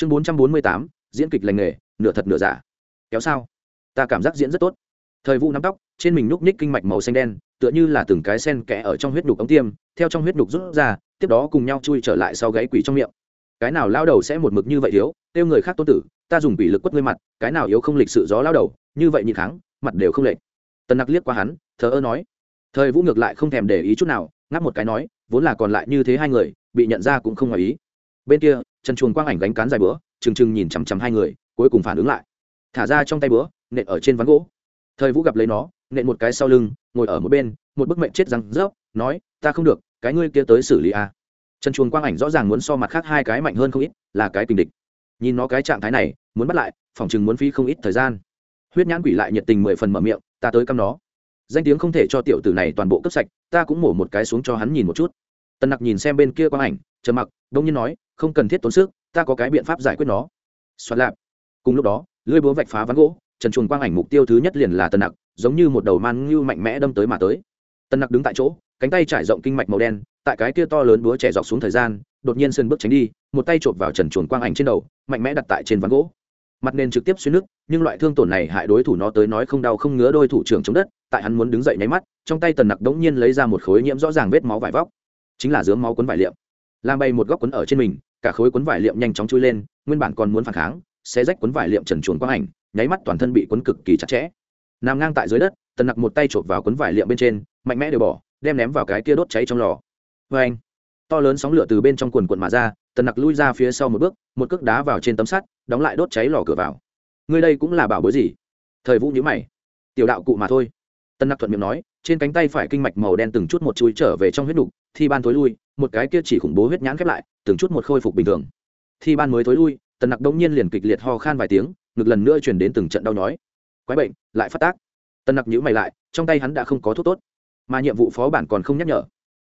chương bốn trăm bốn mươi tám, diễn kịch lành nghề, nửa thật nửa giả. Kéo sao? Ta cảm giác diễn rất tốt. Thời vụ nắm tóc, trên mình núp ních kinh mạch màu xanh đen, tựa như là từng cái sen kẽ ở trong huyết đục ống tiêm, theo trong huyết đục rút ra, tiếp đó cùng nhau chui trở lại sau gáy quỷ trong miệng. Cái nào lao đầu sẽ một mực như vậy thiếu, kêu người khác tôn tử, ta dùng quỷ lực quất ngươi mặt, cái nào yếu không lịch sự gió lao đầu, như vậy nhị kháng, mặt đều không lệch. Tần nặc liếc qua hắn, thờ ơ nói. Thời vũ ngược lại không thèm để ý chút nào, ngáp một cái nói, vốn là còn lại như thế hai người, bị nhận ra cũng không ngoài ý bên kia, trần chuồng quang ảnh gánh cán dài bữa, trừng trừng nhìn chằm chằm hai người, cuối cùng phản ứng lại. Thả ra trong tay bữa, nện ở trên ván gỗ. Thời vũ gặp lấy nó, nện một cái sau lưng, ngồi ở một bên, một bức mệnh chết răng rớp, nói, ta không được, cái ngươi kia tới xử lý a à. trần chuồng quang ảnh rõ ràng muốn so mặt khác hai cái mạnh hơn không ít, là cái tình địch. Nhìn nó cái trạng thái này, muốn bắt lại, phòng chừng muốn phí không ít thời gian. Huyết nhãn quỷ lại nhiệt tình mười phần mở miệng, ta tới căm nó. Danh tiếng không thể cho tiểu tử này toàn bộ cấp sạch, ta cũng mổ một cái xuống cho hắn nhìn một chút tần nặc nhìn xem bên kia quang ảnh, trầm mặc đông nhiên nói, không cần thiết tốn sức, ta có cái biện pháp giải quyết nó. Xoạt lạp. Cùng lúc đó lưỡi búa vạch phá ván gỗ, trần chuồng quang ảnh mục tiêu thứ nhất liền là tần nặc, giống như một đầu man ngưu mạnh mẽ đâm tới mà tới. Tần nặc đứng tại chỗ, cánh tay trải rộng kinh mạch màu đen, tại cái kia to lớn búa trẻ dọc xuống thời gian, đột nhiên sơn bước tránh đi, một tay chộp vào trần chuồng quang ảnh trên đầu, mạnh mẽ đặt tại trên ván gỗ. Mặt nền trực tiếp xuyên nước, nhưng loại thương tổn này hại đối thủ nó tới nói không đau không ngứa đôi thủ trưởng chống đất, tại hắn muốn đứng dậy nháy mắt, trong tay tần nặc đống nhiên lấy ra một khối nhiễm rõ ràng vết máu vải vóc chính là dướng máu quấn vải liệm. Làm bay một góc quấn ở trên mình, cả khối quấn vải liệm nhanh chóng chui lên, nguyên bản còn muốn phản kháng sẽ rách quấn vải liệm trần chuồn quang ảnh, nháy mắt toàn thân bị quấn cực kỳ chặt chẽ. Nằm ngang tại dưới đất, tần nặc một tay chộp vào quấn vải liệm bên trên, mạnh mẽ đều bỏ, đem ném vào cái kia đốt cháy trong lò. Vê anh, to lớn sóng lửa từ bên trong quần quần mà ra, tần nặc lui ra phía sau một bước, một cước đá vào trên tấm sắt, đóng lại đốt cháy lò cửa vào. Người đây cũng là bảo bối gì? Thời vũ nhữ mày. Tiểu đạo cụ mà thôi. Tân nặc thuận miệng nói trên cánh tay phải kinh mạch màu đen từng chút một chui trở về trong huyết đục thi ban tối lui, một cái kia chỉ khủng bố huyết nhãn khép lại, từng chút một khôi phục bình thường. Thi ban mới tối lui, tần nặc đông nhiên liền kịch liệt ho khan vài tiếng, ngực lần nữa chuyển đến từng trận đau nhói. Quái bệnh, lại phát tác. Tần nặc nhữ mày lại, trong tay hắn đã không có thuốc tốt, mà nhiệm vụ phó bản còn không nhắc nhở.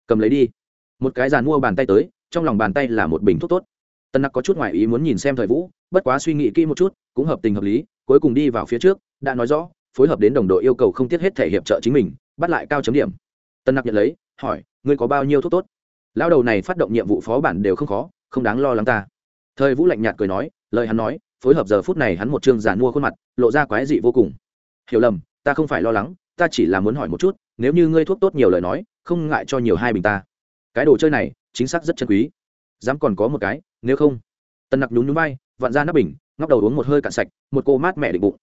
Cầm lấy đi. Một cái giàn mua bàn tay tới, trong lòng bàn tay là một bình thuốc tốt. Tần nặc có chút ngoại ý muốn nhìn xem thời vũ, bất quá suy nghĩ kỹ một chút, cũng hợp tình hợp lý, cuối cùng đi vào phía trước, đã nói rõ, phối hợp đến đồng đội yêu cầu không tiếc hết thể hiệp trợ chính mình bắt lại cao chấm điểm. Tân nặc nhận lấy, hỏi, ngươi có bao nhiêu thuốc tốt? Lao đầu này phát động nhiệm vụ phó bản đều không khó, không đáng lo lắng ta. Thời vũ lạnh nhạt cười nói, lời hắn nói, phối hợp giờ phút này hắn một chương giàn mua khuôn mặt, lộ ra quái dị vô cùng. Hiểu lầm, ta không phải lo lắng, ta chỉ là muốn hỏi một chút, nếu như ngươi thuốc tốt nhiều lời nói, không ngại cho nhiều hai bình ta. Cái đồ chơi này, chính xác rất chân quý. Dám còn có một cái, nếu không. Tân nặc nhún nhún vai, vặn ra nắp bình, ngóc đầu uống một hơi cạn sạch, một cô mát mẻ định bụng.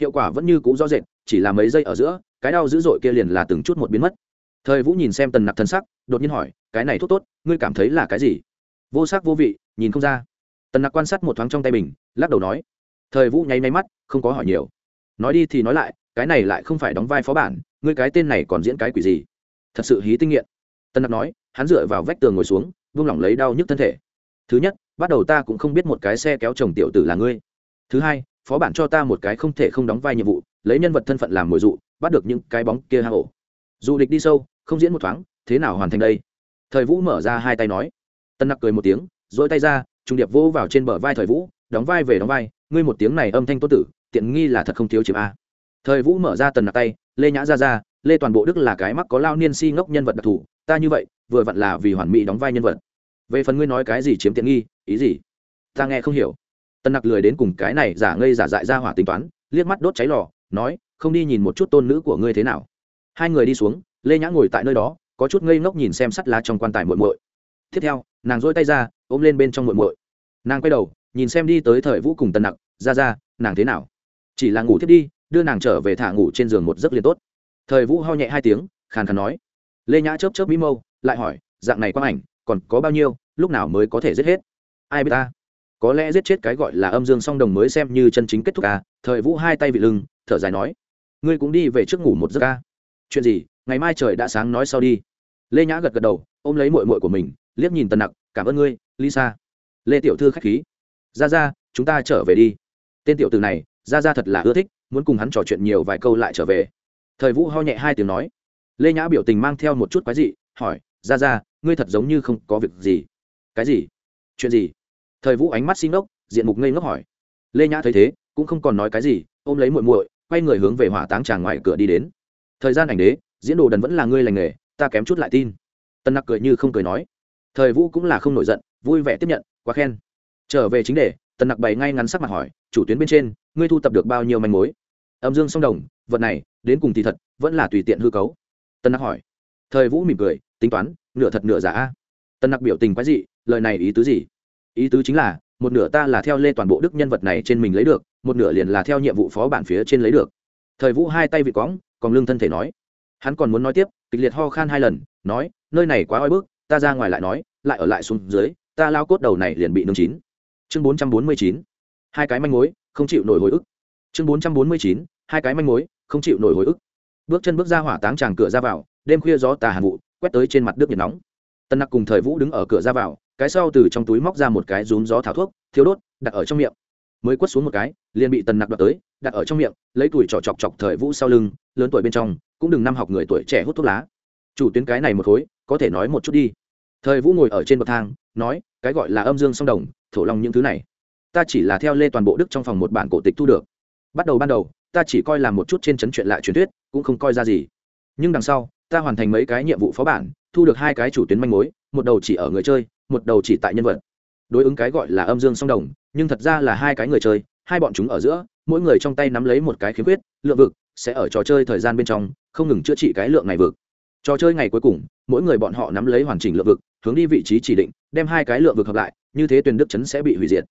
Hiệu quả vẫn như cũ rõ rệt, chỉ là mấy giây ở giữa cái đau dữ dội kia liền là từng chút một biến mất. Thời vũ nhìn xem tần nặc thân sắc, đột nhiên hỏi, cái này thuốc tốt, ngươi cảm thấy là cái gì? Vô sắc vô vị, nhìn không ra. Tần nặc quan sát một thoáng trong tay mình, lắc đầu nói, thời vũ nháy máy mắt, không có hỏi nhiều. Nói đi thì nói lại, cái này lại không phải đóng vai phó bản, ngươi cái tên này còn diễn cái quỷ gì? Thật sự hí tinh nghiện. Tần nặc nói, hắn dựa vào vách tường ngồi xuống, vung lỏng lấy đau nhức thân thể. Thứ nhất, bắt đầu ta cũng không biết một cái xe kéo chồng tiểu tử là ngươi. Thứ hai, phó bản cho ta một cái không thể không đóng vai nhiệm vụ lấy nhân vật thân phận làm mồi dụ, bắt được những cái bóng kia hang ổ. Dù địch đi sâu, không diễn một thoáng, thế nào hoàn thành đây? Thời vũ mở ra hai tay nói. Tân nặc cười một tiếng dỗi tay ra, trung điệp vỗ vào trên bờ vai thời vũ, đóng vai về đóng vai, ngươi một tiếng này âm thanh tốt tử, tiện nghi là thật không thiếu chiếm a. Thời vũ mở ra tần nặc tay, lê nhã ra ra, lê toàn bộ đức là cái mắc có lao niên si ngốc nhân vật đặc thù, ta như vậy, vừa vặn là vì hoàn mỹ đóng vai nhân vật. Về phần ngươi nói cái gì chiếm tiện nghi, ý gì? Ta nghe không hiểu. Tân nặc lười đến cùng cái này giả ngây giả dại ra hỏa tính toán, liếc mắt đốt cháy lò nói, không đi nhìn một chút tôn nữ của ngươi thế nào. Hai người đi xuống, lê nhã ngồi tại nơi đó, có chút ngây ngốc nhìn xem sắt lá trong quan tài muội muội. Tiếp theo, nàng dỗi tay ra, ôm lên bên trong muội muội. Nàng quay đầu, nhìn xem đi tới thời vũ cùng tần nặc, ra ra, nàng thế nào? Chỉ là ngủ thiết đi, đưa nàng trở về thả ngủ trên giường một giấc liền tốt. Thời vũ ho nhẹ hai tiếng, khàn khàn nói. Lê nhã chớp chớp mỹ mâu, lại hỏi, dạng này quang ảnh, còn có bao nhiêu, lúc nào mới có thể giết hết? Ai biết ta? Có lẽ giết chết cái gọi là âm dương song đồng mới xem như chân chính kết thúc à? Thời vũ hai tay vị lưng thở dài nói, ngươi cũng đi về trước ngủ một giấc ca. Chuyện gì? Ngày mai trời đã sáng nói sau đi. Lê nhã gật gật đầu, ôm lấy mội mội của mình, liếc nhìn tần nặc, cảm ơn ngươi, lisa. Lê tiểu thư k h á c h khí. Ra ra chúng ta trở về đi. Tên tiểu từ này ra ra thật là ưa thích, muốn cùng hắn trò chuyện nhiều vài câu lại trở về. Thời vũ ho nhẹ hai tiếng nói. Lê nhã biểu tình mang theo một chút quái dị, hỏi ra ra ngươi thật giống như không có việc gì. Cái gì? Chuyện gì? Thời vũ ánh mắt xin ngốc, diện mục ngây ngốc hỏi. Lê nhã thấy thế, cũng không còn nói cái gì, ôm lấy muội muội quay người hướng về hỏa táng tràng ngoài cửa đi đến. Thời gian ảnh đế, diễn đồ đần vẫn là ngươi lành nghề, ta kém chút lại tin. Tân nặc cười như không cười nói. Thời vũ cũng là không nổi giận, vui vẻ tiếp nhận, quá khen. Trở về chính đề tần nặc bày ngay ngắn sắc mặt hỏi, chủ tuyến bên trên, ngươi thu tập được bao nhiêu manh mối? Âm dương song đồng, vật này, đến cùng thì thật, vẫn là tùy tiện hư cấu. Tần nặc hỏi. Thời vũ mỉm cười, tính toán, nửa thật nửa giả. Tần nặc biểu tình quái dị, lời này ý tứ gì? Ý tứ chính là, một nửa ta là theo lê toàn bộ đức nhân vật này trên mình lấy được một nửa liền là theo nhiệm vụ phó bản phía trên lấy được. Thời vũ hai tay vị cóng còn lương thân thể nói. Hắn còn muốn nói tiếp, kịch liệt ho khan hai lần, nói, nơi này quá oi bức, ta ra ngoài lại nói, lại ở lại xuống dưới, ta lao cốt đầu này liền bị nương chín. Chương bốn trăm bốn mươi chín, hai cái manh mối, không chịu nổi hồi ức. Chương bốn trăm bốn mươi chín, hai cái manh mối, không chịu nổi hồi ức. Bước chân bước ra hỏa táng tràng cửa ra vào, đêm khuya gió tà hàn vụ, quét tới trên mặt nước nhiệt nóng. Tân nặc cùng thời vũ đứng ở cửa ra vào, cái sau từ trong túi móc ra một cái rúm gió thảo thuốc, thiếu đốt, đặt ở trong miệng mới quất xuống một cái, liền bị tần nặc đoạt tới, đặt ở trong miệng, lấy tuổi trỏ chọc chọc thời vũ sau lưng, lớn tuổi bên trong, cũng đừng năm học người tuổi trẻ hút thuốc lá. Chủ tuyến cái này một khối, có thể nói một chút đi. Thời vũ ngồi ở trên bậc thang, nói, cái gọi là âm dương song đồng, thổ long những thứ này, ta chỉ là theo lê toàn bộ đức trong phòng một bản cổ tịch thu được. Bắt đầu ban đầu, ta chỉ coi là một chút trên chấn chuyện lạ truyền thuyết, cũng không coi ra gì. Nhưng đằng sau, ta hoàn thành mấy cái nhiệm vụ phó bản, thu được hai cái chủ tuyến manh mối, một đầu chỉ ở người chơi, một đầu chỉ tại nhân vật đối ứng cái gọi là âm dương song đồng, nhưng thật ra là hai cái người chơi, hai bọn chúng ở giữa, mỗi người trong tay nắm lấy một cái khiếm khuyết, lượng vực, sẽ ở trò chơi thời gian bên trong, không ngừng chữa trị cái lượng này vực. Trò chơi ngày cuối cùng, mỗi người bọn họ nắm lấy hoàn chỉnh lượng vực, hướng đi vị trí chỉ định, đem hai cái lượng vực hợp lại, như thế tuyền đức chấn sẽ bị hủy diệt.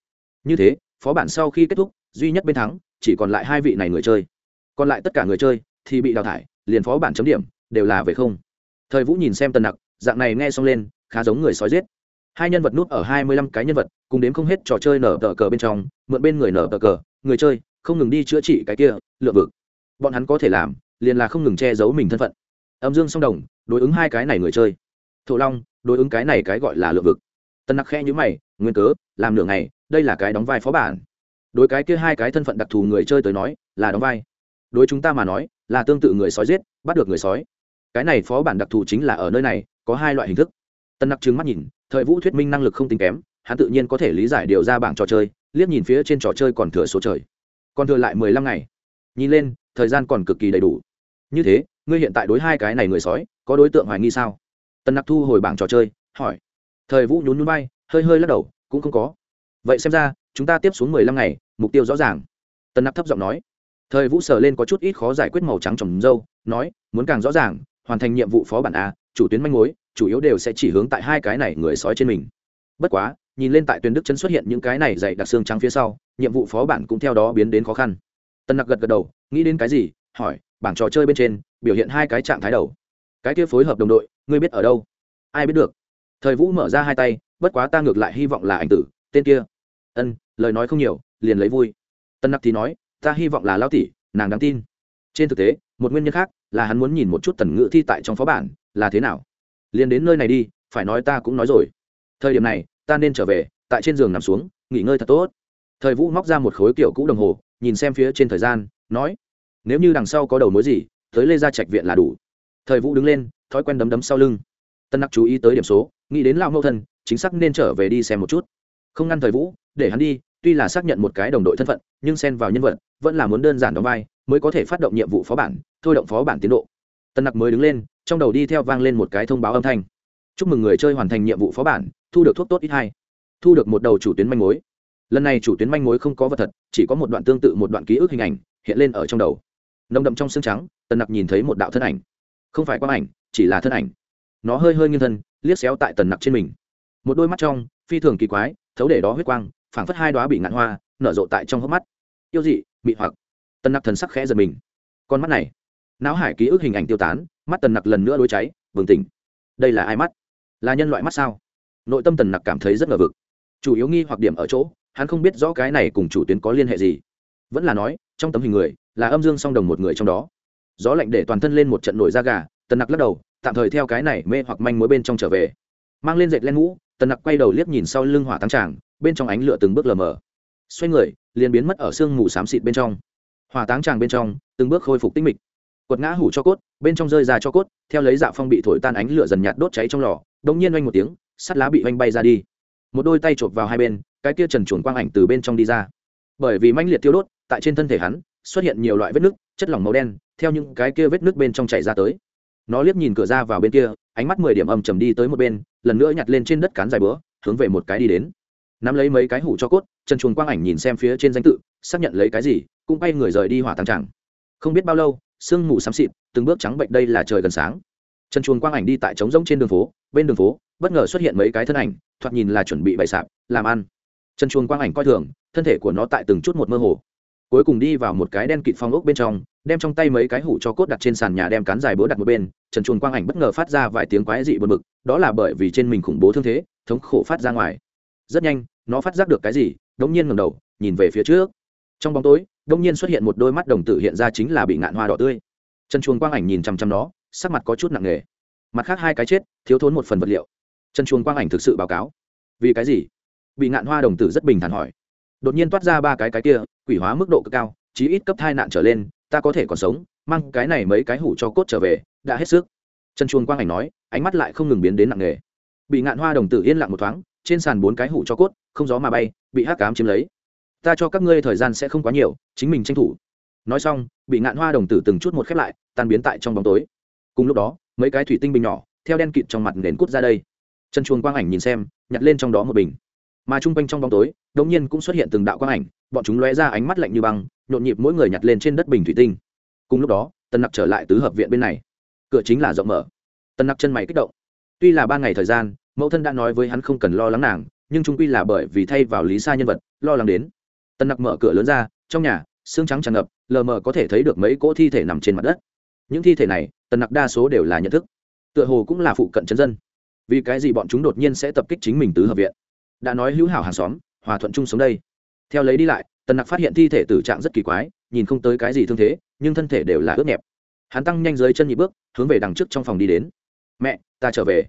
Như thế, phó bản sau khi kết thúc, duy nhất bên thắng, chỉ còn lại hai vị này người chơi. Còn lại tất cả người chơi thì bị đào thải, liền phó bản chấm điểm đều là về không. Thời vũ nhìn xem tần nặc, dạng này nghe xong lên, khá giống người sói giết hai nhân vật nút ở hai mươi lăm cái nhân vật, cùng đến không hết trò chơi nở tờ cờ bên trong, mượn bên người nở tờ cờ, người chơi, không ngừng đi chữa trị cái kia, lựa vực. Bọn hắn có thể làm, liền là không ngừng che giấu mình thân phận. Âm dương song đồng, đối ứng hai cái này người chơi. Thổ long, đối ứng cái này cái gọi là lựa vực. Tân nặc khe nhữ mày, nguyên cớ, làm nửa ngày, đây là cái đóng vai phó bản. Đối cái kia hai cái thân phận đặc thù người chơi tới nói, là đóng vai. Đối chúng ta mà nói, là tương tự người sói giết, bắt được người sói. Cái này phó bản đặc thù chính là ở nơi này, có hai loại hình thức. Tân nặc trừng mắt nhìn thời vũ thuyết minh năng lực không tính kém, hắn tự nhiên có thể lý giải điều ra bảng trò chơi, liếc nhìn phía trên trò chơi còn thừa số trời. Còn thừa lại mười lăm ngày. Nhìn lên, thời gian còn cực kỳ đầy đủ. Như thế, ngươi hiện tại đối hai cái này người sói, có đối tượng hoài nghi sao? Tần nặc thu hồi bảng trò chơi, hỏi. Thời vũ nhún nhún bay hơi hơi lắc đầu, cũng không có. Vậy xem ra, chúng ta tiếp xuống mười lăm ngày, mục tiêu rõ ràng. Tần nặc thấp giọng nói. Thời vũ sờ lên có chút ít khó giải quyết màu trắng trồng dâu, nói, muốn càng rõ ràng, hoàn thành nhiệm vụ phó bản a, chủ tuyến manh mối chủ yếu đều sẽ chỉ hướng tại hai cái này người sói trên mình. Bất quá, nhìn lên tại tuyến đức chân xuất hiện những cái này dày đặc xương trắng phía sau, nhiệm vụ phó bản cũng theo đó biến đến khó khăn. Tân nặc gật gật đầu, nghĩ đến cái gì, hỏi, bảng trò chơi bên trên, biểu hiện hai cái trạng thái đầu. Cái kia phối hợp đồng đội, ngươi biết ở đâu? Ai biết được? Thời vũ mở ra hai tay, bất quá ta ngược lại hy vọng là ảnh tử, tên kia. Ân, lời nói không nhiều, liền lấy vui. Tân nặc thì nói, ta hy vọng là lao tỷ, nàng đáng tin. Trên thực tế, một nguyên nhân khác là hắn muốn nhìn một chút tần ngữ thi tại trong phó bản, là thế nào? Liền đến nơi này đi, phải nói ta cũng nói rồi. Thời điểm này, ta nên trở về, tại trên giường nằm xuống, nghỉ ngơi thật tốt. Thời vũ móc ra một khối kiểu cũ đồng hồ, nhìn xem phía trên thời gian, nói, nếu như đằng sau có đầu mối gì, tới lê ra trạch viện là đủ. Thời vũ đứng lên, thói quen đấm đấm sau lưng. Tân nặc chú ý tới điểm số, nghĩ đến lão mẫu thân, chính xác nên trở về đi xem một chút. Không ngăn thời vũ, để hắn đi, tuy là xác nhận một cái đồng đội thân phận, nhưng xen vào nhân vật, vẫn là muốn đơn giản đóng vai, mới có thể phát động nhiệm vụ phó bản, thôi động phó bản tiến độ tân nặc mới đứng lên, trong đầu đi theo vang lên một cái thông báo âm thanh. Chúc mừng người chơi hoàn thành nhiệm vụ phó bản, thu được thuốc tốt ít hai, thu được một đầu chủ tuyến manh mối. Lần này chủ tuyến manh mối không có vật thật, chỉ có một đoạn tương tự, một đoạn ký ức hình ảnh hiện lên ở trong đầu. Nồng đậm trong xương trắng, tần nặc nhìn thấy một đạo thân ảnh. Không phải quang ảnh, chỉ là thân ảnh. Nó hơi hơi nghiêng thân, liếc xéo tại tần nặc trên mình. Một đôi mắt trong, phi thường kỳ quái, thấu để đó huyết quang, phảng phất hai đoá bị ngạn hoa, nở rộ tại trong hốc mắt. Yêu dị bị hoặc. Tần nặc thần sắc khẽ giật mình. Con mắt này não hải ký ức hình ảnh tiêu tán, mắt tần nặc lần nữa đôi cháy, bừng tỉnh. Đây là ai mắt? Là nhân loại mắt sao? Nội tâm tần nặc cảm thấy rất ngờ vực. Chủ yếu nghi hoặc điểm ở chỗ, hắn không biết rõ cái này cùng chủ tuyến có liên hệ gì. Vẫn là nói, trong tấm hình người, là âm dương song đồng một người trong đó. Gió lạnh để toàn thân lên một trận nổi da gà, tần nặc lắc đầu, tạm thời theo cái này mê hoặc manh mối bên trong trở về. Mang lên dệt len mũ tần nặc quay đầu liếc nhìn sau lưng hỏa tăng tràng, bên trong ánh lửa từng bước lờ mờ. Xoay người, liền biến mất ở sương mù xám xịt bên trong. Hỏa táng tràng bên trong, từng bước khôi phục tinh mịch quật ngã hủ cho cốt, bên trong rơi ra cho cốt, theo lấy dạ phong bị thổi tan ánh lửa dần nhạt đốt cháy trong lò đông nhiên oanh một tiếng, sắt lá bị oanh bay ra đi. Một đôi tay chộp vào hai bên, cái kia trần chuồn quang ảnh từ bên trong đi ra. Bởi vì manh liệt tiêu đốt, tại trên thân thể hắn, xuất hiện nhiều loại vết nứt, chất lỏng màu đen, theo những cái kia vết nứt bên trong chảy ra tới. Nó liếc nhìn cửa ra vào bên kia, ánh mắt mười điểm âm trầm đi tới một bên, lần nữa nhặt lên trên đất cán dài bữa, hướng về một cái đi đến. Nắm lấy mấy cái hủ cho cốt, trần chuồn quang ảnh nhìn xem phía trên danh tự, xác nhận lấy cái gì, cũng bay người rời đi hỏa tăng tràng không biết bao lâu sương mù xám xịt, từng bước trắng bệnh đây là trời gần sáng. Trần chuồng quang ảnh đi tại trống rỗng trên đường phố, bên đường phố, bất ngờ xuất hiện mấy cái thân ảnh, thoạt nhìn là chuẩn bị bày sạp, làm ăn. Trần chuồng quang ảnh coi thường, thân thể của nó tại từng chút một mơ hồ. Cuối cùng đi vào một cái đen kịt phong ốc bên trong, đem trong tay mấy cái hủ cho cốt đặt trên sàn nhà đem cán dài búa đặt một bên trần chuồng quang ảnh bất ngờ phát ra vài tiếng quái dị bật mực đó là bởi vì trên mình khủng bố thương thế, thống khổ phát ra ngoài. Rất nhanh, nó phát giác được cái gì, đống nhiên ngầm đầu, nhìn về phía trước. Trong bóng tối đông nhiên xuất hiện một đôi mắt đồng tử hiện ra chính là bị ngạn hoa đỏ tươi. Trần chuồng quang ảnh nhìn chằm chằm nó, sắc mặt có chút nặng nề. Mặt khác hai cái chết, thiếu thốn một phần vật liệu. Trần chuồng quang ảnh thực sự báo cáo. Vì cái gì? Bị ngạn hoa đồng tử rất bình thản hỏi. Đột nhiên toát ra ba cái cái kia, quỷ hóa mức độ cực cao, chí ít cấp hai nạn trở lên, ta có thể còn sống, mang cái này mấy cái hủ cho cốt trở về, đã hết sức. Trần chuồng quang ảnh nói, ánh mắt lại không ngừng biến đến nặng nề. Bị ngạn hoa đồng tử yên lặng một thoáng, trên sàn bốn cái hủ cho cốt, không gió mà bay, bị hắc cám chiếm lấy ta cho các ngươi thời gian sẽ không quá nhiều, chính mình tranh thủ. Nói xong, bị ngạn hoa đồng tử từng chút một khép lại, tan biến tại trong bóng tối. Cùng lúc đó, mấy cái thủy tinh bình nhỏ, theo đen kịt trong mặt nền cút ra đây. Chân chuồng quang ảnh nhìn xem, nhặt lên trong đó một bình. Mà chung quanh trong bóng tối, đống nhiên cũng xuất hiện từng đạo quang ảnh, bọn chúng lóe ra ánh mắt lạnh như băng, nhộn nhịp mỗi người nhặt lên trên đất bình thủy tinh. Cùng lúc đó tân nặc trở lại tứ hợp viện bên này. Cửa chính là rộng mở. Tân nặc chân mày kích động. Tuy là ba ngày thời gian, mẫu thân đã nói với hắn không cần lo lắng nàng, nhưng trung quy là bởi vì thay vào lý xa nhân vật, lo lắng đến. Tần nặc mở cửa lớn ra, trong nhà, xương trắng tràn ngập, lờ mờ có thể thấy được mấy cỗ thi thể nằm trên mặt đất. Những thi thể này tần nặc đa số đều là nhận thức, tựa hồ cũng là phụ cận chân dân. Vì cái gì bọn chúng đột nhiên sẽ tập kích chính mình tứ hợp viện? Đã nói hữu hảo hàng xóm, hòa thuận chung sống đây. Theo lấy đi lại tần nặc phát hiện thi thể tử trạng rất kỳ quái, nhìn không tới cái gì thương thế, nhưng thân thể đều là ướt nhẹp. Hắn tăng nhanh dưới chân nhị bước, hướng về đằng trước trong phòng đi đến. Mẹ, ta trở về.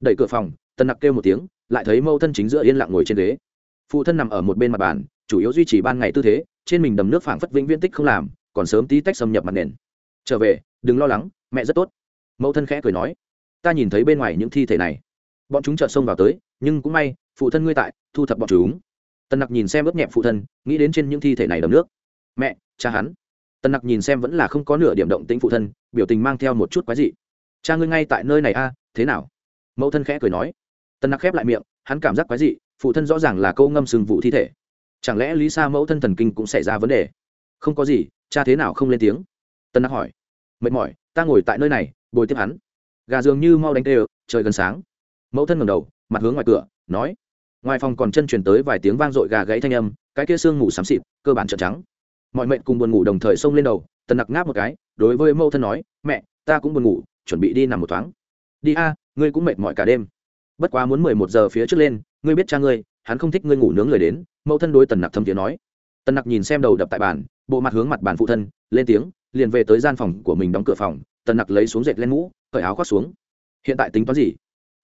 Đẩy cửa phòng tần nặc kêu một tiếng, lại thấy mâu thân chính giữa yên lặng ngồi trên ghế. Phụ thân nằm ở một bên mặt bàn chủ yếu duy trì ban ngày tư thế, trên mình đầm nước phảng phất vĩnh viễn tích không làm, còn sớm tí tách xâm nhập mặt nền. Trở về, đừng lo lắng, mẹ rất tốt. Mẫu thân khẽ cười nói. Ta nhìn thấy bên ngoài những thi thể này. Bọn chúng chợt xông vào tới, nhưng cũng may, phụ thân ngươi tại, thu thập bọn chúng. Tần nặc nhìn xem ướp nhẹp phụ thân, nghĩ đến trên những thi thể này đầm nước. Mẹ, cha hắn. Tần nặc nhìn xem vẫn là không có nửa điểm động tĩnh phụ thân, biểu tình mang theo một chút quái dị. Cha ngươi ngay tại nơi này a, thế nào? Mẫu thân khẽ cười nói. Tần nặc khép lại miệng, hắn cảm giác quái dị, phụ thân rõ ràng là câu ngâm sừng vụ thi thể chẳng lẽ lý sa mẫu thân thần kinh cũng xảy ra vấn đề? Không có gì, cha thế nào không lên tiếng? Tân nặc hỏi. Mệt mỏi, ta ngồi tại nơi này, bồi tiếp hắn. Gà dường như mau đánh tê trời gần sáng. Mẫu thân ngầm đầu, mặt hướng ngoài cửa, nói. Ngoài phòng còn chân chuyển tới vài tiếng vang dội gà gãy thanh âm, cái kia sương ngủ xám xịt, cơ bản trợn trắng. Mọi mệnh cùng buồn ngủ đồng thời xông lên đầu tần nặc ngáp một cái, đối với mẫu thân nói, mẹ, ta cũng buồn ngủ, chuẩn bị đi nằm một thoáng. Đi a, ngươi cũng mệt mỏi cả đêm. Bất quá muốn mười một giờ phía trước lên, ngươi biết cha ngươi hắn không thích ngươi ngủ nướng lời đến, mẫu thân đối tần nặc thâm tiếng nói. Tần nặc nhìn xem đầu đập tại bàn, bộ mặt hướng mặt bàn phụ thân, lên tiếng, liền về tới gian phòng của mình đóng cửa phòng, tần nặc lấy xuống dệt lên mũ, cởi áo khoác xuống. Hiện tại tính toán gì?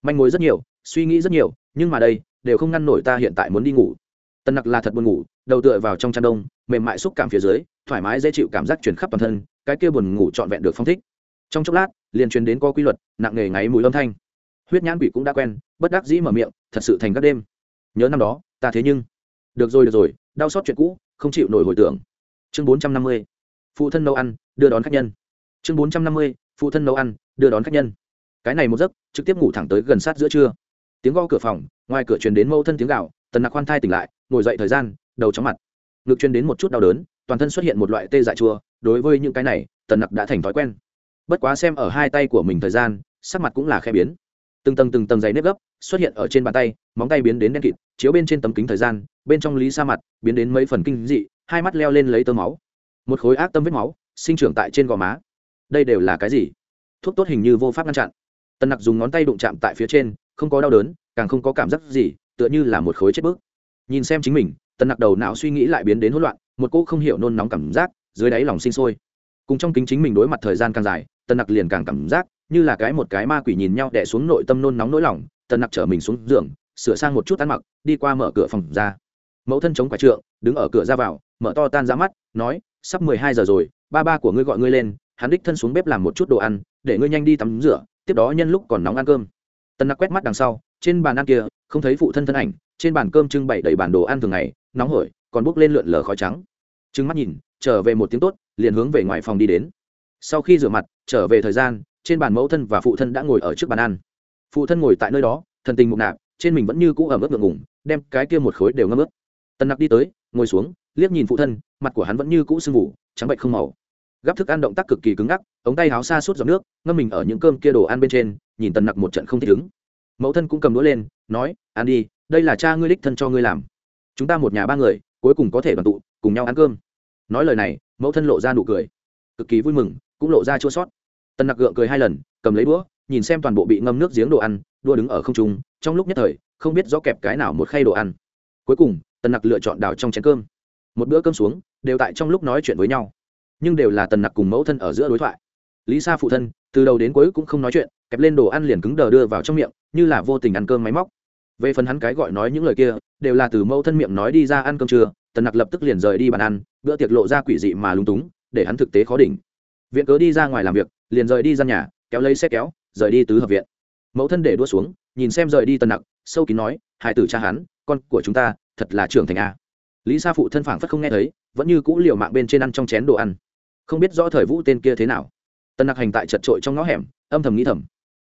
Manh mối rất nhiều, suy nghĩ rất nhiều, nhưng mà đây, đều không ngăn nổi ta hiện tại muốn đi ngủ. Tần nặc là thật buồn ngủ, đầu tựa vào trong chăn đông, mềm mại xúc cảm phía dưới, thoải mái dễ chịu cảm giác chuyển khắp toàn thân, cái kia buồn ngủ trọn vẹn được phong thích. Trong chốc lát, liền truyền đến có quy luật, nặng nề ngáy mùi âm thanh. Huyết nhãn quỷ cũng đã quen, bất đắc dĩ mở miệng, thật sự thành các đêm nhớ năm đó, ta thế nhưng. Được rồi được rồi, đau xót chuyện cũ, không chịu nổi hồi tưởng. Chương bốn trăm năm mươi, phụ thân nấu ăn, đưa đón khách nhân. Chương bốn trăm năm mươi, phụ thân nấu ăn, đưa đón khách nhân. Cái này một giấc, trực tiếp ngủ thẳng tới gần sát giữa trưa. Tiếng go cửa phòng, ngoài cửa truyền đến mâu thân tiếng gạo tần nặc khoan thai tỉnh lại, ngồi dậy thời gian, đầu chóng mặt. Ngực truyền đến một chút đau đớn, toàn thân xuất hiện một loại tê dại chua, đối với những cái này, tần nặc đã thành thói quen. Bất quá xem ở hai tay của mình thời gian, sắc mặt cũng là khe biến. Từng tầng từng tầng giấy nếp gấp, xuất hiện ở trên bàn tay, móng tay biến đến đen kịt chiếu bên trên tấm kính thời gian, bên trong lý sa mặt, biến đến mấy phần kinh dị, hai mắt leo lên lấy tơ máu. Một khối ác tâm vết máu, sinh trưởng tại trên gò má. Đây đều là cái gì? Thuốc tốt hình như vô pháp ngăn chặn. Tần nặc dùng ngón tay đụng chạm tại phía trên, không có đau đớn, càng không có cảm giác gì, tựa như là một khối chết bước nhìn xem chính mình, tần nặc đầu não suy nghĩ lại biến đến hỗn loạn, một cô không hiểu nôn nóng cảm giác, dưới đáy lòng sinh sôi. Cùng trong kính chính mình đối mặt thời gian càng dài, tần nặc liền càng cảm giác, như là cái một cái ma quỷ nhìn nhau đẻ xuống nội tâm nôn nóng nỗi lòng, tần nặc trở mình xuống giường sửa sang một chút ăn mặc, đi qua mở cửa phòng ra. Mẫu thân chống quả trượng, đứng ở cửa ra vào, mở to tan ra mắt, nói, sắp mười hai giờ rồi, ba ba của ngươi gọi ngươi lên, hắn đích thân xuống bếp làm một chút đồ ăn, để ngươi nhanh đi tắm rửa, tiếp đó nhân lúc còn nóng ăn cơm. Tân nặc quét mắt đằng sau, trên bàn ăn kia, không thấy phụ thân thân ảnh, trên bàn cơm trưng bày đầy bản đồ ăn thường ngày, nóng hổi, còn bốc lên lượn lờ khói trắng. Trưng mắt nhìn, trở về một tiếng tốt, liền hướng về ngoài phòng đi đến. Sau khi rửa mặt, trở về thời gian, trên bàn mẫu thân và phụ thân đã ngồi ở trước bàn ăn. Phụ thân ngồi tại nơi đó, thần tình mục nạp trên mình vẫn như cũ ẩm ướt ngượng ngùng, đem cái kia một khối đều ngâm ướt. Tần nặc đi tới, ngồi xuống, liếc nhìn phụ thân, mặt của hắn vẫn như cũ sưng vụ trắng bệnh không màu. Gắp thức ăn động tác cực kỳ cứng ngắc, ống tay háo xa suốt giọt nước, ngâm mình ở những cơm kia đồ ăn bên trên, nhìn tần nặc một trận không thích ứng. Mẫu thân cũng cầm đũa lên, nói, ăn đi, đây là cha ngươi đích thân cho ngươi làm. Chúng ta một nhà ba người, cuối cùng có thể đoàn tụ, cùng nhau ăn cơm. Nói lời này, mẫu thân lộ ra nụ cười. Cực kỳ vui mừng, cũng lộ ra chua sót. Tần nặc gượng cười hai lần, cầm lấy đũa, nhìn xem toàn bộ bị ngâm nước giếng đồ ăn đua đứng ở không trung, trong lúc nhất thời, không biết rõ kẹp cái nào một khay đồ ăn. Cuối cùng, tần nặc lựa chọn đào trong chén cơm. Một bữa cơm xuống, đều tại trong lúc nói chuyện với nhau. Nhưng đều là tần nặc cùng mẫu thân ở giữa đối thoại. Lý sa phụ thân, từ đầu đến cuối cũng không nói chuyện, kẹp lên đồ ăn liền cứng đờ đưa vào trong miệng, như là vô tình ăn cơm máy móc. Về phần hắn cái gọi nói những lời kia, đều là từ mẫu thân miệng nói đi ra ăn cơm trưa, tần nặc lập tức liền rời đi bàn ăn, bữa tiệc lộ ra quỷ dị mà lúng túng, để hắn thực tế khó đỉnh. Viện cớ đi ra ngoài làm việc, liền rời đi ra nhà, kéo lấy xe kéo, rời đi tứ hợp viện mẫu thân để đua xuống, nhìn xem rời đi tần nặc, sâu kín nói, hải tử cha hắn, con của chúng ta, thật là trưởng thành a. Lý sa phụ thân phảng phất không nghe thấy, vẫn như cũ liều mạng bên trên ăn trong chén đồ ăn. Không biết rõ thời vũ tên kia thế nào. Tần nặc hành tại chật trội trong ngõ hẻm, âm thầm nghĩ thầm.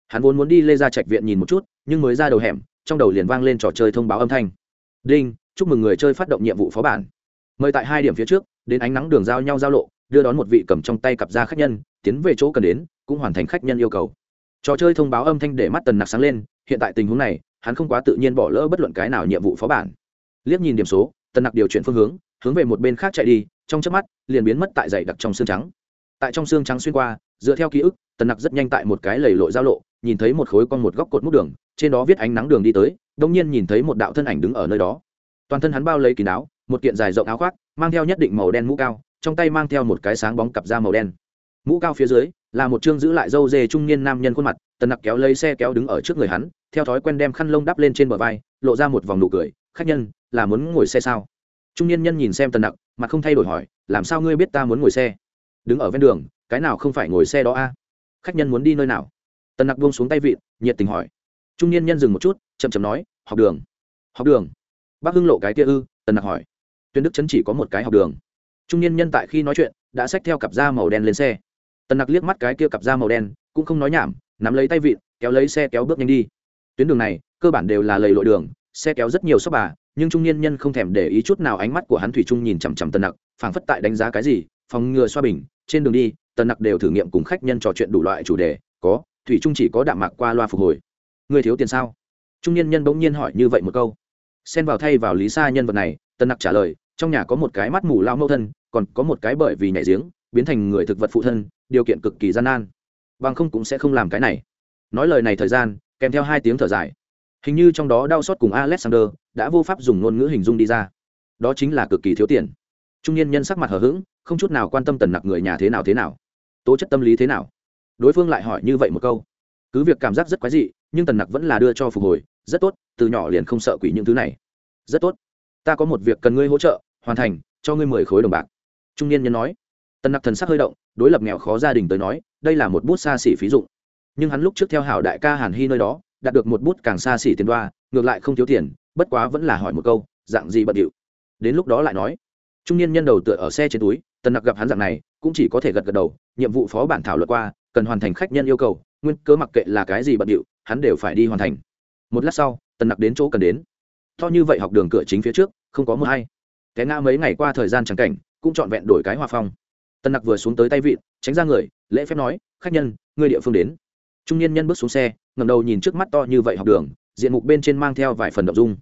Hắn vốn muốn đi lê ra trạch viện nhìn một chút, nhưng mới ra đầu hẻm, trong đầu liền vang lên trò chơi thông báo âm thanh. Đinh, chúc mừng người chơi phát động nhiệm vụ phó bản. Mời tại hai điểm phía trước, đến ánh nắng đường giao nhau giao lộ, đưa đón một vị cầm trong tay cặp da khách nhân, tiến về chỗ cần đến, cũng hoàn thành khách nhân yêu cầu trò chơi thông báo âm thanh để mắt tần nặc sáng lên, hiện tại tình huống này, hắn không quá tự nhiên bỏ lỡ bất luận cái nào nhiệm vụ phó bản. Liếc nhìn điểm số, tần nặc điều chuyển phương hướng hướng về một bên khác chạy đi, trong chớp mắt, liền biến mất tại dày đặc trong xương trắng. Tại trong xương trắng xuyên qua, dựa theo ký ức, tần nặc rất nhanh tại một cái lầy lội giao lộ, nhìn thấy một khối con một góc cột mút đường, trên đó viết ánh nắng đường đi tới đông nhiên nhìn thấy một đạo thân ảnh đứng ở nơi đó. Toàn thân hắn bao lấy kín áo, một kiện dài rộng áo khoác, mang theo nhất định màu đen mũ cao, trong tay mang theo một cái sáng bóng cặp da màu đen mũ cao phía dưới, là một chương giữ lại dâu dê trung niên nam nhân khuôn mặt, tần nặc kéo lấy xe kéo đứng ở trước người hắn, theo thói quen đem khăn lông đắp lên trên bờ vai, lộ ra một vòng nụ cười, khách nhân, là muốn ngồi xe sao? Trung niên nhân nhìn xem tần nặc mặt không thay đổi hỏi, làm sao ngươi biết ta muốn ngồi xe? Đứng ở ven đường, cái nào không phải ngồi xe đó a? Khách nhân muốn đi nơi nào? Tần nặc buông xuống tay vịn, nhiệt tình hỏi. Trung niên nhân dừng một chút, chậm chậm nói, học đường. Học đường? Bác hưng lộ cái kia ư? Tần nặc hỏi. Tuyên đức chấn chỉ có một cái học đường. Trung niên nhân tại khi nói chuyện, đã xách theo cặp da màu đen lên xe tần nặc liếc mắt cái kia cặp da màu đen, cũng không nói nhảm, nắm lấy tay vịn, kéo lấy xe kéo bước nhanh đi. Tuyến đường này, cơ bản đều là lầy lội đường, xe kéo rất nhiều sóc bà, nhưng trung niên nhân không thèm để ý chút nào ánh mắt của hắn thủy trung nhìn chằm chằm tần nặc, phảng phất tại đánh giá cái gì, phòng ngừa xoa bình, trên đường đi, tần nặc đều thử nghiệm cùng khách nhân trò chuyện đủ loại chủ đề, có, thủy trung chỉ có đạm mạc qua loa phục hồi. Người thiếu tiền sao? Trung niên nhân bỗng nhiên hỏi như vậy một câu. Xen vào thay vào lý sa nhân vật này, tần nặc trả lời, trong nhà có một cái mắt mù lao mâu thân, còn có một cái bởi vì nhảy giếng biến thành người thực vật phụ thân, điều kiện cực kỳ gian nan. Bằng không cũng sẽ không làm cái này. Nói lời này thời gian, kèm theo hai tiếng thở dài. Hình như trong đó đau xót cùng alexander đã vô pháp dùng ngôn ngữ hình dung đi ra. Đó chính là cực kỳ thiếu tiền. Trung niên nhân sắc mặt hờ hững, không chút nào quan tâm tần nặc người nhà thế nào thế nào. Tố chất tâm lý thế nào? Đối phương lại hỏi như vậy một câu. Cứ việc cảm giác rất quái dị, nhưng tần nặc vẫn là đưa cho phục hồi, rất tốt, từ nhỏ liền không sợ quỷ những thứ này. Rất tốt. Ta có một việc cần ngươi hỗ trợ, hoàn thành, cho ngươi mười khối đồng bạc. Trung niên nhân nói tần nặc thần sắc hơi động, đối lập nghèo khó gia đình tới nói, đây là một bút xa xỉ phí dụng. Nhưng hắn lúc trước theo hảo đại ca hàn hy nơi đó, đạt được một bút càng xa xỉ tiền đoa, ngược lại không thiếu tiền, bất quá vẫn là hỏi một câu, dạng gì bận điệu? Đến lúc đó lại nói. Trung niên nhân đầu tựa ở xe trên túi, tần nặc gặp hắn dạng này, cũng chỉ có thể gật gật đầu, nhiệm vụ phó bản thảo luật qua, cần hoàn thành khách nhân yêu cầu, nguyên cớ mặc kệ là cái gì bận điệu, hắn đều phải đi hoàn thành. Một lát sau, tần nặc đến chỗ cần đến. To như vậy học đường cửa chính phía trước, không có mưa hay. Té ngã mấy ngày qua thời gian trắng cảnh, cũng trọn vẹn đổi cái hòa phong tần nặc vừa xuống tới tay vịn, tránh ra người, lễ phép nói, khách nhân, người địa phương đến. Trung niên nhân bước xuống xe ngầm đầu nhìn trước mắt to như vậy học đường, diện mục bên trên mang theo vài phần đ ộ n dung.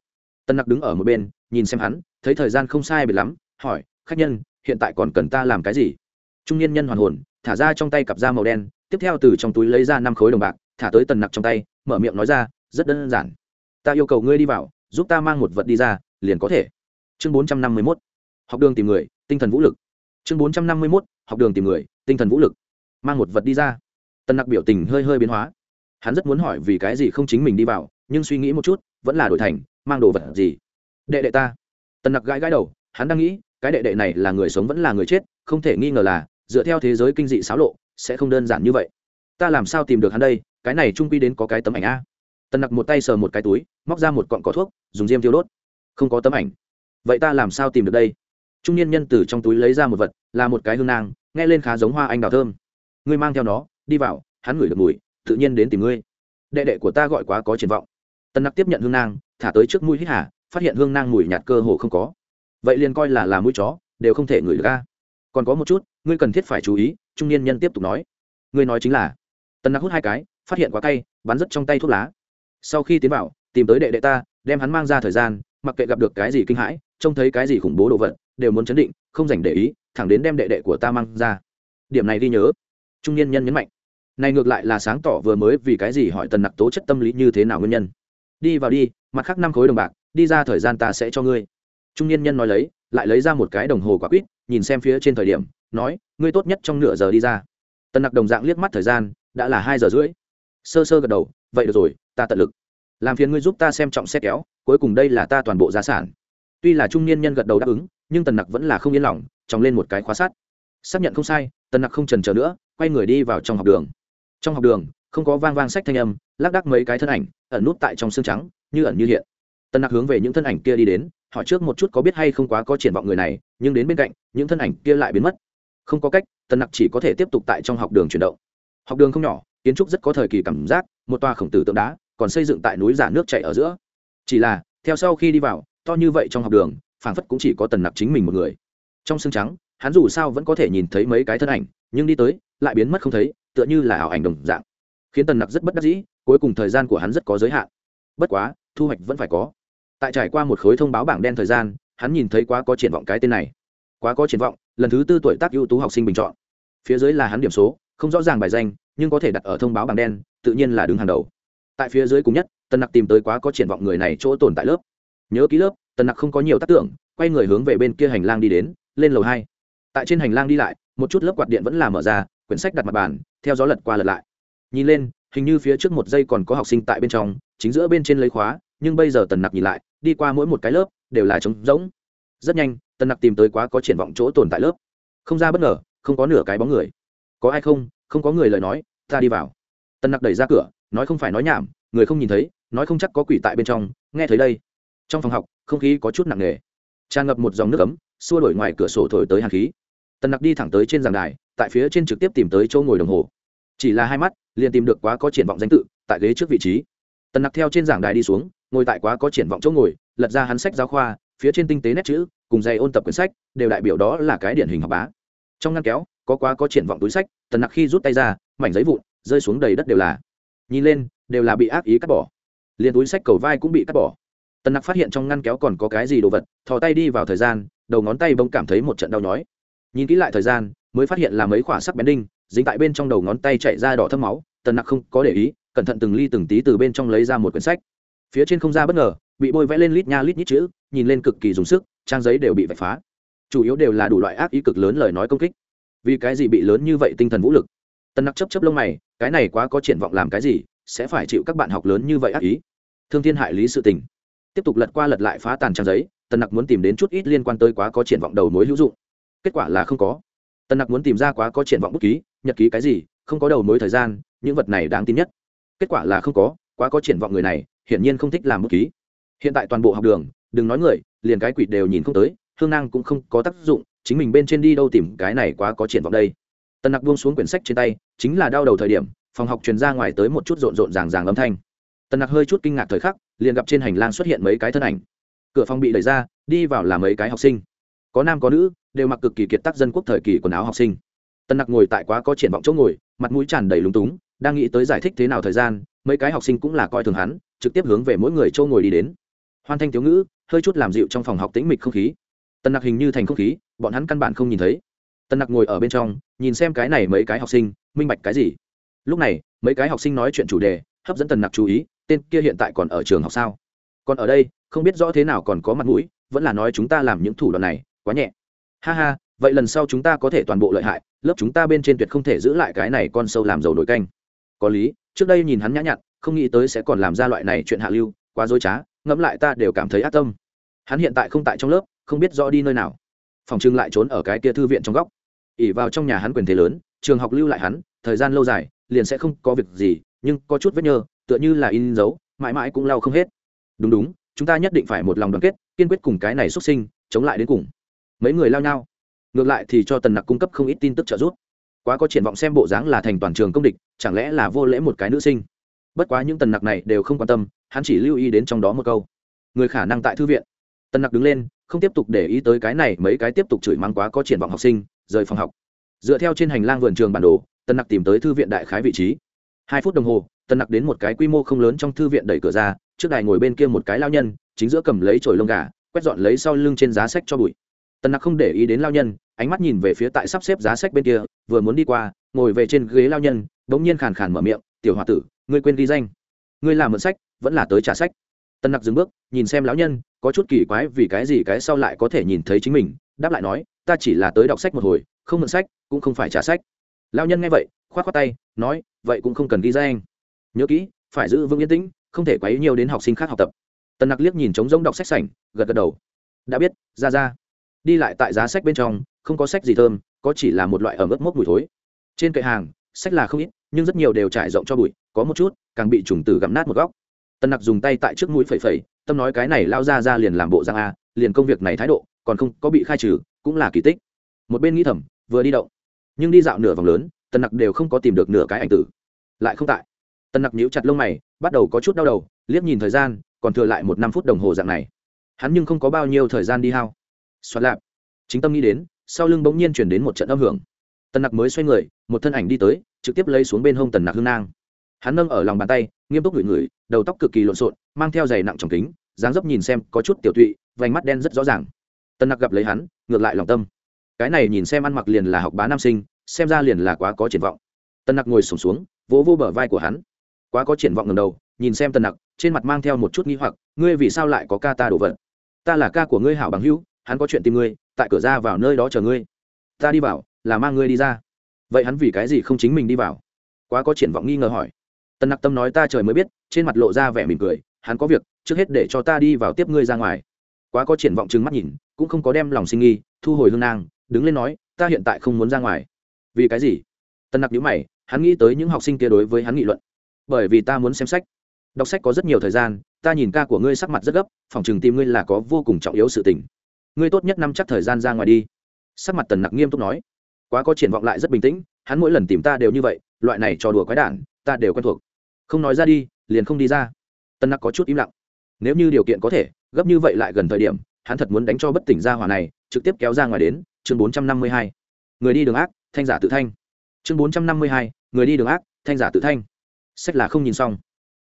Tân nặc đứng ở một bên, nhìn xem hắn, thấy thời gian không sai biệt lắm, hỏi, khách nhân, hiện tại còn cần ta làm cái gì? Trung niên nhân hoàn hồn, thả ra trong tay cặp da màu đen, tiếp theo từ trong túi lấy ra năm khối đồng bạc, thả tới tần nặc trong tay, mở miệng nói ra, rất đơn giản. Ta yêu cầu ngươi đi vào, giúp ta mang một vật đi ra, liền có thể. Chương bốn trăm năm mươi mốt. Học đường tìm người, tinh thần vũ lực chương bốn trăm năm mươi mốt, học đường tìm người, tinh thần vũ lực. Mang một vật đi ra. Tần nặc biểu tình hơi hơi biến hóa. Hắn rất muốn hỏi vì cái gì không chính mình đi vào, nhưng suy nghĩ một chút, vẫn là đổi thành, mang đồ vật gì? Đệ đệ ta. Tần nặc gãi gãi đầu, hắn đang nghĩ, cái đệ đệ này là người sống vẫn là người chết, không thể nghi ngờ là, dựa theo thế giới kinh dị xáo lộ, sẽ không đơn giản như vậy. Ta làm sao tìm được hắn đây? Cái này trung quy đến có cái tấm ảnh a. Tần nặc một tay sờ một cái túi, móc ra một cọn cỏ thuốc, dùng diêm tiêu đốt. Không có tấm ảnh. Vậy ta làm sao tìm được đây? Trung niên nhân từ trong túi lấy ra một vật, là một cái hương nang, nghe lên khá giống hoa anh đào thơm. Ngươi mang theo nó, đi vào, hắn ngửi được mùi, tự nhiên đến tìm ngươi. Đệ đệ của ta gọi quá có triển vọng. Tân nặc tiếp nhận hương nang, thả tới trước mũi hít hà, phát hiện hương nang mùi nhạt cơ hồ không có. Vậy liền coi là là mũi chó, đều không thể ngửi ra còn có một chút, ngươi cần thiết phải chú ý, trung niên nhân tiếp tục nói. Ngươi nói chính là. Tân nặc hút hai cái, phát hiện quá cay, bắn rất trong tay thuốc lá. Sau khi tiến vào, tìm tới đệ đệ ta, đem hắn mang ra thời gian, mặc kệ gặp được cái gì kinh hãi, trông thấy cái gì khủng bố đồ vật đều muốn chấn định, không dành để ý, thẳng đến đem đệ đệ của ta mang ra. Điểm này ghi nhớ. Trung niên nhân nhấn mạnh. Này ngược lại là sáng tỏ vừa mới vì cái gì hỏi tần nặc tố chất tâm lý như thế nào nguyên nhân. Đi vào đi, mặt khác năm khối đồng bạc, đi ra thời gian ta sẽ cho ngươi. Trung niên nhân nói lấy, lại lấy ra một cái đồng hồ quả quýt, nhìn xem phía trên thời điểm, nói, ngươi tốt nhất trong nửa giờ đi ra. Tần nặc đồng dạng liếc mắt thời gian, đã là hai giờ rưỡi. Sơ sơ gật đầu, vậy được rồi, ta tận lực. Làm phiền ngươi giúp ta xem trọng xe kéo, cuối cùng đây là ta toàn bộ gia sản. Tuy là trung niên nhân gật đầu đáp ứng nhưng tần nặc vẫn là không yên lòng chóng lên một cái khóa sát xác nhận không sai, tần nặc không trần trờ nữa, quay người đi vào trong học đường. Trong học đường, không có vang vang sách thanh âm, lác đác mấy cái thân ảnh, ẩn nút tại trong xương trắng, như ẩn như hiện. Tần nặc hướng về những thân ảnh kia đi đến, hỏi trước một chút có biết hay không quá có triển vọng người này, nhưng đến bên cạnh, những thân ảnh kia lại biến mất. Không có cách, tần nặc chỉ có thể tiếp tục tại trong học đường chuyển động. Học đường không nhỏ, kiến trúc rất có thời kỳ cảm giác, một tòa khổng tử tượng đá, còn xây dựng tại núi giả nước chạy ở giữa. Chỉ là, theo sau khi đi vào, to như vậy trong học đường phảng phất cũng chỉ có tần nặc chính mình một người. Trong xương trắng, hắn dù sao vẫn có thể nhìn thấy mấy cái thân ảnh, nhưng đi tới, lại biến mất không thấy, tựa như là ảo ảnh đồng dạng. Khiến tần nặc rất bất đắc dĩ, cuối cùng thời gian của hắn rất có giới hạn. Bất quá, thu hoạch vẫn phải có. Tại trải qua một khối thông báo bảng đen thời gian, hắn nhìn thấy quá có triển vọng cái tên này. Quá có triển vọng, lần thứ tư tuổi tác ưu tú học sinh bình chọn. Phía dưới là hắn điểm số, không rõ ràng bài danh, nhưng có thể đặt ở thông báo bảng đen, tự nhiên là đứng hàng đầu. Tại phía dưới cùng nhất, tần nặc tìm tới quá có triển vọng người này chỗ tồn tại lớp. Nhớ ký lớp tần nặc không có nhiều tác tưởng, quay người hướng về bên kia hành lang đi đến, lên lầu hai. Tại trên hành lang đi lại, một chút lớp quạt điện vẫn là mở ra, quyển sách đặt mặt bàn, theo gió lật qua lật lại. Nhìn lên, hình như phía trước một giây còn có học sinh tại bên trong, chính giữa bên trên lấy khóa, nhưng bây giờ tần nặc nhìn lại, đi qua mỗi một cái lớp, đều là trống rỗng. Rất nhanh, tần nặc tìm tới quá có triển vọng chỗ tồn tại lớp. Không ra bất ngờ, không có nửa cái bóng người. Có ai không? Không có người lời nói, ta đi vào. Tần nặc đẩy ra cửa, nói không phải nói nhảm, người không nhìn thấy, nói không chắc có quỷ tại bên trong, nghe thấy đây trong phòng học, không khí có chút nặng nề. Tràn ngập một dòng nước ấm, xua đổi ngoài cửa sổ thổi tới hàn khí. Tần nặc đi thẳng tới trên giảng đài, tại phía trên trực tiếp tìm tới chỗ ngồi đồng hồ. Chỉ là hai mắt, liền tìm được quá có triển vọng danh tự, tại ghế trước vị trí. Tần nặc theo trên giảng đài đi xuống, ngồi tại quá có triển vọng chỗ ngồi, lật ra hắn sách giáo khoa, phía trên tinh tế nét chữ, cùng dày ôn tập quyển sách, đều đại biểu đó là cái điển hình học bá. Trong ngăn kéo, có quá có triển vọng túi sách, tần nặc khi rút tay ra, mảnh giấy vụn, rơi xuống đầy đất đều là. Nhìn lên, đều là bị ác ý cắt bỏ. Liền túi sách cầu vai cũng bị cắt bỏ tần nặc phát hiện trong ngăn kéo còn có cái gì đồ vật, thò tay đi vào thời gian, đầu ngón tay bông cảm thấy một trận đau nhói. Nhìn kỹ lại thời gian, mới phát hiện là mấy khỏa sắc bén đinh, dính tại bên trong đầu ngón tay chạy ra đỏ thâm máu, tần nặc không có để ý, cẩn thận từng ly từng tí từ bên trong lấy ra một quyển sách. Phía trên không ra bất ngờ, bị bôi vẽ lên lít nha lít nhít chữ, nhìn lên cực kỳ dùng sức, trang giấy đều bị vạch phá. Chủ yếu đều là đủ loại ác ý cực lớn lời nói công kích. Vì cái gì bị lớn như vậy tinh thần vũ lực? Tần nặc chấp chấp lông mày, cái này quá có triển vọng làm cái gì, sẽ phải chịu các bạn học lớn như vậy ác ý. Thương thiên hại lý sự tình tiếp tục lật qua lật lại phá tàn trang giấy, tần nặc muốn tìm đến chút ít liên quan tới quá có triển vọng đầu mối hữu dụng. Kết quả là không có. Tần nặc muốn tìm ra quá có triển vọng bút ký, nhật ký cái gì, không có đầu mối thời gian, những vật này đáng tin nhất. Kết quả là không có, quá có triển vọng người này, hiển nhiên không thích làm bút ký. Hiện tại toàn bộ học đường, đừng nói người, liền cái quỷ đều nhìn không tới, hương năng cũng không có tác dụng, chính mình bên trên đi đâu tìm cái này quá có triển vọng đây. Tần nặc buông xuống quyển sách trên tay, chính là đau đầu thời điểm, phòng học truyền ra ngoài tới một chút rộn rộn ràng ràng âm thanh. Tần nặc hơi chút kinh ngạc thời khắc liền gặp trên hành lang xuất hiện mấy cái thân ảnh. Cửa phòng bị đẩy ra, đi vào là mấy cái học sinh. Có nam, có nữ, đều mặc cực kỳ kiệt tác dân quốc thời kỳ quần áo học sinh. Tần nặc ngồi tại quá có triển vọng chỗ ngồi, mặt mũi tràn đầy lúng túng, đang nghĩ tới giải thích thế nào thời gian, mấy cái học sinh cũng là coi thường hắn, trực tiếp hướng về mỗi người chỗ ngồi đi đến. Hoan thanh thiếu ngữ, hơi chút làm dịu trong phòng học tĩnh mịch không khí. Tần nặc hình như thành không khí, bọn hắn căn bản không nhìn thấy. Tần nặc ngồi ở bên trong, nhìn xem cái này mấy cái học sinh, minh bạch cái gì. Lúc này, mấy cái học sinh nói chuyện chủ đề, hấp dẫn tần nặc chú ý tên kia hiện tại còn ở trường học sao? Còn ở đây, không biết rõ thế nào còn có mặt mũi, vẫn là nói chúng ta làm những thủ đoạn này, quá nhẹ. Ha ha, vậy lần sau chúng ta có thể toàn bộ lợi hại, lớp chúng ta bên trên tuyệt không thể giữ lại cái này con sâu làm dầu nổi canh. Có lý, trước đây nhìn hắn nhã nhặn, không nghĩ tới sẽ còn làm ra loại này chuyện hạ lưu, quá dối trá, ngẫm lại ta đều cảm thấy ác tâm. Hắn hiện tại không tại trong lớp, không biết rõ đi nơi nào. Phòng trưng lại trốn ở cái kia thư viện trong góc. Ỉ vào trong nhà hắn quyền thế lớn, trường học lưu lại hắn, thời gian lâu dài, liền sẽ không có việc gì, nhưng có chút vết nhơ tựa như là in dấu, mãi mãi cũng lau không hết. Đúng đúng, chúng ta nhất định phải một lòng đoàn kết, kiên quyết cùng cái này xuất sinh, chống lại đến cùng. Mấy người lao nhau. Ngược lại thì cho tần nặc cung cấp không ít tin tức trợ giúp. Quá có triển vọng xem bộ dáng là thành toàn trường công địch, chẳng lẽ là vô lễ một cái nữ sinh? Bất quá những tần nặc này đều không quan tâm, hắn chỉ lưu ý đến trong đó một câu. Người khả năng tại thư viện. Tần nặc đứng lên, không tiếp tục để ý tới cái này, mấy cái tiếp tục chửi mắng quá có triển vọng học sinh, rời phòng học. Dựa theo trên hành lang vườn trường bản đồ, tần nặc tìm tới thư viện đại khái vị trí hai phút đồng hồ tân nặc đến một cái quy mô không lớn trong thư viện đẩy cửa ra, trước đài ngồi bên kia một cái lao nhân, chính giữa cầm lấy chổi lông gà, quét dọn lấy sau lưng trên giá sách cho bụi. Tân nặc không để ý đến lao nhân, ánh mắt nhìn về phía tại sắp xếp giá sách bên kia, vừa muốn đi qua, ngồi về trên ghế lao nhân đ ỗ n g nhiên khàn khàn mở miệng, tiểu h o a tử, ngươi quên ghi danh. Ngươi làm mượn sách, vẫn là tới trả sách. Tân nặc dừng bước, nhìn xem lão nhân, có chút kỳ quái vì cái gì cái sau lại có thể nhìn thấy chính mình, đáp lại nói, ta chỉ là tới đọc sách một hồi, không mượn sách, cũng không phải trả sách. Lao nhân nghe vậy k h o á t k tay, nói, vậy cũng không cần ghi danh nhớ kỹ, phải giữ vững yên tĩnh, không thể quấy nhiều đến học sinh khác học tập. Tần nặc liếc nhìn trống rỗng đọc sách sảnh, gật gật đầu. Đã biết, ra ra. Đi lại tại giá sách bên trong, không có sách gì thơm, có chỉ là một loại ở ướt mốc mùi thối. Trên kệ hàng, sách là không ít, nhưng rất nhiều đều trải rộng cho bụi, có một chút, càng bị trùng tử gặm nát một góc. Tân nặc dùng tay tại trước mũi phẩy phẩy, tâm nói cái này lao ra ra liền làm bộ giang a, liền công việc này thái độ, còn không có bị khai trừ, cũng là kỳ tích. Một bên nghĩ thầm, vừa đi động, nhưng đi dạo nửa vòng lớn tân nặc đều không có tìm được nửa cái ảnh tử. Lại không tại. Tân nặc nhíu chặt lông mày, bắt đầu có chút đau đầu, liếc nhìn thời gian, còn thừa lại một năm phút đồng hồ dạng này. Hắn nhưng không có bao nhiêu thời gian đi hao. Xoát lạp. Chính tâm nghĩ đến, sau lưng bỗng nhiên chuyển đến một trận âm hưởng. Tần nặc mới xoay người, một thân ảnh đi tới, trực tiếp lấy xuống bên hông tần nặc hương nang. Hắn nâng ở lòng bàn tay, nghiêm túc ngửi ngửi, đầu tóc cực kỳ lộn xộn, mang theo giày nặng tròng kính, dáng dấp nhìn xem có chút tiểu tụy, vành mắt đen rất rõ ràng. Tần nặc gặp lấy hắn, ngược lại lòng tâm. Cái này nhìn xem ăn mặc liền là học bá nam sinh xem ra liền là quá có triển vọng. Tần nặc ngồi sùng xuống, vỗ vô bờ vai của hắn. Quá có triển vọng ngầm đầu, nhìn xem tần nặc, trên mặt mang theo một chút nghi hoặc, ngươi vì sao lại có ca ta đổ vật? Ta là ca của ngươi hảo bằng hữu, hắn có chuyện tìm ngươi, tại cửa ra vào nơi đó chờ ngươi. Ta đi vào, là mang ngươi đi ra. Vậy hắn vì cái gì không chính mình đi vào? Quá có triển vọng nghi ngờ hỏi. Tân nặc tâm nói ta trời mới biết, trên mặt lộ ra vẻ mỉm cười, hắn có việc, trước hết để cho ta đi vào tiếp ngươi ra ngoài. Quá có triển vọng trừng mắt nhìn, cũng không có đem lòng sinh nghi, thu hồi hương nang, đứng lên nói, ta hiện tại không muốn ra ngoài vì cái gì? Tân nặc nhữ mày, hắn nghĩ tới những học sinh kia đối với hắn nghị luận. Bởi vì ta muốn xem sách. Đọc sách có rất nhiều thời gian, ta nhìn ca của ngươi sắc mặt rất gấp, phòng chừng tìm ngươi là có vô cùng trọng yếu sự tình. Ngươi tốt nhất năm chắc thời gian ra ngoài đi. Sắc mặt tần nặc nghiêm túc nói. Quá có triển vọng lại rất bình tĩnh, hắn mỗi lần tìm ta đều như vậy, loại này trò đùa quái đản, ta đều quen thuộc. Không nói ra đi, liền không đi ra. Tân nặc có chút im lặng. Nếu như điều kiện có thể, gấp như vậy lại gần thời điểm, hắn thật muốn đánh cho bất tỉnh ra hỏa này, trực tiếp kéo ra ngoài đến chương bốn trăm năm mươi hai. Người đi đường ác thanh giả tự thanh. Chương bốn trăm năm mươi hai, người đi đường ác, thanh giả tự thanh. Sách là không nhìn xong.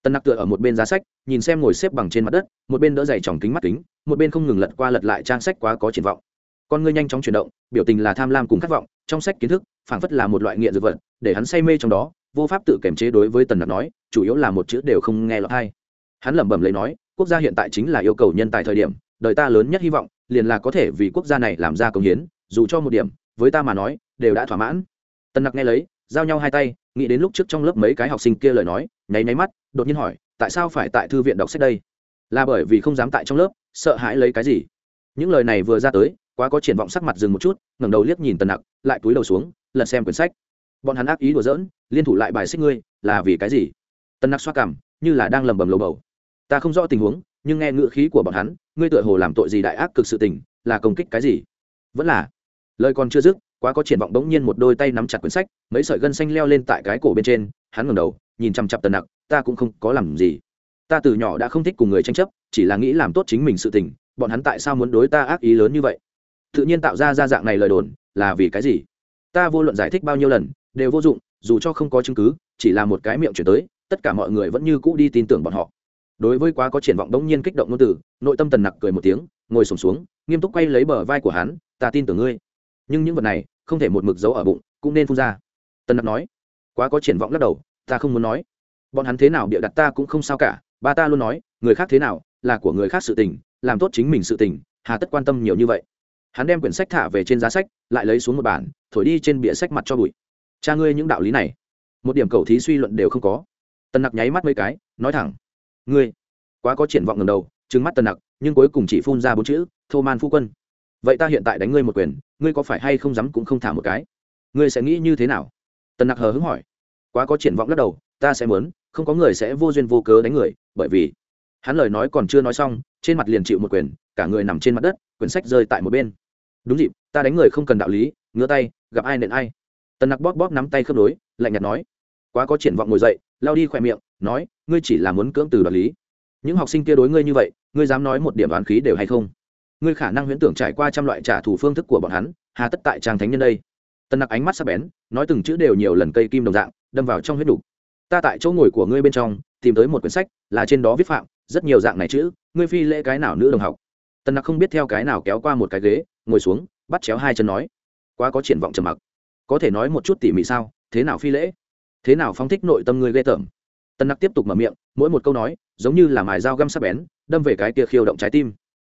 Tân nặc tựa ở một bên giá sách, nhìn xem ngồi xếp bằng trên mặt đất, một bên đỡ dày tròng kính mắt kính, một bên không ngừng lật qua lật lại trang sách quá có triển vọng. Con ngươi nhanh chóng chuyển động, biểu tình là tham lam cùng khát vọng, trong sách kiến thức, phảng phất là một loại nghiện dược vật, để hắn say mê trong đó, vô pháp tự kiềm chế đối với tần nặc nói, chủ yếu là một chữ đều không nghe lọt hay hắn lẩm bẩm lấy nói, quốc gia hiện tại chính là yêu cầu nhân tài thời điểm, đời ta lớn nhất hy vọng, liền là có thể vì quốc gia này làm ra công hiến, dù cho một điểm với ta mà nói, đều đã thỏa mãn. Tân nặc nghe lấy, giao nhau hai tay, nghĩ đến lúc trước trong lớp mấy cái học sinh kia lời nói, nháy nháy mắt, đột nhiên hỏi, tại sao phải tại thư viện đọc sách đây? Là bởi vì không dám tại trong lớp, sợ hãi lấy cái gì? Những lời này vừa ra tới, quá có triển vọng sắc mặt dừng một chút, ngẩng đầu liếc nhìn tần nặc, lại túi đầu xuống, lật xem quyển sách. Bọn hắn ác ý đùa giỡn, liên thủ lại bài xích ngươi, là vì cái gì? Tần nặc xoa cảm như là đang lầm bầm lầu bầu. Ta không rõ tình huống, nhưng nghe ngữ khí của bọn hắn, ngươi tựa hồ làm tội gì đại ác cực sự tình, là công kích cái gì? Vẫn là lời còn chưa dứt, quá có triển vọng đống nhiên một đôi tay nắm chặt quyển sách, mấy sợi gân xanh leo lên tại cái cổ bên trên, hắn ngẩng đầu, nhìn chằm chặp tần nặc, ta cũng không có làm gì. Ta từ nhỏ đã không thích cùng người tranh chấp, chỉ là nghĩ làm tốt chính mình sự tình, bọn hắn tại sao muốn đối ta ác ý lớn như vậy? Tự nhiên tạo ra ra dạng này lời đồn, là vì cái gì? Ta vô luận giải thích bao nhiêu lần, đều vô dụng, dù cho không có chứng cứ, chỉ là một cái miệng chuyển tới, tất cả mọi người vẫn như cũ đi tin tưởng bọn họ. Đối với quá có triển vọng đống nhiên kích động ngôn từ, nội tâm tần nặc cười một tiếng, ngồi sổm xuống, nghiêm túc quay lấy bờ vai của hắn, ta tin tưởng ngươi nhưng những vật này không thể một mực giấu ở bụng, cũng nên phun ra. Tần nặc nói. Quá có triển vọng lắc đầu, ta không muốn nói. Bọn hắn thế nào bịa đặt ta cũng không sao cả, ba ta luôn nói, người khác thế nào là của người khác sự tình, làm tốt chính mình sự tình, hà tất quan tâm nhiều như vậy. Hắn đem quyển sách thả về trên giá sách, lại lấy xuống một bản, thổi đi trên bìa sách mặt cho bụi. Cha ngươi những đạo lý này, một điểm cầu thí suy luận đều không có. Tần nặc nháy mắt mấy cái, nói thẳng. Ngươi, quá có triển vọng ngầm đầu trứng mắt tần nặc, nhưng cuối cùng chỉ phun ra bốn chữ, thô man phu quân vậy ta hiện tại đánh ngươi một quyền, ngươi có phải hay không dám cũng không thả một cái? Ngươi sẽ nghĩ như thế nào? Tần nặc hờ hứng hỏi. Quá có triển vọng lắc đầu, ta sẽ muốn, không có người sẽ vô duyên vô cớ đánh người, bởi vì hắn lời nói còn chưa nói xong, trên mặt liền chịu một quyền, cả người nằm trên mặt đất, quyển sách rơi tại một bên. Đúng dịp, ta đánh người không cần đạo lý ngứa tay, gặp ai nện ai. Tần nặc bóp bóp nắm tay khớp nối, lạnh nhạt nói. Quá có triển vọng ngồi dậy, lao đi khỏe miệng, nói, ngươi chỉ là muốn cưỡng từ đoạt lý. Những học sinh kia đối ngươi như vậy, ngươi dám nói một điểm đoán khí đều hay không? Ngươi khả năng huyễn tưởng trải qua trăm loại trả thù phương thức của bọn hắn, hà tất tại trang thánh nhân đây. Tần nặc ánh mắt sắp bén, nói từng chữ đều nhiều lần cây kim đồng dạng, đâm vào trong huyết đục ta tại chỗ ngồi của ngươi bên trong, tìm tới một quyển sách, là trên đó viết phạm, rất nhiều dạng này chữ, ngươi phi lễ cái nào nữ đồng học. Tần nặc không biết theo cái nào kéo qua một cái ghế, ngồi xuống, bắt chéo hai chân nói. Quá có triển vọng trầm mặc. Có thể nói một chút tỉ mỉ sao, thế nào phi lễ? Thế nào phóng thích nội tâm ngươi ghê tởm? Tần nặc tiếp tục mở miệng, mỗi một câu nói, giống như là mài dao găm sắc bén, đâm về cái kia khiêu động trái tim.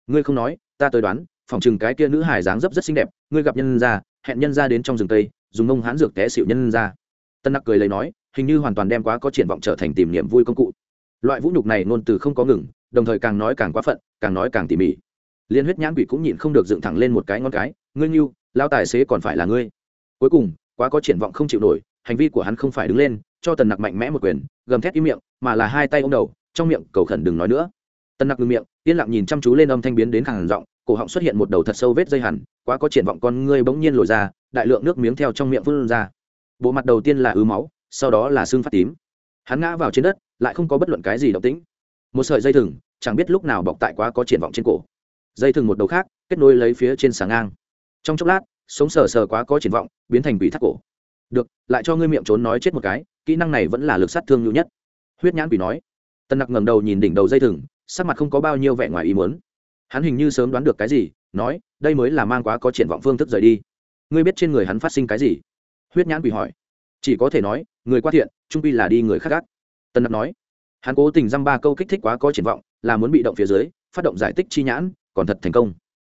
Ngươi không nói ta tới đoán, phòng chừng cái kia nữ hải dáng dấp rất xinh đẹp, ngươi gặp nhân ra, hẹn nhân ra đến trong rừng tây, dùng mông hán dược té xịu nhân ra. Tân nặc cười lấy nói, hình như hoàn toàn đem quá có triển vọng trở thành tìm niềm vui công cụ. Loại vũ nhục này ngôn từ không có ngừng, đồng thời càng nói càng quá phận, càng nói càng tỉ mỉ. Liên huyết nhãn quỷ cũng nhịn không được dựng thẳng lên một cái ngón cái, ngươi nhiêu lao tài xế còn phải là ngươi. Cuối cùng, quá có triển vọng không chịu nổi, hành vi của hắn không phải đứng lên, cho tần nặc mạnh mẽ một quyền, gầm thét im miệng, mà là hai tay ô m đầu, trong miệng cầu khẩn đừng nói nữa. Tần nặc ngừng miệng, yên lặng nhìn chăm chú lên âm thanh biến đến khẳng giọng cổ họng xuất hiện một đầu thật sâu vết dây hẳn, quá có triển vọng con ngươi bỗng nhiên lồi ra, đại lượng nước miếng theo trong miệng vươn ra. Bộ mặt đầu tiên là ứ máu, sau đó là xương phát tím. Hắn ngã vào trên đất, lại không có bất luận cái gì động tĩnh. Một sợi dây thừng, chẳng biết lúc nào bọc tại quá có triển vọng trên cổ. Dây thừng một đầu khác, kết nối lấy phía trên sàng ngang. Trong chốc lát, sống sờ sờ quá có triển vọng, biến thành quỷ thắt cổ. Được, lại cho ngươi miệng trốn nói chết một cái, kỹ năng này vẫn là lực sát thương nhu nhất. Huyết nhãn quỷ nói. Tân nặc ngầm đầu nhìn đỉnh đầu dây thừng, sắc mặt không có bao nhiêu vẻ ngoài ý muốn hắn hình như sớm đoán được cái gì, nói, đây mới là mang quá có triển vọng phương thức rời đi. Ngươi biết trên người hắn phát sinh cái gì? Huyết nhãn quỷ hỏi. Chỉ có thể nói, người qua thiện, trung pi là đi người khác gác. Tân nặc nói. Hắn cố tình dăm ba câu kích thích quá có triển vọng, là muốn bị động phía dưới, phát động giải tích chi nhãn, còn thật thành công.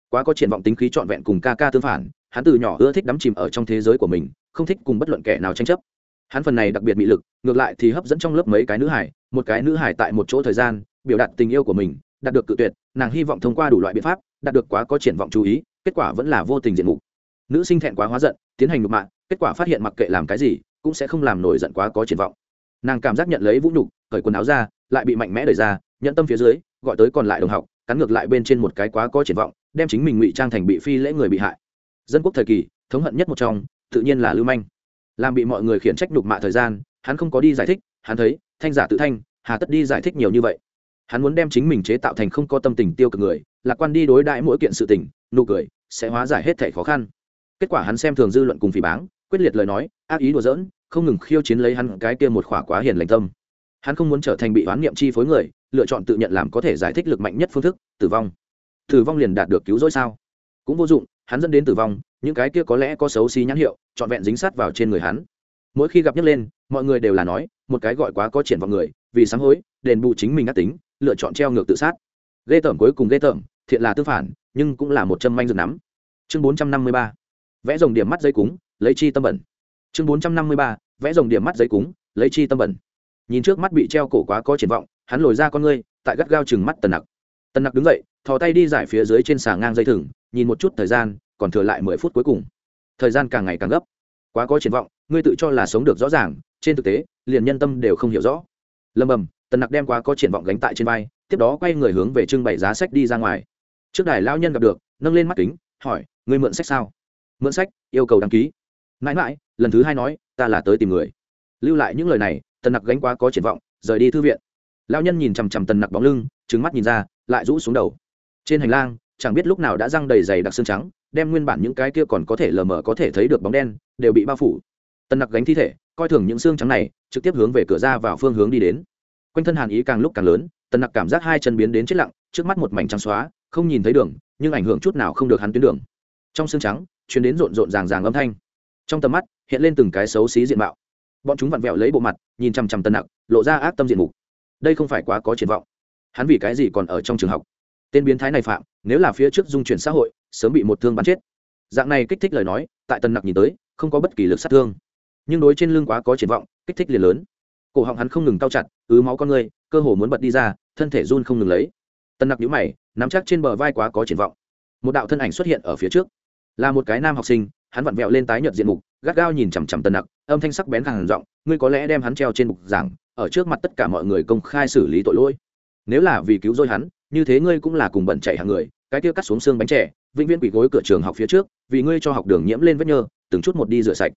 Quá có triển vọng tính khí trọn vẹn cùng ca ca tương phản, hắn từ nhỏ ưa thích đắm chìm ở trong thế giới của mình, không thích cùng bất luận kẻ nào tranh chấp. Hắn phần này đặc biệt bị lực, ngược lại thì hấp dẫn trong lớp mấy cái nữ hải, một cái nữ hải tại một chỗ thời gian, biểu đạt tình yêu của mình, đạt được cự tuyệt nàng hy vọng thông qua đủ loại biện pháp, đạt được quá có triển vọng chú ý, kết quả vẫn là vô tình diện mục. Nữ sinh thẹn quá hóa giận, tiến hành nhục mạng kết quả phát hiện mặc kệ làm cái gì, cũng sẽ không làm nổi giận quá có triển vọng. Nàng cảm giác nhận lấy vũ nhục, cởi quần áo ra, lại bị mạnh mẽ đẩy ra nhận tâm phía dưới, gọi tới còn lại đồng học, cắn ngược lại bên trên một cái quá có triển vọng, đem chính mình ngụy trang thành bị phi lễ người bị hại. Dân quốc thời kỳ, thống hận nhất một trong, tự nhiên là lưu manh. Làm bị mọi người khiển trách nhục mạ thời gian, hắn không có đi giải thích, hắn thấy, thanh giả tự thanh, hà tất đi giải thích nhiều như vậy hắn muốn đem chính mình chế tạo thành không có tâm tình tiêu cực người, lạc quan đi đối đãi mỗi kiện sự tình, nụ cười, sẽ hóa giải hết thẻ khó khăn. Kết quả hắn xem thường dư luận cùng phỉ báng, quyết liệt lời nói, ác ý đùa giỡn, không ngừng khiêu chiến lấy hắn cái kia một khỏa quá hiền lành tâm. Hắn không muốn trở thành bị oán niệm chi phối người, lựa chọn tự nhận làm có thể giải thích lực mạnh nhất phương thức, tử vong. Tử vong liền đạt được cứu rỗi sao? Cũng vô dụng, hắn dẫn đến tử vong, những cái kia có lẽ có xấu xí nhãn hiệu, trọn vẹn dính sát vào trên người hắn. Mỗi khi gặp nhấc lên, mọi người đều là nói, một cái gọi quá có triển vào người, vì sáng hối, đền bù chính mình ác tính lựa chọn treo ngược tự sát. Ghê tởm cuối cùng ghê tởm thiện là tư phản, nhưng cũng là một châm manh rực nắm. Chương bốn trăm năm mươi ba, vẽ dòng điểm mắt giấy cúng, lấy chi tâm bẩn. Chương bốn trăm năm mươi ba, vẽ dòng điểm mắt giấy cúng, lấy chi tâm bẩn. Nhìn trước mắt bị treo cổ quá có triển vọng, hắn lồi ra con ngươi, tại gắt gao chừng mắt tần nặc. Tần nặc đứng dậy, thò tay đi giải phía dưới trên xà ngang dây thừng, nhìn một chút thời gian, còn thừa lại mười phút cuối cùng. Thời gian càng ngày càng gấp. Quá có triển vọng, ngươi tự cho là sống được rõ ràng, trên thực tế, liền nhân tâm đều không hiểu rõ. Lâm bầm tần nặc đem quá có triển vọng gánh tại trên vai, tiếp đó quay người hướng về trưng bày giá sách đi ra ngoài. Trước đài lao nhân gặp được, nâng lên mắt kính, hỏi người mượn sách sao? Mượn sách, yêu cầu đăng ký. Mãi mãi, lần thứ hai nói, ta là tới tìm người. Lưu lại những lời này, tần nặc gánh quá có triển vọng, rời đi thư viện. Lao nhân nhìn chằm chằm tần nặc bóng lưng trứng mắt nhìn ra, lại rũ xuống đầu. Trên hành lang, chẳng biết lúc nào đã răng đầy dày đặc xương trắng, đem nguyên bản những cái kia còn có thể lờ mờ có thể thấy được bóng đen, đều bị bao phủ. Tần nặc gánh thi thể, coi thường những xương trắng này, trực tiếp hướng về cửa ra vào phương hướng đi đến quanh thân hàn ý càng lúc càng lớn, tần nặc cảm giác hai chân biến đến chết lặng, trước mắt một mảnh trắng xóa, không nhìn thấy đường, nhưng ảnh hưởng chút nào không được hắn tuyến đường. Trong xương trắng chuyến đến rộn rộn ràng ràng âm thanh. Trong tầm mắt, hiện lên từng cái xấu xí diện mạo. Bọn chúng vặn vẹo lấy bộ mặt, nhìn chằm chằm tần nặc, lộ ra ác tâm diện mục. Đây không phải quá có triển vọng. Hắn vì cái gì còn ở trong trường học? Tên biến thái này phạm, nếu là phía trước dung chuyển xã hội, sớm bị một thương bắn chết. Dạng này kích thích lời nói, tại tần nặc nhìn tới, không có bất kỳ lực sát thương. Nhưng đối trên lưng quá có triển vọng, kích thích liền lớn cổ họng hắn không ngừng cao chặt, ứ máu con người, cơ hồ muốn bật đi ra, thân thể run không ngừng lấy. Tần nặc nhũ mày, nắm chắc trên bờ vai quá có triển vọng. Một đạo thân ảnh xuất hiện ở phía trước. Là một cái nam học sinh, hắn vặn vẹo lên tái nhợt diện mục, gắt gao nhìn chằm chằm tần nặc, âm thanh sắc bén càng giọng, ngươi có lẽ đem hắn treo trên mục giảng, ở trước mặt tất cả mọi người công khai xử lý tội lỗi. Nếu là vì cứu dôi hắn, như thế ngươi cũng là cùng bẩn chạy hàng người, cái kia cắt xuống xương bánh trẻ vĩnh viễn quỷ gối cửa trường học phía trước, vì ngươi cho học đường nhiễm lên vết nhơ, từng chút một đi rửa sạch.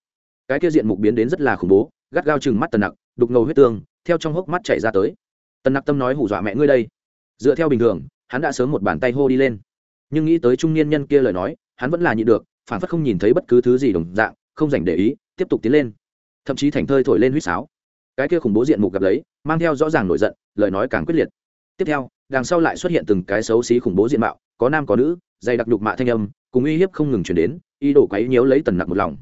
Cái kia diện mục biến đến rất là khủng bố, gắt gao chừng mắt tần nặc đục ngầu huyết tương, theo trong hốc mắt chảy ra tới. Tần nặc tâm nói, hù dọa mẹ ngươi đây. Dựa theo bình thường, hắn đã sớm một bàn tay hô đi lên. Nhưng nghĩ tới trung niên nhân kia lời nói, hắn vẫn là nhịn được phản phất không nhìn thấy bất cứ thứ gì đồng dạng, không dành để ý, tiếp tục tiến lên. Thậm chí thành thơi thổi lên huýt sáo. Cái kia khủng bố diện mục gặp lấy, mang theo rõ ràng nổi giận, lời nói càng quyết liệt. Tiếp theo, đằng sau lại xuất hiện từng cái xấu xí khủng bố diện mạo, có nam có nữ, dày đặc nhục mạ thanh âm, cùng uy hiếp không ngừng chuyển đến, ý đồ quấy nhiễu lấy tần nặc một lòng.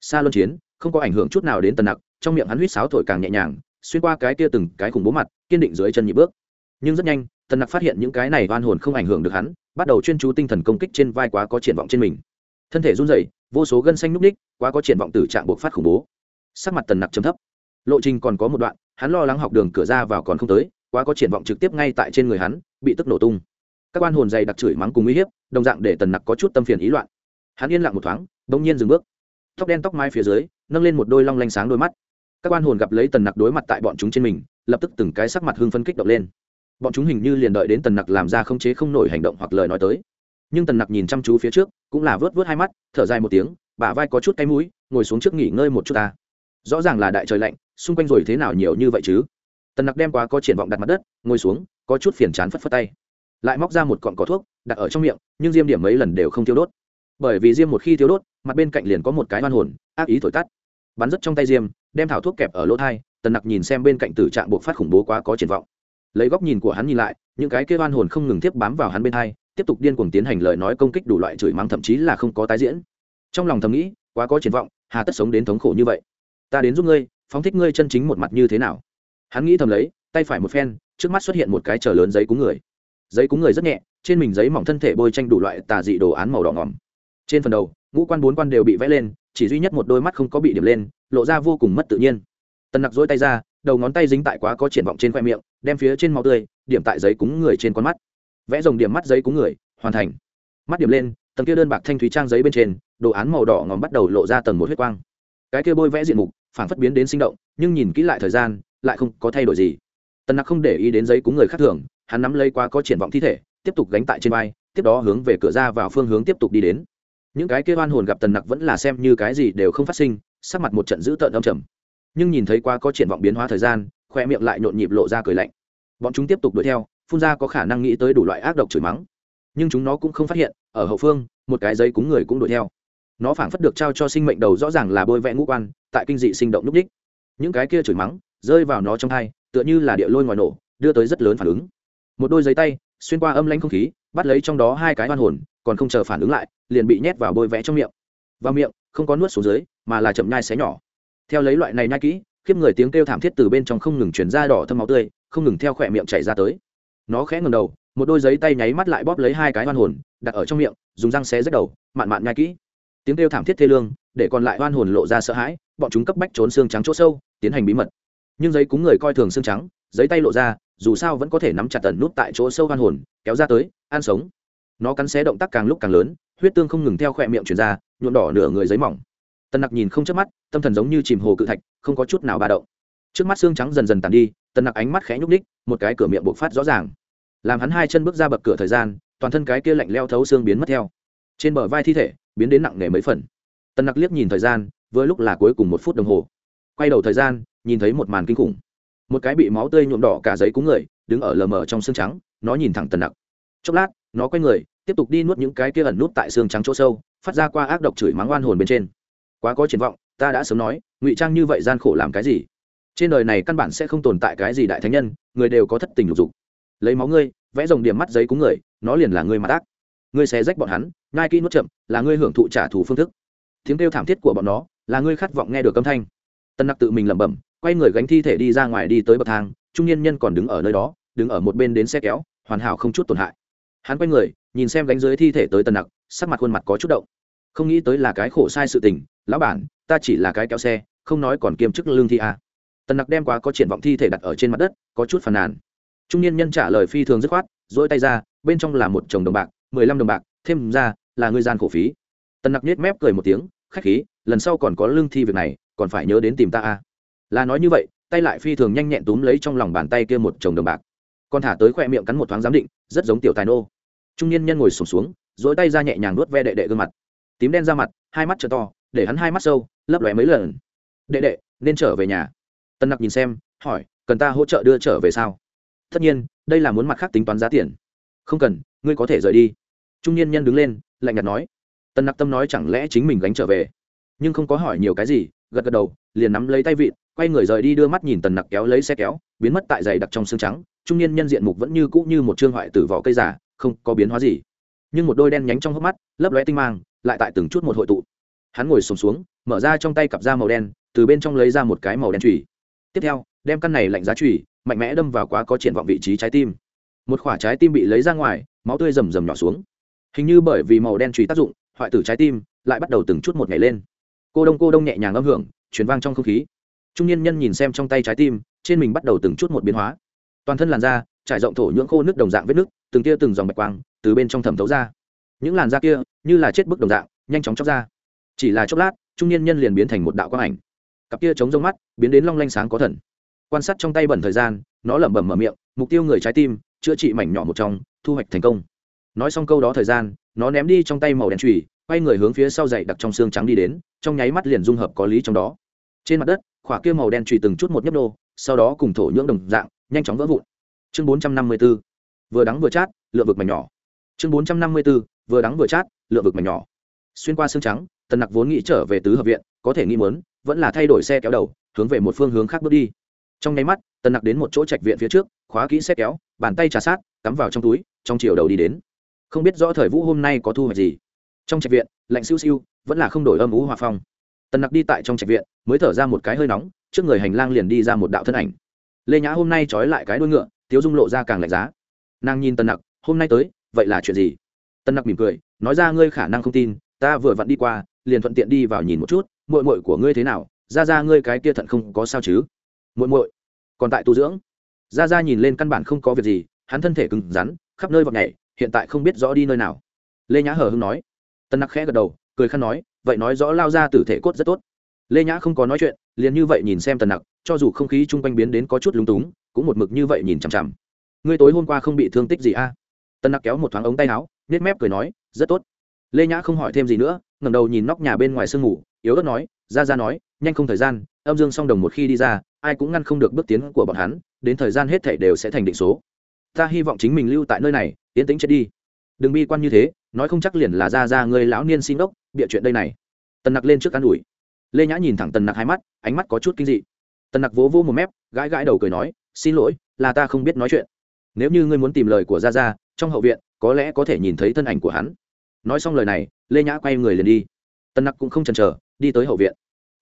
Xa luân chiến, không có ảnh hưởng chút nào đến tần nặc trong miệng hắn huýt sáo thổi càng nhẹ nhàng, xuyên qua cái kia từng cái khủng bố mặt, kiên định dưới chân nhị bước. Nhưng rất nhanh, tần nặc phát hiện những cái này oan hồn không ảnh hưởng được hắn, bắt đầu chuyên chú tinh thần công kích trên vai quá có triển vọng trên mình. Thân thể run rẩy, vô số gân xanh núp ních, quá có triển vọng từ trạng buộc phát khủng bố. Sắc mặt tần nặc chấm thấp. Lộ trình còn có một đoạn, hắn lo lắng học đường cửa ra vào còn không tới, quá có triển vọng trực tiếp ngay tại trên người hắn, bị tức nổ tung. Các oan hồn dày đặc chửi mắng cùng uy hiếp, đồng dạng để tần nặc có chút tâm phiền ý loạn. Hắn yên lặng một thoáng bỗng nhiên dừng bước. Tóc đen tóc mai phía dưới, nâng lên một đôi long lanh sáng đôi mắt các quan hồn gặp lấy tần nặc đối mặt tại bọn chúng trên mình, lập tức từng cái sắc mặt hưng phân kích động lên. Bọn chúng hình như liền đợi đến tần nặc làm ra không chế không nổi hành động hoặc lời nói tới. Nhưng tần nặc nhìn chăm chú phía trước, cũng là vớt vớt hai mắt, thở dài một tiếng, bả vai có chút cái mũi, ngồi xuống trước nghỉ ngơi một chút ta. Rõ ràng là đại trời lạnh, xung quanh rồi thế nào nhiều như vậy chứ? Tần nặc đem quá có triển vọng đặt mặt đất, ngồi xuống, có chút phiền chán phất phất tay. Lại móc ra một cọn cỏ thuốc, đặt ở trong miệng, nhưng diêm điểm mấy lần đều không thiêu đốt. Bởi vì diêm một khi thiêu đốt, mặt bên cạnh liền có một cái hoan hồn, ác ý thổi tắt. Bắn rất trong tay diêm đem thảo thuốc kẹp ở lỗ thai, tần nặc nhìn xem bên cạnh tử trạng buộc phát khủng bố quá có triển vọng. Lấy góc nhìn của hắn nhìn lại, những cái kêu hoan hồn không ngừng tiếp bám vào hắn bên hai, tiếp tục điên cuồng tiến hành lời nói công kích đủ loại chửi mắng thậm chí là không có tái diễn. Trong lòng thầm nghĩ, quá có triển vọng, hà tất sống đến thống khổ như vậy. Ta đến giúp ngươi, phóng thích ngươi chân chính một mặt như thế nào? Hắn nghĩ thầm lấy, tay phải một phen, trước mắt xuất hiện một cái chờ lớn giấy cúng người. Giấy cúng người rất nhẹ, trên mình giấy mỏng thân thể bôi tranh đủ loại tà dị đồ án màu đỏ ngỏm. Trên phần đầu ngũ quan bốn quan đều bị vẽ lên, chỉ duy nhất một đôi mắt không có bị điểm lên, lộ ra vô cùng mất tự nhiên. Tần nặc dỗi tay ra, đầu ngón tay dính tại quá có triển vọng trên khoe miệng, đem phía trên máu tươi, điểm tại giấy cúng người trên con mắt. Vẽ dòng điểm mắt giấy cúng người, hoàn thành. Mắt điểm lên, tầng kia đơn bạc thanh thúy trang giấy bên trên, đồ án màu đỏ ngòm bắt đầu lộ ra tầng một huyết quang. Cái kia bôi vẽ diện mục phản phất biến đến sinh động, nhưng nhìn kỹ lại thời gian, lại không có thay đổi gì. Tần nặc không để ý đến giấy cúng người khác thường, hắn nắm lấy quá có triển vọng thi thể, tiếp tục gánh tại trên vai, tiếp đó hướng về cửa ra vào phương hướng tiếp tục đi đến những cái kia oan hồn gặp tần nặc vẫn là xem như cái gì đều không phát sinh, sắc mặt một trận dữ tợn âm trầm. Nhưng nhìn thấy quá có triển vọng biến hóa thời gian, khoe miệng lại nhộn nhịp lộ ra cười lạnh. Bọn chúng tiếp tục đuổi theo, phun ra có khả năng nghĩ tới đủ loại ác độc chửi mắng. Nhưng chúng nó cũng không phát hiện, ở hậu phương, một cái giấy cúng người cũng đuổi theo. Nó phảng phất được trao cho sinh mệnh đầu rõ ràng là bôi vẽ ngũ quan, tại kinh dị sinh động núp đích. Những cái kia chửi mắng, rơi vào nó trong hai, tựa như là địa lôi ngoài nổ, đưa tới rất lớn phản ứng. Một đôi giấy tay, xuyên qua âm lãnh không khí, bắt lấy trong đó hai cái oan hồn còn không chờ phản ứng lại, liền bị nhét vào bôi vẽ trong miệng. Vào miệng, không có nuốt xuống dưới, mà là chậm nhai xé nhỏ. Theo lấy loại này nhai kỹ, khiếp người tiếng kêu thảm thiết từ bên trong không ngừng chuyển ra đỏ thâm máu tươi, không ngừng theo khỏe miệng chảy ra tới. Nó khẽ ngầm đầu, một đôi giấy tay nháy mắt lại bóp lấy hai cái oan hồn, đặt ở trong miệng, dùng răng xé rách đầu, mạn mạn nhai kỹ. Tiếng kêu thảm thiết thê lương, để còn lại oan hồn lộ ra sợ hãi, bọn chúng cấp bách trốn xương trắng chỗ sâu, tiến hành bí mật. Nhưng giấy cúng người coi thường xương trắng, giấy tay lộ ra, dù sao vẫn có thể nắm chặt tần nút tại chỗ sâu oan hồn, kéo ra tới, ăn sống nó cắn xé động tác càng lúc càng lớn, huyết tương không ngừng theo khỏe miệng chuyển ra, nhuộm đỏ nửa người giấy mỏng. Tần nặc nhìn không chớp mắt, tâm thần giống như chìm hồ cự thạch, không có chút nào ba động. Trước mắt xương trắng dần dần tàn đi tần nặc ánh mắt khẽ nhúc ních một cái cửa miệng bộc phát rõ ràng. Làm hắn hai chân bước ra bậc cửa thời gian, toàn thân cái kia lạnh leo thấu xương biến mất theo. Trên bờ vai thi thể, biến đến nặng nề mấy phần. Tần nặc liếc nhìn thời gian với lúc là cuối cùng một phút đồng hồ. Quay đầu thời gian, nhìn thấy một màn kinh khủng. Một cái bị máu tươi nhuộm đỏ cả giấy cúng người, đứng ở lờ mờ trong xương trắng, nó nhìn thẳng tần nặc. Chốc lát, nó quay người tiếp tục đi nuốt những cái kia ẩn nút tại xương trắng chỗ sâu, phát ra qua ác độc chửi mắng oan hồn bên trên. Quá có triển vọng, ta đã sớm nói, ngụy trang như vậy gian khổ làm cái gì? Trên đời này căn bản sẽ không tồn tại cái gì đại thánh nhân, người đều có thất tình lục dục. Lấy máu ngươi, vẽ dòng điểm mắt giấy cúng người, nó liền là ngươi mặt ác ngươi xé rách bọn hắn ngai kỹ nuốt chậm, là ngươi hưởng thụ trả thù phương thức. Tiếng kêu thảm thiết của bọn nó, là ngươi khát vọng nghe được âm thanh. Tân nặc tự mình lẩm bẩm, quay người gánh thi thể đi ra ngoài đi tới bậc thang, trung niên nhân còn đứng ở nơi đó, đứng ở một bên đến xe kéo, hoàn hảo không chút tổn hại hắn quay người, nhìn xem gánh dưới thi thể tới tần nặc, sắc mặt khuôn mặt có chút động không nghĩ tới là cái khổ sai sự tình, lão bản, ta chỉ là cái kéo xe, không nói còn kiêm chức lương thi à. tần nặc đem quá có triển vọng thi thể đặt ở trên mặt đất, có chút phàn nàn trung niên nhân trả lời phi thường dứt khoát dỗi tay ra, bên trong là một chồng đồng bạc, mười lăm đồng bạc, thêm ra là ngươi gian khổ phí tần nặc nết mép cười một tiếng, khách khí, lần sau còn có lương thi việc này, còn phải nhớ đến tìm ta à. là nói như vậy, tay lại phi thường nhanh nhẹn túm lấy trong lòng bàn tay kia một chồng đồng bạc còn thả tới khoe miệng cắn một thoáng giám định rất giống tiểu tài nô. Trung niên nhân ngồi sổm xuống, dỗi tay ra nhẹ nhàng nuốt ve đệ đệ gương mặt. Tím đen ra mặt hai mắt t to để hắn hai mắt sâu lấp lóe mấy lần. Đệ đệ nên trở về nhà. Tân nặc nhìn xem hỏi cần ta hỗ trợ đưa trở về sao? Tất nhiên đây là muốn mặt khác tính toán giá tiền. Không cần ngươi có thể rời đi. Trung niên nhân đứng lên lạnh nhạt nói. Tân nặc tâm nói chẳng lẽ chính mình gánh trở về? Nhưng không có hỏi nhiều cái gì gật gật đầu liền nắm lấy tay vịn quay người rời đi đưa mắt nhìn tần nặc kéo lấy xe kéo biến mất tại giày đặc trong xương trắng trung niên nhân diện mục vẫn như cũ như một trương hoại tử vỏ cây giả không có biến hóa gì. Nhưng một đôi đen nhánh trong hốc mắt lấp lóe tinh mang lại tại từng chút một hội tụ. Hắn ngồi sùng xuống, xuống mở ra trong tay cặp da màu đen từ bên trong lấy ra một cái màu đen chùy. Tiếp theo đem căn này lạnh giá chùy mạnh mẽ đâm vào quá có triển vọng vị trí trái tim. Một quả trái tim bị lấy ra ngoài máu tươi rầm rầm nhỏ xuống. Hình như bởi vì màu đen chùy tác dụng hoại tử trái tim lại bắt đầu từng chút một ngày lên. Cô đông cô đông nhẹ nhàng âm hưởng chuyển vang trong không khí trung niên nhân nhìn xem trong tay trái tim, trên mình bắt đầu từng chút một biến hóa. Toàn thân làn da, trải rộng thổ nhưỡng khô nước đồng dạng vết nước, từng tia từng dòng bạch quang từ bên trong thẩm thấu ra. Những làn da kia như là chết bức đồng dạng, nhanh chóng chóc ra. Chỉ là chốc lát, trung niên nhân liền biến thành một đạo quang ảnh. Cặp kia chống rông mắt, biến đến long lanh sáng có thần. Quan sát trong tay bẩn thời gian, nó lẩm bẩm mở miệng, mục tiêu người trái tim, chữa trị mảnh nhỏ một trong, thu hoạch thành công. Nói xong câu đó thời gian, nó ném đi trong tay màu đen trùy quay người hướng phía sau dậy, đặc trong xương trắng đi đến, trong nháy mắt liền dung hợp có lý trong đó. Trên mặt đất khỏa kia màu đen trùy từng chút một nhấp đô sau đó cùng thổ nhưỡng đồng dạng, nhanh chóng vỡ vụn. Chương bốn trăm năm mươi b ố vừa đắng vừa chát, lựa vực mảnh nhỏ. Chương bốn trăm năm mươi b ố vừa đắng vừa chát, lựa vực mảnh nhỏ. Xuyên qua xương trắng, tần nặc vốn nghĩ trở về tứ hợp viện, có thể nghĩ muốn, vẫn là thay đổi xe kéo đầu, hướng về một phương hướng khác bước đi. Trong nháy mắt, tần nặc đến một chỗ trạch viện phía trước, khóa kỹ xe kéo, bàn tay trà sát, cắm vào trong túi, trong chiều đầu đi đến. Không biết rõ thời vũ hôm nay có thu hoạch gì. Trong trạch viện, lạnh siêu siêu, vẫn là không đổi âm ú hòa phong tần nặc đi tại trong trạch viện, mới thở ra một cái hơi nóng, trước người hành lang liền đi ra một đạo thân ảnh. Lê nhã hôm nay trói lại cái đuôi ngựa, tiếu dung lộ ra càng lạnh giá. Nàng nhìn tần nặc, hôm nay tới, vậy là chuyện gì? Tần nặc mỉm cười, nói ra ngươi khả năng không tin, ta vừa vặn đi qua, liền thuận tiện đi vào nhìn một chút, muội muội của ngươi thế nào? Ra ra ngươi cái kia thận không có sao chứ? Muội muội, còn tại tu dưỡng? Ra ra nhìn lên căn bản không có việc gì, hắn thân thể cứng rắn, khắp nơi vọt nhảy, hiện tại không biết rõ đi nơi nào. Lê nhã hờ hưng nói. Tân nặc khẽ gật đầu, cười khăn nói vậy nói rõ lao ra tử thể cốt rất tốt. Lê nhã không có nói chuyện, liền như vậy nhìn xem tần nặc, cho dù không khí chung quanh biến đến có chút lúng túng, cũng một mực như vậy nhìn chằm chằm. Ngươi tối hôm qua không bị thương tích gì a à? tần nặc kéo một thoáng ống tay áo nếp mép cười nói, rất tốt. Lê nhã không hỏi thêm gì nữa ngầm đầu nhìn nóc nhà bên ngoài sương ngủ yếu ớt nói, ra ra nói, nhanh không thời gian, âm dương song đồng một khi đi ra, ai cũng ngăn không được bước tiến của bọn hắn, đến thời gian hết thảy đều sẽ thành định số. Ta hy vọng chính mình lưu tại nơi này tiến tĩnh chết đi. Đừng bi quan như thế, nói không chắc liền là ra ra người lão niên xin đốc bịa chuyện đây này. Tần nặc lên trước an ủi. Lê nhã nhìn thẳng tần nặc hai mắt, ánh mắt có chút kinh dị. Tần nặc vỗ vỗ một mép, gãi gãi đầu cười nói, xin lỗi, là ta không biết nói chuyện. Nếu như ngươi muốn tìm lời của gia gia, trong hậu viện, có lẽ có thể nhìn thấy thân ảnh của hắn. Nói xong lời này, lê nhã quay người liền đi. Tần nặc cũng không chần chờ, đi tới hậu viện.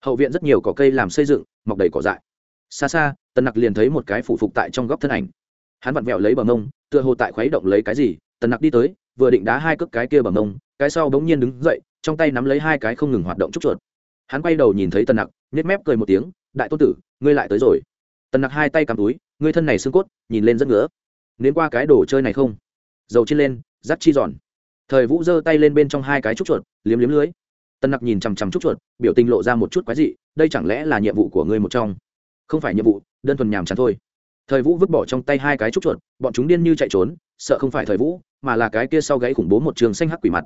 Hậu viện rất nhiều cỏ cây làm xây dựng, mọc đầy cỏ dại. Xa xa, tần nặc liền thấy một cái phủ phục tại trong góc thân ảnh. Hắn vặn vẹo lấy bờ mông, tựa hồ tại khuấy động lấy cái gì. Tần nặc đi tới, vừa định đá hai cước cái kia bờ mông, cái sau bỗng nhiên đứng dậy trong tay nắm lấy hai cái không ngừng hoạt động trúc chuột. Hắn quay đầu nhìn thấy tần nặc nhét mép cười một tiếng, đại tôn tử, ngươi lại tới rồi. Tần nặc hai tay cắm túi, ngươi thân này xương cốt, nhìn lên rất ngứa. Nến qua cái đồ chơi này không? Dầu trên lên rắt chi giòn. Thời vũ giơ tay lên bên trong hai cái trúc chuột, liếm liếm lưới. Tân nặc nhìn chằm chằm trúc chuột, biểu tình lộ ra một chút quái dị, đây chẳng lẽ là nhiệm vụ của ngươi một trong? Không phải nhiệm vụ, đơn thuần nhàm chán thôi. Thời vũ vứt bỏ trong tay hai cái trúc chuột, bọn chúng điên như chạy trốn, sợ không phải thời vũ, mà là cái kia sau gáy khủng bố một trường xanh hắc quỷ mặt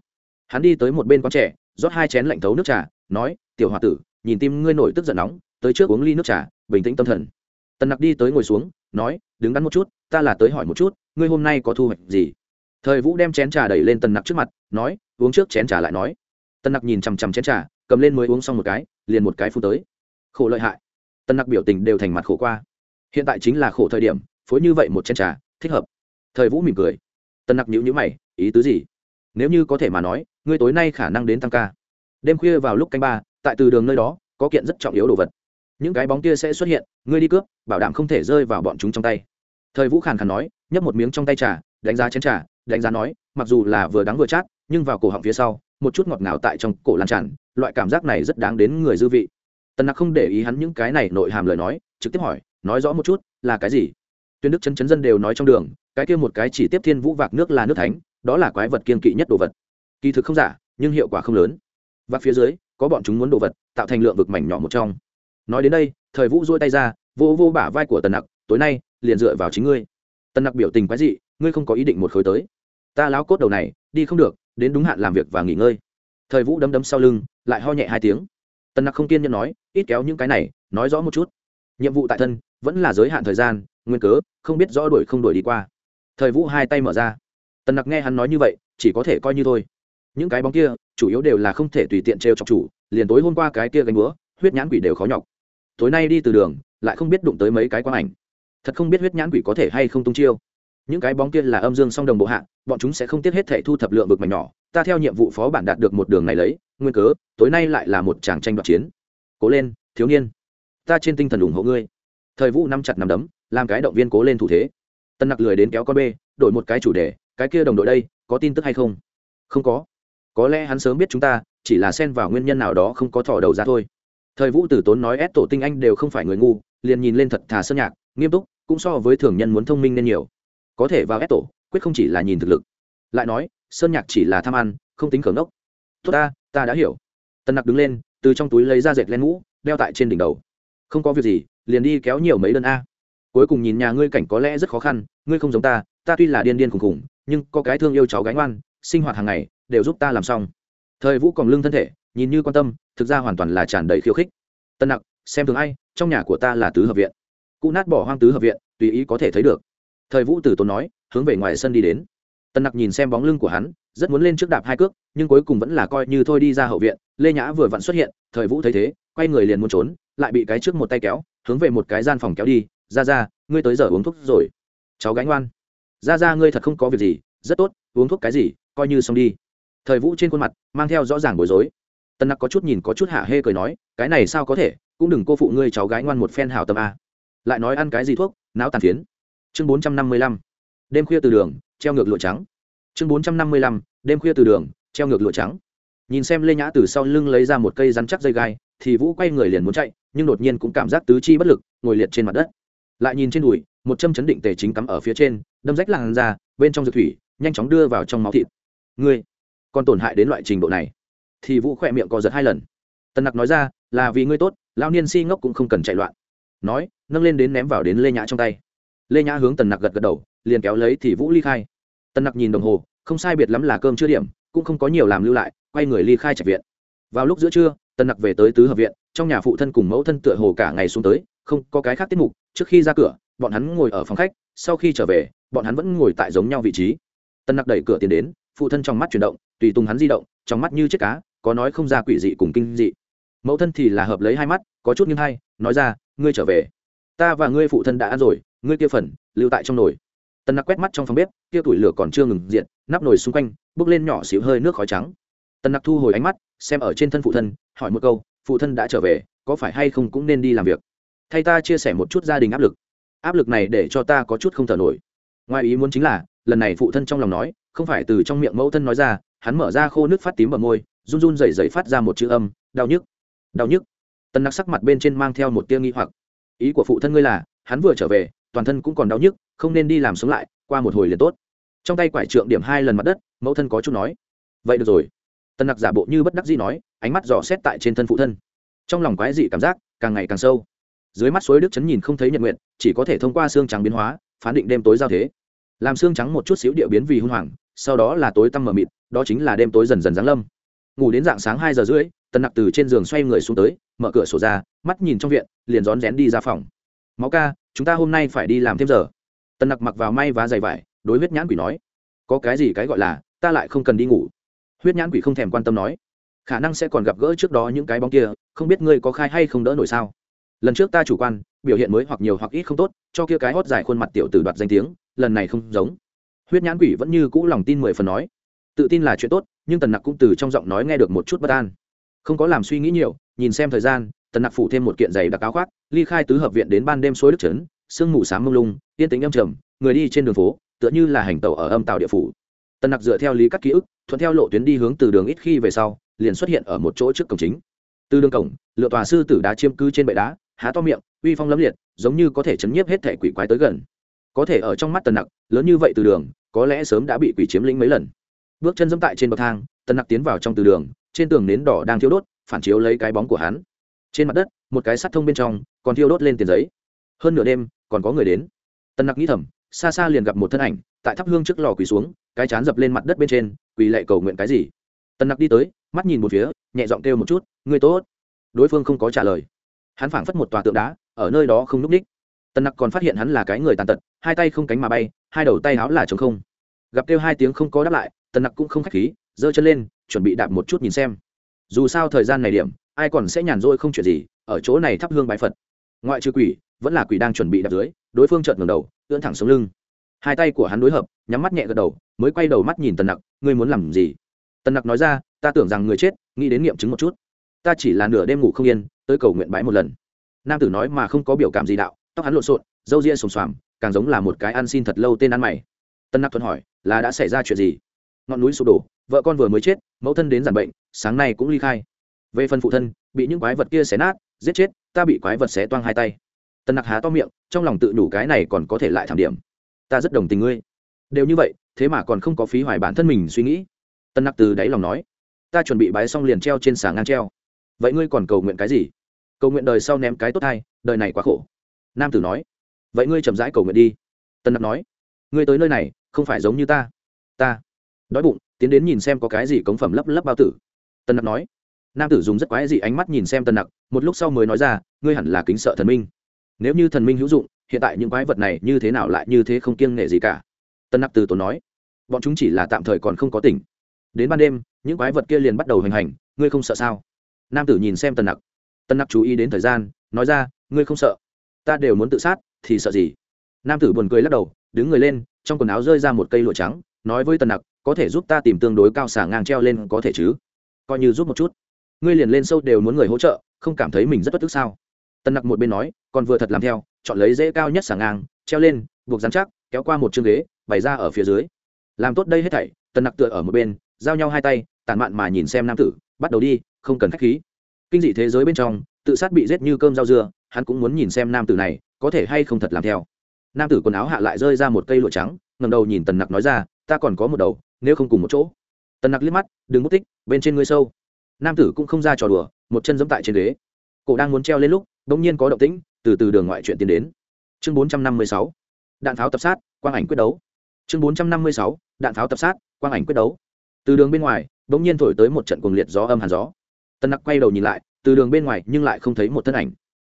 hắn đi tới một bên con trẻ rót hai chén lạnh thấu nước trà, nói, tiểu h o a tử, nhìn tim ngươi nổi tức giận nóng, tới trước uống ly nước trà, bình tĩnh tâm thần. Tần nặc đi tới ngồi xuống, nói, đứng đắn một chút, ta là tới hỏi một chút, ngươi hôm nay có thu hoạch gì? Thời vũ đem chén trà đẩy lên tần nặc trước mặt, nói, uống trước chén trà lại nói. Tần nặc nhìn chằm chằm chén trà, cầm lên mới uống xong một cái, liền một cái phu tới. Khổ lợi hại. Tần nặc biểu tình đều thành mặt khổ qua. Hiện tại chính là khổ thời điểm, phối như vậy một chén trà, thích hợp. Thời vũ mỉm cười. Tần nặc nhữ nhữ mày, ý tứ gì? Nếu như có thể mà nói, ngươi tối nay khả năng đến tăng ca. Đêm khuya vào lúc canh ba, tại từ đường nơi đó, có kiện rất trọng yếu đồ vật. Những cái bóng kia sẽ xuất hiện, ngươi đi cướp, bảo đảm không thể rơi vào bọn chúng trong tay. Thời vũ khàn khàn nói, nhấp một miếng trong tay trà, đánh giá chén trà, đánh giá nói, mặc dù là vừa đắng vừa chát, nhưng vào cổ họng phía sau, một chút ngọt ngào tại trong cổ lan tràn, loại cảm giác này rất đáng đến người dư vị. Tần nặc không để ý hắn những cái này nội hàm lời nói, trực tiếp hỏi, nói rõ một chút, là cái gì? Tuyên đức chấn chấn dân đều nói trong đường, cái kia một cái chỉ tiếp thiên vũ vạc nước là nước thánh đó là quái vật kiên kỵ nhất đồ vật. Kỳ thực không giả, nhưng hiệu quả không lớn. Và phía dưới, có bọn chúng muốn đồ vật, tạo thành lượng vực mảnh nhỏ một trong. Nói đến đây, thời vũ dôi tay ra, vô vô bả vai của tần nặc, tối nay, liền dựa vào chính ngươi. Tần nặc biểu tình quái dị, ngươi không có ý định một khối tới. Ta láo cốt đầu này, đi không được, đến đúng hạn làm việc và nghỉ ngơi. Thời vũ đấm đấm sau lưng, lại ho nhẹ hai tiếng. Tần nặc không kiên nhẫn nói, ít kéo những cái này, nói rõ một chút. Nhiệm vụ tại thân, vẫn là giới hạn thời gian, nguyên cớ, không biết rõ đuổi không đuổi đi qua. Thời vũ hai tay mở ra tần nặc nghe hắn nói như vậy chỉ có thể coi như thôi. Những cái bóng kia chủ yếu đều là không thể tùy tiện trêu chọc chủ liền tối hôm qua cái kia gánh búa huyết nhãn quỷ đều khó nhọc. Tối nay đi từ đường lại không biết đụng tới mấy cái quang ảnh. Thật không biết huyết nhãn quỷ có thể hay không tung chiêu. Những cái bóng kia là âm dương song đồng bộ hạ bọn chúng sẽ không tiếc hết thể thu thập lượng vực mảnh nhỏ. Ta theo nhiệm vụ phó bản đạt được một đường này lấy nguyên cớ tối nay lại là một tràng tranh đoạt chiến. Cố lên thiếu niên. Ta trên tinh thần ủng hộ ngươi. Thời vũ nắm chặt nắm đấm làm cái động viên cố lên thủ thế. Tân nặc lười đến kéo con bê, đổi một cái chủ đề cái kia đồng đội đây, có tin tức hay không? Không có. Có lẽ hắn sớm biết chúng ta, chỉ là xen vào nguyên nhân nào đó không có thỏ đầu ra thôi. Thời vũ tử tốn nói ép tổ tinh anh đều không phải người ngu, liền nhìn lên thật thà sơn nhạc, nghiêm túc, cũng so với thường nhân muốn thông minh nên nhiều. Có thể vào ép tổ, quyết không chỉ là nhìn thực lực. Lại nói, sơn nhạc chỉ là tham ăn, không tính khởi ngốc. Tốt ta ta đã hiểu. Tân nặc đứng lên, từ trong túi lấy ra dệt len mũ, đeo tại trên đỉnh đầu. Không có việc gì, liền đi kéo nhiều mấy đơn a. Cuối cùng nhìn nhà ngươi cảnh có lẽ rất khó khăn, ngươi không giống ta ta tuy là điên điên khùng khùng nhưng có cái thương yêu cháu gánh oan sinh hoạt hàng ngày, đều giúp ta làm xong. Thời vũ còn lưng thân thể, nhìn như quan tâm, thực ra hoàn toàn là tràn đầy khiêu khích. Tân nặc, xem thường ai, trong nhà của ta là tứ hợp viện. Cụ nát bỏ hoang tứ hợp viện, tùy ý có thể thấy được. Thời vũ từ tốn nói, hướng về ngoài sân đi đến. Tân nặc nhìn xem bóng lưng của hắn, rất muốn lên trước đạp hai cước, nhưng cuối cùng vẫn là coi như thôi đi ra hậu viện, lê nhã vừa vặn xuất hiện, thời vũ thấy thế, quay người liền muốn trốn, lại bị cái trước một tay kéo, hướng về một cái gian phòng kéo đi. Ra ra, ngươi tới giờ uống thuốc rồi. Cháu gánh oan ra ra, ngươi thật không có việc gì, rất tốt, uống thuốc cái gì, coi như xong đi. Thời vũ trên khuôn mặt mang theo rõ ràng bối rối. Tân nặc có chút nhìn, có chút hạ hê cười nói, cái này sao có thể, cũng đừng cô phụ ngươi cháu gái ngoan một phen hào tâm a. Lại nói ăn cái gì thuốc não tàn phiến. Chương bốn trăm năm mươi lăm, đêm khuya từ đường, treo ngược lụa trắng. Chương bốn trăm năm mươi lăm, đêm khuya từ đường, treo ngược lụa trắng. Nhìn xem lê nhã từ sau lưng lấy ra một cây rắn chắc dây gai, thì vũ quay người liền muốn chạy, nhưng đột nhiên cũng cảm giác tứ chi bất lực, ngồi liệt trên mặt đất. Lại nhìn trên đùi, một châm chấn định tề chính cắm ở phía trên đâm rách làn da, bên trong dược thủy, nhanh chóng đưa vào trong máu thịt. Ngươi, còn tổn hại đến loại trình độ này. Thì vũ khỏe miệng co giật hai lần. Tần nặc nói ra, là vì ngươi tốt lao niên si ngốc cũng không cần chạy loạn. Nói, nâng lên đến ném vào đến lê nhã trong tay. Lê nhã hướng tần nặc gật gật đầu, liền kéo lấy thì vũ ly khai. Tần nặc nhìn đồng hồ, không sai biệt lắm là cơm chưa điểm, cũng không có nhiều làm lưu lại, quay người ly khai trạch viện. Vào lúc giữa trưa, tần nặc về tới tứ hợp viện, trong nhà phụ thân cùng mẫu thân tựa hồ cả ngày xuống tới, không có cái khác tiết mục, trước khi ra cửa, bọn hắn ngồi ở phòng khách sau khi trở về, bọn hắn vẫn ngồi tại giống nhau vị trí. Tân nặc đẩy cửa tiến đến, phụ thân trong mắt chuyển động, tùy tùng hắn di động, trong mắt như chiếc cá, có nói không ra quỷ dị cùng kinh dị. Mẫu thân thì là hợp lấy hai mắt, có chút nghiêng hay nói ra, ngươi trở về. Ta và ngươi phụ thân đã ăn rồi, ngươi kia phần, lưu tại trong nồi. Tân nặc quét mắt trong phòng bếp, kia tủi lửa còn chưa ngừng diện nắp nồi xung quanh bước lên nhỏ xíu hơi nước khói trắng. Tân nặc thu hồi ánh mắt, xem ở trên thân phụ thân, hỏi một câu, phụ thân đã trở về, có phải hay không cũng nên đi làm việc? Thay ta chia sẻ một chút gia đình áp lực áp lực này để cho ta có chút không thở nổi. Ngoài ý muốn chính là, lần này phụ thân trong lòng nói, không phải từ trong miệng mẫu thân nói ra, hắn mở ra khô nước phát tím vào môi, run run rẩy rẩy phát ra một chữ âm, đau nhức. Đau nhức. Tân nặc sắc mặt bên trên mang theo một tia nghi hoặc. Ý của phụ thân ngươi là, hắn vừa trở về, toàn thân cũng còn đau nhức, không nên đi làm sống lại, qua một hồi liền tốt. Trong tay quải trượng điểm hai lần mặt đất, mẫu thân có chút nói. Vậy được rồi. Tân nặc giả bộ như bất đắc dĩ nói, ánh mắt dò xét tại trên thân phụ thân. Trong lòng quái dị cảm giác, càng ngày càng sâu dưới mắt suối đức chấn nhìn không thấy nhật nguyện chỉ có thể thông qua xương trắng biến hóa, phán định đêm tối giao thế. Làm xương trắng một chút xíu địa biến vì hung hoàng, sau đó là tối tăm mờ mịt, đó chính là đêm tối dần dần giáng lâm. Ngủ đến dạng sáng hai giờ rưỡi, tần nặc từ trên giường xoay người xuống tới, mở cửa sổ ra, mắt nhìn trong viện, liền rón rén đi ra phòng. Máu ca, chúng ta hôm nay phải đi làm thêm giờ. Tần nặc mặc vào may và giày vải, đối huyết nhãn quỷ nói. Có cái gì cái gọi là, ta lại không cần đi ngủ. Huyết nhãn quỷ không thèm quan tâm nói. Khả năng sẽ còn gặp gỡ trước đó những cái bóng kia, không biết ngươi có khai hay không đỡ nổi sao? Lần trước ta chủ quan, biểu hiện mới hoặc nhiều hoặc ít không tốt, cho kia cái hót dài khuôn mặt tiểu tử đoạt danh tiếng, lần này không giống. Huyết nhãn quỷ vẫn như cũ lòng tin mười phần nói. Tự tin là chuyện tốt, nhưng tần nặc cũng từ trong giọng nói nghe được một chút bất an. Không có làm suy nghĩ nhiều, nhìn xem thời gian, tần nặc phủ thêm một kiện giày đặc áo khoác, ly khai tứ hợp viện đến ban đêm suối đức trấn, sương mù sáng mông lung, yên tính âm trầm, người đi trên đường phố, tựa như là hành tàu ở âm tàu địa phủ. Tần nặc dựa theo lý các ký ức, thuận theo lộ tuyến đi hướng từ đường ít khi về sau, liền xuất hiện ở một chỗ trước cổng chính. Từ đường cổng, lựa tòa sư tử đá chiêm cư trên bệ đá há to miệng, uy phong lấm liệt, giống như có thể chấn nhiếp hết thể quỷ quái tới gần. Có thể ở trong mắt tần nặc, lớn như vậy từ đường, có lẽ sớm đã bị quỷ chiếm lĩnh mấy lần. Bước chân dẫm tại trên bậc thang, tần nặc tiến vào trong từ đường, trên tường nến đỏ đang thiêu đốt, phản chiếu lấy cái bóng của hắn. Trên mặt đất, một cái sắt thông bên trong, còn thiêu đốt lên tiền giấy. Hơn nửa đêm, còn có người đến. Tần nặc nghĩ thầm, xa xa liền gặp một thân ảnh, tại thắp hương trước lò quỳ xuống, cái chán dập lên mặt đất bên trên, quỳ lệ cầu nguyện cái gì. Tần nặc đi tới, mắt nhìn một phía, nhẹ giọng kêu một chút người tốt. Đối phương không có trả lời hắn phảng phất một tòa tượng đá, ở nơi đó không n ú c ních tần nặc còn phát hiện hắn là cái người tàn tật, hai tay không cánh mà bay, hai đầu tay áo là trống không. Gặp kêu hai tiếng không có đáp lại, tần nặc cũng không k h á c h khí, giơ chân lên, chuẩn bị đạp một chút nhìn xem. Dù sao thời gian này điểm, ai còn sẽ nhàn rỗi không chuyện gì, ở chỗ này thắp hương bái phật. Ngoại trừ quỷ, vẫn là quỷ đang chuẩn bị đạp dưới, đối phương trợn ngầm đầu, ưỡn thẳng xuống lưng. Hai tay của hắn đối hợp, nhắm mắt nhẹ gật đầu, mới quay đầu mắt nhìn tần nặc, ngươi muốn làm gì? Tần nặc nói ra, ta tưởng rằng người chết, nghĩ đến nghiệm chứng một chút ta chỉ là nửa đêm ngủ không yên, tới cầu nguyện bái một lần. Nam tử nói mà không có biểu cảm gì đạo, tóc hắn lộn xộn, râu ria sồm xoàm, càng giống là một cái ăn xin thật lâu tên ăn mày. Tân nặc thuận hỏi, là đã xảy ra chuyện gì? Ngọn núi sụp đổ, vợ con vừa mới chết, mẫu thân đến giàn bệnh, sáng nay cũng ly khai. Về phần phụ thân, bị những quái vật kia xé nát, giết chết, ta bị quái vật xé toang hai tay. Tân nặc há to miệng, trong lòng tự đủ cái này còn có thể lại thảm điểm. Ta rất đồng tình ngươi. Đều như vậy, thế mà còn không có phí hoài bản thân mình suy nghĩ. Tân nặc từ đáy lòng nói, ta chuẩn bị bái xong liền treo trên xà ngang treo vậy ngươi còn cầu nguyện cái gì? Cầu nguyện đời sau ném cái tốt hay đời này quá khổ. Nam tử nói. Vậy ngươi chậm rãi cầu nguyện đi. Tân nặc nói. Ngươi tới nơi này, không phải giống như ta. Ta. Đói bụng, tiến đến nhìn xem có cái gì cống phẩm lấp lấp bao tử. Tân nặc nói. Nam tử dùng rất quái dị ánh mắt nhìn xem tân nặc, một lúc sau mới nói ra, ngươi hẳn là kính sợ thần minh. Nếu như thần minh hữu dụng, hiện tại những quái vật này như thế nào lại như thế không kiêng nghệ gì cả? Tân nặc từ tốn nói. Bọn chúng chỉ là tạm thời còn không có tỉnh. Đến ban đêm, những quái vật kia liền bắt đầu hình hành, ngươi không sợ sao? Nam tử nhìn xem Tần nặc. Tần nặc chú ý đến thời gian, nói ra, ngươi không sợ? Ta đều muốn tự sát, thì sợ gì? Nam tử buồn cười lắc đầu, đứng người lên, trong quần áo rơi ra một cây lụa trắng, nói với tần nặc, có thể giúp ta tìm tương đối cao xả ngang treo lên có thể chứ? Coi như giúp một chút. Ngươi liền lên sâu đều muốn người hỗ trợ, không cảm thấy mình rất bất tức sao? Tần nặc một bên nói, còn vừa thật làm theo, chọn lấy dễ cao nhất xả ngang, treo lên, buộc dán chắc, kéo qua một chương ghế, bày ra ở phía dưới. Làm tốt đây hết thảy. Tần nặc tựa ở một bên, giao nhau hai tay tàn mạn mà nhìn xem nam tử, bắt đầu đi không cần k h á c h khí. Kinh dị thế giới bên trong, tự sát bị giết như cơm rau dưa, hắn cũng muốn nhìn xem nam tử này, có thể hay không thật làm theo. Nam tử quần áo hạ lại rơi ra một cây lụa trắng ngầm đầu nhìn tần nặc nói ra, ta còn có một đầu, nếu không cùng một chỗ. Tần nặc liếc mắt, đừng mất tích, bên trên ngươi sâu. Nam tử cũng không ra trò đùa, một chân giẫm tại trên ghế. Cổ đang muốn treo lên lúc đ ỗ n g nhiên có động tĩnh, từ từ đường ngoại chuyện tiến đến. Chương bốn trăm năm mươi sáu, đạn pháo tập sát, quang ảnh quyết đấu. Chương bốn trăm năm mươi sáu, đạn pháo tập sát, quang ảnh quyết đấu. Từ đường bên ngoài đ ỗ n g nhiên thổi tới một trận cuồng liệt gió âm hàn gió tần nặc quay đầu nhìn lại, từ đường bên ngoài nhưng lại không thấy một thân ảnh.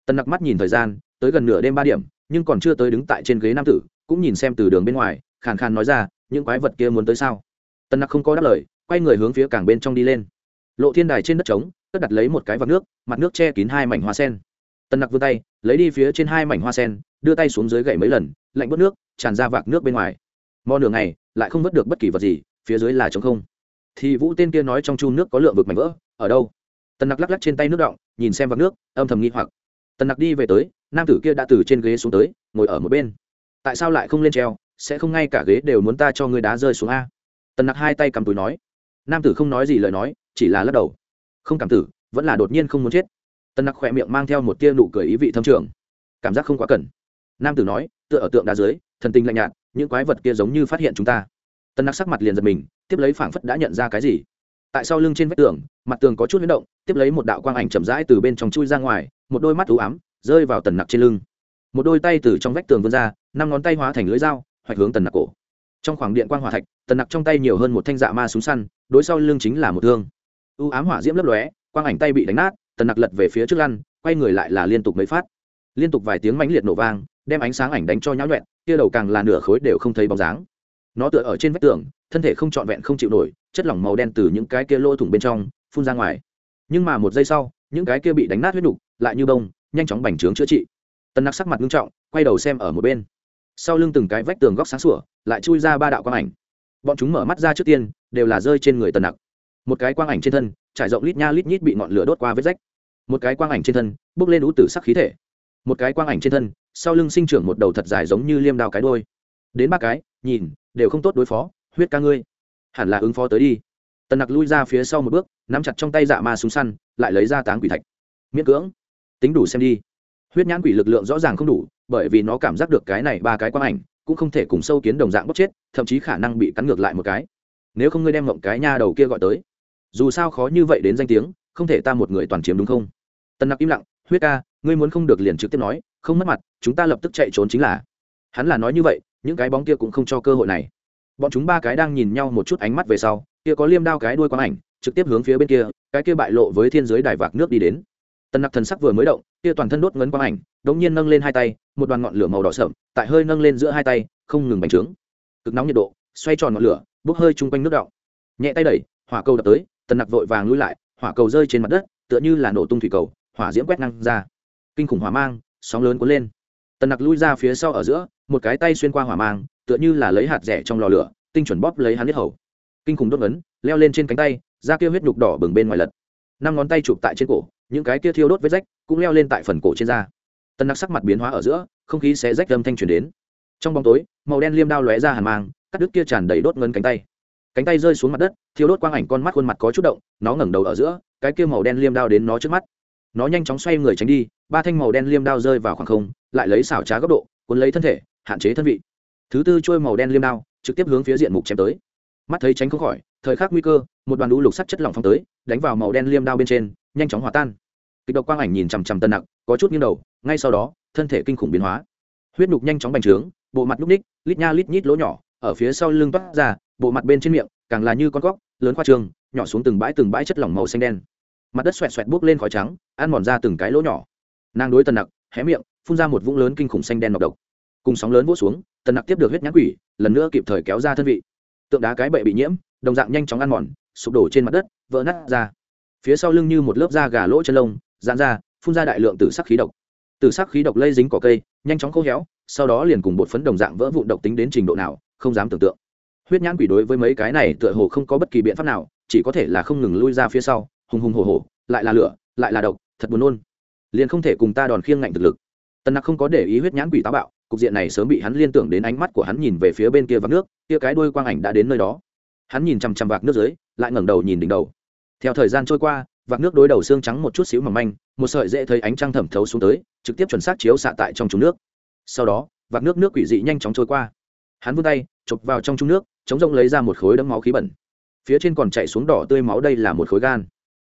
Tần nặc mắt nhìn thời gian, tới gần nửa đêm ba điểm, nhưng còn chưa tới đứng tại trên ghế nam tử, cũng nhìn xem từ đường bên ngoài, khàn khàn nói ra, những quái vật kia muốn tới sao? Tần nặc không có đáp lời, quay người hướng phía cảng bên trong đi lên. Lộ thiên đài trên đất trống, cất đặt lấy một cái vạc nước, mặt nước che kín hai mảnh hoa sen. Tần nặc vươn tay, lấy đi phía trên hai mảnh hoa sen, đưa tay xuống dưới gậy mấy lần, lạnh bớt nước, tràn ra vạc nước bên ngoài. Mò nửa ngày, lại không vớt được bất kỳ vật gì, phía dưới là trống không. Thì vũ tên kia nói trong chu nước có lượng vực mảnh vỡ, ở đâu? Tần nặc lắc lắc trên tay nước động nhìn xem vạc nước, âm thầm nghi hoặc. tần nặc đi về tới, nam tử kia đã từ trên ghế xuống tới, ngồi ở một bên. tại sao lại không lên treo, sẽ không ngay cả ghế đều muốn ta cho ngươi đá rơi xuống a? tần nặc hai tay cầm túi nói. nam tử không nói gì lời nói, chỉ là lắc đầu. không cảm tử, vẫn là đột nhiên không muốn chết. tần nặc khỏe miệng mang theo một tia nụ cười ý vị thâm trường. cảm giác không quá cần. nam tử nói, tựa ở tượng đá dưới, thần tình lạnh nhạt, những quái vật kia giống như phát hiện chúng ta. tần nặc sắc mặt liền giật mình, tiếp lấy phảng phất đã nhận ra cái gì tại sau lưng trên vách tường, mặt tường có chút huyết động, tiếp lấy một đạo quang ảnh chậm rãi từ bên trong chui ra ngoài, một đôi mắt ú ám, rơi vào tần nặc trên lưng. Một đôi tay từ trong vách tường vươn ra, năm ngón tay hóa thành lưới dao, hoạch hướng tần nặc cổ. Trong khoảng điện quang hỏa thạch, tần nặc trong tay nhiều hơn một thanh dạ ma súng săn, đối sau lưng chính là một thương. Ưu ám hỏa diễm lấp lóe, quang ảnh tay bị đánh nát, tần nặc lật về phía trước lăn, quay người lại là liên tục mấy phát. Liên tục vài tiếng mãnh liệt nổ vang, đem ánh sáng ảnh đánh cho nháo nhuẹn kia đầu càng là nửa khối đều không thấy bóng dáng. Nó tựa ở trên vách tường thân thể không trọn vẹn không chịu nổi, chất lỏng màu đen từ những cái kia lỗ thủng bên trong phun ra ngoài. Nhưng mà một giây sau, những cái kia bị đánh nát huyết đục lại như bông, nhanh chóng bành trướng chữa trị. Tần nặc sắc mặt nghiêm trọng, quay đầu xem ở một bên. Sau lưng từng cái vách tường góc sáng sủa, lại chui ra ba đạo quang ảnh. Bọn chúng mở mắt ra trước tiên, đều là rơi trên người tần nặc. Một cái quang ảnh trên thân, trải rộng lít nha lít nhít bị ngọn lửa đốt qua vết rách. Một cái quang ảnh trên thân, bốc lên ú tử sắc khí thể. Một cái quang ảnh trên thân, sau lưng sinh trưởng một đầu thật dài giống như liêm đao cái đôi đến ba cái, nhìn, đều không tốt đối phó huyết ca ngươi. Hẳn là ứng phó tới đi. Tần nặc lui ra phía sau một bước, nắm chặt trong tay dạ ma súng săn, lại lấy ra táng quỷ thạch. Miễn cưỡng. Tính đủ xem đi. Huyết nhãn quỷ lực lượng rõ ràng không đủ, bởi vì nó cảm giác được cái này ba cái quang ảnh, cũng không thể cùng sâu kiến đồng dạng bốc chết, thậm chí khả năng bị cắn ngược lại một cái. Nếu không ngươi đem mộng cái nha đầu kia gọi tới. Dù sao khó như vậy đến danh tiếng, không thể ta một người toàn chiếm đúng không? Tần nặc im lặng, huyết ca, ngươi muốn không được liền trực tiếp nói, không mất mặt, chúng ta lập tức chạy trốn chính là. Hắn là nói như vậy, những cái bóng kia cũng không cho cơ hội này bọn chúng ba cái đang nhìn nhau một chút ánh mắt về sau, kia có liêm đao cái đuôi quang ảnh, trực tiếp hướng phía bên kia, cái kia bại lộ với thiên giới đài vạc nước đi đến. Tần nặc thần sắc vừa mới động, kia toàn thân đốt ngấn quang ảnh đống nhiên nâng lên hai tay, một đoàn ngọn lửa màu đỏ sậm, tại hơi nâng lên giữa hai tay, không ngừng bành trướng. Cực nóng nhiệt độ, xoay tròn ngọn lửa, bốc hơi chung quanh nước đọng. Nhẹ tay đẩy, hỏa cầu đập tới, tần nặc vội vàng lui lại, hỏa cầu rơi trên mặt đất, tựa như là nổ tung thủy cầu, hỏa diễm quét năng ra. Kinh khủng hỏa mang, sóng lớn cuốn lên. Tần nặc lui ra phía sau ở giữa, một cái tay xuyên qua hỏa mang tựa như là lấy hạt rẻ trong lò lửa, tinh chuẩn bóp lấy hắn hết hầu. Kinh khủng đốt ấn, leo lên trên cánh tay, da kia huyết nhục đỏ bừng bên ngoài lật. Năm ngón tay chụp tại trên cổ, những cái kia thiêu đốt vết rách cũng leo lên tại phần cổ trên da. Tân nặc sắc mặt biến hóa ở giữa, không khí sẽ rách âm thanh truyền đến. Trong bóng tối, màu đen liêm đao lóe ra hàn mang, cắt đứt kia tràn đầy đốt ngân cánh tay. Cánh tay rơi xuống mặt đất, thiêu đốt quang ảnh con mắt khuôn mặt có chút động, nó ngẩng đầu ở giữa, cái kia màu đen liêm đao đến nó trước mắt. Nó nhanh chóng xoay người tránh đi, ba thanh màu đen liêm đao rơi vào khoảng không, lại lấy xảo trá góc độ, cuốn lấy thân thể, hạn chế thân vị thứ tư trôi màu đen liêm đao, trực tiếp hướng phía diện mục chém tới. Mắt thấy tránh không khỏi, thời khắc nguy cơ, một đoàn lũ lục sắt chất lỏng phong tới, đánh vào màu đen liêm đao bên trên, nhanh chóng hòa tan. Kịch độc quang ảnh nhìn chằm chằm tân nặc, có chút nghiêng đầu, ngay sau đó, thân thể kinh khủng biến hóa. Huyết nhục nhanh chóng bành trướng, bộ mặt núc ních lít nha lít nhít lỗ nhỏ, ở phía sau lưng toát ra, bộ mặt bên trên miệng, càng là như con góc, lớn khoa trường, nhỏ xuống từng bãi từng bãi chất lỏng màu xanh đen. Mặt đất xoẹt xoẹt bốc lên khói trắng, ăn mòn ra từng cái lỗ nhỏ. Nàng đối tần nặc, hé miệng, phun ra một vũng lớn kinh khủng xanh đen nọc độc. Cùng sóng lớn vỗ xuống tần nặc tiếp được huyết nhãn quỷ, lần nữa kịp thời kéo ra thân vị. Tượng đá cái bệ bị nhiễm, đồng dạng nhanh chóng ăn mòn, sụp đổ trên mặt đất, vỡ nát ra. Phía sau lưng như một lớp da gà lỗ chân lông dán ra, phun ra đại lượng từ sắc khí độc. Từ sắc khí độc lây dính cỏ cây, nhanh chóng khô héo, sau đó liền cùng bột phấn đồng dạng vỡ vụn độc tính đến trình độ nào, không dám tưởng tượng. Huyết nhãn quỷ đối với mấy cái này tựa hồ không có bất kỳ biện pháp nào, chỉ có thể là không ngừng lui ra phía sau, hùng hùng hồ hồ lại là lửa, lại là độc, thật buồn nôn. Liền không thể cùng ta đòn khiêng ngạnh thực lực. Tần nặc không có để ý huyết nhãn quỷ táo bạo cục diện này sớm bị hắn liên tưởng đến ánh mắt của hắn nhìn về phía bên kia vạc nước, kia cái đuôi quang ảnh đã đến nơi đó. Hắn nhìn chằm chằm vạc nước dưới, lại ngẩng đầu nhìn đỉnh đầu. Theo thời gian trôi qua, vạc nước đối đầu xương trắng một chút xíu mỏng manh, một sợi dễ thấy ánh trăng thẩm thấu xuống tới, trực tiếp chuẩn xác chiếu xạ tại trong trúng nước. Sau đó, vạc nước nước quỷ dị nhanh chóng trôi qua. Hắn vươn tay, chụp vào trong trúng nước, chống rông lấy ra một khối đấm máu khí bẩn. Phía trên còn chạy xuống đỏ tươi máu đây là một khối gan.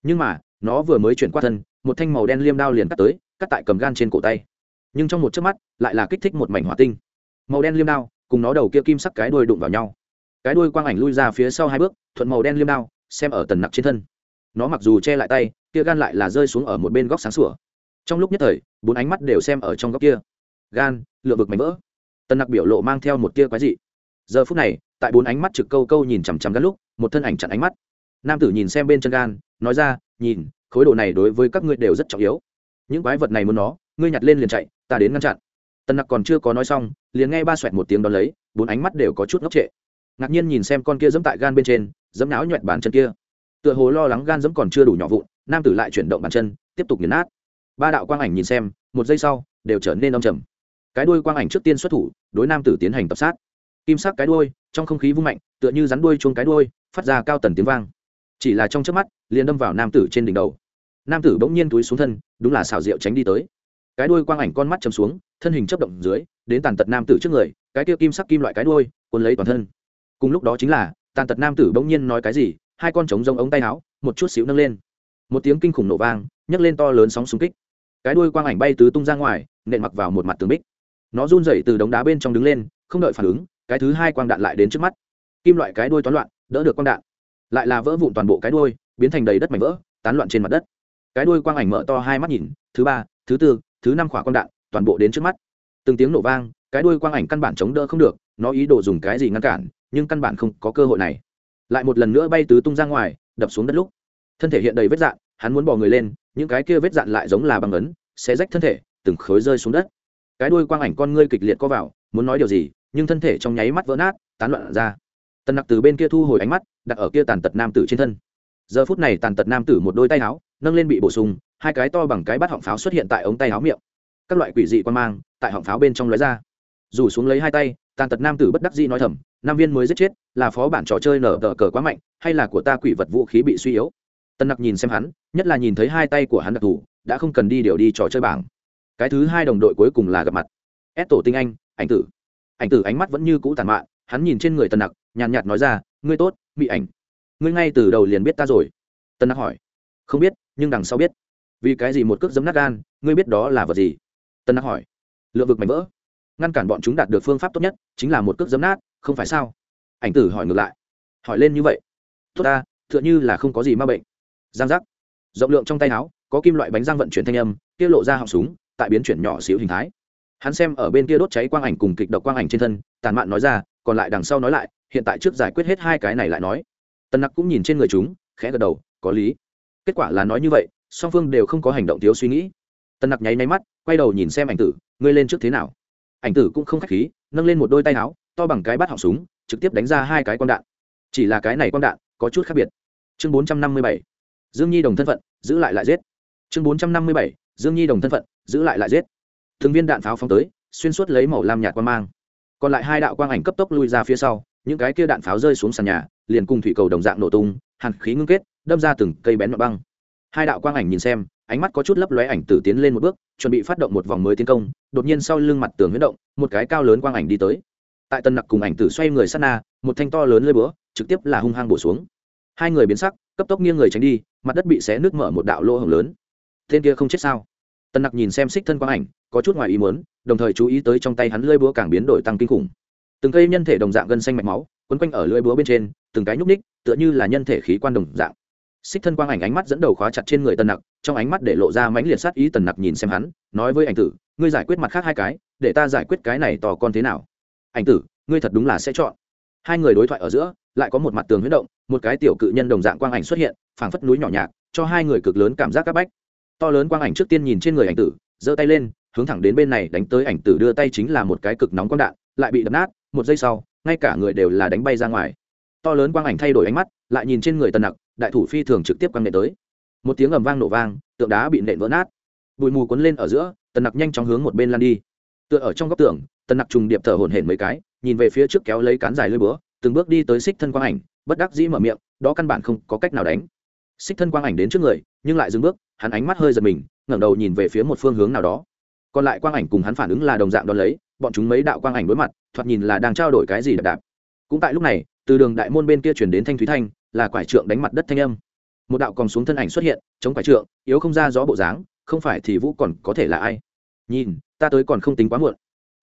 Nhưng mà, nó vừa mới chuyển qua thân, một thanh màu đen liêm đao liền cắt tới, cắt tại cầm gan trên cổ tay nhưng trong một chớp mắt lại là kích thích một mảnh hỏa tinh màu đen liêm đao cùng nó đầu kia kim sắc cái đuôi đụng vào nhau cái đuôi quang ảnh lui ra phía sau hai bước thuận màu đen liêm đao xem ở tần nặc trên thân nó mặc dù che lại tay kia gan lại là rơi xuống ở một bên góc sáng sủa trong lúc nhất thời bốn ánh mắt đều xem ở trong góc kia gan lựa vực mảnh vỡ tần nặc biểu lộ mang theo một tia quái dị giờ phút này tại bốn ánh mắt trực câu câu nhìn chằm chằm gan lúc một thân ảnh chặn ánh mắt nam tử nhìn xem bên chân gan nói ra nhìn khối đồ này đối với các ngươi đều rất trọng yếu những quái vật này muốn nó ngươi nhặt lên liền chạy ta đến ngăn chặn. Tần nặc còn chưa có nói xong, liền nghe ba xoẹt một tiếng đón lấy, bốn ánh mắt đều có chút ngốc trệ. Ngạc nhiên nhìn xem con kia dẫm tại gan bên trên, dẫm náo nhuẹn bàn chân kia. Tựa hồ lo lắng gan dẫm còn chưa đủ nhỏ vụn, nam tử lại chuyển động bàn chân, tiếp tục nghiền nát. Ba đạo quang ảnh nhìn xem, một giây sau, đều trở nên đông trầm. Cái đuôi quang ảnh trước tiên xuất thủ, đối nam tử tiến hành tập sát. Kim sắc cái đuôi, trong không khí vung mạnh, tựa như rắn đuôi chuông cái đuôi, phát ra cao tần tiếng vang. Chỉ là trong trước mắt, liền đâm vào nam tử trên đỉnh đầu. Nam tử bỗng nhiên túi xuống thân, đúng là xào rượu tránh đi tới cái đuôi quang ảnh con mắt chầm xuống, thân hình chấp động dưới, đến tàn tật nam tử trước người, cái kia kim sắc kim loại cái đuôi, cuốn lấy toàn thân. Cùng lúc đó chính là, tàn tật nam tử bỗng nhiên nói cái gì, hai con trống rông ống tay áo, một chút xíu nâng lên. Một tiếng kinh khủng nổ vang, nhấc lên to lớn sóng xung kích. Cái đuôi quang ảnh bay tứ tung ra ngoài, nện mặc vào một mặt tường bích. Nó run rẩy từ đống đá bên trong đứng lên, không đợi phản ứng, cái thứ hai quang đạn lại đến trước mắt. Kim loại cái đuôi toán loạn, đỡ được quang đạn. Lại là vỡ vụn toàn bộ cái đuôi, biến thành đầy đất mảnh vỡ, tán loạn trên mặt đất. Cái đuôi quang ảnh mở to hai mắt nhìn, thứ ba, thứ tư thứ năm khỏa quang đạn, toàn bộ đến trước mắt. Từng tiếng nổ vang, cái đuôi quang ảnh căn bản chống đỡ không được, nó ý đồ dùng cái gì ngăn cản, nhưng căn bản không có cơ hội này. Lại một lần nữa bay tứ tung ra ngoài, đập xuống đất lúc. Thân thể hiện đầy vết dạn, hắn muốn bỏ người lên, những cái kia vết dạn lại giống là bằng ấn sẽ rách thân thể, từng khối rơi xuống đất. Cái đuôi quang ảnh con ngươi kịch liệt co vào, muốn nói điều gì, nhưng thân thể trong nháy mắt vỡ nát, tán loạn ra. Tần nặc từ bên kia thu hồi ánh mắt, đặt ở kia tàn tật nam tử trên thân. Giờ phút này tàn tật nam tử một đôi tay áo, nâng lên bị bổ sung hai cái to bằng cái bát họng pháo xuất hiện tại ống tay áo miệng. Các loại quỷ dị quan mang tại họng pháo bên trong lóe ra. Rủ xuống lấy hai tay, tàn tật nam tử bất đắc dĩ nói thầm, nam viên mới giết chết, là phó bản trò chơi nở tờ cờ quá mạnh, hay là của ta quỷ vật vũ khí bị suy yếu? Tân nặc nhìn xem hắn, nhất là nhìn thấy hai tay của hắn đặc thù, đã không cần đi điều đi trò chơi bảng. Cái thứ hai đồng đội cuối cùng là gặp mặt. Ép tổ tinh anh, ảnh tử. Ảnh tử ánh mắt vẫn như cũ tàn mạn, hắn nhìn trên người tân nặc, nhàn nhạt nói ra, ngươi tốt bị ảnh. Ngươi ngay từ đầu liền biết ta rồi. Tân nặc hỏi. Không biết, nhưng đằng sau biết vì cái gì một cước giấm nát gan, ngươi biết đó là vật gì? Tân nặc hỏi. Lượng vực mảnh vỡ. Ngăn cản bọn chúng đạt được phương pháp tốt nhất chính là một cước giấm nát, không phải sao? Ảnh tử hỏi ngược lại. Hỏi lên như vậy. Tốt ta t h ư ợ n h ư là không có gì ma bệnh. Giang giác. Rộng lượng trong tay áo, có kim loại bánh răng vận chuyển thanh âm tiết lộ ra họng súng, tại biến chuyển nhỏ xíu hình thái. Hắn xem ở bên kia đốt cháy quang ảnh cùng kịch độc quang ảnh trên thân, tàn mạn nói ra, còn lại đằng sau nói lại, hiện tại trước giải quyết hết hai cái này lại nói. Tần nặc cũng nhìn trên người chúng, khẽ gật đầu, có lý. Kết quả là nói như vậy song phương đều không có hành động thiếu suy nghĩ. Tân nặc nháy nháy mắt, quay đầu nhìn xem ảnh tử, ngươi lên trước thế nào? Ảnh tử cũng không k h á c h khí, nâng lên một đôi tay áo, to bằng cái bát họng súng, trực tiếp đánh ra hai cái con đạn. Chỉ là cái này con đạn, có chút khác biệt. Chương bốn trăm năm mươi bảy, dương nhi đồng thân phận, giữ lại lại giết. Chương bốn trăm năm mươi bảy, dương nhi đồng thân phận, giữ lại lại giết. Thường viên đạn pháo phóng tới, xuyên suốt lấy màu lam nhạt quan mang. Còn lại hai đạo quang ảnh cấp tốc lui ra phía sau, những cái kia đạn pháo rơi xuống sàn nhà, liền cùng thủy cầu đồng dạng nổ tung, hàn khí ngưng kết, đâm ra từng cây bén mặt băng hai đạo quang ảnh nhìn xem, ánh mắt có chút lấp lóe ảnh tử tiến lên một bước, chuẩn bị phát động một vòng mới tiến công, đột nhiên sau lưng mặt tường huyết động, một cái cao lớn quang ảnh đi tới. Tại tân nặc cùng ảnh tử xoay người sát na, một thanh to lớn lơi búa, trực tiếp là hung hăng bổ xuống. Hai người biến sắc, cấp tốc nghiêng người tránh đi, mặt đất bị xé nước mở một đạo lỗ hồng lớn. Tên kia không chết sao? Tân nặc nhìn xem xích thân quang ảnh, có chút ngoài ý muốn, đồng thời chú ý tới trong tay hắn lơi búa càng biến đổi tăng kinh khủng. Từng cây nhân thể đồng dạng gân xanh mạch máu, quấn quanh ở lưỡi búa bên trên, từng cái nhúc ních tựa như là nhân thể khí quan đồng dạng xích thân quang ảnh ánh mắt dẫn đầu khóa chặt trên người tần nặc trong ánh mắt để lộ ra mãnh liệt sát ý tần nặc nhìn xem hắn nói với ảnh tử ngươi giải quyết mặt khác hai cái để ta giải quyết cái này tò con thế nào? Ảnh tử ngươi thật đúng là sẽ chọn. Hai người đối thoại ở giữa lại có một mặt tường huyết động một cái tiểu cự nhân đồng dạng quang ảnh xuất hiện phảng phất núi nhỏ nhạt, cho hai người cực lớn cảm giác c áp bách. To lớn quang ảnh trước tiên nhìn trên người ảnh tử giơ tay lên hướng thẳng đến bên này đánh tới ảnh tử đưa tay chính là một cái cực nóng quang đạn lại bị đập nát một giây sau ngay cả người đều là đánh bay ra ngoài. To lớn quang ảnh thay đổi ánh mắt lại nhìn trên người tần nặc đại thủ phi thường trực tiếp quăng nện tới. Một tiếng ầm vang nổ vang, tượng đá bị nện vỡ nát. Bụi mù cuốn lên ở giữa, tần nặc nhanh chóng hướng một bên lan đi. Tựa ở trong góc tường, tần nặc trùng điệp thở hổn hển mấy cái, nhìn về phía trước kéo lấy cán dài lưỡi búa, từng bước đi tới xích thân quang ảnh, bất đắc dĩ mở miệng, đó căn bản không có cách nào đánh. Xích thân quang ảnh đến trước người, nhưng lại dừng bước, hắn ánh mắt hơi giật mình, ngẩng đầu nhìn về phía một phương hướng nào đó. Còn lại quang ảnh cùng hắn phản ứng là đồng dạng đón lấy, bọn chúng mấy đạo quang ảnh đối mặt, thoạt nhìn là đang trao đổi cái gì đạp đạp. Cũng tại lúc này, từ đường đại môn bên kia chuyển đến thanh thúy thanh là quải trượng đánh mặt đất thanh âm. Một đạo còn xuống thân ảnh xuất hiện, chống quải trượng, yếu không ra gió bộ dáng, không phải thì vũ còn có thể là ai? Nhìn, ta tới còn không tính quá muộn.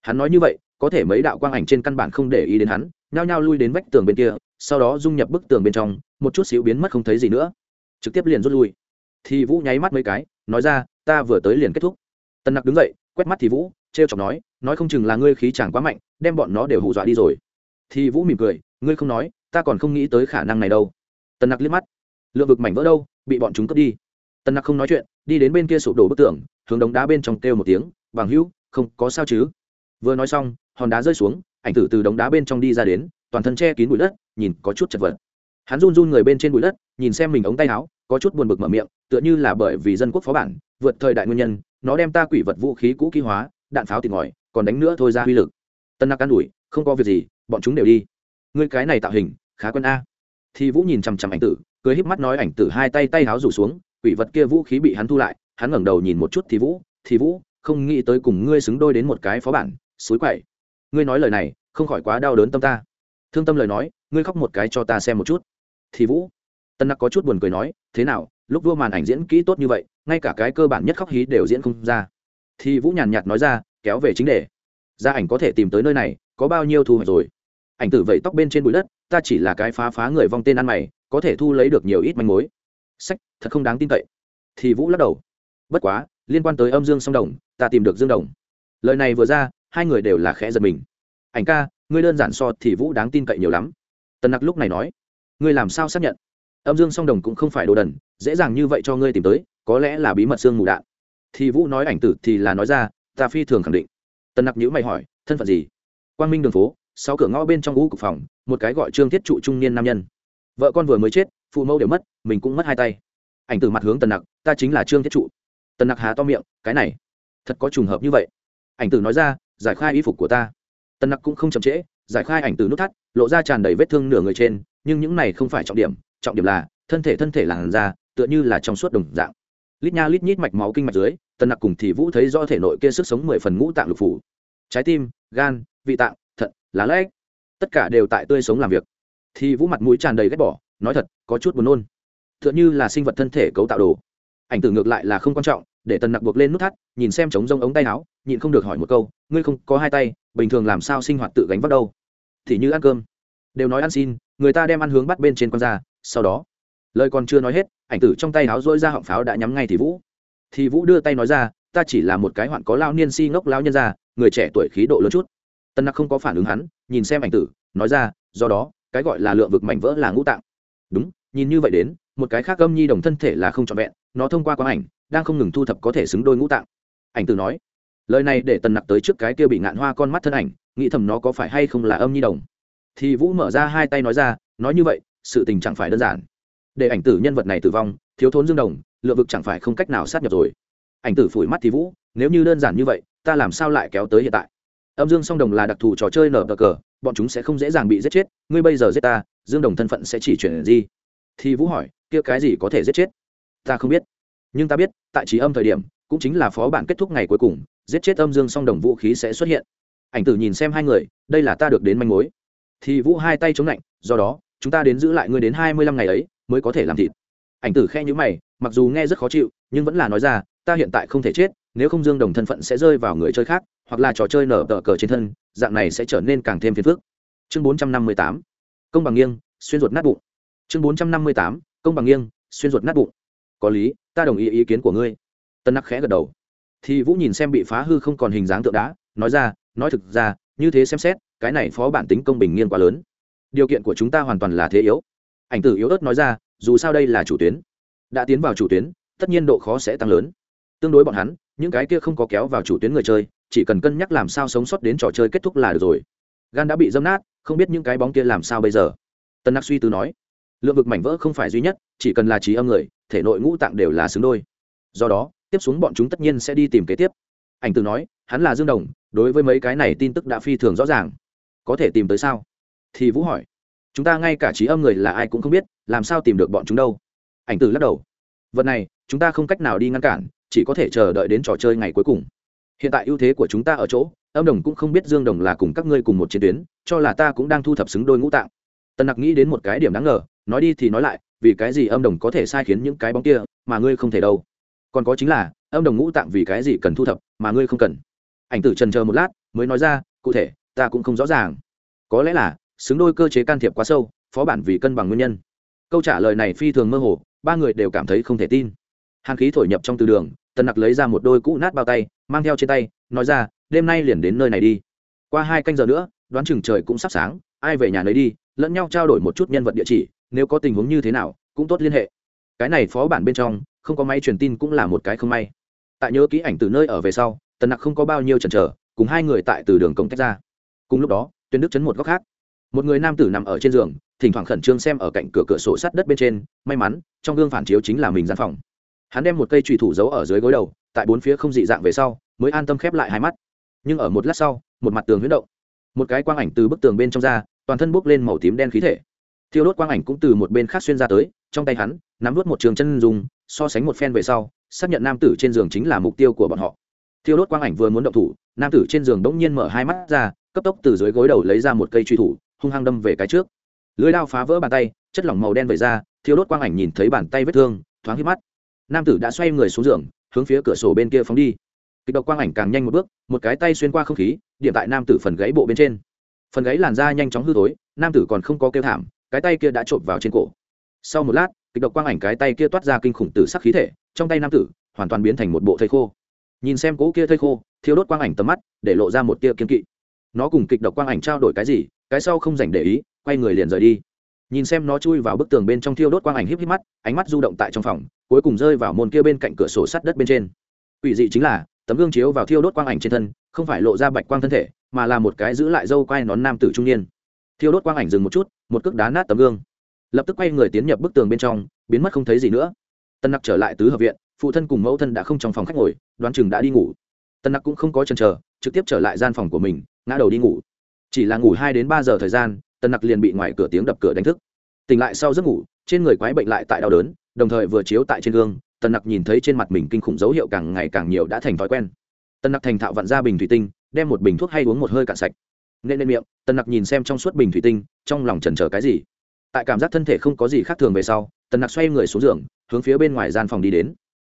Hắn nói như vậy, có thể mấy đạo quang ảnh trên căn bản không để ý đến hắn, nhao nhao lui đến vách tường bên kia, sau đó dung nhập bức tường bên trong, một chút xíu biến mất không thấy gì nữa. Trực tiếp liền rút lui. Thì vũ nháy mắt mấy cái, nói ra, ta vừa tới liền kết thúc. Tân nặc đứng dậy, quét mắt thì vũ t r e o chọc nói nói không chừng là ngươi khí chàng quá mạnh, đem bọn nó đều hù dọa đi rồi. Thì vũ mỉm cười, ngươi không nói, ta còn không nghĩ tới khả năng này đâu. Tần nặc liếc mắt. Lượng vực mảnh vỡ đâu, bị bọn chúng cướp đi. Tần nặc không nói chuyện, đi đến bên kia sụp đổ bức tường, hướng đống đá bên trong kêu một tiếng, bằng hữu, không có sao chứ? Vừa nói xong, hòn đá rơi xuống, ảnh tử từ đống đá bên trong đi ra đến, toàn thân che kín bụi đất, nhìn có chút chật vật. Hắn run run người bên trên bụi đất, nhìn xem mình ống tay áo, có chút buồn bực mở miệng, tựa như là bởi vì dân quốc phó bản, vượt thời đại nguyên nhân, nó đem ta quỷ vật vũ khí cũ kỹ hóa, đạn pháo tìm ngòi, còn đánh nữa thôi ra uy lực. Tân nặc can đuổi không có việc gì, bọn chúng đều đi. Ngươi cái này tạo hình, khá quân a thì vũ nhìn chằm chằm ảnh tử, cười híp mắt nói ảnh tử hai tay tay háo rủ xuống, quỷ vật kia vũ khí bị hắn thu lại, hắn ngẩng đầu nhìn một chút thì vũ thì vũ, không nghĩ tới cùng ngươi xứng đôi đến một cái phó bản, suối quậy. Ngươi nói lời này, không khỏi quá đau đớn tâm ta. Thương tâm lời nói, ngươi khóc một cái cho ta xem một chút. Thì vũ, tân nặc có chút buồn cười nói, thế nào, lúc vua màn ảnh diễn kỹ tốt như vậy, ngay cả cái cơ bản nhất khóc hí đều diễn không ra. Thì vũ nhàn nhạt nói ra, kéo về chính đề. Gia ảnh có thể tìm tới nơi này, có bao nhiêu thu hoạch rồi? Ảnh tử vẩy tóc bên trên bụi đất ta chỉ là cái phá phá người vong tên ăn mày, có thể thu lấy được nhiều ít manh mối. Sách, thật không đáng tin cậy. Thì vũ lắc đầu. Bất quá, liên quan tới âm dương song đồng, ta tìm được dương đồng. Lời này vừa ra, hai người đều là khẽ giật mình. Ảnh ca, ngươi đơn giản so thì vũ đáng tin cậy nhiều lắm. Tần nặc lúc này nói. Ngươi làm sao xác nhận? Âm dương song đồng cũng không phải đồ đần, dễ dàng như vậy cho ngươi tìm tới, có lẽ là bí mật xương mù đạn. Thì vũ nói ảnh tử thì là nói ra, ta phi thường khẳng định. Tần nặc nhữ mày hỏi, thân phận gì? Quang minh đường phố sáu cửa ngõ bên trong ngũ cục phòng, một cái gọi trương thiết trụ trung niên nam nhân. Vợ con vừa mới chết, phụ mẫu đều mất, mình cũng mất hai tay. Ảnh từ mặt hướng tần nặc, ta chính là trương thiết trụ. Tần nặc há to miệng, cái này, thật có trùng hợp như vậy. Ảnh tử nói ra, giải khai y phục của ta. Tần nặc cũng không chậm trễ, giải khai ảnh từ nút thắt, lộ ra tràn đầy vết thương nửa người trên, nhưng những này không phải trọng điểm trọng điểm là thân thể thân thể làn da, tựa như là trong suốt đồng dạng. Lít nha lít nhít mạch máu kinh mạch dưới, tần nặc cùng thì vũ thấy do thể nội kia sức sống mười phần ngũ tạng lục phủ. Trái tim, gan, vị tạng lá lách. Tất cả đều tại tươi sống làm việc. Thì vũ mặt mũi tràn đầy ghét bỏ, nói thật, có chút buồn nôn. T h ư ợ n h ư là sinh vật thân thể cấu tạo đồ. Ảnh tử ngược lại là không quan trọng, để tần nặc buộc lên nút thắt, nhìn xem trống rông ống tay áo, nhịn không được hỏi một câu, ngươi không có hai tay, bình thường làm sao sinh hoạt tự gánh vác đâu? Thì như ăn cơm. Đều nói ăn xin, người ta đem ăn hướng bắt bên trên con da, sau đó. Lời còn chưa nói hết, ảnh tử trong tay áo dỗi ra họng pháo đã nhắm ngay thì vũ. Thì vũ đưa tay nói ra, ta chỉ là một cái hoạn có lao niên si ngốc lao nhân ra người trẻ tuổi khí độ lớn chút tân nặc không có phản ứng hắn, nhìn xem ảnh tử, nói ra, do đó, cái gọi là lượng vực mảnh vỡ là ngũ tạng. Đúng, nhìn như vậy đến, một cái khác âm nhi đồng thân thể là không trọn vẹn, nó thông qua quang ảnh, đang không ngừng thu thập có thể xứng đôi ngũ tạng. Ảnh tử nói, lời này để tần nặc tới trước cái kia bị ngạn hoa con mắt thân ảnh, nghĩ thầm nó có phải hay không là âm nhi đồng. Thì vũ mở ra hai tay nói ra, nói như vậy, sự tình chẳng phải đơn giản. Để ảnh tử nhân vật này tử vong, thiếu thốn dương đồng, lượng vực chẳng phải không cách nào sát nhập rồi. Ảnh tử phủi mắt thì vũ, nếu như đơn giản như vậy, ta làm sao lại kéo tới hiện tại? Âm dương song đồng là đặc thù trò chơi nở cờ, bọn chúng sẽ không dễ dàng bị giết chết. Ngươi bây giờ giết ta, dương đồng thân phận sẽ chỉ chuyển gì thì vũ hỏi, kia cái gì có thể giết chết? Ta không biết. Nhưng ta biết, tại trí âm thời điểm, cũng chính là phó bản kết thúc ngày cuối cùng, giết chết âm dương song đồng vũ khí sẽ xuất hiện. Ảnh tử nhìn xem hai người, đây là ta được đến manh mối. Thì vũ hai tay chống lạnh, do đó, chúng ta đến giữ lại ngươi đến hai mươi lăm ngày ấy, mới có thể làm thịt. Ảnh tử khe nhữ mày, mặc dù nghe rất khó chịu, nhưng vẫn là nói ra ta hiện tại không thể chết, nếu không dương đồng thân phận sẽ rơi vào người chơi khác, hoặc là trò chơi nở tờ cờ trên thân, dạng này sẽ trở nên càng thêm phiền phức. Chương bốn trăm năm mươi tám. Công bằng nghiêng, xuyên ruột nát bụng. Chương bốn trăm năm mươi tám. Công bằng nghiêng, xuyên ruột nát bụng. Có lý, ta đồng ý ý kiến của ngươi. Tân nặc khẽ gật đầu. Thì vũ nhìn xem bị phá hư không còn hình dáng tượng đá, nói ra, nói thực ra, như thế xem xét, cái này phó bản tính công bình nghiêng quá lớn. Điều kiện của chúng ta hoàn toàn là thế yếu. Ảnh tử yếu ớt nói ra, dù sao đây là chủ tuyến. Đã tiến vào chủ tuyến, tất nhiên độ khó sẽ tăng lớn tương đối bọn hắn, những cái kia không có kéo vào chủ tuyến người chơi, chỉ cần cân nhắc làm sao sống sót đến trò chơi kết thúc là được rồi. Gan đã bị dâm nát, không biết những cái bóng kia làm sao bây giờ. Tân nặc suy tư nói, lượng vực mảnh vỡ không phải duy nhất, chỉ cần là trí âm người, thể nội ngũ tạng đều là xứng đôi. Do đó, tiếp xuống bọn chúng tất nhiên sẽ đi tìm kế tiếp. Ảnh từ nói, hắn là dương đồng, đối với mấy cái này tin tức đã phi thường rõ ràng. Có thể tìm tới sao? Thì vũ hỏi, chúng ta ngay cả trí âm người là ai cũng không biết, làm sao tìm được bọn chúng đâu? Ảnh tử lắc đầu, vật này, chúng ta không cách nào đi ngăn cản chỉ có thể chờ đợi đến trò chơi ngày cuối cùng. Hiện tại ưu thế của chúng ta ở chỗ, âm đồng cũng không biết dương đồng là cùng các ngươi cùng một chiến tuyến, cho là ta cũng đang thu thập xứng đôi ngũ tạng. Tần nặc nghĩ đến một cái điểm đáng ngờ, nói đi thì nói lại, vì cái gì âm đồng có thể sai khiến những cái bóng kia, mà ngươi không thể đâu? Còn có chính là, âm đồng ngũ tạng vì cái gì cần thu thập, mà ngươi không cần? Ảnh tử trần chờ một lát, mới nói ra, cụ thể, ta cũng không rõ ràng. Có lẽ là, xứng đôi cơ chế can thiệp quá sâu, phó bản vì cân bằng nguyên nhân. Câu trả lời này phi thường mơ hồ, ba người đều cảm thấy không thể tin hàn khí thổi nhập trong từ đường, tần nặc lấy ra một đôi cũ nát bao tay, mang theo trên tay, nói ra, đêm nay liền đến nơi này đi. Qua hai canh giờ nữa, đoán chừng trời cũng sắp sáng, ai về nhà lấy đi, lẫn nhau trao đổi một chút nhân vật địa chỉ, nếu có tình huống như thế nào, cũng tốt liên hệ. Cái này phó bản bên trong, không có máy truyền tin cũng là một cái không may. Tại nhớ ký ảnh từ nơi ở về sau, tần nặc không có bao nhiêu chần chờ, cùng hai người tại từ đường cổng tách ra. Cùng lúc đó tuyến đức chấn một góc khác. Một người nam tử nằm ở trên giường, thỉnh thoảng khẩn trương xem ở cạnh cửa cửa sổ sắt đất bên trên, may mắn, trong gương phản chiếu chính là mình gian phòng hắn đem một cây trùy thủ giấu ở dưới gối đầu, tại bốn phía không dị dạng về sau, mới an tâm khép lại hai mắt. Nhưng ở một lát sau, một mặt tường huyết động. Một cái quang ảnh từ bức tường bên trong ra, toàn thân bốc lên màu tím đen khí thể. Thiêu đốt quang ảnh cũng từ một bên khác xuyên ra tới, trong tay hắn, nắm vút một trường chân dùng so sánh một phen về sau, xác nhận nam tử trên giường chính là mục tiêu của bọn họ. Thiêu đốt quang ảnh vừa muốn động thủ, nam tử trên giường bỗng nhiên mở hai mắt ra, cấp tốc từ dưới gối đầu lấy ra một cây truy thủ, hung hăng đâm về cái trước. Lưới đao phá vỡ bàn tay, chất lỏng màu đen về ra, thiêu đốt quang ảnh nhìn thấy bàn tay vết thương, thoáng hít mắt nam tử đã xoay người xuống giường, hướng phía cửa sổ bên kia phóng đi. Kịch độc quang ảnh càng nhanh một bước, một cái tay xuyên qua không khí, điểm tại nam tử phần gáy bộ bên trên. Phần gáy làn da nhanh chóng hư tối nam tử còn không có kêu thảm, cái tay kia đã trộm vào trên cổ. Sau một lát, kịch độc quang ảnh cái tay kia toát ra kinh khủng tử sắc khí thể, trong tay nam tử hoàn toàn biến thành một bộ thây khô. Nhìn xem cỗ kia thây khô thiếu đốt quang ảnh tầm mắt, để lộ ra một tia kiên kỵ. Nó cùng kịch độc quang ảnh trao đổi cái gì, cái sau không dành để ý, quay người liền rời đi. Nhìn xem nó chui vào bức tường bên trong thiêu đốt quang ảnh híp híp mắt, ánh mắt du động tại trong phòng cuối cùng rơi vào môn kia bên cạnh cửa sổ sắt đất bên trên. Quỷ dị chính là, tấm gương chiếu vào thiêu đốt quang ảnh trên thân, không phải lộ ra bạch quang thân thể, mà là một cái giữ lại dâu quai nón nam tử trung niên. Thiêu đốt quang ảnh dừng một chút, một cước đá nát tấm gương. Lập tức quay người tiến nhập bức tường bên trong, biến mất không thấy gì nữa. Tân nặc trở lại tứ hợp viện, phụ thân cùng mẫu thân đã không trong phòng khách ngồi, đoán chừng đã đi ngủ. Tân nặc cũng không có chần chờ, trực tiếp trở lại gian phòng của mình, ngã đầu đi ngủ. Chỉ là ngủ hai đến ba giờ thời gian, tân nặc liền bị ngoài cửa tiếng đập cửa đánh thức. Tỉnh lại sau giấc ngủ, trên người quái bệnh lại tại đau đớn đồng thời vừa chiếu tại trên gương, tần nặc nhìn thấy trên mặt mình kinh khủng dấu hiệu càng ngày càng nhiều đã thành thói quen. Tần nặc thành thạo vặn ra bình thủy tinh, đem một bình thuốc hay uống một hơi cạn sạch. Nên lên miệng, tần nặc nhìn xem trong suốt bình thủy tinh, trong lòng chần chờ cái gì. Tại cảm giác thân thể không có gì khác thường về sau, tần nặc xoay người xuống giường, hướng phía bên ngoài gian phòng đi đến.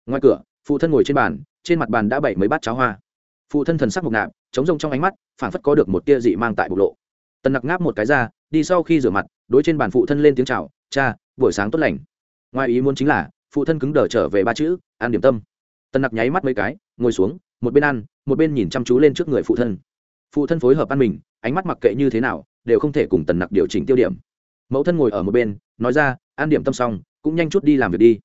Ngoài cửa, phụ thân ngồi trên bàn, trên mặt bàn đã bảy mấy bát cháo hoa. Phụ thân thần sắc mục nạp chống rông trong ánh mắt phản phất có được một tia dị mang tại bộc lộ. Tần nặc ngáp một cái ra, đi sau khi rửa mặt, đối trên bàn phụ thân lên tiếng c h à o cha, buổi sáng tốt lành ngoài ý muốn chính là, phụ thân cứng đờ trở về ba chữ ăn điểm tâm. Tần nặc nháy mắt mấy cái, ngồi xuống, một bên ăn, một bên nhìn chăm chú lên trước người phụ thân. Phụ thân phối hợp ăn mình, ánh mắt mặc kệ như thế nào, đều không thể cùng tần nặc điều chỉnh tiêu điểm. Mẫu thân ngồi ở một bên, nói ra, an điểm tâm xong, cũng nhanh chút đi làm việc đi.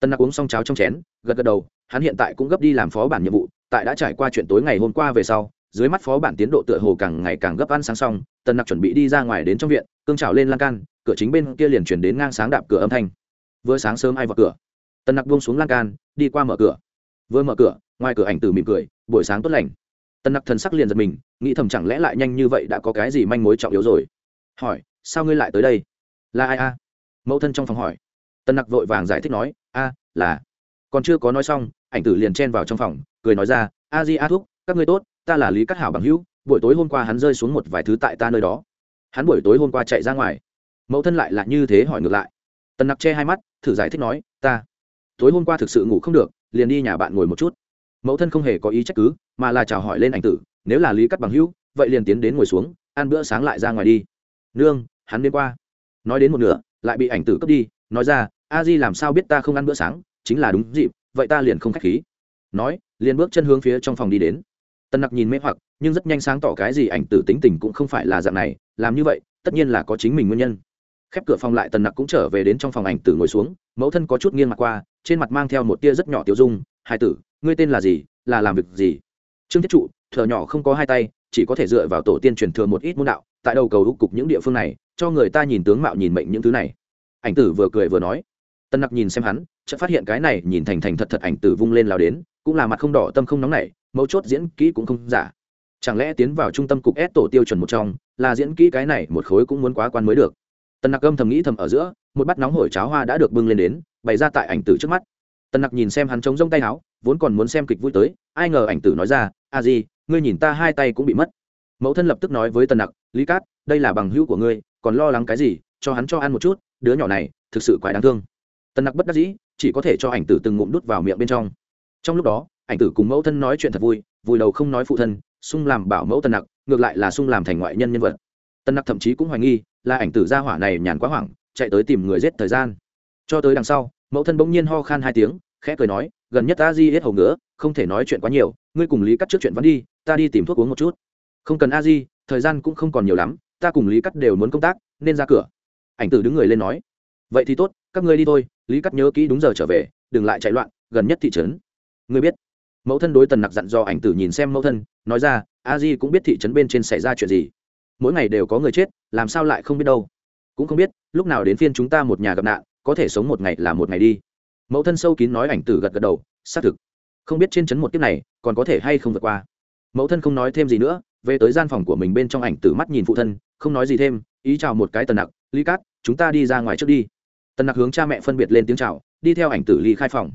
Tần nặc uống xong cháo trong chén, gật gật đầu, hắn hiện tại cũng gấp đi làm phó bản nhiệm vụ, tại đã trải qua chuyện tối ngày hôm qua về sau, dưới mắt phó bản tiến độ tựa hồ càng ngày càng gấp ăn sáng xong, tần nặc chuẩn bị đi ra ngoài đến trong viện, cương trào lên lan can, cửa chính bên kia liền chuyển đến ngang sáng đạp cửa âm thanh vừa sáng sớm ai vào cửa? Tần nặc buông xuống lan can, đi qua mở cửa. Vừa mở cửa, ngoài cửa ảnh tử mỉm cười, buổi sáng tốt lành. Tần nặc thần sắc liền giật mình, nghĩ thầm chẳng lẽ lại nhanh như vậy đã có cái gì manh mối trọng yếu rồi. Hỏi, sao ngươi lại tới đây? Là ai a? Mẫu thân trong phòng hỏi. Tần nặc vội vàng giải thích nói, a, là còn chưa có nói xong, ảnh tử liền chen vào trong phòng, cười nói ra, a di a thúc, các ngươi tốt, ta là lý cát hảo bằng hữu, buổi tối hôm qua hắn rơi xuống một vài thứ tại ta nơi đó. Hắn buổi tối hôm qua chạy ra ngoài. Mẫu thân lại là như thế hỏi ngược lại tần nặc che hai mắt, thử giải thích nói, ta, tối hôm qua thực sự ngủ không được, liền đi nhà bạn ngồi một chút. Mẫu thân không hề có ý trách cứ, mà là chào hỏi lên ảnh tử, nếu là lý cắt bằng hữu, vậy liền tiến đến ngồi xuống, ăn bữa sáng lại ra ngoài đi. Nương, hắn đến qua. Nói đến một nửa, lại bị ảnh tử cướp đi, nói ra, a di làm sao biết ta không ăn bữa sáng, chính là đúng dịp, vậy ta liền không k h á c h khí. Nói, liền bước chân hướng phía trong phòng đi đến. Tân nặc nhìn mê hoặc, nhưng rất nhanh sáng tỏ cái gì ảnh tử tính tình cũng không phải là dạng này, làm như vậy, tất nhiên là có chính mình nguyên nhân khép cửa phòng lại tần nặc cũng trở về đến trong phòng ảnh tử ngồi xuống, mẫu thân có chút nghiêng mặt qua, trên mặt mang theo một tia rất nhỏ tiêu dung hai tử, ngươi tên là gì? Là làm việc gì? Trương thiết trụ thợ nhỏ không có hai tay, chỉ có thể dựa vào tổ tiên truyền thừa một ít môn đạo, tại đầu cầu hữu cục những địa phương này, cho người ta nhìn tướng mạo nhìn mệnh những thứ này. Ảnh tử vừa cười vừa nói. Tân nặc nhìn xem hắn, chợt phát hiện cái này nhìn thành thành thật thật ảnh tử vung lên lao đến, cũng là mặt không đỏ tâm không nóng nảy, mấu chốt diễn kỹ cũng không giả. Chẳng lẽ tiến vào trung tâm cục ép tổ tiêu chuẩn một trong, là diễn kỹ cái này một khối cũng muốn quá quan mới được? Tần nặc âm thầm nghĩ thầm ở giữa, một bát nóng hổi cháo hoa đã được bưng lên đến, bày ra tại ảnh tử trước mắt. Tần nặc nhìn xem hắn trống rông tay áo, vốn còn muốn xem kịch vui tới, ai ngờ ảnh tử nói ra, a di, ngươi nhìn ta hai tay cũng bị mất. Mẫu thân lập tức nói với tần nặc, lý cát, đây là bằng hữu của ngươi, còn lo lắng cái gì, cho hắn cho ăn một chút, đứa nhỏ này, thực sự quái đáng thương. Tần nặc bất đắc dĩ, chỉ có thể cho ảnh tử từng ngụm đút vào miệng bên trong. Trong lúc đó, ảnh tử cùng mẫu thân nói chuyện thật vui vui đầu không nói phụ thân, sung làm bảo mẫu tần nặc, ngược lại là sung làm thành ngoại nhân nhân vật tân nặc thậm chí cũng hoài nghi, là ảnh tử gia hỏa này nhàn quá hoảng, chạy tới tìm người giết thời gian. Cho tới đằng sau, mẫu thân bỗng nhiên ho khan hai tiếng, khẽ cười nói, gần nhất ta di hết hầu ngứa, không thể nói chuyện quá nhiều, ngươi cùng lý cắt trước chuyện vẫn đi, ta đi tìm thuốc uống một chút. Không cần a di, thời gian cũng không còn nhiều lắm, ta cùng lý cắt đều muốn công tác, nên ra cửa. Ảnh tử đứng người lên nói, vậy thì tốt, các ngươi đi thôi, lý cắt nhớ kỹ đúng giờ trở về, đừng lại chạy loạn, gần nhất thị trấn. Ngươi biết, mẫu thân đối tần nặc dặn do ảnh tử nhìn xem mẫu thân, nói ra, a di cũng biết thị trấn bên trên xảy ra chuyện gì mỗi ngày đều có người chết, làm sao lại không biết đâu? Cũng không biết, lúc nào đến phiên chúng ta một nhà gặp nạn, có thể sống một ngày là một ngày đi. Mẫu thân sâu kín nói ảnh tử gật gật đầu, xác thực. Không biết trên chấn một kiếp này, còn có thể hay không vượt qua. Mẫu thân không nói thêm gì nữa, về tới gian phòng của mình bên trong ảnh tử mắt nhìn phụ thân, không nói gì thêm, ý chào một cái tần nặc ly cát, chúng ta đi ra ngoài trước đi. Tần nặc hướng cha mẹ phân biệt lên tiếng chào, đi theo ảnh tử ly khai phòng.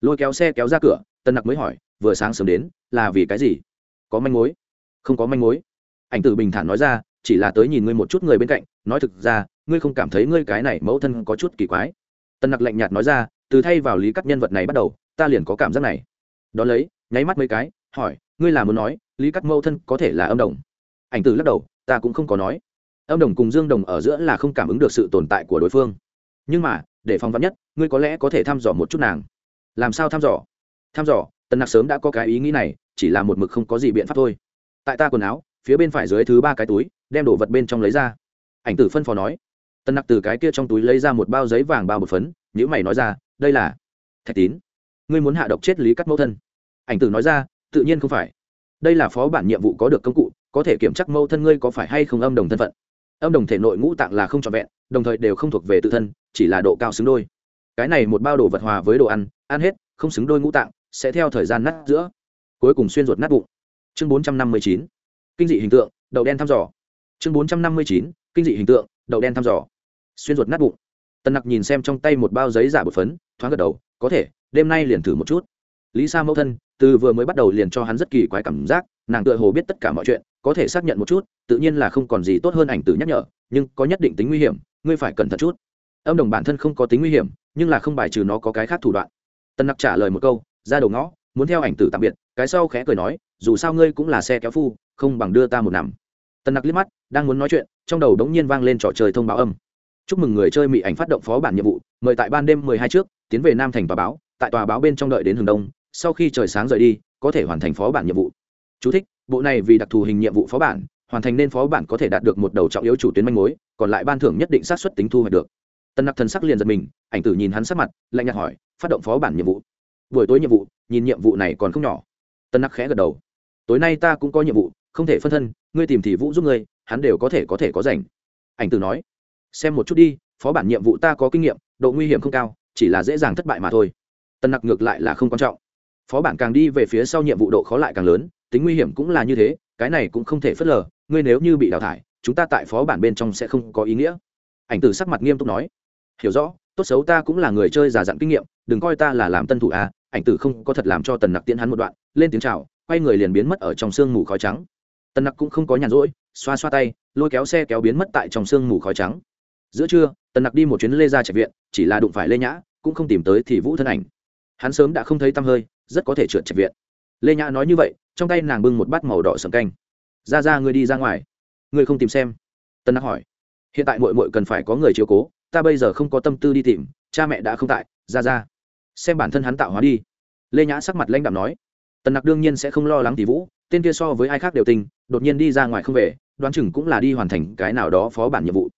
Lôi kéo xe kéo ra cửa, tần nặc mới hỏi, vừa sáng sớm đến, là vì cái gì? Có manh mối. Không có manh mối. Ảnh tử bình thản nói ra chỉ là tới nhìn ngươi một chút người bên cạnh, nói thực ra, ngươi không cảm thấy ngươi cái này mẫu thân có chút kỳ quái. Tân nặc lạnh nhạt nói ra, từ thay vào lý cắt nhân vật này bắt đầu, ta liền có cảm giác này. Đ ó lấy, nháy mắt mấy cái, hỏi, ngươi là muốn nói, lý cắt mẫu thân có thể là âm đồng? Ảnh tử lắc đầu, ta cũng không có nói. Âm đồng cùng dương đồng ở giữa là không cảm ứng được sự tồn tại của đối phương. Nhưng mà, để phong vắn nhất, ngươi có lẽ có thể thăm dò một chút nàng. Làm sao thăm dò? Thăm dò, tân nặc sớm đã có cái ý nghĩ này, chỉ là một mực không có gì biện pháp thôi. Tại ta quần áo, phía bên phải dưới thứ ba cái túi đem đồ vật bên trong lấy ra. Ảnh tử phân phó nói. Tân nặc từ cái kia trong túi lấy ra một bao giấy vàng bao một phấn nhữ mày nói ra, đây là thạch tín. Ngươi muốn hạ độc chết lý cắt mẫu thân. Ảnh tử nói ra, tự nhiên không phải. Đây là phó bản nhiệm vụ có được công cụ, có thể kiểm tra mẫu thân ngươi có phải hay không âm đồng thân phận. Âm đồng thể nội ngũ tạng là không trọn vẹn, đồng thời đều không thuộc về tự thân, chỉ là độ cao xứng đôi. Cái này một bao đồ vật hòa với đồ ăn ăn hết, không xứng đôi ngũ tạng, sẽ theo thời gian nát giữa. Cuối cùng xuyên ruột nát bụng. Chương bốn trăm năm mươi chín. Kinh dị hình tượng, đậu đen thăm dò chương bốn trăm năm mươi chín, kinh dị hình tượng, đậu đen thăm dò. Xuyên ruột nát bụng. Tần nặc nhìn xem trong tay một bao giấy giả bột phấn, thoáng gật đầu, có thể, đêm nay liền thử một chút. Lý sa mẫu thân, từ vừa mới bắt đầu liền cho hắn rất kỳ quái cảm giác, nàng tựa hồ biết tất cả mọi chuyện, có thể xác nhận một chút, tự nhiên là không còn gì tốt hơn ảnh tử nhắc nhở, nhưng có nhất định tính nguy hiểm, ngươi phải cẩn thận chút. Âm đồng bản thân không có tính nguy hiểm, nhưng là không bài trừ nó có cái khác thủ đoạn. Tần nặc trả lời một câu, ra đầu ngõ, muốn theo ảnh tử tạm biệt. Cái sau khẽ cười nói, dù sao ngươi cũng là xe kéo phu, không bằng đưa ta một nằm. Tần nặc liếc mắt đang muốn nói chuyện trong đầu đống nhiên vang lên trò chơi thông báo âm. Chúc mừng người chơi mỹ ảnh phát động phó bản nhiệm vụ mời tại ban đêm mười hai trước tiến về nam thành tòa báo tại tòa báo bên trong đợi đến hướng đông sau khi trời sáng rời đi có thể hoàn thành phó bản nhiệm vụ. Chú thích, bộ này vì đặc thù hình nhiệm vụ phó bản hoàn thành nên phó bản có thể đạt được một đầu trọng yếu chủ tuyến manh mối còn lại ban thưởng nhất định sát xuất tính thu hoạch được. Tân nặc thần sắc liền giật mình ảnh tử nhìn hắn sắc mặt lạnh nhạt hỏi phát động phó bản nhiệm vụ? Buổi tối nhiệm vụ nhìn nhiệm vụ này còn không nhỏ. Tân nặc khẽ gật đầu. Tối nay ta cũng có nhiệm vụ không thể phân thân ngươi tìm thì vũ giúp ngươi hắn đều có thể có thể có rảnh. Ảnh tử nói, xem một chút đi, phó bản nhiệm vụ ta có kinh nghiệm, độ nguy hiểm không cao, chỉ là dễ dàng thất bại mà thôi. Tân nặc ngược lại là không quan trọng. Phó bản càng đi về phía sau nhiệm vụ độ khó lại càng lớn, tính nguy hiểm cũng là như thế, cái này cũng không thể phớt lờ, ngươi nếu như bị đào thải, chúng ta tại phó bản bên trong sẽ không có ý nghĩa. Ảnh tử sắc mặt nghiêm túc nói, hiểu rõ, tốt xấu ta cũng là người chơi già dặn kinh nghiệm, đừng coi ta là làm tân thủ à ảnh tử không có thật làm cho tần nặc tiễn hắn một đoạn, lên tiếng chào, quay người liền biến mất ở trong sương mù khói trắng. Tần nặc cũng không có nhàn rỗi xoa xoa tay, lôi kéo xe kéo biến mất tại trong sương mù khói trắng. Giữa trưa, tần nặc đi một chuyến lê ra trạch viện, chỉ là đụng phải lê nhã, cũng không tìm tới thì vũ thân ảnh. Hắn sớm đã không thấy tăm hơi, rất có thể trượt trạch viện. Lê nhã nói như vậy, trong tay nàng bưng một bát màu đỏ sầm canh. Ra ra người đi ra ngoài. Người không tìm xem? Tân nặc hỏi. Hiện tại mội mội cần phải có người chiếu cố, ta bây giờ không có tâm tư đi tìm, cha mẹ đã không tại, ra ra. Xem bản thân hắn tạo hóa đi. Lê nhã sắc mặt lãnh đạm nói. Tần nặc đương nhiên sẽ không lo lắng tỷ vũ, tên kia so với ai khác đều tình, đột nhiên đi ra ngoài không về đoán chừng cũng là đi hoàn thành cái nào đó phó bản nhiệm vụ.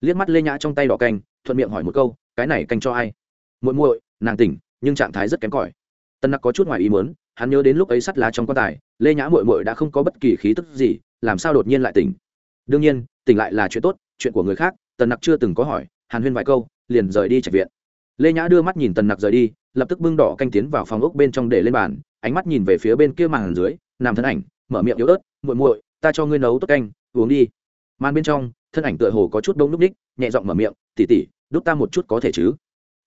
Liếc mắt lê nhã trong tay đỏ canh, thuận miệng hỏi một câu, cái này canh cho ai? Muội muội, nàng tỉnh, nhưng trạng thái rất kém cỏi. Tân nặc có chút ngoài ý muốn, hắn nhớ đến lúc ấy sắt lá trong quan tài, lê nhã muội muội đã không có bất kỳ khí tức gì, làm sao đột nhiên lại tỉnh? Đương nhiên, tỉnh lại là chuyện tốt, chuyện của người khác tần nặc chưa từng có hỏi, hàn huyên vài câu, liền rời đi trạch viện. Lê nhã đưa mắt nhìn tần nặc rời đi, lập tức bưng đỏ canh tiến vào phòng ốc bên trong để lên bàn, ánh mắt nhìn về phía bên kia màn dưới nằm thân ảnh, mở miệng yếu ớt, muội muội, ta cho ngươi nấu tốt canh uống đi. Màn bên trong, thân ảnh tựa hồ có chút đông núp ních, nhẹ giọng mở miệng tỉ tỉ đút ta một chút có thể chứ?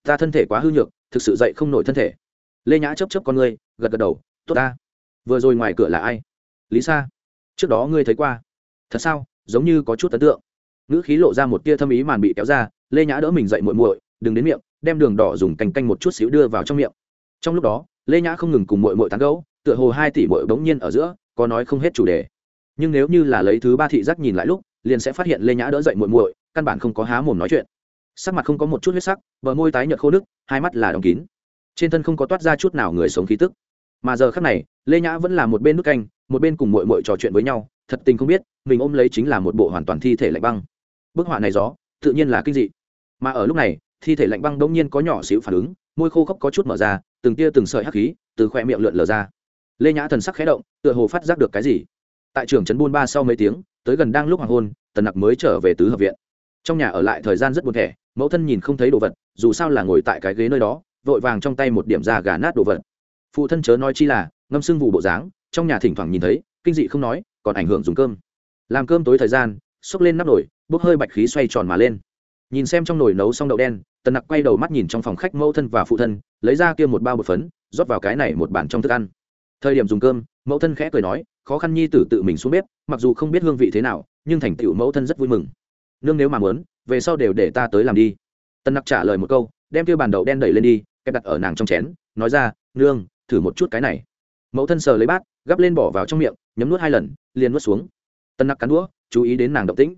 Ta thân thể quá hư nhược, thực sự dậy không nổi thân thể. Lê nhã chấp chấp con ngươi, gật gật đầu, tốt ta. Vừa rồi ngoài cửa là ai? Lý sa. Trước đó ngươi thấy qua. Thật sao? Giống như có chút ấn tượng. Ngữ khí lộ ra một tia thâm ý màn bị kéo ra, lê nhã đỡ mình dậy muội muội, đừng đến miệng, đem đường đỏ dùng canh canh một chút xíu đưa vào trong miệng. Trong lúc đó, lê nhã không ngừng cùng muội muội tán gẫu, tựa hồ hai tỷ muội bỗng nhiên ở giữa, có nói không hết chủ đề nhưng nếu như là lấy thứ ba thị giác nhìn lại lúc, liền sẽ phát hiện lê nhã đỡ dậy muội muội, căn bản không có há mồm nói chuyện. Sắc mặt không có một chút huyết sắc, bờ môi tái nhợt khô nước hai mắt là đóng kín. Trên thân không có toát ra chút nào người sống khí tức. Mà giờ khắc này, lê nhã vẫn là một bên nước canh, một bên cùng muội muội trò chuyện với nhau, thật tình không biết, mình ôm lấy chính là một bộ hoàn toàn thi thể lạnh băng. Bức họa này gió, tự nhiên là kinh dị. Mà ở lúc này, thi thể lạnh băng đ nhiên có nhỏ xíu phản ứng, môi khô khốc có chút mở ra, từng tia từng sợi hắc khí từ khoe miệng lượn lờ ra. Lê nhã thần sắc khẽ động, tựa hồ phát giác được cái gì tại trường trấn buôn ba sau mấy tiếng, tới gần đang lúc hoàng hôn, tần nặc mới trở về tứ hợp viện. Trong nhà ở lại thời gian rất buồn thẻ, mẫu thân nhìn không thấy đồ vật, dù sao là ngồi tại cái ghế nơi đó, vội vàng trong tay một điểm da gà nát đồ vật. Phụ thân chớ nói chi là, ngâm sưng vụ bộ dáng, trong nhà thỉnh thoảng nhìn thấy, kinh dị không nói, còn ảnh hưởng dùng cơm. Làm cơm tối thời gian xốc lên nắp nồi, bốc hơi bạch khí xoay tròn mà lên. Nhìn xem trong nồi nấu xong đậu đen, tần nặc quay đầu mắt nhìn trong phòng khách mẫu thân và phụ thân, lấy ra kia một bao bột phấn, rót vào cái này một bản trong thức ăn. Thời điểm dùng cơm mẫu thân khẽ cười nói, khó khăn nhi tử tự mình xuống bếp, mặc dù không biết hương vị thế nào, nhưng thành tựu mẫu thân rất vui mừng. Nương nếu mà muốn, về sau đều để ta tới làm đi. Tân nặc trả lời một câu, đem kia bàn đậu đen đẩy lên đi, kẹp đặt ở nàng trong chén, nói ra, nương, thử một chút cái này. Mẫu thân sờ lấy bát, gắp lên bỏ vào trong miệng, nhấm nuốt hai lần, liền nuốt xuống. Tân nặc cắn đũa, chú ý đến nàng động tĩnh.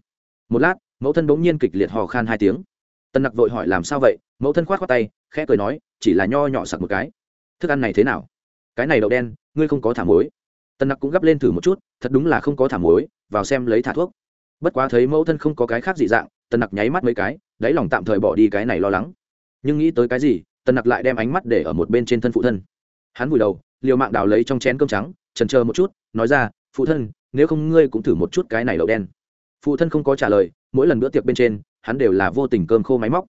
Một lát, mẫu thân bỗng nhiên kịch liệt hò khan hai tiếng. Tân nặc vội hỏi làm sao vậy, mẫu thân khoát khoát tay, khẽ cười nói, chỉ là nho nhỏ sặc một cái. Thức ăn này thế nào? Cái này đậu đen, ngươi không có thả muối. Tần nặc cũng gắp lên thử một chút, thật đúng là không có thả muối, vào xem lấy thả thuốc. Bất quá thấy mẫu thân không có cái khác dị dạng tần nặc nháy mắt mấy cái, đáy lòng tạm thời bỏ đi cái này lo lắng. Nhưng nghĩ tới cái gì tần nặc lại đem ánh mắt để ở một bên trên thân phụ thân. Hắn vùi đầu, liều mạng đào lấy trong chén cơm trắng trần chờ một chút, nói ra, phụ thân, nếu không ngươi cũng thử một chút cái này đậu đen. Phụ thân không có trả lời, mỗi lần bữa tiệc bên trên, hắn đều là vô tình cơm khô máy móc.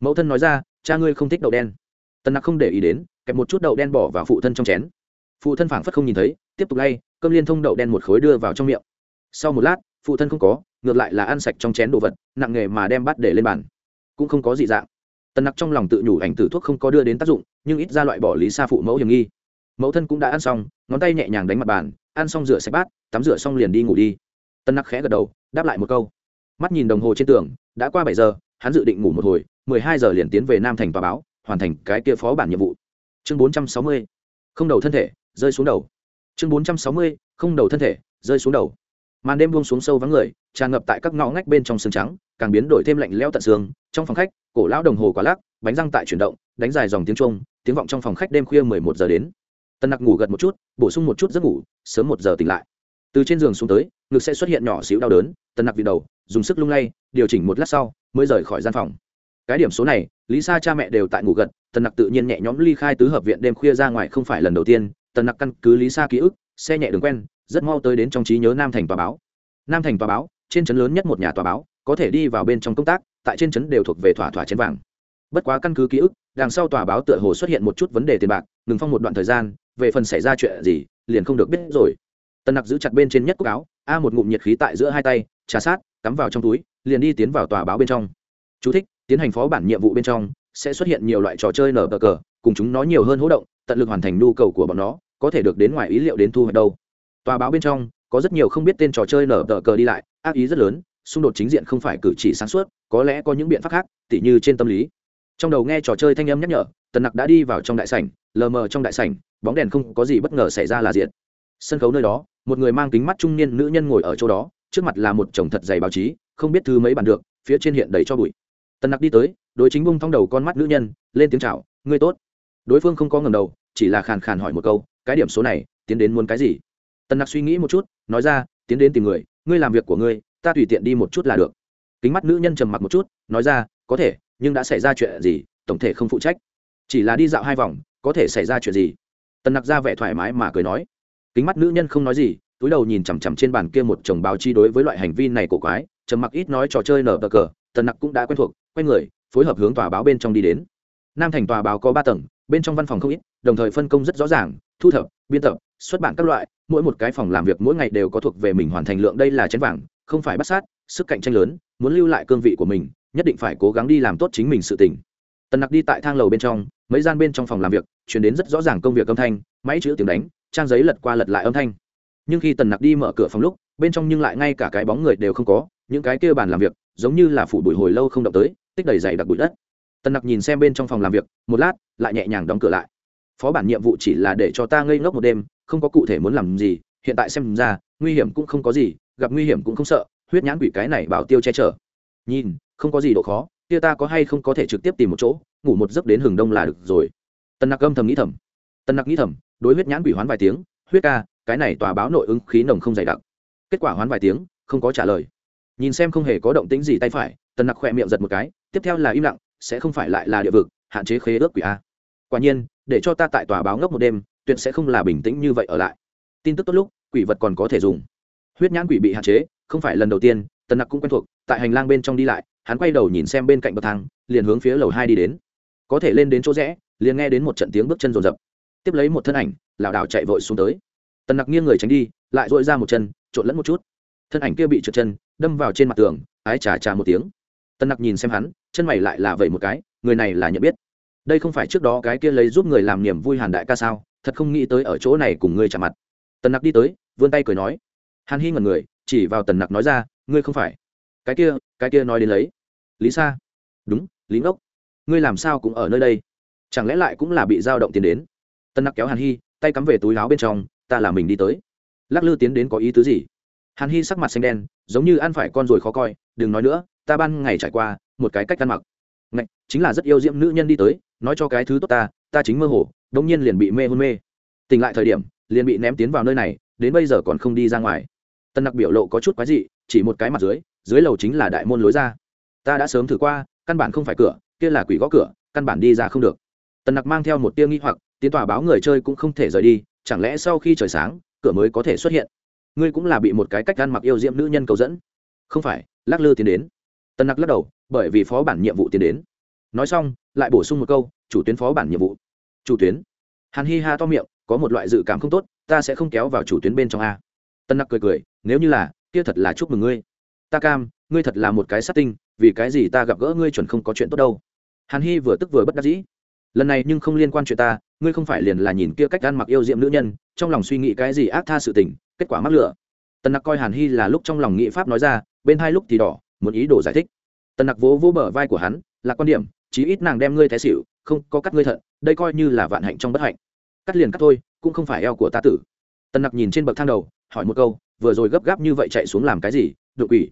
Mẫu thân nói ra, cha ngươi không thích đậu đen. Tân nặc không để ý đến kẹp một chút đậu đen bỏ vào phụ thân trong chén. Phụ thân phảng phất không nhìn thấy, tiếp tục lay, cơm liên thông đậu đen một khối đưa vào trong miệng. Sau một lát, phụ thân không có, ngược lại là ăn sạch trong chén đồ vật, nặng nghề mà đem bắt để lên bàn. Cũng không có gì dạng. Tân nặc trong lòng tự nhủ ảnh tử thuốc không có đưa đến tác dụng, nhưng ít ra loại bỏ lý xa phụ mẫu hiểm nghi. Mẫu thân cũng đã ăn xong, ngón tay nhẹ nhàng đánh mặt bàn, ăn xong rửa sạch bát, tắm rửa xong liền đi ngủ đi. Tân nặc khẽ gật đầu, đáp lại một câu. Mắt nhìn đồng hồ trên tường, đã qua bảy giờ, hắn dự định ngủ một hồi, mười hai giờ liền tiến về nam thành và báo, hoàn thành cái kia phó bản nhiệm vụ chương bốn trăm sáu mươi, không đầu thân thể, rơi xuống đầu. Chương bốn trăm sáu mươi, không đầu thân thể, rơi xuống đầu. Màn đêm buông xuống sâu vắng người, tràn ngập tại các ngõ ngách bên trong sương trắng, càng biến đổi thêm lạnh lẽo tận xương. Trong phòng khách, cổ lão đồng hồ quả lắc, bánh răng tại chuyển động, đánh dài dòng tiếng trung tiếng vọng trong phòng khách đêm khuya mười một giờ đến. Tân nặc ngủ gật một chút, bổ sung một chút giấc ngủ, sớm một giờ tỉnh lại. Từ trên giường xuống tới, ngực sẽ xuất hiện nhỏ xíu đau đớn, tân nặc vì đầu, dùng sức lung lay, điều chỉnh một lát sau, mới rời khỏi gian phòng. Cái điểm số này, lý sa cha mẹ đều tại ngủ gật tần nặc tự nhiên nhẹ nhõm ly khai tứ hợp viện đêm khuya ra ngoài không phải lần đầu tiên tần nặc căn cứ lý xa ký ức xe nhẹ đường quen rất mau tới đến trong trí nhớ nam thành tòa báo. Nam thành tòa báo trên trấn lớn nhất một nhà tòa báo có thể đi vào bên trong công tác tại trên trấn đều thuộc về thỏa thỏa chén vàng. Bất quá căn cứ ký ức đằng sau tòa báo tựa hồ xuất hiện một chút vấn đề tiền bạc ngừng phong một đoạn thời gian về phần xảy ra chuyện gì liền không được biết rồi. Tần nặc giữ chặt bên trên nhất cúc áo a một ngụm nhiệt khí tại giữa hai tay trà sát cắm vào trong túi liền đi tiến vào tòa báo bên trong. Chú thích, tiến hành phó bản nhiệm vụ bên trong sẽ xuất hiện nhiều loại trò chơi nở bờ cờ, cùng chúng nó nhiều hơn hỗ động, tận lực hoàn thành nhu cầu của bọn nó, có thể được đến ngoài ý liệu đến thu hoạch đâu. Tòa báo bên trong, có rất nhiều không biết tên trò chơi nở tờ cờ đi lại, ác ý rất lớn, xung đột chính diện không phải cử chỉ sáng suốt, có lẽ có những biện pháp khác, tỉ như trên tâm lý. Trong đầu nghe trò chơi thanh âm nhắc nhở, tần nặc đã đi vào trong đại sảnh, lờ mờ trong đại sảnh, bóng đèn không có gì bất ngờ xảy ra là diện sân khấu nơi đó, một người mang kính mắt trung niên nữ nhân ngồi ở chỗ đó, trước mặt là một chồng thật dày báo chí, không biết thứ mấy bản được, phía trên hiện đầy cho bụi. Tần nặc đi tới đối chính bung thong đầu con mắt nữ nhân, lên tiếng chào, ngươi tốt. Đối phương không có ngầm đầu, chỉ là khàn khàn hỏi một câu, cái điểm số này, tiến đến muốn cái gì? Tần nặc suy nghĩ một chút, nói ra, tiến đến tìm người, ngươi làm việc của ngươi, ta tùy tiện đi một chút là được. Kính mắt nữ nhân trầm mặc một chút, nói ra, có thể, nhưng đã xảy ra chuyện gì, tổng thể không phụ trách. Chỉ là đi dạo hai vòng, có thể xảy ra chuyện gì? Tần nặc ra vẻ thoải mái mà cười nói. Kính mắt nữ nhân không nói gì, túi đầu nhìn chằm chằm trên bàn kia một chồng báo chi đối với loại hành vi này của quái, trầm mặc ít nói trò chơi nở bờ cờ, tần nặc cũng đã quen thuộc quay người phối hợp hướng tòa báo bên trong đi đến. Nam thành tòa báo có ba tầng, bên trong văn phòng không ít, đồng thời phân công rất rõ ràng, thu thập, biên tập, xuất bản các loại, mỗi một cái phòng làm việc mỗi ngày đều có thuộc về mình hoàn thành lượng đây là chén vàng, không phải bắt sát, sức cạnh tranh lớn, muốn lưu lại cương vị của mình, nhất định phải cố gắng đi làm tốt chính mình sự tình. Tần nặc đi tại thang lầu bên trong, mấy gian bên trong phòng làm việc chuyển đến rất rõ ràng công việc âm thanh, máy chữ tiếng đánh, trang giấy lật qua lật lại âm thanh. Nhưng khi tần nặc đi mở cửa phòng lúc, bên trong nhưng lại ngay cả cái bóng người đều không có, những cái kia bàn làm việc, giống như là phủ bụi hồi lâu không động tới tích đầy dày đặc bụi đất. Tần nặc nhìn xem bên trong phòng làm việc, một lát, lại nhẹ nhàng đóng cửa lại. Phó bản nhiệm vụ chỉ là để cho ta ngây ngốc một đêm, không có cụ thể muốn làm gì, hiện tại xem ra, nguy hiểm cũng không có gì, gặp nguy hiểm cũng không sợ, huyết nhãn quỷ cái này bảo tiêu che chở. Nhìn, không có gì độ khó, kia ta có hay không có thể trực tiếp tìm một chỗ, ngủ một giấc đến hừng đông là được rồi. Tần nặc âm thầm nghĩ thầm. Tần nặc nghĩ thầm, đối huyết nhãn quỷ hoán vài tiếng, huyết ca, cái này tòa báo nội ứng khí nồng không dày đặc. Kết quả hoán vài tiếng, không có trả lời. Nhìn xem không hề có động tĩnh gì tay phải tần nặc khỏe miệng giật một cái, tiếp theo là im lặng, sẽ không phải lại là địa vực, hạn chế khế ước quỷ a. Quả nhiên, để cho ta tại tòa báo ngốc một đêm, tuyệt sẽ không là bình tĩnh như vậy ở lại. Tin tức tốt lúc, quỷ vật còn có thể dùng. Huyết nhãn quỷ bị hạn chế, không phải lần đầu tiên, tần nặc cũng quen thuộc, tại hành lang bên trong đi lại, hắn quay đầu nhìn xem bên cạnh bậc thang, liền hướng phía lầu hai đi đến. Có thể lên đến chỗ rẽ, liền nghe đến một trận tiếng bước chân rồn rập. Tiếp lấy một thân ảnh, lảo đảo chạy vội xuống tới. Tần nặc nghiêng người tránh đi, lại dội ra một chân, trộn lẫn một chút. Thân ảnh kia bị trượt chân, đâm vào trên mặt tường, ái chà chà một tiếng tần nặc nhìn xem hắn, chân mày lại là vậy một cái, người này là nhận biết. Đây không phải trước đó cái kia lấy giúp người làm niềm vui hàn đại ca sao, thật không nghĩ tới ở chỗ này cùng ngươi chạm mặt. Tần nặc đi tới, vươn tay cười nói. Hàn hy ngẩn người, chỉ vào tần nặc nói ra, ngươi không phải. Cái kia cái kia nói đến lấy. Lý sa. Đúng, lý ngốc. Ngươi làm sao cũng ở nơi đây? Chẳng lẽ lại cũng là bị dao động tiến đến? Tần nặc kéo hàn hy, tay cắm về túi láo bên trong, ta là mình đi tới. Lắc lư tiến đến có ý tứ gì? Hàn hy sắc mặt xanh đen, giống như ăn phải con ruồi khó coi đừng nói nữa ta ban ngày trải qua một cái cách ăn mặc. Ngạch, chính là rất yêu diễm nữ nhân đi tới nói cho cái thứ tốt ta ta chính mơ hồ đông nhiên liền bị mê hôn mê. Tỉnh lại thời điểm liền bị ném tiến vào nơi này đến bây giờ còn không đi ra ngoài. Tân nặc biểu lộ có chút quái dị chỉ một cái mặt dưới dưới lầu chính là đại môn lối ra. Ta đã sớm thử qua căn bản không phải cửa kia là quỷ gõ cửa căn bản đi ra không được. Tần nặc mang theo một tiêu nghi hoặc tiến tòa báo người chơi cũng không thể rời đi chẳng lẽ sau khi trời sáng cửa mới có thể xuất hiện? Ngươi cũng là bị một cái cách ăn mặc yêu diệm nữ nhân cầu dẫn không phải, lắc lư tiến đến. Tân nặc lắc đầu, bởi vì phó bản nhiệm vụ tiến đến. Nói xong, lại bổ sung một câu, chủ tuyến phó bản nhiệm vụ. Chủ tuyến. Hàn hi ha to miệng, có một loại dự cảm không tốt, ta sẽ không kéo vào chủ tuyến bên trong a. Tân nặc cười cười, nếu như là, kia thật là chúc mừng ngươi. Ta cam, ngươi thật là một cái sát tinh, vì cái gì ta gặp gỡ ngươi chuẩn không có chuyện tốt đâu. Hàn hi vừa tức vừa bất đắc dĩ. Lần này nhưng không liên quan chuyện ta, ngươi không phải liền là nhìn kia cách ăn mặc yêu diệm nữ nhân, trong lòng suy nghĩ cái gì ác tha sự tình, kết quả mắc lửa. Tân nặc coi hàn hi là lúc trong lòng nghị pháp nói ra bên hai lúc thì đỏ, muốn ý đồ giải thích. Tần nặc vỗ vỗ bờ vai của hắn là quan điểm, chí ít nàng đem ngươi té xỉu, không có cắt ngươi thận, đây coi như là vạn hạnh trong bất hạnh. Cắt liền cắt thôi, cũng không phải eo của ta tử. Tần nặc nhìn trên bậc thang đầu, hỏi một câu, vừa rồi gấp gáp như vậy chạy xuống làm cái gì, đụng quỷ?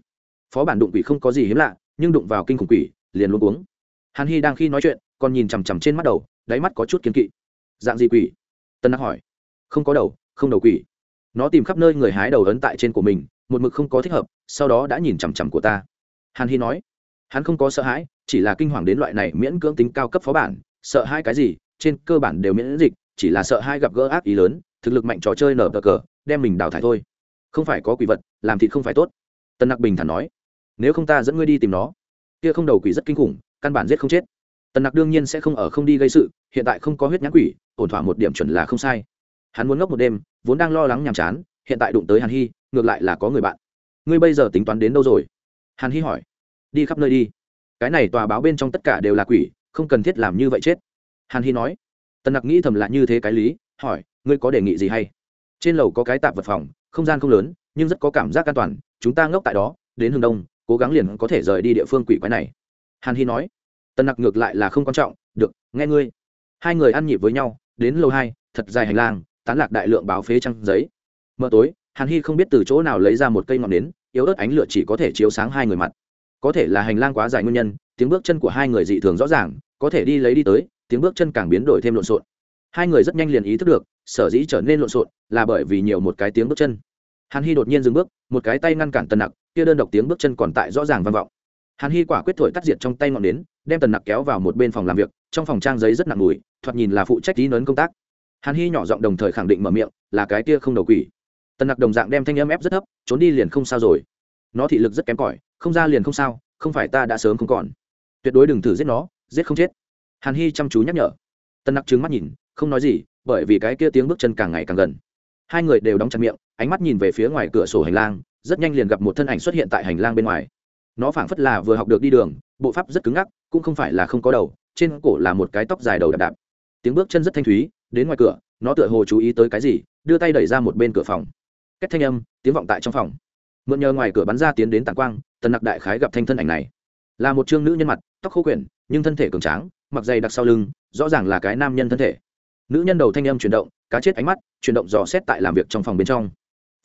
Phó bản đụng quỷ không có gì hiếm lạ, nhưng đụng vào kinh khủng quỷ, liền luôn uống hàn hy đang khi nói chuyện, còn nhìn chằm chằm trên mắt đầu, đáy mắt có chút kiến kỵ. Dạng gì quỷ? Tân nặc hỏi. Không có đầu, không đầu quỷ. Nó tìm khắp nơi người hái đầu ấn tại trên của mình một mực không có thích hợp, sau đó đã nhìn chằm chằm của ta. Hàn hy nói, hắn không có sợ hãi, chỉ là kinh hoàng đến loại này miễn cưỡng tính cao cấp phó bản, sợ hai cái gì, trên cơ bản đều miễn dịch, chỉ là sợ hai gặp gỡ ác ý lớn, thực lực mạnh trò chơi nở cờ cờ, đem mình đào thải thôi. Không phải có quỷ vật, làm thịt không phải tốt. Tân nặc bình thản nói, nếu không ta dẫn ngươi đi tìm nó. Kia không đầu quỷ rất kinh khủng, căn bản giết không chết. Tần nặc đương nhiên sẽ không ở không đi gây sự, hiện tại không có huyết nhãn quỷ, ổn thỏa một điểm chuẩn là không sai. Hắn muốn ngốc một đêm, vốn đang lo lắng nhàm chán hiện tại đụng tới hàn hy, ngược lại là có người bạn. Ngươi bây giờ tính toán đến đâu rồi? Hàn hy hỏi. Đi khắp nơi đi. Cái này tòa báo bên trong tất cả đều là quỷ, không cần thiết làm như vậy chết. Hàn hy nói. Tần nặc nghĩ thầm là như thế cái lý, hỏi, ngươi có đề nghị gì hay? Trên lầu có cái tạp vật phòng, không gian không lớn, nhưng rất có cảm giác an toàn, chúng ta ngốc tại đó, đến Hương đông, cố gắng liền có thể rời đi địa phương quỷ quái này. Hàn hy nói. Tần nặc ngược lại là không quan trọng, được, nghe ngươi. Hai người ăn nhịp với nhau, đến lầu hai, thật dài hành lang, tán lạc đại lượng báo phế trăng giấy mờ tối, hàn hy không biết từ chỗ nào lấy ra một cây ngọn nến, yếu ớt ánh lửa chỉ có thể chiếu sáng hai người mặt. Có thể là hành lang quá dài nguyên nhân, tiếng bước chân của hai người dị thường rõ ràng, có thể đi lấy đi tới, tiếng bước chân càng biến đổi thêm lộn xộn. Hai người rất nhanh liền ý thức được, sở dĩ trở nên lộn xộn là bởi vì nhiều một cái tiếng bước chân. Hàn hy đột nhiên dừng bước, một cái tay ngăn cản tần nặc, kia đơn độc tiếng bước chân còn tại rõ ràng vang vọng. Hàn hy quả quyết thổi tắt diệt trong tay ngọn nến, đem tần nặc kéo vào một bên phòng làm việc, trong phòng trang giấy rất nặng mùi thoạt nhìn là phụ trách tí nấn công tác. Hàn hy nhỏ giọng đồng thời khẳng định mở miệng, là cái kia không đầu quỷ tần nặc đồng dạng đem thanh âm ép rất thấp, trốn đi liền không sao rồi. Nó thị lực rất kém cỏi, không ra liền không sao, không phải ta đã sớm không còn. Tuyệt đối đừng thử giết nó, giết không chết. Hàn hy chăm chú nhắc nhở. Tần nặc trừng mắt nhìn, không nói gì, bởi vì cái kia tiếng bước chân càng ngày càng gần. Hai người đều đóng chặt miệng, ánh mắt nhìn về phía ngoài cửa sổ hành lang, rất nhanh liền gặp một thân ảnh xuất hiện tại hành lang bên ngoài. Nó phảng phất là vừa học được đi đường, bộ pháp rất cứng ngắc, cũng không phải là không có đầu, trên cổ là một cái tóc dài đầu đạp đạp. Tiếng bước chân rất thanh thúy, đến ngoài cửa, nó tựa hồ chú ý tới cái gì, đưa tay đẩy ra một bên cửa phòng cách thanh âm, tiếng vọng tại trong phòng. Mượn nhờ ngoài cửa bắn ra tiến đến tàn quang, tần nặc đại khái gặp thanh thân ảnh này. Là một trương nữ nhân mặt, tóc khô quyển, nhưng thân thể cường tráng, mặc dày đặc sau lưng, rõ ràng là cái nam nhân thân thể. Nữ nhân đầu thanh âm chuyển động, cá chết ánh mắt, chuyển động dò xét tại làm việc trong phòng bên trong.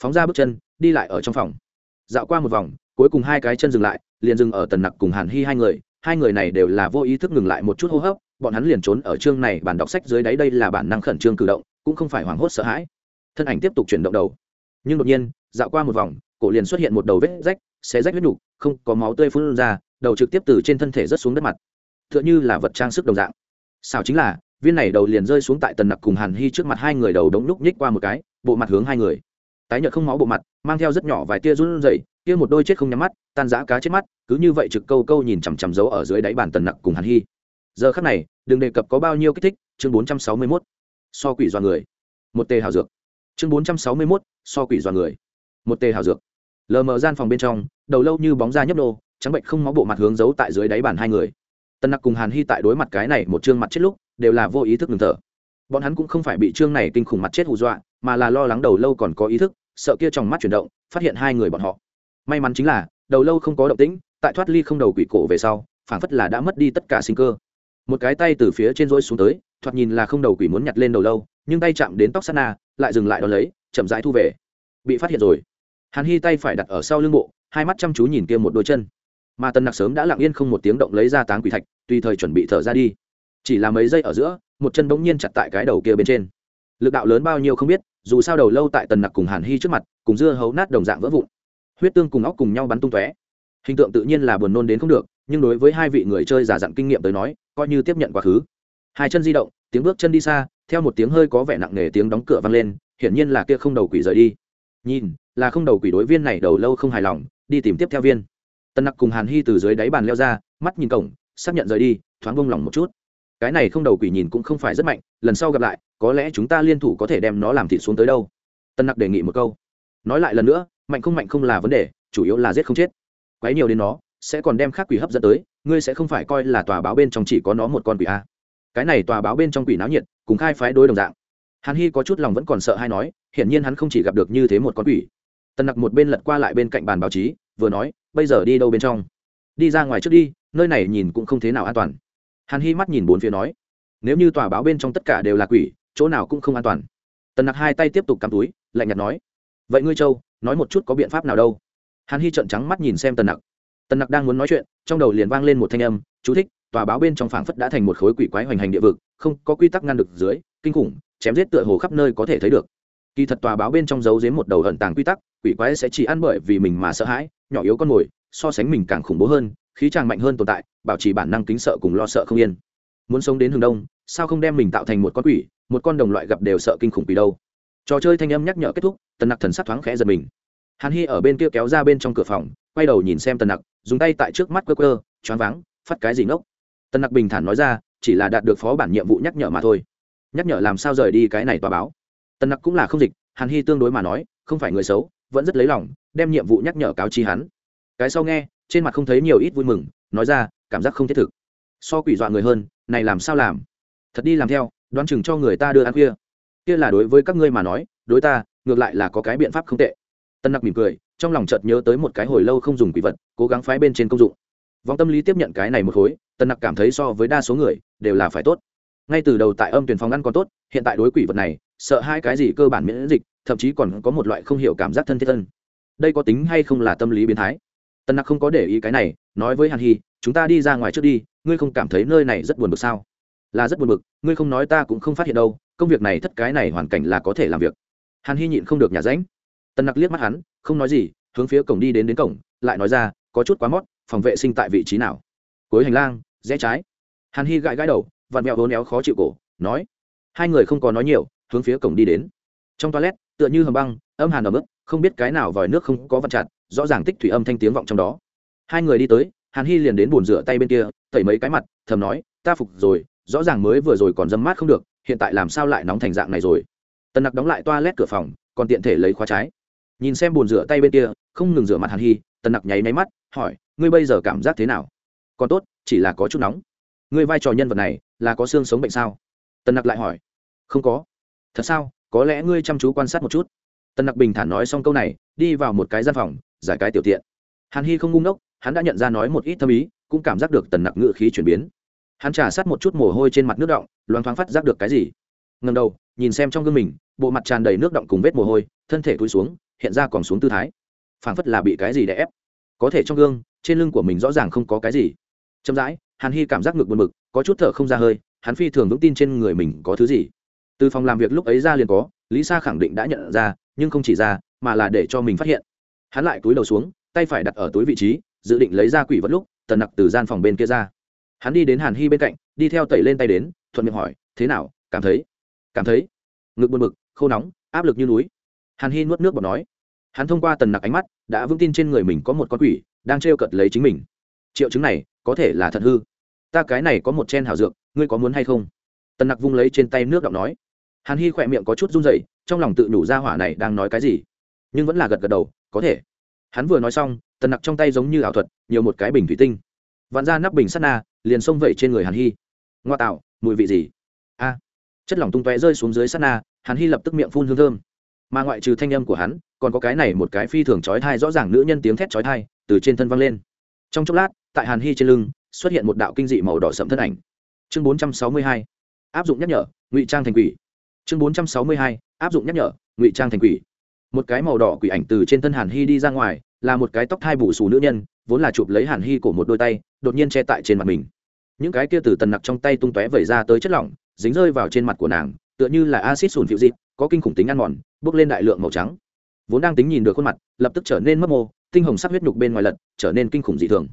Phóng ra bước chân, đi lại ở trong phòng. Dạo qua một vòng, cuối cùng hai cái chân dừng lại, liền dừng ở tần nặc cùng hàn hy hai người. Hai người này đều là vô ý thức ngừng lại một chút hô hấp, bọn hắn liền trốn ở chương này bản đọc sách dưới đáy đây là bản năng khẩn trương cử động, cũng không phải hoảng hốt sợ hãi. Thân ảnh tiếp tục chuyển động đầu nhưng đột nhiên, dạo qua một vòng, cổ liền xuất hiện một đầu vết rách, xé rách huyết nhục không có máu tươi phun ra, đầu trực tiếp từ trên thân thể rớt xuống đất mặt. T h ư ợ n h ư là vật trang sức đồng dạng. Sao chính là, viên này đầu liền rơi xuống tại tần nặc cùng hàn hy trước mặt hai người đầu đống lúc nhích qua một cái, bộ mặt hướng hai người. Tái nhợt không máu bộ mặt, mang theo rất nhỏ vài tia run rẩy, kia một đôi chết không nhắm mắt, tan giã cá chết mắt, cứ như vậy trực câu câu nhìn chằm chằm giấu ở dưới đáy bàn tần nặc cùng hàn hy. Giờ khắc này, đừng đề cập có bao nhiêu kích thích, chương bốn trăm sáu mươi mốt. So quỷ do người. Một tê hào dược. Chương bốn trăm sáu mươi mốt so quỷ dọa người. Một tê hào dược. Lờ mờ gian phòng bên trong, đầu lâu như bóng da nhấp nô, trắng bệnh không máu bộ mặt hướng giấu tại dưới đáy bàn hai người. Tân nặc cùng hàn hy tại đối mặt cái này một chương mặt chết lúc, đều là vô ý thức ngừng thở. Bọn hắn cũng không phải bị chương này kinh khủng mặt chết hù dọa, mà là lo lắng đầu lâu còn có ý thức, sợ kia trong mắt chuyển động, phát hiện hai người bọn họ. May mắn chính là, đầu lâu không có động tĩnh, tại thoát ly không đầu quỷ cổ về sau, phảng phất là đã mất đi tất cả sinh cơ. Một cái tay từ phía trên rỗi xuống tới, thoạt nhìn là không đầu quỷ muốn nhặt lên đầu lâu nhưng tay chạm đến tóc sana, lại dừng lại đ ó lấy, chậm rãi thu về. Bị phát hiện rồi. Hàn hy tay phải đặt ở sau lưng bộ, hai mắt chăm chú nhìn kia một đôi chân. Mà tần nặc sớm đã lặng yên không một tiếng động lấy ra táng quỷ thạch, tùy thời chuẩn bị thở ra đi. Chỉ là mấy giây ở giữa, một chân bỗng nhiên chặt tại cái đầu kia bên trên. Lực đạo lớn bao nhiêu không biết, dù sao đầu lâu tại tần nặc cùng hàn hy trước mặt, cùng dưa hấu nát đồng dạng vỡ vụn. Huyết tương cùng óc cùng nhau bắn tung tóe. Hình tượng tự nhiên là buồn nôn đến không được, nhưng đối với hai vị người chơi giả dặn kinh nghiệm tới nói, coi như tiếp nhận quá khứ. Hai chân di động, tiếng bước chân đi xa theo một tiếng hơi có vẻ nặng nề tiếng đóng cửa vang lên, hiển nhiên là kia không đầu quỷ rời đi. Nhìn, là không đầu quỷ đối viên này đầu lâu không hài lòng, đi tìm tiếp theo viên. Tân nặc cùng hàn hy từ dưới đáy bàn leo ra, mắt nhìn cổng, xác nhận rời đi, thoáng bông lỏng một chút. Cái này không đầu quỷ nhìn cũng không phải rất mạnh, lần sau gặp lại, có lẽ chúng ta liên thủ có thể đem nó làm thịt xuống tới đâu. Tân nặc đề nghị một câu. Nói lại lần nữa, mạnh không mạnh không là vấn đề, chủ yếu là giết không chết. Quấy nhiều đến nó, sẽ còn đem khác quỷ hấp dẫn tới, ngươi sẽ không phải coi là tòa báo bên trong chỉ có nó một con quỷ a cái này tòa báo bên trong quỷ náo nhiệt, cùng khai phái đối đồng dạng. Hàn hy có chút lòng vẫn còn sợ hay nói, hiển nhiên hắn không chỉ gặp được như thế một con quỷ. Tần nặc một bên lật qua lại bên cạnh bàn báo chí, vừa nói, bây giờ đi đâu bên trong? Đi ra ngoài trước đi, nơi này nhìn cũng không thế nào an toàn. Hàn hy mắt nhìn bốn phía nói, nếu như tòa báo bên trong tất cả đều là quỷ, chỗ nào cũng không an toàn. Tần nặc hai tay tiếp tục cắm túi, lạnh nhạt nói, vậy ngươi châu, nói một chút có biện pháp nào đâu. Hàn hy trợn trắng mắt nhìn xem tần nặc. Tần nặc đang muốn nói chuyện, trong đầu liền vang lên một thanh âm, chú thích tòa báo bên trong phảng phất đã thành một khối quỷ quái hoành hành địa vực, không có quy tắc ngăn được dưới, kinh khủng, chém giết tựa hồ khắp nơi có thể thấy được. Kỳ thật tòa báo bên trong giấu giếm một đầu ẩn tàng quy tắc, quỷ quái sẽ chỉ ăn bởi vì mình mà sợ hãi, nhỏ yếu con mồi, so sánh mình càng khủng bố hơn, khí tràng mạnh hơn tồn tại, bảo trì bản năng kính sợ cùng lo sợ không yên. Muốn sống đến hướng đông, sao không đem mình tạo thành một con quỷ, một con đồng loại gặp đều sợ kinh khủng quỷ đâu. Trò chơi thanh âm nhắc nhở kết thúc, tần nặc thần sắc thoáng khẽ giật mình. Hàn hy ở bên kia kéo ra bên trong cửa phòng, quay đầu nhìn xem tần nặc, dùng tay tại trước mắt cơ cơ choáng váng, phát cái gì ngốc. Tân nặc bình thản nói ra, chỉ là đạt được phó bản nhiệm vụ nhắc nhở mà thôi. Nhắc nhở làm sao rời đi cái này tòa báo? Tân nặc cũng là không dịch, hàn hy tương đối mà nói, không phải người xấu, vẫn rất lấy lòng, đem nhiệm vụ nhắc nhở cáo chi hắn. Cái sau nghe, trên mặt không thấy nhiều ít vui mừng, nói ra, cảm giác không thiết thực. So quỷ dọa người hơn, này làm sao làm? Thật đi làm theo, đoán chừng cho người ta đưa ăn khuya. Kia là đối với các ngươi mà nói, đối ta, ngược lại là có cái biện pháp không tệ. Tân nặc mỉm cười, trong lòng chợt nhớ tới một cái hồi lâu không dùng quỷ vật, cố gắng phái bên trên công dụng vòng tâm lý tiếp nhận cái này một khối tân nặc cảm thấy so với đa số người, đều là phải tốt. Ngay từ đầu tại âm tuyển phòng ăn còn tốt, hiện tại đối quỷ vật này, sợ hai cái gì cơ bản miễn dịch, thậm chí còn có một loại không hiểu cảm giác thân thiết thân đây có tính hay không là tâm lý biến thái? Tân nặc không có để ý cái này, nói với hàn hy, chúng ta đi ra ngoài trước đi, ngươi không cảm thấy nơi này rất buồn bực sao? Là rất buồn bực, ngươi không nói ta cũng không phát hiện đâu, công việc này thất cái này hoàn cảnh là có thể làm việc. Hàn hy nhịn không được nhà ránh. Tân nặc liếc mắt hắn, không nói gì, hướng phía cổng đi đến đến cổng, lại nói ra, có chút quá mót phòng vệ sinh tại vị trí nào? Cuối hành lang, rẽ trái. Hàn hy gãi gãi đầu, vặn mẹo hố néo khó chịu cổ, nói. Hai người không có nói nhiều, hướng phía cổng đi đến. Trong toilet, tựa như hầm băng, âm hàn ở mức không biết cái nào vòi nước không có vặn chặt, rõ ràng tích thủy âm thanh tiếng vọng trong đó. Hai người đi tới, hàn hy liền đến bồn rửa tay bên kia, tẩy mấy cái mặt, thầm nói, ta phục rồi, rõ ràng mới vừa rồi còn dâm mát không được, hiện tại làm sao lại nóng thành dạng này rồi? Tần nặc đóng lại toa lét cửa phòng, còn tiện thể lấy khóa trái. Nhìn xem bồn rửa tay bên kia, không ngừng rửa mặt hàn hy tần nặc nháy máy mắt, hỏi ngươi bây giờ cảm giác thế nào? Còn tốt, chỉ là có chút nóng. Ngươi vai trò nhân vật này là có xương sống bệnh sao? Tần nặc lại hỏi. Không có. Thật sao? Có lẽ ngươi chăm chú quan sát một chút. Tần nặc bình thản nói xong câu này, đi vào một cái gian phòng, giải cái tiểu tiện. Hàn hy không ngung đốc hắn đã nhận ra nói một ít thâm ý, cũng cảm giác được tần nặc ngự khí chuyển biến. Hắn trả sát một chút mồ hôi trên mặt nước động loáng thoáng phát giác được cái gì. Ngầm đầu, nhìn xem trong gương mình, bộ mặt tràn đầy nước động cùng vết mồ hôi, thân thể cúi xuống, hiện ra còn xuống tư thái. Phảng phất là bị cái gì đè ép. Có thể trong gương trên lưng của mình rõ ràng không có cái gì. Chậm rãi, hàn hy cảm giác ngực buồn bực, có chút thở không ra hơi, hắn phi thường vững tin trên người mình có thứ gì. Từ phòng làm việc lúc ấy ra liền có, lý sa khẳng định đã nhận ra, nhưng không chỉ ra, mà là để cho mình phát hiện. Hắn lại túi đầu xuống, tay phải đặt ở túi vị trí, dự định lấy ra quỷ vật lúc, tần nặc từ gian phòng bên kia ra. Hắn đi đến hàn hy bên cạnh, đi theo tẩy lên tay đến, thuận miệng hỏi, thế nào, cảm thấy? Cảm thấy. Ngực buồn bực, khô nóng, áp lực như núi. Hàn hy nuốt nước bọt nói. Hắn thông qua tần nặc ánh mắt, đã vững tin trên người mình có một con quỷ đang trêu cợt lấy chính mình. Triệu chứng này, có thể là thật hư. Ta cái này có một chen hảo dược, ngươi có muốn hay không? Tần nặc vung lấy trên tay nước đọng nói. Hàn hy khỏe miệng có chút run dậy trong lòng tự nhủ ra hỏa này đang nói cái gì. Nhưng vẫn là gật gật đầu, có thể. Hắn vừa nói xong, tần nặc trong tay giống như ảo thuật, nhiều một cái bình thủy tinh. Vặn ra nắp bình sắt na, liền xông vẩy trên người hàn hy. Ngoa tạo, mùi vị gì? A. Chất lỏng tung tóe rơi xuống dưới sắt na, hàn hy lập tức miệng phun hương thơm. Mà ngoại trừ thanh âm của hắn, còn có cái này một cái phi thường trói thai rõ ràng nữ nhân tiếng thét trói thai từ trên thân văng lên. Trong chốc lát, tại hàn hy trên lưng, xuất hiện một đạo kinh dị màu đỏ sậm thân ảnh. Chương bốn trăm sáu mươi hai, áp dụng nhắc nhở, ngụy trang thành quỷ. Chương bốn trăm sáu mươi hai, áp dụng nhắc nhở, ngụy trang thành quỷ. Một cái màu đỏ quỷ ảnh từ trên thân hàn hy đi ra ngoài, là một cái tóc thai bù xù nữ nhân, vốn là chụp lấy hàn hy của một đôi tay, đột nhiên che tại trên mặt mình. Những cái kia từ tần nặc trong tay tung tóe vẩy ra tới chất lỏng, dính rơi vào trên mặt của nàng, tựa như là acid sùn phịu dịp có kinh khủng tính ăn mòn, bốc lên đại lượng màu trắng. Vốn đang tính nhìn được khuôn mặt, lập tức trở nên mất mô tinh hồng sắc huyết nhục bên ngoài lật, trở nên kinh khủng dị thường.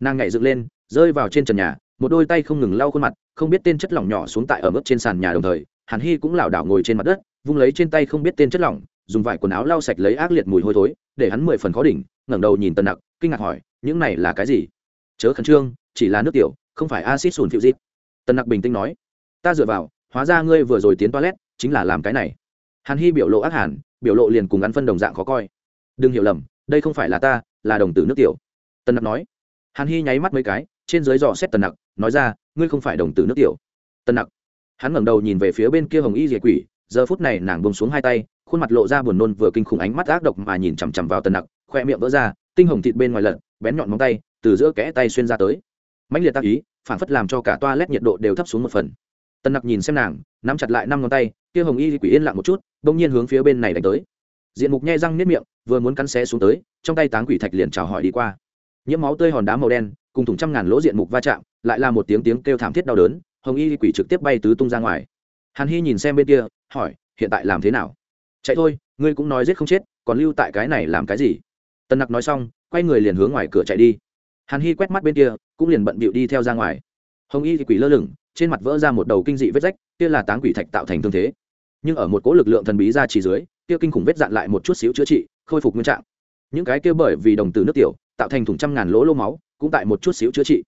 Nàng nhảy dựng lên, rơi vào trên trần nhà, một đôi tay không ngừng lau khuôn mặt, không biết tên chất lỏng nhỏ xuống tại ở mức trên sàn nhà đồng thời, hàn hy cũng lảo đảo ngồi trên mặt đất, vung lấy trên tay không biết tên chất lỏng, dùng vải quần áo lau sạch lấy ác liệt mùi hôi thối, để hắn mười phần khó đỉnh, ngẩng đầu nhìn tần nặc, kinh ngạc hỏi, những này là cái gì? Chớ khẩn trương, chỉ là nước tiểu, không phải acid sùn phiêu dịp tần nặc bình tĩnh nói, ta dựa vào, hóa ra ngươi vừa rồi tiến toilet, chính là làm cái này. Hàn hy biểu lộ ác hàn, biểu lộ liền cùng ăn phân đồng dạng khó coi. Đừng hiểu lầm đây không phải là ta, là đồng tử nước tiểu. Tần nặc nói. Hàn hy nháy mắt mấy cái, trên dưới dò xét tần nặc, nói ra, ngươi không phải đồng tử nước tiểu. Tần nặc. Hắn ngẩng đầu nhìn về phía bên kia hồng y diệt quỷ, giờ phút này nàng bông xuống hai tay, khuôn mặt lộ ra buồn nôn vừa kinh khủng ánh mắt ác độc mà nhìn chằm chằm vào tần nặc, khoe miệng vỡ ra, tinh hồng thịt bên ngoài lật, bén nhọn móng tay, từ giữa kẽ tay xuyên ra tới. Mãnh liệt tác ý, phản phất làm cho cả toa lét nhiệt độ đều thấp xuống một phần. Tần nặc nhìn xem nàng, nắm chặt lại năm ngón tay, kia hồng y quỷ yên lặng một chút, bỗng nhiên hướng phía bên này đánh tới diện mục nhe răng nếp miệng, vừa muốn cắn xé xuống tới, trong tay táng quỷ thạch liền chào hỏi đi qua. Nhiễm máu tươi hòn đá màu đen, cùng thủng trăm ngàn lỗ diện mục va chạm, lại là một tiếng tiếng kêu thảm thiết đau đớn, hồng y quỷ trực tiếp bay tứ tung ra ngoài. Hàn hy nhìn xem bên kia, hỏi, hiện tại làm thế nào? Chạy thôi, ngươi cũng nói giết không chết, còn lưu tại cái này làm cái gì? Tần nặc nói xong, quay người liền hướng ngoài cửa chạy đi. Hàn hy quét mắt bên kia, cũng liền bận bịu đi theo ra ngoài. Hồng y quỷ lơ lửng, trên mặt vỡ ra một đầu kinh dị vết rách, kia là táng quỷ thạch tạo thành thương thế. Nhưng ở một cỗ lực lượng thần bí ra chỉ dưới kia kinh khủng vết dạn lại một chút xíu chữa trị, khôi phục nguyên trạng. Những cái kia bởi vì đồng từ nước tiểu, tạo thành thủng trăm ngàn lỗ lô máu, cũng tại một chút xíu chữa trị.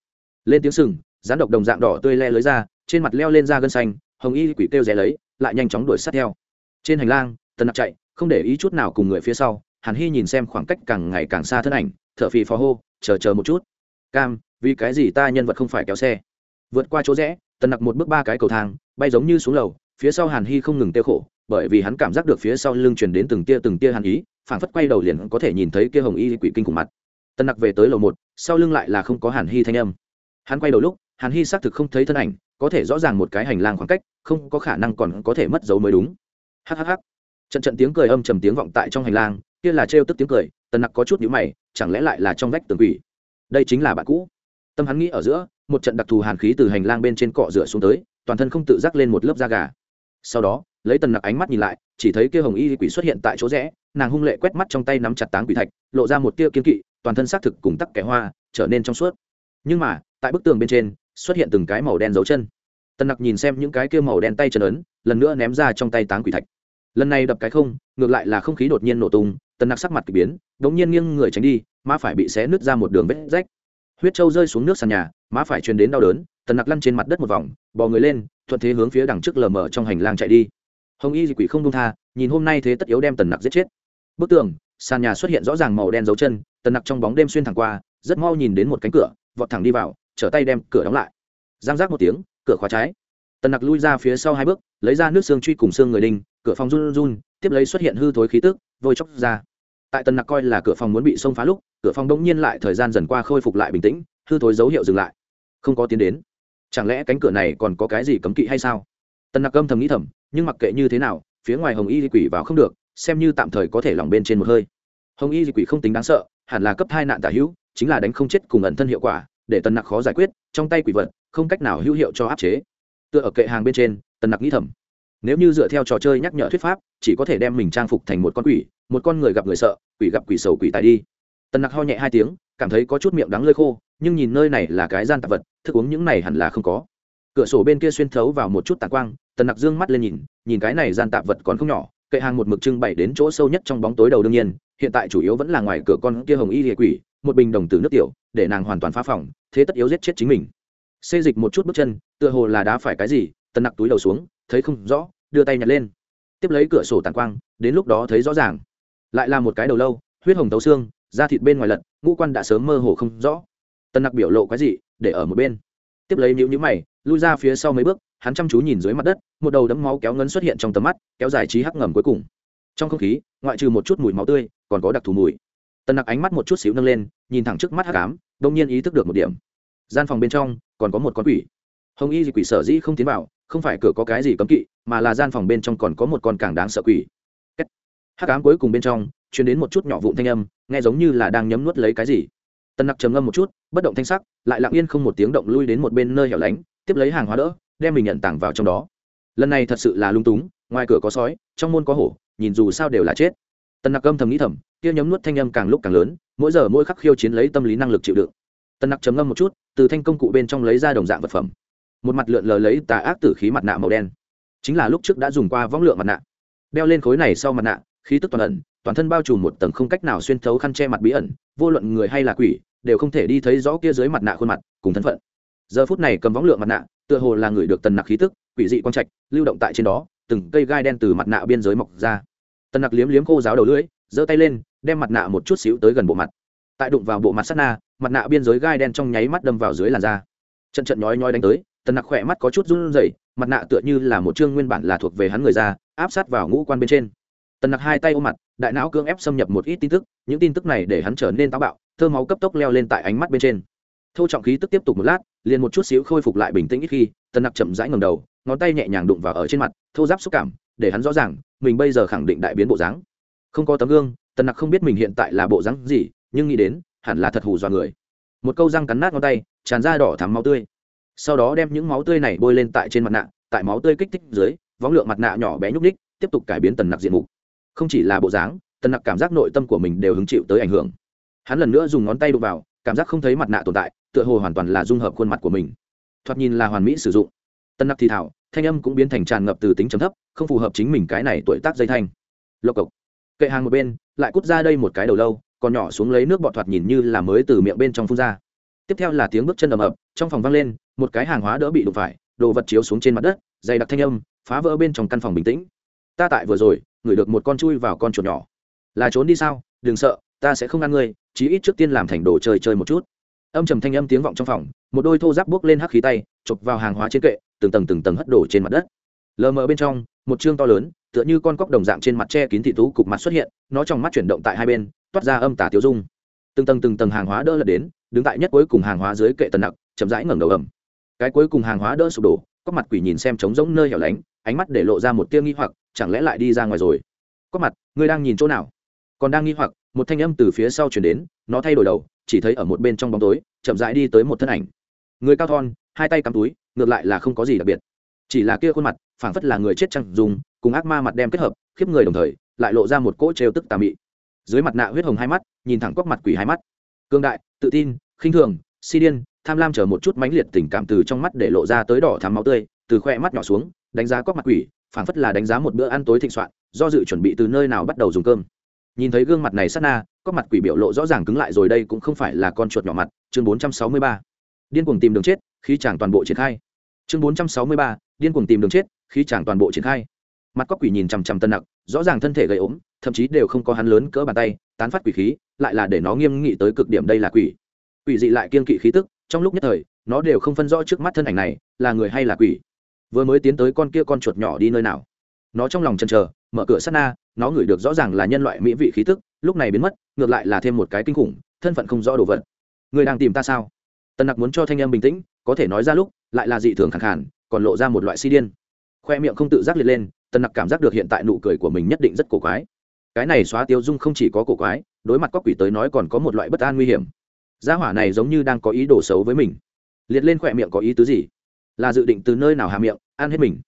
Lên tiếng sừng rán độc đồng dạng đỏ tươi le lưới ra, trên mặt leo lên da gân xanh, hồng y quỷ kêu rẽ lấy, lại nhanh chóng đuổi sát theo. Trên hành lang, tần nặc chạy, không để ý chút nào cùng người phía sau, hàn hy nhìn xem khoảng cách càng ngày càng xa thân ảnh, thở phì phò hô, chờ chờ một chút. Cam, vì cái gì ta nhân vật không phải kéo xe? Vượt qua chỗ rẽ, tần nặc một bước ba cái cầu thang, bay giống như xuống lầu, phía sau hàn hy không ngừng tiêu khổ bởi vì hắn cảm giác được phía sau lưng truyền đến từng tia từng tia hàn ý, phảng phất quay đầu liền có thể nhìn thấy kia hồng y quỷ kinh cùng mặt. Tần nặc về tới lầu một, sau lưng lại là không có hàn hy thanh âm. Hắn quay đầu lúc, hàn hy xác thực không thấy thân ảnh, có thể rõ ràng một cái hành lang khoảng cách, không có khả năng còn có thể mất dấu mới đúng. Hhh trận trận tiếng cười âm trầm tiếng vọng tại trong hành lang, kia là trêu tức tiếng cười tần nặc có chút nhữ mày, chẳng lẽ lại là trong vách tường quỷ? Đây chính là bạn cũ. Tâm hắn nghĩ ở giữa, một trận đặc thù hàn khí từ hành lang bên trên cọ rửa xuống tới, toàn thân không tự giác lên một lớp da gà. Sau đó lấy tần nặc ánh mắt nhìn lại, chỉ thấy kia hồng y quỷ xuất hiện tại chỗ rẽ, nàng hung lệ quét mắt trong tay nắm chặt táng quỷ thạch, lộ ra một tia kiên kỵ, toàn thân xác thực cùng tắc kẻ hoa, trở nên trong suốt. Nhưng mà, tại bức tường bên trên, xuất hiện từng cái màu đen dấu chân. Tần nặc nhìn xem những cái kia màu đen tay chân ấn, lần nữa ném ra trong tay táng quỷ thạch. Lần này đập cái không, ngược lại là không khí đột nhiên nổ tung, tần nặc sắc mặt k ỳ biến đ ỗ n g nhiên nghiêng người tránh đi, má phải bị xé nứt ra một đường vết rách. Huyết trâu rơi xuống nước sàn nhà, má phải truyền đến đau đớn, tần nặc lăn trên mặt đất một vòng, bò người lên, thuận thế hướng phía đằng trước lờ mờ trong hành lang chạy đi hồng y dị quỷ không đông tha, nhìn hôm nay thế tất yếu đem tần nặc giết chết. Bức tường, sàn nhà xuất hiện rõ ràng màu đen dấu chân, tần nặc trong bóng đêm xuyên thẳng qua, rất mau nhìn đến một cánh cửa, vọt thẳng đi vào, trở tay đem cửa đóng lại. Giang giác một tiếng, cửa khóa trái. Tần nặc lui ra phía sau hai bước, lấy ra nước xương truy cùng xương người đinh, cửa phòng run run, tiếp lấy xuất hiện hư thối khí tức, vôi chóc ra. Tại tần nặc coi là cửa phòng muốn bị xông phá lúc, cửa phòng đông nhiên lại thời gian dần qua khôi phục lại bình tĩnh, hư thối dấu hiệu dừng lại. Không có tiến đến. Chẳng lẽ cánh cửa này còn có cái gì cấm kỵ hay sao? Tần nặc âm thầm nghĩ thầm nhưng mặc kệ như thế nào, phía ngoài hồng y di quỷ vào không được, xem như tạm thời có thể lỏng bên trên một hơi. Hồng y di quỷ không tính đáng sợ, hẳn là cấp hai nạn tả hữu, chính là đánh không chết cùng ẩn thân hiệu quả, để tần nặc khó giải quyết, trong tay quỷ vật, không cách nào hữu hiệu cho áp chế. Tựa ở kệ hàng bên trên, tần nặc nghĩ thầm, nếu như dựa theo trò chơi nhắc nhở thuyết pháp, chỉ có thể đem mình trang phục thành một con quỷ, một con người gặp người sợ, quỷ gặp quỷ sầu quỷ tài đi. Tần nặc ho nhẹ hai tiếng, cảm thấy có chút miệng đắng lơi khô, nhưng nhìn nơi này là cái gian tạp vật, thức uống những này hẳn là không có cửa sổ bên kia xuyên thấu vào một chút tàn quang, tần nặc dương mắt lên nhìn nhìn cái này gian tạp vật còn không nhỏ, kệ hàng một mực trưng bày đến chỗ sâu nhất trong bóng tối đầu đương nhiên, hiện tại chủ yếu vẫn là ngoài cửa con kia hồng y địa quỷ, một bình đồng từ nước tiểu, để nàng hoàn toàn phá phòng, thế tất yếu giết chết chính mình. Xê dịch một chút bước chân, tựa hồ là đá phải cái gì, tần nặc túi đầu xuống, thấy không rõ, đưa tay nhặt lên. Tiếp lấy cửa sổ tàn quang, đến lúc đó thấy rõ ràng. Lại là một cái đầu lâu, huyết hồng tấu xương, da thịt bên ngoài lật, ngũ quan đã sớm mơ hồ không rõ. Tần nặc biểu lộ cái gì để ở một bên. Tiếp lấy nhữ nhữ mày lui ra phía sau mấy bước, hắn chăm chú nhìn dưới mặt đất, một đầu đấm máu kéo ngấn xuất hiện trong tầm mắt, kéo dài trí hắc ngầm cuối cùng. Trong không khí, ngoại trừ một chút mùi máu tươi, còn có đặc thù mùi. Tần nặc ánh mắt một chút xíu nâng lên, nhìn thẳng trước mắt hắc ám đông nhiên ý thức được một điểm. Gian phòng bên trong, còn có một con quỷ. Hồng y gì quỷ sở dĩ không tiến vào, không phải cửa có cái gì cấm kỵ, mà là gian phòng bên trong còn có một con càng đáng sợ quỷ. Hắc ám cuối cùng bên trong chuyển đến một chút nhỏ vụn thanh âm, nghe giống như là đang nhấm nuốt lấy cái gì. Tần nặc trầm ngâm một chút, bất động thanh sắc, lại lặng yên không một tiếng động lui đến một bên nơi hẻo lánh tiếp lấy hàng hóa đỡ, đem mình nhận tảng vào trong đó. Lần này thật sự là lung túng, ngoài cửa có sói, trong môn có hổ, nhìn dù sao đều là chết. Tần nặc âm thầm nghĩ thầm, kia nhấm nuốt thanh âm càng lúc càng lớn, mỗi giờ mỗi khắc khiêu chiến lấy tâm lý năng lực chịu đựng. Tần nặc chấm ngâm một chút, từ thanh công cụ bên trong lấy ra đồng dạng vật phẩm. Một mặt lượn lờ lấy tà ác tử khí mặt nạ màu đen. Chính là lúc trước đã dùng qua võng lượng mặt nạ. Đeo lên khối này sau mặt nạ, khí tức toàn ẩn, toàn thân bao trùm một tầng không cách nào xuyên thấu khăn che mặt bí ẩn, vô luận người hay là quỷ, đều không thể đi thấy rõ kia dưới mặt nạ khuôn mặt, cùng thân phận giờ phút này cầm võng lượng mặt nạ, tựa hồ là người được tần nặc khí tức, quỷ dị quang trạch, lưu động tại trên đó, từng cây gai đen từ mặt nạ biên giới mọc ra. Tần nặc liếm liếm khô giáo đầu lưỡi, giơ tay lên, đem mặt nạ một chút xíu tới gần bộ mặt. Tại đụng vào bộ mặt sắt na, mặt nạ biên giới gai đen trong nháy mắt đâm vào dưới làn da. Trận trận nhói nhói đánh tới, tần nặc khỏe mắt có chút run rẩy, mặt nạ tựa như là một chương nguyên bản là thuộc về hắn người ra áp sát vào ngũ quan bên trên. Tần nặc hai tay ôm mặt, đại não cưỡng ép xâm nhập một ít tin tức, những tin tức này để hắn trở nên táo bạo, thơ máu cấp tốc leo lên tại ánh mắt bên trên thâu trọng khí tức tiếp tục một lát, liền một chút xíu khôi phục lại bình tĩnh ít khi, tần nặc chậm rãi ngầm đầu, ngón tay nhẹ nhàng đụng vào ở trên mặt, thô giáp xúc cảm, để hắn rõ ràng, mình bây giờ khẳng định đại biến bộ dáng. Không có tấm gương, tần nặc không biết mình hiện tại là bộ dáng gì, nhưng nghĩ đến, hẳn là thật hù do người. Một câu răng cắn nát ngón tay, tràn ra đỏ thắm máu tươi. Sau đó đem những máu tươi này bôi lên tại trên mặt nạ, tại máu tươi kích thích dưới, võng lượng mặt nạ nhỏ bé nhúc ních tiếp tục cải biến tần nặc diện mục. Không chỉ là bộ dáng, tần nặc cảm giác nội tâm của mình đều hứng chịu tới ảnh hưởng. Hắn lần nữa dùng ngón tay đụng vào, cảm giác không thấy mặt nạ tồn tại tựa hồ hoàn toàn là dung hợp khuôn mặt của mình. Thoạt nhìn là hoàn mỹ sử dụng. Tân nặc thì thảo, thanh âm cũng biến thành tràn ngập từ tính chấm thấp, không phù hợp chính mình cái này tuổi tác dây thanh. Lộc cộc. Kệ hàng một bên, lại cút ra đây một cái đầu lâu, còn nhỏ xuống lấy nước bọt thoạt nhìn như là mới từ miệng bên trong phun ra. Tiếp theo là tiếng bước chân ầm ập trong phòng vang lên, một cái hàng hóa đỡ bị đụng phải, đồ vật chiếu xuống trên mặt đất, dày đặc thanh âm, phá vỡ bên trong căn phòng bình tĩnh. Ta tại vừa rồi, ngửi được một con chui vào con chuột nhỏ. Là trốn đi sao? Đừng sợ, ta sẽ không ăn ngươi, chí ít trước tiên làm thành đồ chơi chơi một chút âm trầm thanh âm tiếng vọng trong phòng, một đôi thô giáp bước lên hắc khí tay, chụp vào hàng hóa trên kệ, từng tầng từng tầng hất đổ trên mặt đất. Lờ mờ bên trong, một chương to lớn, tựa như con cóc đồng dạng trên mặt che kín thị tú cục mặt xuất hiện, nó trong mắt chuyển động tại hai bên, toát ra âm tả tiêu dung. Từng tầng từng tầng hàng hóa đỡ lật đến, đứng tại nhất cuối cùng hàng hóa dưới kệ tần nặc, chậm rãi ngẩng đầu ẩm cái cuối cùng hàng hóa đỡ sụp đổ có mặt quỷ nhìn xem trống rỗng nơi hẻo lánh, ánh mắt để lộ ra một tia nghi hoặc, chẳng lẽ lại đi ra ngoài rồi? Có mặt, ngươi đang nhìn chỗ nào? Còn đang nghi hoặc, một thanh âm từ phía sau chuyển đến, nó thay đổi đầu chỉ thấy ở một bên trong bóng tối chậm rãi đi tới một thân ảnh. Người cao thon hai tay cắm túi ngược lại là không có gì đặc biệt. Chỉ là kia khuôn mặt phảng phất là người chết chăng, dùng cùng ác ma mặt đem kết hợp khiếp người đồng thời lại lộ ra một cỗ trêu tức tà mị. Dưới mặt nạ huyết hồng hai mắt nhìn thẳng quắc mặt quỷ hai mắt. Cương đại tự tin khinh thường si điên tham lam chở một chút mãnh liệt tình cảm từ trong mắt để lộ ra tới đỏ thắm máu tươi từ khoe mắt nhỏ xuống đánh giá quắc mặt quỷ phảng phất là đánh giá một bữa ăn tối thịnh soạn do dự chuẩn bị từ nơi nào bắt đầu dùng cơm nhìn thấy gương mặt này sát na, có mặt quỷ biểu lộ rõ ràng cứng lại rồi đây cũng không phải là con chuột nhỏ mặt. Chương bốn trăm sáu mươi ba. Điên cuồng tìm đường chết khi chàng toàn bộ triển khai. Chương bốn trăm sáu mươi ba. Điên cuồng tìm đường chết khi chàng toàn bộ triển khai. Mặt có quỷ nhìn chằm chằm tân nặc, rõ ràng thân thể gầy ốm, thậm chí đều không có hắn lớn cỡ bàn tay, tán phát quỷ khí, lại là để nó nghiêm nghị tới cực điểm đây là quỷ. Quỷ dị lại kiên kỵ khí tức, trong lúc nhất thời, nó đều không phân rõ trước mắt thân ảnh này là người hay là quỷ. Vừa mới tiến tới con kia con chuột nhỏ đi nơi nào. Nó trong lòng chần chờ mở cửa sát na, nó ngửi được rõ ràng là nhân loại mỹ vị khí tức, lúc này biến mất, ngược lại là thêm một cái kinh khủng, thân phận không rõ đồ vật. Người đang tìm ta sao? Tần nặc muốn cho thanh em bình tĩnh, có thể nói ra lúc, lại là dị thường khẳng khản còn lộ ra một loại si điên. Khoe miệng không tự giác liệt lên, tần nặc cảm giác được hiện tại nụ cười của mình nhất định rất cổ quái. Cái này xóa tiêu dung không chỉ có cổ quái, đối mặt có quỷ tới nói còn có một loại bất an nguy hiểm. Gia hỏa này giống như đang có ý đồ xấu với mình. Liệt lên khoe miệng có ý tứ gì? Là dự định từ nơi nào hà miệng, ăn hết mình?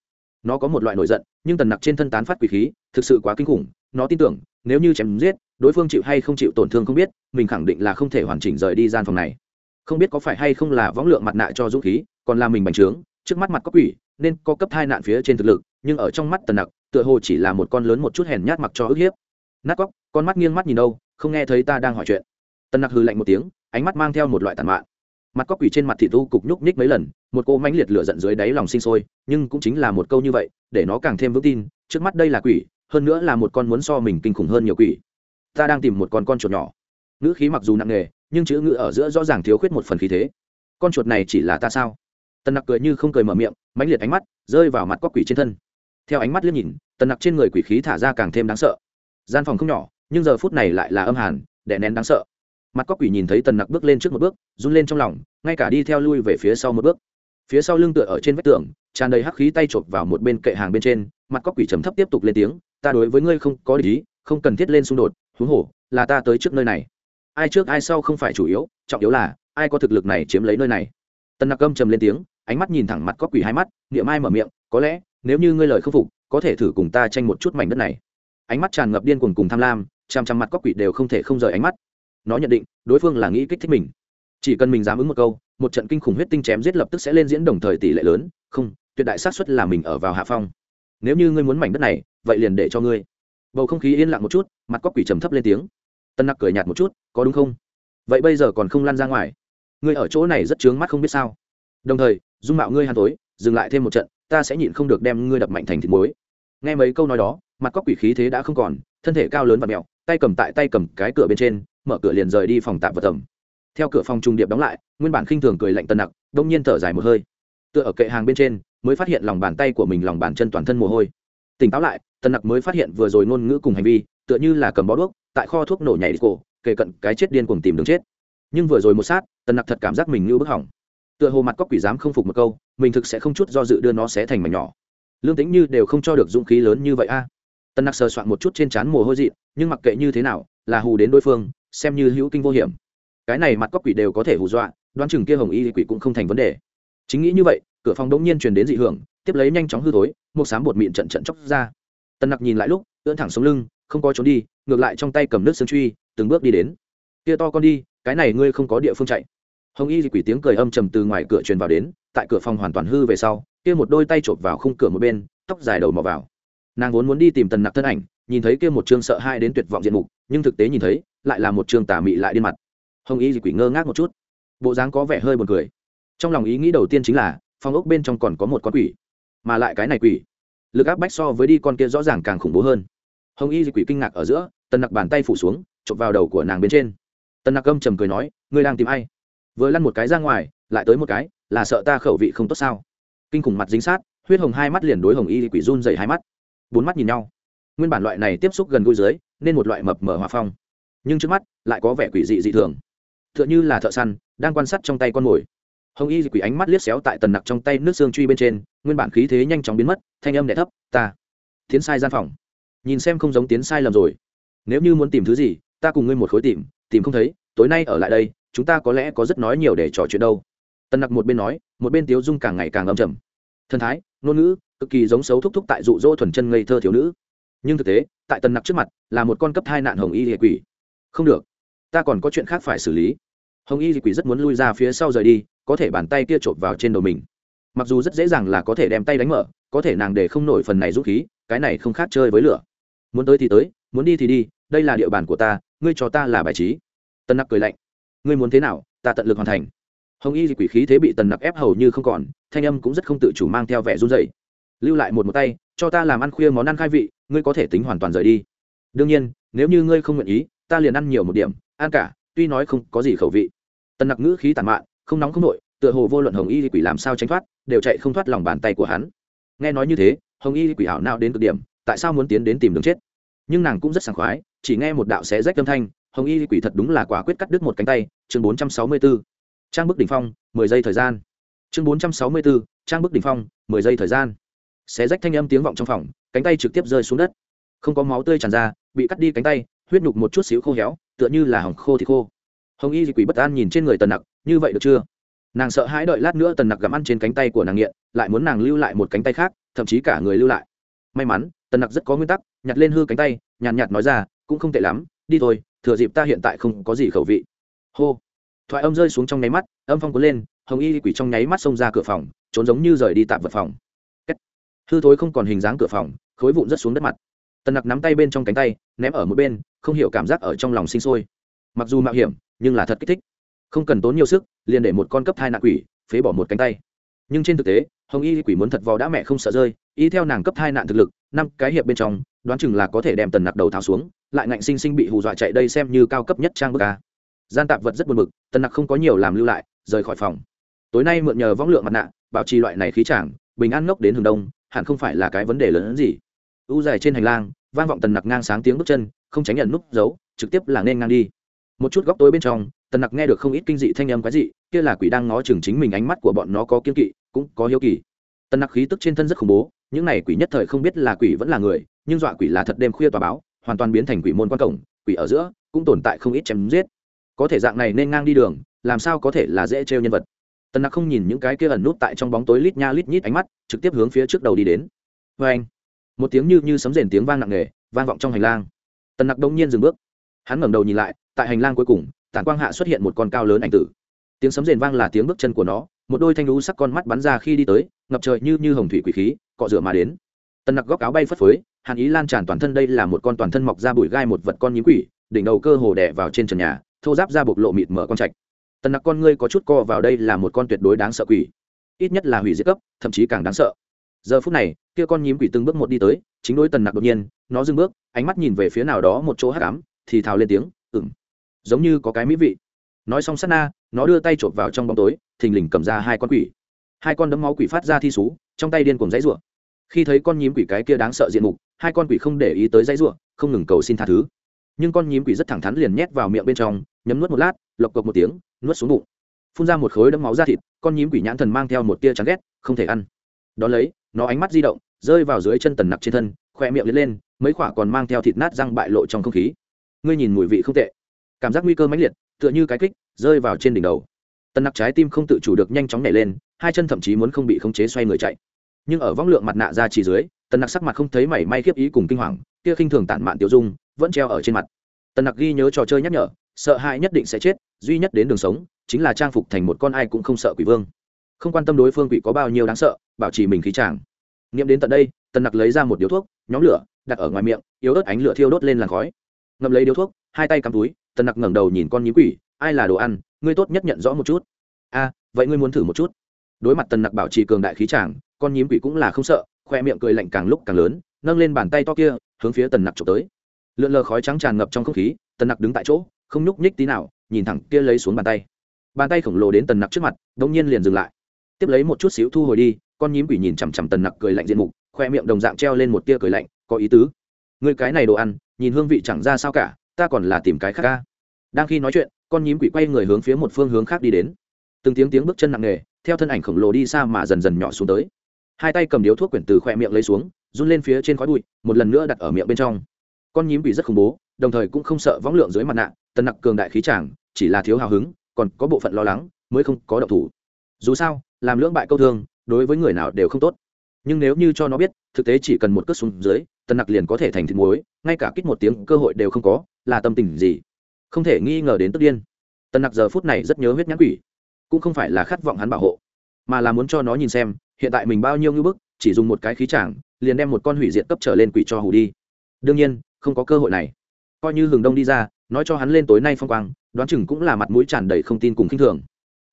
Nó có một loại nổi giận nhưng tần nặc trên thân tán phát quỷ khí, thực sự quá kinh khủng, nó tin tưởng, nếu như chém giết, đối phương chịu hay không chịu tổn thương không biết, mình khẳng định là không thể hoàn chỉnh rời đi gian phòng này. Không biết có phải hay không là võng lượng mặt nạ cho dũng khí, còn là mình bành trướng, trước mắt mặt có quỷ, nên có cấp hai nạn phía trên thực lực, nhưng ở trong mắt tần nặc, tựa hồ chỉ là một con lớn một chút hèn nhát mặc cho ức hiếp. Nát cóc con mắt nghiêng mắt nhìn đâu, không nghe thấy ta đang hỏi chuyện. Tần nặc hư lạnh một tiếng, ánh mắt mang theo một loại tàn mạn mặt có quỷ trên mặt thị tu cục nhúc nhích mấy lần, một cô mãnh liệt lửa giận dưới đáy lòng sinh sôi, nhưng cũng chính là một câu như vậy, để nó càng thêm vững tin, trước mắt đây là quỷ, hơn nữa là một con muốn so mình kinh khủng hơn nhiều quỷ. Ta đang tìm một con con chuột nhỏ. Ngữ khí mặc dù nặng nề, nhưng chữ ngữ ở giữa rõ ràng thiếu khuyết một phần khí thế. Con chuột này chỉ là ta sao? Tần nặc cười như không cười mở miệng, mãnh liệt ánh mắt rơi vào mặt có quỷ trên thân. Theo ánh mắt liếc nhìn, tần nặc trên người quỷ khí thả ra càng thêm đáng sợ. Gian phòng không nhỏ, nhưng giờ phút này lại là âm hàn, đè nén đáng sợ mặt có quỷ nhìn thấy tần nặc bước lên trước một bước, run lên trong lòng, ngay cả đi theo lui về phía sau một bước. Phía sau lưng tựa ở trên vách tường, tràn đầy hắc khí tay chộp vào một bên kệ hàng bên trên, mặt có quỷ trầm thấp tiếp tục lên tiếng, ta đối với ngươi không có lý không cần thiết lên xung đột, huống hồ, là ta tới trước nơi này. Ai trước, ai sau không phải chủ yếu, trọng yếu là, ai có thực lực này chiếm lấy nơi này. Tần nặc âm trầm lên tiếng, ánh mắt nhìn thẳng mặt có quỷ hai mắt, niệm ai mở miệng, có lẽ, nếu như ngươi lời không phục, có thể thử cùng ta tranh một chút mảnh đất này. Ánh mắt tràn ngập điên cuồng cùng tham lam, chằm chằm mặt có quỷ đều không thể không rời ánh mắt nó nhận định, đối phương là nghĩ kích thích mình. Chỉ cần mình dám ứng một câu, một trận kinh khủng huyết tinh chém giết lập tức sẽ lên diễn đồng thời tỷ lệ lớn. Không, tuyệt đại xác suất là mình ở vào hạ phong. Nếu như ngươi muốn mảnh đất này, vậy liền để cho ngươi. Bầu không khí yên lặng một chút, mặt có quỷ trầm thấp lên tiếng. Tân nặc cười nhạt một chút, có đúng không? Vậy bây giờ còn không lan ra ngoài. Ngươi ở chỗ này rất chướng mắt không biết sao. Đồng thời, dung mạo ngươi hàn tối, dừng lại thêm một trận, ta sẽ nhịn không được đem ngươi đập mạnh thành thịt muối. Nghe mấy câu nói đó, mặt có quỷ khí thế đã không còn, thân thể cao lớn và mẹo, tay cầm tại tay cầm cái cửa bên trên mở cửa liền rời đi phòng tạm vật tầm theo cửa phòng trung điệp đóng lại, nguyên bản khinh thường cười lạnh tân nặc đông nhiên thở dài một hơi. Tựa ở kệ hàng bên trên, mới phát hiện lòng bàn tay của mình lòng bàn chân toàn thân mồ hôi. Tỉnh táo lại, tân nặc mới phát hiện vừa rồi ngôn ngữ cùng hành vi, tựa như là cầm bó đuốc, tại kho thuốc nổ nhảy đi cổ, kề cận cái chết điên cuồng tìm đường chết. Nhưng vừa rồi một sát, tân nặc thật cảm giác mình như bức hỏng. Tựa hồ mặt cóc quỷ dám không phục một câu, mình thực sẽ không chút do dự đưa nó xé thành mảnh nhỏ. Lương tính như đều không cho được dũng khí lớn như vậy a. Tân nặc sờ soạn một chút trên trán mồ hôi dị, nhưng mặc kệ như thế nào, là hù đến đối phương xem như hữu kinh vô hiểm. Cái này mặt cóc quỷ đều có thể hù dọa, đoán chừng kia hồng y quỷ cũng không thành vấn đề. Chính nghĩ như vậy, cửa phòng đống nhiên truyền đến dị hưởng, tiếp lấy nhanh chóng hư tối một sám bột mịn trận trận chóc ra. Tân nặc nhìn lại lúc, ưỡn thẳng sống lưng, không có trốn đi, ngược lại trong tay cầm nước sương truy, từng bước đi đến. Kia to con đi, cái này ngươi không có địa phương chạy. Hồng y quỷ tiếng cười âm trầm từ ngoài cửa truyền vào đến, tại cửa phòng hoàn toàn hư về sau, kia một đôi tay chộp vào khung cửa một bên, tóc dài đầu mò vào. Nàng vốn muốn đi tìm tần nặc thân ảnh, nhìn thấy kia một chương sợ hai đến tuyệt vọng diện mục, nhưng thực tế nhìn thấy lại là một trường tà mị lại điên mặt. Hồng y quỷ ngơ ngác một chút. Bộ dáng có vẻ hơi buồn cười. Trong lòng ý nghĩ đầu tiên chính là, phòng ốc bên trong còn có một con quỷ. Mà lại cái này quỷ, lực áp bách so với đi con kia rõ ràng càng khủng bố hơn. Hồng y quỷ kinh ngạc ở giữa, tần nặc bàn tay phủ xuống, chụp vào đầu của nàng bên trên. Tần nặc âm trầm cười nói, ngươi đang tìm ai? Vừa lăn một cái ra ngoài, lại tới một cái, là sợ ta khẩu vị không tốt sao? Kinh khủng mặt dính sát, huyết hồng hai mắt liền đối hồng y quỷ run dày hai mắt. Bốn mắt nhìn nhau. Nguyên bản loại này tiếp xúc gần gũi dưới, nên một loại mập mở hòa phong nhưng trước mắt lại có vẻ quỷ dị dị thường. T h ư ợ n h ư là thợ săn đang quan sát trong tay con mồi. Hồng y quỷ ánh mắt liếc xéo tại tần nặc trong tay nước xương truy bên trên, nguyên bản khí thế nhanh chóng biến mất, thanh âm đẻ thấp, ta, tiến sai gian phòng. Nhìn xem không giống tiến sai lầm rồi. Nếu như muốn tìm thứ gì, ta cùng ngươi một khối tìm tìm không thấy, tối nay ở lại đây, chúng ta có lẽ có rất nói nhiều để trò chuyện đâu. Tần nặc một bên nói, một bên tiếu dung càng ngày càng âm trầm. Thân thái, ngôn ngữ, cực kỳ giống xấu thúc thúc tại dụ dỗ thuần chân ngây thơ thiếu nữ. Nhưng thực tế, tại tần nặc trước mặt là một con cấp hai nạn hồng y hệ quỷ không được. Ta còn có chuyện khác phải xử lý. Hồng y quỷ rất muốn lui ra phía sau rời đi, có thể bàn tay kia chộp vào trên đầu mình. Mặc dù rất dễ dàng là có thể đem tay đánh mở, có thể nàng để không nổi phần này rút khí, cái này không khác chơi với lửa. Muốn tới thì tới, muốn đi thì đi, đây là địa bàn của ta, ngươi cho ta là bài trí. Tần nặc cười lạnh. Ngươi muốn thế nào, ta tận lực hoàn thành. Hồng y quỷ khí thế bị tần nặc ép hầu như không còn, thanh âm cũng rất không tự chủ mang theo vẻ run dày lưu lại một một tay, cho ta làm ăn khuya món ăn khai vị, ngươi có thể tính hoàn toàn rời đi. Đương nhiên, nếu như ngươi không nguyện ý ta liền ăn nhiều một điểm, ăn cả, tuy nói không có gì khẩu vị. Tần nặc ngữ khí tàn mạn, không nóng không nội, tựa hồ vô luận hồng y quỷ làm sao tránh thoát, đều chạy không thoát lòng bàn tay của hắn. Nghe nói như thế, hồng y quỷ hảo nào đến cực điểm, tại sao muốn tiến đến tìm đường chết? Nhưng nàng cũng rất sảng khoái, chỉ nghe một đạo xé rách âm thanh, hồng y quỷ thật đúng là quả quyết cắt đứt một cánh tay, chương bốn trăm sáu mươi b ố trang bức đ ỉ n h phong, mười giây thời gian. Chương bốn trăm sáu mươi b ố trang bức đ ỉ n h phong, mười giây thời gian. Xé rách thanh âm tiếng vọng trong phòng, cánh tay trực tiếp rơi xuống đất. Không có máu tươi tràn ra, bị cắt đi cánh tay huyết nhục một chút xíu khô héo, tựa như là hỏng khô thì khô. Hồng y quỷ bất an nhìn trên người tần nặc, như vậy được chưa? Nàng sợ hãi đợi lát nữa tần nặc gặm ăn trên cánh tay của nàng nghiện, lại muốn nàng lưu lại một cánh tay khác, thậm chí cả người lưu lại. May mắn, tần nặc rất có nguyên tắc, nhặt lên hư cánh tay, nhàn nhạt nói ra, cũng không tệ lắm, đi thôi, thừa dịp ta hiện tại không có gì khẩu vị. Hô. Thoại âm rơi xuống trong nháy mắt, âm phong cuốn lên, hồng y quỷ trong nháy mắt xông ra cửa phòng, trốn giống như rời đi tạm vật phòng. Hư thối không còn hình dáng cửa phòng, khối vụn rất xuống đất mặt tần nặc nắm tay bên trong cánh tay, ném ở một bên, không hiểu cảm giác ở trong lòng sinh sôi. Mặc dù mạo hiểm, nhưng là thật kích thích. Không cần tốn nhiều sức, liền để một con cấp thai nạn quỷ, phế bỏ một cánh tay. Nhưng trên thực tế, hồng y quỷ muốn thật vò đã mẹ không sợ rơi, y theo nàng cấp hai nạn thực lực, năm cái hiệp bên trong, đoán chừng là có thể đem tần nặc đầu tháo xuống, lại ngạnh sinh sinh bị hù dọa chạy đây xem như cao cấp nhất trang bức ca gian tạp vật rất buồn bực, tần nặc không có nhiều làm lưu lại, rời khỏi phòng. Tối nay mượn nhờ võng lượng mặt nạ, bảo trì loại này khí chàng, bình an ngốc đến hướng đông, hẳn không phải là cái vấn đề lớn hơn gì u dài trên hành lang, vang vọng tần nặc ngang sáng tiếng bước chân, không tránh nhận núp giấu trực tiếp là nên ngang đi. Một chút góc tối bên trong, tần nặc nghe được không ít kinh dị thanh âm quái dị, kia là quỷ đang ngó chừng chính mình ánh mắt của bọn nó có kiên kỵ, cũng có hiếu kỳ. Tần nặc khí tức trên thân rất khủng bố, những này quỷ nhất thời không biết là quỷ vẫn là người, nhưng dọa quỷ là thật đêm khuya tòa báo, hoàn toàn biến thành quỷ môn quan cổng, quỷ ở giữa, cũng tồn tại không ít chém giết. Có thể dạng này nên ngang đi đường, làm sao có thể là dễ trêu nhân vật? Tần nặc không nhìn những cái kia ẩn nút tại trong bóng tối lít nha lít nhít ánh mắt, trực tiếp hướng phía trước đầu đi đến. Vê anh một tiếng như như sấm rền tiếng vang nặng nề, vang vọng trong hành lang. Tần nặc đông nhiên dừng bước. Hắn ngẩng đầu nhìn lại, tại hành lang cuối cùng, tản quang hạ xuất hiện một con cao lớn ảnh tử. Tiếng sấm rền vang là tiếng bước chân của nó, một đôi thanh lũ sắc con mắt bắn ra khi đi tới, ngập trời như như hồng thủy quỷ khí, cọ rửa mà đến. Tần nặc góc áo bay phất phới, hàn ý lan tràn toàn thân đây là một con toàn thân mọc ra bụi gai một vật con nhím quỷ, đỉnh đầu cơ hồ đẻ vào trên trần nhà, thô giáp ra bộc lộ mịt mở con trạch. Tần nặc con ngươi có chút co vào đây là một con tuyệt đối đáng sợ quỷ. Ít nhất là hủy diệt cấp, thậm chí càng đáng sợ giờ phút này, kia con nhím quỷ từng bước một đi tới, chính đối tần nặc đột nhiên, nó dừng bước, ánh mắt nhìn về phía nào đó một chỗ hắc ám, thì thào lên tiếng ừng giống như có cái mỹ vị. Nói xong sát na, nó đưa tay chộp vào trong bóng tối, thình lình cầm ra hai con quỷ. Hai con đấm máu quỷ phát ra thi xú, trong tay điên cùng dãy rủa. Khi thấy con nhím quỷ cái kia đáng sợ diện mục, hai con quỷ không để ý tới dãy rủa, không ngừng cầu xin tha thứ. Nhưng con nhím quỷ rất thẳng thắn liền nhét vào miệng bên trong, nhấm nuốt một lát, lộc cộc một tiếng, nuốt xuống bụng. Phun ra một khối đấm máu ra thịt, con nhím quỷ nhãn thần mang theo một tia chán ghét, không thể ăn đón lấy, nó ánh mắt di động, rơi vào dưới chân tần nặc trên thân khoe miệng lên lên, mấy khoả còn mang theo thịt nát răng bại lộ trong không khí. Ngươi nhìn mùi vị không tệ. Cảm giác nguy cơ mãnh liệt, tựa như cái kích, rơi vào trên đỉnh đầu. Tần nặc trái tim không tự chủ được nhanh chóng nhảy lên, hai chân thậm chí muốn không bị khống chế xoay người chạy. Nhưng ở võng lượng mặt nạ ra chỉ dưới, tần nặc sắc mặt không thấy mảy may khiếp ý cùng kinh hoàng, kia khinh thường tản mạn tiểu dung vẫn treo ở trên mặt. Tần nặc ghi nhớ trò chơi nhắc nhở, sợ hãi nhất định sẽ chết, duy nhất đến đường sống, chính là trang phục thành một con ai cũng không sợ quỷ vương không quan tâm đối phương quỷ có bao nhiêu đáng sợ, bảo trì mình khí tràng nghiệm đến tận đây, tần nặc lấy ra một điếu thuốc, nhóm lửa, đặt ở ngoài miệng, yếu ớt ánh lửa thiêu đốt lên làn khói. Ngậm lấy điếu thuốc, hai tay cắm túi, tần nặc ngẩng đầu nhìn con nhím quỷ, ai là đồ ăn, ngươi tốt nhất nhận rõ một chút. A, vậy ngươi muốn thử một chút. Đối mặt tần nặc bảo trì cường đại khí tràng con nhím quỷ cũng là không sợ, khoe miệng cười lạnh càng lúc càng lớn, nâng lên bàn tay to kia, hướng phía tần nặc trộm tới. Lượn lờ khói trắng tràn ngập trong không khí, tần nặc đứng tại chỗ, không nhúc nhích tí nào, nhìn thẳng kia lấy xuống bàn tay. Bàn tay khổng lồ đến tần nặc trước mặt đ ỗ n g nhiên liền dừng lại tiếp lấy một chút xíu thu hồi đi, con nhím quỷ nhìn chằm chằm tần nặc cười lạnh diện mục, khoe miệng đồng dạng treo lên một tia cười lạnh, có ý tứ. Người cái này đồ ăn, nhìn hương vị chẳng ra sao cả, ta còn là tìm cái khác ca. Đang khi nói chuyện, con nhím quỷ quay người hướng phía một phương hướng khác đi đến. Từng tiếng tiếng bước chân nặng nề, theo thân ảnh khổng lồ đi xa mà dần dần nhỏ xuống tới. Hai tay cầm điếu thuốc quyển từ khoe miệng lấy xuống, run lên phía trên khói bụi, một lần nữa đặt ở miệng bên trong. Con nhím quỷ rất khủng bố, đồng thời cũng không sợ võng lượng dưới mặt nạ, tần nặc cường đại khí chàng, chỉ là thiếu hào hứng, còn có bộ phận lo lắng, mới không có độc thủ. Dù sao làm lưỡng bại câu thương, đối với người nào đều không tốt. Nhưng nếu như cho nó biết, thực tế chỉ cần một cất xuống dưới, tần nặc liền có thể thành thịt muối, ngay cả kích một tiếng cơ hội đều không có, là tâm tình gì? Không thể nghi ngờ đến tức điên. Tần nặc giờ phút này rất nhớ huyết nhãn quỷ. Cũng không phải là khát vọng hắn bảo hộ, mà là muốn cho nó nhìn xem, hiện tại mình bao nhiêu ngưỡng bức, chỉ dùng một cái khí chàng, liền đem một con hủy diệt cấp trở lên quỷ cho hù đi. Đương nhiên, không có cơ hội này. Coi như hừng đông đi ra, nói cho hắn lên tối nay phong quang, đoán chừng cũng là mặt mũi tràn đầy không tin cùng khinh thường.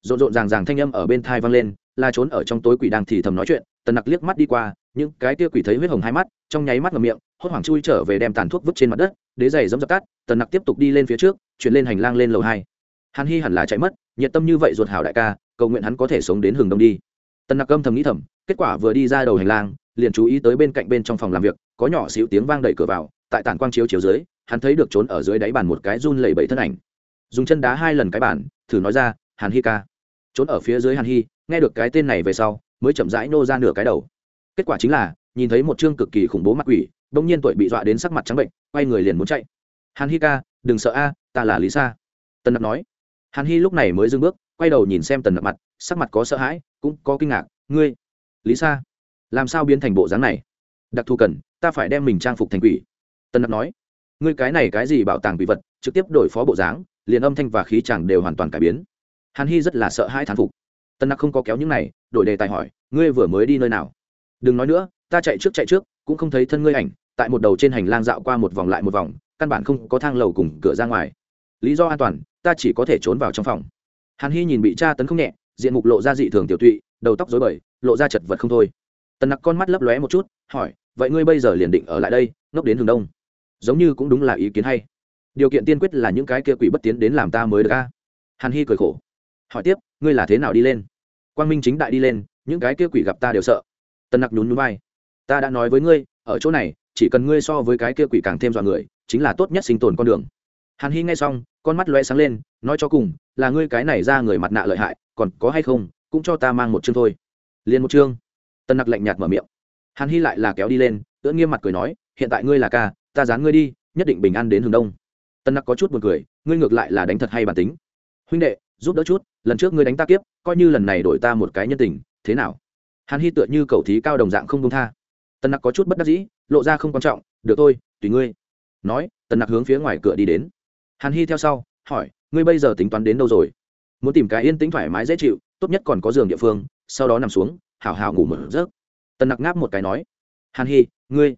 Rộn rộn ràng ràng thanh âm ở bên thai vang lên là trốn ở trong tối quỷ đang thì thầm nói chuyện, tần nặc liếc mắt đi qua, những cái tia quỷ thấy huyết hồng hai mắt, trong nháy mắt ngầm miệng, hốt hoảng chui trở về đem tàn thuốc vứt trên mặt đất, đế giày dẫm dập tắt, tần nặc tiếp tục đi lên phía trước, chuyển lên hành lang lên lầu hai. Hàn hy hẳn là chạy mất, nhiệt tâm như vậy ruột hảo đại ca, cầu nguyện hắn có thể sống đến hừng đông đi. Tần nặc âm thầm nghĩ thầm, kết quả vừa đi ra đầu hành lang, liền chú ý tới bên cạnh bên trong phòng làm việc, có nhỏ xíu tiếng vang đẩy cửa vào, tại tản quang chiếu chiếu dưới, hắn thấy được trốn ở dưới đáy bàn một cái run lẩy bẩy thân ảnh. Dùng chân đá hai lần cái bàn, thử nói ra, hàn Hy ca trốn ở phía dưới hàn hi nghe được cái tên này về sau, mới chậm rãi nô ra nửa cái đầu. Kết quả chính là, nhìn thấy một chương cực kỳ khủng bố mặt quỷ, bỗng nhiên tuổi bị dọa đến sắc mặt trắng bệnh, quay người liền muốn chạy. Hàn hi ca, đừng sợ a, ta là lý sa. Tần nặc nói. Hàn hi lúc này mới dưng bước, quay đầu nhìn xem tần nặc mặt, sắc mặt có sợ hãi, cũng có kinh ngạc. Ngươi, lý sa, làm sao biến thành bộ dáng này? Đặc thù cần, ta phải đem mình trang phục thành quỷ. Tần nặc nói. Ngươi cái này cái gì bảo tàng quỷ vật, trực tiếp đổi phó bộ dáng, liền âm thanh và khí chẳng đều hoàn toàn cải biến hàn hy rất là sợ hai thán phục. Tân nặc không có kéo những này, đổi đề tài hỏi, ngươi vừa mới đi nơi nào? Đừng nói nữa, ta chạy trước chạy trước, cũng không thấy thân ngươi ảnh, tại một đầu trên hành lang dạo qua một vòng lại một vòng, căn bản không có thang lầu cùng cửa ra ngoài. Lý do an toàn, ta chỉ có thể trốn vào trong phòng. Hàn hy nhìn bị tra tấn không nhẹ, diện mục lộ ra dị thường tiểu tụy, đầu tóc dối bời, lộ ra chật vật không thôi. Tần nặc con mắt lấp lóe một chút, hỏi, vậy ngươi bây giờ liền định ở lại đây, ngốc đến hướng đông? Giống như cũng đúng là ý kiến hay. Điều kiện tiên quyết là những cái kia quỷ bất tiến đến làm ta mới được ca hàn hy cười khổ hỏi tiếp, ngươi là thế nào đi lên? Quang minh chính đại đi lên, những cái kia quỷ gặp ta đều sợ. Tần nặc nhún núi bay ta đã nói với ngươi, ở chỗ này, chỉ cần ngươi so với cái kia quỷ càng thêm dọa người, chính là tốt nhất sinh tồn con đường. Hàn hy nghe xong, con mắt loe sáng lên, nói cho cùng, là ngươi cái này ra người mặt nạ lợi hại, còn có hay không, cũng cho ta mang một chương thôi. Liền một chương. Tân nặc lạnh nhạt mở miệng. Hàn hy lại là kéo đi lên tưỡng nghiêm mặt cười nói, hiện tại ngươi là ca, ta dán ngươi đi, nhất định bình an đến hướng đông. Tân nặc có chút b u ồ n cười, ngươi ngược lại là đánh thật hay bản tính. Huynh đệ giúp đỡ chút, lần trước ngươi đánh ta kiếp, coi như lần này đổi ta một cái nhân tình, thế nào? Hàn hy tựa như cầu thí cao đồng dạng không công tha. Tần nặc có chút bất đắc dĩ, lộ ra không quan trọng, được thôi, tùy ngươi. Nói, Tần nặc hướng phía ngoài cửa đi đến. Hàn hy theo sau, hỏi, ngươi bây giờ tính toán đến đâu rồi? Muốn tìm cái yên tĩnh thoải mái dễ chịu, tốt nhất còn có giường địa phương, sau đó nằm xuống hào hào ngủ một giấc. Tần nặc ngáp một cái nói, hàn hy, ngươi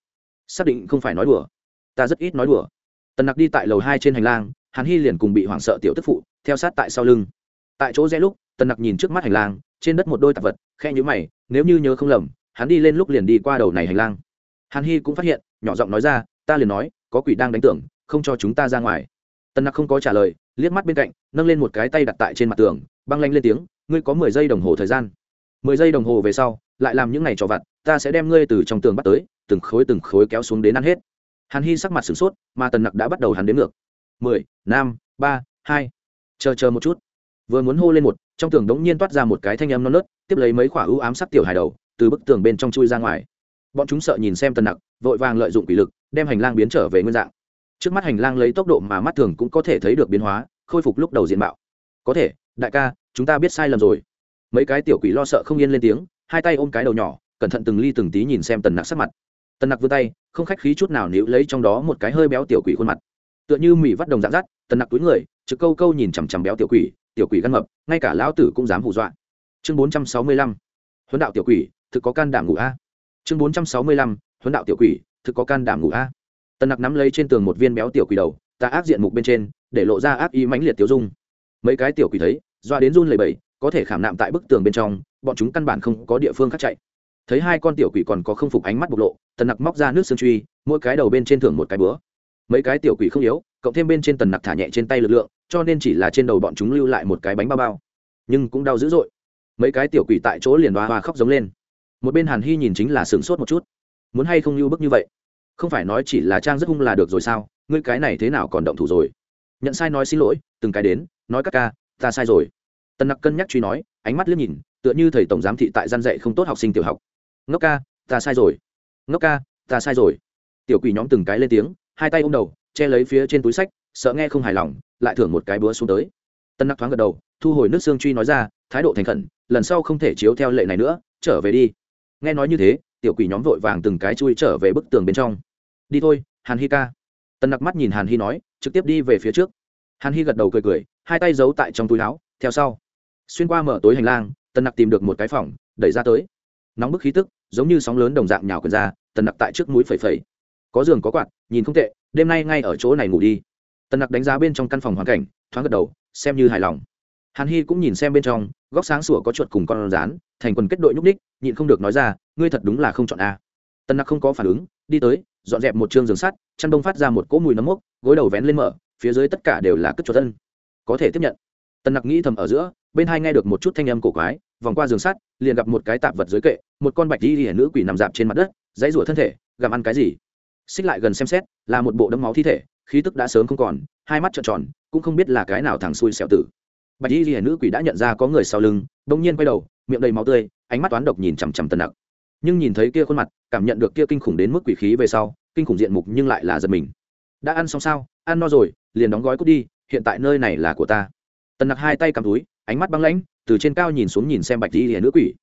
xác định không phải nói đùa, ta rất ít nói đùa. Tần nặc đi tại lầu hai trên hành lang, hàn hy liền cùng bị hoảng sợ tiểu tức phụ theo sát tại sau lưng. Tại chỗ rẽ lúc, tần nặc nhìn trước mắt hành lang, trên đất một đôi tạp vật khe nhữ mày, nếu như nhớ không lầm, hắn đi lên lúc liền đi qua đầu này hành lang. Hàn hy cũng phát hiện, nhỏ giọng nói ra, ta liền nói, có quỷ đang đánh tưởng không cho chúng ta ra ngoài. Tần nặc không có trả lời, liếc mắt bên cạnh, nâng lên một cái tay đặt tại trên mặt tường, băng lanh lên tiếng, ngươi có mười giây đồng hồ thời gian. Mười giây đồng hồ về sau, lại làm những ngày trò vặt, ta sẽ đem ngươi từ trong tường bắt tới, từng khối từng khối kéo xuống đến ăn hết. Hàn hy sắc mặt sửng sốt, mà tần nặc đã bắt đầu hắn đến ngược. Mười, năm, ba, hai chờ chờ một chút. Vừa muốn hô lên một, trong tường đống nhiên toát ra một cái thanh âm non nớt, tiếp lấy mấy quả ưu ám sắc tiểu hài đầu, từ bức tường bên trong chui ra ngoài. Bọn chúng sợ nhìn xem tần nặc, vội vàng lợi dụng quỷ lực, đem hành lang biến trở về nguyên dạng. Trước mắt hành lang lấy tốc độ mà mắt thường cũng có thể thấy được biến hóa, khôi phục lúc đầu diện mạo. Có thể, đại ca, chúng ta biết sai lầm rồi. Mấy cái tiểu quỷ lo sợ không yên lên tiếng, hai tay ôm cái đầu nhỏ, cẩn thận từng ly từng tí nhìn xem tần nặc sắc mặt. Tần nặc vươn tay, không khách khí chút nào níu lấy trong đó một cái hơi béo tiểu quỷ khuôn mặt. Tựa như mỉ vắt đồng dạng dắt tần nặc túi người trực câu câu nhìn chằm chằm béo tiểu quỷ tiểu quỷ gắn mập, ngay cả lão tử cũng dám hù dọa. Chương bốn trăm sáu mươi lăm, huấn đạo tiểu quỷ, thực có can đảm ngủ a. Chương bốn trăm sáu mươi lăm, huấn đạo tiểu quỷ, thực có can đảm ngủ a. Tần nặc nắm lấy trên tường một viên béo tiểu quỷ đầu, ta ác diện mục bên trên, để lộ ra ác ý mãnh liệt tiêu dung. Mấy cái tiểu quỷ thấy, doa đến run lầy bầy có thể khảm nạm tại bức tường bên trong, bọn chúng căn bản không có địa phương khác chạy. Thấy hai con tiểu quỷ còn có không phục ánh mắt bộc lộ, tần nặc móc ra nước xương truy, mỗi cái đầu bên trên thưởng một cái bữa mấy cái tiểu quỷ không yếu cộng thêm bên trên tần nặc thả nhẹ trên tay lực lượng, cho nên chỉ là trên đầu bọn chúng lưu lại một cái bánh bao bao. Nhưng cũng đau dữ dội. Mấy cái tiểu quỷ tại chỗ liền hoa hoa khóc giống lên. Một bên hàn hy nhìn chính là sửng sốt một chút. Muốn hay không lưu bức như vậy? Không phải nói chỉ là trang rất hung là được rồi sao? Ngươi cái này thế nào còn động thủ rồi? Nhận sai nói xin lỗi, từng cái đến, nói các ca, ta sai rồi. Tần nặc cân nhắc truy nói, ánh mắt liếc nhìn, tựa như thầy tổng giám thị tại gian dạy không tốt học sinh tiểu học. Ngốc ca, ta sai rồi. Ngốc ca, ta sai rồi. Tiểu quỷ nhóm từng cái lên tiếng hai tay ôm đầu, che lấy phía trên túi sách, sợ nghe không hài lòng, lại thưởng một cái búa xuống tới. Tân nặc thoáng gật đầu, thu hồi nước xương truy nói ra, thái độ thành khẩn, lần sau không thể chiếu theo lệ này nữa, trở về đi. Nghe nói như thế, tiểu quỷ nhóm vội vàng từng cái chui trở về bức tường bên trong. Đi thôi, hàn hi ca. Tân nặc mắt nhìn hàn hi nói, trực tiếp đi về phía trước. Hàn hi gật đầu cười cười, hai tay giấu tại trong túi áo, theo sau. Xuyên qua mở tối hành lang, tân nặc tìm được một cái phòng, đẩy ra tới. Nóng bức khí tức, giống như sóng lớn đồng dạng nhào quần ra tần nặc tại trước mũi phẩy phẩy có giường có quạt, nhìn không tệ, đêm nay ngay ở chỗ này ngủ đi. Tần nặc đánh giá bên trong căn phòng hoàn cảnh, thoáng gật đầu, xem như hài lòng. Hàn hy cũng nhìn xem bên trong, góc sáng sủa có chuột cùng con rán, thành quần kết đội nhúc ních nhịn không được nói ra, ngươi thật đúng là không chọn a. Tần nặc không có phản ứng, đi tới, dọn dẹp một chương giường sắt, chăn đông phát ra một cỗ mùi nấm mốc, gối đầu vén lên mở, phía dưới tất cả đều là cất chuột thân. Có thể tiếp nhận. Tần nặc nghĩ thầm ở giữa, bên hai nghe được một chút thanh âm cổ quái, vòng qua giường sắt, liền gặp một cái tạp vật dưới kệ, một con bạch đi hiển nữ quỷ nằm dạp trên mặt đất, dãy rủa thân thể, gặm ăn cái gì? Xích lại gần xem xét, là một bộ đấm máu thi thể, khí tức đã sớm không còn, hai mắt trợn tròn, cũng không biết là cái nào thằng xui xẻo tử. Bạch y hiển nữ quỷ đã nhận ra có người sau lưng, bỗng nhiên quay đầu, miệng đầy máu tươi, ánh mắt toán độc nhìn chằm chằm tần nặc. Nhưng nhìn thấy kia khuôn mặt, cảm nhận được kia kinh khủng đến mức quỷ khí về sau, kinh khủng diện mục nhưng lại là giật mình. Đã ăn xong sao? Ăn no rồi, liền đóng gói cút đi, hiện tại nơi này là của ta. Tần nặc hai tay cầm túi, ánh mắt băng lãnh, từ trên cao nhìn xuống nhìn xem bạch y hiển nữ quỷ.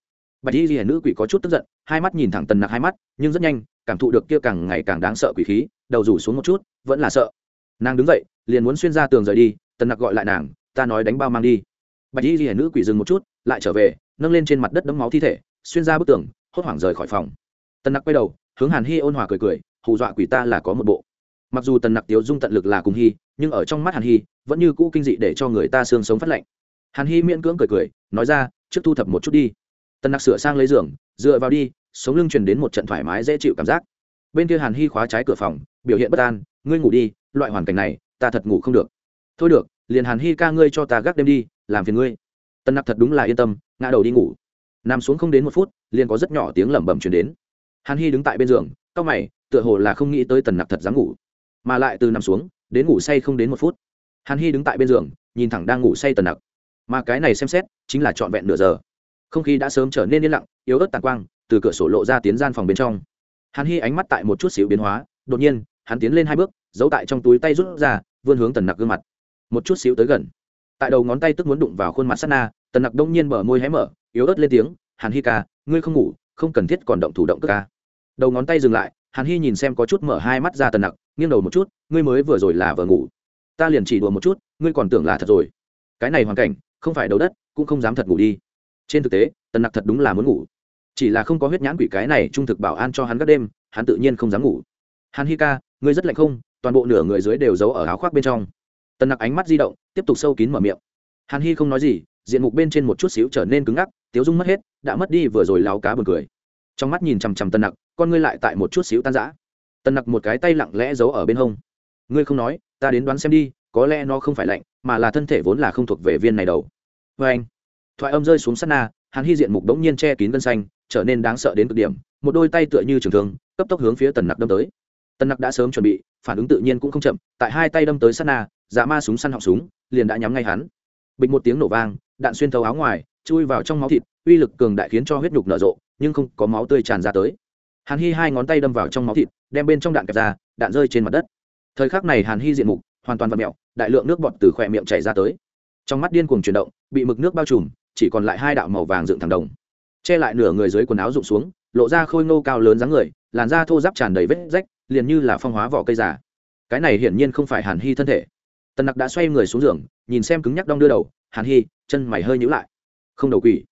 Bạch y hiển nữ quỷ có chút tức giận, hai mắt nhìn thẳng tần nặc hai mắt, nhưng rất nhanh cảm thụ được kia càng ngày càng đáng sợ quỷ khí, đầu rủ xuống một chút, vẫn là sợ. Nàng đứng dậy, liền muốn xuyên ra tường rời đi, tần nặc gọi lại nàng, ta nói đánh bao mang đi. Bạch y hiển nữ quỷ dừng một chút, lại trở về, nâng lên trên mặt đất đấm máu thi thể, xuyên ra bức tường, hốt hoảng rời khỏi phòng. Tần nặc quay đầu, hướng hàn hy ôn hòa cười cười, hù dọa quỷ ta là có một bộ. Mặc dù tần nặc tiếu dung tận lực là cùng hy nhưng ở trong mắt hàn hy vẫn như cũ kinh dị để cho người ta xương sống phát lạnh. Hàn hy miễn cưỡng cười cười, nói ra, trước thu thập một chút đi. Tần nặc sửa sang lấy giường, dựa vào đi sống lưng truyền đến một trận thoải mái dễ chịu cảm giác. Bên kia hàn hy khóa trái cửa phòng, biểu hiện bất an, ngươi ngủ đi, loại hoàn cảnh này, ta thật ngủ không được. Thôi được, liền hàn hy ca ngươi cho ta gác đêm đi, làm phiền ngươi. Tần nặc thật đúng là yên tâm, ngã đầu đi ngủ. Nằm xuống không đến một phút, liền có rất nhỏ tiếng lẩm bẩm truyền đến. Hàn hy đứng tại bên giường, cau mày, tựa hồ là không nghĩ tới tần nặc thật dám ngủ. Mà lại từ nằm xuống, đến ngủ say không đến một phút. Hàn hy đứng tại bên giường, nhìn thẳng đang ngủ say tần nặc. Mà cái này xem xét, chính là trọn vẹn nửa giờ. Không khí đã sớm trở nên yên lặng, yếu ớt tàn quang từ cửa sổ lộ ra tiến gian phòng bên trong. Hàn hy ánh mắt tại một chút xíu biến hóa, đột nhiên, hắn tiến lên hai bước, giấu tại trong túi tay rút ra, vươn hướng tần nặc gương mặt. Một chút xíu tới gần. Tại đầu ngón tay tức muốn đụng vào khuôn mặt sắt na, tần nặc đông nhiên mở môi hé mở, yếu ớt lên tiếng, hàn hy ca, ngươi không ngủ, không cần thiết còn động thủ động tức ca. Đầu ngón tay dừng lại, hàn hy nhìn xem có chút mở hai mắt ra tần nặc, nghiêng đầu một chút, ngươi mới vừa rồi là vừa ngủ. Ta liền chỉ đùa một chút, ngươi còn tưởng là thật rồi. Cái này hoàn cảnh, không phải đấu đất, cũng không dám thật ngủ đi. Trên thực tế, tần nặc thật đúng là muốn ngủ chỉ là không có huyết nhãn quỷ cái này trung thực bảo an cho hắn các đêm, hắn tự nhiên không dám ngủ. Hắn hi ca, ngươi rất lạnh không? Toàn bộ nửa người dưới đều giấu ở áo khoác bên trong. Tần nặc ánh mắt di động, tiếp tục sâu kín mở miệng. Hàn hi không nói gì, diện mục bên trên một chút xíu trở nên cứng ngắc, tiếu dung mất hết, đã mất đi vừa rồi láo cá buồn cười. Trong mắt nhìn chằm chằm tần nặc, con ngươi lại tại một chút xíu tan rã. Tần nặc một cái tay lặng lẽ giấu ở bên hông. Ngươi không nói, ta đến đoán xem đi, có lẽ nó không phải lạnh, mà là thân thể vốn là không thuộc về viên này đầu. Vê anh thoại âm rơi xuống sát na, hàn hy diện mục đống nhiên che kín gân xanh trở nên đáng sợ đến cực điểm, một đôi tay tựa như trường thương, cấp tốc hướng phía tần nặc đâm tới. Tần nặc đã sớm chuẩn bị, phản ứng tự nhiên cũng không chậm, tại hai tay đâm tới sát na dạ ma súng săn họng súng, liền đã nhắm ngay hắn. Bịch một tiếng nổ vang, đạn xuyên thấu áo ngoài, chui vào trong máu thịt, uy lực cường đại khiến cho huyết nhục nở rộ, nhưng không có máu tươi tràn ra tới. Hàn hy hai ngón tay đâm vào trong máu thịt, đem bên trong đạn kẹp ra, đạn rơi trên mặt đất. Thời khắc này hàn hy diện mục, hoàn toàn vật mẹo đại lượng nước bọt từ khỏe miệng chảy ra tới. Trong mắt điên cuồng chuyển động, bị mực nước bao trùm, chỉ còn lại hai đạo màu vàng dựng thẳng đồng che lại nửa người dưới quần áo rụng xuống, lộ ra khôi ngô cao lớn dáng người, làn da thô giáp tràn đầy vết rách, liền như là phong hóa vỏ cây giả cái này hiển nhiên không phải hàn hy thân thể. Tần nặc đã xoay người xuống giường, nhìn xem cứng nhắc đong đưa đầu, hàn hy, chân mày hơi nhữ lại. Không đầu quỷ.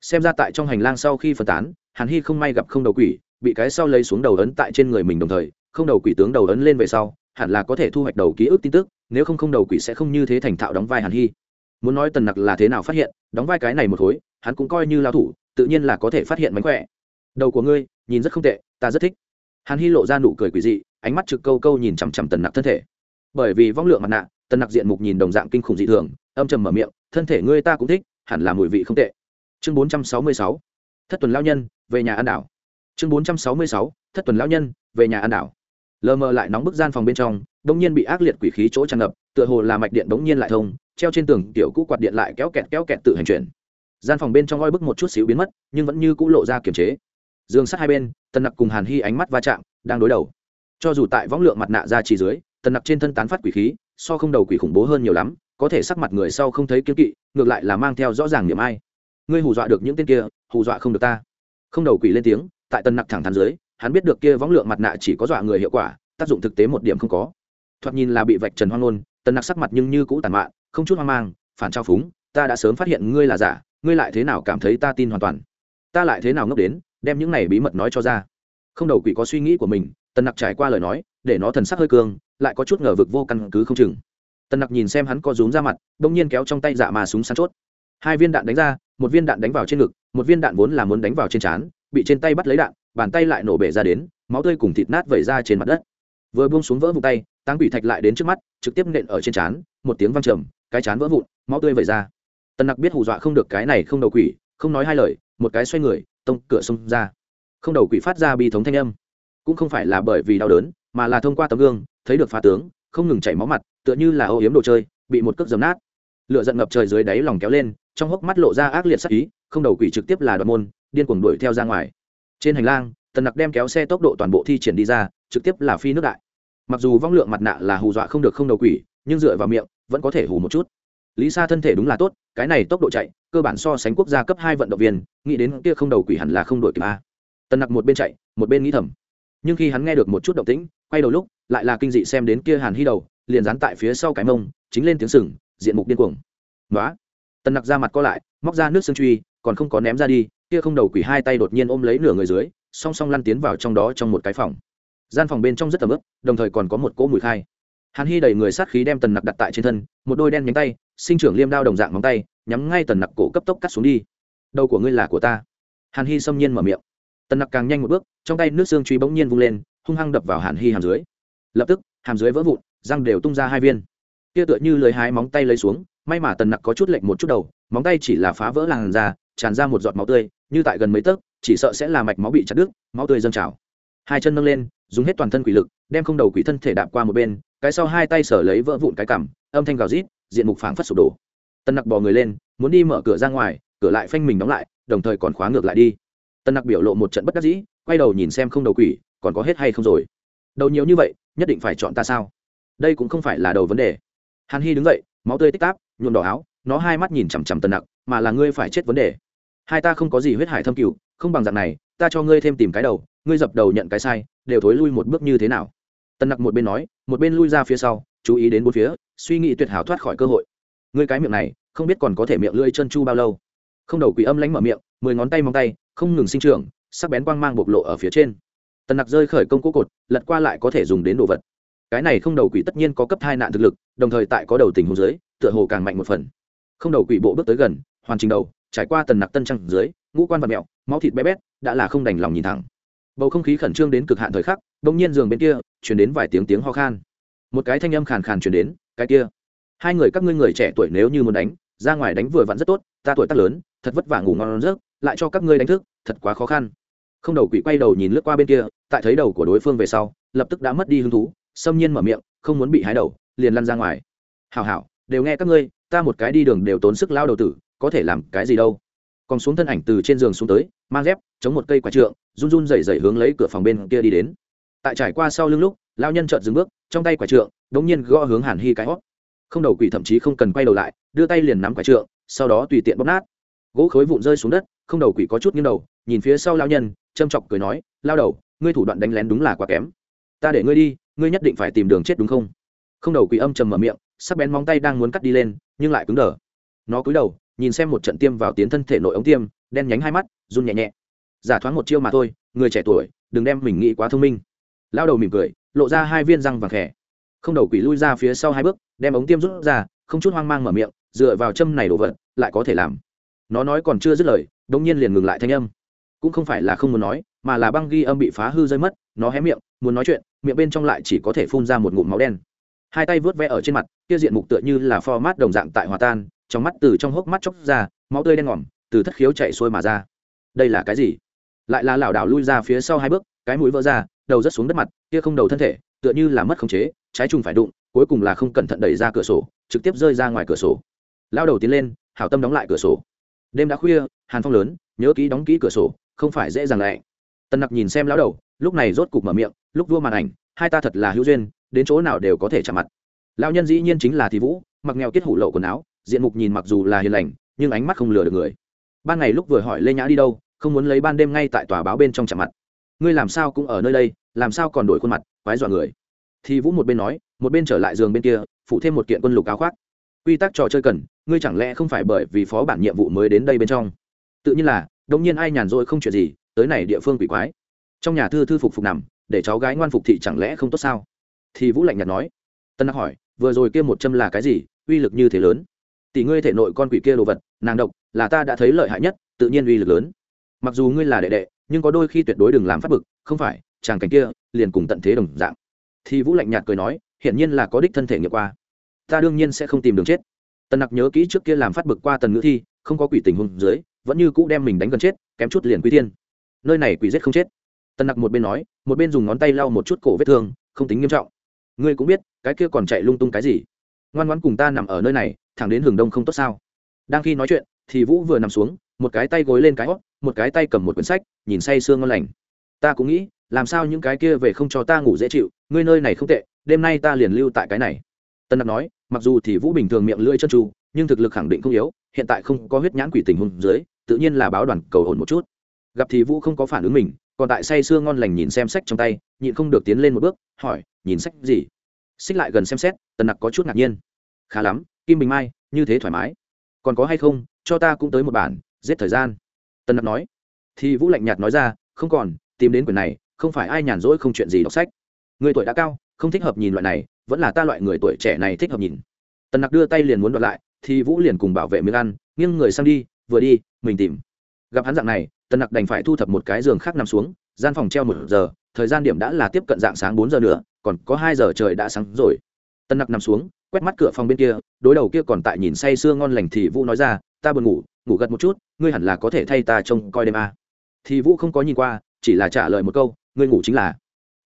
Xem ra tại trong hành lang sau khi phân tán, hàn hy không may gặp không đầu quỷ, bị cái sau lấy xuống đầu ấn tại trên người mình đồng thời, không đầu quỷ tướng đầu ấn lên về sau, hẳn là có thể thu hoạch đầu ký ức tin tức, nếu không không đầu quỷ sẽ không như thế thành thạo đóng vai hàn hy. Muốn nói tần nặc là thế nào phát hiện, đóng vai cái này một khối, hắn cũng coi như lao thủ tự nhiên là có thể phát hiện mánh khỏe. Đầu của ngươi, nhìn rất không tệ, ta rất thích. Hàn hy lộ ra nụ cười quỷ dị, ánh mắt trực câu câu nhìn chằm chằm tần nặc thân thể. Bởi vì vong lượng mặt nạ, tần nặc diện mục nhìn đồng dạng kinh khủng dị thường, âm trầm mở miệng, thân thể ngươi ta cũng thích, hẳn là mùi vị không tệ. Chương bốn trăm sáu mươi sáu, thất tuần lao nhân, về nhà ăn đảo. Chương bốn trăm sáu mươi sáu, thất tuần lao nhân, về nhà ăn đảo. Lờ mờ lại nóng bức gian phòng bên trong đ ỗ n g nhiên bị ác liệt quỷ khí chỗ tràn ngập, tựa hồ là mạch điện đ ỗ n g nhiên lại thông, treo trên tường tiểu cũ quạt điện lại kéo kẹt kéo kẹt tự hành chuyển gian phòng bên trong oi bức một chút xíu biến mất, nhưng vẫn như cũ lộ ra kiềm chế. Dương sắt hai bên, tần nặc cùng hàn hy ánh mắt va chạm, đang đối đầu. Cho dù tại võng lượng mặt nạ ra chỉ dưới, tần nặc trên thân tán phát quỷ khí, so không đầu quỷ khủng bố hơn nhiều lắm, có thể sắc mặt người sau không thấy kiếm kỵ, ngược lại là mang theo rõ ràng niềm ai. Ngươi hù dọa được những tên kia, hù dọa không được ta. Không đầu quỷ lên tiếng, tại tần nặc thẳng thắn dưới, hắn biết được kia võng lượng mặt nạ chỉ có dọa người hiệu quả, tác dụng thực tế một điểm không có. Thoạt nhìn là bị vạch trần hoang ngôn, tần nặc sắc mặt nhưng như cũ tàn mạn, không chút hoang mang, phản trao phúng, ta đã sớm phát hiện ngươi là giả ngươi lại thế nào cảm thấy ta tin hoàn toàn? Ta lại thế nào ngốc đến, đem những này bí mật nói cho ra? Không đầu quỷ có suy nghĩ của mình, tần nặc trải qua lời nói, để nó thần sắc hơi cương, lại có chút ngờ vực vô căn cứ không chừng. Tần nặc nhìn xem hắn có rúm ra mặt bỗng nhiên kéo trong tay dạ mà súng sắn chốt. Hai viên đạn đánh ra, một viên đạn đánh vào trên ngực, một viên đạn vốn là muốn đánh vào trên trán, bị trên tay bắt lấy đạn, bàn tay lại nổ bể ra đến, máu tươi cùng thịt nát vẩy ra trên mặt đất. Vừa buông xuống vỡ vụt tay, táng quỷ thạch lại đến trước mắt, trực tiếp nện ở trên trán, một tiếng văng trầm, cái chán vỡ vụn, máu tươi vẩy ra tần nặc biết hù dọa không được cái này không đầu quỷ, không nói hai lời, một cái xoay người, tông cửa xông ra. Không đầu quỷ phát ra bi thống thanh âm. Cũng không phải là bởi vì đau đớn, mà là thông qua tấm gương, thấy được phá tướng, không ngừng chảy máu mặt, tựa như là âu yếm đồ chơi, bị một cước dấm nát. Lựa giận ngập trời dưới đáy lòng kéo lên, trong hốc mắt lộ ra ác liệt sắc ý, không đầu quỷ trực tiếp là đoạt môn, điên cuồng đuổi theo ra ngoài. Trên hành lang, tần nặc đem kéo xe tốc độ toàn bộ thi triển đi ra, trực tiếp là phi nước đại. Mặc dù vong lượng mặt nạ là hù dọa không được không đầu quỷ, nhưng dựa vào miệng, vẫn có thể hù một chút lý sa thân thể đúng là tốt, cái này tốc độ chạy, cơ bản so sánh quốc gia cấp hai vận động viên, nghĩ đến kia không đầu quỷ hẳn là không đổi kịp a. Tần nặc một bên chạy, một bên nghĩ thầm. Nhưng khi hắn nghe được một chút động tĩnh, quay đầu lúc, lại là kinh dị xem đến kia hàn hy đầu, liền dán tại phía sau cái mông, chính lên tiếng sừng, diện mục điên cuồng. Nói tần nặc ra mặt co lại, móc ra nước xương truy, còn không có ném ra đi, kia không đầu quỷ hai tay đột nhiên ôm lấy nửa người dưới, song song lăn tiến vào trong đó trong một cái phòng. Gian phòng bên trong rất tầm ướp đồng thời còn có một cỗ mùi khai hàn hy đẩy người sát khí đem tần nặc đặt tại trên thân, một đôi đen nhánh tay, sinh trưởng liêm đao đồng dạng móng tay, nhắm ngay tần nặc cổ cấp tốc cắt xuống đi. Đầu của ngươi là của ta. Hàn hy xâm nhiên mở miệng. Tần nặc càng nhanh một bước, trong tay nước xương truy bỗng nhiên vung lên, hung hăng đập vào hàn hy hàm dưới. Lập tức, hàm dưới vỡ vụn, răng đều tung ra hai viên. Kia tựa như lời hái móng tay lấy xuống, may mà tần nặc có chút lệnh một chút đầu, móng tay chỉ là phá vỡ làn da, tràn ra một giọt máu tươi, như tại gần mấy tấc, chỉ sợ sẽ là mạch máu bị chặt đứt, máu tươi dâng trào. Hai chân nâng lên, dùng hết toàn thân quỷ lực, đem không đầu quỷ thân thể đạp qua một bên cái sau hai tay sở lấy vỡ vụn cái cằm, âm thanh gào rít, diện mục phảng phất sụp đổ. Tân nặc bò người lên, muốn đi mở cửa ra ngoài, cửa lại phanh mình đóng lại, đồng thời còn khóa ngược lại đi. Tân nặc biểu lộ một trận bất đắc dĩ, quay đầu nhìn xem không đầu quỷ, còn có hết hay không rồi? Đầu nhiều như vậy, nhất định phải chọn ta sao? Đây cũng không phải là đầu vấn đề. Hàn hy đứng dậy, máu tươi tích táp, nhuộm đỏ áo, nó hai mắt nhìn chằm chằm tân nặc, mà là ngươi phải chết vấn đề. Hai ta không có gì huyết hải thâm cựu không bằng dạng này, ta cho ngươi thêm tìm cái đầu, ngươi dập đầu nhận cái sai, đều thối lui một bước như thế nào? Tân nặc một bên nói, một bên lui ra phía sau, chú ý đến bốn phía, suy nghĩ tuyệt hảo thoát khỏi cơ hội. Ngươi cái miệng này, không biết còn có thể miệng lưỡi chân chu bao lâu. Không đầu quỷ âm lánh mở miệng, mười ngón tay móng tay, không ngừng sinh trưởng, sắc bén quang mang bộc lộ ở phía trên. Tần nặc rơi khởi công cố cột, lật qua lại có thể dùng đến đồ vật. Cái này không đầu quỷ tất nhiên có cấp hai nạn thực lực, đồng thời tại có đầu tình huống dưới, tựa hồ càng mạnh một phần. Không đầu quỷ bộ bước tới gần, hoàn trình đầu, trải qua tần nặc tân trăng dưới, ngũ quan vật mẹo, máu thịt bé bét, đã là không đành lòng nhìn thẳng. Bầu không khí khẩn trương đến cực hạn thời khắc đông nhiên giường bên kia chuyển đến vài tiếng tiếng ho khan. Một cái thanh âm khàn khàn chuyển đến, cái kia, hai người các ngươi người trẻ tuổi nếu như muốn đánh, ra ngoài đánh vừa vặn rất tốt, ta tuổi tác lớn, thật vất vả ngủ ngon rớt lại cho các ngươi đánh thức, thật quá khó khăn. Không đầu quỷ quay đầu nhìn lướt qua bên kia, tại thấy đầu của đối phương về sau, lập tức đã mất đi hứng thú, xâm nhiên mở miệng, không muốn bị hái đầu, liền lăn ra ngoài. Hảo hảo, đều nghe các ngươi, ta một cái đi đường đều tốn sức lao đầu tử, có thể làm cái gì đâu. Còn xuống thân ảnh từ trên giường xuống tới, mang dép, chống một cây quả trượng, run run rẩy rẩy hướng lấy cửa phòng bên kia đi đến tại trải qua sau lưng lúc lao nhân chợt dừng bước, trong tay quả trượng, đống nhiên gõ hướng hàn hy cái hót. Không đầu quỷ thậm chí không cần quay đầu lại, đưa tay liền nắm quả trượng, sau đó tùy tiện bóp nát. Gỗ khối vụn rơi xuống đất, không đầu quỷ có chút nghiêng đầu, nhìn phía sau lao nhân, châm chọc cười nói, lao đầu, ngươi thủ đoạn đánh lén đúng là quá kém. Ta để ngươi đi, ngươi nhất định phải tìm đường chết đúng không? Không đầu quỷ âm trầm mở miệng, sắc bén móng tay đang muốn cắt đi lên, nhưng lại cứng đờ. Nó cúi đầu, nhìn xem một trận tiêm vào tiến thân thể nội ống tiêm, đen nhánh hai mắt, run nhẹ nhẹ. Giả thoáng một chiêu mà thôi, người trẻ tuổi, đừng đem mình nghĩ quá thông minh lao đầu mỉm cười, lộ ra hai viên răng vàng khẽ. Không đầu quỷ lui ra phía sau hai bước, đem ống tiêm rút ra, không chút hoang mang mở miệng, dựa vào châm này đổ vật, lại có thể làm. Nó nói còn chưa dứt lời đông nhiên liền ngừng lại thanh âm. Cũng không phải là không muốn nói, mà là băng ghi âm bị phá hư rơi mất, nó hé miệng, muốn nói chuyện, miệng bên trong lại chỉ có thể phun ra một ngụm máu đen. Hai tay vớt vẽ ở trên mặt, kia diện mục tựa như là pho mát đồng dạng tại hòa tan, trong mắt từ trong hốc mắt chóc ra, máu tươi đen ngòm, từ thất khiếu chạy xuôi mà ra. Đây là cái gì? Lại là lảo đảo lui ra phía sau hai bước, cái mũi vỡ ra đầu rất xuống đất mặt, kia không đầu thân thể, tựa như là mất khống chế, trái trùng phải đụng, cuối cùng là không cẩn thận đẩy ra cửa sổ, trực tiếp rơi ra ngoài cửa sổ. Lao đầu tiến lên, hảo tâm đóng lại cửa sổ. Đêm đã khuya, hàn phong lớn, nhớ kỹ đóng kỹ cửa sổ, không phải dễ dàng lại Tân nặc nhìn xem lão đầu, lúc này rốt cục mở miệng, lúc vua màn ảnh, hai ta thật là hữu duyên, đến chỗ nào đều có thể chạm mặt. Lão nhân dĩ nhiên chính là thì vũ, mặc nghèo kết hủ lậu quần áo, diện mục nhìn mặc dù là hiền lành, nhưng ánh mắt không lừa được người. Ban ngày lúc vừa hỏi lê nhã đi đâu, không muốn lấy ban đêm ngay tại tòa báo bên trong chạm mặt ngươi làm sao cũng ở nơi đây, làm sao còn đổi khuôn mặt, quái dọa người. Thì vũ một bên nói, một bên trở lại giường bên kia phụ thêm một kiện quân lục áo khoác. Quy tắc trò chơi cần, ngươi chẳng lẽ không phải bởi vì phó bản nhiệm vụ mới đến đây bên trong? Tự nhiên là đông nhiên ai nhàn rỗi không chuyện gì, tới này địa phương quỷ quái. Trong nhà thư thư phục phục nằm, để cháu gái ngoan phục thị chẳng lẽ không tốt sao? Thì vũ lạnh nhạt nói. Tân đắc hỏi, vừa rồi kia một châm là cái gì, uy lực như thế lớn? Tỷ ngươi thể nội con quỷ kia đồ vật, nàng độc, là ta đã thấy lợi hại nhất, tự nhiên uy lực lớn. Mặc dù ngươi là đệ đệ nhưng có đôi khi tuyệt đối đừng làm phát bực, không phải, chàng cảnh kia, liền cùng tận thế đồng dạng. Thì vũ lạnh nhạt cười nói, hiển nhiên là có đích thân thể nghiệm qua. Ta đương nhiên sẽ không tìm đường chết. Tần nặc nhớ kỹ trước kia làm phát bực qua tần ngữ thi, không có quỷ tình hôn dưới, vẫn như cũ đem mình đánh gần chết, kém chút liền quý tiên. Nơi này quỷ giết không chết. Tần nặc một bên nói, một bên dùng ngón tay lau một chút cổ vết thương, không tính nghiêm trọng. Ngươi cũng biết, cái kia còn chạy lung tung cái gì? Ngoan ngoãn cùng ta nằm ở nơi này, thẳng đến hừng đông không tốt sao? Đang khi nói chuyện, thì vũ vừa nằm xuống một cái tay gối lên cái hót, một cái tay cầm một quyển sách, nhìn say sương ngon lành. Ta cũng nghĩ, làm sao những cái kia về không cho ta ngủ dễ chịu, ngươi nơi này không tệ, đêm nay ta liền lưu tại cái này. Tân đặc nói, mặc dù thì vũ bình thường miệng lưỡi chân tru nhưng thực lực khẳng định không yếu, hiện tại không có huyết nhãn quỷ tình hôn dưới, tự nhiên là báo đoàn cầu ổn một chút. Gặp thì vũ không có phản ứng mình, còn tại say sưa ngon lành nhìn xem sách trong tay, nhịn không được tiến lên một bước, hỏi, nhìn sách gì? Xích lại gần xem xét tần nặc có chút ngạc nhiên. Khá lắm, kim bình mai, như thế thoải mái. Còn có hay không, cho ta cũng tới một bản giết thời gian. Tần nặc nói. Thì vũ lạnh nhạt nói ra, không còn, tìm đến quyển này, không phải ai nhàn rỗi không chuyện gì đọc sách. Người tuổi đã cao, không thích hợp nhìn loại này, vẫn là ta loại người tuổi trẻ này thích hợp nhìn. Tần nặc đưa tay liền muốn đoạt lại, thì vũ liền cùng bảo vệ miếng ăn, nghiêng người sang đi, vừa đi, mình tìm. Gặp hắn dạng này tần nặc đành phải thu thập một cái giường khác nằm xuống, gian phòng treo một giờ, thời gian điểm đã là tiếp cận dạng sáng bốn giờ nữa, còn có hai giờ trời đã sáng rồi. Tần nặc nằm xuống, quét mắt cửa phòng bên kia, đối đầu kia còn tại nhìn say sưa ngon lành thì vũ nói ra, ta buồn ngủ ngủ gật một chút, ngươi hẳn là có thể thay ta trông coi đêm a. À. thì vũ không có nhìn qua, chỉ là trả lời một câu, ngươi ngủ chính là.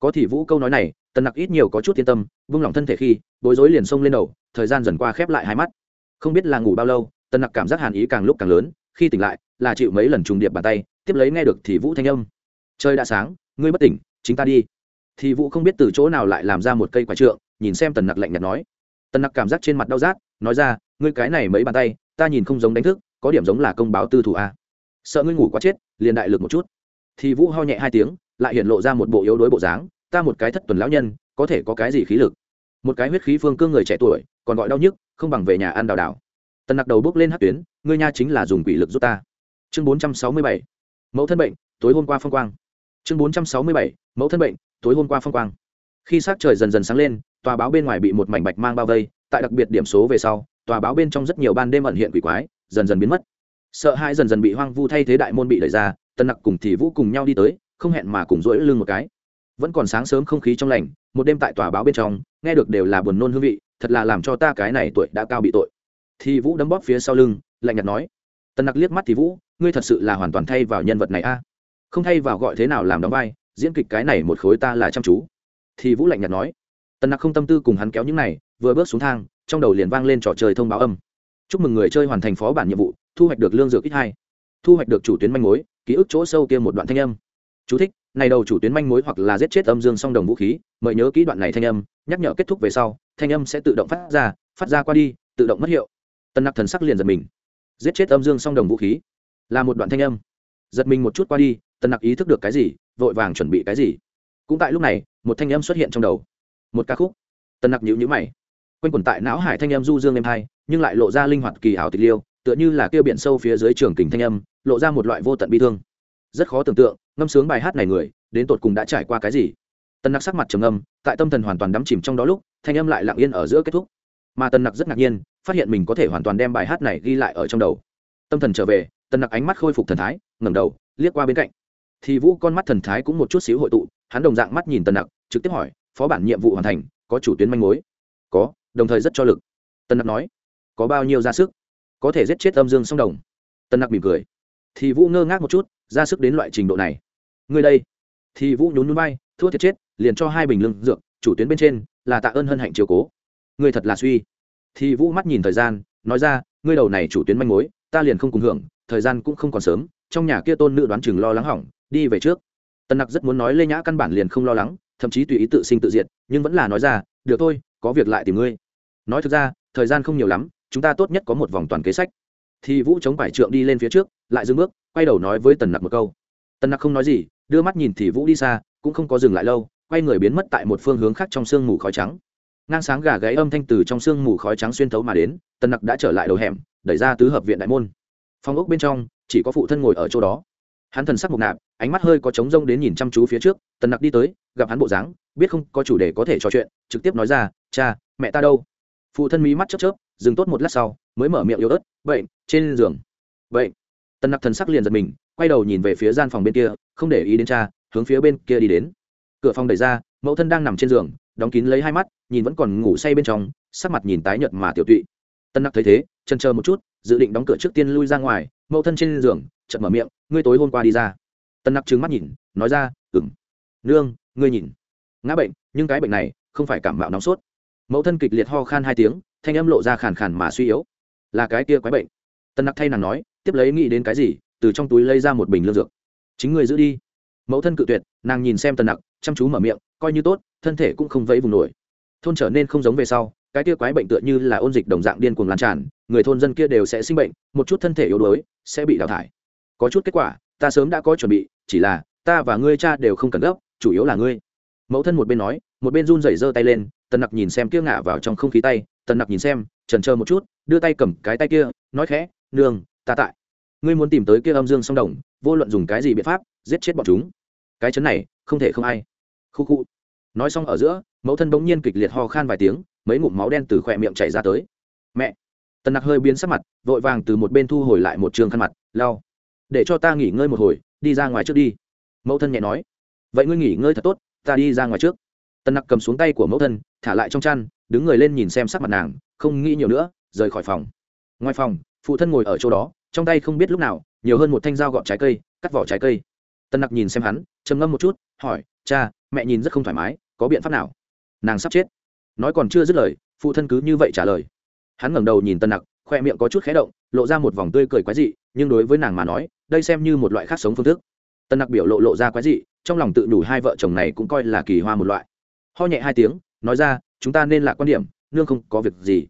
Có thì vũ câu nói này, tần nặc ít nhiều có chút yên tâm, vung lòng thân thể khi, bối rối liền xông lên đầu, thời gian dần qua khép lại hai mắt. Không biết là ngủ bao lâu, tần nặc cảm giác hàn ý càng lúc càng lớn, khi tỉnh lại, là chịu mấy lần trùng điệp bàn tay, tiếp lấy nghe được thì vũ thanh âm. Trời đã sáng, ngươi bất tỉnh, chính ta đi. Thì vũ không biết từ chỗ nào lại làm ra một cây quả trượng, nhìn xem tần nặc lạnh nhạt nói. Tần nặc cảm giác trên mặt đau rát, nói ra, ngươi cái này mấy bàn tay, ta nhìn không giống đánh thức có điểm giống là công báo tư thủ a. Sợ ngươi ngủ quá chết, liền đại lực một chút. Thì vũ ho nhẹ hai tiếng, lại hiện lộ ra một bộ yếu đuối bộ dáng, ta một cái thất tuần lão nhân, có thể có cái gì khí lực? Một cái huyết khí phương cương người trẻ tuổi, còn gọi đau nhức, không bằng về nhà ăn đào đào. Tần nặc đầu bước lên hát tuyến, ngươi nha chính là dùng quỷ lực giúp ta. Chương bốn trăm sáu mươi bảy, mẫu thân bệnh, tối hôm qua phong quang. Chương bốn trăm sáu mươi bảy, mẫu thân bệnh, tối hôm qua phong quang. Khi s trời dần dần sáng lên, tòa báo bên ngoài bị một mảnh bạch mang bao vây, tại đặc biệt điểm số về sau, tòa báo bên trong rất nhiều ban đêm ẩn hiện quỷ quái dần dần biến mất. Sợ hai dần dần bị hoang vu thay thế đại môn bị đẩy ra tân nặc cùng thì vũ cùng nhau đi tới, không hẹn mà cùng rỗi lưng một cái. Vẫn còn sáng sớm không khí trong lành, một đêm tại tòa báo bên trong, nghe được đều là buồn nôn hương vị, thật là làm cho ta cái này tuổi đã cao bị tội. Thì vũ đấm bóp phía sau lưng, lạnh nhạt nói tân nặc liếc mắt thì vũ, ngươi thật sự là hoàn toàn thay vào nhân vật này a. Không thay vào gọi thế nào làm đóng vai, diễn kịch cái này một khối ta là chăm chú. Thì vũ lạnh nhạt nói. Tân nặc không tâm tư cùng hắn kéo những này, vừa bước xuống thang, trong đầu liền vang lên trò chơi thông báo âm chúc mừng người chơi hoàn thành phó bản nhiệm vụ thu hoạch được lương dược ít hai thu hoạch được chủ tuyến manh mối ký ức chỗ sâu kia một đoạn thanh âm Chú thích, này đầu chủ tuyến manh mối hoặc là giết chết âm dương song đồng vũ khí, mời nhớ kỹ đoạn này thanh âm, nhắc nhở kết thúc về sau, thanh âm sẽ tự động phát ra, phát ra qua đi, tự động mất hiệu. Tân Nặc thần sắc liền giật mình. Giết chết âm dương song đồng vũ khí, là một đoạn thanh âm. Giật mình một chút qua đi, Tân Nặc ý thức được cái gì, vội vàng chuẩn bị cái gì cũng tại lúc này một thanh âm xuất hiện trong đầu một ca khúc tần nặc nhữ nhữ mày quanh quẩn tại não hải thanh âm du dương êm hai nhưng lại lộ ra linh hoạt kỳ ảo tịch liêu, tựa như là kia biển sâu phía dưới trường kình thanh âm, lộ ra một loại vô tận bi thương. Rất khó tưởng tượng, ngâm sướng bài hát này người, đến tột cùng đã trải qua cái gì. Tần nặc sắc mặt trầm âm tại tâm thần hoàn toàn đắm chìm trong đó lúc, thanh âm lại lặng yên ở giữa kết thúc. Mà tần nặc rất ngạc nhiên, phát hiện mình có thể hoàn toàn đem bài hát này ghi lại ở trong đầu. Tâm thần trở về, tần nặc ánh mắt khôi phục thần thái, ngẩng đầu, liếc qua bên cạnh. Thì vũ con mắt thần thái cũng một chút xíu hội tụ, hắn đồng dạng mắt nhìn tần nặc, trực tiếp hỏi, phó bản nhiệm vụ hoàn thành, có chủ tuyến manh mối? Có, đồng thời rất cho lực. Tần nặc nói có bao nhiêu ra sức, có thể giết chết âm dương song đồng. Tần nặc mỉm cười. Thì vũ ngơ ngác một chút, ra sức đến loại trình độ này. Người đây. Thì vũ nhún núi bay thua thiệt chết, liền cho hai bình lương dược, chủ tuyến bên trên là tạ ơn hân hạnh chiều cố. Người thật là suy. Thì vũ mắt nhìn thời gian, nói ra, ngươi đầu này chủ tuyến manh mối, ta liền không cùng hưởng, thời gian cũng không còn sớm, trong nhà kia tôn nữ đoán chừng lo lắng hỏng, đi về trước. Tân nặc rất muốn nói lê nhã căn bản liền không lo lắng, thậm chí tùy ý tự sinh tự diệt, nhưng vẫn là nói ra, được thôi, có việc lại tìm ngươi. Nói thực ra, thời gian không nhiều lắm chúng ta tốt nhất có một vòng toàn kế sách. Thì vũ chống phải trượng đi lên phía trước, lại dừng bước, quay đầu nói với tần nặc một câu. Tần nặc không nói gì, đưa mắt nhìn thì vũ đi xa, cũng không có dừng lại lâu, quay người biến mất tại một phương hướng khác trong sương mù khói trắng. Ngang sáng gà gáy âm thanh từ trong sương mù khói trắng xuyên thấu mà đến, tần nặc đã trở lại đầu hẻm, đẩy ra tứ hợp viện đại môn. Phòng ốc bên trong, chỉ có phụ thân ngồi ở chỗ đó. Hắn thần sắc mục nạp, ánh mắt hơi có trống rông đến nhìn chăm chú phía trước, tần nặc đi tới, gặp hắn bộ dáng, biết không có chủ đề có thể trò chuyện, trực tiếp nói ra, cha, mẹ ta đâu? Phụ thân mí mắt chớp chớp dừng tốt một lát sau, mới mở miệng yếu ớt vậy trên giường. Vậy tần nặc thần sắc liền giật mình, quay đầu nhìn về phía gian phòng bên kia, không để ý đến cha, hướng phía bên kia đi đến. Cửa phòng đẩy ra, mẫu thân đang nằm trên giường, đóng kín lấy hai mắt, nhìn vẫn còn ngủ say bên trong, sắc mặt nhìn tái nhợt mà tiểu tụy. Tân nặc thấy thế chân chờ một chút, dự định đóng cửa trước tiên lui ra ngoài, mẫu thân trên giường, chợt mở miệng, ngươi tối hôm qua đi ra. Tân nặc trừng mắt nhìn, nói ra ừng nương, ngươi nhìn. Ngã bệnh, nhưng cái bệnh này không phải cảm mạo nóng sốt. Mẫu thân kịch liệt ho khan hai tiếng thanh âm lộ ra khàn khàn mà suy yếu. Là cái kia quái bệnh. Tân nặc thay nàng nói, tiếp lấy nghĩ đến cái gì, từ trong túi lấy ra một bình lương dược. Chính người giữ đi. Mẫu thân cự tuyệt, nàng nhìn xem tân nặc, chăm chú mở miệng, coi như tốt, thân thể cũng không vẫy vùng nổi. Thôn trở nên không giống về sau, cái kia quái bệnh tựa như là ôn dịch đồng dạng điên cuồng lan tràn, người thôn dân kia đều sẽ sinh bệnh, một chút thân thể yếu đuối, sẽ bị đào thải. Có chút kết quả, ta sớm đã có chuẩn bị, chỉ là, ta và ngươi cha đều không cần gấp, chủ yếu là ngươi. Mẫu thân một bên nói, một bên run rẩy giơ tay lên, tần nặc nhìn xem kia ngả vào trong không khí tay tần nặc nhìn xem, trần chờ một chút, đưa tay cầm cái tay kia, nói khẽ, nương, ta tại. Ngươi muốn tìm tới kia âm dương song đồng, vô luận dùng cái gì biện pháp, giết chết bọn chúng. Cái chấn này, không thể không ai. Khu khu. Nói xong ở giữa, mẫu thân bỗng nhiên kịch liệt ho khan vài tiếng, mấy ngụm máu đen từ khỏe miệng chảy ra tới. Mẹ. Tần nặc hơi biến sắc mặt, vội vàng từ một bên thu hồi lại một trường khăn mặt lau để cho ta nghỉ ngơi một hồi, đi ra ngoài trước đi. Mẫu thân nhẹ nói, vậy ngươi nghỉ ngơi thật tốt, ta đi ra ngoài trước. Tần nặc cầm xuống tay của mẫu thân, thả lại trong chăn đứng người lên nhìn xem sắc mặt nàng, không nghĩ nhiều nữa, rời khỏi phòng. Ngoài phòng, phụ thân ngồi ở chỗ đó, trong tay không biết lúc nào, nhiều hơn một thanh dao gọt trái cây, cắt vỏ trái cây. Tân nặc nhìn xem hắn, trầm ngâm một chút, hỏi, cha, mẹ nhìn rất không thoải mái, có biện pháp nào? Nàng sắp chết. Nói còn chưa dứt lời, phụ thân cứ như vậy trả lời. Hắn ngẩng đầu nhìn tân nặc, khoe miệng có chút khé động, lộ ra một vòng tươi cười quái dị, nhưng đối với nàng mà nói, đây xem như một loại khác sống phương thức. Tân nặc biểu lộ lộ ra quái dị, trong lòng tự đủ hai vợ chồng này cũng coi là kỳ hoa một loại. Ho nhẹ hai tiếng, nói ra chúng ta nên là quan điểm, nương không có việc gì.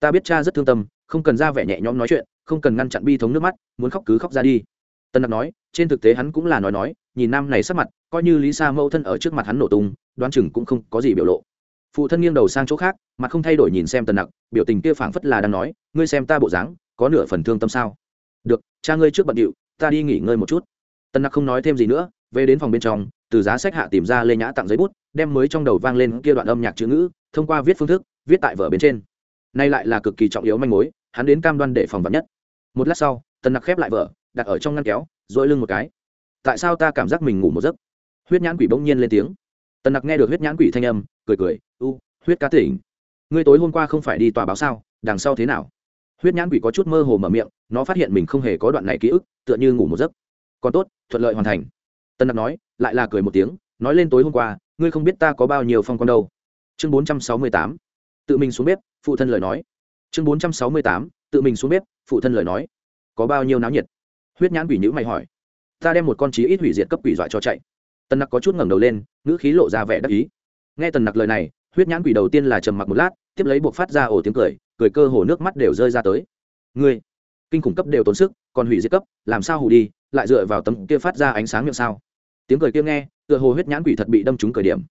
Ta biết cha rất thương tâm, không cần ra vẻ nhẹ nhõm nói chuyện, không cần ngăn chặn bi thống nước mắt, muốn khóc cứ khóc ra đi. Tân đặc nói, trên thực tế hắn cũng là nói nói, nhìn nam này sắc mặt, coi như lý sa mẫu thân ở trước mặt hắn nổ tung, đoán chừng cũng không có gì biểu lộ. Phụ thân nghiêng đầu sang chỗ khác, mặt không thay đổi nhìn xem tần nặc, biểu tình kia phảng phất là đang nói, ngươi xem ta bộ dáng, có nửa phần thương tâm sao? Được, cha ngươi trước bận điệu, ta đi nghỉ ngơi một chút. Tần nặc không nói thêm gì nữa, về đến phòng bên trong, từ giá sách hạ tìm ra lê nhã tặng giấy bút, đem mới trong đầu vang lên kia đoạn âm nhạc chữ ngữ thông qua viết phương thức, viết tại vở bên trên. Nay lại là cực kỳ trọng yếu manh mối, hắn đến cam đoan để phòng vật nhất. Một lát sau, tần nặc khép lại vở, đặt ở trong ngăn kéo dội lưng một cái. Tại sao ta cảm giác mình ngủ một giấc? Huyết nhãn quỷ bỗng nhiên lên tiếng. Tần nặc nghe được huyết nhãn quỷ thanh âm, cười cười, u, huyết cá tỉnh. Ngươi tối hôm qua không phải đi tòa báo sao, đằng sau thế nào? Huyết nhãn quỷ có chút mơ hồ mở miệng, nó phát hiện mình không hề có đoạn này ký ức, tựa như ngủ một giấc. Còn tốt, thuận lợi hoàn thành. Tân nặc nói, lại là cười một tiếng, nói lên tối hôm qua, ngươi không biết ta có bao nhiêu phong con đâu chương bốn trăm sáu mươi tám, tự mình xuống bếp, phụ thân lời nói. Chương bốn trăm sáu mươi tám, tự mình xuống bếp, phụ thân lời nói. Có bao nhiêu náo nhiệt? Huyết nhãn quỷ nhữ mày hỏi. Ta đem một con chí ít hủy diệt cấp quỷ dọa cho chạy. Tần nặc có chút ngẩng đầu lên, ngữ khí lộ ra vẻ đắc ý. Nghe tần nặc lời này, huyết nhãn quỷ đầu tiên là trầm mặc một lát, tiếp lấy buộc phát ra ổ tiếng cười cười cơ hồ nước mắt đều rơi ra tới. Ngươi, kinh khủng cấp đều tốn sức, còn hủy diệt cấp, làm sao hủ đi, lại dựa vào tấm kia phát ra ánh sáng miệng sao? Tiếng cười kia nghe, tựa hồ huyết nhãn quỷ thật bị đâm trúng cười điểm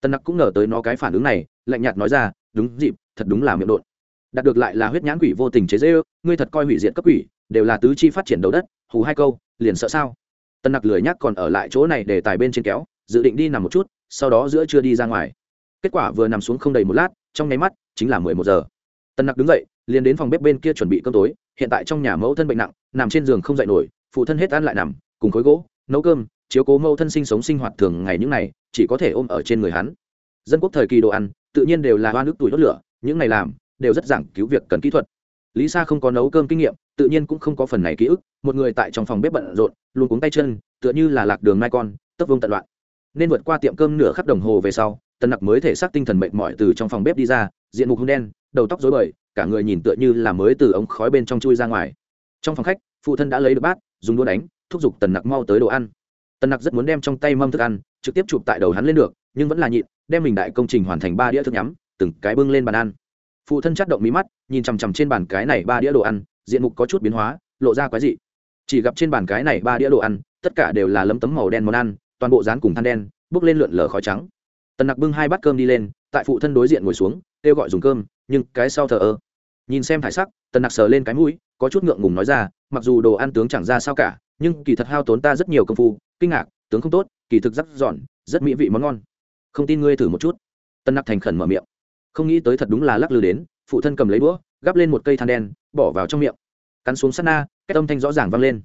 tân nặc cũng ngờ tới nó cái phản ứng này, lạnh nhạt nói ra, đúng dịp, thật đúng là miệng đột đạt được lại là huyết nhãn quỷ vô tình chế dễ ư ngươi thật coi hủy diệt cấp quỷ, đều là tứ chi phát triển đầu đất, hù hai câu, liền sợ sao? Tân nặc lười nhắc còn ở lại chỗ này để tài bên trên kéo, dự định đi nằm một chút, sau đó giữa chưa đi ra ngoài. Kết quả vừa nằm xuống không đầy một lát, trong nháy mắt, chính là mười một giờ. Tân nặc đứng dậy, liền đến phòng bếp bên kia chuẩn bị cơm tối, hiện tại trong nhà mẫu thân bệnh nặng, nằm trên giường không dậy nổi, phụ thân hết ăn lại nằm, cùng khối gỗ, nấu cơm chiếu cố mâu thân sinh sống sinh hoạt thường ngày những này, chỉ có thể ôm ở trên người hắn. Dân quốc thời kỳ đồ ăn, tự nhiên đều là hoa nước tuổi đốt lửa, những này làm, đều rất giảng cứu việc cần kỹ thuật. Lý sa không có nấu cơm kinh nghiệm, tự nhiên cũng không có phần này ký ức, một người tại trong phòng bếp bận rộn, luôn cuống tay chân, tựa như là lạc đường mai con, tấp vương tận loạn. Nên vượt qua tiệm cơm nửa khắc đồng hồ về sau, tần nặc mới thể xác tinh thần mệt mỏi từ trong phòng bếp đi ra, diện mục hung đen, đầu tóc rối bời, cả người nhìn tựa như là mới từ ống khói bên trong chui ra ngoài. Trong phòng khách, phụ thân đã lấy được bát, dùng đũa đánh, thúc giục tần nặc mau tới đồ ăn tần nặc rất muốn đem trong tay mâm thức ăn trực tiếp chụp tại đầu hắn lên được, nhưng vẫn là nhịn, đem mình đại công trình hoàn thành ba đĩa thức nhắm, từng cái bưng lên bàn ăn. Phụ thân chắc động mí mắt, nhìn chằm chằm trên bàn cái này ba đĩa đồ ăn, diện mục có chút biến hóa, lộ ra quái dị. Chỉ gặp trên bàn cái này ba đĩa đồ ăn, tất cả đều là lấm tấm màu đen món ăn, toàn bộ rán cùng than đen, bước lên lượn lờ khói trắng. Tần nặc bưng hai bát cơm đi lên, tại phụ thân đối diện ngồi xuống, kêu gọi dùng cơm, nhưng cái sau thờ ơ. Nhìn xem thải sắc, tần nặc sờ lên cái mũi, có chút ngượng ngùng nói ra, mặc dù đồ ăn tướng chẳng ra sao cả, nhưng kỳ thật hao tốn ta rất nhiều công phu kinh ngạc, tướng không tốt, kỳ thực rất giòn, rất mỹ vị món ngon. Không tin ngươi thử một chút. Tân nặc thành khẩn mở miệng. Không nghĩ tới thật đúng là lắc lư đến, phụ thân cầm lấy đũa, gắp lên một cây than đen, bỏ vào trong miệng. Cắn xuống sát na, cái âm thanh rõ ràng vang lên.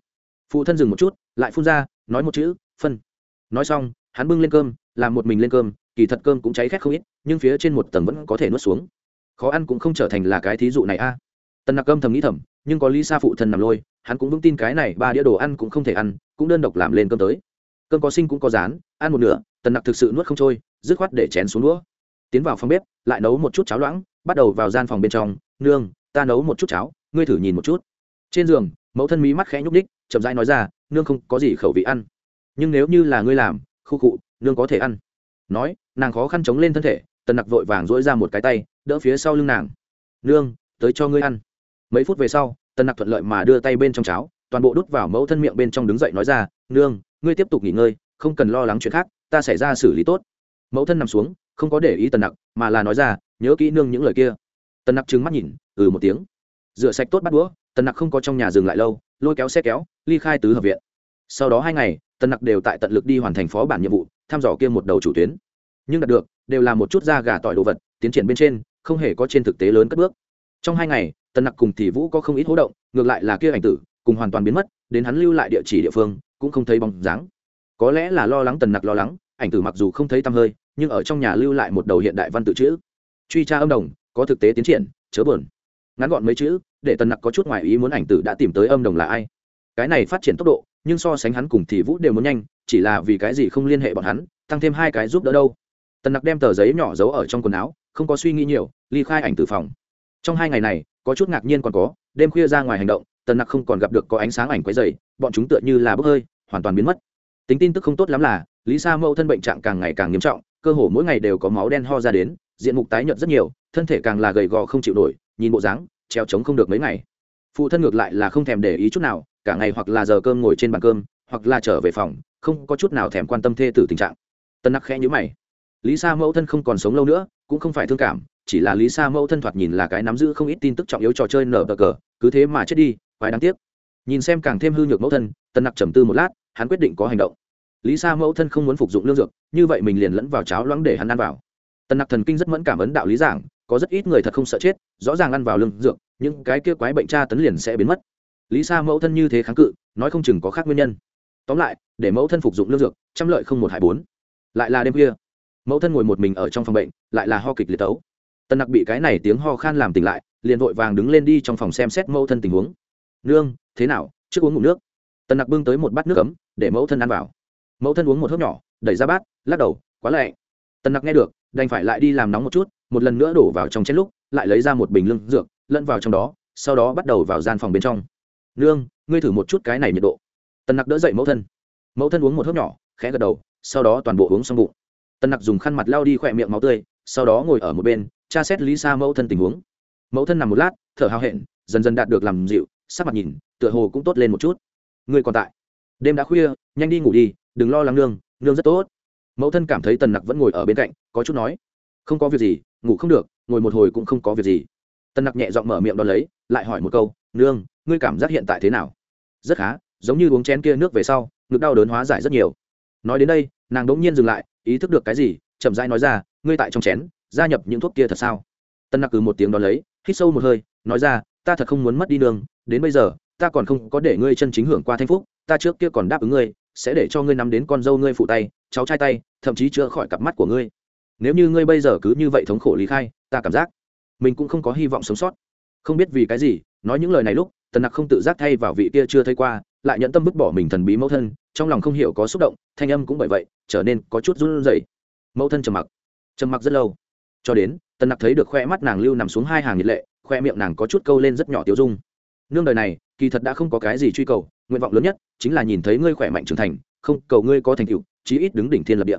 Phụ thân dừng một chút, lại phun ra, nói một chữ, phân. Nói xong, hắn bưng lên cơm, làm một mình lên cơm, kỳ thật cơm cũng cháy khét không ít, nhưng phía trên một tầng vẫn có thể nuốt xuống. Khó ăn cũng không trở thành là cái thí dụ này a. À. tần nặc cơm thầm nghĩ thầm, nhưng có lý sa phụ thân nằm lôi, hắn cũng vững tin cái này ba đĩa đồ ăn cũng không thể ăn, cũng đơn độc làm lên cơm tới cơm có sinh cũng có rán, ăn một nửa, tần nặc thực sự nuốt không trôi, dứt khoát để chén xuống đũa. Tiến vào phòng bếp, lại nấu một chút cháo loãng, bắt đầu vào gian phòng bên trong. Nương, ta nấu một chút cháo, ngươi thử nhìn một chút. Trên giường, mẫu thân mí mắt khẽ nhúc đích chậm rãi nói ra, nương không có gì khẩu vị ăn. Nhưng nếu như là ngươi làm, khu cụ nương có thể ăn. Nói, nàng khó khăn chống lên thân thể, tần nặc vội vàng dỗi ra một cái tay, đỡ phía sau lưng nàng. Nương, tới cho ngươi ăn. Mấy phút về sau, tần nặc thuận lợi mà đưa tay bên trong cháo, toàn bộ đút vào mẫu thân miệng bên trong đứng dậy nói ra, nương ngươi tiếp tục nghỉ ngơi, không cần lo lắng chuyện khác, ta xảy ra xử lý tốt. Mẫu thân nằm xuống, không có để ý tần nặc, mà là nói ra, nhớ kỹ nương những lời kia. Tần nặc trừng mắt nhìn ừ một tiếng. Rửa sạch tốt bắt đũa, tần nặc không có trong nhà dừng lại lâu, lôi kéo xe kéo, ly khai tứ hợp viện. Sau đó hai ngày, tần nặc đều tại tận lực đi hoàn thành phó bản nhiệm vụ, thăm dò kia một đầu chủ tuyến. Nhưng đạt được, đều là một chút da gà tỏi đồ vật, tiến triển bên trên, không hề có trên thực tế lớn cất bước. Trong hai ngày, tần nặc cùng thì vũ có không ít hỗ động, ngược lại là kia ảnh tử, cùng hoàn toàn biến mất, đến hắn lưu lại địa chỉ địa phương cũng không thấy bóng dáng. Có lẽ là lo lắng tần nặc lo lắng, ảnh tử mặc dù không thấy tăm hơi, nhưng ở trong nhà lưu lại một đầu hiện đại văn tự chữ. Truy tra âm đồng, có thực tế tiến triển, chớ buồn. ngắn gọn mấy chữ, để tần nặc có chút ngoài ý muốn ảnh tử đã tìm tới âm đồng là ai. Cái này phát triển tốc độ, nhưng so sánh hắn cùng thì vũ đều muốn nhanh, chỉ là vì cái gì không liên hệ bọn hắn, tăng thêm hai cái giúp đỡ đâu. Tần nặc đem tờ giấy nhỏ giấu ở trong quần áo, không có suy nghĩ nhiều, ly khai ảnh từ phòng. Trong hai ngày này, có chút ngạc nhiên còn có, đêm khuya ra ngoài hành động tần nặc không còn gặp được có ánh sáng ảnh quấy dày bọn chúng tựa như là bốc hơi, hoàn toàn biến mất. Tính tin tức không tốt lắm là, lý sa mẫu thân bệnh trạng càng ngày càng nghiêm trọng, cơ hồ mỗi ngày đều có máu đen ho ra đến, diện mục tái nhợt rất nhiều, thân thể càng là gầy gò không chịu nổi, nhìn bộ dáng, treo trống không được mấy ngày. Phụ thân ngược lại là không thèm để ý chút nào, cả ngày hoặc là giờ cơm ngồi trên bàn cơm, hoặc là trở về phòng, không có chút nào thèm quan tâm thê tử tình trạng. Tân nặc khẽ nhữ mày. Lý sa mẫu thân không còn sống lâu nữa, cũng không phải thương cảm, chỉ là lý sa mẫu thân thoạt nhìn là cái nắm giữ không ít tin tức trọng yếu trò chơi nở bờ cờ, cứ thế mà chết đi quái đáng tiếc. Nhìn xem càng thêm hư nhược mẫu thân tân nặc trầm tư một lát, hắn quyết định có hành động. Lý sa mẫu thân không muốn phục dụng lương dược, như vậy mình liền lẫn vào cháo loãng để hắn ăn vào. Tân nặc thần kinh rất mẫn cảm ấn đạo lý giảng, có rất ít người thật không sợ chết, rõ ràng ăn vào lương dược, những cái kia quái bệnh tra tấn liền sẽ biến mất. Lý sa mẫu thân như thế kháng cự, nói không chừng có khác nguyên nhân. Tóm lại, để mẫu thân phục dụng lương dược, trăm lợi không một hải bốn. Lại là đêm khuya, mẫu thân ngồi một mình ở trong phòng bệnh, lại là ho kịch liệt tấu. Tân nặc bị cái này tiếng ho khan làm tỉnh lại, liền vội vàng đứng lên đi trong phòng xem xét mẫu thân tình huống nương, thế nào, trước uống ngủ nước. Tần nặc bưng tới một bát nước ấm, để mẫu thân ăn vào. Mẫu thân uống một hớp nhỏ, đẩy ra bát, lắc đầu, quá lạnh. Tần nặc nghe được, đành phải lại đi làm nóng một chút, một lần nữa đổ vào trong chén lúc, lại lấy ra một bình lương dược, lẫn vào trong đó, sau đó bắt đầu vào gian phòng bên trong. Nương, ngươi thử một chút cái này nhiệt độ. Tần nặc đỡ dậy mẫu thân. Mẫu thân uống một hớp nhỏ, khẽ gật đầu, sau đó toàn bộ uống xong bụng. Tần nặc dùng khăn mặt lao đi khỏe miệng máu tươi, sau đó ngồi ở một bên, tra xét lý xa mẫu thân tình huống. Mẫu thân nằm một lát, thở hào hẹn, dần dần đạt được làm dịu sắc mặt nhìn, tựa hồ cũng tốt lên một chút. Ngươi còn tại. Đêm đã khuya, nhanh đi ngủ đi, đừng lo lắng nương nương rất tốt. Mẫu thân cảm thấy tần nặc vẫn ngồi ở bên cạnh, có chút nói. Không có việc gì, ngủ không được, ngồi một hồi cũng không có việc gì. Tần nặc nhẹ giọng mở miệng đ ó lấy, lại hỏi một câu, nương, ngươi cảm giác hiện tại thế nào? Rất khá, giống như uống chén kia nước về sau, ngực đau đớn hóa giải rất nhiều. Nói đến đây, nàng đ ỗ n g nhiên dừng lại, ý thức được cái gì, chậm rãi nói ra, ngươi tại trong chén, gia nhập những thuốc kia thật sao? Tân nặc cứ một tiếng đ ó lấy, hít sâu một hơi, nói ra, ta thật không muốn mất đi nương đến bây giờ, ta còn không có để ngươi chân chính hưởng qua thanh phúc, ta trước kia còn đáp ứng ngươi, sẽ để cho ngươi nắm đến con dâu ngươi phụ tay, cháu trai tay, thậm chí chữa khỏi cặp mắt của ngươi. Nếu như ngươi bây giờ cứ như vậy thống khổ lý khai, ta cảm giác mình cũng không có hy vọng sống sót. Không biết vì cái gì, nói những lời này lúc, tần nặc không tự giác thay vào vị kia chưa thấy qua, lại nhận tâm vứt bỏ mình thần bí mẫu thân, trong lòng không hiểu có xúc động, thanh âm cũng bởi vậy trở nên có chút run rẩy. Mẫu thân trầm mặc trầm mặc rất lâu. Cho đến, tần nặc thấy được khoe mắt nàng lưu nằm xuống hai hàng nhiệt lệ, khoe miệng nàng có chút câu lên rất nhỏ tiêu dung nương đời này, kỳ thật đã không có cái gì truy cầu, nguyện vọng lớn nhất chính là nhìn thấy ngươi khỏe mạnh trưởng thành, không, cầu ngươi có thành tựu, chí ít đứng đỉnh thiên lập địa.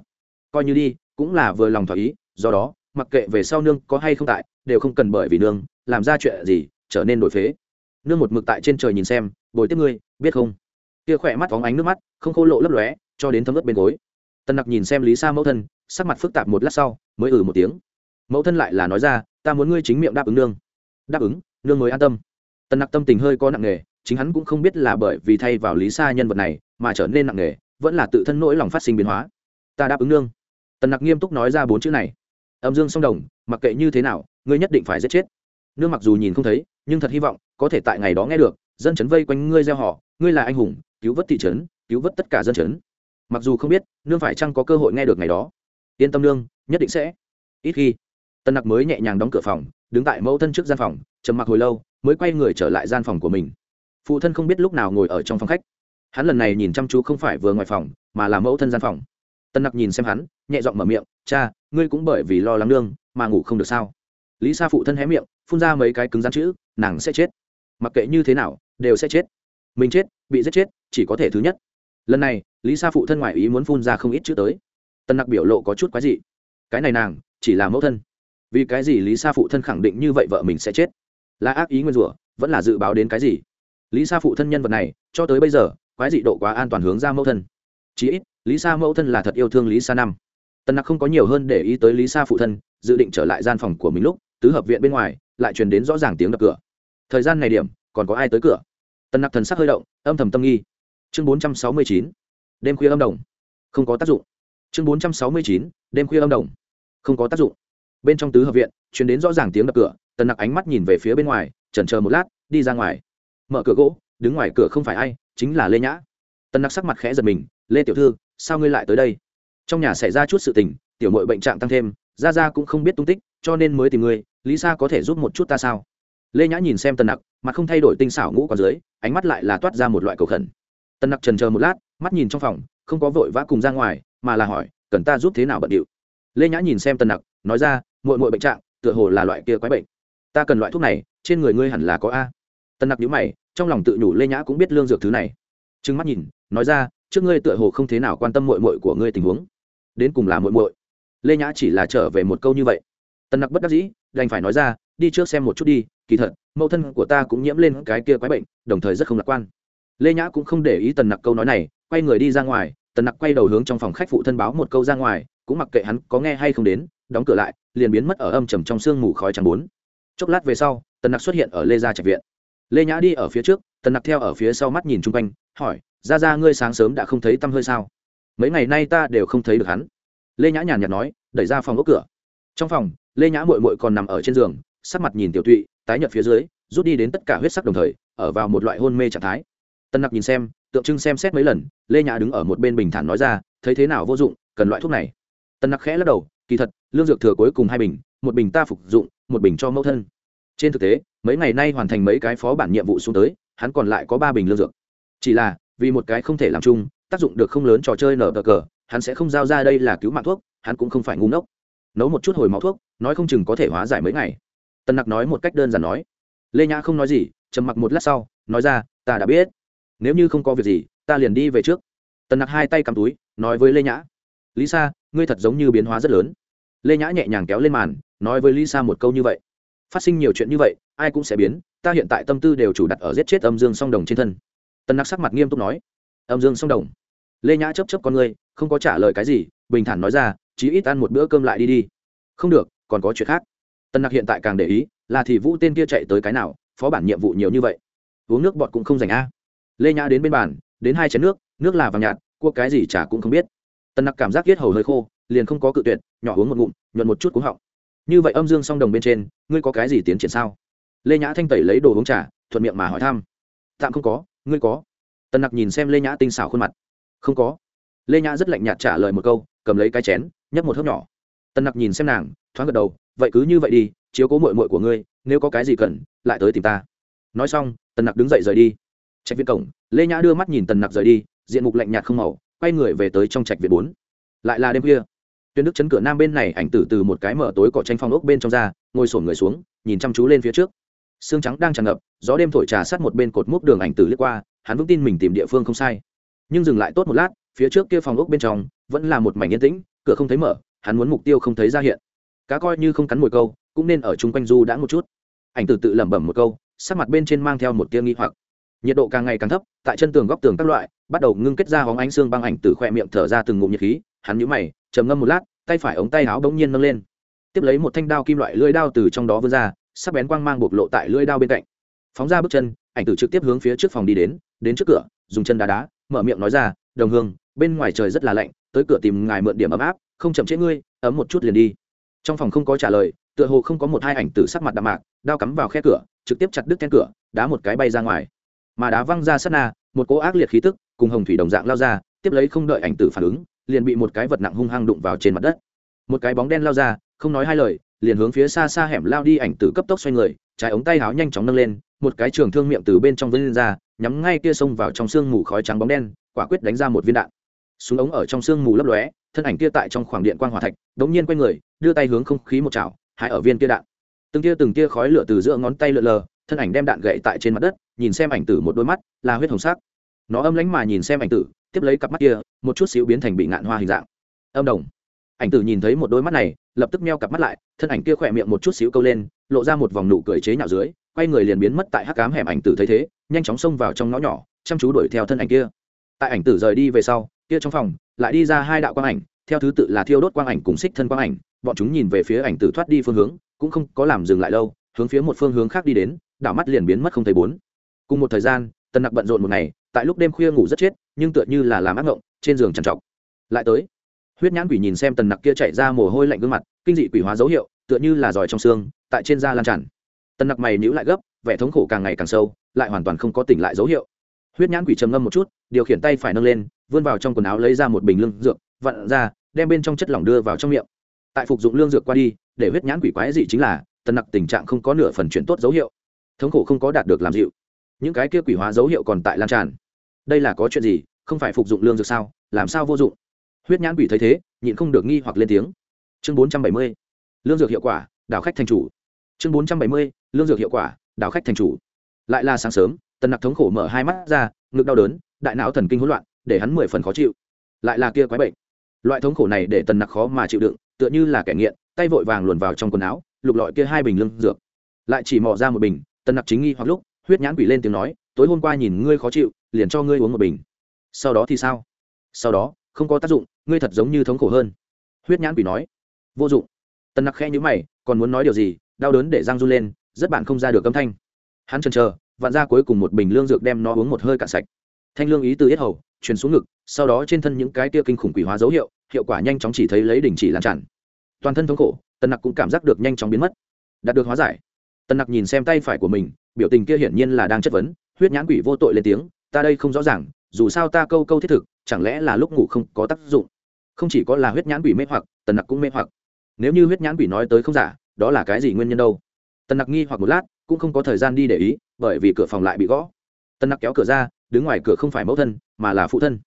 Coi như đi, cũng là vừa lòng thỏa ý, do đó, mặc kệ về sau nương có hay không tại, đều không cần bởi vì nương, làm ra chuyện gì, trở nên đổi phế. Nương một mực tại trên trời nhìn xem, bồi tiếp ngươi, biết không? Kia khỏe mắt phóng ánh nước mắt, không khô lộ lấp lóe, cho đến thấm ướt bên gối. Tân nặc nhìn xem lý sa mẫu thân, sắc mặt phức tạp một lát sau, mới ừ một tiếng. Mẫu thân lại là nói ra, ta muốn ngươi chính miệng đáp ứng nương. Đáp ứng, nương mới an tâm. Tần nặc tâm tình hơi có nặng nề, chính hắn cũng không biết là bởi vì thay vào lý sa nhân vật này mà trở nên nặng nề, vẫn là tự thân nỗi lòng phát sinh biến hóa. Ta đáp ứng nương. Tần nặc nghiêm túc nói ra bốn chữ này. Âm dương song đồng, mặc kệ như thế nào, ngươi nhất định phải giết chết. Nương mặc dù nhìn không thấy, nhưng thật hy vọng, có thể tại ngày đó nghe được, dân chấn vây quanh ngươi gieo họ, ngươi là anh hùng, cứu vớt thị trấn, cứu vớt tất cả dân chấn. Mặc dù không biết, nương phải chăng có cơ hội nghe được ngày đó. Yên tâm nương, nhất định sẽ. Ít khi tân nặc mới nhẹ nhàng đóng cửa phòng, đứng tại mẫu thân trước gian phòng, trầm mặc hồi lâu mới quay người trở lại gian phòng của mình. Phụ thân không biết lúc nào ngồi ở trong phòng khách. Hắn lần này nhìn chăm chú không phải vừa ngoài phòng, mà là mẫu thân gian phòng. Tân nặc nhìn xem hắn, nhẹ giọng mở miệng, cha, ngươi cũng bởi vì lo lắng nương mà ngủ không được sao? Lý sa phụ thân hé miệng, phun ra mấy cái cứng rắn chữ, nàng sẽ chết. Mặc kệ như thế nào, đều sẽ chết. Mình chết, bị giết chết, chỉ có thể thứ nhất. Lần này, lý sa phụ thân ngoại ý muốn phun ra không ít chữ tới. Tân nặc biểu lộ có chút quái dị. Cái này nàng, chỉ là mẫu thân. Vì cái gì lý sa phụ thân khẳng định như vậy vợ mình sẽ chết? Là ác ý nguyên rủa, vẫn là dự báo đến cái gì? Lý sa phụ thân nhân vật này, cho tới bây giờ, quái dị độ quá an toàn hướng ra mẫu thân. Chí ít, lý sa mẫu thân là thật yêu thương lý sa năm. Tần nặc không có nhiều hơn để ý tới lý sa phụ thân, dự định trở lại gian phòng của mình lúc, tứ hợp viện bên ngoài, lại truyền đến rõ ràng tiếng đập cửa. Thời gian này điểm, còn có ai tới cửa? Tần nặc thần sắc hơi động, âm thầm tâm nghi. Chương bốn trăm sáu mươi chín, đêm khuya âm đồng. Không có tác dụng. Chương bốn trăm sáu mươi chín, đêm khuya âm đồng. Không có tác dụng. Bên trong tứ hợp viện, truyền đến rõ ràng tiếng đập cửa tần nặc ánh mắt nhìn về phía bên ngoài, chần chờ một lát, đi ra ngoài. Mở cửa gỗ, đứng ngoài cửa không phải ai, chính là lê nhã. Tần nặc sắc mặt khẽ giật mình, lê tiểu thư, sao ngươi lại tới đây? Trong nhà xảy ra chút sự tình, tiểu mội bệnh trạng tăng thêm ra ra cũng không biết tung tích, cho nên mới tìm ngươi, lý sa có thể giúp một chút ta sao? Lê nhã nhìn xem tần nặc, mặt không thay đổi tinh xảo ngũ còn dưới, ánh mắt lại là toát ra một loại cầu khẩn. Tần nặc trần chờ một lát, mắt nhìn trong phòng, không có vội vã cùng ra ngoài, mà là hỏi, cần ta giúp thế nào bận điệu? Lê nhã nhìn xem tần nặc, nói ra mội mội bệnh trạng, tựa hồ là loại kia quái bệnh ta cần loại thuốc này, trên người ngươi hẳn là có a. Tần nặc nhữ mày, trong lòng tự nhủ lê nhã cũng biết lương dược thứ này. Trừng mắt nhìn, nói ra, trước ngươi tựa hồ không thế nào quan tâm mội mội của ngươi tình huống. Đến cùng là mội mội lê nhã chỉ là trở về một câu như vậy. Tần nặc bất đắc dĩ, đành phải nói ra, đi trước xem một chút đi, kỳ thật, mẫu thân của ta cũng nhiễm lên cái kia quái bệnh, đồng thời rất không lạc quan. Lê nhã cũng không để ý tần nặc câu nói này, quay người đi ra ngoài tần nặc quay đầu hướng trong phòng khách phụ thân báo một câu ra ngoài, cũng mặc kệ hắn có nghe hay không đến, đóng cửa lại, liền biến mất ở âm trầm trong sương mù khói trắng bốn chốc lát về sau, tần nặc xuất hiện ở lê gia trạch viện. Lê nhã đi ở phía trước, tần nặc theo ở phía sau mắt nhìn chung quanh, hỏi ra ra ngươi sáng sớm đã không thấy tăm hơi sao? Mấy ngày nay ta đều không thấy được hắn. Lê nhã nhàn nhạt nói, đẩy ra phòng ốc cửa. Trong phòng, lê nhã mội mội còn nằm ở trên giường, sắc mặt nhìn tiểu tụy, tái nhợt phía dưới, rút đi đến tất cả huyết sắc đồng thời, ở vào một loại hôn mê trạng thái. Tân nặc nhìn xem, tượng trưng xem xét mấy lần, lê nhã đứng ở một bên bình thản nói ra, thấy thế nào vô dụng, cần loại thuốc này. Tân nặc khẽ lắc đầu, kỳ thật, lương dược thừa cuối cùng hai bình, một bình ta phục dụng một bình cho mẫu thân. Trên thực tế, mấy ngày nay hoàn thành mấy cái phó bản nhiệm vụ xuống tới, hắn còn lại có ba bình lương dược. Chỉ là, vì một cái không thể làm chung, tác dụng được không lớn trò chơi nở cờ, hắn sẽ không giao ra đây là cứu mạng thuốc, hắn cũng không phải ngu ngốc. Nấu một chút hồi máu thuốc, nói không chừng có thể hóa giải mấy ngày. Tân nặc nói một cách đơn giản nói. Lê nhã không nói gì, trầm mặc một lát sau, nói ra, ta đã biết. Nếu như không có việc gì, ta liền đi về trước. Tần nặc hai tay cầm túi, nói với lê nhã lý sa ngươi thật giống như biến hóa rất lớn lê nhã nhẹ nhàng kéo lên màn, nói với Lisa một câu như vậy. Phát sinh nhiều chuyện như vậy, ai cũng sẽ biến, ta hiện tại tâm tư đều chủ đặt ở giết chết âm dương song đồng trên thân. Tân nặc sắc mặt nghiêm túc nói. Âm dương song đồng. Lê nhã chấp chấp con ngươi, không có trả lời cái gì, bình thản nói ra, chí ít ăn một bữa cơm lại đi đi. Không được, còn có chuyện khác. Tân nặc hiện tại càng để ý, là thì vũ tên kia chạy tới cái nào, phó bản nhiệm vụ nhiều như vậy. Uống nước bọt cũng không dành a. Lê nhã đến bên bàn, đến hai chén nước nước là vàng nhạt, cua cái gì chả cũng không biết. Tân nặc cảm giác yết hầu hơi khô liền không có cự tuyệt, nhỏ uống một ngụm, nhuận một chút cúng họng. Như vậy âm dương song đồng bên trên, ngươi có cái gì tiến triển sao? Lê nhã thanh tẩy lấy đồ uống trà, thuận miệng mà hỏi thăm. Tạm không có, ngươi có. Tần nặc nhìn xem lê nhã tinh xảo khuôn mặt. Không có. Lê nhã rất lạnh nhạt trả lời một câu, cầm lấy cái chén, nhấp một hớp nhỏ. Tần nặc nhìn xem nàng, thoáng gật đầu, vậy cứ như vậy đi, chiếu cố mội mội của ngươi, nếu có cái gì cần, lại tới tìm ta. Nói xong, tần nặc đứng dậy rời đi. Trạch viện cổng, lê nhã đưa mắt nhìn tần nặc rời đi, diện mục lạnh nhạt không màu, quay người về tới trong trạch viện bốn. Lại là đêm khuya tuyên đức chấn cửa nam bên này ảnh tử từ một cái mở tối cỏ tranh phong ốc bên trong ra, ngồi sổn người xuống, nhìn chăm chú lên phía trước. Xương trắng đang tràn ngập, gió đêm thổi trà sát một bên cột múc đường ảnh tử lướt qua, hắn vững tin mình tìm địa phương không sai. Nhưng dừng lại tốt một lát, phía trước kia phòng ốc bên trong, vẫn là một mảnh yên tĩnh, cửa không thấy mở, hắn muốn mục tiêu không thấy ra hiện. Cá coi như không cắn mồi câu, cũng nên ở chung quanh du đã một chút. Ảnh tử tự lẩm bẩm một câu, sắc mặt bên trên mang theo một tia nghi hoặc. Nhiệt độ càng ngày càng thấp, tại chân tường góc tường các loại, bắt đầu ngưng kết ra hóng ánh xương băng ảnh từ khoe miệng thở ra từng ngụm nhiệt khí hắn nhíu mày, trầm ngâm một lát, tay phải ống tay áo bỗng nhiên nâng lên. Tiếp lấy một thanh đao kim loại lưỡi đao từ trong đó vươn ra, sắc bén quang mang bộc lộ tại lưỡi đao bên cạnh. Phóng ra bước chân, ảnh tử trực tiếp hướng phía trước phòng đi đến đến trước cửa, dùng chân đá đá, mở miệng nói ra, đồng hương, bên ngoài trời rất là lạnh, tới cửa tìm ngài mượn điểm ấm áp, không chậm trễ ngươi, ấm một chút liền đi. Trong phòng không có trả lời, tựa hồ không có một hai ảnh tử sắc mặt đạm mạc, đao cắm vào khe cửa, trực tiếp chặt đứt then cửa, đá một cái bay ra ngoài. Mà đá văng ra sát na, một cỗ ác liệt khí tức, cùng hồng thủy đồng dạng lao ra, tiếp lấy không đợi ảnh tử phản ứng liền bị một cái vật nặng hung hăng đụng vào trên mặt đất. Một cái bóng đen lao ra, không nói hai lời, liền hướng phía xa xa hẻm lao đi ảnh tử cấp tốc xoay người, trái ống tay háo nhanh chóng nâng lên, một cái trường thương miệng từ bên trong vân lên ra, nhắm ngay kia xông vào trong sương mù khói trắng bóng đen, quả quyết đánh ra một viên đạn. Súng ống ở trong sương mù lấp lóe, thân ảnh kia tại trong khoảng điện quang hỏa thạch, đống nhiên quay người, đưa tay hướng không khí một chảo hai ở viên kia đạn. Từng tia từng tia khói lửa từ giữa ngón tay lượn lờ, thân ảnh đem đạn gậy tại trên mặt đất, nhìn xem ảnh tử một đôi mắt, là huyết hồng sắc nó âm lánh mà nhìn xem ảnh tử, tiếp lấy cặp mắt kia, một chút xíu biến thành bị ngạn hoa hình dạng. Âm đồng. Ảnh tử nhìn thấy một đôi mắt này, lập tức meo cặp mắt lại, thân ảnh kia khỏe miệng một chút xíu câu lên, lộ ra một vòng nụ cười chế nhạo dưới, quay người liền biến mất tại hắc cám hẻm ảnh tử thấy thế, nhanh chóng xông vào trong ngõ nhỏ, chăm chú đuổi theo thân ảnh kia. Tại ảnh tử rời đi về sau, kia trong phòng, lại đi ra hai đạo quang ảnh, theo thứ tự là thiêu đốt quang ảnh cùng xích thân quang ảnh, bọn chúng nhìn về phía ảnh tử thoát đi phương hướng, cũng không có làm dừng lại lâu, hướng phía một phương hướng khác đi đến, đảo mắt liền biến mất không thấy bốn. Cùng một thời gian, tần nặc bận rộn một ngày tại lúc đêm khuya ngủ rất chết, nhưng tựa như là làm ác ngộng, trên giường trằn trọc. Lại tới, huyết nhãn quỷ nhìn xem tần nặc kia chạy ra mồ hôi lạnh gương mặt, kinh dị quỷ hóa dấu hiệu, tựa như là giỏi trong xương, tại trên da lan tràn. Tần nặc mày nhữ lại gấp, vẻ thống khổ càng ngày càng sâu, lại hoàn toàn không có tỉnh lại dấu hiệu. Huyết nhãn quỷ trầm ngâm một chút, điều khiển tay phải nâng lên, vươn vào trong quần áo lấy ra một bình lương dược, vặn ra, đem bên trong chất lỏng đưa vào trong miệng. Tại phục dụng lương dược qua đi, để huyết nhãn quỷ quái dị chính là, tần nặc tình trạng không có nửa phần chuyển tốt dấu hiệu. Thống khổ không có đạt được làm dịu. Những cái kia quỷ hóa dấu hiệu còn tại lan tràn đây là có chuyện gì, không phải phục dụng lương dược sao, làm sao vô dụng? Huyết nhãn quỷ thấy thế, nhịn không được nghi hoặc lên tiếng. Chương bốn trăm bảy mươi, lương dược hiệu quả, đảo khách thành chủ. Chương bốn trăm bảy mươi, lương dược hiệu quả, đảo khách thành chủ. Lại là sáng sớm, tần nặc thống khổ mở hai mắt ra, ngực đau đớn, đại não thần kinh hỗn loạn, để hắn mười phần khó chịu. Lại là kia quái bệnh. Loại thống khổ này để tần nặc khó mà chịu đựng, tựa như là kẻ nghiện, tay vội vàng luồn vào trong quần áo, lục lọi kia hai bình lương dược. Lại chỉ mò ra một bình, tần nặc chính nghi hoặc lúc, huyết nhãn quỷ lên tiếng nói tối hôm qua nhìn ngươi khó chịu, liền cho ngươi uống một bình. Sau đó thì sao? Sau đó, không có tác dụng, ngươi thật giống như thống khổ hơn. Huyết nhãn quỷ nói. Vô dụng. Tần nặc khe nhữ mày, còn muốn nói điều gì? Đau đớn để răng run lên, rất bạn không ra được âm thanh. Hắn chần chờ, vặn ra cuối cùng một bình lương dược đem nó uống một hơi cạn sạch. Thanh lương ý từ yết hầu, truyền xuống ngực, sau đó trên thân những cái tia kinh khủng quỷ hóa dấu hiệu hiệu quả nhanh chóng chỉ thấy lấy đình chỉ làm tràn. Toàn thân thống khổ, tần nặc cũng cảm giác được nhanh chóng biến mất. Đạt được hóa giải. Tần nặc nhìn xem tay phải của mình, biểu tình kia hiển nhiên là đang chất vấn huyết nhãn quỷ vô tội lên tiếng, ta đây không rõ ràng, dù sao ta câu câu thiết thực, chẳng lẽ là lúc ngủ không có tác dụng? Không chỉ có là huyết nhãn quỷ mê hoặc, tần nặc cũng mê hoặc. Nếu như huyết nhãn quỷ nói tới không giả, đó là cái gì nguyên nhân đâu? Tần nặc nghi hoặc một lát, cũng không có thời gian đi để ý, bởi vì cửa phòng lại bị gõ. Tần nặc kéo cửa ra, đứng ngoài cửa không phải mẫu thân, mà là phụ thân.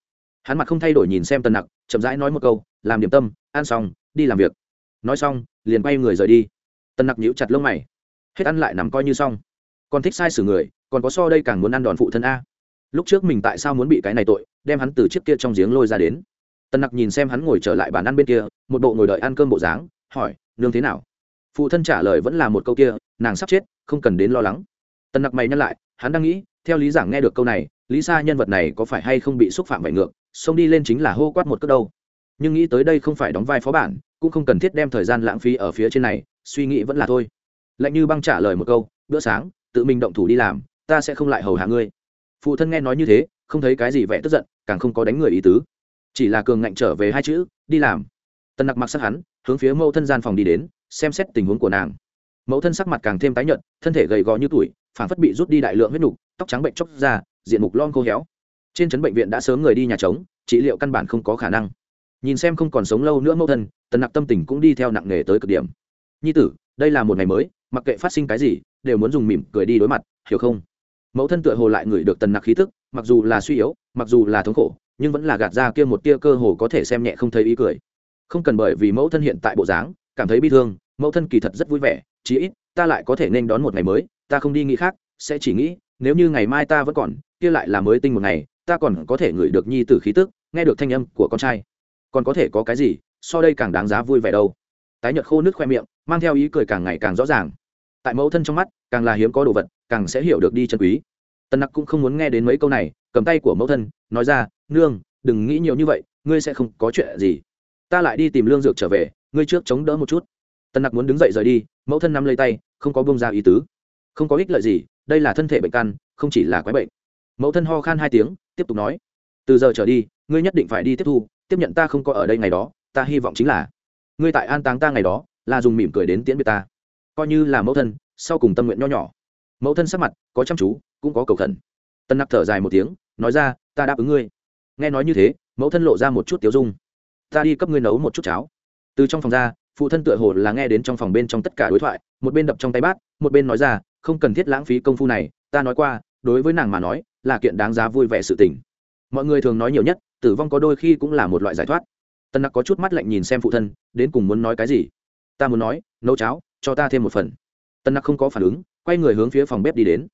Hắn mặt không thay đổi nhìn xem tần nặc, chậm rãi nói một câu, làm điểm tâm, ăn xong, đi làm việc. Nói xong, liền quay người rời đi. Tần nặc nhíu chặt lông mày. Hết ăn lại nằm coi như xong. Còn thích sai xử người còn có so đây càng muốn ăn đòn phụ thân a. Lúc trước mình tại sao muốn bị cái này tội, đem hắn từ trước kia trong giếng lôi ra đến. Tân nặc nhìn xem hắn ngồi trở lại bàn ăn bên kia, một bộ ngồi đợi ăn cơm bộ dáng, hỏi, nương thế nào? Phụ thân trả lời vẫn là một câu kia, nàng sắp chết, không cần đến lo lắng. Tân nặc mày nhắc lại, hắn đang nghĩ, theo lý giảng nghe được câu này, lý sa nhân vật này có phải hay không bị xúc phạm vải ngược, xông đi lên chính là hô quát một cất đâu. Nhưng nghĩ tới đây không phải đóng vai phó bản, cũng không cần thiết đem thời gian lãng phí ở phía trên này, suy nghĩ vẫn là thôi. Lạnh như băng trả lời một câu, bữa sáng, tự mình động thủ đi làm ta sẽ không lại hầu hạ ngươi. Phụ thân nghe nói như thế, không thấy cái gì vẻ tức giận, càng không có đánh người ý tứ. Chỉ là cường ngạnh trở về hai chữ, đi làm. Tần nặc mặc sắc hắn, hướng phía mẫu thân gian phòng đi đến, xem xét tình huống của nàng. Mẫu thân sắc mặt càng thêm tái nhợt, thân thể gầy gò như tuổi phản phất bị rút đi đại lượng huyết nục, tóc trắng bệnh chóc ra, diện mục lon khô héo. Trên trấn bệnh viện đã sớm người đi nhà trống, trị liệu căn bản không có khả năng. Nhìn xem không còn sống lâu nữa mẫu thân, tần nặc tâm tình cũng đi theo nặng nề tới cực điểm. Nhi tử, đây là một ngày mới, mặc kệ phát sinh cái gì, đều muốn dùng mỉm cười đi đối mặt, hiểu không? Mẫu thân tựa hồ lại ngửi được tần nặc khí thức mặc dù là suy yếu, mặc dù là thống khổ, nhưng vẫn là gạt ra kia một tia cơ hồ có thể xem nhẹ không thấy ý cười. Không cần bởi vì mẫu thân hiện tại bộ dáng, cảm thấy bi thương, mẫu thân kỳ thật rất vui vẻ, chí ít, ta lại có thể nên đón một ngày mới, ta không đi nghĩ khác, sẽ chỉ nghĩ, nếu như ngày mai ta vẫn còn, kia lại là mới tinh một ngày, ta còn có thể ngửi được nhi tử khí tức, nghe được thanh âm của con trai. Còn có thể có cái gì, so đây càng đáng giá vui vẻ đâu. Tái nhợt khô nước khoe miệng, mang theo ý cười càng ngày càng rõ ràng. Tại mẫu thân trong mắt, càng là hiếm có đồ vật càng sẽ hiểu được đi chân quý. Tần nặc cũng không muốn nghe đến mấy câu này, cầm tay của mẫu thân, nói ra, nương, đừng nghĩ nhiều như vậy, ngươi sẽ không có chuyện gì. Ta lại đi tìm lương dược trở về, ngươi trước chống đỡ một chút. Tần nặc muốn đứng dậy rời đi, mẫu thân nắm lấy tay, không có bông ra ý tứ. Không có ích lợi gì, đây là thân thể bệnh căn, không chỉ là quái bệnh. Mẫu thân ho khan hai tiếng, tiếp tục nói, từ giờ trở đi, ngươi nhất định phải đi tiếp thu, tiếp nhận ta không có ở đây ngày đó, ta hy vọng chính là, ngươi tại an táng ta ngày đó, là dùng mỉm cười đến tiễn biệt ta. Coi như là mẫu thân, sau cùng tâm nguyện nho nhỏ mẫu thân sắc mặt có chăm chú, cũng có cầu khẩn. Tân nặc thở dài một tiếng, nói ra, ta đáp ứng ngươi. Nghe nói như thế, mẫu thân lộ ra một chút tiếu dung. Ta đi cấp ngươi nấu một chút cháo. Từ trong phòng ra, phụ thân tựa hồ là nghe đến trong phòng bên trong tất cả đối thoại, một bên đập trong tay bát, một bên nói ra, không cần thiết lãng phí công phu này, ta nói qua, đối với nàng mà nói, là kiện đáng giá vui vẻ sự tình. Mọi người thường nói nhiều nhất, tử vong có đôi khi cũng là một loại giải thoát. Tân nặc có chút mắt lạnh nhìn xem phụ thân, đến cùng muốn nói cái gì? Ta muốn nói, nấu cháo, cho ta thêm một phần. Tân nặc không có phản ứng quay người hướng phía phòng bếp đi đến.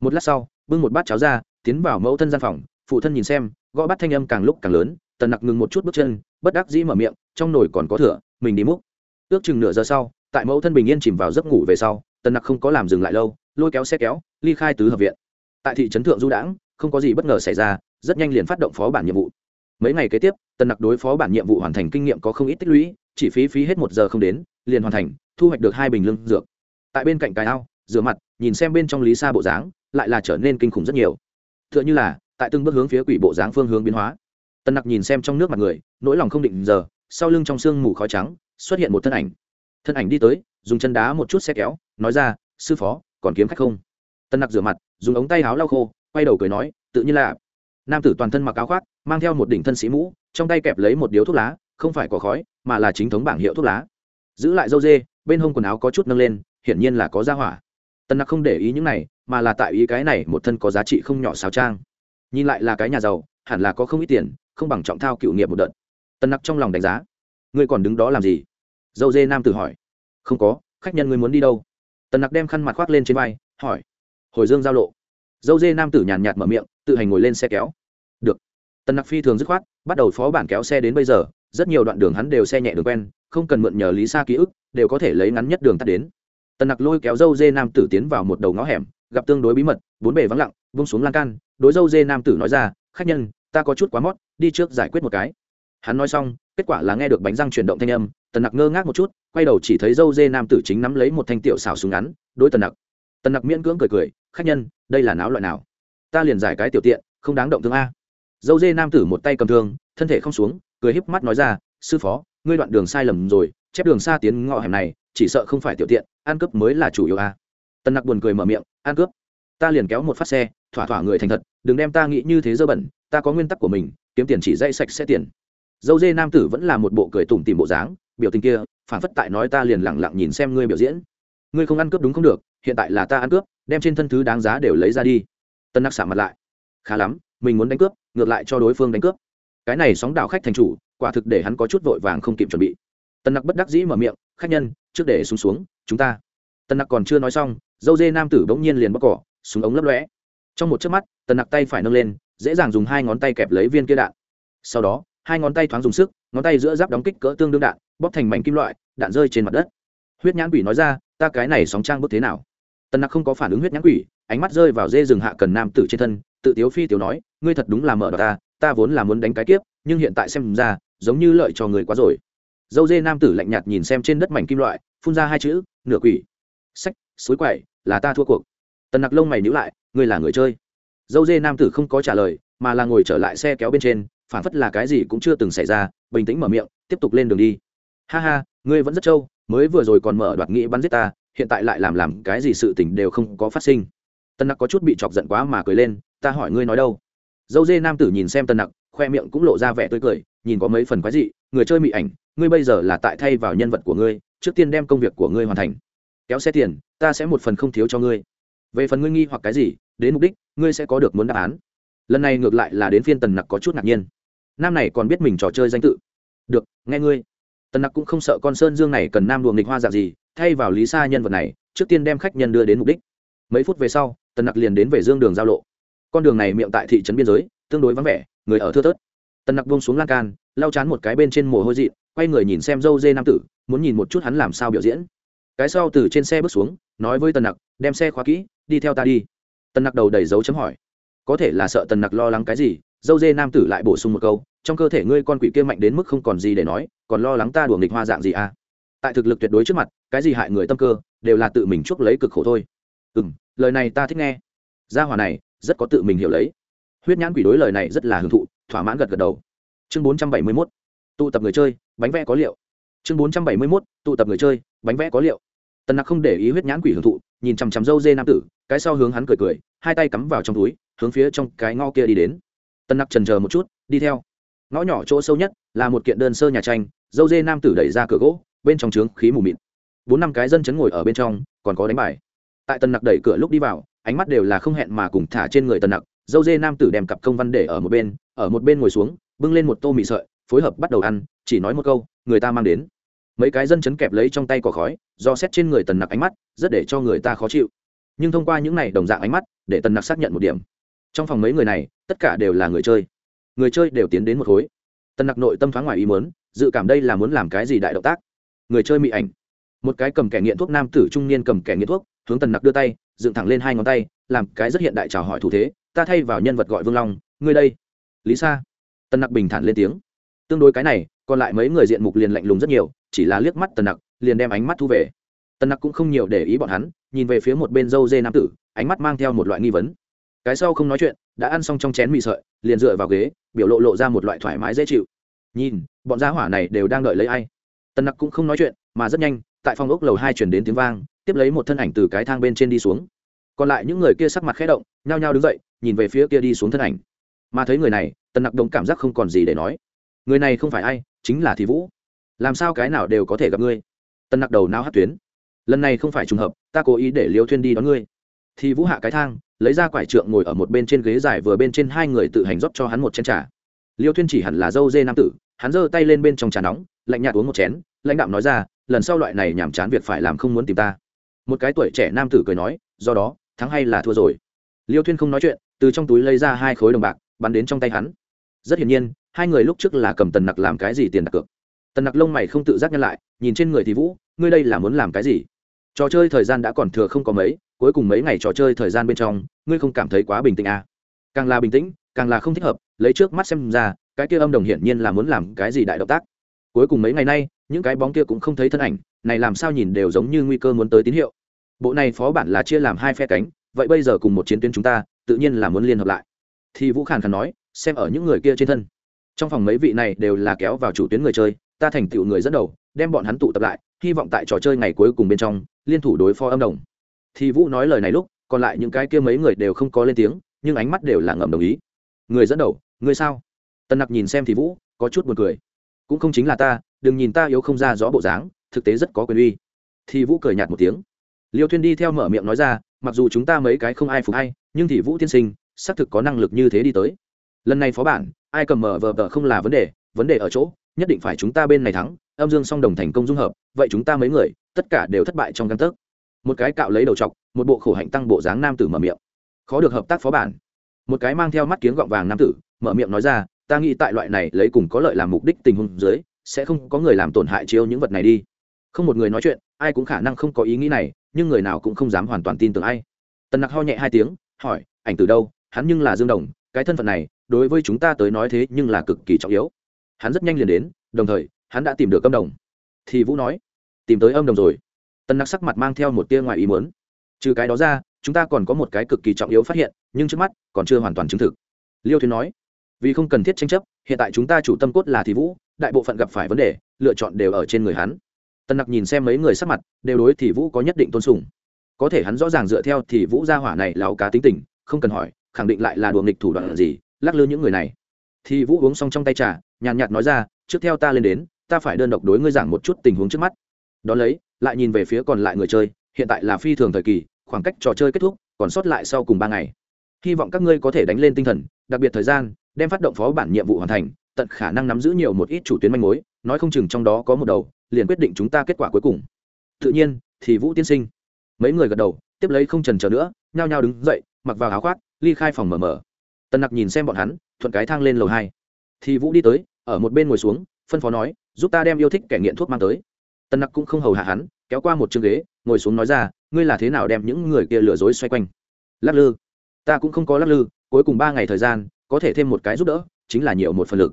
Một lát sau, bưng một bát cháo ra, tiến vào mẫu thân gian phòng, phụ thân nhìn xem, gõ bát thanh âm càng lúc càng lớn, tần nặc ngừng một chút bước chân, bất đắc dĩ mở miệng, trong nồi còn có thửa, mình đi múc. Ước chừng nửa giờ sau, tại mẫu thân bình yên chìm vào giấc ngủ về sau, tần nặc không có làm dừng lại lâu, lôi kéo xe kéo, ly khai tứ hợp viện. Tại thị trấn thượng du đãng, không có gì bất ngờ xảy ra, rất nhanh liền phát động phó bản nhiệm vụ. Mấy ngày kế tiếp, tần nặc đối phó bản nhiệm vụ hoàn thành kinh nghiệm có không ít tích lũy, chỉ phí phí hết một giờ không đến, liền hoàn thành, thu hoạch được hai bình lương dược. Tại bên cạnh cái ao rửa mặt, nhìn xem bên trong lý sa bộ dáng, lại là trở nên kinh khủng rất nhiều. T h ư ợ n h ư là, tại từng bước hướng phía quỷ bộ dáng phương hướng biến hóa. Tần nặc nhìn xem trong nước mặt người, nỗi lòng không định giờ, sau lưng trong sương mù khói trắng, xuất hiện một thân ảnh. Thân ảnh đi tới, dùng chân đá một chút xe kéo, nói ra, sư phó, còn kiếm khách không? Tần nặc rửa mặt, dùng ống tay áo lau khô, quay đầu cười nói, tự nhiên là. Nam tử toàn thân mặc áo khoác, mang theo một đỉnh thân sĩ mũ, trong tay kẹp lấy một điếu thuốc lá, không phải có khói, mà là chính thống bảng hiệu thuốc lá. Giữ lại dâu dê, bên hông quần áo có chút nâng lên, hiển nhiên là có ra hỏa tần nặc không để ý những này, mà là tại ý cái này một thân có giá trị không nhỏ sáo trang. Nhìn lại là cái nhà giàu, hẳn là có không ít tiền, không bằng trọng thao cựu nghiệp một đợt. Tần nặc trong lòng đánh giá. Ngươi còn đứng đó làm gì? Dâu dê nam tử hỏi. Không có, khách nhân ngươi muốn đi đâu? Tần nặc đem khăn mặt khoác lên trên vai, hỏi. Hồi dương giao lộ. Dâu dê nam tử nhàn nhạt mở miệng, tự hành ngồi lên xe kéo. Được. Tần nặc phi thường dứt khoát, bắt đầu phó bản kéo xe đến bây giờ, rất nhiều đoạn đường hắn đều xe nhẹ đường quen, không cần mượn nhờ lý xa ký ức, đều có thể lấy ngắn nhất đường tắt đến tần nặc lôi kéo dâu dê nam tử tiến vào một đầu ngõ hẻm, gặp tương đối bí mật, bốn bề vắng lặng, vung xuống lan can, đối dâu dê nam tử nói ra, khách nhân, ta có chút quá mót, đi trước giải quyết một cái. Hắn nói xong, kết quả là nghe được bánh răng chuyển động thanh âm, tần nặc ngơ ngác một chút, quay đầu chỉ thấy dâu dê nam tử chính nắm lấy một thanh tiểu xào súng ngắn, đối tần nặc. Tần nặc miễn cưỡng cười cười, khách nhân, đây là náo loại nào? Ta liền giải cái tiểu tiện, không đáng động thương a. Dâu dê nam tử một tay cầm thương, thân thể không xuống, cười híp mắt nói ra, sư phó, ngươi đoạn đường sai lầm rồi, chép đường xa tiến ngõ hẻm này, chỉ sợ không phải tiểu tiện ăn cướp mới là chủ yếu a tần nặc buồn cười mở miệng, ăn cướp. Ta liền kéo một phát xe, thỏa thỏa người thành thật, đừng đem ta nghĩ như thế dơ bẩn, ta có nguyên tắc của mình, kiếm tiền chỉ dây sạch sẽ tiền. Dâu dê nam tử vẫn là một bộ cười tủm tìm bộ dáng, biểu tình kia phản phất tại nói ta liền lẳng lặng nhìn xem ngươi biểu diễn. Ngươi không ăn cướp đúng không được, hiện tại là ta ăn cướp, đem trên thân thứ đáng giá đều lấy ra đi. Tân nặc xả mặt lại. Khá lắm, mình muốn đánh cướp, ngược lại cho đối phương đánh cướp. Cái này sóng đảo khách thành chủ, quả thực để hắn có chút vội vàng không kịp chuẩn bị. Tân nặc bất đắc dĩ mở miệng, khách nhân, trước để xuống xuống chúng ta. Tân nặc còn chưa nói xong, dâu dê nam tử bỗng nhiên liền bóc cỏ, súng ống lấp lõe trong một chớp mắt, tần nặc tay phải nâng lên, dễ dàng dùng hai ngón tay kẹp lấy viên kia đạn. Sau đó, hai ngón tay thoáng dùng sức, ngón tay giữa giáp đóng kích cỡ tương đương đạn, bóp thành mảnh kim loại, đạn rơi trên mặt đất. Huyết nhãn quỷ nói ra, ta cái này sóng trang bước thế nào? Tần nặc không có phản ứng huyết nhãn quỷ, ánh mắt rơi vào dê rừng hạ cần nam tử trên thân, tự tiếu phi tiểu nói, ngươi thật đúng là mở đ ta ta vốn là muốn đánh cái kiếp, nhưng hiện tại xem ra, giống như lợi cho người quá rồi dâu dê nam tử lạnh nhạt nhìn xem trên đất mảnh kim loại, phun ra hai chữ, nửa quỷ. Sách, suối quậy là ta thua cuộc. Tần nặc lông mày nhữ lại, ngươi là người chơi. Dâu dê nam tử không có trả lời, mà là ngồi trở lại xe kéo bên trên, phản phất là cái gì cũng chưa từng xảy ra, bình tĩnh mở miệng, tiếp tục lên đường đi. Ha ha, ngươi vẫn rất trâu, mới vừa rồi còn mở đoạt nghĩ bắn giết ta, hiện tại lại làm làm cái gì sự tình đều không có phát sinh. Tân nặc có chút bị chọc giận quá mà cười lên, ta hỏi ngươi nói đâu? Dâu dê nam tử nhìn xem tân nặc, khoe miệng cũng lộ ra vẻ tươi cười, nhìn có mấy phần quái dị, người chơi mị ảnh ngươi bây giờ là tại thay vào nhân vật của ngươi, trước tiên đem công việc của ngươi hoàn thành. Kéo xe tiền, ta sẽ một phần không thiếu cho ngươi. Về phần ngươi nghi hoặc cái gì, đến mục đích, ngươi sẽ có được muốn đáp án. Lần này ngược lại là đến phiên tần nặc có chút ngạc nhiên. Nam này còn biết mình trò chơi danh tự. Được, nghe ngươi. Tần nặc cũng không sợ con sơn dương này cần nam luồng nghịch hoa dạng gì, thay vào lý sa nhân vật này, trước tiên đem khách nhân đưa đến mục đích. Mấy phút về sau, tần nặc liền đến về dương đường giao lộ. Con đường này miệng tại thị trấn biên giới, tương đối vắng vẻ, người ở thưa thớt. Tần nặc bông xuống lan can, lau chán một cái bên trên mồ hôi dị quay người nhìn xem dâu dê nam tử, muốn nhìn một chút hắn làm sao biểu diễn. Cái sau từ trên xe bước xuống, nói với tần nặc, đem xe khóa kỹ, đi theo ta đi. Tần nặc đầu đầy dấu chấm hỏi. Có thể là sợ tần nặc lo lắng cái gì? Dâu dê nam tử lại bổ sung một câu, trong cơ thể ngươi con quỷ kia mạnh đến mức không còn gì để nói, còn lo lắng ta đùa nghịch hoa dạng gì à? Tại thực lực tuyệt đối trước mặt, cái gì hại người tâm cơ, đều là tự mình chuốc lấy cực khổ thôi. Ừ m lời này ta thích nghe. Gia hòa này, rất có tự mình hiểu lấy. Huyết nhãn quỷ đối lời này rất là hưởng thụ, thỏa mãn gật gật đầu. Chương bốn trăm bảy mươi mốt, tụ tập người chơi bánh vẽ có liệu. Chương bốn trăm bảy mươi mốt, tụ tập người chơi, bánh vẽ có liệu. Tần nặc không để ý huyết nhãn quỷ hưởng thụ, nhìn chằm chằm dâu dê nam tử, cái sau hướng hắn cười cười, hai tay cắm vào trong túi, hướng phía trong cái ngõ kia đi đến. Tần nặc trần chờ một chút, đi theo. Ngõ nhỏ chỗ sâu nhất là một kiện đơn sơ nhà tranh, dâu dê nam tử đẩy ra cửa gỗ, bên trong trướng khí mù mịt. Bốn năm cái dân chấn ngồi ở bên trong, còn có đánh bài. Tại tần nặc đẩy cửa lúc đi vào, ánh mắt đều là không hẹn mà cùng thả trên người tần nặc, dâu dê nam tử đem cặp công văn để ở một bên, ở một bên ngồi xuống, bưng lên một tô mì sợi phối hợp bắt đầu ăn, chỉ nói một câu, người ta mang đến. Mấy cái dân chấn kẹp lấy trong tay cỏ khói, do xét trên người tần nặc ánh mắt, rất để cho người ta khó chịu. Nhưng thông qua những này đồng dạng ánh mắt, để tần nặc xác nhận một điểm. Trong phòng mấy người này, tất cả đều là người chơi. Người chơi đều tiến đến một khối. Tần nặc nội tâm thoáng ngoài ý muốn, dự cảm đây là muốn làm cái gì đại động tác. Người chơi mị ảnh. Một cái cầm kẻ nghiện thuốc nam tử trung niên cầm kẻ nghiện thuốc, hướng tần nặc đưa tay, dựng thẳng lên hai ngón tay, làm cái rất hiện đại chào hỏi thủ thế, ta thay vào nhân vật gọi vương long, ngươi đây. Lý sa. Tần nặc bình thản lên tiếng tương đối cái này, còn lại mấy người diện mục liền lạnh lùng rất nhiều, chỉ là liếc mắt tần nặc, liền đem ánh mắt thu về. Tần nặc cũng không nhiều để ý bọn hắn, nhìn về phía một bên dâu dê nam tử, ánh mắt mang theo một loại nghi vấn. Cái sau không nói chuyện, đã ăn xong trong chén mì sợi, liền dựa vào ghế, biểu lộ lộ ra một loại thoải mái dễ chịu. Nhìn, bọn gia hỏa này đều đang đợi lấy ai? Tần nặc cũng không nói chuyện, mà rất nhanh, tại phòng ốc lầu hai chuyển đến tiếng vang, tiếp lấy một thân ảnh từ cái thang bên trên đi xuống. Còn lại những người kia sắc mặt khẽ động, nhao nhao đứng dậy, nhìn về phía kia đi xuống thân ảnh. Mà thấy người này, tần nặc đồng cảm giác không còn gì để nói người này không phải ai, chính là thì vũ. Làm sao cái nào đều có thể gặp ngươi? Tần nặc đầu não hát tuyến. Lần này không phải trùng hợp, ta cố ý để liêu thuyên đi đón ngươi. Thì vũ hạ cái thang, lấy ra quải trượng ngồi ở một bên trên ghế dài vừa bên trên hai người tự hành rót cho hắn một chén trà. Liêu thuyên chỉ hẳn là dâu dê nam tử, hắn giơ tay lên bên trong trà nóng, lạnh nhạt uống một chén, lãnh đạo nói ra, lần sau loại này nhàm chán việc phải làm không muốn tìm ta. Một cái tuổi trẻ nam tử cười nói, do đó, thắng hay là thua rồi? Liêu thuyên không nói chuyện, từ trong túi lấy ra hai khối đồng bạc, bắn đến trong tay hắn. Rất hiển nhiên hai người lúc trước là cầm tần nặc làm cái gì tiền đặt cược? Tần nặc lông mày không tự giác nhân lại, nhìn trên người thì vũ, ngươi đây là muốn làm cái gì? Trò chơi thời gian đã còn thừa không có mấy, cuối cùng mấy ngày trò chơi thời gian bên trong, ngươi không cảm thấy quá bình tĩnh à. càng là bình tĩnh, càng là không thích hợp, lấy trước mắt xem ra, cái kia âm đồng hiển nhiên là muốn làm cái gì đại động tác. Cuối cùng mấy ngày nay, những cái bóng kia cũng không thấy thân ảnh, này làm sao nhìn đều giống như nguy cơ muốn tới tín hiệu. Bộ này phó bản là chia làm hai phe cánh, vậy bây giờ cùng một chiến tuyến chúng ta, tự nhiên là muốn liên hợp lại. Thì vũ khàn khàn nói, xem ở những người kia trên thân trong phòng mấy vị này đều là kéo vào chủ tuyến người chơi, ta thành tựu người dẫn đầu, đem bọn hắn tụ tập lại, hy vọng tại trò chơi ngày cuối cùng bên trong, liên thủ đối phó âm đồng. Thì vũ nói lời này lúc, còn lại những cái kia mấy người đều không có lên tiếng, nhưng ánh mắt đều là ngầm đồng ý. Người dẫn đầu, người sao? Tân nặc nhìn xem thì vũ, có chút buồn cười. Cũng không chính là ta, đừng nhìn ta yếu không ra rõ bộ dáng, thực tế rất có quyền uy. Thì vũ cười nhạt một tiếng. Liêu thuyên đi theo mở miệng nói ra, mặc dù chúng ta mấy cái không ai phục hay, nhưng thì vũ tiên sinh, xác thực có năng lực như thế đi tới. Lần này phó bản ai cầm mở vờ vờ không là vấn đề vấn đề ở chỗ, nhất định phải chúng ta bên này thắng, âm dương song đồng thành công dung hợp, vậy chúng ta mấy người, tất cả đều thất bại trong căn tấc. Một cái cạo lấy đầu chọc, một bộ khổ hạnh tăng bộ dáng nam tử mở miệng. Khó được hợp tác phó bản. Một cái mang theo mắt kiếng gọng vàng nam tử, mở miệng nói ra, ta nghĩ tại loại này lấy cùng có lợi làm mục đích tình huống dưới, sẽ không có người làm tổn hại chiếu những vật này đi. Không một người nói chuyện, ai cũng khả năng không có ý nghĩ này, nhưng người nào cũng không dám hoàn toàn tin tưởng ai. Tần nặc ho nhẹ hai tiếng, hỏi, ảnh từ đâu, hắn nhưng là dương đồng, cái thân phận này đối với chúng ta tới nói thế nhưng là cực kỳ trọng yếu. Hắn rất nhanh liền đến, đồng thời, hắn đã tìm được âm đồng. Thì vũ nói, tìm tới âm đồng rồi. Tân nặc sắc mặt mang theo một tia ngoài ý muốn. Trừ cái đó ra, chúng ta còn có một cái cực kỳ trọng yếu phát hiện, nhưng trước mắt, còn chưa hoàn toàn chứng thực. Liêu thuyên nói, vì không cần thiết tranh chấp, hiện tại chúng ta chủ tâm cốt là thì vũ, đại bộ phận gặp phải vấn đề, lựa chọn đều ở trên người hắn. Tân nặc nhìn xem mấy người sắc mặt, đều đối thì vũ có nhất định tôn sùng. Có thể hắn rõ ràng dựa theo thì vũ gia hỏa này là ấu cá tính tình, không cần hỏi, khẳng định lại là đùa nghịch thủ đoạn gì lắc lư những người này. Thì vũ uống xong trong tay trà, nhàn nhạt nói ra, trước theo ta lên đến, ta phải đơn độc đối ngươi giảng một chút tình huống trước mắt. Đón lấy, lại nhìn về phía còn lại người chơi, hiện tại là phi thường thời kỳ, khoảng cách trò chơi kết thúc, còn sót lại sau cùng ba ngày. Hy vọng các ngươi có thể đánh lên tinh thần, đặc biệt thời gian, đem phát động phó bản nhiệm vụ hoàn thành, tận khả năng nắm giữ nhiều một ít chủ tuyến manh mối, nói không chừng trong đó có một đầu, liền quyết định chúng ta kết quả cuối cùng. Tự nhiên, thì vũ tiên sinh. Mấy người gật đầu, tiếp lấy không trần chờ nữa, nhao nhao đứng dậy, mặc vào áo khoác, ly khai phòng mở mở tần nặc nhìn xem bọn hắn, thuận cái thang lên lầu hai. Thì vũ đi tới, ở một bên ngồi xuống, phân phó nói, giúp ta đem yêu thích kẻ nghiện thuốc mang tới. Tần nặc cũng không hầu hạ hắn, kéo qua một chương ghế, ngồi xuống nói ra, ngươi là thế nào đem những người kia lừa dối xoay quanh? Lắc lư. Ta cũng không có lắc lư, cuối cùng ba ngày thời gian, có thể thêm một cái giúp đỡ, chính là nhiều một phần lực.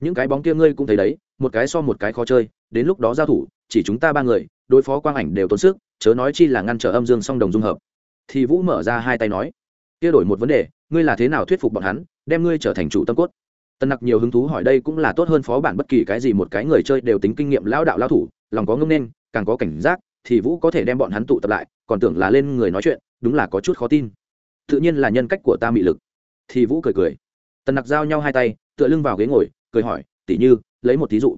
Những cái bóng kia ngươi cũng thấy đấy, một cái so một cái khó chơi, đến lúc đó giao thủ, chỉ chúng ta ba người, đối phó quang ảnh đều tốn sức, chớ nói chi là ngăn trở âm dương song đồng dung hợp. Thì vũ mở ra hai tay nói, kia đổi một vấn đề ngươi là thế nào thuyết phục bọn hắn, đem ngươi trở thành chủ tâm cốt? Tân nặc nhiều hứng thú hỏi đây cũng là tốt hơn phó bản bất kỳ cái gì một cái người chơi đều tính kinh nghiệm lão đạo lao thủ, lòng có ngông nên, càng có cảnh giác, thì vũ có thể đem bọn hắn tụ tập lại, còn tưởng là lên người nói chuyện, đúng là có chút khó tin. Tự nhiên là nhân cách của ta mị lực. Thì vũ cười cười. Tần nặc giao nhau hai tay, tựa lưng vào ghế ngồi, cười hỏi tỉ như, lấy một thí dụ.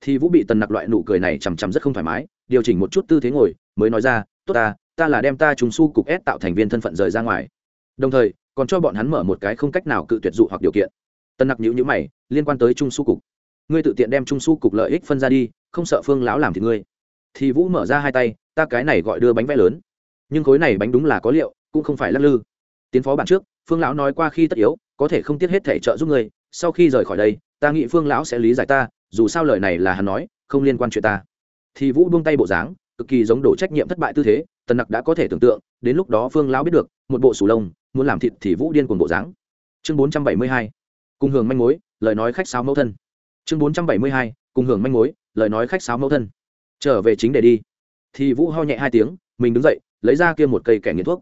Thì vũ bị tần nặc loại nụ cười này chằm chằm rất không thoải mái, điều chỉnh một chút tư thế ngồi, mới nói ra, tốt ta ta là đem ta trùng su cục ép tạo thành viên thân phận rời ra ngoài. Đồng thời còn cho bọn hắn mở một cái không cách nào cự tuyệt dụ hoặc điều kiện. Tần nặc nhữ nhữ mày, liên quan tới trung su cục. Ngươi tự tiện đem trung su cục lợi ích phân ra đi, không sợ phương lão làm thì ngươi. Thì vũ mở ra hai tay, ta cái này gọi đưa bánh vẽ lớn. Nhưng khối này bánh đúng là có liệu, cũng không phải lắc lư. Tiến phó bản trước, phương lão nói qua khi tất yếu, có thể không tiếc hết thể trợ giúp ngươi, sau khi rời khỏi đây, ta nghĩ phương lão sẽ lý giải ta, dù sao lời này là hắn nói, không liên quan chuyện ta. Thì vũ buông tay bộ dáng, cực kỳ giống đổ trách nhiệm thất bại tư thế tần nặc đã có thể tưởng tượng, đến lúc đó phương lão biết được, một bộ sủ lông muốn làm thịt thì vũ điên cuồng bộ dáng. Chương bốn trăm bảy mươi hai, cùng hưởng manh mối, lời nói khách sáo mẫu thân. Chương bốn trăm bảy mươi hai, cùng hưởng manh mối, lời nói khách sáo mẫu thân. Trở về chính để đi. Thì vũ ho nhẹ hai tiếng, mình đứng dậy, lấy ra kia một cây kẻ nghiện thuốc.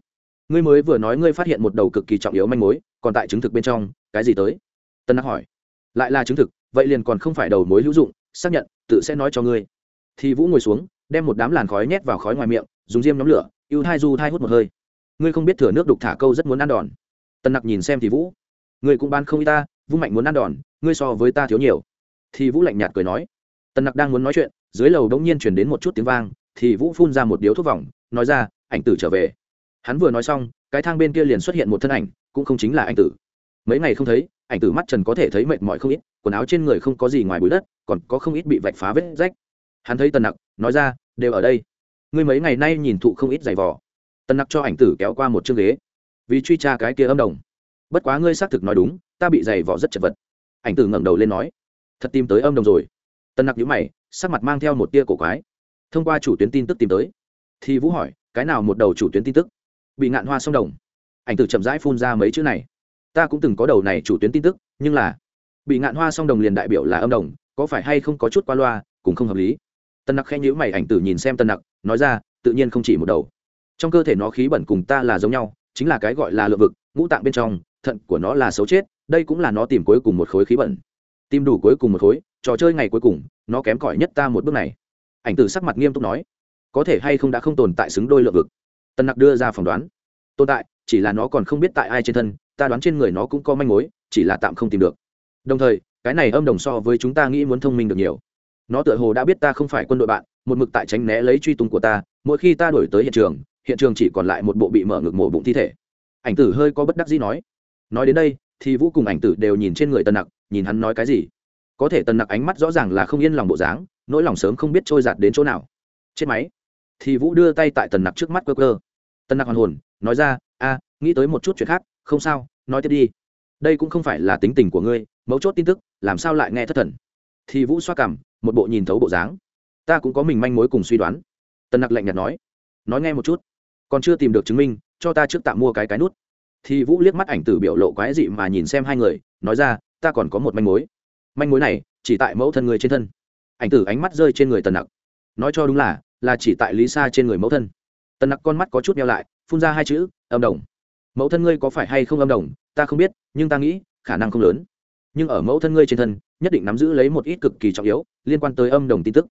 Ngươi mới vừa nói ngươi phát hiện một đầu cực kỳ trọng yếu manh mối, còn tại chứng thực bên trong, cái gì tới? Tân đắc hỏi. Lại là chứng thực, vậy liền còn không phải đầu mối hữu dụng, xác nhận, tự sẽ nói cho ngươi. Thì vũ ngồi xuống, đem một đám làn khói nhét vào khói ngoài miệng, dùng diêm nhóm lửa, ưu thai du thai hút một hơi ngươi không biết thừa nước đục thả câu rất muốn ăn đòn. Tần nặc nhìn xem thì vũ. Ngươi cũng ban không y ta vung mạnh muốn ăn đòn, ngươi so với ta thiếu nhiều. Thì vũ lạnh nhạt cười nói. Tần nặc đang muốn nói chuyện, dưới lầu đống nhiên chuyển đến một chút tiếng vang, thì vũ phun ra một điếu thuốc vòng, nói ra, ảnh tử trở về. Hắn vừa nói xong, cái thang bên kia liền xuất hiện một thân ảnh, cũng không chính là anh tử. Mấy ngày không thấy, ảnh tử mắt trần có thể thấy mệt mỏi không ít, quần áo trên người không có gì ngoài bụi đất, còn có không ít bị vạch phá vết rách. Hắn thấy tần nặc, nói ra, đều ở đây. Ngươi mấy ngày nay nhìn thụ không ít giày vò tần nặc cho ảnh tử kéo qua một chương ghế. Vì truy tra cái kia âm đồng. Bất quá ngươi xác thực nói đúng, ta bị giày vò rất chật vật. Ảnh tử ngẩng đầu lên nói, thật tìm tới âm đồng rồi. Tần nặc nhữ mày, sắc mặt mang theo một tia cổ quái. Thông qua chủ tuyến tin tức tìm tới, thì vũ hỏi, cái nào một đầu chủ tuyến tin tức? Bị ngạn hoa sông đồng. Ảnh tử chậm rãi phun ra mấy chữ này. Ta cũng từng có đầu này chủ tuyến tin tức, nhưng là, bị ngạn hoa song đồng liền đại biểu là âm đồng, có phải hay không có chút qua loa, cũng không hợp lý. Tân nặc khen nhữ mày, ảnh tử nhìn xem tân nặc, nói ra, tự nhiên không chỉ một đầu trong cơ thể nó khí bẩn cùng ta là giống nhau, chính là cái gọi là lượng vực, ngũ tạng bên trong, thận của nó là xấu chết, đây cũng là nó tìm cuối cùng một khối khí bẩn. Tìm đủ cuối cùng một khối, trò chơi ngày cuối cùng, nó kém cỏi nhất ta một bước này. Ảnh tử sắc mặt nghiêm túc nói, có thể hay không đã không tồn tại xứng đôi lượng vực? Tân nặc đưa ra phỏng đoán, tồn tại, chỉ là nó còn không biết tại ai trên thân, ta đoán trên người nó cũng có manh mối, chỉ là tạm không tìm được. Đồng thời, cái này âm đồng so với chúng ta nghĩ muốn thông minh được nhiều. Nó tựa hồ đã biết ta không phải quân đội bạn, một mực tại tránh né lấy truy tung của ta, mỗi khi ta đổi tới hiện trường hiện trường chỉ còn lại một bộ bị mở ngực mổ bụng thi thể. Ảnh tử hơi có bất đắc dĩ nói nói đến đây, thì vũ cùng ảnh tử đều nhìn trên người Tần nặc, nhìn hắn nói cái gì? Có thể Tần nặc ánh mắt rõ ràng là không yên lòng bộ dáng, nỗi lòng sớm không biết trôi giạt đến chỗ nào. Chết máy. Thì vũ đưa tay tại tần nặc trước mắt cơ cơ Tần nặc hoàn hồn, nói ra, a, nghĩ tới một chút chuyện khác, không sao, nói tiếp đi. Đây cũng không phải là tính tình của ngươi, mấu chốt tin tức, làm sao lại nghe thất thần? Thì vũ xoa cảm một bộ nhìn thấu bộ dáng. Ta cũng có mình manh mối cùng suy đoán. Tần nặc lạnh nhạt nói nói nghe một chút còn chưa tìm được chứng minh, cho ta trước tạm mua cái cái nút. Thì vũ liếc mắt ảnh tử biểu lộ quái dị mà nhìn xem hai người, nói ra, ta còn có một manh mối. Manh mối này, chỉ tại mẫu thân người trên thân. Ảnh tử ánh mắt rơi trên người tần nặc. Nói cho đúng là là chỉ tại lý sa trên người mẫu thân. Tần nặc con mắt có chút neo lại, phun ra hai chữ, âm đồng. Mẫu thân ngươi có phải hay không âm đồng? Ta không biết, nhưng ta nghĩ, khả năng không lớn. Nhưng ở mẫu thân ngươi trên thân, nhất định nắm giữ lấy một ít cực kỳ trọng yếu, liên quan tới âm đồng tin tức.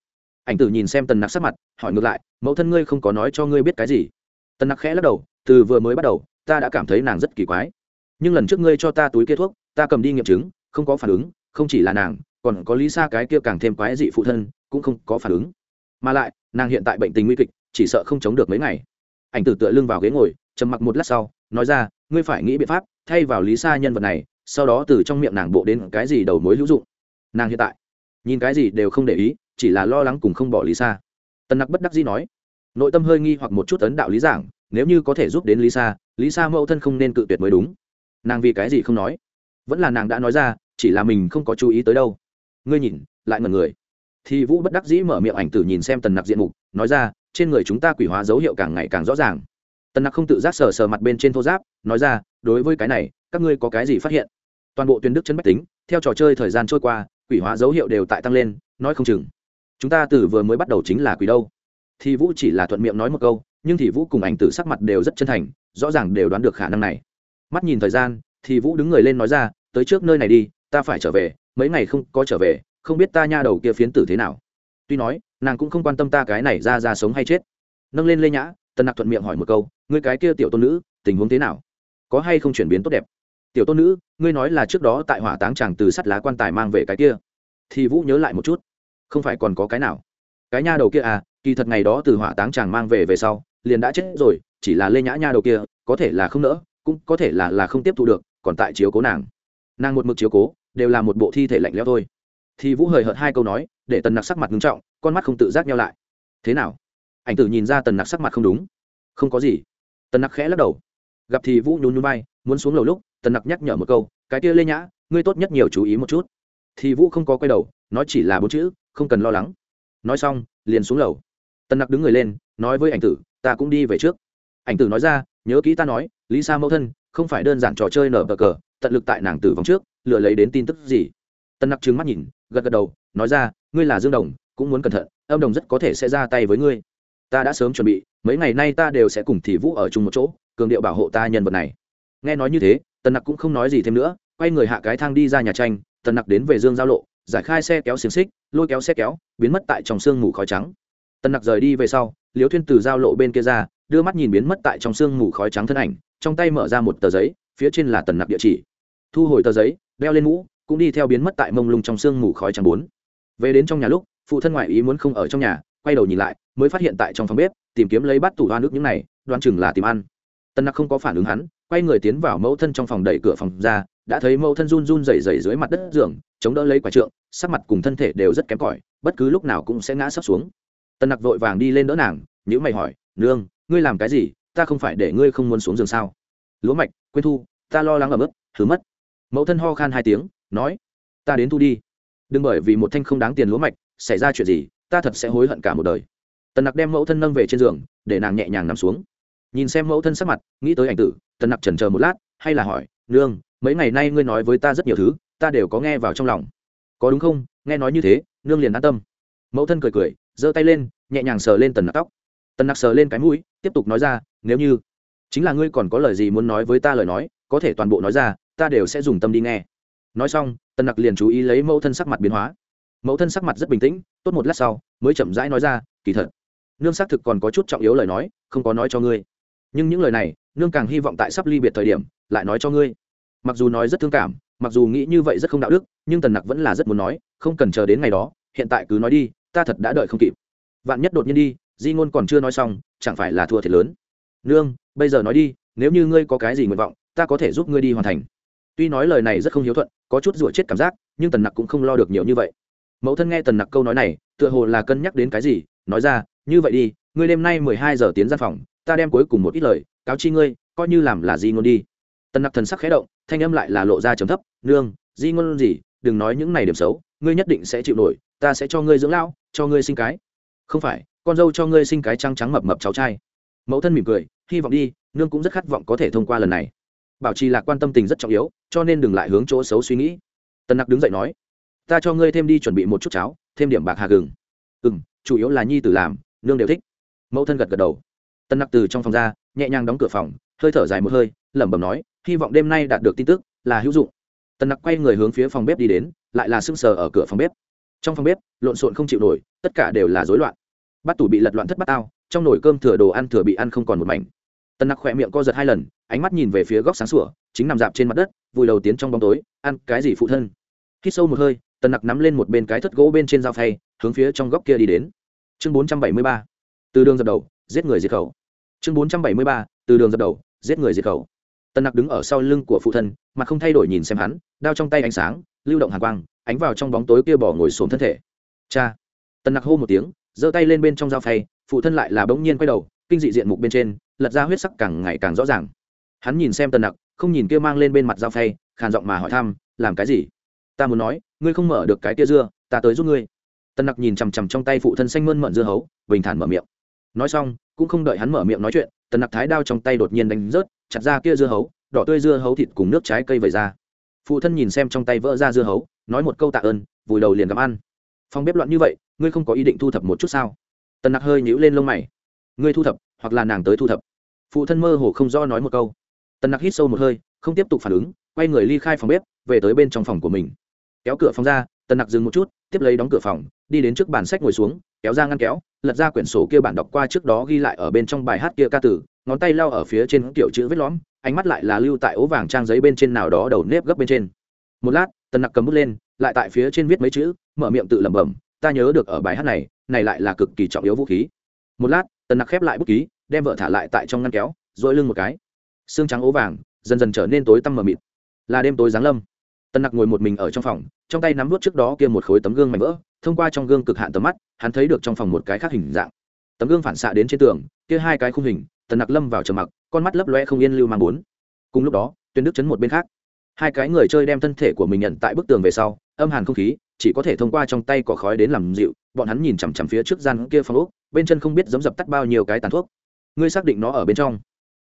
Ảnh tử nhìn xem tần nặc sắc mặt, hỏi ngược lại, mẫu thân ngươi không có nói cho ngươi biết cái gì? Tần nặc khẽ lắc đầu, từ vừa mới bắt đầu, ta đã cảm thấy nàng rất kỳ quái. Nhưng lần trước ngươi cho ta túi kia thuốc, ta cầm đi nghiệm chứng, không có phản ứng, không chỉ là nàng, còn có lý sa cái kia càng thêm quái dị phụ thân, cũng không có phản ứng. Mà lại, nàng hiện tại bệnh tình nguy kịch, chỉ sợ không chống được mấy ngày. Ảnh tử tựa lưng vào ghế ngồi, trầm mặc một lát sau, nói ra, ngươi phải nghĩ biện pháp, thay vào lý sa nhân vật này, sau đó từ trong miệng nàng bộ đến cái gì đầu mối hữu dụng. Nàng hiện tại, nhìn cái gì đều không để ý, chỉ là lo lắng cùng không bỏ lý sa tần nặc bất đắc dĩ nói nội tâm hơi nghi hoặc một chút ấn đạo lý giảng, nếu như có thể giúp đến lý sa lý sa mẫu thân không nên cự tuyệt mới đúng. Nàng vì cái gì không nói? Vẫn là nàng đã nói ra, chỉ là mình không có chú ý tới đâu. Ngươi nhìn, lại ngần người. Thì vũ bất đắc dĩ mở miệng ảnh tử nhìn xem tần nặc diện mục, nói ra, trên người chúng ta quỷ hóa dấu hiệu càng ngày càng rõ ràng. Tần nặc không tự giác sờ sờ mặt bên trên thô giáp, nói ra, đối với cái này, các ngươi có cái gì phát hiện? Toàn bộ tuyến đức chân bách tính, theo trò chơi thời gian trôi qua, quỷ hóa dấu hiệu đều tại tăng lên, nói không chừng. Chúng ta từ vừa mới bắt đầu chính là quỷ đâu thì vũ chỉ là thuận miệng nói một câu, nhưng thì vũ cùng ảnh tử sắc mặt đều rất chân thành, rõ ràng đều đoán được khả năng này. Mắt nhìn thời gian, thì vũ đứng người lên nói ra, tới trước nơi này đi, ta phải trở về, mấy ngày không có trở về, không biết ta nha đầu kia phiến tử thế nào. Tuy nói, nàng cũng không quan tâm ta cái này ra ra sống hay chết. Nâng lên lê nhã tân nặc thuận miệng hỏi một câu, ngươi cái kia tiểu tôn nữ, tình huống thế nào? Có hay không chuyển biến tốt đẹp? Tiểu tôn nữ, ngươi nói là trước đó tại hỏa táng chàng từ sắt lá quan tài mang về cái kia. Thì vũ nhớ lại một chút. Không phải còn có cái nào? Cái nha đầu kia à kỳ thật ngày đó từ hỏa táng chàng mang về về sau, liền đã chết rồi, chỉ là lê nhã nha đầu kia, có thể là không nỡ, cũng có thể là là không tiếp thu được, còn tại chiếu cố nàng. Nàng một mực chiếu cố, đều là một bộ thi thể lạnh lẽo thôi. Thì vũ hời hợt hai câu nói, để tần nặc sắc mặt ngưng trọng, con mắt không tự giác nhau lại. Thế nào? Ảnh tử nhìn ra tần nặc sắc mặt không đúng. Không có gì. Tần nặc khẽ lắc đầu. Gặp thì vũ nhún nhún bay muốn xuống lầu lúc, tần nặc nhắc nhở một câu, cái kia lê nhã, ngươi tốt nhất nhiều chú ý một chút. Thì vũ không có quay đầu, nói chỉ là bốn chữ, không cần lo lắng. Nói xong, liền xuống lầu tần nặc đứng người lên, nói với ảnh tử, ta cũng đi về trước. Ảnh tử nói ra, nhớ kỹ ta nói lý sa mẫu thân, không phải đơn giản trò chơi nở bờ cờ, tận lực tại nàng tử vong trước, lựa lấy đến tin tức gì? Tân nặc trừng mắt nhìn, gật gật đầu, nói ra, ngươi là dương đồng, cũng muốn cẩn thận, âm đồng rất có thể sẽ ra tay với ngươi. Ta đã sớm chuẩn bị, mấy ngày nay ta đều sẽ cùng thị vũ ở chung một chỗ, cường điệu bảo hộ ta nhân vật này. Nghe nói như thế, tần nặc cũng không nói gì thêm nữa, quay người hạ cái thang đi ra nhà tranh, tần nặc đến về dương giao lộ, giải khai xe kéo xiềng xích, lôi kéo xe kéo, biến mất tại trong sương mù khói trắng tần nặc rời đi về sau liếu thuyên từ giao lộ bên kia ra, đưa mắt nhìn biến mất tại trong sương mù khói trắng thân ảnh, trong tay mở ra một tờ giấy, phía trên là tần nặc địa chỉ. Thu hồi tờ giấy, đeo lên mũ, cũng đi theo biến mất tại mông lung trong sương mù khói trắng bốn. Về đến trong nhà lúc, phụ thân ngoại ý muốn không ở trong nhà, quay đầu nhìn lại, mới phát hiện tại trong phòng bếp, tìm kiếm lấy bát tủ hoa nước những này, đoan chừng là tìm ăn. Tân nặc không có phản ứng hắn, quay người tiến vào mẫu thân trong phòng đẩy cửa phòng ra, đã thấy mẫu thân run run rẩy rẩy dưới mặt đất giường, chống đỡ lấy quả trượng, sắc mặt cùng thân thể đều rất kém cỏi, bất cứ lúc nào cũng sẽ ngã sấp xuống tân nặc vội vàng đi lên đỡ nàng nhữ mày hỏi, nương, ngươi làm cái gì? Ta không phải để ngươi không muốn xuống giường sao? Lúa mạch, quên thu, ta lo lắng ở mức thứ mất. Mẫu thân ho khan hai tiếng, nói, ta đến thu đi. Đừng bởi vì một thanh không đáng tiền lúa mạch, xảy ra chuyện gì, ta thật sẽ hối hận cả một đời. Tần nặc đem mẫu thân nâng về trên giường, để nàng nhẹ nhàng nằm xuống. Nhìn xem mẫu thân sắc mặt, nghĩ tới ảnh tử, tần nặc chần chờ một lát, hay là hỏi, nương, mấy ngày nay ngươi nói với ta rất nhiều thứ, ta đều có nghe vào trong lòng. Có đúng không? Nghe nói như thế, nương liền an tâm. Mẫu thân cười cười giơ tay lên, nhẹ nhàng sờ lên tần nặc tóc. Tần nặc sờ lên cái mũi, tiếp tục nói ra, nếu như chính là ngươi còn có lời gì muốn nói với ta lời nói, có thể toàn bộ nói ra, ta đều sẽ dùng tâm đi nghe. Nói xong, tần nặc liền chú ý lấy mẫu thân sắc mặt biến hóa. Mẫu thân sắc mặt rất bình tĩnh, tốt một lát sau, mới chậm rãi nói ra, kỳ thật, nương xác thực còn có chút trọng yếu lời nói, không có nói cho ngươi. Nhưng những lời này, nương càng hy vọng tại sắp ly biệt thời điểm, lại nói cho ngươi. Mặc dù nói rất thương cảm, mặc dù nghĩ như vậy rất không đạo đức, nhưng tần nặc vẫn là rất muốn nói, không cần chờ đến ngày đó, hiện tại cứ nói đi ta thật đã đợi không kịp. Vạn nhất đột nhiên đi, di ngôn còn chưa nói xong, chẳng phải là thua thiệt lớn. Nương, bây giờ nói đi, nếu như ngươi có cái gì nguyện vọng, ta có thể giúp ngươi đi hoàn thành. Tuy nói lời này rất không hiếu thuận, có chút rủa chết cảm giác, nhưng tần nặc cũng không lo được nhiều như vậy. Mẫu thân nghe tần nặc câu nói này, tựa hồ là cân nhắc đến cái gì, nói ra, như vậy đi, ngươi đêm nay mười hai giờ tiến ra phòng, ta đem cuối cùng một ít lời, cáo chi ngươi, coi như làm là di ngôn đi. Tần nặc thần sắc khé động, thanh âm lại là lộ ra trầm thấp, nương, di ngôn gì, đừng nói những này điểm xấu ngươi nhất định sẽ chịu nổi, ta sẽ cho ngươi dưỡng lão, cho ngươi sinh cái. Không phải, con dâu cho ngươi sinh cái trăng trắng mập mập cháu trai. Mẫu thân mỉm cười, hy vọng đi, nương cũng rất khát vọng có thể thông qua lần này. Bảo trì lạc quan tâm tình rất trọng yếu, cho nên đừng lại hướng chỗ xấu suy nghĩ. Tân nặc đứng dậy nói, ta cho ngươi thêm đi chuẩn bị một chút cháo, thêm điểm bạc hà gừng. Ừ m chủ yếu là nhi tử làm, nương đều thích. Mẫu thân gật gật đầu. Tân nặc từ trong phòng ra, nhẹ nhàng đóng cửa phòng, hơi thở dài một hơi, lẩm bẩm nói, hy vọng đêm nay đạt được tin tức, là hữu dụng. Tân nặc quay người hướng phía phòng bếp đi đến lại là sưng sờ ở cửa phòng bếp. Trong phòng bếp, lộn xộn không chịu nổi, tất cả đều là rối loạn. Bát tủ bị lật loạn thất bát tao, trong nồi cơm thừa đồ ăn thừa bị ăn không còn một mảnh. Tân nặc khỏe miệng co giật hai lần, ánh mắt nhìn về phía góc sáng sủa, chính nằm dạp trên mặt đất, vùi đầu tiến trong bóng tối, ăn cái gì phụ thân. Khi sâu một hơi tân nặc nắm lên một bên cái thất gỗ bên trên dao phay, hướng phía trong góc kia đi đến. Chương bốn trăm bảy mươi ba, từ đường dập đầu, giết người diệt khẩu. Chương bốn trăm bảy mươi ba, từ đường dập đầu, giết người diệt khẩu. Tân nặc đứng ở sau lưng của phụ thân mà không thay đổi nhìn xem hắn, đao trong tay ánh sáng lưu động hàn quang, ánh vào trong bóng tối kia bỏ ngồi xổm thân thể. Cha! Tân nặc hô một tiếng, giơ tay lên bên trong dao phay, phụ thân lại là bỗng nhiên quay đầu, kinh dị diện mục bên trên, lật ra huyết sắc càng ngày càng rõ ràng. Hắn nhìn xem tân nặc, không nhìn kia mang lên bên mặt dao phay, khàn giọng mà hỏi thăm, làm cái gì? Ta muốn nói, ngươi không mở được cái kia dưa, ta tới giúp ngươi. Tân nặc nhìn chằm chằm trong tay phụ thân xanh mơn mận dưa hấu, bình thản mở miệng. Nói xong, cũng không đợi hắn mở miệng nói chuyện, tần nặc thái đao trong tay đột nhiên đánh rớt, chặt ra kia dưa hấu, đỏ tươi dưa hấu thịt cùng nước trái cây vẩy ra phụ thân nhìn xem trong tay vỡ ra dưa hấu, nói một câu tạ ơn, vùi đầu liền gặm ăn. Phòng bếp loạn như vậy, ngươi không có ý định thu thập một chút sao? Tần nặc hơi nhíu lên lông mày. Ngươi thu thập, hoặc là nàng tới thu thập. Phụ thân mơ hồ không do nói một câu. Tần nặc hít sâu một hơi, không tiếp tục phản ứng, quay người ly khai phòng bếp, về tới bên trong phòng của mình. Kéo cửa phòng ra, tần nặc dừng một chút, tiếp lấy đóng cửa phòng, đi đến trước bàn sách ngồi xuống, kéo ra ngăn kéo, lật ra quyển sổ kia bản đọc qua trước đó ghi lại ở bên trong bài hát kia ca tử, ngón tay lao ở phía trên kiểu chữ viết lõm ánh mắt lại là lưu tại ố vàng trang giấy bên trên nào đó đầu nếp gấp bên trên. Một lát, tần nặc cầm bút lên, lại tại phía trên viết mấy chữ, mở miệng tự lẩm bẩm, ta nhớ được ở bài hát này này lại là cực kỳ trọng yếu vũ khí. Một lát, tần nặc khép lại bút ký, đem vợ thả lại tại trong ngăn kéo dội lưng một cái. Xương trắng ố vàng, dần dần trở nên tối tăm mờ mịt. Là đêm tối giáng lâm. Tần nặc ngồi một mình ở trong phòng, trong tay nắm vút trước đó kia một khối tấm gương mảnh vỡ, thông qua trong gương cực hạn tầm mắt, hắn thấy được trong phòng một cái khác hình dạng. Tấm gương phản xạ đến trên tường, kia hai cái khung hình tần nặc lâm vào trầm mặc con mắt lấp loe không yên lưu mang bốn. Cùng lúc đó tuyên đức chấn một bên khác. Hai cái người chơi đem thân thể của mình nhận tại bức tường về sau âm hàn không khí chỉ có thể thông qua trong tay cỏ khói đến làm dịu bọn hắn nhìn chằm chằm phía trước gian kia phòng úp, bên chân không biết giấm dập tắt bao nhiêu cái tàn thuốc. Ngươi xác định nó ở bên trong.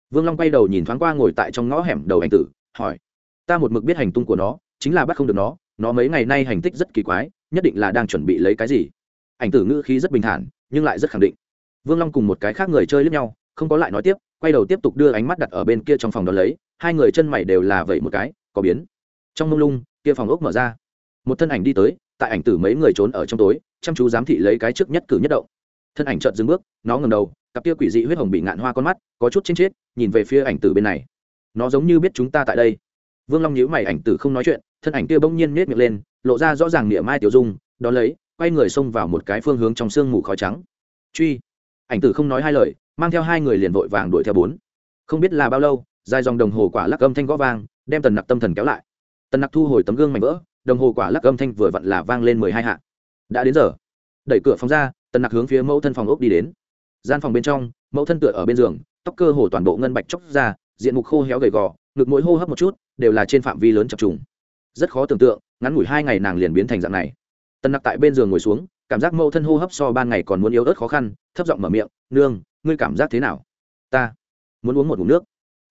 Vương long quay đầu nhìn thoáng qua ngồi tại trong ngõ hẻm đầu anh tử hỏi. Ta một mực biết hành tung của nó chính là bắt không được nó nó mấy ngày nay hành tích rất kỳ quái nhất định là đang chuẩn bị lấy cái gì? Ảnh tử ngữ khí rất bình thản nhưng lại rất khẳng định. Vương long cùng một cái khác người chơi lẫn nhau không có lại nói tiếp, quay đầu tiếp tục đưa ánh mắt đặt ở bên kia trong phòng đó lấy, hai người chân mày đều là vậy một cái, có biến. Trong mông lung, kia phòng ốc mở ra. Một thân ảnh đi tới, tại ảnh tử mấy người trốn ở trong tối, chăm chú giám thị lấy cái trước nhất cử nhất động. Thân ảnh chợt dừng bước, nó ngầm đầu, cặp kia quỷ dị huyết hồng bị ngạn hoa con mắt, có chút chênh chết nhìn về phía ảnh tử bên này. Nó giống như biết chúng ta tại đây. Vương long nhíu mày ảnh tử không nói chuyện, thân ảnh kia bỗng nhiên nết miệng lên, lộ ra rõ ràng niệm mai tiểu dung, đó lấy, quay người xông vào một cái phương hướng trong sương mù khói trắng. Truy. Ảnh tử không nói hai lời mang theo hai người liền vội vàng đuổi theo bốn. Không biết là bao lâu, dài dòng đồng hồ quả lắc âm thanh gõ vang, đem tần nặc tâm thần kéo lại. Tần nặc thu hồi tấm gương mảnh vỡ, đồng hồ quả lắc âm thanh vừa vặn là vang lên mười hai hạ. Đã đến giờ. Đẩy cửa phòng ra, tần nặc hướng phía mẫu thân phòng ốc đi đến. Gian phòng bên trong, mẫu thân tựa ở bên giường, tóc cơ hồ toàn bộ ngân bạch chóc ra, diện mục khô héo gầy gò, ngực mỗi hô hấp một chút, đều là trên phạm vi lớn chập trùng. Rất khó tưởng tượng, ngắn ngủi hai ngày nàng liền biến thành dạng này. Tần nặc tại bên giường ngồi xuống, cảm giác mẫu thân hô hấp so ban ngày còn muốn yếu ớt khó khăn, thấp giọng mở miệng, nương ngươi cảm giác thế nào? Ta muốn uống một ngụm nước.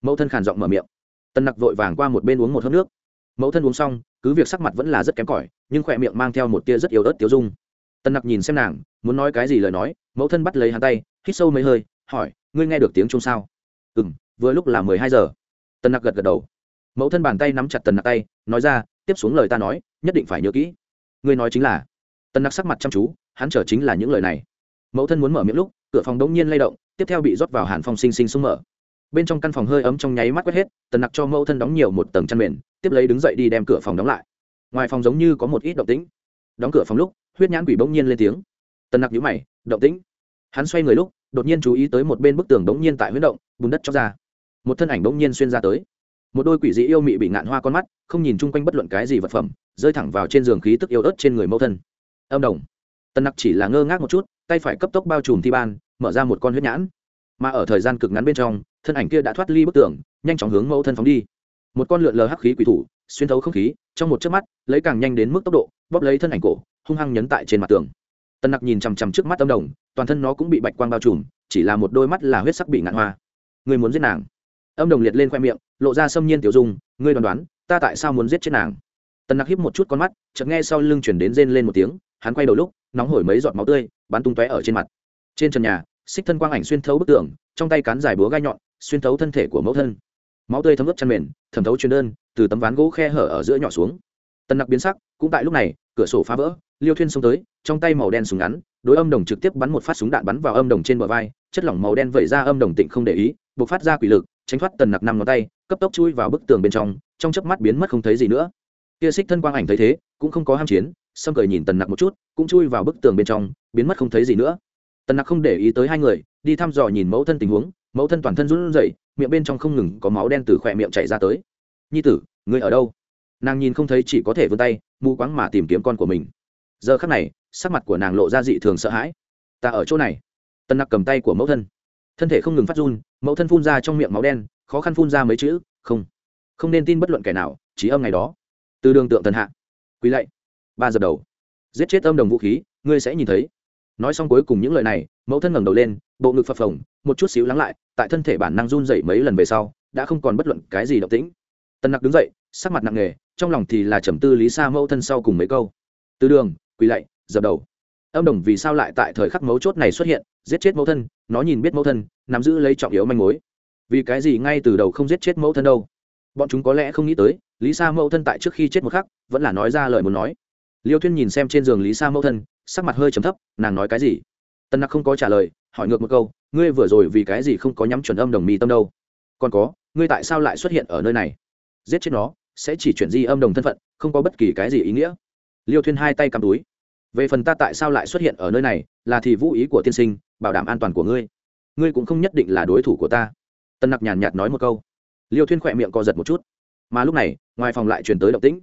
Mẫu thân khàn giọng mở miệng. Tân nặc vội vàng qua một bên uống một hớp nước. Mẫu thân uống xong, cứ việc sắc mặt vẫn là rất kém cỏi, nhưng khỏe miệng mang theo một tia rất yếu ớt tiêu dung. Tân nặc nhìn xem nàng, muốn nói cái gì lời nói, mẫu thân bắt lấy hắn tay, hít sâu mấy hơi, hỏi, ngươi nghe được tiếng chung sao? Ừ m vừa lúc là mười hai giờ. Tân nặc gật gật đầu. Mẫu thân bàn tay nắm chặt tần nặc tay, nói ra, tiếp xuống lời ta nói, nhất định phải nhớ kỹ. Ngươi nói chính là. Tân nặc sắc mặt chăm chú, hắn trở chính là những lời này. Mẫu thân muốn mở miệng lúc cửa phòng đống nhiên lay động, tiếp theo bị rót vào hàn phong sinh sinh sung mở. Bên trong căn phòng hơi ấm trong nháy mắt quét hết, tần nặc cho mẫu thân đóng nhiều một tầng chăn mền, tiếp lấy đứng dậy đi đem cửa phòng đóng lại. Ngoài phòng giống như có một ít động tĩnh. Đóng cửa phòng lúc, huyết nhãn quỷ bỗng nhiên lên tiếng. Tần nặc nhũ mày, động tĩnh? Hắn xoay người lúc, đột nhiên chú ý tới một bên bức tường đống nhiên tại huyết động, bùn đất cho ra. Một thân ảnh đống nhiên xuyên ra tới. Một đôi quỷ dị yêu mị bị ngạn hoa con mắt, không nhìn chung quanh bất luận cái gì vật phẩm, rơi thẳng vào trên giường khí tức yêu ớt trên người mẫu thân. Âm đồng. Tần nặc chỉ là ngơ ngác một chút tay phải cấp tốc bao trùm thi ban, mở ra một con huyết nhãn. Mà ở thời gian cực ngắn bên trong, thân ảnh kia đã thoát ly bức tường, nhanh chóng hướng mẫu thân phóng đi. Một con lượn lờ hắc khí quỷ thủ, xuyên thấu không khí, trong một chớp mắt, lấy càng nhanh đến mức tốc độ, bóp lấy thân ảnh cổ, hung hăng nhấn tại trên mặt tường. Tân nặc nhìn chằm chằm trước mắt âm đồng, toàn thân nó cũng bị bạch quang bao trùm, chỉ là một đôi mắt là huyết sắc bị ngạn hoa. Người muốn giết nàng? Âm đồng liệt lên khoe miệng, lộ ra xâm nhiên tiểu dung, ngươi đoán đoán, ta tại sao muốn giết chết nàng? Tần nặc hiếp một chút con mắt, chợt nghe sau lưng chuyển đến rên lên một tiếng hắn quay đầu lúc, nóng hổi mấy giọt máu tươi bắn tung tóe ở trên mặt. Trên trần nhà, xích thân quang ảnh xuyên thấu bức tường, trong tay cán dài búa gai nhọn xuyên thấu thân thể của mẫu thân. Máu tươi thấm ướt chăn mền, thẩm thấu truyền đơn, từ tấm ván gỗ khe hở ở giữa nhỏ xuống. Tần nặc biến sắc, cũng tại lúc này, cửa sổ phá vỡ, liêu thuyên xông tới, trong tay màu đen súng ngắn, đối âm đồng trực tiếp bắn một phát súng đạn bắn vào âm đồng trên bờ vai, chất lỏng màu đen vẩy ra âm đồng tịnh không để ý buộc phát ra quỷ lực, tránh thoát tần nặc năm ngón tay, cấp tốc chui vào bức tường bên trong trong chớp mắt biến mất không thấy gì nữa. Kia xích thân quang ảnh thấy thế, cũng không có ham chiến xâm cười nhìn tần nặc một chút, cũng chui vào bức tường bên trong, biến mất không thấy gì nữa. Tần nặc không để ý tới hai người, đi thăm dò nhìn mẫu thân tình huống, mẫu thân toàn thân run rẩy, miệng bên trong không ngừng có máu đen từ khỏe miệng chảy ra tới. Nhi tử, ngươi ở đâu? Nàng nhìn không thấy chỉ có thể vươn tay, mù quáng mà tìm kiếm con của mình. Giờ khắc này, sắc mặt của nàng lộ ra dị thường sợ hãi. Ta ở chỗ này. Tần nặc cầm tay của mẫu thân. Thân thể không ngừng phát run, mẫu thân phun ra trong miệng máu đen, khó khăn phun ra mấy chữ, không không nên tin bất luận kẻ nào trí âm ngày đó. Từ đường tượng thần hạ. Quý lạy ba giờ đầu. Giết chết âm đồng vũ khí, ngươi sẽ nhìn thấy. Nói xong cuối cùng những lời này, mẫu thân ngẩng đầu lên, bộ ngực phập phồng, một chút xíu lắng lại, tại thân thể bản năng run dậy mấy lần về sau, đã không còn bất luận cái gì động tĩnh. Tân nặc đứng dậy, sắc mặt nặng nề, trong lòng thì là trầm tư lý sa mẫu thân sau cùng mấy câu. Từ đường, quỳ lạy, dập đầu. Âm đồng vì sao lại tại thời khắc mấu chốt này xuất hiện, giết chết mẫu thân, nó nhìn biết mẫu thân, nắm giữ lấy trọng yếu manh mối. Vì cái gì ngay từ đầu không giết chết mẫu thân đâu? Bọn chúng có lẽ không nghĩ tới, lý sa mẫu thân tại trước khi chết một khắc, vẫn là nói ra lời muốn nói liêu thuyên nhìn xem trên giường lý sa mẫu thân, sắc mặt hơi chấm thấp, nàng nói cái gì? Tân nặc không có trả lời, hỏi ngược một câu, ngươi vừa rồi vì cái gì không có nhắm chuẩn âm đồng mi tâm đâu? Còn có, ngươi tại sao lại xuất hiện ở nơi này? Giết chết nó, sẽ chỉ chuyển di âm đồng thân phận, không có bất kỳ cái gì ý nghĩa. Liêu thuyên hai tay cầm túi. Về phần ta tại sao lại xuất hiện ở nơi này, là thì vũ ý của tiên sinh, bảo đảm an toàn của ngươi. Ngươi cũng không nhất định là đối thủ của ta. Tân nặc nhàn nhạt nói một câu. Liêu thuyên khỏe miệng co giật một chút. Mà lúc này, ngoài phòng lại truyền tới động tĩnh.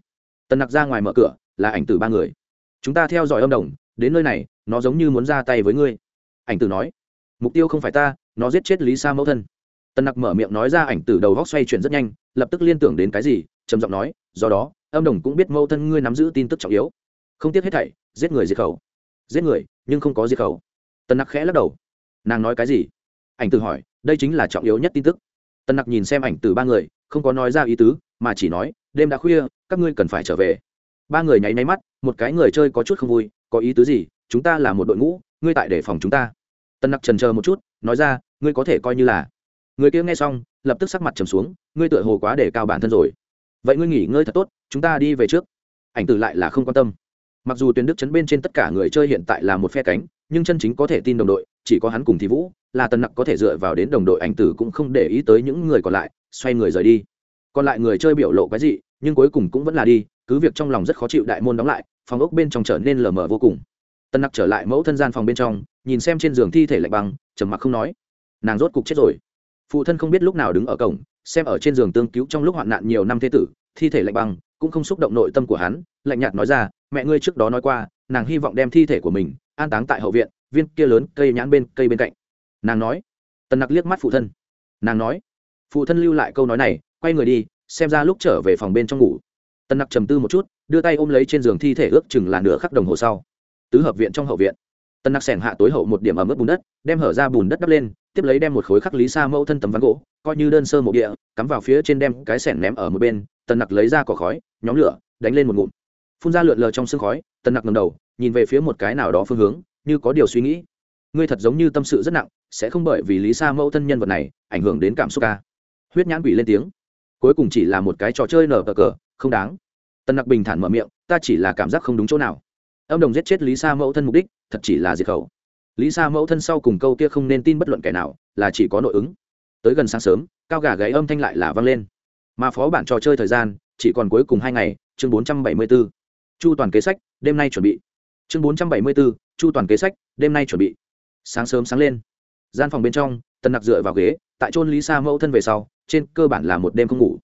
Tân nặc ra ngoài mở cửa là ảnh tử ba người. Chúng ta theo dõi âm đồng, đến nơi này, nó giống như muốn ra tay với ngươi. Ảnh tử nói. Mục tiêu không phải ta, nó giết chết lý sa mẫu thân. Tân nặc mở miệng nói ra ảnh tử đầu góc xoay chuyển rất nhanh, lập tức liên tưởng đến cái gì, trầm giọng nói, do đó, âm đồng cũng biết mẫu thân ngươi nắm giữ tin tức trọng yếu. Không tiếc hết thảy, giết người diệt khẩu. Giết người, nhưng không có diệt khẩu. Tân nặc khẽ lắc đầu. Nàng nói cái gì? Ảnh tử hỏi, đây chính là trọng yếu nhất tin tức. Tân nặc nhìn xem ảnh tử ba người, không có nói ra ý tứ, mà chỉ nói, đêm đã khuya, các ngươi cần phải trở về ba người nháy nháy mắt, một cái người chơi có chút không vui, có ý tứ gì? Chúng ta là một đội ngũ, ngươi tại để phòng chúng ta. Tân nặc trần chờ một chút, nói ra, ngươi có thể coi như là. Người kia nghe xong, lập tức sắc mặt trầm xuống, ngươi tựa hồ quá để cao bản thân rồi. Vậy ngươi nghỉ ngơi thật tốt, chúng ta đi về trước. Ảnh tử lại là không quan tâm. Mặc dù tuyến đức chấn bên trên tất cả người chơi hiện tại là một phe cánh, nhưng chân chính có thể tin đồng đội, chỉ có hắn cùng thì vũ, là tần nặc có thể dựa vào đến đồng đội ảnh tử cũng không để ý tới những người còn lại, xoay người rời đi. Còn lại người chơi biểu lộ cái gì nhưng cuối cùng cũng vẫn là đi cứ việc trong lòng rất khó chịu đại môn đóng lại, phòng ốc bên trong trở nên lờ mờ vô cùng. Tân nặc trở lại mẫu thân gian phòng bên trong, nhìn xem trên giường thi thể lạnh băng, trầm mặc không nói. Nàng rốt cục chết rồi. Phụ thân không biết lúc nào đứng ở cổng, xem ở trên giường tương cứu trong lúc hoạn nạn nhiều năm thế tử, thi thể lạnh băng, cũng không xúc động nội tâm của hắn, lạnh nhạt nói ra, mẹ ngươi trước đó nói qua, nàng hy vọng đem thi thể của mình an táng tại hậu viện, viên kia lớn cây nhãn bên, cây bên cạnh. Nàng nói. Tần nặc liếc mắt phụ thân. Nàng nói. Phụ thân lưu lại câu nói này, quay người đi, xem ra lúc trở về phòng bên trong ngủ. Tân nặc trầm tư một chút, đưa tay ôm lấy trên giường thi thể ước chừng là nửa khắc đồng hồ sau. Tứ hợp viện trong hậu viện. Tân nặc sẻng hạ tối hậu một điểm ở mức bùn đất, đem hở ra bùn đất đắp lên, tiếp lấy đem một khối khắc lý sa mẫu thân tấm ván gỗ, coi như đơn sơ mộ địa, cắm vào phía trên đem cái sẻng ném ở một bên Tân nặc lấy ra cỏ khói, nhóm lửa, đánh lên một ngụm. Phun ra lượn lờ trong sương khói Tân nặc ngầm đầu, nhìn về phía một cái nào đó phương hướng, như có điều suy nghĩ. Ngươi thật giống như tâm sự rất nặng, sẽ không bởi vì lý sa mẫu thân nhân vật này, ảnh hưởng đến cảm xúc ca. Huyết nhãn quỷ lên tiếng. Cuối cùng chỉ là một cái trò chơi nở cờ cờ không đáng. Tần nặc bình thản mở miệng ta chỉ là cảm giác không đúng chỗ nào. Âm đồng giết chết lý sa mẫu thân mục đích thật chỉ là diệt khẩu. Lý sa mẫu thân sau cùng câu kia không nên tin bất luận kẻ nào là chỉ có nội ứng. Tới gần sáng sớm cao gà gáy âm thanh lại là vang lên. Mà phó bản trò chơi thời gian chỉ còn cuối cùng hai ngày chương bốn trăm bảy mươi 474. chu toàn kế sách đêm nay chuẩn bị. Chương bốn trăm bảy mươi 474, chu toàn kế sách đêm nay chuẩn bị. Sáng sớm sáng lên. Gian phòng bên trong tần nặc dựa vào ghế tại trôn lý sa mẫu thân về sau trên cơ bản là một đêm không ngủ.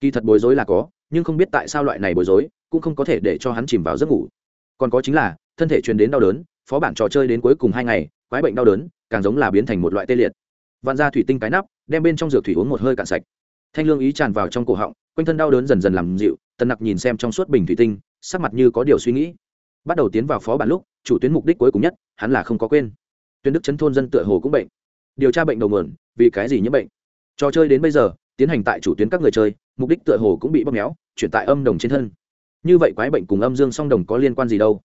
Kỳ thật bối rối là có nhưng không biết tại sao loại này bối rối cũng không có thể để cho hắn chìm vào giấc ngủ. Còn có chính là, thân thể truyền đến đau đớn, phó bản trò chơi đến cuối cùng hai ngày, quái bệnh đau đớn, càng giống là biến thành một loại tê liệt. Vạn ra thủy tinh cái nắp, đem bên trong dược thủy uống một hơi cạn sạch. Thanh lương ý tràn vào trong cổ họng, quanh thân đau đớn dần dần làm dịu, tần nặc nhìn xem trong suốt bình thủy tinh, sắc mặt như có điều suy nghĩ. Bắt đầu tiến vào phó bản lúc, chủ tuyến mục đích cuối cùng nhất, hắn là không có quên. Tuyên đức chấn thôn dân tựa hồ cũng bệnh. Điều tra bệnh đầu nguồn, vì cái gì nhiễm bệnh? Trò chơi đến bây giờ tiến hành tại chủ tuyến các người chơi, mục đích tựa hồ cũng bị bóp méo, chuyển tại âm đồng trên thân. Như vậy quái bệnh cùng âm dương song đồng có liên quan gì đâu?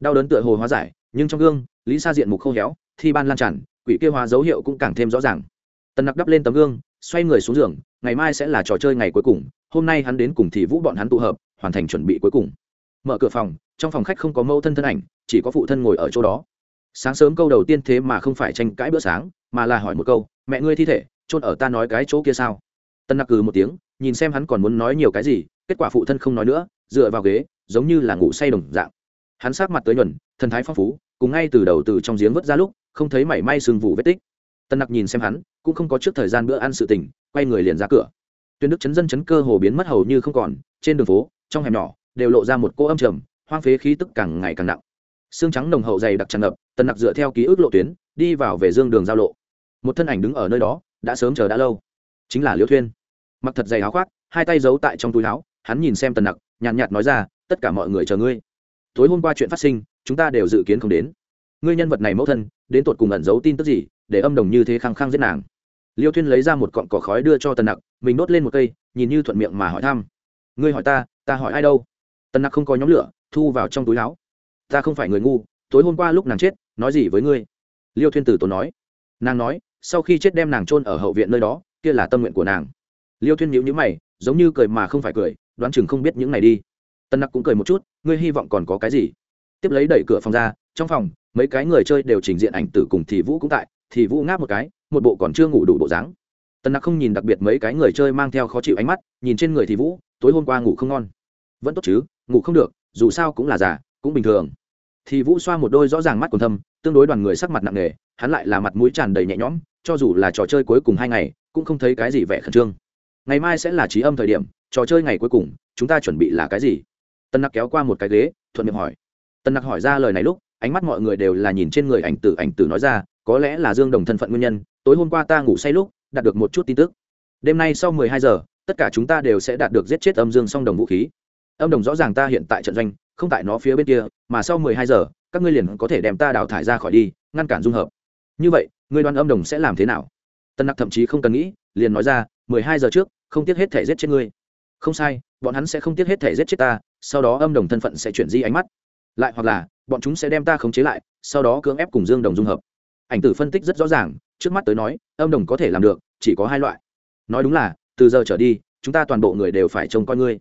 Đau đớn tựa hồ hóa giải, nhưng trong gương, lý sa diện mục khô héo, thi ban lan tràn, quỷ kia hóa dấu hiệu cũng càng thêm rõ ràng. Tần nặc đắp lên tấm gương, xoay người xuống giường, ngày mai sẽ là trò chơi ngày cuối cùng, hôm nay hắn đến cùng thì vũ bọn hắn tụ hợp, hoàn thành chuẩn bị cuối cùng. Mở cửa phòng, trong phòng khách không có mâu thân thân ảnh, chỉ có phụ thân ngồi ở chỗ đó. Sáng sớm câu đầu tiên thế mà không phải tranh cãi bữa sáng, mà là hỏi một câu, mẹ ngươi thi thể, chôn ở ta nói cái chỗ kia sao? Tân nặc cừ một tiếng, nhìn xem hắn còn muốn nói nhiều cái gì, kết quả phụ thân không nói nữa, dựa vào ghế, giống như là ngủ say đồng dạng. Hắn sát mặt tới nhuần, thần thái phong phú, cùng ngay từ đầu từ trong giếng vớt ra lúc, không thấy mảy may sương vụ vết tích. Tân nặc nhìn xem hắn, cũng không có trước thời gian bữa ăn sự tình, quay người liền ra cửa. Tuyên đức chấn dân chấn cơ hồ biến mất hầu như không còn, trên đường phố, trong hẻm nhỏ, đều lộ ra một cô âm trầm, hoang phế khí tức càng ngày càng nặng. Xương trắng nồng hậu dày đặc tràn ngập tần nặc dựa theo ký ức lộ tuyến, đi vào về dương đường giao lộ. Một thân ảnh đứng ở nơi đó, đã sớm chờ đã lâu chính là liêu thuyên. Mặc thật dày áo khoác, hai tay giấu tại trong túi áo, hắn nhìn xem tần nặc, nhàn nhạt nói ra, tất cả mọi người chờ ngươi. Tối hôm qua chuyện phát sinh, chúng ta đều dự kiến không đến. Ngươi nhân vật này mẫu thân, đến tột cùng ẩn giấu tin tức gì, để âm đồng như thế khăng khăng giết nàng. Liêu thuyên lấy ra một cọn cỏ khói đưa cho tần nặc, mình đốt lên một cây, nhìn như thuận miệng mà hỏi thăm. Ngươi hỏi ta ta hỏi ai đâu? Tần nặc không có nhóm lửa, thu vào trong túi áo. Ta không phải người ngu, tối hôm qua lúc nàng chết, nói gì với ngươi? Liêu thuyên tử tốn nói. Nàng nói, sau khi chết đem nàng chôn ở hậu viện nơi đó kia là tâm nguyện của nàng. Liêu thuyên nhữ nhữ mày, giống như cười mà không phải cười, đoán chừng không biết những này đi. Tân nặc cũng cười một chút, ngươi hy vọng còn có cái gì? Tiếp lấy đẩy cửa phòng ra, trong phòng, mấy cái người chơi đều trình diện ảnh tử cùng thì vũ cũng tại, thì vũ ngáp một cái, một bộ còn chưa ngủ đủ bộ dáng. Tân nặc không nhìn đặc biệt mấy cái người chơi mang theo khó chịu ánh mắt, nhìn trên người thì vũ, tối hôm qua ngủ không ngon. Vẫn tốt chứ, ngủ không được, dù sao cũng là già, cũng bình thường. Thì vũ xoa một đôi rõ ràng mắt còn thâm, tương đối đoàn người sắc mặt nặng nề, hắn lại là mặt mũi tràn đầy nhẹ nhõm, cho dù là trò chơi cuối cùng hai ngày cũng không thấy cái gì vẻ khẩn trương. Ngày mai sẽ là trí âm thời điểm, trò chơi ngày cuối cùng, chúng ta chuẩn bị là cái gì? Tân nặc kéo qua một cái ghế, thuận miệng hỏi. Tân nặc hỏi ra lời này lúc, ánh mắt mọi người đều là nhìn trên người ảnh tử ảnh tử nói ra, có lẽ là dương đồng thân phận nguyên nhân, tối hôm qua ta ngủ say lúc, đạt được một chút tin tức. Đêm nay sau mười hai giờ, tất cả chúng ta đều sẽ đạt được giết chết âm dương song đồng vũ khí. Âm đồng rõ ràng ta hiện tại trận doanh, không tại nó phía bên kia, mà sau mười hai giờ, các ngươi liền có thể đem ta đào thải ra khỏi đi, ngăn cản dung hợp. Như vậy, ngươi đoán âm đồng sẽ làm thế nào? Tân nặc thậm chí không cần nghĩ, liền nói ra, mười hai giờ trước, không tiếc hết thể giết chết ngươi. Không sai, bọn hắn sẽ không tiếc hết thể giết chết ta, sau đó âm đồng thân phận sẽ chuyển di ánh mắt. Lại hoặc là, bọn chúng sẽ đem ta khống chế lại, sau đó cưỡng ép cùng dương đồng dung hợp. Ảnh tử phân tích rất rõ ràng, trước mắt tới nói, âm đồng có thể làm được, chỉ có hai loại. Nói đúng là, từ giờ trở đi, chúng ta toàn bộ người đều phải trông coi ngươi.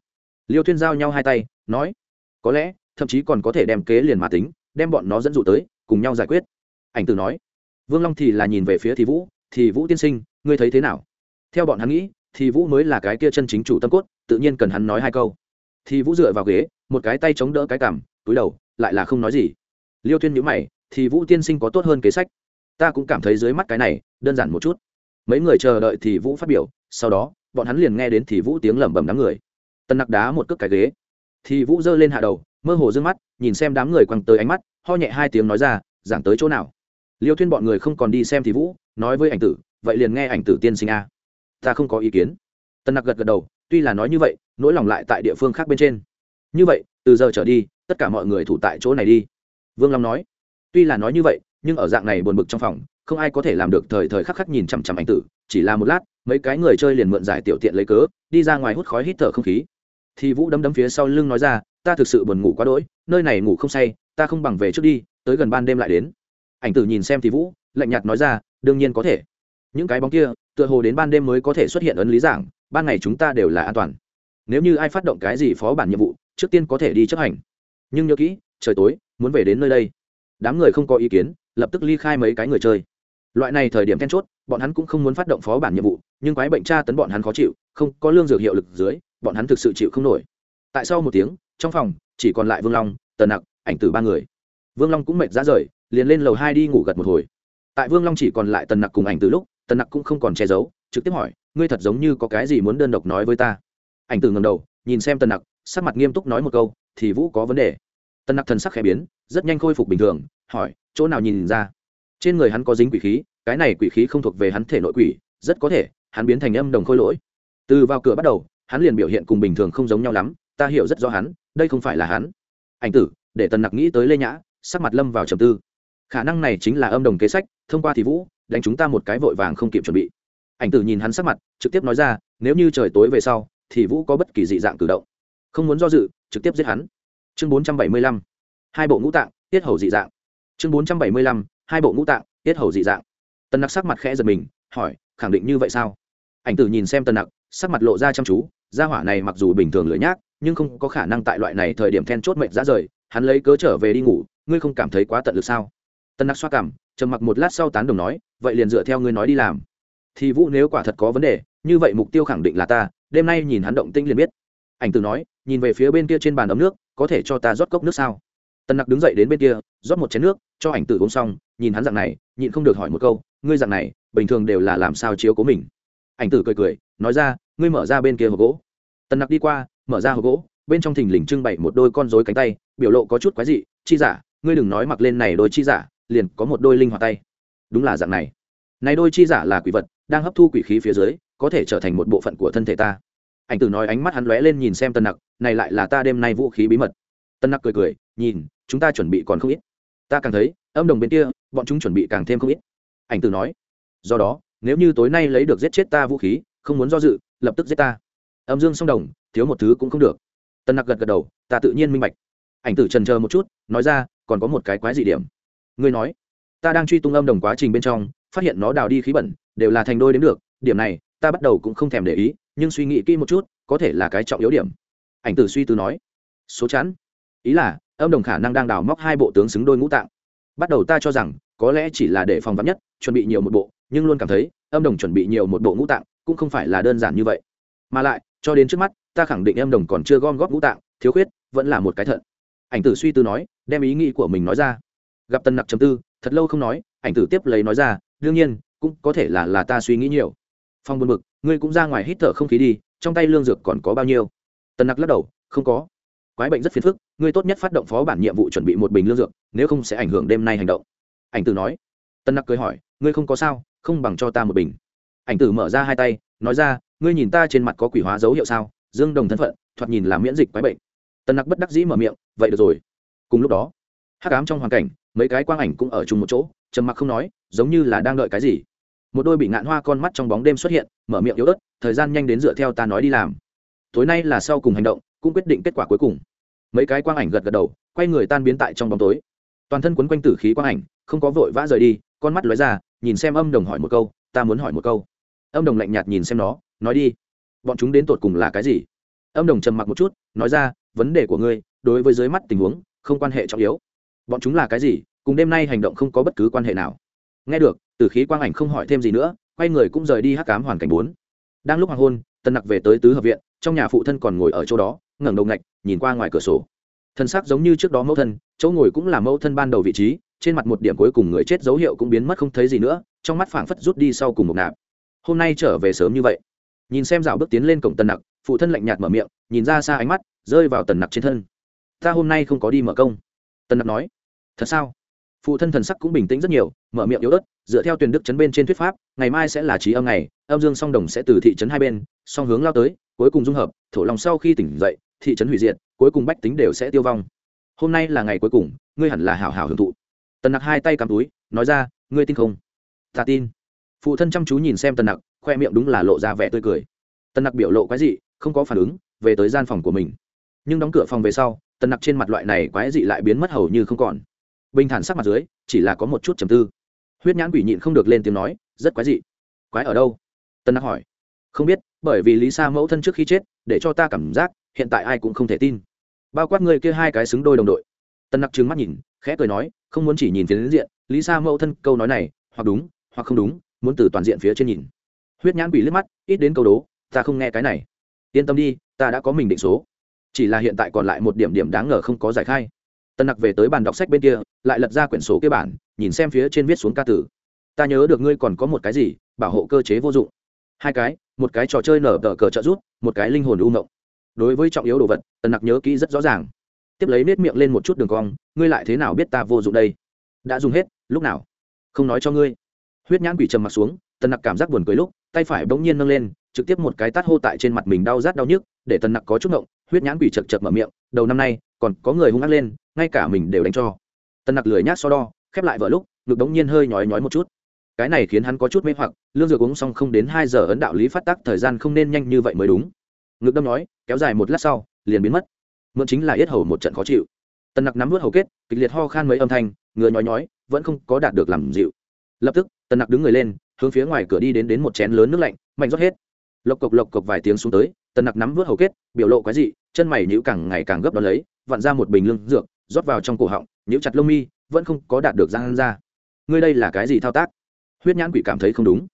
Liêu thuyên giao nhau hai tay, nói, có lẽ, thậm chí còn có thể đem kế liền mà tính, đem bọn nó dẫn dụ tới, cùng nhau giải quyết. Ảnh tử nói, vương long thì là nhìn về phía thì vũ thì vũ tiên sinh, ngươi thấy thế nào? Theo bọn hắn nghĩ, thì vũ mới là cái kia chân chính chủ tâm cốt, tự nhiên cần hắn nói hai câu. Thì vũ dựa vào ghế, một cái tay chống đỡ cái cằm, túi đầu, lại là không nói gì. Liêu tuyên nhữ mày, thì vũ tiên sinh có tốt hơn kế sách. Ta cũng cảm thấy dưới mắt cái này, đơn giản một chút. Mấy người chờ đợi thì vũ phát biểu, sau đó, bọn hắn liền nghe đến thì vũ tiếng lẩm bẩm đám người. Tân nặc đá một cước cái ghế. Thì vũ giơ lên hạ đầu, mơ hồ d ư ơ n g mắt, nhìn xem đám người quăng tới ánh mắt, ho nhẹ hai tiếng nói ra, giảng tới chỗ nào? Liêu thuyên bọn người không còn đi xem thì vũ nói với ảnh tử, vậy liền nghe ảnh tử tiên sinh a. Ta không có ý kiến. Tân nặc gật gật đầu, tuy là nói như vậy, nỗi lòng lại tại địa phương khác bên trên. Như vậy, từ giờ trở đi, tất cả mọi người thủ tại chỗ này đi. Vương long nói. Tuy là nói như vậy, nhưng ở dạng này buồn bực trong phòng, không ai có thể làm được thời thời khắc khắc nhìn chằm chằm ảnh tử, chỉ là một lát, mấy cái người chơi liền mượn giải tiểu tiện lấy cớ, đi ra ngoài hút khói hít thở không khí. Thì vũ đấm đấm phía sau lưng nói ra, ta thực sự buồn ngủ quá đỗi, nơi này ngủ không say, ta không bằng về trước đi, tới gần ban đêm lại đến. Ảnh tử nhìn xem thì vũ lạnh nhạt nói ra, đương nhiên có thể. Những cái bóng kia, tựa hồ đến ban đêm mới có thể xuất hiện ấn lý giảng, ban ngày chúng ta đều là an toàn. Nếu như ai phát động cái gì phó bản nhiệm vụ, trước tiên có thể đi chấp hành. Nhưng nhớ kỹ, trời tối, muốn về đến nơi đây. Đám người không có ý kiến, lập tức ly khai mấy cái người chơi. Loại này thời điểm then chốt, bọn hắn cũng không muốn phát động phó bản nhiệm vụ, nhưng quái bệnh tra tấn bọn hắn khó chịu, không, có lương dược hiệu lực dưới, bọn hắn thực sự chịu không nổi. Tại sau một tiếng, trong phòng, chỉ còn lại vương long, tần nặc, ảnh tử ba người. Vương long cũng mệt ra rời, liền lên lầu hai đi ngủ gật một hồi tại vương long chỉ còn lại tần nặc cùng ảnh từ lúc, tần nặc cũng không còn che giấu, trực tiếp hỏi, ngươi thật giống như có cái gì muốn đơn độc nói với ta? Ảnh tử ngầm đầu, nhìn xem tần nặc, sắc mặt nghiêm túc nói một câu, thì vũ có vấn đề. Tần nặc thần sắc khẽ biến, rất nhanh khôi phục bình thường, hỏi, chỗ nào nhìn ra? Trên người hắn có dính quỷ khí, cái này quỷ khí không thuộc về hắn thể nội quỷ, rất có thể, hắn biến thành âm đồng khôi lỗi. Từ vào cửa bắt đầu, hắn liền biểu hiện cùng bình thường không giống nhau lắm, ta hiểu rất rõ hắn, đây không phải là hắn. Ảnh tử, để tần nặc nghĩ tới lê nhã, sắc mặt lâm vào trầm tư khả năng này chính là âm đồng kế sách, thông qua thì vũ, đánh chúng ta một cái vội vàng không kịp chuẩn bị. Ảnh tử nhìn hắn sắc mặt, trực tiếp nói ra, nếu như trời tối về sau, thì vũ có bất kỳ dị dạng cử động. Không muốn do dự, trực tiếp giết hắn. Chương bốn trăm bảy mươi lăm, hai bộ ngũ tạng, tiết hầu dị dạng. Chương bốn trăm bảy mươi lăm, hai bộ ngũ tạng, tiết hầu dị dạng. Tần nặc sắc mặt khẽ giật mình, hỏi, khẳng định như vậy sao? Ảnh tử nhìn xem tần nặc, sắc mặt lộ ra chăm chú, gia hỏa này mặc dù bình thường lười nhác, nhưng không có khả năng tại loại này thời điểm then chốt mệnh ra rời, hắn lấy cớ trở về đi ngủ, ngươi không cảm thấy quá tận lực sao? Tân nặc xoa cảm, trầm mặc một lát sau tán đồng nói, vậy liền dựa theo ngươi nói đi làm. Thì vũ nếu quả thật có vấn đề, như vậy mục tiêu khẳng định là ta, đêm nay nhìn hắn động tinh liền biết. Ảnh tử nói, nhìn về phía bên kia trên bàn ấm nước, có thể cho ta rót cốc nước sao? Tân nặc đứng dậy đến bên kia, rót một chén nước, cho ảnh tử uống xong, nhìn hắn dạng này, nhịn không được hỏi một câu, ngươi dạng này, bình thường đều là làm sao chiếu cố mình? Ảnh tử cười cười, nói ra, ngươi mở ra bên kia hộp gỗ. Tần nặc đi qua, mở ra hộp gỗ, bên trong thình lình trưng bày một đôi con rối cánh tay, biểu lộ có chút quái dị, chi giả, ngươi đừng nói mặc lên này đôi chi giả liền có một đôi linh hoạt tay. Đúng là dạng này. Này đôi chi giả là quỷ vật, đang hấp thu quỷ khí phía dưới, có thể trở thành một bộ phận của thân thể ta. Ảnh tử nói ánh mắt hắn lóe lên nhìn xem tân nặc, này lại là ta đêm nay vũ khí bí mật. Tân nặc cười cười, nhìn, chúng ta chuẩn bị còn không ít. Ta càng thấy, âm đồng bên kia, bọn chúng chuẩn bị càng thêm không ít. Ảnh tử nói, do đó, nếu như tối nay lấy được giết chết ta vũ khí, không muốn do dự, lập tức giết ta. Âm dương song đồng, thiếu một thứ cũng không được. Tân nặc gật gật đầu, ta tự nhiên minh bạch. Ảnh tử trần chờ một chút, nói ra, còn có một cái quái dị điểm ngươi nói, ta đang truy tung âm đồng quá trình bên trong, phát hiện nó đào đi khí bẩn, đều là thành đôi đến được, điểm này, ta bắt đầu cũng không thèm để ý, nhưng suy nghĩ kỹ một chút, có thể là cái trọng yếu điểm. Ảnh tử suy tư nói, số chắn ý là, âm đồng khả năng đang đào móc hai bộ tướng xứng đôi ngũ tạng. Bắt đầu ta cho rằng, có lẽ chỉ là để phòng vắn nhất, chuẩn bị nhiều một bộ, nhưng luôn cảm thấy, âm đồng chuẩn bị nhiều một bộ ngũ tạng, cũng không phải là đơn giản như vậy. Mà lại, cho đến trước mắt, ta khẳng định âm đồng còn chưa gom góp ngũ tạng, thiếu khuyết, vẫn là một cái thận. Ảnh tử suy tư nói, đem ý nghĩ của mình nói ra gặp tân nặc chấm tư, thật lâu không nói, ảnh tử tiếp lấy nói ra, đương nhiên, cũng có thể là là ta suy nghĩ nhiều. Phong buồn mực ngươi cũng ra ngoài hít thở không khí đi, trong tay lương dược còn có bao nhiêu? Tần nặc lắc đầu, không có. Quái bệnh rất phiền phức, ngươi tốt nhất phát động phó bản nhiệm vụ chuẩn bị một bình lương dược, nếu không sẽ ảnh hưởng đêm nay hành động. Ảnh tử nói. Tân nặc cười hỏi, ngươi không có sao, không bằng cho ta một bình. Ảnh tử mở ra hai tay, nói ra, ngươi nhìn ta trên mặt có quỷ hóa dấu hiệu sao, dương đồng thân phận, thoạt nhìn là miễn dịch quái bệnh. Tân nặc bất đắc dĩ mở miệng, vậy được rồi. Cùng lúc đó, hắc ám trong hoàn cảnh mấy cái quang ảnh cũng ở chung một chỗ, trầm mặc không nói, giống như là đang đợi cái gì. Một đôi bị ngạn hoa con mắt trong bóng đêm xuất hiện, mở miệng yếu ớt, thời gian nhanh đến dựa theo ta nói đi làm. Tối nay là sau cùng hành động, cũng quyết định kết quả cuối cùng. Mấy cái quang ảnh gật gật đầu, quay người tan biến tại trong bóng tối. Toàn thân quấn quanh tử khí quang ảnh, không có vội vã rời đi, con mắt lóe ra, nhìn xem âm đồng hỏi một câu, ta muốn hỏi một câu. Âm đồng lạnh nhạt nhìn xem nó, nói đi, bọn chúng đến tột cùng là cái gì? Âm đồng trầm mặc một chút, nói ra, vấn đề của ngươi, đối với dưới mắt tình huống, không quan hệ trọng yếu bọn chúng là cái gì? Cùng đêm nay hành động không có bất cứ quan hệ nào. Nghe được từ khí quang ảnh không hỏi thêm gì nữa, quay người cũng rời đi hắc cám hoàn cảnh bốn. Đang lúc hoàng hôn tân nặc về tới tứ hợp viện, trong nhà phụ thân còn ngồi ở chỗ đó, ngẩng đầu ngạch, nhìn qua ngoài cửa sổ. Thân xác giống như trước đó mẫu thân, chỗ ngồi cũng là mẫu thân ban đầu vị trí, trên mặt một điểm cuối cùng người chết dấu hiệu cũng biến mất không thấy gì nữa, trong mắt phảng phất rút đi sau cùng một nạp. Hôm nay trở về sớm như vậy. Nhìn xem dạo bước tiến lên cổng tần nặc, phụ thân lạnh nhạt mở miệng, nhìn ra xa ánh mắt, rơi vào tần nặc trên thân. Ta hôm nay không có đi mở công. Tần nặc nói thật sao? Phụ thân thần sắc cũng bình tĩnh rất nhiều, mở miệng yếu ớt, dựa theo tuyển đức chấn bên trên thuyết pháp, ngày mai sẽ là trí âm ngày, âm dương song đồng sẽ từ thị trấn hai bên, song hướng lao tới, cuối cùng dung hợp, thổ lòng sau khi tỉnh dậy, thị trấn hủy diệt, cuối cùng bách tính đều sẽ tiêu vong. Hôm nay là ngày cuối cùng, ngươi hẳn là hảo hảo hưởng thụ. Tần nặc hai tay cắm túi, nói ra, ngươi tin không? Ta tin. Phụ thân chăm chú nhìn xem tần nặc, khoe miệng đúng là lộ ra vẻ tươi cười. Tần nặc biểu lộ quái dị, không có phản ứng, về tới gian phòng của mình. Nhưng đóng cửa phòng về sau, tần nặc trên mặt loại này quái dị lại biến mất hầu như không còn bình thản sắc mặt dưới, chỉ là có một chút trầm tư. Huyết nhãn quỷ nhịn không được lên tiếng nói, rất quái dị. Quái ở đâu? Tân nặc hỏi. Không biết, bởi vì lý sa mẫu thân trước khi chết, để cho ta cảm giác, hiện tại ai cũng không thể tin. Bao quát người kia hai cái xứng đôi đồng đội. Tân nặc trừng mắt nhìn, khẽ cười nói, không muốn chỉ nhìn phía đến diện, lý sa mẫu thân câu nói này, hoặc đúng, hoặc không đúng, muốn từ toàn diện phía trên nhìn. Huyết nhãn quỷ liếc mắt, ít đến câu đố, ta không nghe cái này. Yên tâm đi, ta đã có mình định số. Chỉ là hiện tại còn lại một điểm điểm đáng ngờ không có giải khai. Tần nặc về tới bàn đọc sách bên kia, lại lật ra quyển sổ kia bản, nhìn xem phía trên viết xuống ca tử ta nhớ được ngươi còn có một cái gì, bảo hộ cơ chế vô dụng. Hai cái, một cái trò chơi nở tờ cờ trợ rút một cái linh hồn u ngộng đối với trọng yếu đồ vật, tần nặc nhớ kỹ rất rõ ràng. Tiếp lấy nết miệng lên một chút đường cong, ngươi lại thế nào biết ta vô dụng đây? Đã dùng hết, lúc nào? Không nói cho ngươi. Huyết nhãn quỷ trầm mặt xuống, tần nặc cảm giác buồn cười lúc, tay phải bỗng nhiên nâng lên, trực tiếp một cái tát hô tại trên mặt mình đau rát đau nhức, để tần nặc có chút ngộng, huyết nhãn quỷ chật chật mở miệng, đầu năm nay, còn có người hung ác lên ngay cả mình đều đánh cho. Tần nặc lười nhác so đo, khép lại vợ lúc, ngực đống nhiên hơi nhói nhói một chút. Cái này khiến hắn có chút mê hoặc, lương dược uống xong không đến hai giờ ấn đạo lý phát tác, thời gian không nên nhanh như vậy mới đúng. Ngực đâm nói kéo dài một lát sau, liền biến mất. Mượn chính là yết hầu một trận khó chịu. Tần nặc nắm vớt hầu kết, kịch liệt ho khan mấy âm thanh, ngựa nhói nhói, vẫn không có đạt được làm dịu. Lập tức, tần nặc đứng người lên, hướng phía ngoài cửa đi đến đến một chén lớn nước lạnh, mạnh rót hết. Lộc cộc lộc cộc vài tiếng xuống tới, tần nặc nắm vớt hầu kết, biểu lộ quái dị, chân mày nhữ càng ngày càng gấp đó lấy, vặn ra một bình lương dược rót vào trong cổ họng nhữ chặt lông mi, vẫn không có đạt được răng ra. Ngươi đây là cái gì thao tác? Huyết nhãn quỷ cảm thấy không đúng.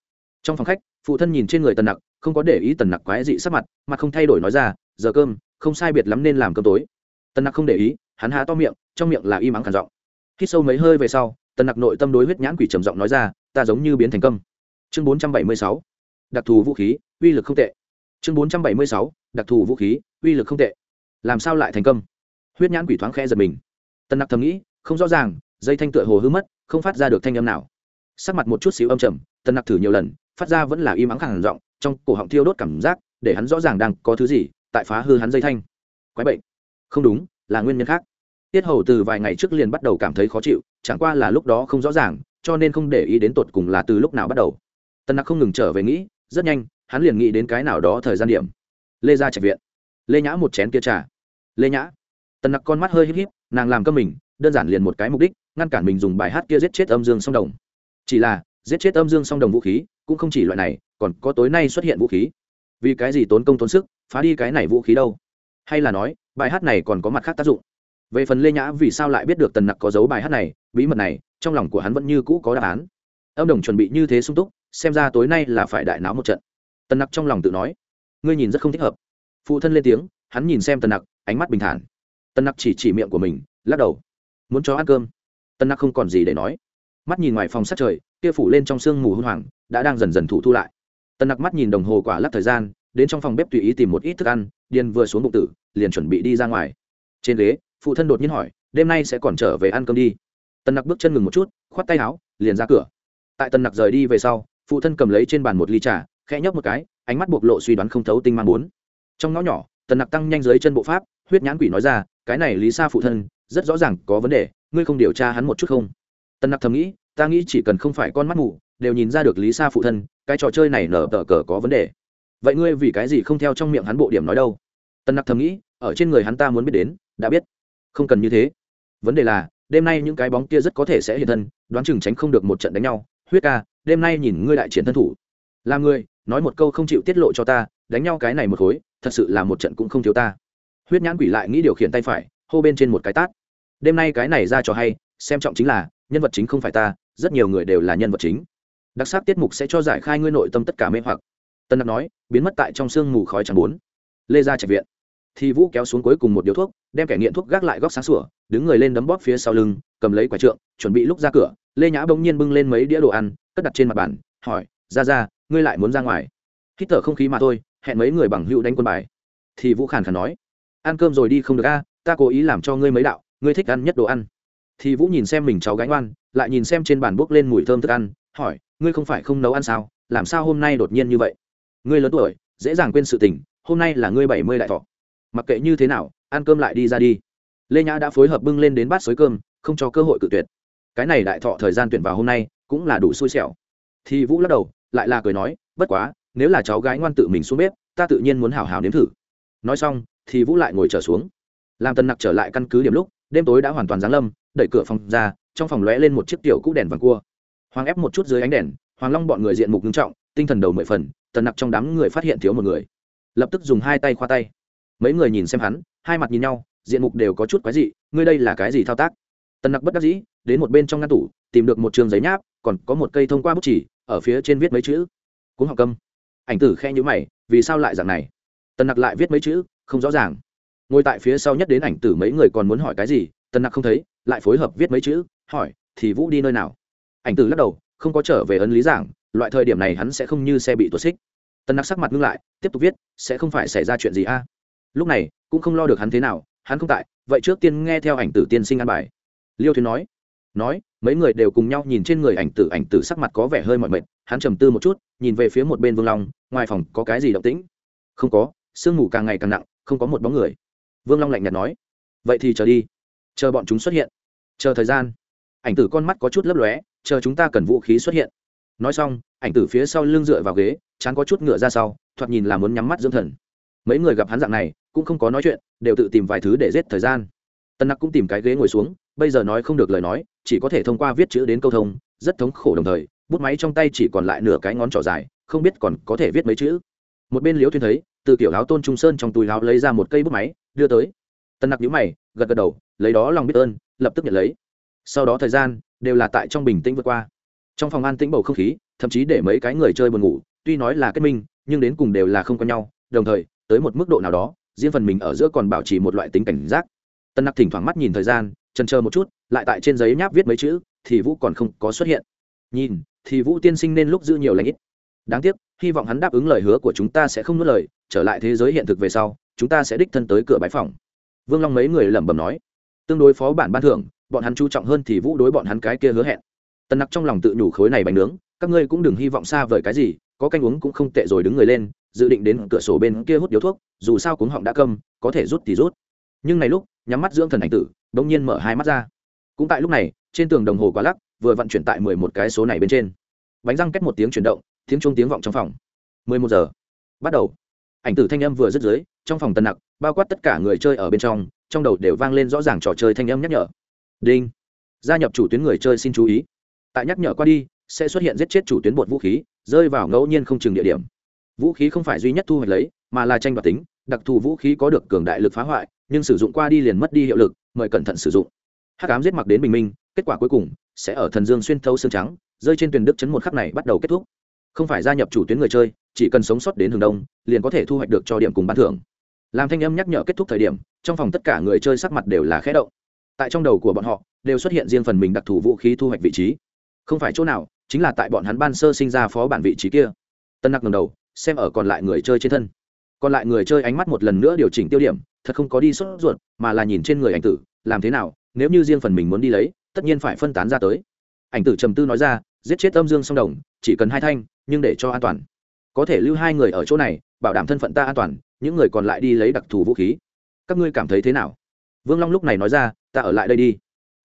Trong phòng khách, phụ thân nhìn trên người tần nặc, không có để ý tần nặc quái dị sắc mặt mặt không thay đổi nói ra, giờ cơm, không sai biệt lắm nên làm cơm tối. Tần nặc không để ý, hắn há to miệng, trong miệng là y mắng khản giọng. Hít sâu mấy hơi về sau, tần nặc nội tâm đối huyết nhãn quỷ trầm giọng nói ra, ta giống như biến thành công chương bốn trăm bảy mươi sáu. Đặc thù vũ khí, uy lực không tệ. Chương bốn trăm bảy mươi sáu. Đặc thù vũ khí, uy lực không tệ. Làm sao lại thành công huyết nhãn quỷ thoáng khe giật mình. Tần nặc thầm nghĩ, không rõ ràng, dây thanh tựa hồ hư mất, không phát ra được thanh âm nào. Sắc mặt một chút xíu âm trầm, tần nặc thử nhiều lần, phát ra vẫn là im ắng khẳng giọng, trong cổ họng thiêu đốt cảm giác, để hắn rõ ràng đang có thứ gì, tại phá hư hắn dây thanh. Quái bệnh. Không đúng, là nguyên nhân khác. Tiết hầu từ vài ngày trước liền bắt đầu cảm thấy khó chịu, chẳng qua là lúc đó không rõ ràng, cho nên không để ý đến tột cùng là từ lúc nào bắt đầu. Tân nặc không ngừng trở về nghĩ, rất nhanh, hắn liền nghĩ đến cái nào đó thời gian điểm. Lê ra trạch viện. Lê nhã một chén kia trà. Lê nhã tần nặc con mắt hơi híp híp, nàng làm cơm mình, đơn giản liền một cái mục đích, ngăn cản mình dùng bài hát kia giết chết âm dương song đồng. Chỉ là, giết chết âm dương song đồng vũ khí, cũng không chỉ loại này, còn có tối nay xuất hiện vũ khí. Vì cái gì tốn công tốn sức, phá đi cái này vũ khí đâu? Hay là nói, bài hát này còn có mặt khác tác dụng? Về phần lê nhã vì sao lại biết được tần nặc có dấu bài hát này, bí mật này, trong lòng của hắn vẫn như cũ có đáp án. Âm đồng chuẩn bị như thế sung túc, xem ra tối nay là phải đại náo một trận. Tần nặc trong lòng tự nói, ngươi nhìn rất không thích hợp. Phụ thân lên tiếng, hắn nhìn xem tần nặc, ánh mắt bình thản. Tân nặc chỉ chỉ miệng của mình, lắc đầu. Muốn cho ăn cơm. Tân nặc không còn gì để nói. Mắt nhìn ngoài phòng sát trời, kia phủ lên trong sương mù hôn hoàng đã đang dần dần thủ thu lại. Tân nặc mắt nhìn đồng hồ quả lắc thời gian, đến trong phòng bếp tùy ý tìm một ít thức ăn, điền vừa xuống bụng tử, liền chuẩn bị đi ra ngoài. Trên ghế, phụ thân đột nhiên hỏi, đêm nay sẽ còn trở về ăn cơm đi? Tân nặc bước chân ngừng một chút, khoát tay áo, liền ra cửa. Tại Tân nặc rời đi về sau, phụ thân cầm lấy trên bàn một ly trà, khẽ nhấp một cái, ánh mắt bộc lộ suy đoán không thấu tinh mang bốn. Trong ngõ nhỏ tần nặc tăng nhanh dưới chân bộ pháp, huyết nhãn quỷ nói ra, cái này lý sa phụ thân, rất rõ ràng có vấn đề, ngươi không điều tra hắn một chút không? Tần nặc thầm nghĩ, ta nghĩ chỉ cần không phải con mắt mù, đều nhìn ra được lý sa phụ thân, cái trò chơi này nở tờ cờ có vấn đề. Vậy ngươi vì cái gì không theo trong miệng hắn bộ điểm nói đâu? Tần nặc thầm nghĩ, ở trên người hắn ta muốn biết đến, đã biết. Không cần như thế. Vấn đề là, đêm nay những cái bóng kia rất có thể sẽ hiện thân, đoán chừng tránh không được một trận đánh nhau. Huyết ca, đêm nay nhìn ngươi đại chiến thân thủ. Là ngươi nói một câu không chịu tiết lộ cho ta, đánh nhau cái này một khối thật sự là một trận cũng không thiếu ta. Huyết nhãn quỷ lại nghĩ điều khiển tay phải, hô bên trên một cái tát. Đêm nay cái này ra cho hay, xem trọng chính là, nhân vật chính không phải ta, rất nhiều người đều là nhân vật chính. Đặc sắc tiết mục sẽ cho giải khai ngươi nội tâm tất cả mê hoặc. Tân đặc nói, biến mất tại trong sương mù khói chẳng bốn. Lê ra trạch viện. Thì vũ kéo xuống cuối cùng một điếu thuốc, đem kẻ nghiện thuốc gác lại góc sáng sủa, đứng người lên đấm bóp phía sau lưng, cầm lấy quả trượng, chuẩn bị lúc ra cửa, lê nhã bỗng nhiên bưng lên mấy đĩa đồ ăn, cất đặt trên mặt bàn, hỏi, ra ra, ngươi lại muốn ra ngoài? Hít thở không khí mà thôi hẹn mấy người bằng hữu đánh quân bài. Thì vũ khàn khàn nói, ăn cơm rồi đi không được a, ta cố ý làm cho ngươi mấy đạo, ngươi thích ăn nhất đồ ăn. Thì vũ nhìn xem mình cháu gánh oan lại nhìn xem trên bàn bốc lên mùi thơm thức ăn, hỏi, ngươi không phải không nấu ăn sao? Làm sao hôm nay đột nhiên như vậy? Ngươi lớn tuổi, dễ dàng quên sự tình, hôm nay là ngươi bảy mươi đại thọ. Mặc kệ như thế nào, ăn cơm lại đi ra đi. Lê nhã đã phối hợp bưng lên đến bát xới cơm, không cho cơ hội cự tuyệt. Cái này đại thọ thời gian tuyển vào hôm nay cũng là đủ xui xẻo. Thì vũ lắc đầu, lại là cười nói, bất quá nếu là cháu gái ngoan tự mình xuống bếp, ta tự nhiên muốn hào hào nếm thử. Nói xong, thì vũ lại ngồi trở xuống. Làm tần nặc trở lại căn cứ điểm lúc, đêm tối đã hoàn toàn giáng lâm, đẩy cửa phòng ra, trong phòng lóe lên một chiếc tiểu cũ đèn vàng cua. Hoàng ép một chút dưới ánh đèn, hoàng long bọn người diện mục nghiêm trọng, tinh thần đầu mười phần, tần nặc trong đám người phát hiện thiếu một người. Lập tức dùng hai tay khoa tay. Mấy người nhìn xem hắn, hai mặt nhìn nhau, diện mục đều có chút quái dị, ngươi đây là cái gì thao tác? Tần nặc bất đắc dĩ, đến một bên trong ngăn tủ, tìm được một trường giấy nháp, còn có một cây thông qua bút chỉ, ở phía trên viết mấy chữ. Cuốn học câm ảnh tử khe nhữ mày, vì sao lại dạng này? Tần nặc lại viết mấy chữ, không rõ ràng. Ngồi tại phía sau nhất đến ảnh tử mấy người còn muốn hỏi cái gì, tần nặc không thấy, lại phối hợp viết mấy chữ, hỏi, thì vũ đi nơi nào? Ảnh tử lắc đầu, không có trở về ấn lý giảng, loại thời điểm này hắn sẽ không như xe bị tuột xích. Tần nặc sắc mặt ngưng lại, tiếp tục viết, sẽ không phải xảy ra chuyện gì a? Lúc này, cũng không lo được hắn thế nào, hắn không tại, vậy trước tiên nghe theo ảnh tử tiên sinh ăn bài. Liêu thuyền nói nói mấy người đều cùng nhau nhìn trên người ảnh tử ảnh tử sắc mặt có vẻ hơi mỏi mệt, hắn trầm tư một chút, nhìn về phía một bên vương long, ngoài phòng có cái gì động tĩnh? Không có, sương mù càng ngày càng nặng, không có một bóng người. Vương long lạnh nhạt nói. Vậy thì chờ đi. Chờ bọn chúng xuất hiện. Chờ thời gian. Ảnh tử con mắt có chút lấp lóe, chờ chúng ta cần vũ khí xuất hiện. Nói xong, ảnh tử phía sau lưng dựa vào ghế, chán có chút ngựa ra sau, thoạt nhìn là muốn nhắm mắt dưỡng thần. Mấy người gặp hắn dạng này, cũng không có nói chuyện, đều tự tìm vài thứ để giết thời gian. Tân nặc cũng tìm cái ghế ngồi xuống bây giờ nói không được lời nói, chỉ có thể thông qua viết chữ đến câu thông, rất thống khổ đồng thời, bút máy trong tay chỉ còn lại nửa cái ngón trỏ dài, không biết còn có thể viết mấy chữ. Một bên liễu thuyên thấy, từ kiểu áo tôn trung sơn trong túi áo lấy ra một cây bút máy, đưa tới. Tân nặc nhíu mày, gật gật đầu, lấy đó lòng biết ơn, lập tức nhận lấy. Sau đó thời gian, đều là tại trong bình tĩnh vượt qua. Trong phòng an tĩnh bầu không khí, thậm chí để mấy cái người chơi buồn ngủ, tuy nói là kết minh, nhưng đến cùng đều là không có nhau, đồng thời, tới một mức độ nào đó, riêng phần mình ở giữa còn bảo trì một loại tính cảnh giác. Tân nặc thỉnh thoảng mắt nhìn thời gian trần chờ một chút, lại tại trên giấy nháp viết mấy chữ, thì vũ còn không có xuất hiện. Nhìn, thì vũ tiên sinh nên lúc giữ nhiều lãnh ít. Đáng tiếc, hy vọng hắn đáp ứng lời hứa của chúng ta sẽ không nuốt lời, trở lại thế giới hiện thực về sau, chúng ta sẽ đích thân tới cửa bãi phòng vương long mấy người lẩm bẩm nói. Tương đối phó bản ban thưởng, bọn hắn chú trọng hơn thì vũ đối bọn hắn cái kia hứa hẹn. Tần nặc trong lòng tự nhủ khối này bánh nướng, các ngươi cũng đừng hy vọng xa vời cái gì, có canh uống cũng không tệ rồi đứng người lên, dự định đến cửa sổ bên kia hút điếu thuốc, dù sao cuống họng đã câm, có thể rút thì rút. Nhưng này lúc, nhắm mắt dưỡng thần ảnh tử đ ỗ n g nhiên mở hai mắt ra. Cũng tại lúc này, trên tường đồng hồ quá lắc, vừa vận chuyển tại mười một cái số này bên trên. Bánh răng cách một tiếng chuyển động, tiếng chuông tiếng vọng trong phòng. Mười một giờ. Bắt đầu. Ảnh tử thanh âm vừa dứt dưới, trong phòng tần nặc, bao quát tất cả người chơi ở bên trong trong đầu đều vang lên rõ ràng trò chơi thanh âm nhắc nhở. Đinh. Gia nhập chủ tuyến người chơi xin chú ý. Tại nhắc nhở qua đi, sẽ xuất hiện giết chết chủ tuyến bột vũ khí, rơi vào ngẫu nhiên không chừng địa điểm. Vũ khí không phải duy nhất thu hoạch lấy, mà là tranh đoạt tính, đặc thù vũ khí có được cường đại lực phá hoại nhưng sử dụng qua đi liền mất đi hiệu lực, mời cẩn thận sử dụng. Hắc ám giết mặc đến bình minh, kết quả cuối cùng sẽ ở thần dương xuyên thâu xương trắng, rơi trên tuyển đức chấn một khắc này bắt đầu kết thúc. Không phải gia nhập chủ tuyến người chơi, chỉ cần sống sót đến hướng đông, liền có thể thu hoạch được cho điểm cùng bán thưởng. Làm thanh âm nhắc nhở kết thúc thời điểm, trong phòng tất cả người chơi sắc mặt đều là khẽ động. Tại trong đầu của bọn họ, đều xuất hiện riêng phần mình đặc thù vũ khí thu hoạch vị trí. Không phải chỗ nào, chính là tại bọn hắn ban sơ sinh ra phó bản vị trí kia. Tân nặc ngầm đầu, xem ở còn lại người chơi trên thân. Còn lại người chơi ánh mắt một lần nữa điều chỉnh tiêu điểm thật không có đi sốt ruột, mà là nhìn trên người ảnh tử, làm thế nào, nếu như riêng phần mình muốn đi lấy, tất nhiên phải phân tán ra tới. Ảnh tử trầm tư nói ra, giết chết âm dương song đồng, chỉ cần hai thanh, nhưng để cho an toàn. Có thể lưu hai người ở chỗ này, bảo đảm thân phận ta an toàn, những người còn lại đi lấy đặc thù vũ khí. Các ngươi cảm thấy thế nào? Vương long lúc này nói ra, ta ở lại đây đi.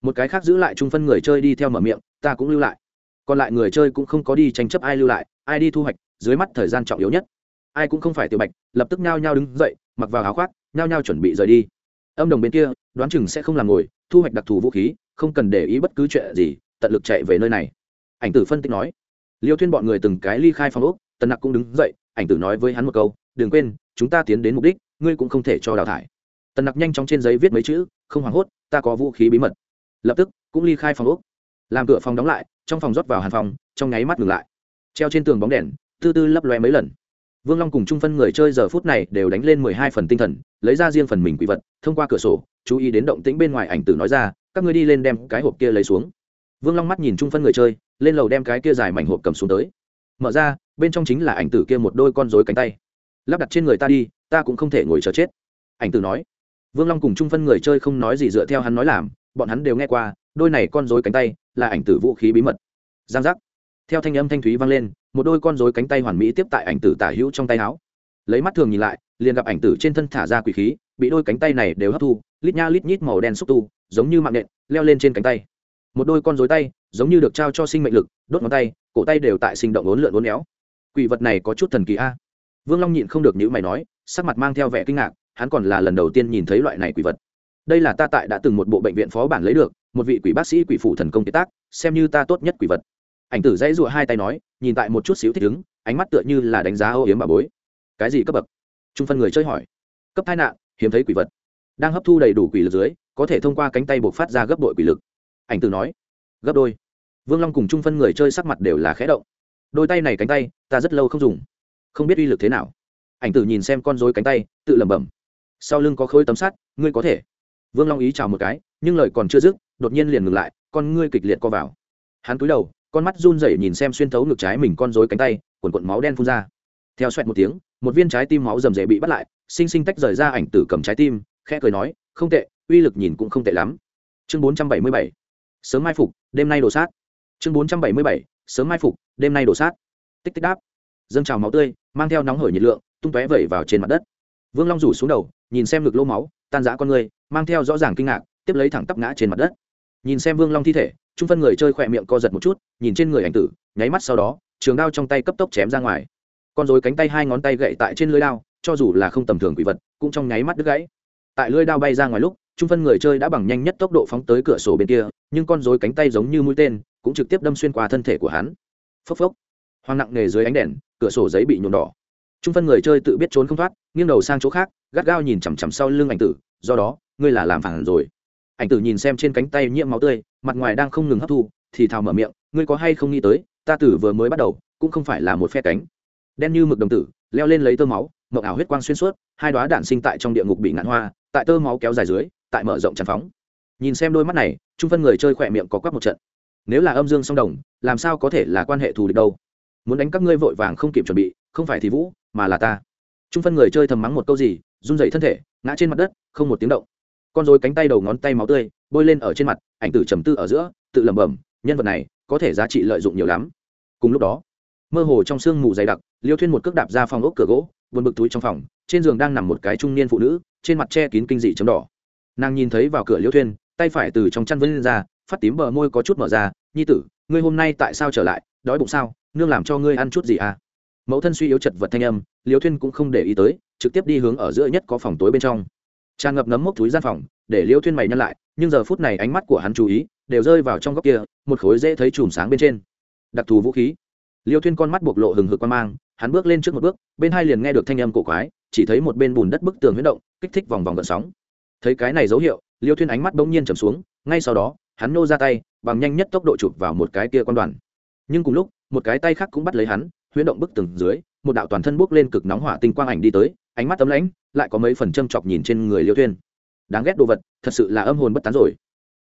Một cái khác giữ lại trung phân người chơi đi theo mở miệng, ta cũng lưu lại. Còn lại người chơi cũng không có đi tranh chấp ai lưu lại, ai đi thu hoạch, dưới mắt thời gian trọng yếu nhất. Ai cũng không phải tiểu bạch, lập tức nhao nhao đứng dậy, mặc vào áo khoác nhao nhao chuẩn bị rời đi. Âm đồng bên kia, đoán chừng sẽ không làm ngồi, thu hoạch đặc thù vũ khí, không cần để ý bất cứ chuyện gì, tận lực chạy về nơi này. Ảnh tử phân tích nói. Liêu thuyên bọn người từng cái ly khai phòng ốc, tần nặc cũng đứng dậy, ảnh tử nói với hắn một câu, đừng quên, chúng ta tiến đến mục đích, ngươi cũng không thể cho đào thải. Tần nặc nhanh chóng trên giấy viết mấy chữ, không hoảng hốt, ta có vũ khí bí mật. Lập tức, cũng ly khai phòng ốc. Làm cửa phòng đóng lại, trong phòng rót vào hàn phòng trong nháy mắt ngừng lại. Treo trên tường bóng đèn, tư tư lấp loe mấy lần vương long cùng trung phân người chơi giờ phút này đều đánh lên mười hai phần tinh thần, lấy ra riêng phần mình quỷ vật, thông qua cửa sổ, chú ý đến động tĩnh bên ngoài ảnh tử nói ra, các ngươi đi lên đem cái hộp kia lấy xuống. Vương long mắt nhìn trung phân người chơi, lên lầu đem cái kia dài mảnh hộp cầm xuống tới. Mở ra, bên trong chính là ảnh tử kia một đôi con rối cánh tay. Lắp đặt trên người ta đi, ta cũng không thể ngồi chờ chết. Ảnh tử nói. Vương long cùng trung phân người chơi không nói gì dựa theo hắn nói làm, bọn hắn đều nghe qua, đôi này con rối cánh tay là ảnh tử vũ khí bí mật. Giang giác theo thanh âm thanh thúy vang lên, một đôi con rối cánh tay hoàn mỹ tiếp tại ảnh tử tả hữu trong tay áo. Lấy mắt thường nhìn lại, liền gặp ảnh tử trên thân thả ra quỷ khí, bị đôi cánh tay này đều hấp thu, lít nha lít nhít màu đen xúc tu, giống như mạng nện, leo lên trên cánh tay. Một đôi con rối tay, giống như được trao cho sinh mệnh lực, đốt ngón tay, cổ tay đều tại sinh động ốn lượn ốn éo. Quỷ vật này có chút thần kỳ a. À? Vương long nhịn không được những mày nói, sắc mặt mang theo vẻ kinh ngạc, hắn còn là lần đầu tiên nhìn thấy loại này quỷ vật. Đây là ta tại đã từng một bộ bệnh viện phó bản lấy được, một vị quỷ bác sĩ quỷ phụ thần công kế tác, xem như ta tốt nhất quỷ vật ảnh tử dãy rụa hai tay nói, nhìn tại một chút xíu thích ứng, ánh mắt tựa như là đánh giá âu yếm bà bối. Cái gì cấp bậc? Trung phân người chơi hỏi. Cấp tai nạn, hiếm thấy quỷ vật. Đang hấp thu đầy đủ quỷ lực dưới, có thể thông qua cánh tay buộc phát ra gấp đội quỷ lực. Ảnh tử nói. Gấp đôi. Vương long cùng trung phân người chơi sắc mặt đều là khẽ động. Đôi tay này cánh tay, ta rất lâu không dùng. Không biết uy lực thế nào. Ảnh tử nhìn xem con dối cánh tay, tự lẩm bẩm. Sau lưng có khối tấm sắt, ngươi có thể. Vương long ý chào một cái, nhưng lời còn chưa dứt, đột nhiên liền ngừng lại, con ngươi kịch liệt co vào. Hắn cúi đầu con mắt run rẩy nhìn xem xuyên thấu ngực trái mình con rối cánh tay quần quận máu đen phun ra. Theo xoẹt một tiếng, một viên trái tim máu rầm rề bị bắt lại, sinh sinh tách rời ra ảnh tử cầm trái tim, khẽ cười nói, không tệ, uy lực nhìn cũng không tệ lắm. Chương bốn trăm bảy mươi bảy. Sớm mai phục, đêm nay đổ sát. Chương bốn trăm bảy mươi bảy. Sớm mai phục, đêm nay đổ sát. Tích tích đáp. Dâng trào máu tươi, mang theo nóng hởi nhiệt lượng, tung tóe vẩy vào trên mặt đất. Vương long rủ xuống đầu, nhìn xem ngực lô máu, tan rã con người, mang theo rõ ràng kinh ngạc, tiếp lấy thẳng tắp ngã trên mặt đất nhìn xem vương long thi thể, trung phân người chơi khỏe miệng co giật một chút, nhìn trên người ảnh tử, nháy mắt sau đó, trường đao trong tay cấp tốc chém ra ngoài. Con dối cánh tay hai ngón tay gậy tại trên lưới đao, cho dù là không tầm thường quỷ vật, cũng trong nháy mắt đứt gãy. Tại lưới đao bay ra ngoài lúc, trung phân người chơi đã bằng nhanh nhất tốc độ phóng tới cửa sổ bên kia, nhưng con dối cánh tay giống như mũi tên, cũng trực tiếp đâm xuyên qua thân thể của hắn. Phốc phốc. Hoang nặng nề dưới ánh đèn, cửa sổ giấy bị nhuộm đỏ. Trung phân người chơi tự biết trốn không thoát, nghiêng đầu sang chỗ khác, gắt gao nhìn chằm chằm sau lưng ảnh tử, do đó, ngươi là làm phản rồi ảnh tử nhìn xem trên cánh tay nhiễm máu tươi, mặt ngoài đang không ngừng hấp thu, thì thào mở miệng, ngươi có hay không nghĩ tới, ta tử vừa mới bắt đầu, cũng không phải là một phe cánh. Đen như mực đồng tử, leo lên lấy tơ máu mậu ảo huyết quang xuyên suốt, hai đoá đạn sinh tại trong địa ngục bị ngạn hoa, tại tơ máu kéo dài dưới, tại mở rộng tràn phóng. Nhìn xem đôi mắt này, trung phân người chơi khỏe miệng có quắc một trận. Nếu là âm dương song đồng, làm sao có thể là quan hệ thù địch đâu? Muốn đánh các ngươi vội vàng không kịp chuẩn bị, không phải thì vũ, mà là ta. Trung phân người chơi thầm mắng một câu gì, run dậy thân thể, ngã trên mặt đất, không một tiếng động con dối cánh tay đầu ngón tay máu tươi, bôi lên ở trên mặt, ảnh tử trầm tư ở giữa, tự lẩm bẩm, nhân vật này có thể giá trị lợi dụng nhiều lắm. Cùng lúc đó, mơ hồ trong sương mù dày đặc, liêu thuyên một cước đạp ra phòng ốc cửa gỗ vượt bực túi trong phòng, trên giường đang nằm một cái trung niên phụ nữ, trên mặt che kín kinh dị chấm đỏ. Nàng nhìn thấy vào cửa liêu thuyên, tay phải từ trong chăn vân lên ra, phát tím bờ môi có chút mở ra, nhi tử, ngươi hôm nay tại sao trở lại? Đói bụng sao? Nương làm cho ngươi ăn chút gì à? Mẫu thân suy yếu chật vật thanh âm, liêu thuyên cũng không để ý tới, trực tiếp đi hướng ở giữa nhất có phòng tối bên trong tràn ngập nấm mốc túi gian phòng, để liêu thuyên mày nhăn lại, nhưng giờ phút này ánh mắt của hắn chú ý đều rơi vào trong góc kia, một khối dễ thấy chùm sáng bên trên. Đặc thù vũ khí. Liêu thuyên con mắt bộc lộ hừng hực quan mang, hắn bước lên trước một bước, bên hai liền nghe được thanh âm cổ quái, chỉ thấy một bên bùn đất bức tường huyết động, kích thích vòng vòng gợn sóng. Thấy cái này dấu hiệu liêu thuyên ánh mắt bỗng nhiên trầm xuống, ngay sau đó, hắn nô ra tay, bằng nhanh nhất tốc độ chụp vào một cái kia quan đoàn. Nhưng cùng lúc, một cái tay khác cũng bắt lấy hắn, huyễn động bức tường dưới, một đạo toàn thân bốc lên cực nóng hỏa tinh quang ảnh đi tới ánh mắt tấm lãnh, lại có mấy phần châm chọc nhìn trên người liêu thuyên. Đáng ghét đồ vật, thật sự là âm hồn bất tán rồi.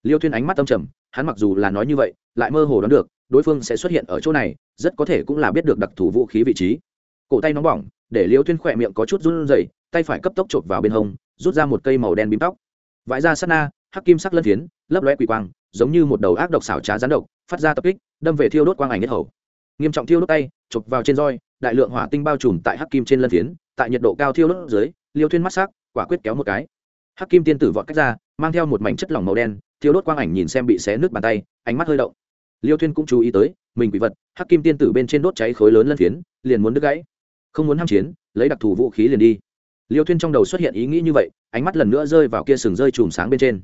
Liêu thuyên ánh mắt âm trầm, hắn mặc dù là nói như vậy, lại mơ hồ đoán được, đối phương sẽ xuất hiện ở chỗ này, rất có thể cũng là biết được đặc thù vũ khí vị trí. Cổ tay nóng bỏng, để liêu thuyên khỏe miệng có chút run rẩy, tay phải cấp tốc chộp vào bên hông, rút ra một cây màu đen bím tóc. Vãi ra sát na, hắc kim sắc lân phiến, lấp lóe quỷ quang, giống như một đầu ác độc xảo trá rán độc, phát ra tập kích, đâm về thiêu đốt quang ảnh nhất hầu. Nghiêm trọng thiêu đốt tay chụp vào trên roi, đại lượng hỏa tinh bao trùm tại hắc kim trên lân phiến tại nhiệt độ cao thiêu đốt dưới, liêu thuyên mắt sắc, quả quyết kéo một cái. Hắc kim tiên tử vọt cách ra, mang theo một mảnh chất lỏng màu đen, thiêu đốt quang ảnh nhìn xem bị xé nước bàn tay, ánh mắt hơi động. Liêu thuyên cũng chú ý tới, mình quỷ vật, hắc kim tiên tử bên trên đốt cháy khối lớn lân phiến, liền muốn đứt gãy. Không muốn ham chiến, lấy đặc thù vũ khí liền đi. Liêu thuyên trong đầu xuất hiện ý nghĩ như vậy, ánh mắt lần nữa rơi vào kia sừng rơi chùm sáng bên trên.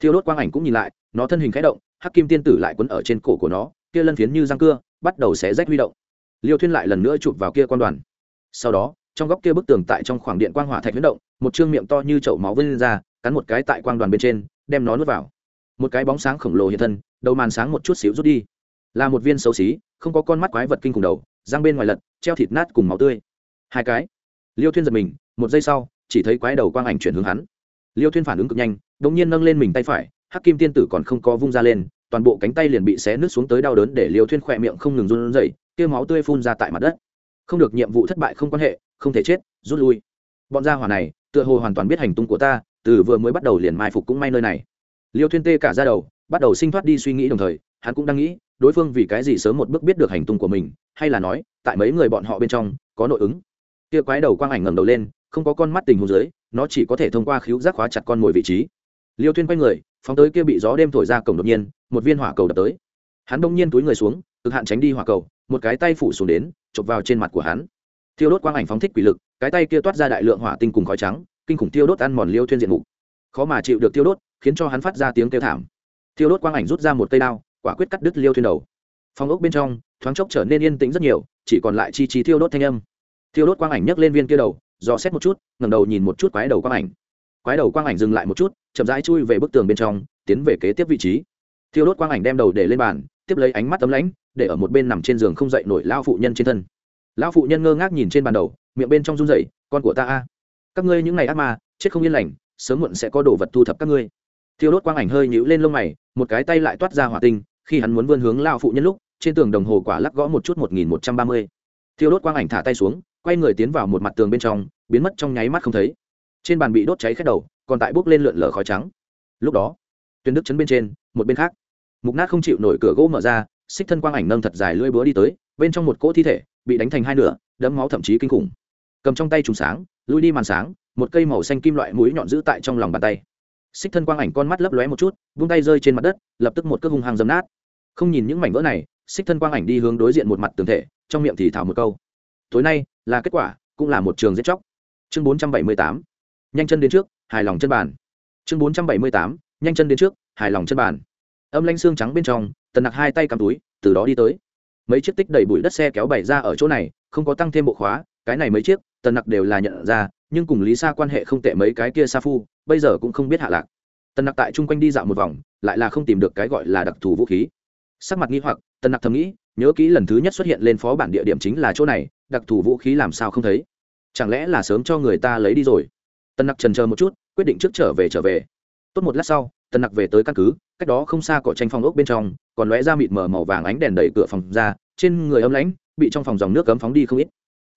Thiêu đốt quang ảnh cũng nhìn lại, nó thân hình khẽ động, hắc kim tiên tử lại quấn ở trên cổ của nó, kia lân phiến như răng cưa, bắt đầu xé rách huy động. Liêu thuyên lại lần nữa chụp vào kia quan đoàn. Sau đó trong góc kia bức tường tại trong khoảng điện quang hỏa thạch huyết động, một chương miệng to như chậu máu vươn ra, cắn một cái tại quang đoàn bên trên, đem nó nuốt vào. Một cái bóng sáng khổng lồ hiện thân, đầu màn sáng một chút xíu rút đi. Là một viên xấu xí, không có con mắt quái vật kinh khủng đầu, răng bên ngoài lật, treo thịt nát cùng máu tươi. Hai cái. Liêu thuyên giật mình, một giây sau, chỉ thấy quái đầu quang ảnh chuyển hướng hắn. Liêu thuyên phản ứng cực nhanh đ ỗ n g nhiên nâng lên mình tay phải, hắc kim tiên tử còn không có vung ra lên, toàn bộ cánh tay liền bị xé nứt xuống tới đau đớn để liêu thuyên khỏe miệng không ngừng run rẩy, kia máu tươi phun ra tại mặt đất. Không được, nhiệm vụ thất bại không quan hệ không thể chết, rút lui. Bọn gia hỏa này, tựa hồ hoàn toàn biết hành tung của ta, từ vừa mới bắt đầu liền mai phục cũng may nơi này. Liêu thuyên tê cả ra đầu, bắt đầu sinh thoát đi suy nghĩ đồng thời, hắn cũng đang nghĩ, đối phương vì cái gì sớm một bước biết được hành tung của mình, hay là nói, tại mấy người bọn họ bên trong, có nội ứng. Kia quái đầu quang ảnh ngẩng đầu lên, không có con mắt tình huống dưới, nó chỉ có thể thông qua khiếu giác khóa chặt con mồi vị trí. Liêu thuyên quay người, phóng tới kia bị gió đêm thổi ra cổng đột nhiên, một viên hỏa cầu đập tới. Hắn đông nhiên túi người xuống, cực hạn tránh đi hỏa cầu, một cái tay phủ xuống đến, chụp vào trên mặt của hắn thiêu đốt quang ảnh phóng thích quỷ lực, cái tay kia toát ra đại lượng hỏa tinh cùng khói trắng, kinh khủng tiêu đốt ăn mòn liêu thuyên diện mục. Khó mà chịu được tiêu đốt, khiến cho hắn phát ra tiếng kêu thảm. Tiêu đốt quang ảnh rút ra một cây đao, quả quyết cắt đứt liêu thuyên đầu. Phòng ốc bên trong, thoáng chốc trở nên yên tĩnh rất nhiều, chỉ còn lại chi chi thiêu đốt thanh âm. Thiêu đốt quang ảnh nhấc lên viên kia đầu, dò xét một chút, ngẩng đầu nhìn một chút quái đầu quang ảnh. Quái đầu quang ảnh dừng lại một chút, chậm rãi chui về bức tường bên trong, tiến về kế tiếp vị trí. Thiêu đốt quang ảnh đem đầu để lên bàn, tiếp lấy ánh mắt tấm lãnh, để ở một bên nằm trên giường không dậy nổi lao phụ nhân trên thân lão phụ nhân ngơ ngác nhìn trên bàn đầu, miệng bên trong run rẩy, con của ta a, các ngươi những ngày ác ma, chết không yên lành, sớm muộn sẽ có đồ vật thu thập các ngươi. Thiêu đốt quang ảnh hơi nhũ lên lông mày, một cái tay lại toát ra hỏa tinh, khi hắn muốn vươn hướng lão phụ nhân lúc, trên tường đồng hồ quả lắc gõ một chút một nghìn một trăm ba mươi. Thiêu đốt quang ảnh thả tay xuống, quay người tiến vào một mặt tường bên trong, biến mất trong nháy mắt không thấy. Trên bàn bị đốt cháy khét đầu, còn tại bốc lên lượn lờ khói trắng. Lúc đó, tuyến đức chấn bên trên, một bên khác, mục nát không chịu nổi cửa gỗ mở ra, xích thân quang ảnh nâng thật dài lưỡi búa đi tới, bên trong một cỗ thi thể bị đánh thành hai nửa, đẫm máu thậm chí kinh khủng. Cầm trong tay trùng sáng, lui đi màn sáng, một cây màu xanh kim loại mũi nhọn giữ tại trong lòng bàn tay. Xích thân quang ảnh con mắt lấp lóe một chút, vung tay rơi trên mặt đất, lập tức một cước hung hăng dấm nát. Không nhìn những mảnh vỡ này, xích thân quang ảnh đi hướng đối diện một mặt tường thể, trong miệng thì thảo một câu. Tối nay, là kết quả, cũng là một trường giết chóc. Chương bốn trăm bảy mươi tám, nhanh chân đến trước, hài lòng chân bàn. Chương bốn trăm bảy mươi tám, nhanh chân đến trước, hài lòng chân bàn. Âm lanh xương trắng bên trong, tần nặc hai tay cầm túi, từ đó đi tới mấy chiếc tích đầy bụi đất xe kéo bày ra ở chỗ này, không có tăng thêm bộ khóa, cái này mấy chiếc, tần nặc đều là nhận ra, nhưng cùng lý sa quan hệ không tệ mấy cái kia sa phu, bây giờ cũng không biết hạ lạc. Tần nặc tại chung quanh đi dạo một vòng, lại là không tìm được cái gọi là đặc thù vũ khí. Sắc mặt nghi hoặc, tần nặc thầm nghĩ, nhớ kỹ lần thứ nhất xuất hiện lên phó bản địa điểm chính là chỗ này, đặc thù vũ khí làm sao không thấy? Chẳng lẽ là sớm cho người ta lấy đi rồi? Tần nặc trần chờ một chút, quyết định trước trở về trở về. Tốt một lát sau, tần nặc về tới căn cứ cách đó không xa cỏ tranh phong ốc bên trong, còn lóe ra mịt mờ màu vàng ánh đèn đẩy cửa phòng ra, trên người ấm lãnh, bị trong phòng dòng nước cấm phóng đi không ít.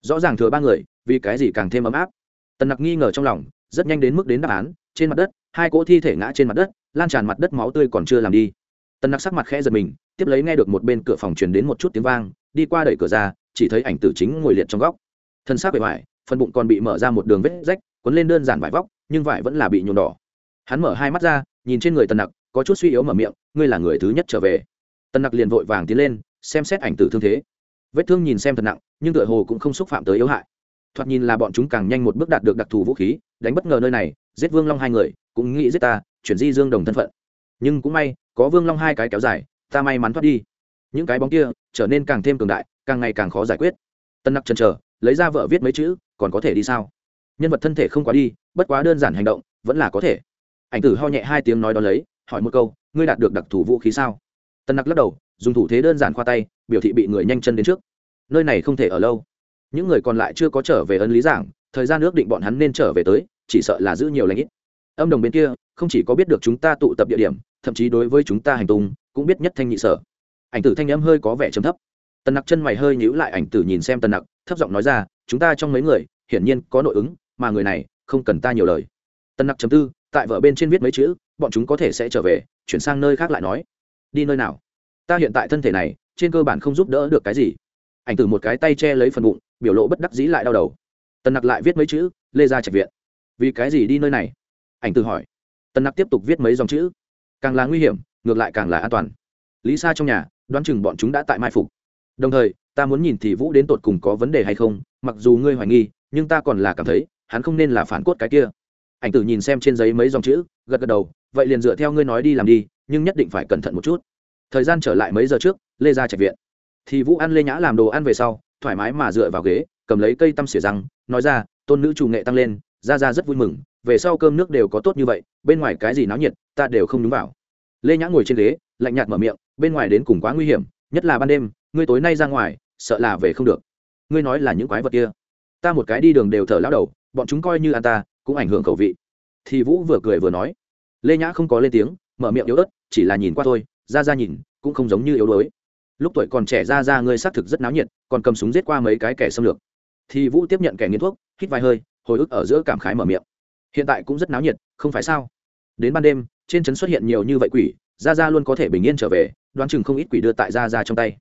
Rõ ràng thừa ba người, vì cái gì càng thêm ấm áp? Tần nặc nghi ngờ trong lòng, rất nhanh đến mức đến đáp án, trên mặt đất, hai cỗ thi thể ngã trên mặt đất, lan tràn mặt đất máu tươi còn chưa làm đi. Tần nặc sắc mặt khẽ giật mình, tiếp lấy nghe được một bên cửa phòng truyền đến một chút tiếng vang, đi qua đẩy cửa ra, chỉ thấy ảnh tử chính ngồi liệt trong góc. Thân xác bề ngoài, phần bụng còn bị mở ra một đường vết rách quấn lên đơn giản vải vóc, nhưng vải vẫn là bị nhuộm đỏ. Hắn mở hai mắt ra, nhìn trên người tần nặc có chút suy yếu mở miệng, ngươi là người thứ nhất trở về. Tần nặc liền vội vàng tiến lên, xem xét ảnh tử thương thế. Vết thương nhìn xem thật nặng, nhưng tựa hồ cũng không xúc phạm tới yếu hại. Thoạt nhìn là bọn chúng càng nhanh một bước đạt được đặc thù vũ khí, đánh bất ngờ nơi này, giết vương long hai người, cũng nghĩ giết ta, chuyển di dương đồng thân phận. Nhưng cũng may, có vương long hai cái kéo dài, ta may mắn thoát đi. Những cái bóng kia trở nên càng thêm cường đại, càng ngày càng khó giải quyết. Tân nặc chần chờ, lấy ra vợ viết mấy chữ, còn có thể đi sao? Nhân vật thân thể không quá đi, bất quá đơn giản hành động, vẫn là có thể. Ảnh tử ho nhẹ hai tiếng nói đó lấy hỏi một câu, ngươi đạt được đặc thù vũ khí sao? Tân nặc lắc đầu, dùng thủ thế đơn giản khoa tay, biểu thị bị người nhanh chân đến trước. Nơi này không thể ở lâu. Những người còn lại chưa có trở về ân lý giảng, thời gian ước định bọn hắn nên trở về tới, chỉ sợ là giữ nhiều lãnh ít. Âm đồng bên kia, không chỉ có biết được chúng ta tụ tập địa điểm, thậm chí đối với chúng ta hành tung, cũng biết nhất thanh nhị sở. Ảnh tử thanh âm hơi có vẻ chấm thấp. Tần nặc chân mày hơi nhíu lại ảnh tử nhìn xem tần nặc, thấp giọng nói ra, chúng ta trong mấy người, hiển nhiên có nội ứng, mà người này không cần ta nhiều lời. Tần nặc chấm tư, tại vợ bên trên viết mấy chữ bọn chúng có thể sẽ trở về, chuyển sang nơi khác lại nói. Đi nơi nào? Ta hiện tại thân thể này, trên cơ bản không giúp đỡ được cái gì. Ảnh tử một cái tay che lấy phần bụng, biểu lộ bất đắc dĩ lại đau đầu. Tần nặc lại viết mấy chữ, lê ra trạch viện. Vì cái gì đi nơi này? Ảnh tử hỏi. Tần nặc tiếp tục viết mấy dòng chữ. Càng là nguy hiểm, ngược lại càng là an toàn. Lý sa trong nhà, đoán chừng bọn chúng đã tại mai phục. Đồng thời, ta muốn nhìn thì vũ đến tột cùng có vấn đề hay không, mặc dù ngươi hoài nghi, nhưng ta còn là cảm thấy, hắn không nên là phản cốt cái kia. Ảnh tử nhìn xem trên giấy mấy dòng chữ, gật gật đầu vậy liền dựa theo ngươi nói đi làm đi, nhưng nhất định phải cẩn thận một chút. Thời gian trở lại mấy giờ trước, lê ra trạch viện. Thì vũ ăn lê nhã làm đồ ăn về sau, thoải mái mà dựa vào ghế, cầm lấy cây tăm xỉa răng, nói ra, tôn nữ chủ nghệ tăng lên, ra ra rất vui mừng, về sau cơm nước đều có tốt như vậy, bên ngoài cái gì náo nhiệt, ta đều không đúng vào. Lê nhã ngồi trên ghế, lạnh nhạt mở miệng, bên ngoài đến cùng quá nguy hiểm, nhất là ban đêm, ngươi tối nay ra ngoài, sợ là về không được. Ngươi nói là những quái vật kia, ta một cái đi đường đều thở lao đầu, bọn chúng coi như ăn ta, cũng ảnh hưởng khẩu vị. Thì vũ vừa cười vừa nói lê nhã không có lên tiếng mở miệng yếu ớt chỉ là nhìn qua thôi ra ra nhìn cũng không giống như yếu đuối lúc tuổi còn trẻ ra ra ngươi xác thực rất náo nhiệt còn cầm súng giết qua mấy cái kẻ xâm lược thì vũ tiếp nhận kẻ nghiện thuốc hít vài hơi hồi ức ở giữa cảm khái mở miệng hiện tại cũng rất náo nhiệt không phải sao đến ban đêm trên trấn xuất hiện nhiều như vậy quỷ ra ra luôn có thể bình yên trở về đoán chừng không ít quỷ đưa tại ra ra trong tay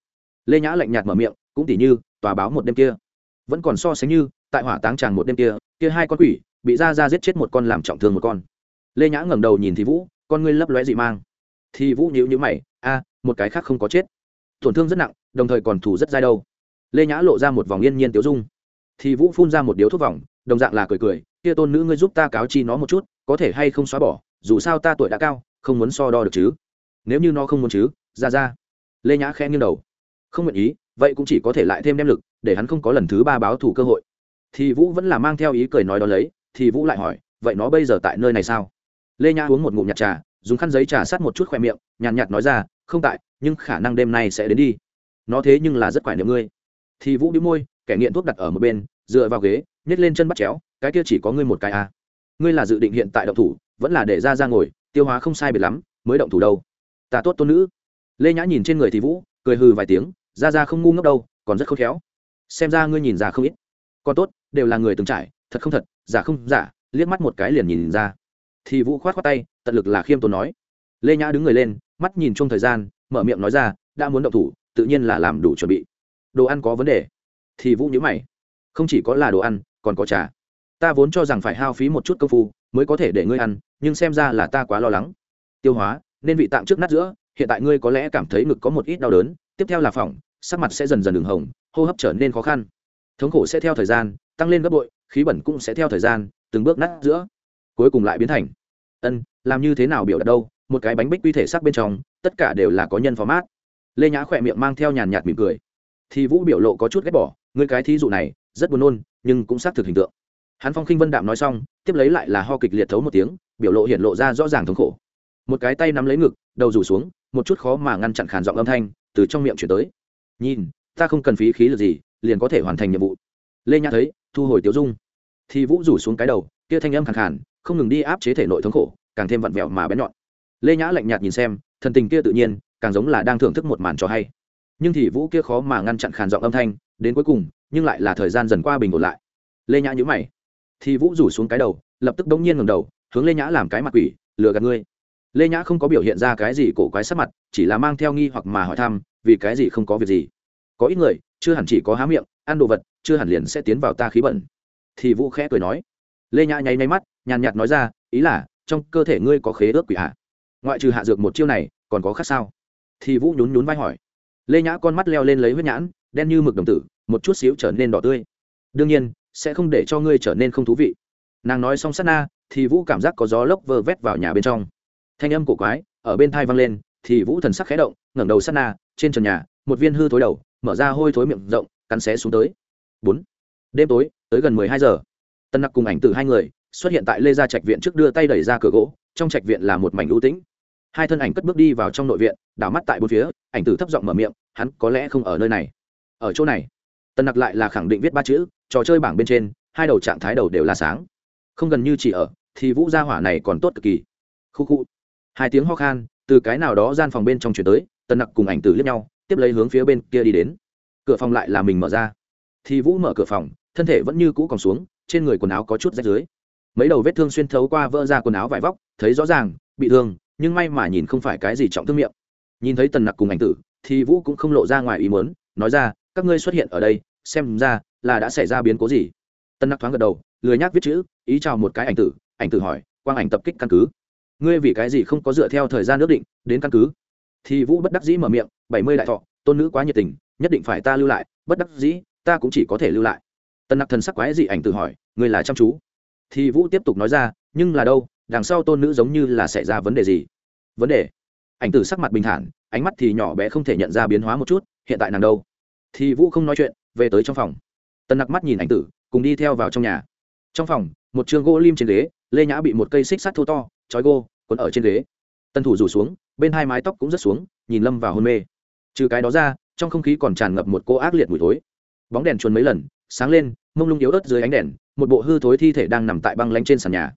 lê nhã lạnh nhạt mở miệng cũng tỉ như tòa báo một đêm kia vẫn còn so sánh như tại hỏa táng tràng một đêm kia kia hai con quỷ bị ra ra giết chết một con làm trọng thương một con lê nhã ngẩng đầu nhìn thì vũ, con ngươi lấp lóe dị mang. Thì vũ nhíu nhíu mày, a, một cái khác không có chết. Tổn thương rất nặng, đồng thời còn thủ rất dai đâu. Lê nhã lộ ra một vòng yên nhiên tiếu dung. Thì vũ phun ra một điếu thuốc vòng, đồng dạng là cười cười, kia tôn nữ ngươi giúp ta cáo chi nó một chút, có thể hay không xóa bỏ, dù sao ta tuổi đã cao, không muốn so đo được chứ. Nếu như nó không muốn chứ, ra ra. Lê nhã khẽ nghiêng đầu. Không nguyện ý, vậy cũng chỉ có thể lại thêm đem lực, để hắn không có lần thứ ba báo thủ cơ hội. Thì vũ vẫn là mang theo ý cười nói đó lấy thì vũ lại hỏi, vậy nó bây giờ tại nơi này sao? Lê nhã uống một ngụm nhạt trà dùng khăn giấy trà sát một chút khoe miệng nhàn nhạt, nhạt nói ra không tại nhưng khả năng đêm nay sẽ đến đi. Nó thế nhưng là rất quải niệm ngươi. Thì vũ đĩu môi kẻ nghiện thuốc đặt ở một bên dựa vào ghế nhét lên chân bắt chéo cái kia chỉ có ngươi một cái à. ngươi là dự định hiện tại động thủ vẫn là để ra ra ngồi tiêu hóa không sai biệt lắm mới động thủ đâu. Ta tốt tôn nữ. Lê nhã nhìn trên người thì vũ cười hừ vài tiếng ra ra không ngu ngốc đâu còn rất khôn khéo. Xem ra ngươi nhìn ra không ít. Còn tốt đều là người từng trải thật không thật giả không giả liếc mắt một cái liền nhìn ra thì vũ khoát khoát tay, tận lực là khiêm tốn nói. Lê nhã đứng người lên, mắt nhìn chung thời gian, mở miệng nói ra, đã muốn động thủ, tự nhiên là làm đủ chuẩn bị. Đồ ăn có vấn đề? Thì vũ nhữ mày. Không chỉ có là đồ ăn, còn có trà. Ta vốn cho rằng phải hao phí một chút công phu mới có thể để ngươi ăn, nhưng xem ra là ta quá lo lắng. Tiêu hóa, nên vị tạm trước nát giữa, hiện tại ngươi có lẽ cảm thấy ngực có một ít đau đớn, tiếp theo là phỏng, sắc mặt sẽ dần dần đường hồng, hô hấp trở nên khó khăn. Thống khổ sẽ theo thời gian, tăng lên gấp bội, khí bẩn cũng sẽ theo thời gian, từng bước nát giữa cuối cùng lại biến thành. Ân, làm như thế nào biểu đạt đâu, một cái bánh bích quy thể sắc bên trong, tất cả đều là có nhân phó mát. Lê nhã khỏe miệng mang theo nhàn nhạt mỉm cười. Thì vũ biểu lộ có chút ghét bỏ người cái thí dụ này, rất buồn nôn, nhưng cũng xác thực hình tượng. Hắn phong khinh vân đạm nói xong, tiếp lấy lại là ho kịch liệt thấu một tiếng, biểu lộ hiện lộ ra rõ ràng thống khổ. Một cái tay nắm lấy ngực, đầu rủ xuống, một chút khó mà ngăn chặn khàn giọng âm thanh, từ trong miệng chuyển tới. Nhìn, ta không cần phí khí lực gì, liền có thể hoàn thành nhiệm vụ. Lê nhã thấy, thu hồi tiếu dung. Thì vũ rủ xuống cái đầu, kia thanh âm khàn khàn không ngừng đi áp chế thể nội thống khổ, càng thêm vặn vẹo mà bén nhọn. Lê nhã lạnh nhạt nhìn xem, thần tình kia tự nhiên, càng giống là đang thưởng thức một màn trò hay. Nhưng thì vũ kia khó mà ngăn chặn khàn giọng âm thanh, đến cuối cùng, nhưng lại là thời gian dần qua bình ổn lại. Lê nhã nhữ mày. Thì vũ rủ xuống cái đầu, lập tức đống nhiên ngầm đầu, hướng lê nhã làm cái mặt quỷ, lừa gạt ngươi. Lê nhã không có biểu hiện ra cái gì cổ quái sắc mặt, chỉ là mang theo nghi hoặc mà hỏi thăm, vì cái gì không có việc gì? Có ít người, chưa hẳn chỉ có há miệng, ăn đồ vật, chưa hẳn liền sẽ tiến vào ta khí bẩn. Thì vũ khẽ cười nói. Lê nhã nháy nháy mắt nhàn nhạt nói ra, ý là, trong cơ thể ngươi có khế ước quỷ hạ ngoại trừ hạ dược một chiêu này, còn có khác sao? Thì vũ nhún nhún vai hỏi. Lê nhã con mắt leo lên lấy huyết nhãn, đen như mực đồng tử, một chút xíu trở nên đỏ tươi. Đương nhiên, sẽ không để cho ngươi trở nên không thú vị. Nàng nói xong sát na, thì vũ cảm giác có gió lốc vơ vét vào nhà bên trong. Thanh âm cổ quái, ở bên thai vang lên, thì vũ thần sắc khẽ động, ngẩng đầu sát na, trên trần nhà, một viên hư thối đầu, mở ra hôi thối miệng rộng, cắn xé xuống tới. Bốn. Đêm tối, tới gần mười hai giờ. Tân nặc cùng ảnh từ hai người xuất hiện tại lê gia trạch viện trước đưa tay đẩy ra cửa gỗ, trong trạch viện là một mảnh ưu tĩnh. Hai thân ảnh cất bước đi vào trong nội viện, đảo mắt tại bốn phía, ảnh tử thấp giọng mở miệng, hắn có lẽ không ở nơi này. Ở chỗ này? Tần nặc lại là khẳng định viết ba chữ, trò chơi bảng bên trên, hai đầu trạng thái đầu đều là sáng. Không gần như chỉ ở, thì vũ gia hỏa này còn tốt cực kỳ. Khu khu. Hai tiếng ho khan, từ cái nào đó gian phòng bên trong chuyển tới, tần nặc cùng ảnh tử liếc nhau, tiếp lấy hướng phía bên kia đi đến. Cửa phòng lại là mình mở ra. Thì vũ mở cửa phòng, thân thể vẫn như cũ còn xuống, trên người quần áo có chút rách dưới mấy đầu vết thương xuyên thấu qua vỡ ra quần áo vải vóc, thấy rõ ràng, bị thương, nhưng may mà nhìn không phải cái gì trọng thương miệng. Nhìn thấy tần nặc cùng ảnh tử, thì vũ cũng không lộ ra ngoài ý muốn, nói ra, các ngươi xuất hiện ở đây, xem ra là đã xảy ra biến cố gì? Tần nặc thoáng gật đầu, lười nhác viết chữ, ý chào một cái ảnh tử. Ảnh tử hỏi, quang ảnh tập kích căn cứ. Ngươi vì cái gì không có dựa theo thời gian ước định đến căn cứ? Thì vũ bất đắc dĩ mở miệng, bảy mươi đại thọ, tôn nữ quá nhiệt tình, nhất định phải ta lưu lại, bất đắc dĩ, ta cũng chỉ có thể lưu lại. Tần nặc thần sắc quái dị, ảnh tử hỏi, ngươi là chăm chú? Thì vũ tiếp tục nói ra, nhưng là đâu, đằng sau tôn nữ giống như là xảy ra vấn đề gì? Vấn đề? Ảnh tử sắc mặt bình thản, ánh mắt thì nhỏ bé không thể nhận ra biến hóa một chút, hiện tại nàng đâu? Thì vũ không nói chuyện, về tới trong phòng. Tần nặc mắt nhìn ảnh tử, cùng đi theo vào trong nhà. Trong phòng, một trường gỗ lim trên ghế, lê nhã bị một cây xích sắt thô to, trói gô quấn ở trên ghế. Tân thủ rủ xuống, bên hai mái tóc cũng rất xuống, nhìn lâm vào hôn mê. Trừ cái đó ra, trong không khí còn tràn ngập một cô ác liệt mùi thối. Bóng đèn chuồn mấy lần sáng lên, mông lung yếu ớt dưới ánh đèn, một bộ hư thối thi thể đang nằm tại băng lanh trên sàn nhà.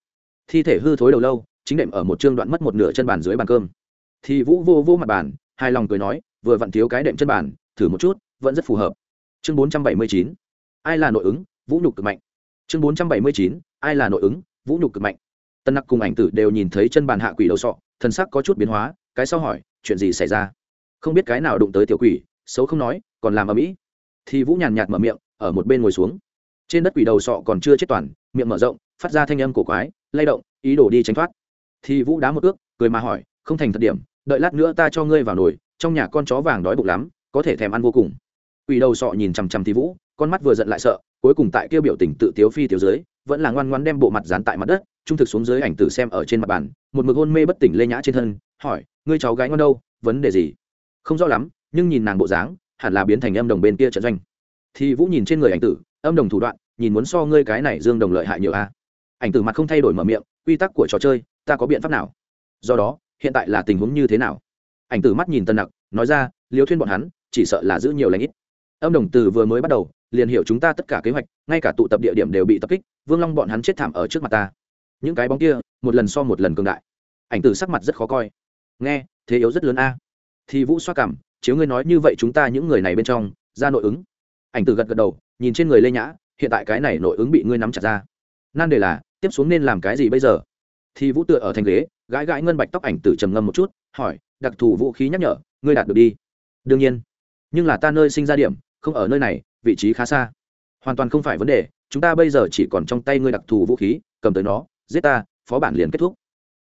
Thi thể hư thối đầu lâu, chính đệm ở một chương đoạn mất một nửa chân bàn dưới bàn cơm. Thì vũ vô vô mặt bàn, hài lòng cười nói, vừa vặn thiếu cái đệm chân bàn, thử một chút, vẫn rất phù hợp. Chương bốn trăm bảy mươi chín, ai là nội ứng, vũ nhục cực mạnh. Chương bốn trăm bảy mươi chín, ai là nội ứng, vũ nhục cực mạnh. Tân nặc cùng ảnh tử đều nhìn thấy chân bàn hạ quỷ đầu sọ, thần sắc có chút biến hóa, cái sau hỏi, chuyện gì xảy ra? Không biết cái nào đụng tới tiểu quỷ, xấu không nói, còn làm ở mỹ. Thì vũ nhàn nhạt mở miệng ở một bên ngồi xuống. Trên đất quỷ đầu sọ còn chưa chết toàn, miệng mở rộng, phát ra thanh âm cổ quái, lay động, ý đồ đi tránh thoát. Thì vũ đá một ước, cười mà hỏi, không thành thật điểm, đợi lát nữa ta cho ngươi vào nồi, trong nhà con chó vàng đói bụng lắm, có thể thèm ăn vô cùng. Quỷ đầu sọ nhìn chằm chằm thì vũ, con mắt vừa giận lại sợ, cuối cùng tại kêu biểu tình tự tiếu phi tiểu dưới, vẫn là ngoan ngoan đem bộ mặt dán tại mặt đất, trung thực xuống dưới ảnh tử xem ở trên mặt bàn, một mực hôn mê bất tỉnh lê nhã trên thân, hỏi, ngươi cháu gái ngon đâu, vấn đề gì? Không rõ lắm, nhưng nhìn nàng bộ dáng, hẳn là biến thành âm đồng bên kia trận doanh thì vũ nhìn trên người ảnh tử, âm đồng thủ đoạn, nhìn muốn so ngươi cái này dương đồng lợi hại nhiều a. Ảnh tử mặt không thay đổi mở miệng, quy tắc của trò chơi, ta có biện pháp nào? Do đó, hiện tại là tình huống như thế nào? Ảnh tử mắt nhìn tân nặc, nói ra liều thuyên bọn hắn, chỉ sợ là giữ nhiều lãnh ít. Âm đồng từ vừa mới bắt đầu, liền hiểu chúng ta tất cả kế hoạch, ngay cả tụ tập địa điểm đều bị tập kích, vương long bọn hắn chết thảm ở trước mặt ta. Những cái bóng kia, một lần so một lần cường đại. Ảnh tử sắc mặt rất khó coi. Nghe, thế yếu rất lớn a. Thì vũ xoa cảm, chiếu ngươi nói như vậy chúng ta những người này bên trong, ra nội ứng ảnh tử gật gật đầu, nhìn trên người lê nhã, hiện tại cái này nội ứng bị ngươi nắm chặt ra. Nan đề là, tiếp xuống nên làm cái gì bây giờ? Thì vũ tựa ở thành ghế, gãi gãi ngân bạch tóc ảnh tử trầm ngâm một chút, hỏi, đặc thù vũ khí nhắc nhở, ngươi đạt được đi. Đương nhiên. Nhưng là ta nơi sinh ra điểm, không ở nơi này, vị trí khá xa. Hoàn toàn không phải vấn đề, chúng ta bây giờ chỉ còn trong tay ngươi đặc thù vũ khí, cầm tới nó, giết ta, phó bản liền kết thúc.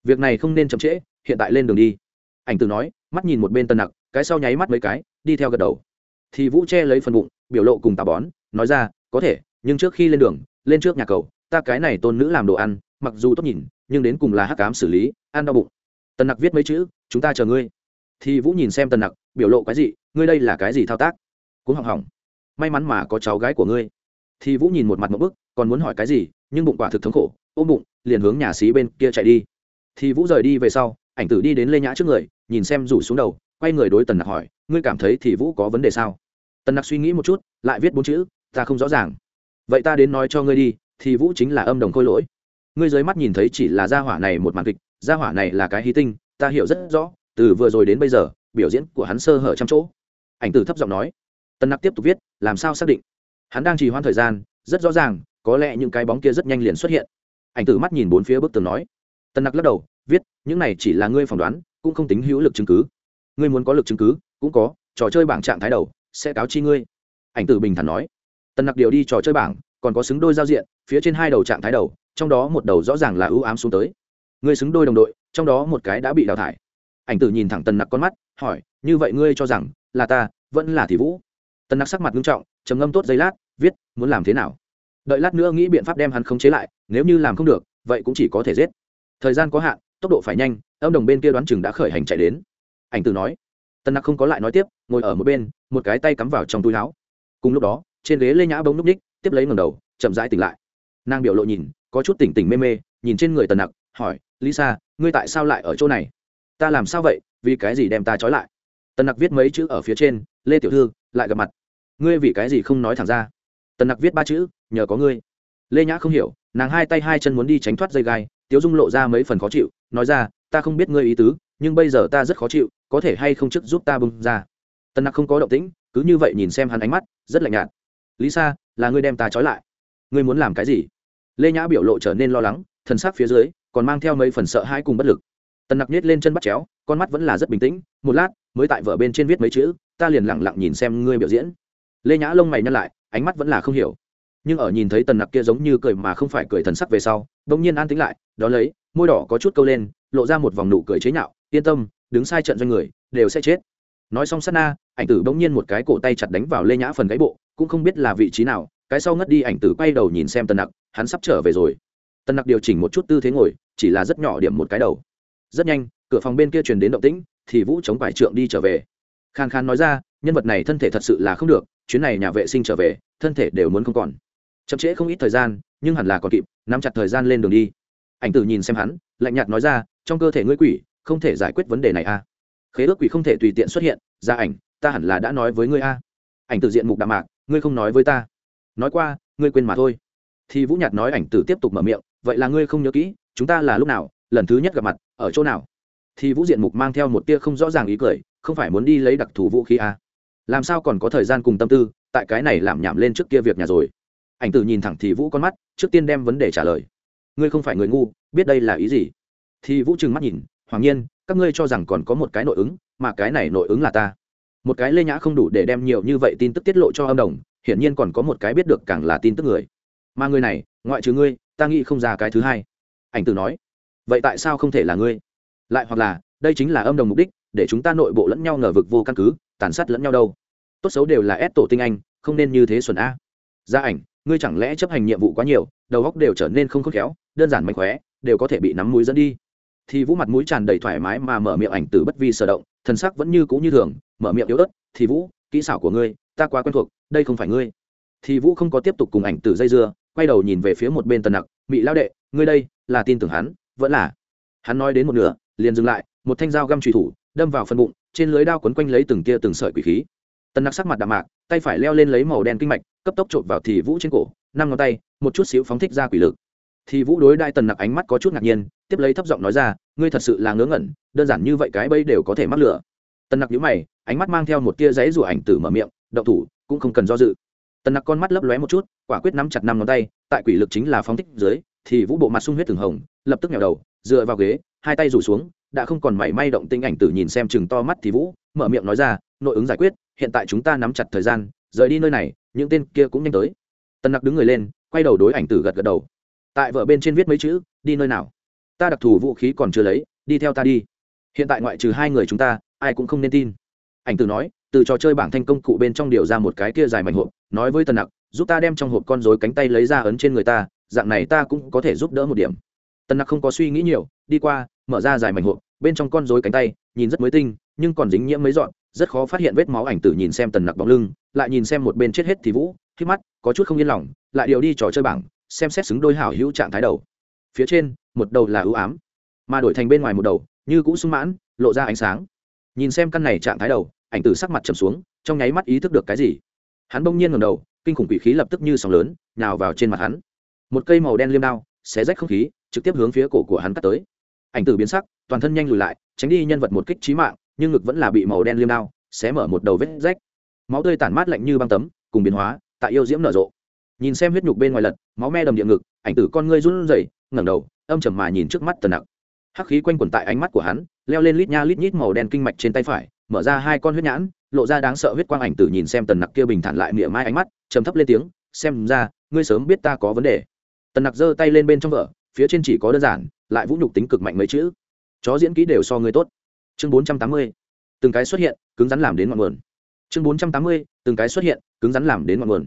Việc này không nên chậm trễ, hiện tại lên đường đi. Ảnh tử nói, mắt nhìn một bên tân nặc, cái sau nháy mắt mấy cái, đi theo gật đầu. Thì vũ che lấy phần bụng biểu lộ cùng tà bón, nói ra, có thể, nhưng trước khi lên đường, lên trước nhà cầu, ta cái này tôn nữ làm đồ ăn, mặc dù tốt nhìn, nhưng đến cùng là hắc cám xử lý, ăn đau bụng. Tần nặc viết mấy chữ, chúng ta chờ ngươi. Thì vũ nhìn xem tần nặc, biểu lộ cái gì ngươi đây là cái gì thao tác? Cũng hỏng hỏng, may mắn mà có cháu gái của ngươi. Thì vũ nhìn một mặt một bức, còn muốn hỏi cái gì, nhưng bụng quả thực thống khổ, ôm bụng, liền hướng nhà xí bên kia chạy đi. Thì vũ rời đi về sau, ảnh tử đi đến lê nhã trước người, nhìn xem rủ xuống đầu, quay người đối tần nặc hỏi, ngươi cảm thấy thì vũ có vấn đề sao? Tần nặc suy nghĩ một chút, lại viết bốn chữ, ta không rõ ràng. Vậy ta đến nói cho ngươi đi, thì vũ chính là âm đồng khôi lỗi. Ngươi dưới mắt nhìn thấy chỉ là gia hỏa này một màn kịch, gia hỏa này là cái hy tinh, ta hiểu rất rõ, từ vừa rồi đến bây giờ, biểu diễn của hắn sơ hở trăm chỗ. Ảnh tử thấp giọng nói. Tân nặc tiếp tục viết, làm sao xác định? Hắn đang trì hoãn thời gian, rất rõ ràng, có lẽ những cái bóng kia rất nhanh liền xuất hiện. Ảnh tử mắt nhìn bốn phía bức tường nói. Tân nặc lắc đầu, viết, những này chỉ là ngươi phỏng đoán, cũng không tính hữu lực chứng cứ. Ngươi muốn có lực chứng cứ, cũng có, trò chơi bảng trạng thái đầu sẽ cáo chi ngươi. Ảnh tử bình thản nói. Tần nặc điều đi trò chơi bảng, còn có xứng đôi giao diện, phía trên hai đầu trạng thái đầu, trong đó một đầu rõ ràng là ưu ám xuống tới. Ngươi xứng đôi đồng đội, trong đó một cái đã bị đào thải. Ảnh tử nhìn thẳng tần nặc con mắt, hỏi, như vậy ngươi cho rằng là ta, vẫn là thị vũ? Tần nặc sắc mặt nghiêm trọng, trầm ngâm tốt giây lát, viết, muốn làm thế nào? Đợi lát nữa nghĩ biện pháp đem hắn khống chế lại, nếu như làm không được, vậy cũng chỉ có thể giết. Thời gian có hạn, tốc độ phải nhanh, âm đồng bên kia đoán chừng đã khởi hành chạy đến. Ảnh tử nói. Tần nặc không có lại nói tiếp, ngồi ở một bên một cái tay cắm vào trong túi áo. Cùng lúc đó, trên ghế lê nhã bỗng núp ních, tiếp lấy ngầm đầu, chậm rãi tỉnh lại. Nàng biểu lộ nhìn, có chút tỉnh tỉnh mê mê, nhìn trên người tần nặc, hỏi, lisa, ngươi tại sao lại ở chỗ này? Ta làm sao vậy? Vì cái gì đem ta trói lại? Tần nặc viết mấy chữ ở phía trên, lê tiểu thư, lại gặp mặt. Ngươi vì cái gì không nói thẳng ra? Tần nặc viết ba chữ, nhờ có ngươi. Lê nhã không hiểu, nàng hai tay hai chân muốn đi tránh thoát dây gai, tiếu dung lộ ra mấy phần khó chịu, nói ra, ta không biết ngươi ý tứ, nhưng bây giờ ta rất khó chịu, có thể hay không chức giúp ta bưng ra? Tần nặc không có động tĩnh, cứ như vậy nhìn xem hắn ánh mắt, rất lạnh nhạt. Lý sa là ngươi đem ta trói lại. Ngươi muốn làm cái gì? Lê nhã biểu lộ trở nên lo lắng, thần sắc phía dưới còn mang theo mấy phần sợ hãi cùng bất lực. Tần nặc nhét lên chân bắt chéo, con mắt vẫn là rất bình tĩnh, một lát mới tại vợ bên trên viết mấy chữ, ta liền lẳng lặng nhìn xem ngươi biểu diễn. Lê nhã lông mày nhăn lại, ánh mắt vẫn là không hiểu. Nhưng ở nhìn thấy tần nặc kia giống như cười mà không phải cười thần sắc về sau đ ỗ n g nhiên an tính lại đ ó lấy, môi đỏ có chút câu lên, lộ ra một vòng nụ cười chế nhạo, yên tâm, đứng sai trận doanh người, đều sẽ chết nói xong sát na, ảnh tử bỗng nhiên một cái cổ tay chặt đánh vào lê nhã phần gáy bộ, cũng không biết là vị trí nào, cái sau ngất đi, ảnh tử quay đầu nhìn xem tần nặc, hắn sắp trở về rồi. Tần nặc điều chỉnh một chút tư thế ngồi, chỉ là rất nhỏ điểm một cái đầu. Rất nhanh, cửa phòng bên kia truyền đến động tĩnh, thì vũ chống vải trượng đi trở về. Khan khan nói ra, nhân vật này thân thể thật sự là không được, chuyến này nhà vệ sinh trở về, thân thể đều muốn không còn. Chậm trễ không ít thời gian, nhưng hẳn là còn kịp, nắm chặt thời gian lên đường đi. Ảnh tử nhìn xem hắn, lạnh nhạt nói ra, trong cơ thể ngươi quỷ, không thể giải quyết vấn đề này a à? khế ước quỷ không thể tùy tiện xuất hiện gia ảnh, ta hẳn là đã nói với ngươi a. Ảnh tử diện mục đạm mạc, ngươi không nói với ta. Nói qua, ngươi quên mà thôi. Thì vũ nhạt nói ảnh tử tiếp tục mở miệng, vậy là ngươi không nhớ kỹ, chúng ta là lúc nào, lần thứ nhất gặp mặt, ở chỗ nào? Thì vũ diện mục mang theo một tia không rõ ràng ý cười, không phải muốn đi lấy đặc thù vũ khí à. làm sao còn có thời gian cùng tâm tư, tại cái này làm nhảm lên trước kia việc nhà rồi? Ảnh tử nhìn thẳng thì vũ con mắt, trước tiên đem vấn đề trả lời. Ngươi không phải người ngu, biết đây là ý gì? Thì vũ trừng mắt nhìn, hoàng nhiên, các ngươi cho rằng còn có một cái nội ứng mà cái này nội ứng là ta. Một cái lê nhã không đủ để đem nhiều như vậy tin tức tiết lộ cho âm đồng, hiển nhiên còn có một cái biết được càng là tin tức người. Mà người này, ngoại trừ ngươi, ta nghĩ không ra cái thứ hai. Ảnh tử nói, vậy tại sao không thể là ngươi? Lại hoặc là, đây chính là âm đồng mục đích, để chúng ta nội bộ lẫn nhau ngờ vực vô căn cứ, tàn sát lẫn nhau đâu. Tốt xấu đều là ép tổ tinh anh, không nên như thế xuẩn a. Gia ảnh, ngươi chẳng lẽ chấp hành nhiệm vụ quá nhiều, đầu góc đều trở nên không khôn khéo, đơn giản mạnh khóe, đều có thể bị nắm mũi dẫn đi thì vũ mặt mũi tràn đầy thoải mái mà mở miệng ảnh tử bất vi sở động thần sắc vẫn như cũ như thường, mở miệng yếu ớt, thì vũ, kỹ xảo của ngươi, ta quá quen thuộc, đây không phải ngươi. Thì vũ không có tiếp tục cùng ảnh tử dây dưa, quay đầu nhìn về phía một bên tần nặc, mị lao đệ, ngươi đây là tin tưởng hắn, vẫn là? Hắn nói đến một nửa, liền dừng lại, một thanh dao găm trùy thủ, đâm vào phần bụng, trên lưới đao quấn quanh lấy từng tia từng sợi quỷ khí. Tần nặc sắc mặt đạm mạc, tay phải leo lên lấy màu đen kinh mạch, cấp tốc trộn vào thì vũ trên cổ, năm ngón tay, một chút xíu phóng thích ra quỷ lực. Thì vũ đối đai tần nặc ánh mắt có chút ngạc nhiên tiếp lấy thấp giọng nói ra, ngươi thật sự là ngớ ngẩn, đơn giản như vậy cái bây đều có thể mắc lửa. Tần nặc nhíu mày, ánh mắt mang theo một tia giấy rủa ảnh tử mở miệng, động thủ, cũng không cần do dự. Tần nặc con mắt lấp lóe một chút, quả quyết nắm chặt năm ngón tay, tại quỷ lực chính là phóng thích dưới, thì vũ bộ mặt sung huyết thường hồng, lập tức nhào đầu, dựa vào ghế, hai tay rủ xuống, đã không còn mảy may động tinh ảnh tử nhìn xem chừng to mắt thì vũ, mở miệng nói ra, nội ứng giải quyết, hiện tại chúng ta nắm chặt thời gian, rời đi nơi này, những tên kia cũng nhanh tới. Tần nặc đứng người lên, quay đầu đối ảnh tử gật gật đầu. Tại vợ bên trên viết mấy chữ, đi nơi nào? Ta đặc thù vũ khí còn chưa lấy, đi theo ta đi. Hiện tại ngoại trừ hai người chúng ta, ai cũng không nên tin. Ảnh tử nói, từ trò chơi bảng thanh công cụ bên trong điều ra một cái kia dài mảnh hộp, nói với tần nặc, giúp ta đem trong hộp con dối cánh tay lấy ra ấn trên người ta, dạng này ta cũng có thể giúp đỡ một điểm. Tần nặc không có suy nghĩ nhiều, đi qua, mở ra dài mảnh hộp, bên trong con dối cánh tay, nhìn rất mới tinh, nhưng còn dính nhiễm mấy dọn rất khó phát hiện vết máu ảnh tử nhìn xem tần nặc bóng lưng, lại nhìn xem một bên chết hết thì vũ, khi mắt, có chút không yên lòng, lại điều đi trò chơi bảng, xem xét xứng đôi hảo hữu trạng thái đầu phía trên, một đầu là ưu ám, mà đổi thành bên ngoài một đầu, như cũng sung mãn, lộ ra ánh sáng. Nhìn xem căn này trạng thái đầu, ảnh tử sắc mặt trầm xuống, trong nháy mắt ý thức được cái gì. Hắn bỗng nhiên ngầm đầu, kinh khủng quỷ khí lập tức như sóng lớn nào vào trên mặt hắn. Một cây màu đen liêm đao, xé rách không khí, trực tiếp hướng phía cổ của hắn cắt tới. Ảnh tử biến sắc, toàn thân nhanh lùi lại, tránh đi nhân vật một kích trí mạng, nhưng ngực vẫn là bị màu đen liêm đao, xé mở một đầu vết rách. Máu tươi tản mát lạnh như băng tấm, cùng biến hóa, tại yêu diễm nở rộ. Nhìn xem huyết nhục bên ngoài lật, máu me đầm địa ngực, ảnh tử con ngươi run rẩy ngẩng đầu, âm trầm mà nhìn trước mắt tần nặc. Hắc khí quanh quẩn tại ánh mắt của hắn, leo lên lít nha lít nhít màu đen kinh mạch trên tay phải, mở ra hai con huyết nhãn, lộ ra đáng sợ huyết quang ảnh tử nhìn xem tần nặc kia bình thản lại mỉa mai ánh mắt, trầm thấp lên tiếng, xem ra, ngươi sớm biết ta có vấn đề. Tần nặc giơ tay lên bên trong vợ, phía trên chỉ có đơn giản, lại vũ nhục tính cực mạnh mấy chữ. Chó diễn kỹ đều so ngươi tốt. Chương bốn trăm tám mươi, từng cái xuất hiện, cứng rắn làm đến ngọn nguồn. Chương bốn trăm tám mươi, từng cái xuất hiện, cứng rắn làm đến ngọn nguồn.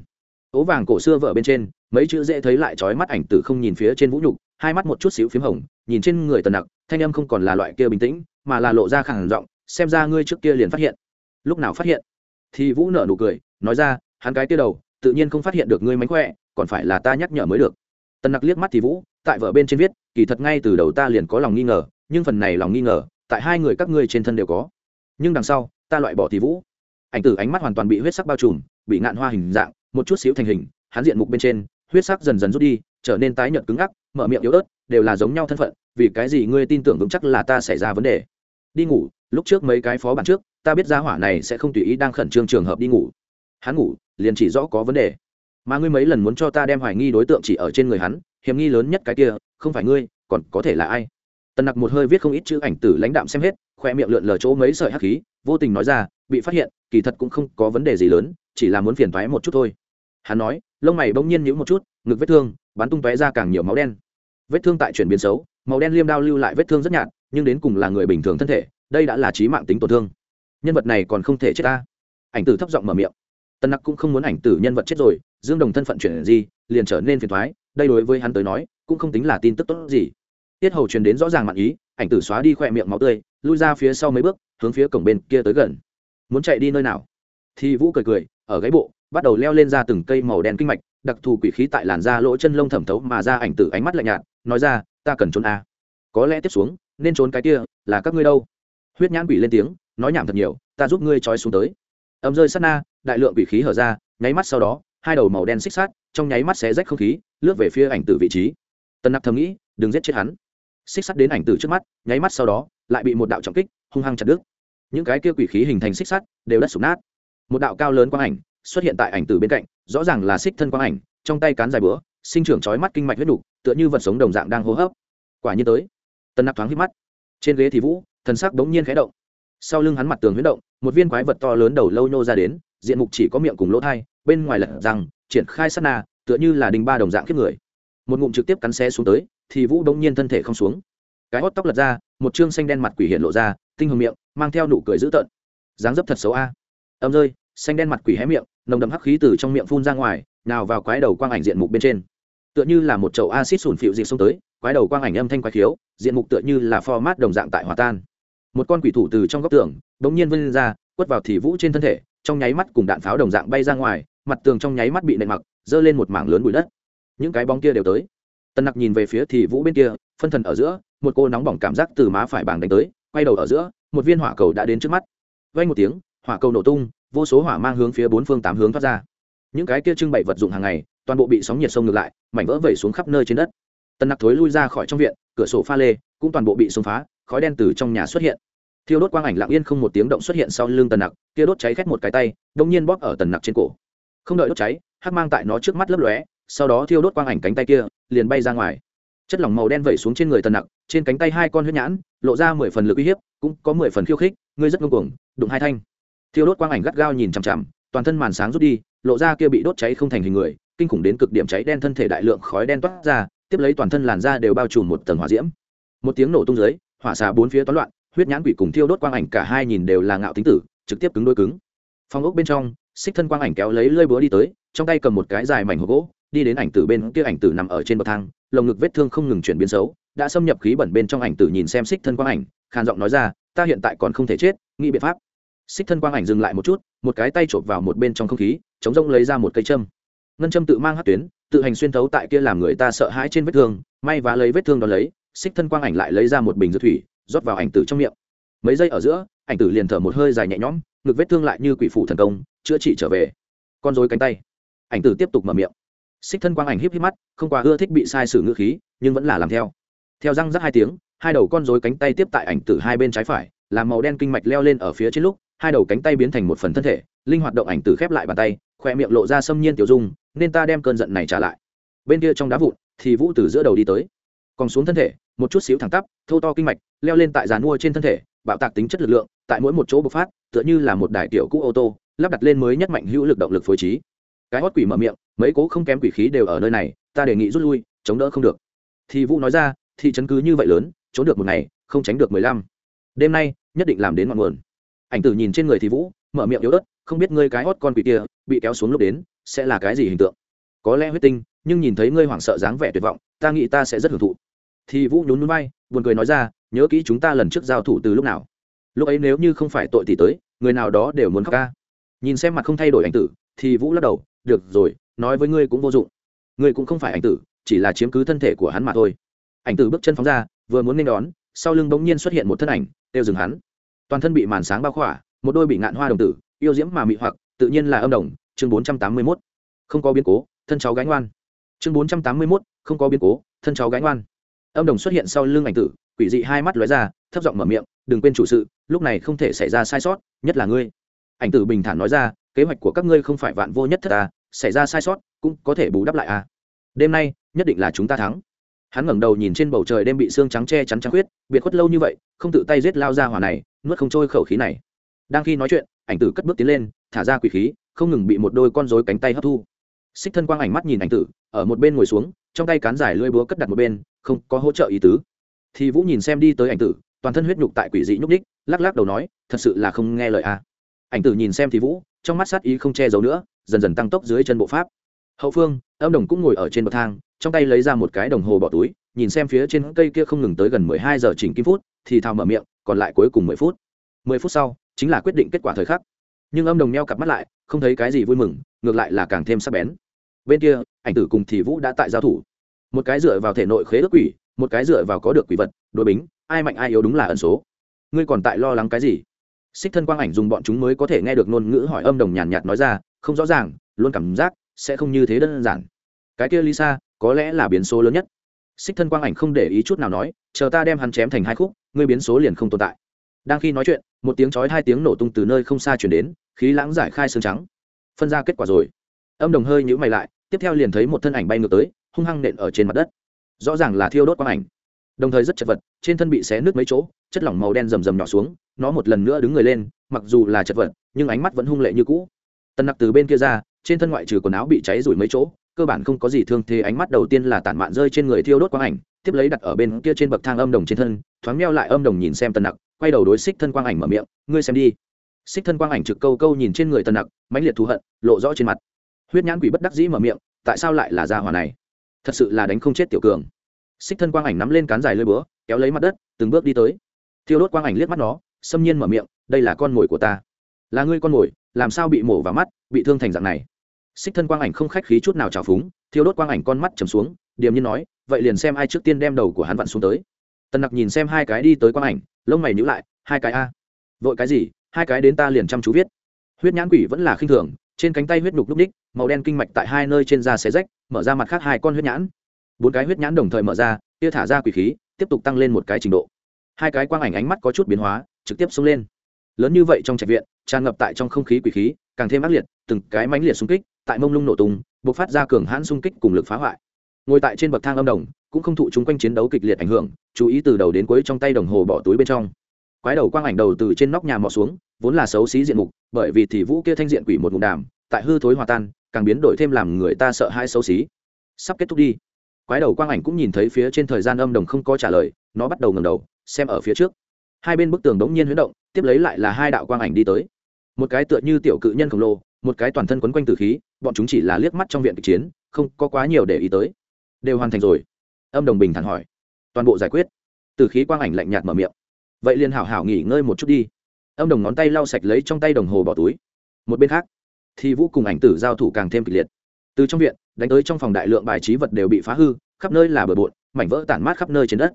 Ố vàng cổ xưa vợ bên trên, mấy chữ dễ thấy lại trói mắt ảnh tử không nhìn phía trên vũ nhục hai mắt một chút xíu p hồng, nhìn trên người tần nặc, thanh âm không còn là loại kia bình tĩnh, mà là lộ ra khẳng giọng, xem ra ngươi trước kia liền phát hiện. Lúc nào phát hiện? Thì vũ nở nụ cười, nói ra, hắn cái kia đầu, tự nhiên không phát hiện được ngươi mánh khỏe, còn phải là ta nhắc nhở mới được. Tần nặc liếc mắt thì vũ, tại vợ bên trên viết, kỳ thật ngay từ đầu ta liền có lòng nghi ngờ, nhưng phần này lòng nghi ngờ, tại hai người các ngươi trên thân đều có. Nhưng đằng sau, ta loại bỏ thì vũ. Ảnh tử ánh mắt hoàn toàn bị huyết sắc bao trùm, bị ngạn hoa hình dạng, một chút xíu thành hình, hắn diện mục bên trên, huyết sắc dần dần rút đi, trở nên tái nhợt cứng ngắc mở miệng yếu ớt, đều là giống nhau thân phận, vì cái gì ngươi tin tưởng vững chắc là ta xảy ra vấn đề? Đi ngủ, lúc trước mấy cái phó bản trước, ta biết gia hỏa này sẽ không tùy ý đang khẩn trương trường hợp đi ngủ. Hắn ngủ, liền chỉ rõ có vấn đề. Mà ngươi mấy lần muốn cho ta đem hoài nghi đối tượng chỉ ở trên người hắn, hiểm nghi lớn nhất cái kia, không phải ngươi, còn có thể là ai? Tần nặc một hơi viết không ít chữ ảnh tử lãnh đạm xem hết, khoe miệng lượn lờ chỗ mấy sợi hắc khí, vô tình nói ra, bị phát hiện, kỳ thật cũng không có vấn đề gì lớn, chỉ là muốn phiền thoái một chút thôi. Hắn nói, lông mày bỗng nhiên nhữ một chút, ngực vết thương, bắn tung tóe ra càng nhiều máu đen vết thương tại chuyển biến xấu, màu đen liêm đao lưu lại vết thương rất nhạt, nhưng đến cùng là người bình thường thân thể, đây đã là trí mạng tính tổn thương. Nhân vật này còn không thể chết ta. Ảnh tử thấp giọng mở miệng. Tân nặc cũng không muốn ảnh tử nhân vật chết rồi, dương đồng thân phận chuyển gì, liền trở nên phiền thoái đây đối với hắn tới nói, cũng không tính là tin tức tốt gì. Tiết hầu truyền đến rõ ràng mặn ý, ảnh tử xóa đi khỏe miệng máu tươi, lui ra phía sau mấy bước, hướng phía cổng bên kia tới gần. Muốn chạy đi nơi nào? Thì vũ cười cười, ở gáy bộ, bắt đầu leo lên ra từng cây màu đen kinh mạch, đặc thù quỷ khí tại làn da lỗ chân lông thẩm thấu mà ra ảnh tử ánh mắt lạnh nhạt nói ra, ta cần trốn a. À. có lẽ tiếp xuống, nên trốn cái kia, là các ngươi đâu? Huyết nhãn quỷ lên tiếng, nói nhảm thật nhiều, ta giúp ngươi trói xuống tới. Ấm rơi sát na, đại lượng quỷ khí hở ra, nháy mắt sau đó, hai đầu màu đen xích sát trong nháy mắt xé rách không khí, lướt về phía ảnh tử vị trí. Tân nặc thầm nghĩ, đừng giết chết hắn. Xích sắt đến ảnh tử trước mắt, nháy mắt sau đó, lại bị một đạo trọng kích, hung hăng chặt đứt. Những cái kia quỷ khí hình thành xích sắt, đều đất sụp nát. Một đạo cao lớn quang ảnh xuất hiện tại ảnh tử bên cạnh, rõ ràng là xích thân quang ảnh, trong tay cán dài bữa sinh trưởng chói mắt kinh mạch huyết đủ, tựa như vật sống đồng dạng đang hô hấp. Quả nhiên tới. Tần nặc thoáng hít mắt. Trên ghế thì vũ thần sắc bỗng nhiên khẽ động. Sau lưng hắn mặt tường huyễn động một viên quái vật to lớn đầu lâu nhô ra đến diện mục chỉ có miệng cùng lỗ tai, bên ngoài lật răng, triển khai sát na tựa như là đình ba đồng dạng kiếp người. Một ngụm trực tiếp cắn xé xuống tới thì vũ đống nhiên thân thể không xuống. Cái hốt tóc lật ra một trương xanh đen mặt quỷ hiện lộ ra tinh hồng miệng mang theo nụ cười dữ tợn. Dáng dấp thật xấu a. Âm rơi xanh đen mặt quỷ hé miệng nồng đậm hắc khí từ trong miệng phun ra ngoài nào vào quái đầu quang ảnh diện mục bên trên. Tựa như là một chậu acid sủn phịu dịch xông tới, quái đầu quang ảnh âm thanh quái khiếu, diện mục tựa như là format đồng dạng tại hòa tan. Một con quỷ thủ từ trong góc tường bỗng nhiên vươn ra, quất vào thì vũ trên thân thể, trong nháy mắt cùng đạn pháo đồng dạng bay ra ngoài, mặt tường trong nháy mắt bị nện mặc, giơ lên một mảng lớn bụi đất. Những cái bóng kia đều tới. Tân nặc nhìn về phía thì vũ bên kia, phân thần ở giữa, một cô nóng bỏng cảm giác từ má phải bảng đánh tới, quay đầu ở giữa, một viên hỏa cầu đã đến trước mắt. Vay một tiếng, hỏa cầu nổ tung, vô số hỏa mang hướng phía bốn phương tám hướng thoát ra những cái kia trưng bày vật dụng hàng ngày, toàn bộ bị sóng nhiệt sông ngược lại, mảnh vỡ vẩy xuống khắp nơi trên đất. Tân nặc thối lui ra khỏi trong viện, cửa sổ pha lê cũng toàn bộ bị xông phá, khói đen từ trong nhà xuất hiện. Thiêu đốt quang ảnh lặng yên không một tiếng động xuất hiện sau lưng tần nặc, kia đốt cháy khét một cái tay đông nhiên bóp ở tần nặc trên cổ. Không đợi đốt cháy, hắc mang tại nó trước mắt lấp lóe, sau đó thiêu đốt quang ảnh cánh tay kia, liền bay ra ngoài. Chất lỏng màu đen vẩy xuống trên người tần nặc, trên cánh tay hai con huyết nhãn, lộ ra mười phần lực uy hiếp, cũng có mười phần khiêu khích, ngươi rất ngông cuồng, đụng hai thanh. Thiêu đốt quang ảnh gắt gao nhìn chằm chằm toàn thân màn sáng rút đi, lộ ra kia bị đốt cháy không thành hình người, kinh khủng đến cực điểm cháy đen thân thể đại lượng khói đen toát ra, tiếp lấy toàn thân làn da đều bao trùm một tầng hỏa diễm. Một tiếng nổ tung dưới, hỏa xà bốn phía toán loạn, huyết nhãn quỷ cùng thiêu đốt quang ảnh cả hai nhìn đều là ngạo tính tử, trực tiếp cứng đôi cứng. Phòng ốc bên trong, xích thân quang ảnh kéo lấy lơi búa đi tới, trong tay cầm một cái dài mảnh hộp gỗ, đi đến ảnh tử bên kia ảnh tử nằm ở trên bậc thang, lồng ngực vết thương không ngừng chuyển biến xấu, đã xâm nhập khí bẩn bên trong ảnh tử nhìn xem xích thân quang ảnh, khàn giọng nói ra, ta hiện tại còn không thể chết, nghĩ biện pháp xích thân quang ảnh dừng lại một chút, một cái tay chộp vào một bên trong không khí, chống rông lấy ra một cây châm. Ngân châm tự mang hát tuyến, tự hành xuyên thấu tại kia làm người ta sợ hãi trên vết thương, may và lấy vết thương đó lấy, xích thân quang ảnh lại lấy ra một bình dược thủy, rót vào ảnh tử trong miệng. Mấy giây ở giữa, ảnh tử liền thở một hơi dài nhẹ nhõm, ngực vết thương lại như quỷ phủ thần công, chữa trị trở về. Con dối cánh tay. Ảnh tử tiếp tục mở miệng. Xích thân quang ảnh híp híp mắt, không quá ưa thích bị sai sử ngữ khí, nhưng vẫn là làm theo. Theo răng rắc hai tiếng, hai đầu con dối cánh tay tiếp tại ảnh tử hai bên trái phải làm màu đen kinh mạch leo lên ở phía trên lúc hai đầu cánh tay biến thành một phần thân thể, linh hoạt động ảnh từ khép lại bàn tay khoe miệng lộ ra xâm nhiên tiểu dung, nên ta đem cơn giận này trả lại. Bên kia trong đá vụn, thì vũ từ giữa đầu đi tới. Còn xuống thân thể, một chút xíu thẳng tắp thâu to kinh mạch, leo lên tại giàn mua trên thân thể, bạo tạc tính chất lực lượng, tại mỗi một chỗ bộc phát, tựa như là một đài tiểu cũ ô tô, lắp đặt lên mới nhất mạnh hữu lực động lực phối trí. Cái hót quỷ mở miệng, mấy cố không kém quỷ khí đều ở nơi này, ta đề nghị rút lui, chống đỡ không được. Thì vũ nói ra, thị trấn cứ như vậy lớn, trốn được một ngày, không tránh được mười lăm. Đêm nay, nhất định làm đến ngọn nguồn ảnh tử nhìn trên người thì vũ, mở miệng yếu ớt, không biết ngươi cái hót con quỷ kia bị kéo xuống lúc đến sẽ là cái gì hình tượng? Có lẽ huyết tinh, nhưng nhìn thấy ngươi hoảng sợ dáng vẻ tuyệt vọng, ta nghĩ ta sẽ rất hưởng thụ. Thì vũ nhún núi bay buồn cười nói ra, nhớ kỹ chúng ta lần trước giao thủ từ lúc nào. Lúc ấy nếu như không phải tội thì tới, người nào đó đều muốn khóc ca. Nhìn xem mặt không thay đổi ảnh tử, thì vũ lắc đầu, được rồi, nói với ngươi cũng vô dụng. Ngươi cũng không phải ảnh tử, chỉ là chiếm cứ thân thể của hắn mà thôi. Ảnh tử bước chân phóng ra, vừa muốn nên đón, sau lưng bỗng nhiên xuất hiện một thân ảnh đều dừng hắn toàn thân bị màn sáng bao khỏa, một đôi bị ngạn hoa đồng tử, yêu diễm mà mị hoặc, tự nhiên là âm đồng, chương bốn trăm tám mươi mốt. Không có biến cố, thân cháu gánh ngoan. Chương bốn trăm tám mươi mốt, không có biến cố, thân cháu gánh ngoan. Âm đồng xuất hiện sau lưng ảnh tử, quỷ dị hai mắt lóe ra, thấp giọng mở miệng, đừng quên chủ sự, lúc này không thể xảy ra sai sót, nhất là ngươi. Ảnh tử bình thản nói ra, kế hoạch của các ngươi không phải vạn vô nhất thất à xảy ra sai sót, cũng có thể bù đắp lại à. Đêm nay, nhất định là chúng ta thắng. Hắn ngẩng đầu nhìn trên bầu trời đêm bị xương trắng che chắn trắng khuyết, biệt khuất lâu như vậy, không tự tay giết lao ra hỏa này nuốt không trôi khẩu khí này. Đang khi nói chuyện, ảnh tử cất bước tiến lên, thả ra quỷ khí, không ngừng bị một đôi con rối cánh tay hấp thu. Xích thân quang ảnh mắt nhìn ảnh tử, ở một bên ngồi xuống, trong tay cán giải lưỡi búa cất đặt một bên, không có hỗ trợ ý tứ. Thì vũ nhìn xem đi tới ảnh tử, toàn thân huyết nhục tại quỷ dị nhúc ních lắc lắc đầu nói, thật sự là không nghe lời a ảnh tử nhìn xem thì vũ, trong mắt sát ý không che giấu nữa, dần dần tăng tốc dưới chân bộ pháp. Hậu phương, âm đồng cũng ngồi ở trên bậc thang, trong tay lấy ra một cái đồng hồ bỏ túi, nhìn xem phía trên cây kia không ngừng tới gần mười hai giờ chỉnh kim phút, thì thào mở miệng còn lại cuối cùng mười phút. Mười phút sau, chính là quyết định kết quả thời khắc. Nhưng âm đồng neo cặp mắt lại, không thấy cái gì vui mừng, ngược lại là càng thêm sắc bén. Bên kia, ảnh tử cùng thì vũ đã tại giao thủ. Một cái dựa vào thể nội khế ước quỷ, một cái dựa vào có được quỷ vật đội bính, ai mạnh ai yếu đúng là ẩn số. Ngươi còn tại lo lắng cái gì? Xích thân quang ảnh dùng bọn chúng mới có thể nghe được ngôn ngữ hỏi âm đồng nhàn nhạt nói ra, không rõ ràng, luôn cảm giác sẽ không như thế đơn giản. Cái kia lisa, có lẽ là biến số lớn nhất. Xích thân quang ảnh không để ý chút nào nói chờ ta đem hắn chém thành hai khúc, ngươi biến số liền không tồn tại. Đang khi nói chuyện, một tiếng chói hai tiếng nổ tung từ nơi không xa chuyển đến, khí lãng giải khai xương trắng. Phân ra kết quả rồi. Âm đồng hơi nhữ mày lại, tiếp theo liền thấy một thân ảnh bay ngược tới, hung hăng nện ở trên mặt đất. Rõ ràng là thiêu đốt quang ảnh. Đồng thời rất chật vật, trên thân bị xé nước mấy chỗ, chất lỏng màu đen rầm rầm nhỏ xuống, nó một lần nữa đứng người lên, mặc dù là chật vật, nhưng ánh mắt vẫn hung lệ như cũ. Tần nặc từ bên kia ra, trên thân ngoại trừ quần áo bị cháy rủi mấy chỗ cơ bản không có gì thương thế, ánh mắt đầu tiên là tản mạn rơi trên người thiêu đốt quang ảnh, tiếp lấy đặt ở bên kia trên bậc thang âm đồng trên thân, thoáng meo lại âm đồng nhìn xem tần nặc, quay đầu đối xích thân quang ảnh mở miệng, ngươi xem đi. Xích thân quang ảnh trực câu câu nhìn trên người tần nặc, mãnh liệt thù hận, lộ rõ trên mặt. Huyết nhãn quỷ bất đắc dĩ mở miệng, tại sao lại là gia hỏa này? Thật sự là đánh không chết tiểu cường. Xích thân quang ảnh nắm lên cán dài lơi búa, kéo lấy mặt đất, từng bước đi tới. Thiêu đốt quang ảnh liếc mắt nó, xâm nhiên mở miệng, đây là con mồi của ta. Là ngươi con mồi, làm sao bị mổ vào mắt, bị thương thành dạng này? Xích thân quang ảnh không khách khí chút nào trào phúng, thiêu đốt quang ảnh con mắt trầm xuống, điềm nhiên nói, vậy liền xem ai trước tiên đem đầu của hắn vặn xuống tới. Tần nặc nhìn xem hai cái đi tới quang ảnh, lông mày nhữ lại, hai cái a. Vội cái gì? Hai cái đến ta liền chăm chú viết. Huyết nhãn quỷ vẫn là khinh thường, trên cánh tay huyết nhục núp ních màu đen kinh mạch tại hai nơi trên da xé rách, mở ra mặt khác hai con huyết nhãn. Bốn cái huyết nhãn đồng thời mở ra tia thả ra quỷ khí, tiếp tục tăng lên một cái trình độ. Hai cái quang ảnh ánh mắt có chút biến hóa, trực tiếp xông lên. Lớn như vậy trong trạch viện, tràn ngập tại trong không khí quỷ khí, càng thêm ác liệt, từng cái mãnh liệt xung kích tại mông lung nổ tung buộc phát ra cường hãn xung kích cùng lực phá hoại. Ngồi tại trên bậc thang âm đồng, cũng không thụ chúng quanh chiến đấu kịch liệt ảnh hưởng, chú ý từ đầu đến cuối trong tay đồng hồ bỏ túi bên trong. Quái đầu quang ảnh đầu từ trên nóc nhà mò xuống, vốn là xấu xí diện mục, bởi vì thì vũ kia thanh diện quỷ một ngụm đàm, tại hư thối hòa tan, càng biến đổi thêm làm người ta sợ hãi xấu xí. Sắp kết thúc đi. Quái đầu quang ảnh cũng nhìn thấy phía trên thời gian âm đồng không có trả lời, nó bắt đầu ngầm đầu, xem ở phía trước. Hai bên bức tường đống nhiên huyết động, tiếp lấy lại là hai đạo quang ảnh đi tới. Một cái tựa như tiểu cự nhân khổng lồ một cái toàn thân quấn quanh từ khí, bọn chúng chỉ là liếc mắt trong viện kịch chiến, không có quá nhiều để ý tới. Đều hoàn thành rồi. Âm đồng bình thản hỏi. Toàn bộ giải quyết. Từ khí quang ảnh lạnh nhạt mở miệng. Vậy liền hảo hảo nghỉ ngơi một chút đi. Âm đồng ngón tay lau sạch lấy trong tay đồng hồ bỏ túi. Một bên khác, thì vũ cùng ảnh tử giao thủ càng thêm kịch liệt. Từ trong viện, đánh tới trong phòng đại lượng bài trí vật đều bị phá hư, khắp nơi là bờ bộn, mảnh vỡ tản mát khắp nơi trên đất.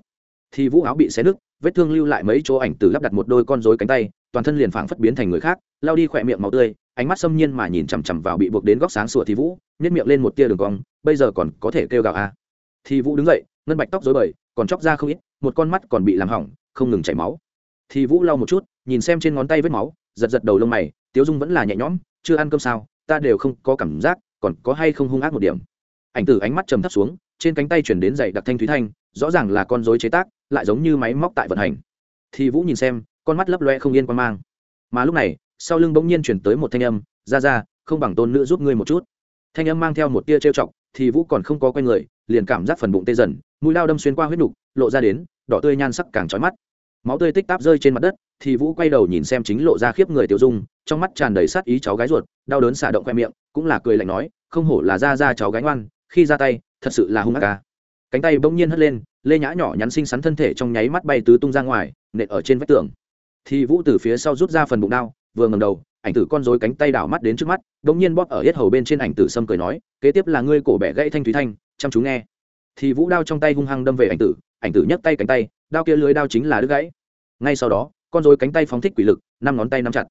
Thì vũ áo bị xé nứt, vết thương lưu lại mấy chỗ ảnh tử lắp đặt một đôi con rối cánh tay toàn thân liền phảng phất biến thành người khác lao đi khỏe miệng máu tươi, ánh mắt xâm nhiên mà nhìn chằm chằm vào bị buộc đến góc sáng sủa thì vũ nhét miệng lên một tia đường cong, bây giờ còn có thể kêu gào a à. thì vũ đứng dậy, ngân bạch tóc dối bời, còn chóc ra không ít, một con mắt còn bị làm hỏng, không ngừng chảy máu. Thì vũ lau một chút, nhìn xem trên ngón tay vết máu, giật giật đầu lông mày, tiếu dung vẫn là nhẹ nhõm, chưa ăn cơm sao? Ta đều không có cảm giác, còn có hay không hung ác một điểm? Ảnh tử ánh mắt trầm thấp xuống, trên cánh tay chuyển đến dậy đặc thanh thúy thanh, rõ ràng là con dối chế tác, lại giống như máy móc tại vận hành. Thì vũ nhìn xem con mắt lấp loe không yên quan mang. Mà lúc này, sau lưng bỗng nhiên chuyển tới một thanh âm, ra ra, không bằng tôn nữ giúp ngươi một chút. Thanh âm mang theo một tia trêu chọc, thì vũ còn không có quen người, liền cảm giác phần bụng tê dần, mũi lao đâm xuyên qua huyết nục, lộ ra đến, đỏ tươi nhan sắc càng trói mắt. Máu tươi tích táp rơi trên mặt đất, thì vũ quay đầu nhìn xem chính lộ ra khiếp người tiểu dung, trong mắt tràn đầy sát ý cháu gái ruột, đau đớn xả động khoe miệng, cũng là cười lạnh nói, không hổ là ra ra cháu gái ngoan, khi ra tay, thật sự là hung ác ca cánh tay bỗng nhiên hất lên, lê nhã nhỏ nhắn xinh xắn thân thể trong nháy mắt bay tứ tung ra ngoài, nện ở trên vách tường thì vũ từ phía sau rút ra phần bụng đao, vừa ngầm đầu, ảnh tử con rối cánh tay đảo mắt đến trước mắt, đống nhiên bóp ở yết hầu bên trên ảnh tử sâm cười nói, kế tiếp là ngươi cổ bẻ gãy thanh thúy thanh, chăm chú nghe. Thì vũ đao trong tay hung hăng đâm về ảnh tử ảnh tử nhấc tay cánh tay, đao kia lưới đao chính là đứt gãy. Ngay sau đó, con rối cánh tay phóng thích quỷ lực, năm ngón tay nắm chặt.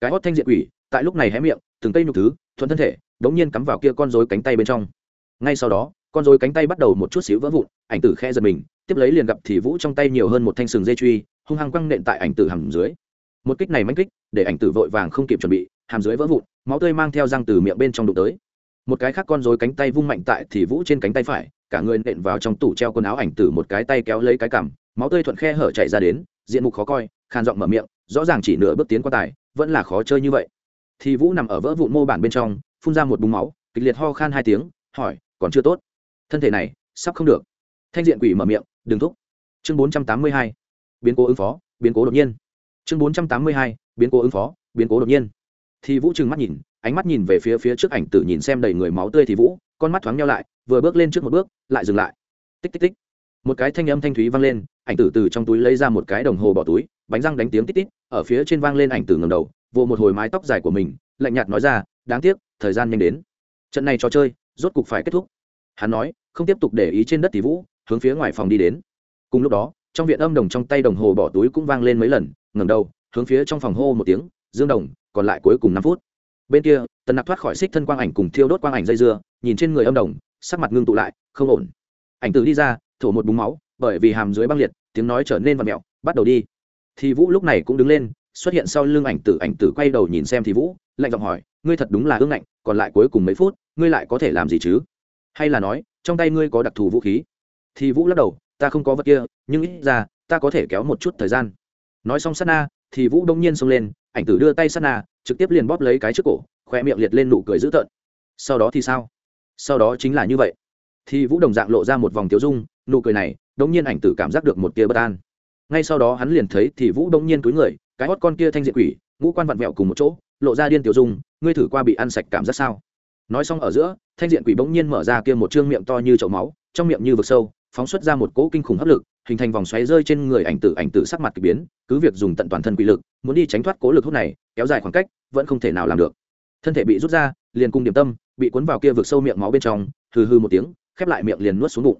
Cái hót thanh diện quỷ, tại lúc này hé miệng, từng cây nhục thứ, thuận thân thể, đống nhiên cắm vào kia con rối cánh tay bên trong. Ngay sau đó, con rối cánh tay bắt đầu một chút xíu vỡ vụn, ảnh tử khe giật mình, tiếp lấy liền gặp thì vũ trong tay nhiều hơn một thanh sừng dây truy hung hăng quăng nện tại ảnh tử hầm dưới. Một kích này manh kích, để ảnh tử vội vàng không kịp chuẩn bị, hàm dưới vỡ vụn, máu tươi mang theo răng từ miệng bên trong đụng tới. Một cái khác con rối cánh tay vung mạnh tại thì vũ trên cánh tay phải, cả người nện vào trong tủ treo quần áo ảnh tử một cái tay kéo lấy cái cằm, máu tươi thuận khe hở chạy ra đến, diện mục khó coi, khàn giọng mở miệng, rõ ràng chỉ nửa bước tiến qua tài, vẫn là khó chơi như vậy. Thì vũ nằm ở vỡ vụn mô bản bên trong, phun ra một búng máu, kịch liệt ho khan hai tiếng, hỏi, còn chưa tốt? Thân thể này sắp không được. Thanh diện quỷ mở miệng, đừng thúc. Chương bốn trăm tám mươi hai biến cố ứng phó, biến cố đột nhiên. Chương bốn trăm tám mươi hai, biến cố ứng phó, biến cố đột nhiên. Thì vũ trừng mắt nhìn, ánh mắt nhìn về phía phía trước ảnh tử nhìn xem đầy người máu tươi thì vũ, con mắt thoáng nhau lại, vừa bước lên trước một bước, lại dừng lại. Tích tích tích. Một cái thanh âm thanh thúy vang lên, ảnh tử từ trong túi lấy ra một cái đồng hồ bỏ túi, bánh răng đánh tiếng tít tít ở phía trên vang lên ảnh tử ngầm đầu vỗ một hồi mái tóc dài của mình, lạnh nhạt nói ra, đáng tiếc, thời gian nhanh đến. Trận này trò chơi, rốt cục phải kết thúc. Hắn nói, không tiếp tục để ý trên đất tỷ vũ, hướng phía ngoài phòng đi đến. Cùng lúc đó trong viện âm đồng trong tay đồng hồ bỏ túi cũng vang lên mấy lần, ngẩng đầu, hướng phía trong phòng hô một tiếng, dương đồng, còn lại cuối cùng năm phút. Bên kia, tần nặc thoát khỏi xích thân quang ảnh cùng thiêu đốt quang ảnh dây dưa, nhìn trên người âm đồng, sắc mặt ngưng tụ lại, không ổn. Ảnh tử đi ra, thổ một búng máu, bởi vì hàm dưới băng liệt, tiếng nói trở nên và mẹo, bắt đầu đi. Thì vũ lúc này cũng đứng lên, xuất hiện sau lưng ảnh tử ảnh tử quay đầu nhìn xem thì vũ, lạnh giọng hỏi, ngươi thật đúng là ương ngạnh, còn lại cuối cùng mấy phút, ngươi lại có thể làm gì chứ? Hay là nói, trong tay ngươi có đặc thù vũ khí? Thì vũ lắc đầu ta không có vật kia, nhưng ít ra, ta có thể kéo một chút thời gian. Nói xong sát na, thì vũ đông nhiên xông lên, ảnh tử đưa tay sát na, trực tiếp liền bóp lấy cái trước cổ khoe miệng liệt lên nụ cười dữ tợn. Sau đó thì sao? Sau đó chính là như vậy. Thì vũ đồng dạng lộ ra một vòng tiêu dung, nụ cười này, đông nhiên ảnh tử cảm giác được một tia bất an. Ngay sau đó hắn liền thấy thì vũ đông nhiên túi người, cái hót con kia thanh diện quỷ, ngũ quan vặn vẹo cùng một chỗ, lộ ra điên tiểu dung, ngươi thử qua bị ăn sạch cảm giác sao? Nói xong ở giữa, thanh diện quỷ bỗng nhiên mở ra kia một trương miệng to như chậu máu, trong miệng như vực sâu phóng xuất ra một cỗ kinh khủng hấp lực, hình thành vòng xoáy rơi trên người ảnh tử ảnh tử sắc mặt k ỳ biến, cứ việc dùng tận toàn thân quỷ lực, muốn đi tránh thoát cố lực hút này, kéo dài khoảng cách, vẫn không thể nào làm được. Thân thể bị rút ra, liền cung điểm tâm, bị cuốn vào kia vực sâu miệng máu bên trong, hừ hừ một tiếng, khép lại miệng liền nuốt xuống bụng.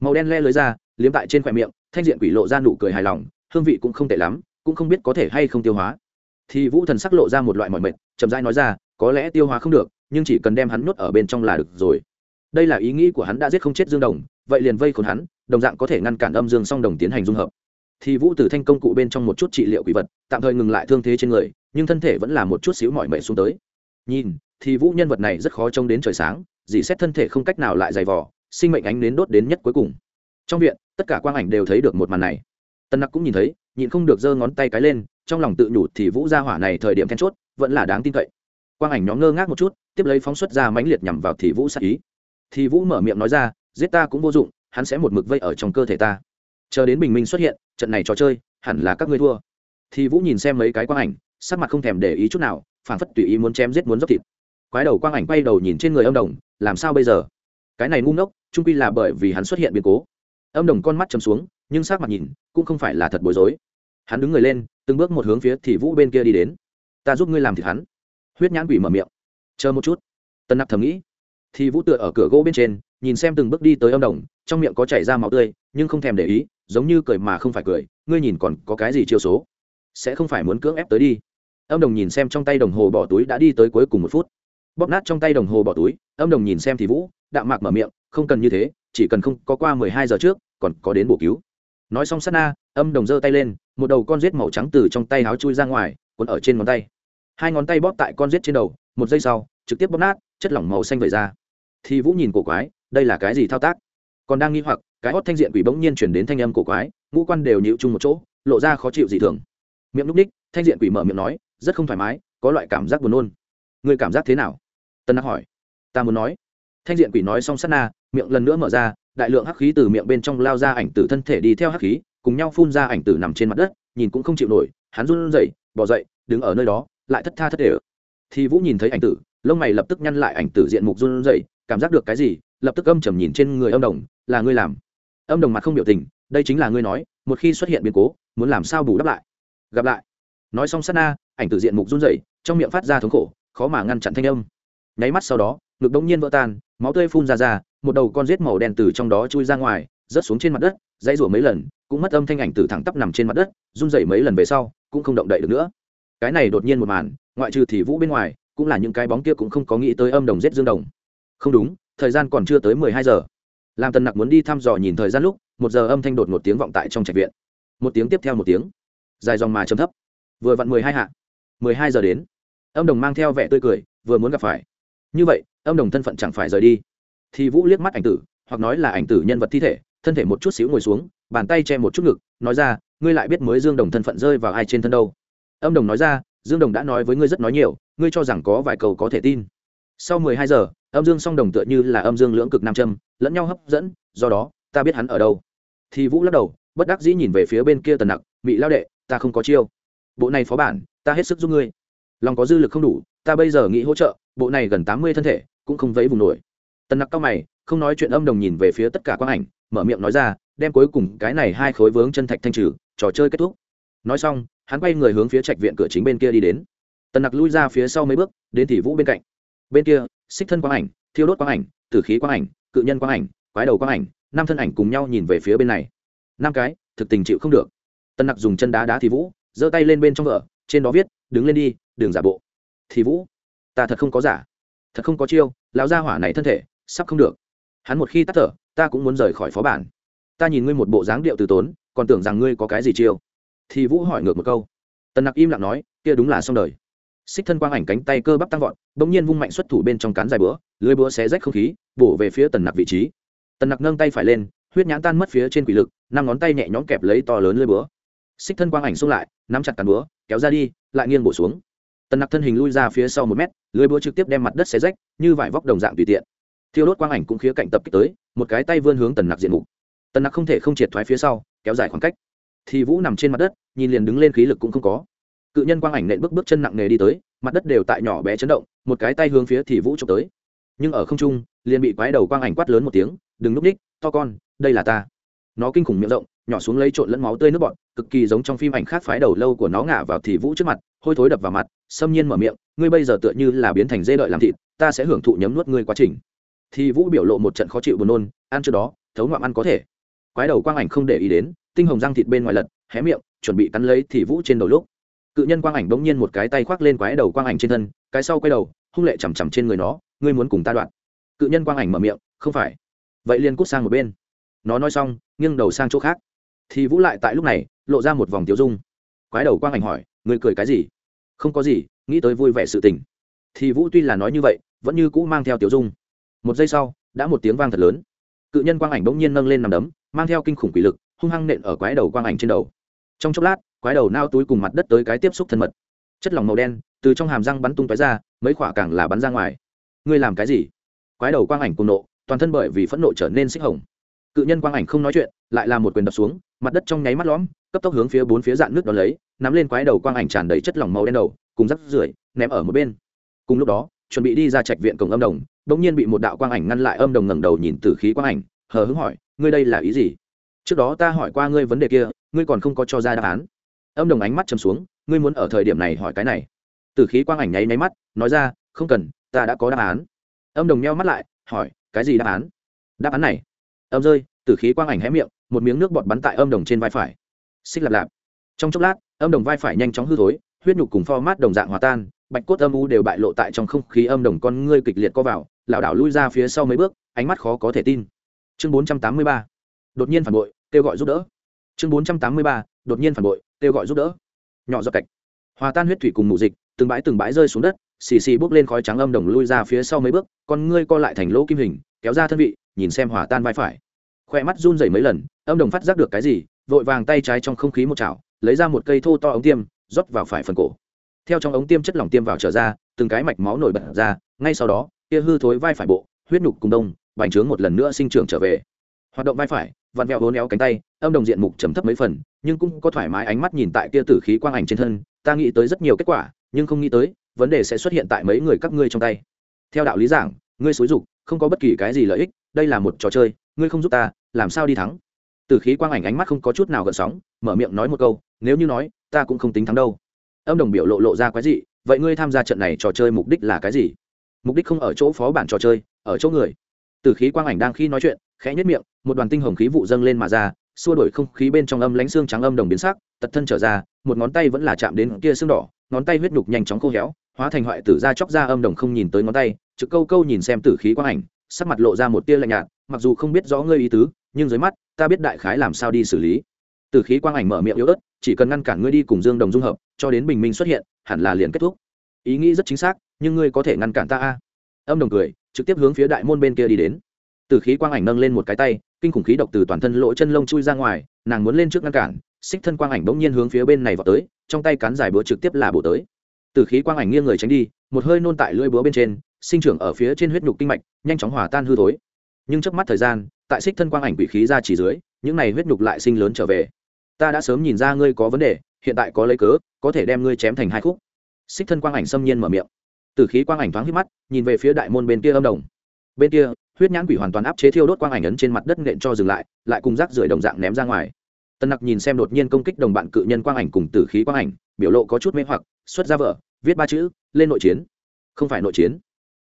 Màu đen le lưới ra, liếm tại trên khoe miệng, thanh diện quỷ lộ ra nụ cười hài lòng, hương vị cũng không tệ lắm, cũng không biết có thể hay không tiêu hóa. Thì vũ thần sắc lộ ra một loại mọi mệt, chậm rãi nói ra, có lẽ tiêu hóa không được, nhưng chỉ cần đem hắn nuốt ở bên trong là được rồi. Đây là ý nghĩ của hắn đã giết không chết dương đồng vậy liền vây khốn hắn, đồng dạng có thể ngăn cản âm dương song đồng tiến hành dung hợp. Thì vũ tử thanh công cụ bên trong một chút trị liệu quỷ vật, tạm thời ngừng lại thương thế trên người, nhưng thân thể vẫn là một chút xíu mỏi mệt xuống tới. Nhìn, thì vũ nhân vật này rất khó trông đến trời sáng, dì xét thân thể không cách nào lại dày vò, sinh mệnh ánh đến đốt đến nhất cuối cùng. Trong viện, tất cả quang ảnh đều thấy được một màn này. Tân nặc cũng nhìn thấy, nhịn không được giơ ngón tay cái lên, trong lòng tự nhủ thì vũ gia hỏa này thời điểm then chốt, vẫn là đáng tin cậy. Quang ảnh nhóm ngơ ngác một chút, tiếp lấy phóng xuất ra mãnh liệt nhằm vào thì vũ sát ý. Thì vũ mở miệng nói ra giết ta cũng vô dụng, hắn sẽ một mực vây ở trong cơ thể ta. Chờ đến bình minh xuất hiện, trận này trò chơi, hẳn là các ngươi thua. Thì vũ nhìn xem mấy cái quang ảnh, sắc mặt không thèm để ý chút nào phản phất tùy ý muốn chém giết muốn dốc thịt. Quái đầu quang ảnh quay đầu nhìn trên người âm đồng, làm sao bây giờ? Cái này ngu ngốc trung quy là bởi vì hắn xuất hiện biến cố. Âm đồng con mắt chấm xuống, nhưng sắc mặt nhìn, cũng không phải là thật bối rối. Hắn đứng người lên, từng bước một hướng phía thì vũ bên kia đi đến. Ta giúp ngươi làm thịt hắn. Huyết nhãn quỷ mở miệng. Chờ một chút. Tân nặc thầm nghĩ. Thì vũ tựa ở cửa gỗ bên trên nhìn xem từng bước đi tới âm đồng, trong miệng có chảy ra máu tươi, nhưng không thèm để ý, giống như cười mà không phải cười, ngươi nhìn còn có cái gì chiêu số? Sẽ không phải muốn cưỡng ép tới đi. Âm đồng nhìn xem trong tay đồng hồ bỏ túi đã đi tới cuối cùng một phút. Bóp nát trong tay đồng hồ bỏ túi, âm đồng nhìn xem thì vũ, đạm mạc mở miệng, không cần như thế, chỉ cần không có qua mười hai giờ trước, còn có đến bổ cứu. Nói xong sát na, âm đồng giơ tay lên, một đầu con rết màu trắng từ trong tay áo chui ra ngoài, cuốn ở trên ngón tay. Hai ngón tay bóp tại con rết trên đầu, một giây sau, trực tiếp bóp nát, chất lỏng màu xanh vẩy ra. Thì vũ nhìn cổ quái đây là cái gì thao tác? Còn đang nghi hoặc, cái hót thanh diện quỷ bỗng nhiên chuyển đến thanh âm cổ quái, ngũ quan đều nhịu chung một chỗ, lộ ra khó chịu dị thường. Miệng núp ních thanh diện quỷ mở miệng nói, rất không thoải mái, có loại cảm giác buồn nôn. Người cảm giác thế nào? Tân nặc hỏi. Ta muốn nói. Thanh diện quỷ nói xong sát na, miệng lần nữa mở ra, đại lượng hắc khí từ miệng bên trong lao ra ảnh tử thân thể đi theo hắc khí, cùng nhau phun ra ảnh tử nằm trên mặt đất, nhìn cũng không chịu nổi, hắn run rẩy, bỏ dậy, đứng ở nơi đó, lại thất tha thất để thì vũ nhìn thấy ảnh tử, lông mày lập tức nhăn lại ảnh tử diện mục run rẩy, cảm giác được cái gì lập tức âm trầm nhìn trên người âm đồng, là ngươi làm? Âm đồng mặt không biểu tình, đây chính là ngươi nói, một khi xuất hiện biến cố, muốn làm sao bù đắp lại? Gặp lại. Nói xong sát na, ảnh tử diện mục run rẩy, trong miệng phát ra thống khổ, khó mà ngăn chặn thanh âm. Nháy mắt sau đó, ngực đống nhiên vỡ tan, máu tươi phun ra ra, một đầu con rết màu đen từ trong đó chui ra ngoài, rớt xuống trên mặt đất, dãy rủa mấy lần, cũng mất âm thanh ảnh tử thẳng tắp nằm trên mặt đất, run rẩy mấy lần về sau, cũng không động đậy được nữa. Cái này đột nhiên một màn, ngoại trừ thì vũ bên ngoài, cũng là những cái bóng kia cũng không có nghĩ tới âm đồng giết dương đồng. Không đúng thời gian còn chưa tới mười hai giờ. Làm tần nặc muốn đi thăm dò nhìn thời gian lúc, một giờ âm thanh đột một tiếng vọng tại trong trạch viện. Một tiếng tiếp theo một tiếng. Dài dòng mà chấm thấp. Vừa vặn mười hai hạ. Mười hai giờ đến. Âm đồng mang theo vẻ tươi cười, vừa muốn gặp phải. Như vậy, âm đồng thân phận chẳng phải rời đi. Thì vũ liếc mắt ảnh tử, hoặc nói là ảnh tử nhân vật thi thể, thân thể một chút xíu ngồi xuống, bàn tay che một chút ngực, nói ra, ngươi lại biết mới dương đồng thân phận rơi vào ai trên thân đâu? Âm đồng nói ra, dương đồng đã nói với ngươi rất nói nhiều, ngươi cho rằng có vài câu có thể tin sau mười hai giờ, âm dương song đồng tựa như là âm dương lưỡng cực nam châm, lẫn nhau hấp dẫn, do đó, ta biết hắn ở đâu. Thì vũ lắc đầu, bất đắc dĩ nhìn về phía bên kia tần nặc bị lao đệ, ta không có chiêu. Bộ này phó bản, ta hết sức giúp ngươi. Lòng có dư lực không đủ, ta bây giờ nghĩ hỗ trợ, bộ này gần tám mươi thân thể, cũng không vấy vùng nổi. Tần nặc cao mày, không nói chuyện âm đồng nhìn về phía tất cả quang ảnh, mở miệng nói ra, đem cuối cùng cái này hai khối vướng chân thạch thanh trừ, trò chơi kết thúc. Nói xong, hắn quay người hướng phía trạch viện cửa chính bên kia đi đến. Tần nặc lui ra phía sau mấy bước, đến thì vũ bên cạnh bên kia, xích thân quang ảnh, thiêu đốt quang ảnh, tử khí quang ảnh, cự nhân quang ảnh, quái đầu quang ảnh, năm thân ảnh cùng nhau nhìn về phía bên này. Năm cái, thực tình chịu không được. Tân nặc dùng chân đá đá thì vũ, giơ tay lên bên trong vợ trên đó viết, đứng lên đi đường giả bộ. Thì vũ, ta thật không có giả. Thật không có chiêu, lão gia hỏa này thân thể, sắp không được. Hắn một khi tắt thở, ta cũng muốn rời khỏi phó bản. Ta nhìn ngươi một bộ dáng điệu từ tốn, còn tưởng rằng ngươi có cái gì chiêu. Thì vũ hỏi ngược một câu. Tần nặc im lặng nói, kia đúng là xong đời xích thân quang ảnh cánh tay cơ bắp tăng vọt bỗng nhiên vung mạnh xuất thủ bên trong cán dài bữa lưới búa xé rách không khí, bổ về phía tần nặc vị trí. Tần nặc nâng tay phải lên, huyết nhãn tan mất phía trên quỷ lực, năm ngón tay nhẹ nhõm kẹp lấy to lớn lưới búa. Xích thân quang ảnh xung lại, nắm chặt cán búa, kéo ra đi, lại nghiêng bổ xuống. Tần nặc thân hình lui ra phía sau một mét, lưới búa trực tiếp đem mặt đất xé rách, như vải vóc đồng dạng tùy tiện. Thiêu đốt quang ảnh cũng khía cạnh tập kích tới, một cái tay vươn hướng tần nặc diện mục. Tần nặc không thể không triệt thoái phía sau, kéo dài khoảng cách. Thì vũ nằm trên mặt đất, nhìn liền đứng lên khí lực cũng không có cự nhân quang ảnh nện bước bước chân nặng nề đi tới, mặt đất đều tại nhỏ bé chấn động, một cái tay hướng phía thì vũ trộm tới. Nhưng ở không trung, liền bị quái đầu quang ảnh quát lớn một tiếng, đừng núp ních to con, đây là ta. Nó kinh khủng miệng rộng, nhỏ xuống lấy trộn lẫn máu tươi nước bọt, cực kỳ giống trong phim ảnh khác phái đầu lâu của nó ngả vào thì vũ trước mặt, hôi thối đập vào mặt, xâm nhiên mở miệng, ngươi bây giờ tựa như là biến thành dê đợi làm thịt, ta sẽ hưởng thụ nhấm nuốt ngươi quá trình. Thì vũ biểu lộ một trận khó chịu buồn nôn, ăn trước đó, thấu ngoạm ăn có thể. Quái đầu quang ảnh không để ý đến, tinh hồng răng thịt bên ngoài lật, hé miệng, chuẩn bị cắn lấy thì vũ trên đầu lúc cự nhân quang ảnh bỗng nhiên một cái tay khoác lên quái đầu quang ảnh trên thân, cái sau quay đầu, hung lệ chằm chằm trên người nó, ngươi muốn cùng ta đoạn? Cự nhân quang ảnh mở miệng, không phải. Vậy liền cút sang một bên. Nó nói xong, nghiêng đầu sang chỗ khác. Thì vũ lại tại lúc này, lộ ra một vòng tiêu dung. Quái đầu quang ảnh hỏi, ngươi cười cái gì? Không có gì, nghĩ tới vui vẻ sự tình. Thì vũ tuy là nói như vậy, vẫn như cũ mang theo tiêu dung. Một giây sau, đã một tiếng vang thật lớn. Cự nhân quang ảnh bỗng nhiên nâng lên nằm đấm, mang theo kinh khủng quỷ lực, hung hăng nện ở quái đầu quang ảnh trên đầu. Trong chốc lát quái đầu nao túi cùng mặt đất tới cái tiếp xúc thân mật. Chất lỏng màu đen từ trong hàm răng bắn tung tói ra, mấy khỏa càng là bắn ra ngoài. Ngươi làm cái gì? Quái đầu quang ảnh cùng nộ, toàn thân bởi vì phẫn nộ trở nên xích hồng. Cự nhân quang ảnh không nói chuyện, lại là một quyền đập xuống, mặt đất trong nháy mắt lõm, cấp tốc hướng phía bốn phía dạn nước đó lấy, nắm lên quái đầu quang ảnh tràn đầy chất lỏng màu đen đầu, cùng rắp rưởi, ném ở một bên. Cùng lúc đó, chuẩn bị đi ra trạch viện cổng âm đồng đ ỗ n g nhiên bị một đạo quang ảnh ngăn lại âm đồng ngẩng đầu nhìn từ khí quang ảnh, hờ hứng hỏi, ngươi đây là ý gì? Trước đó ta hỏi qua ngươi vấn đề kia, ngươi còn không có cho ra đáp án âm đồng ánh mắt chầm xuống, ngươi muốn ở thời điểm này hỏi cái này? Từ khí quang ảnh nháy nháy mắt, nói ra, không cần, ta đã có đáp án. Âm đồng nheo mắt lại, hỏi, cái gì đáp án? Đáp án này. Âm rơi, từ khí quang ảnh hé miệng, một miếng nước bọt bắn tại âm đồng trên vai phải. Xích lạp lạp. Trong chốc lát, âm đồng vai phải nhanh chóng hư thối, huyết nhục cùng pho mát đồng dạng hòa tan, bạch cốt âm u đều bại lộ tại trong không khí âm đồng con ngươi kịch liệt co vào, lảo đảo lui ra phía sau mấy bước, ánh mắt khó có thể tin. Chương bốn trăm tám mươi ba. Đột nhiên phản bội, kêu gọi giúp đỡ. Chương bốn trăm tám mươi ba. Đột nhiên phản bội kêu gọi giúp đỡ. Nhỏ giọt cạch. Hòa tan huyết thủy cùng mù dịch, từng bãi từng bãi rơi xuống đất, xì xì bốc lên khói trắng âm đồng lui ra phía sau mấy bước, con ngươi co lại thành lỗ kim hình, kéo ra thân vị, nhìn xem hòa tan vai phải. Khoe mắt run rẩy mấy lần, âm đồng phát giác được cái gì, vội vàng tay trái trong không khí một chảo, lấy ra một cây thô to ống tiêm, rót vào phải phần cổ. Theo trong ống tiêm chất lỏng tiêm vào trở ra, từng cái mạch máu nổi bật ra, ngay sau đó kia hư thối vai phải bộ, huyết nhục cùng đông, bành trướng một lần nữa sinh trưởng trở về. Hoạt động vai phải vặn vẹo hố néo cánh tay, âm đồng diện mục trầm thấp mấy phần, nhưng cũng có thoải mái ánh mắt nhìn tại kia tử khí quang ảnh trên thân, ta nghĩ tới rất nhiều kết quả, nhưng không nghĩ tới, vấn đề sẽ xuất hiện tại mấy người các ngươi trong tay. Theo đạo lý giảng, ngươi xúi dục, không có bất kỳ cái gì lợi ích, đây là một trò chơi, ngươi không giúp ta, làm sao đi thắng? Từ khí quang ảnh ánh mắt không có chút nào gợn sóng, mở miệng nói một câu, nếu như nói, ta cũng không tính thắng đâu. Âm đồng biểu lộ lộ ra cái gì vậy ngươi tham gia trận này trò chơi mục đích là cái gì? Mục đích không ở chỗ phó bản trò chơi, ở chỗ người từ khí quang ảnh đang khi nói chuyện, khẽ nhất miệng, một đoàn tinh hồng khí vụ dâng lên mà ra, xua đổi không khí bên trong âm lánh xương trắng âm đồng biến sắc, tật thân trở ra, một ngón tay vẫn là chạm đến kia xương đỏ, ngón tay huyết nhục nhanh chóng khô héo, hóa thành hoại tử ra chóc ra âm đồng không nhìn tới ngón tay, trực câu câu nhìn xem tử khí quang ảnh, sắc mặt lộ ra một tia lạnh nhạt, mặc dù không biết rõ ngươi ý tứ, nhưng dưới mắt, ta biết đại khái làm sao đi xử lý. Tử khí quang ảnh mở miệng yếu ớt, chỉ cần ngăn cản ngươi đi cùng dương đồng dung hợp, cho đến bình minh xuất hiện, hẳn là liền kết thúc. Ý nghĩ rất chính xác, nhưng ngươi có thể ngăn cản ta a? Âm đồng cười trực tiếp hướng phía đại môn bên kia đi đến. Từ khí quang ảnh nâng lên một cái tay, kinh khủng khí độc từ toàn thân lỗ chân lông chui ra ngoài, nàng muốn lên trước ngăn cản, xích thân quang ảnh bỗng nhiên hướng phía bên này vào tới, trong tay cán dài búa trực tiếp là bổ tới. Từ khí quang ảnh nghiêng người tránh đi, một hơi nôn tại lưỡi búa bên trên, sinh trưởng ở phía trên huyết nhục kinh mạch, nhanh chóng hòa tan hư thối. Nhưng trước mắt thời gian, tại xích thân quang ảnh quỷ khí ra chỉ dưới, những này huyết nhục lại sinh lớn trở về. Ta đã sớm nhìn ra ngươi có vấn đề, hiện tại có lấy cớ, có thể đem ngươi chém thành hai khúc. Xích thân quang ảnh xâm nhiên mở miệng từ khí quang ảnh thoáng hít mắt, nhìn về phía đại môn bên kia âm đồng. Bên kia, huyết nhãn quỷ hoàn toàn áp chế thiêu đốt quang ảnh ấn trên mặt đất nện cho dừng lại lại cùng rác rưởi đồng dạng ném ra ngoài. Tân nặc nhìn xem đột nhiên công kích đồng bạn cự nhân quang ảnh cùng tử khí quang ảnh, biểu lộ có chút mê hoặc, xuất ra vợ viết ba chữ, lên nội chiến. Không phải nội chiến.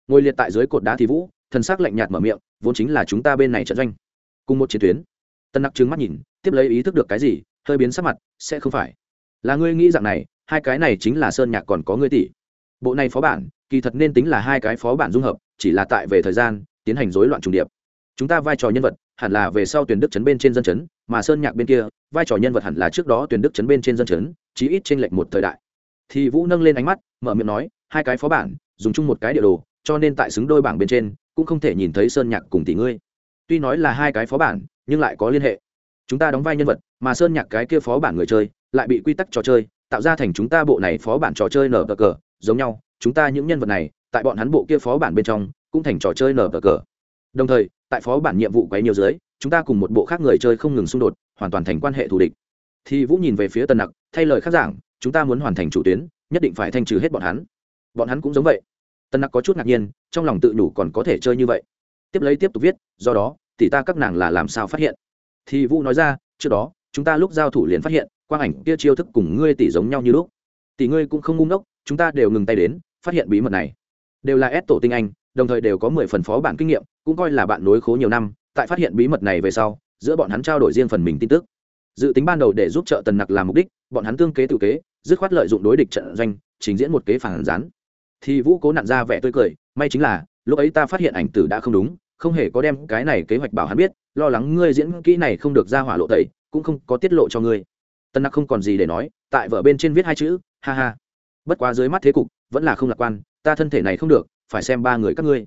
Ngồi liệt tại dưới cột đá thì vũ, thần sắc lạnh nhạt mở miệng, vốn chính là chúng ta bên này trận doanh. Cùng một chiến tuyến, tân nặc trừng mắt nhìn, tiếp lấy ý thức được cái gì, hơi biến sắc mặt, sẽ không phải. Là ngươi nghĩ rằng này, hai cái này chính là sơn nhạc còn có ngươi tỷ. Bộ này phó bản kỳ thật nên tính là hai cái phó bản dung hợp, chỉ là tại về thời gian, tiến hành rối loạn trùng điệp. Chúng ta vai trò nhân vật, hẳn là về sau tuyển đức chấn bên trên dân chấn, mà sơn nhạc bên kia, vai trò nhân vật hẳn là trước đó tuyển đức chấn bên trên dân chấn, chí ít trên lệnh một thời đại. Thì vũ nâng lên ánh mắt, mở miệng nói, hai cái phó bản, dùng chung một cái địa đồ, cho nên tại xứng đôi bảng bên trên, cũng không thể nhìn thấy sơn nhạc cùng tỷ ngươi. Tuy nói là hai cái phó bản, nhưng lại có liên hệ. Chúng ta đóng vai nhân vật, mà sơn nhạc cái kia phó bản người chơi, lại bị quy tắc trò chơi, tạo ra thành chúng ta bộ này phó bản trò chơi nở cờ giống nhau, chúng ta những nhân vật này, tại bọn hắn bộ kia phó bản bên trong, cũng thành trò chơi nở cờ cờ. Đồng thời, tại phó bản nhiệm vụ quấy nhiều dưới, chúng ta cùng một bộ khác người chơi không ngừng xung đột, hoàn toàn thành quan hệ thù địch. Thì vũ nhìn về phía tần nặc, thay lời khác giảng, chúng ta muốn hoàn thành chủ tuyến, nhất định phải thanh trừ hết bọn hắn. Bọn hắn cũng giống vậy. Tần nặc có chút ngạc nhiên, trong lòng tự nhủ còn có thể chơi như vậy. Tiếp lấy tiếp tục viết, do đó thì ta các nàng là làm sao phát hiện? Thì vũ nói ra, trước đó, chúng ta lúc giao thủ liền phát hiện, quang ảnh kia chiêu thức cùng ngươi tỷ giống nhau như lúc. Tỷ ngươi cũng không ngu ngốc chúng ta đều ngừng tay đến, phát hiện bí mật này. Đều là ép tổ tinh anh, đồng thời đều có mười phần phó bản kinh nghiệm, cũng coi là bạn nối khố nhiều năm, tại phát hiện bí mật này về sau, giữa bọn hắn trao đổi riêng phần mình tin tức. Dự tính ban đầu để giúp trợ tần nặc làm mục đích, bọn hắn tương kế tự kế, dứt khoát lợi dụng đối địch trận doanh, trình diễn một kế phản gián. Thì vũ cố nặn ra vẻ tươi cười, may chính là, lúc ấy ta phát hiện ảnh tử đã không đúng, không hề có đem cái này kế hoạch bảo hắn biết, lo lắng ngươi diễn kỹ này không được ra hỏa lộ tẩy, cũng không có tiết lộ cho ngươi. Tân nặc không còn gì để nói, tại vở bên trên viết hai chữ, ha ha bất quá dưới mắt thế cục, vẫn là không lạc quan, ta thân thể này không được, phải xem ba người các ngươi.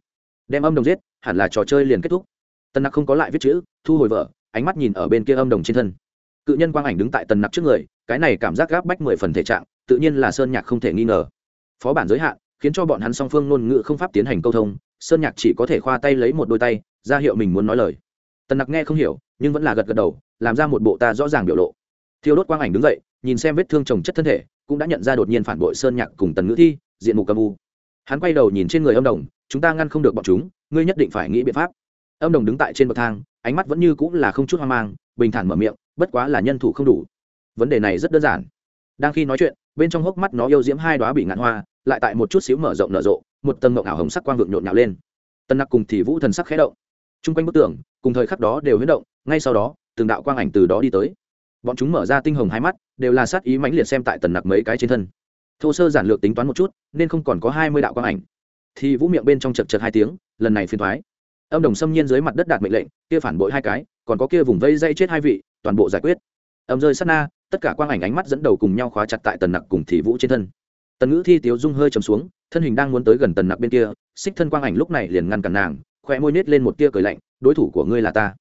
Đem âm đồng giết, hẳn là trò chơi liền kết thúc. Tân nặc không có lại viết chữ, thu hồi vợ, ánh mắt nhìn ở bên kia âm đồng trên thân. Cự nhân quang ảnh đứng tại tần nặc trước người, cái này cảm giác gáp bách mười phần thể trạng, tự nhiên là sơn nhạc không thể nghi ngờ. Phó bản giới hạn, khiến cho bọn hắn song phương ngôn ngữ không pháp tiến hành câu thông, sơn nhạc chỉ có thể khoa tay lấy một đôi tay, ra hiệu mình muốn nói lời. Tần nặc nghe không hiểu, nhưng vẫn là gật gật đầu, làm ra một bộ ta rõ ràng biểu lộ. Thiêu đốt quang ảnh đứng dậy, nhìn xem vết thương trồng chất thân thể cũng đã nhận ra đột nhiên phản bội sơn nhạc cùng tần ngữ thi, diện mục cầm u. Hắn quay đầu nhìn trên người âm đồng, chúng ta ngăn không được bọn chúng, ngươi nhất định phải nghĩ biện pháp. Âm đồng đứng tại trên bậc thang, ánh mắt vẫn như cũng là không chút hoang mang, bình thản mở miệng, bất quá là nhân thủ không đủ. Vấn đề này rất đơn giản. Đang khi nói chuyện, bên trong hốc mắt nó yêu diễm hai đoá bị ngạn hoa, lại tại một chút xíu mở rộng nở rộ, một tầng ngộng ảo hồng sắc quang vượng nhộn nhạo lên. Tân nặc cùng thì vũ thần sắc khẽ động. T r u n g quanh bức tường, cùng thời khắc đó đều huyết động, ngay sau đó, từng đạo quang ảnh từ đó đi tới. Bọn chúng mở ra tinh hồng hai mắt đều là sát ý mãnh liệt xem tại tần nặc mấy cái trên thân. Thô sơ giản lược tính toán một chút, nên không còn có hai mươi đạo quang ảnh. Thì vũ miệng bên trong chật chật hai tiếng, lần này phiền thoái âm đồng xâm nhiên dưới mặt đất đạt mệnh lệnh, kia phản bội hai cái, còn có kia vùng vây dây chết hai vị, toàn bộ giải quyết. Âm rơi sát na, tất cả quang ảnh ánh mắt dẫn đầu cùng nhau khóa chặt tại tần nặc cùng thị vũ trên thân. Tần ngữ thi tiếu dung hơi chầm xuống, thân hình đang muốn tới gần tần nặc bên kia, xích thân quang ảnh lúc này liền ngăn cản nàng khoe môi nết lên một tia cười lạnh, đối thủ của ngươi là ta.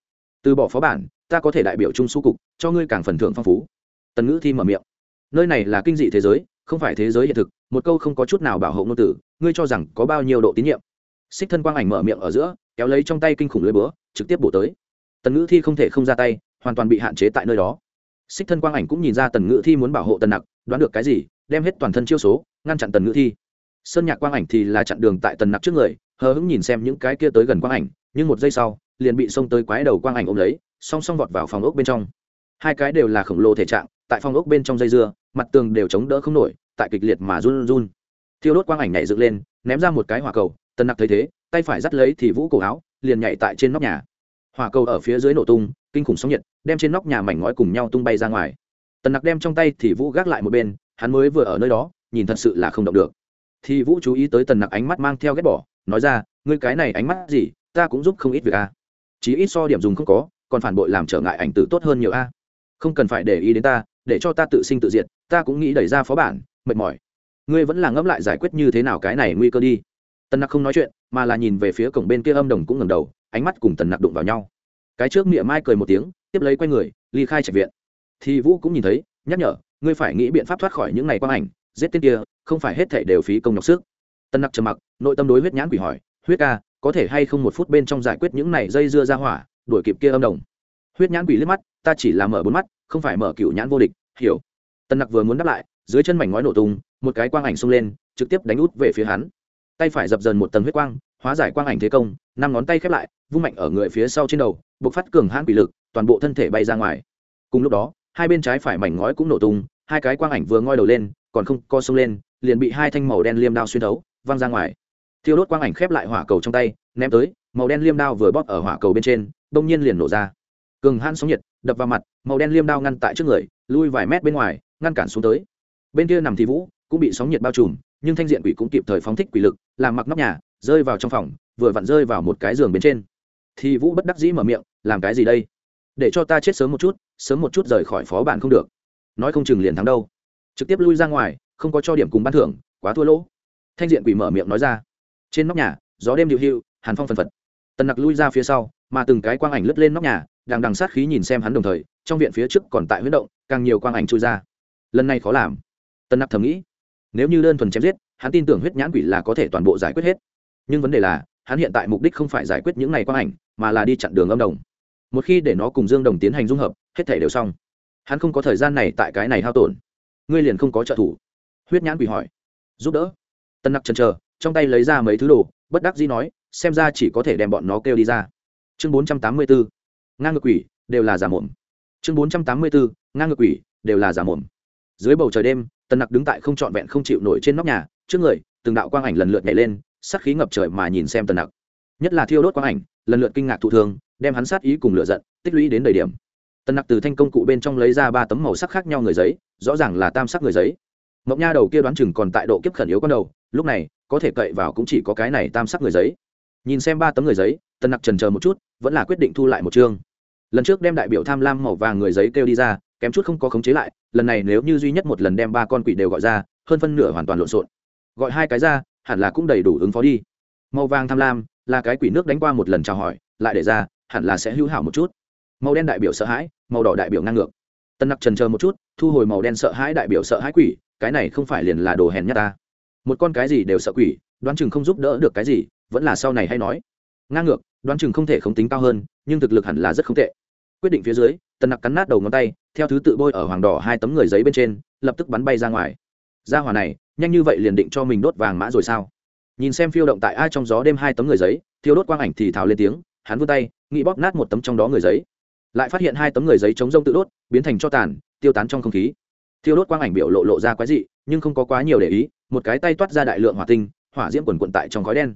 Từ bỏ phó bản, ta có thể đại biểu trung su cục, cho ngươi càng phần thưởng phong phú tần ngữ thi mở miệng. Nơi này là kinh dị thế giới, không phải thế giới hiện thực, một câu không có chút nào bảo hộ ngôn tử ngươi cho rằng có bao nhiêu độ tín nhiệm. Xích thân quang ảnh mở miệng ở giữa, kéo lấy trong tay kinh khủng lưới búa, trực tiếp bổ tới. Tần ngữ thi không thể không ra tay, hoàn toàn bị hạn chế tại nơi đó. Xích thân quang ảnh cũng nhìn ra tần ngữ thi muốn bảo hộ tần nặc, đoán được cái gì, đem hết toàn thân chiêu số, ngăn chặn tần ngữ thi. Sơn nhạc quang ảnh thì là chặn đường tại tần nặc trước người, hờ hững nhìn xem những cái kia tới gần quang ảnh, nhưng một giây sau, liền bị xông tới quái đầu quang ảnh ôm lấy, song song vọt vào phòng ốc bên trong. Hai cái đều là khổng lồ thể trạng tại phòng ốc bên trong dây dưa, mặt tường đều chống đỡ không nổi, tại kịch liệt mà run run. Thiêu đốt quang ảnh nhảy dựng lên, ném ra một cái hỏa cầu, tần nặc thấy thế, tay phải dắt lấy thì vũ cổ áo, liền nhảy tại trên nóc nhà. Hỏa cầu ở phía dưới nổ tung, kinh khủng sóng nhiệt, đem trên nóc nhà mảnh ngói cùng nhau tung bay ra ngoài. Tần nặc đem trong tay thì vũ gác lại một bên, hắn mới vừa ở nơi đó, nhìn thật sự là không động được. Thì vũ chú ý tới tần nặc ánh mắt mang theo ghét bỏ, nói ra, ngươi cái này ánh mắt gì, ta cũng giúp không ít việc a à. ít so điểm dùng không có, còn phản bội làm trở ngại ảnh tử tốt hơn nhiều a. Không cần phải để ý đến ta để cho ta tự sinh tự diệt, ta cũng nghĩ đẩy ra phó bản, mệt mỏi. Ngươi vẫn là ngẫm lại giải quyết như thế nào cái này nguy cơ đi. Tần nặc không nói chuyện, mà là nhìn về phía cổng bên kia âm đồng cũng ngầm đầu, ánh mắt cùng tần nặc đụng vào nhau. Cái trước miệng mai cười một tiếng, tiếp lấy quay người, ly khai trạch viện. Thì vũ cũng nhìn thấy, nhắc nhở, ngươi phải nghĩ biện pháp thoát khỏi những ngày quang ảnh, giết tên kia, không phải hết thể đều phí công nhọc sức. Tân nặc trầm mặc, nội tâm đối huyết nhãn quỷ hỏi, huyết ca, có thể hay không một phút bên trong giải quyết những này dây dưa ra hỏa, đuổi kịp kia âm đồng? Huyết nhãn quỷ liếc mắt, ta chỉ là mở bốn mắt, không phải mở cựu nhãn vô địch hiểu. Tân nặc vừa muốn đáp lại, dưới chân mảnh ngói nổ tung, một cái quang ảnh xông lên, trực tiếp đánh út về phía hắn. Tay phải dập dần một tầng huyết quang, hóa giải quang ảnh thế công, năm ngón tay khép lại, vung mạnh ở người phía sau trên đầu buộc phát cường hãn quỷ lực, toàn bộ thân thể bay ra ngoài. Cùng lúc đó, hai bên trái phải mảnh ngói cũng nổ tung, hai cái quang ảnh vừa ngoi đầu lên, còn không co sông lên, liền bị hai thanh màu đen liêm đao xuyên thấu, văng ra ngoài. Thiêu đốt quang ảnh khép lại hỏa cầu trong tay, ném tới, màu đen liêm đao vừa bóp ở hỏa cầu bên trên đông nhiên liền nổ ra. Cường hãn sóng nhiệt, đập vào mặt, màu đen liêm đao ngăn tại trước người lui vài mét bên ngoài ngăn cản xuống tới. Bên kia nằm thì vũ cũng bị sóng nhiệt bao trùm nhưng thanh diện quỷ cũng kịp thời phóng thích quỷ lực làm mặc nóc nhà rơi vào trong phòng vừa vặn rơi vào một cái giường bên trên. Thì vũ bất đắc dĩ mở miệng làm cái gì đây? Để cho ta chết sớm một chút sớm một chút rời khỏi phó bản không được. Nói không chừng liền thắng đâu. Trực tiếp lui ra ngoài không có cho điểm cùng ban thưởng quá thua lỗ. Thanh diện quỷ mở miệng nói ra trên nóc nhà gió đêm điệu hiu, hàn phong phần phật. Tần nặc lui ra phía sau mà từng cái quang ảnh lướt lên nóc nhà đang đằng sát khí nhìn xem hắn đồng thời trong viện phía trước còn tại huyết động, càng nhiều quang ảnh trôi ra. Lần này khó làm. Tân nặc thầm nghĩ, nếu như đơn thuần chém giết, hắn tin tưởng huyết nhãn quỷ là có thể toàn bộ giải quyết hết. Nhưng vấn đề là, hắn hiện tại mục đích không phải giải quyết những này quang ảnh, mà là đi chặn đường âm đồng. Một khi để nó cùng dương đồng tiến hành dung hợp, hết thể đều xong. Hắn không có thời gian này tại cái này hao tổn. Ngươi liền không có trợ thủ. Huyết nhãn quỷ hỏi. Giúp đỡ. Tân nặc chần chờ, trong tay lấy ra mấy thứ đồ, bất đắc dĩ nói, xem ra chỉ có thể đem bọn nó kêu đi ra. Chương bốn trăm tám mươi bốn. Ngang ngược quỷ, đều là giả mồm chương bốn trăm tám mươi bốn ngang ngược quỷ, đều là giả mồm. Dưới bầu trời đêm, tần nặc đứng tại không trọn vẹn không chịu nổi trên nóc nhà, trước người, từng đạo quang ảnh lần lượt nhảy lên sắc khí ngập trời mà nhìn xem tần nặc. Nhất là thiêu đốt quang ảnh, lần lượt kinh ngạc thụ thương đem hắn sát ý cùng lựa giận, tích lũy đến đầy điểm. Tần nặc từ thanh công cụ bên trong lấy ra ba tấm màu sắc khác nhau người giấy, rõ ràng là tam sắc người giấy. Mộng nha đầu kia đoán chừng còn tại độ kiếp khẩn yếu con đầu, lúc này, có thể cậy vào cũng chỉ có cái này tam sắc người giấy. Nhìn xem ba tấm người giấy, tần nặc trần chờ một chút, vẫn là quyết định thu lại một chương lần trước đem đại biểu tham lam màu vàng người giấy kêu đi ra, kém chút không có khống chế lại, lần này nếu như duy nhất một lần đem ba con quỷ đều gọi ra, hơn phân nửa hoàn toàn lộn xộn. Gọi hai cái ra, hẳn là cũng đầy đủ ứng phó đi. Màu vàng tham lam là cái quỷ nước đánh qua một lần chào hỏi, lại để ra, hẳn là sẽ hữu hảo một chút. Màu đen đại biểu sợ hãi, màu đỏ đại biểu ngang ngược. Tân nặc trần chờ một chút, thu hồi màu đen sợ hãi đại biểu sợ hãi quỷ, cái này không phải liền là đồ hèn nhất ta. Một con cái gì đều sợ quỷ, đoán chừng không giúp đỡ được cái gì, vẫn là sau này hay nói. Ngang ngược, đoán chừng không thể không tính cao hơn, nhưng thực lực hẳn là rất không tệ quyết định phía dưới, Tần nặc cắn nát đầu ngón tay, theo thứ tự bôi ở hoàng đỏ hai tấm người giấy bên trên, lập tức bắn bay ra ngoài. Ra hỏa này, nhanh như vậy liền định cho mình đốt vàng mã rồi sao? Nhìn xem phiêu động tại ai trong gió đêm hai tấm người giấy, thiêu đốt quang ảnh thì thào lên tiếng, hắn vươn tay, nghĩ bóp nát một tấm trong đó người giấy. Lại phát hiện hai tấm người giấy chống rông tự đốt, biến thành cho tàn, tiêu tán trong không khí. Thiêu đốt quang ảnh biểu lộ lộ ra quái dị, nhưng không có quá nhiều để ý, một cái tay toát ra đại lượng hỏa tinh, hỏa diễm quần quận tại trong khói đen.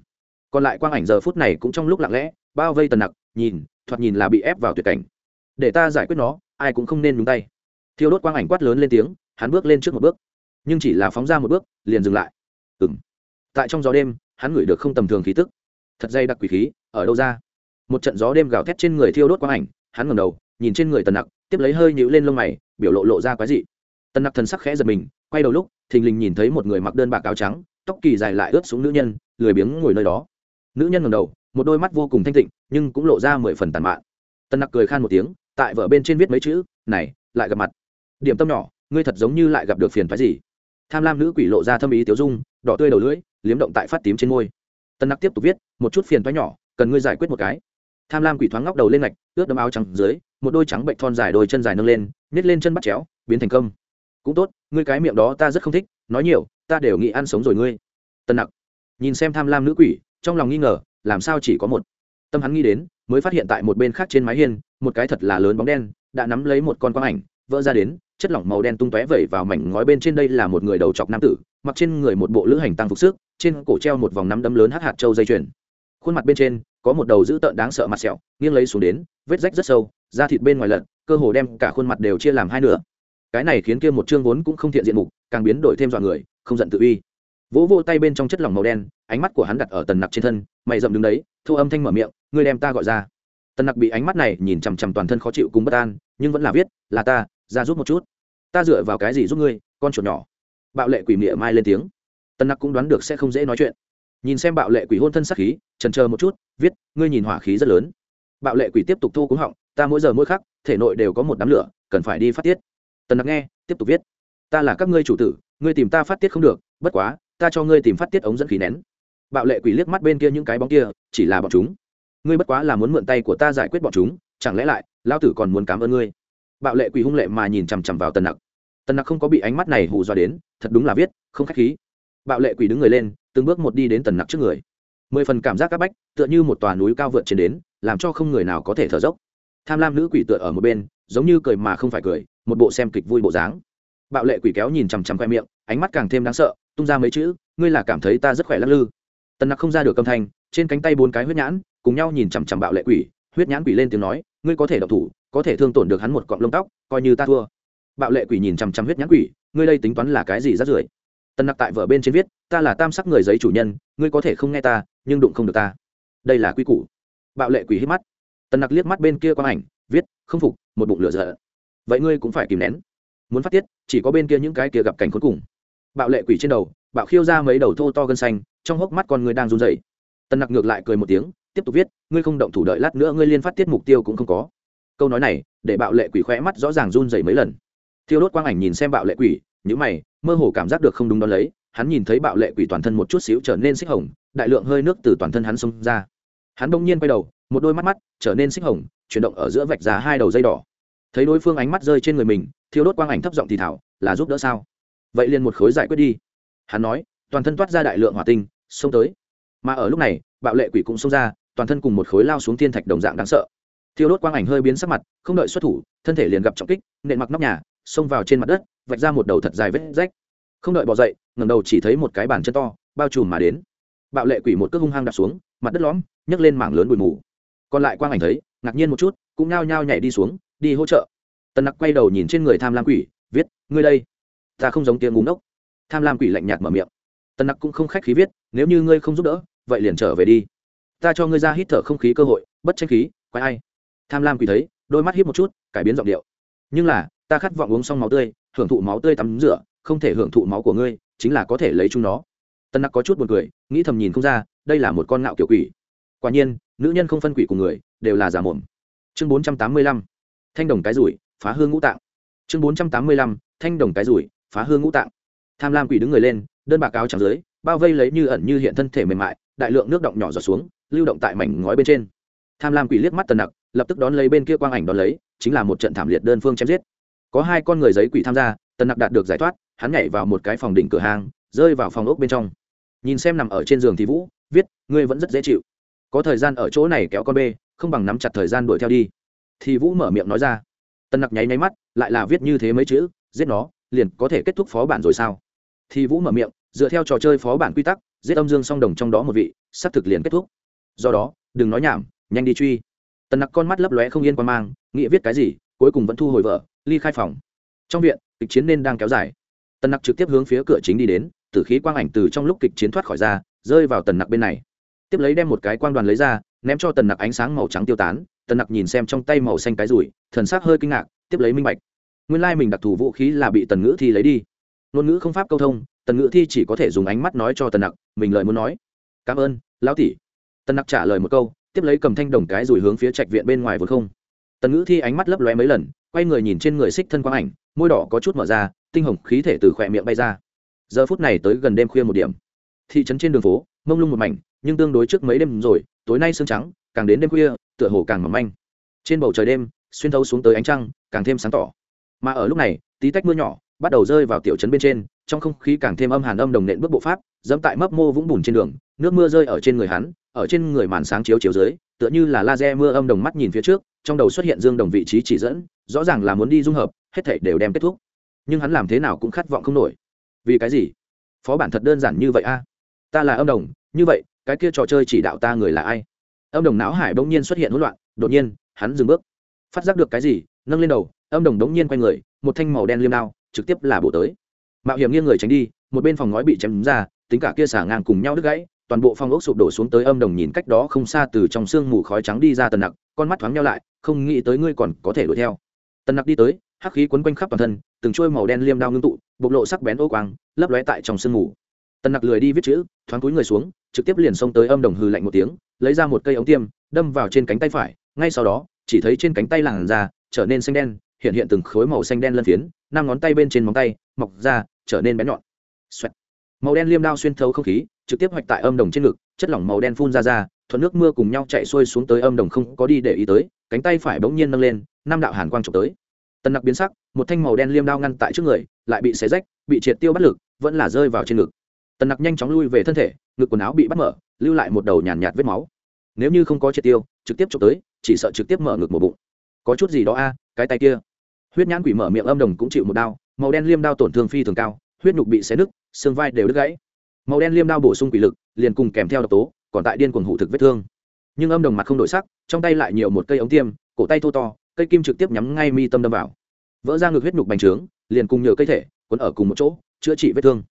Còn lại quang ảnh giờ phút này cũng trong lúc lặng lẽ, bao vây tần nặc, nhìn, thoạt nhìn là bị ép vào tuyệt cảnh để ta giải quyết nó, ai cũng không nên nhúng tay. Thiêu đốt quang ảnh quát lớn lên tiếng, hắn bước lên trước một bước. Nhưng chỉ là phóng ra một bước, liền dừng lại. Ừng tại trong gió đêm, hắn ngửi được không tầm thường khí tức. Thật dây đặc quỷ khí, ở đâu ra? Một trận gió đêm gào thét trên người thiêu đốt quang ảnh, hắn ngầm đầu, nhìn trên người tần nặc, tiếp lấy hơi nhữ lên lông mày, biểu lộ lộ ra quái dị. Tần nặc thần sắc khẽ giật mình, quay đầu lúc, thình lình nhìn thấy một người mặc đơn bạc áo trắng, tóc kỳ dài lại ướt xuống nữ nhân, lười biếng ngồi nơi đó. Nữ nhân ngầm đầu, một đôi mắt vô cùng thanh tịnh, nhưng cũng lộ ra mười phần tàn mạn. Tần nặc cười khan một tiếng tại vở bên trên viết mấy chữ, này, lại gặp mặt. Điểm tâm nhỏ, ngươi thật giống như lại gặp được phiền phái gì. Tham lam nữ quỷ lộ ra thâm ý tiếu dung, đỏ tươi đầu lưỡi, liếm động tại phát tím trên môi. Tân nặc tiếp tục viết, một chút phiền thoái nhỏ, cần ngươi giải quyết một cái. Tham lam quỷ thoáng ngóc đầu lên ngạch, ướt đấm áo trắng dưới, một đôi trắng bệnh thon dài đôi chân dài nâng lên, nhét lên chân bắt chéo, biến thành công cũng tốt, ngươi cái miệng đó ta rất không thích, nói nhiều, ta đều nghĩ ăn sống rồi ngươi. Tân nặc nhìn xem tham lam nữ quỷ, trong lòng nghi ngờ, làm sao chỉ có một? Tâm hắn nghĩ đến, mới phát hiện tại một bên khác trên mái hiên, một cái thật là lớn bóng đen, đã nắm lấy một con quang ảnh, vỡ ra đến, chất lỏng màu đen tung tóe vẩy vào mảnh ngói bên trên đây là một người đầu chọc nam tử, mặc trên người một bộ lữ hành tăng phục sức, trên cổ treo một vòng nắm đấm lớn hát hạt trâu dây chuyền. Khuôn mặt bên trên, có một đầu dữ tợn đáng sợ mặt sẹo, nghiêng lấy xuống đến, vết rách rất sâu, da thịt bên ngoài lật cơ hồ đem cả khuôn mặt đều chia làm hai nửa. Cái này khiến kia một chương vốn cũng không thiện diện mục, càng biến đổi thêm dọa người, không giận tự uy. Vỗ vô tay bên trong chất lỏng màu đen, ánh mắt của hắn đặt ở tần nặc trên thân, mày dậm đứng đấy, thu âm thanh mở miệng ngươi đem ta gọi ra. Tân nặc bị ánh mắt này nhìn chằm chằm toàn thân khó chịu cùng bất an, nhưng vẫn là viết, là ta, ra giúp một chút. Ta dựa vào cái gì giúp ngươi, con chuột nhỏ? Bạo lệ quỷ mịa mai lên tiếng. Tân nặc cũng đoán được sẽ không dễ nói chuyện. Nhìn xem bạo lệ quỷ hôn thân sắc khí, trần chờ một chút, viết, ngươi nhìn hỏa khí rất lớn. Bạo lệ quỷ tiếp tục thu cúng họng, ta mỗi giờ mỗi khắc, thể nội đều có một đám lửa, cần phải đi phát tiết. Tần nặc nghe, tiếp tục viết, ta là các ngươi chủ tử, ngươi tìm ta phát tiết không được, bất quá, ta cho ngươi tìm phát tiết ống dẫn khí nén. Bạo lệ quỷ liếc mắt bên kia những cái bóng kia, chỉ là bọn chúng ngươi bất quá là muốn mượn tay của ta giải quyết bọn chúng, chẳng lẽ lại lao tử còn muốn cảm ơn ngươi? Bạo lệ quỷ hung lệ mà nhìn chằm chằm vào tần nặc. Tần nặc không có bị ánh mắt này hù dọa đến, thật đúng là viết, không k h á c h khí. Bạo lệ quỷ đứng người lên, từng bước một đi đến tần nặc trước người. Mười phần cảm giác c áp bách, tựa như một tòa núi cao vượt trên đến, làm cho không người nào có thể thở dốc. Tham lam nữ quỷ tựa ở một bên, giống như cười mà không phải cười, một bộ xem kịch vui bộ dáng. Bạo lệ quỷ kéo nhìn chằm chằm khoe miệng, ánh mắt càng thêm đáng sợ, tung ra mấy chữ, ngươi là cảm thấy ta rất khỏe lắc lư. Tần nặc không ra được âm thanh, trên cánh tay bốn cái huyết nhãn cùng nhau nhìn chằm chằm bạo lệ quỷ, huyết nhãn quỷ lên tiếng nói, ngươi có thể độc thủ, có thể thương tổn được hắn một cọng lông tóc, coi như ta thua. Bạo lệ quỷ nhìn chằm chằm huyết nhãn quỷ, ngươi đây tính toán là cái gì rát rưởi? Tân nặc tại vở bên trên viết, ta là tam sắc người giấy chủ nhân, ngươi có thể không nghe ta, nhưng đụng không được ta. Đây là quy củ. Bạo lệ quỷ hít mắt. Tân nặc liếc mắt bên kia quang ảnh, viết, không phục, một bụng lửa dở vậy ngươi cũng phải kìm nén. Muốn phát tiết, chỉ có bên kia những cái kia gặp cảnh cuối cùng. Bạo lệ quỷ trên đầu, bạo khiêu ra mấy đầu thô to gân xanh, trong hốc mắt con người đang run rẩy. Tân nặc ngược lại cười một tiếng tiếp tục viết, ngươi không động thủ đợi lát nữa ngươi liên phát tiết mục tiêu cũng không có. Câu nói này, để bạo lệ quỷ khỏe mắt rõ ràng run dày mấy lần. Thiêu đốt quang ảnh nhìn xem bạo lệ quỷ những mày, mơ hồ cảm giác được không đúng đón lấy, hắn nhìn thấy bạo lệ quỷ toàn thân một chút xíu trở nên xích hồng, đại lượng hơi nước từ toàn thân hắn xông ra. Hắn đông nhiên quay đầu, một đôi mắt mắt trở nên xích hồng, chuyển động ở giữa vạch ra hai đầu dây đỏ. Thấy đối phương ánh mắt rơi trên người mình, thiêu đốt quang ảnh thấp giọng thì thảo, là giúp đỡ sao? Vậy liền một khối giải quyết đi. Hắn nói, toàn thân toát ra đại lượng hỏa tinh, xông tới. Mà ở lúc này, bạo lệ quỷ cũng xông ra toàn thân cùng một khối lao xuống thiên thạch đồng dạng đáng sợ. Thiêu đốt quang ảnh hơi biến sắc mặt, không đợi xuất thủ, thân thể liền gặp trọng kích, nện mặc nóc nhà, xông vào trên mặt đất, vạch ra một đầu thật dài vết rách. Không đợi bỏ dậy ngầm đầu chỉ thấy một cái bàn chân to, bao trùm mà đến. Bạo lệ quỷ một cước hung hăng đạp xuống, mặt đất lõm, nhấc lên mảng lớn bụi mù. Còn lại quang ảnh thấy, ngạc nhiên một chút, cũng nao nhao nhảy đi xuống, đi hỗ trợ. Tần nặc quay đầu nhìn trên người tham lam quỷ, viết, ngươi đây, ta không giống tiếng ngúng ốc tham lam quỷ lạnh nhạt mở miệng. Tần nặc cũng không khách khí viết, nếu như ngươi không giúp đỡ, vậy liền trở về đi ta cho ngươi ra hít thở không khí cơ hội, bất tranh khí, quái ai? Tham lam quỷ thấy, đôi mắt hít một chút, cải biến giọng điệu. Nhưng là, ta khát vọng uống xong máu tươi, hưởng thụ máu tươi tắm rửa, không thể hưởng thụ máu của ngươi, chính là có thể lấy chúng nó. Tân nặc có chút buồn cười, nghĩ thầm nhìn không ra, đây là một con ngạo kiểu quỷ. Quả nhiên, nữ nhân không phân quỷ của người, đều là giả mồm. Chương bốn trăm tám mươi lăm, thanh đồng cái rủi, phá hương ngũ tạng. Chương bốn trăm tám mươi lăm, thanh đồng cái rủi, phá hương ngũ tạng. Tham lam quỷ đứng người lên, đơn bạc áo trắng dưới, bao vây lấy như ẩn như hiện thân thể mềm mại, đại lượng nước động nhỏ giọt xuống lưu động tại mảnh ngói bên trên. Tham lam quỷ liếc mắt tần nặc, lập tức đón lấy bên kia quang ảnh đón lấy, chính là một trận thảm liệt đơn phương chém giết. Có hai con người giấy quỷ tham gia, tần nặc đạt được giải thoát, hắn nhảy vào một cái phòng đỉnh cửa hàng rơi vào phòng ốc bên trong. Nhìn xem nằm ở trên giường thì vũ, viết, ngươi vẫn rất dễ chịu. Có thời gian ở chỗ này kéo con bê, không bằng nắm chặt thời gian đuổi theo đi. Thì vũ mở miệng nói ra. Tân nặc nháy nháy mắt, lại là viết như thế mấy chữ, giết nó, liền có thể kết thúc phó bản rồi sao? Thì vũ mở miệng, dựa theo trò chơi phó bản quy tắc, giết âm dương song đồng trong đó một vị, sắp thực liền kết thúc do đó, đừng nói nhảm, nhanh đi truy. Tần nặc con mắt lấp lóe không yên quan mang nghĩa viết cái gì, cuối cùng vẫn thu hồi vợ, ly khai phòng. Trong viện, kịch chiến nên đang kéo dài. Tần nặc trực tiếp hướng phía cửa chính đi đến, tử khí quang ảnh từ trong lúc kịch chiến thoát khỏi ra, rơi vào tần nặc bên này. Tiếp lấy đem một cái quang đoàn lấy ra, ném cho tần nặc ánh sáng màu trắng tiêu tán. Tần nặc nhìn xem trong tay màu xanh cái rủi, thần sắc hơi kinh ngạc, tiếp lấy minh bạch. Nguyên lai mình đặc thù vũ khí là bị tần ngữ thi lấy đi. Ngôn ngữ không pháp câu thông, tần ngữ thi chỉ có thể dùng ánh mắt nói cho tần nặc, mình lời muốn nói. Cảm ơn, lão tỷ tần nặc trả lời một câu, tiếp lấy cầm thanh đồng cái rủi hướng phía trạch viện bên ngoài vốn không. Tần ngữ thi ánh mắt lấp lóe mấy lần, quay người nhìn trên người xích thân quang ảnh, môi đỏ có chút mở ra, tinh hồng khí thể từ khỏe miệng bay ra. Giờ phút này tới gần đêm khuya một điểm. Thị trấn trên đường phố, mông lung một mảnh, nhưng tương đối trước mấy đêm rồi, tối nay sương trắng, càng đến đêm khuya, tựa hồ càng mỏng manh. Trên bầu trời đêm, xuyên thấu xuống tới ánh trăng, càng thêm sáng tỏ. Mà ở lúc này, tí tách mưa nhỏ, bắt đầu rơi vào tiểu trấn bên trên, trong không khí càng thêm âm hàn âm đồng nện bước bộ pháp, dẫm tại mấp mô vũng bùn trên đường, nước mưa rơi ở trên người hắn ở trên người màn sáng chiếu chiếu dưới, tựa như là laser mưa âm đồng mắt nhìn phía trước, trong đầu xuất hiện dương đồng vị trí chỉ dẫn, rõ ràng là muốn đi dung hợp, hết thảy đều đem kết thúc. Nhưng hắn làm thế nào cũng khát vọng không nổi. Vì cái gì? Phó bản thật đơn giản như vậy a? Ta là âm đồng, như vậy, cái kia trò chơi chỉ đạo ta người là ai? Âm đồng não hải bỗng nhiên xuất hiện hỗn loạn, đột nhiên, hắn dừng bước. Phát giác được cái gì, nâng lên đầu, âm đồng đống nhiên quay người, một thanh màu đen liêm đao, trực tiếp là bổ tới. Mạo hiểm nghiêng người tránh đi, một bên phòng ngói bị chém đúng ra, tính cả kia xả ngang cùng nhau đứt gãy toàn bộ phòng ốc sụp đổ xuống tới âm đồng nhìn cách đó không xa từ trong sương mù khói trắng đi ra tần nặc, con mắt thoáng nhau lại, không nghĩ tới ngươi còn có thể đuổi theo. Tần nặc đi tới, hắc khí quấn quanh khắp toàn thân, từng trôi màu đen liêm đao ngưng tụ, bộc lộ sắc bén ô quang, lấp lóe tại trong sương mù. Tần nặc lười đi viết chữ, thoáng cúi người xuống, trực tiếp liền xông tới âm đồng hư lạnh một tiếng, lấy ra một cây ống tiêm, đâm vào trên cánh tay phải, ngay sau đó, chỉ thấy trên cánh tay làn da trở nên xanh đen, hiện hiện từng khối màu xanh đen lân phiến, năm ngón tay bên trên móng tay, mọc ra, trở nên bén nhọn. Xoẹt màu đen liêm đao xuyên thấu không khí trực tiếp hoạch tại âm đồng trên ngực chất lỏng màu đen phun ra ra thuận nước mưa cùng nhau chạy xuôi xuống tới âm đồng không có đi để ý tới cánh tay phải bỗng nhiên nâng lên năm đạo hàn quang trộm tới. Tần nặc biến sắc một thanh màu đen liêm đao ngăn tại trước người lại bị xé rách bị triệt tiêu bắt lực vẫn là rơi vào trên ngực. Tần nặc nhanh chóng lui về thân thể ngực quần áo bị bắt mở lưu lại một đầu nhàn nhạt, nhạt vết máu. Nếu như không có triệt tiêu trực tiếp trộm tới chỉ sợ trực tiếp mở ngực một bụng. Có chút gì đó a cái tay kia. Huyết nhãn quỷ mở miệng âm đồng cũng chịu một đao màu đen liêm đao tổn thương phi thường cao huyết nhục bị xé nứt, xương vai đều đứt gãy. Màu đen liêm đao bổ sung quỷ lực, liền cùng kèm theo độc tố, còn tại điên cuồng hủ thực vết thương. Nhưng âm đồng mặt không đổi sắc, trong tay lại nhiều một cây ống tiêm, cổ tay thô to, cây kim trực tiếp nhắm ngay mi tâm đâm vào. Vỡ ra ngực huyết nhục bành trướng, liền cùng nhựa cây thể quấn ở cùng một chỗ, chữa trị vết thương.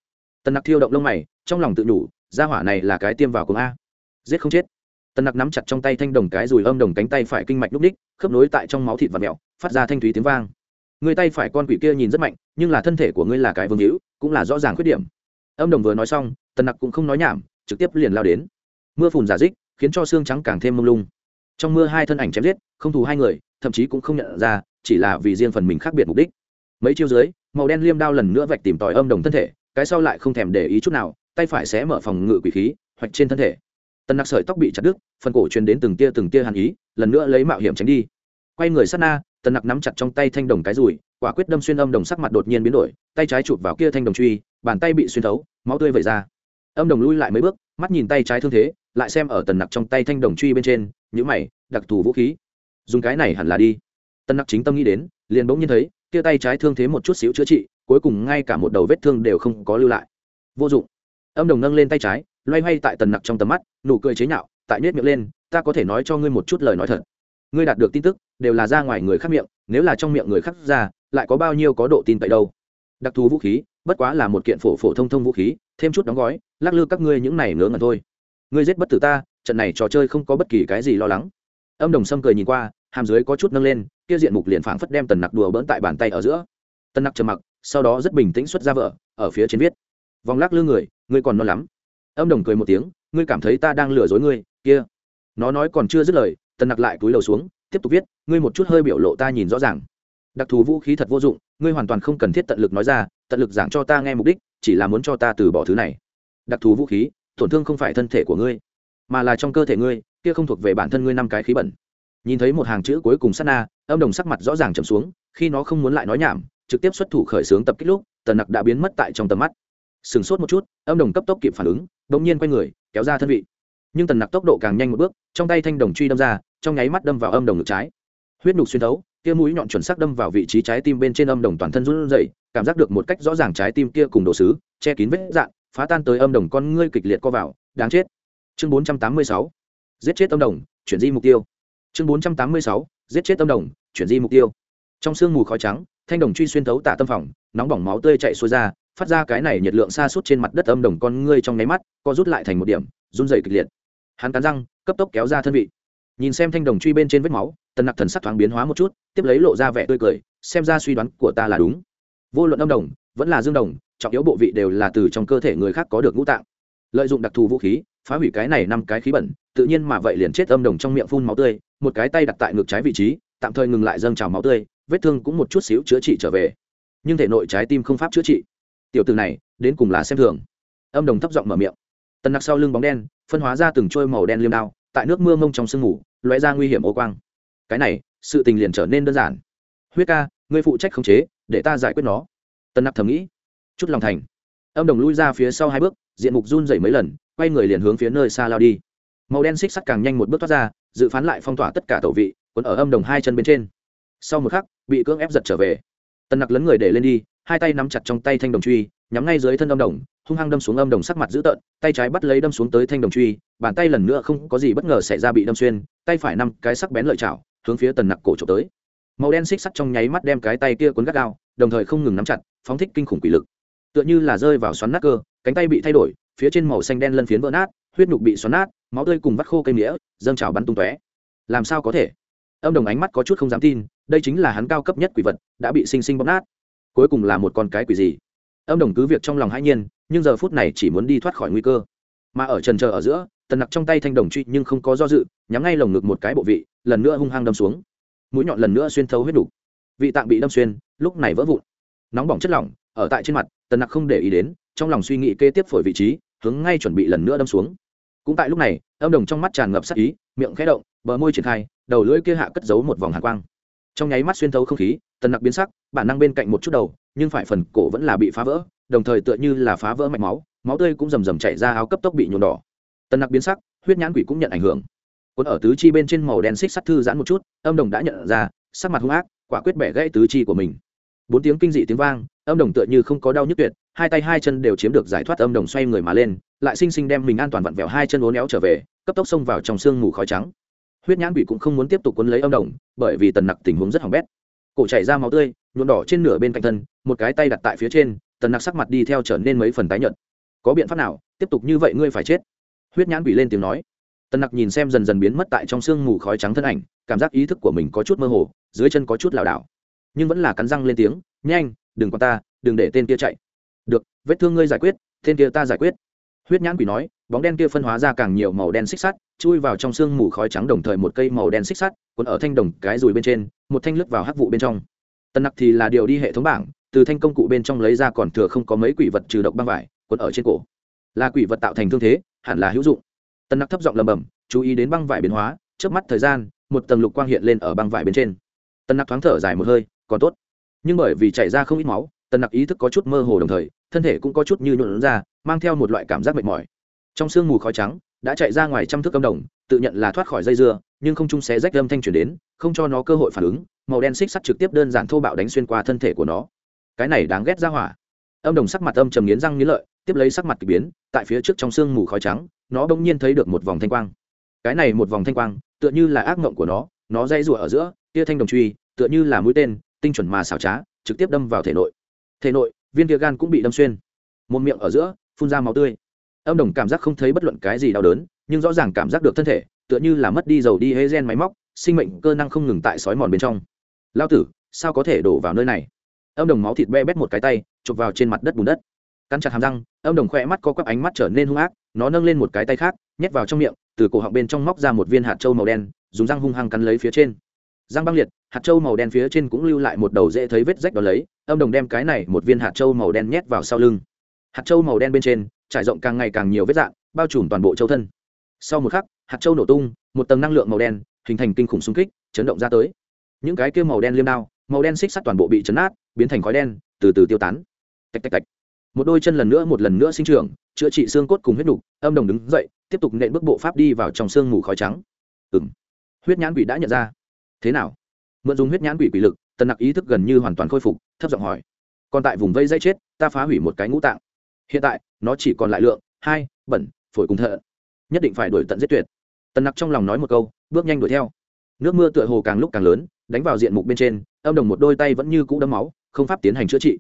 Tần nặc thiêu động lông mày, trong lòng tự nhủ ra hỏa này là cái tiêm vào cùng a. Giết không chết. Tần nặc nắm chặt trong tay thanh đồng cái dùi âm đồng cánh tay phải kinh mạch núp ních, khớp nối tại trong máu thịt và mẹo, phát ra thanh thúy tiếng vang. Người tay phải con quỷ kia nhìn rất mạnh, nhưng là thân thể của ngươi là cái vương hữu cũng là rõ ràng khuyết điểm. Âm đồng vừa nói xong, tần nặc cũng không nói nhảm, trực tiếp liền lao đến. Mưa phùn giả dích, khiến cho xương trắng càng thêm mông lung. Trong mưa hai thân ảnh chém giết, không thù hai người, thậm chí cũng không nhận ra, chỉ là vì riêng phần mình khác biệt mục đích. Mấy chiêu dưới, màu đen liêm đao lần nữa vạch tìm tòi âm đồng thân thể, cái sau lại không thèm để ý chút nào, tay phải sẽ mở phòng ngự quỷ khí, hoạch trên thân thể. Tần nặc sợi tóc bị chặt đứt, phần cổ truyền đến từng tia từng tia hàn ý, lần nữa lấy mạo hiểm tránh đi. Quay người sát na, tần nặc nắm chặt trong tay thanh đồng cái rùi quả quyết đâm xuyên âm đồng sắc mặt đột nhiên biến đổi, tay trái chụp vào kia thanh đồng truy, bàn tay bị xuyên thấu, máu tươi vẩy ra. Âm đồng lui lại mấy bước, mắt nhìn tay trái thương thế, lại xem ở tần nặc trong tay thanh đồng truy bên trên nhữ mày, đặc thù vũ khí. Dùng cái này hẳn là đi. Tần nặc chính tâm nghĩ đến, liền bỗng nhiên thấy, kia tay trái thương thế một chút xíu chữa trị, cuối cùng ngay cả một đầu vết thương đều không có lưu lại. Vô dụng. Âm đồng nâng lên tay trái, loay hoay tại tần nặc trong tầm mắt, nụ cười chế nhạo, tại nết miệng lên, ta có thể nói cho ngươi một chút lời nói thật. Ngươi đạt được tin tức, đều là ra ngoài người khác miệng, nếu là trong miệng người khác ra lại có bao nhiêu có độ tin cậy đâu. Đặc thù vũ khí, bất quá là một kiện phổ phổ thông thông vũ khí, thêm chút đóng gói, lắc lư các ngươi những này ngớ ngẩn thôi. Ngươi giết bất tử ta, trận này trò chơi không có bất kỳ cái gì lo lắng. Âm đồng sâm cười nhìn qua, hàm dưới có chút nâng lên, kia diện mục liền phảng phất đem tần nặc đùa bỡn tại bàn tay ở giữa. Tần nặc trầm mặc, sau đó rất bình tĩnh xuất ra vợ, ở phía trên viết. Vòng lắc lư người, ngươi còn non lắm. Âm đồng cười một tiếng, ngươi cảm thấy ta đang lừa dối ngươi, kia. Nó nói còn chưa dứt lời, tần nặc lại cúi đầu xuống, tiếp tục viết, ngươi một chút hơi biểu lộ ta nhìn rõ ràng đặc thù vũ khí thật vô dụng, ngươi hoàn toàn không cần thiết tận lực nói ra, tận lực giảng cho ta nghe mục đích, chỉ là muốn cho ta từ bỏ thứ này. Đặc thù vũ khí, tổn thương không phải thân thể của ngươi, mà là trong cơ thể ngươi, kia không thuộc về bản thân ngươi năm cái khí bẩn. Nhìn thấy một hàng chữ cuối cùng sát na, âm đồng sắc mặt rõ ràng trầm xuống, khi nó không muốn lại nói nhảm, trực tiếp xuất thủ khởi xướng tập kích lúc, tần nặc đã biến mất tại trong tầm mắt. Sừng sốt một chút, âm đồng cấp tốc kịp phản ứng đ ỗ n g nhiên quay người, kéo ra thân vị. Nhưng tần nặc tốc độ càng nhanh một bước, trong tay thanh đồng truy đâm ra, trong nháy mắt đâm vào âm đồng ngực trái. Huyết nhục xuyên thấu kia mũi nhọn chuẩn xác đâm vào vị trí trái tim bên trên âm đồng toàn thân run rẩy, cảm giác được một cách rõ ràng trái tim kia cùng đồ sứ, che kín vết dạn, phá tan tới âm đồng con ngươi kịch liệt co vào, đáng chết. Chương bốn trăm tám mươi sáu, giết chết âm đồng, chuyển di mục tiêu. Chương bốn trăm tám mươi sáu, giết chết âm đồng, chuyển di mục tiêu. Trong sương mù khói trắng, thanh đồng truy xuyên thấu tạ tâm phòng, nóng bỏng máu tươi chảy xuôi ra, phát ra cái này nhiệt lượng xa suốt trên mặt đất âm đồng con ngươi trong nháy mắt, co rút lại thành một điểm, run rẩy kịch liệt. Hắn cắn răng, cấp tốc kéo ra thân vị nhìn xem thanh đồng truy bên trên vết máu, tần nặc thần sắc thoáng biến hóa một chút, tiếp lấy lộ ra vẻ tươi cười, xem ra suy đoán của ta là đúng. Vô luận âm đồng, vẫn là dương đồng, trọng yếu bộ vị đều là từ trong cơ thể người khác có được ngũ tạng. Lợi dụng đặc thù vũ khí, phá hủy cái này năm cái khí bẩn, tự nhiên mà vậy liền chết âm đồng trong miệng phun máu tươi, một cái tay đặt tại ngực trái vị trí, tạm thời ngừng lại dâng trào máu tươi, vết thương cũng một chút xíu chữa trị trở về. Nhưng thể nội trái tim không pháp chữa trị. Tiểu từ này, đến cùng là xem thường. Âm đồng thấp giọng mở miệng. Tần nặc sau lưng bóng đen, phân hóa ra từng trôi màu đen liêm đao tại nước mưa mông trong sương ngủ loé ra nguy hiểm ô quang. Cái này, sự tình liền trở nên đơn giản. Huyết ca, ngươi phụ trách khống chế, để ta giải quyết nó. Tân nặc thầm nghĩ. Chút lòng thành. Âm đồng lui ra phía sau hai bước, diện mục run dậy mấy lần, quay người liền hướng phía nơi xa lao đi. Màu đen xích sắt càng nhanh một bước thoát ra, dự phán lại phong tỏa tất cả tẩu vị quấn ở âm đồng hai chân bên trên. Sau một khắc, bị cưỡng ép giật trở về. Tân nặc lấn người để lên đi, hai tay nắm chặt trong tay thanh đồng truy nhắm ngay dưới thân âm đồng, hung hăng đâm xuống âm đồng sắc mặt dữ tợn, tay trái bắt lấy đâm xuống tới thanh đồng truy, bàn tay lần nữa không có gì bất ngờ xảy ra bị đâm xuyên, tay phải năm cái sắc bén lợi chảo, hướng phía tần nặc cổ trộm tới. Màu đen xích sắt trong nháy mắt đem cái tay kia cuốn gắt gao, đồng thời không ngừng nắm chặt, phóng thích kinh khủng quỷ lực. Tựa như là rơi vào xoắn nát cơ, cánh tay bị thay đổi, phía trên màu xanh đen lân phiến vỡ nát, huyết nhục bị xoắn nát, máu tươi cùng vắt khô cây nghĩa dâng trào bắn tung tóe. Làm sao có thể? Âm đồng ánh mắt có chút không dám tin, đây chính là hắn cao cấp nhất quỷ vật, đã bị sinh sinh bóp nát. Cuối cùng là một con cái quỷ gì? Âm đồng cứ việc trong lòng hãi nhiên, nhưng giờ phút này chỉ muốn đi thoát khỏi nguy cơ. Mà ở trần chờ ở giữa, tần nặc trong tay thanh đồng truy nhưng không có do dự, nhắm ngay lồng ngực một cái bộ vị, lần nữa hung hăng đâm xuống. Mũi nhọn lần nữa xuyên thấu huyết đủ. vị tạng bị đâm xuyên, lúc này vỡ vụn. Nóng bỏng chất lỏng, ở tại trên mặt, tần nặc không để ý đến, trong lòng suy nghĩ kế tiếp phổi vị trí, hướng ngay chuẩn bị lần nữa đâm xuống. Cũng tại lúc này, âm đồng trong mắt tràn ngập sắc ý, miệng khẽ động, bờ môi triển khai, đầu lưỡi kia hạ cất giấu một vòng hạ quang. Trong nháy mắt xuyên thấu không khí, tần nặc biến sắc, bản năng bên cạnh một chút đầu nhưng phải phần cổ vẫn là bị phá vỡ, đồng thời tựa như là phá vỡ mạch máu máu tươi cũng rầm rầm chảy ra áo cấp tốc bị nhuộm đỏ. Tần nặc biến sắc, huyết nhãn quỷ cũng nhận ảnh hưởng. Cuốn ở tứ chi bên trên màu đen xích sắt thư giãn một chút, âm đồng đã nhận ra, sắc mặt hung ác, quả quyết bẻ gãy tứ chi của mình. Bốn tiếng kinh dị tiếng vang, âm đồng tựa như không có đau nhức tuyệt, hai tay hai chân đều chiếm được giải thoát âm đồng xoay người mà lên, lại xinh xinh đem mình an toàn vặn vẹo hai chân uốn éo trở về, cấp tốc xông vào trong sương mù khói trắng. Huyết nhãn quỷ cũng không muốn tiếp tục quấn lấy âm đồng, bởi vì tần nặc tình huống rất hỏng bét cổ chảy ra máu tươi, nhuộm đỏ trên nửa bên cạnh thân, một cái tay đặt tại phía trên, tần nặc sắc mặt đi theo trở nên mấy phần tái nhợt. Có biện pháp nào? Tiếp tục như vậy ngươi phải chết. Huyết nhãn quỷ lên tiếng nói. Tần nặc nhìn xem dần dần biến mất tại trong sương mù khói trắng thân ảnh, cảm giác ý thức của mình có chút mơ hồ, dưới chân có chút lảo đảo. Nhưng vẫn là cắn răng lên tiếng, nhanh, đừng quan ta, đừng để tên kia chạy. Được, vết thương ngươi giải quyết, tên kia ta giải quyết huyết nhãn quỷ nói, bóng đen kia phân hóa ra càng nhiều màu đen xích sắt, chui vào trong sương mù khói trắng đồng thời một cây màu đen xích sắt, cuốn ở thanh đồng cái rùi bên trên, một thanh lướt vào hắc vụ bên trong. Tần nặc thì là điều đi hệ thống bảng, từ thanh công cụ bên trong lấy ra còn thừa không có mấy quỷ vật trừ độc băng vải, cuốn ở trên cổ. Là quỷ vật tạo thành thương thế, hẳn là hữu dụng. Tần nặc thấp giọng lầm bầm chú ý đến băng vải biến hóa trước mắt thời gian, một tầng lục quang hiện lên ở băng vải bên trên. Tần nặc thoáng thở dài một hơi, còn tốt. Nhưng bởi vì chảy ra không ít máu, tần nặc ý thức có chút mơ hồ đồng thời thân thể cũng có chút như nhuộn ra, mang theo một loại cảm giác mệt mỏi. Trong sương mù khói trắng, đã chạy ra ngoài trăm thước âm đồng, tự nhận là thoát khỏi dây dưa, nhưng không chung xé rách âm thanh chuyển đến, không cho nó cơ hội phản ứng, màu đen xích sắt trực tiếp đơn giản thô bạo đánh xuyên qua thân thể của nó. Cái này đáng ghét ra hỏa. Âm đồng sắc mặt âm trầm nghiến răng nghiến lợi, tiếp lấy sắc mặt k ỳ biến, tại phía trước trong sương mù khói trắng, nó bỗng nhiên thấy được một vòng thanh quang. Cái này một vòng thanh quang, tựa như là ác mộng của nó nó dây rụa ở giữa, tia thanh đồng truy, tựa như là mũi tên, tinh chuẩn mà xảo trá, trực tiếp đâm vào thể nội. Thể nội viên kia gan cũng bị đâm xuyên. Một miệng ở giữa, phun ra máu tươi. Âm đồng cảm giác không thấy bất luận cái gì đau đớn, nhưng rõ ràng cảm giác được thân thể, tựa như là mất đi dầu đi hê gen máy móc, sinh mệnh cơ năng không ngừng tại sói mòn bên trong. Lao tử, sao có thể đổ vào nơi này? Âm đồng máu thịt be bét một cái tay, chụp vào trên mặt đất bùn đất. Cắn chặt hàm răng, âm đồng khỏe mắt có quắp ánh mắt trở nên hung ác, nó nâng lên một cái tay khác, nhét vào trong miệng, từ cổ họng bên trong móc ra một viên hạt trâu màu đen, dùng răng hung hăng cắn lấy phía trên. Răng băng liệt hạt trâu màu đen phía trên cũng lưu lại một đầu dễ thấy vết rách đó lấy âm đồng đem cái này một viên hạt trâu màu đen nhét vào sau lưng. Hạt trâu màu đen bên trên trải rộng càng ngày càng nhiều vết dạng, bao trùm toàn bộ châu thân. Sau một khắc hạt trâu nổ tung một tầng năng lượng màu đen hình thành kinh khủng xung kích chấn động ra tới. Những cái kia màu đen liêm đao màu đen xích sắt toàn bộ bị chấn át biến thành khói đen từ từ tiêu tán. Tạch tạch tạch. Một đôi chân lần nữa một lần nữa sinh trưởng chữa trị xương cốt cùng huyết đục âm đồng đứng dậy tiếp tục nện bước bộ pháp đi vào trong xương mù khói trắng. Ừng huyết nhãn quỷ đã nhận ra. Thế nào? Mượn dùng huyết nhãn quỷ quỷ lực, tần nặc ý thức gần như hoàn toàn khôi phục, thấp giọng hỏi, còn tại vùng vây dây chết, ta phá hủy một cái ngũ tạng. Hiện tại, nó chỉ còn lại lượng hai, bẩn, phổi cùng thợ. Nhất định phải đuổi tận giết tuyệt. Tần nặc trong lòng nói một câu, bước nhanh đuổi theo. Nước mưa tựa hồ càng lúc càng lớn, đánh vào diện mục bên trên, âm đồng một đôi tay vẫn như cũ đấm máu, không pháp tiến hành chữa trị.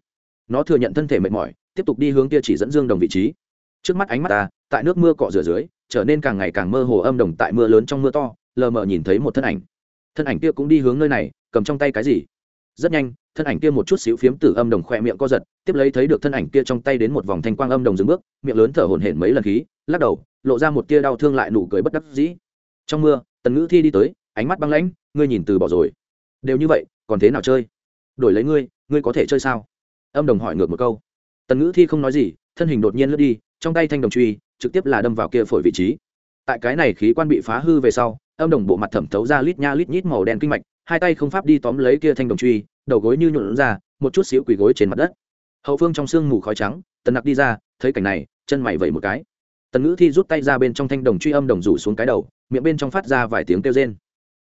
Nó thừa nhận thân thể mệt mỏi, tiếp tục đi hướng kia chỉ dẫn dương đồng vị trí. Trước mắt ánh mắt ta, tại nước mưa cọ rửa dưới, trở nên càng ngày càng mơ hồ âm đồng tại mưa lớn trong mưa to, lờ mờ nhìn thấy một thân ảnh thân ảnh kia cũng đi hướng nơi này, cầm trong tay cái gì? Rất nhanh, thân ảnh kia một chút xíu phiếm tử âm đồng khỏe miệng co giật, tiếp lấy thấy được thân ảnh kia trong tay đến một vòng thanh quang âm đồng dừng bước, miệng lớn thở hổn hển mấy lần khí, lắc đầu, lộ ra một tia đau thương lại nụ cười bất đắc dĩ. Trong mưa, tần ngữ thi đi tới, ánh mắt băng lãnh, ngươi nhìn từ bỏ rồi. Đều như vậy, còn thế nào chơi? Đổi lấy ngươi ngươi có thể chơi sao? Âm đồng hỏi ngược một câu. Tần ngữ thi không nói gì, thân hình đột nhiên lướt đi, trong tay thanh đồng truy, trực tiếp là đâm vào kia phổi vị trí. Tại cái này khí quan bị phá hư về sau âm đồng bộ mặt thẩm thấu ra lít nha lít nhít màu đen kinh mạch, hai tay không pháp đi tóm lấy kia thanh đồng truy, đầu gối như nhuộn ra, một chút xíu quỳ gối trên mặt đất. Hậu phương trong sương mù khói trắng, tần nặc đi ra, thấy cảnh này, chân mày vẩy một cái. Tần ngữ thi rút tay ra bên trong thanh đồng truy âm đồng rủ xuống cái đầu, miệng bên trong phát ra vài tiếng kêu rên.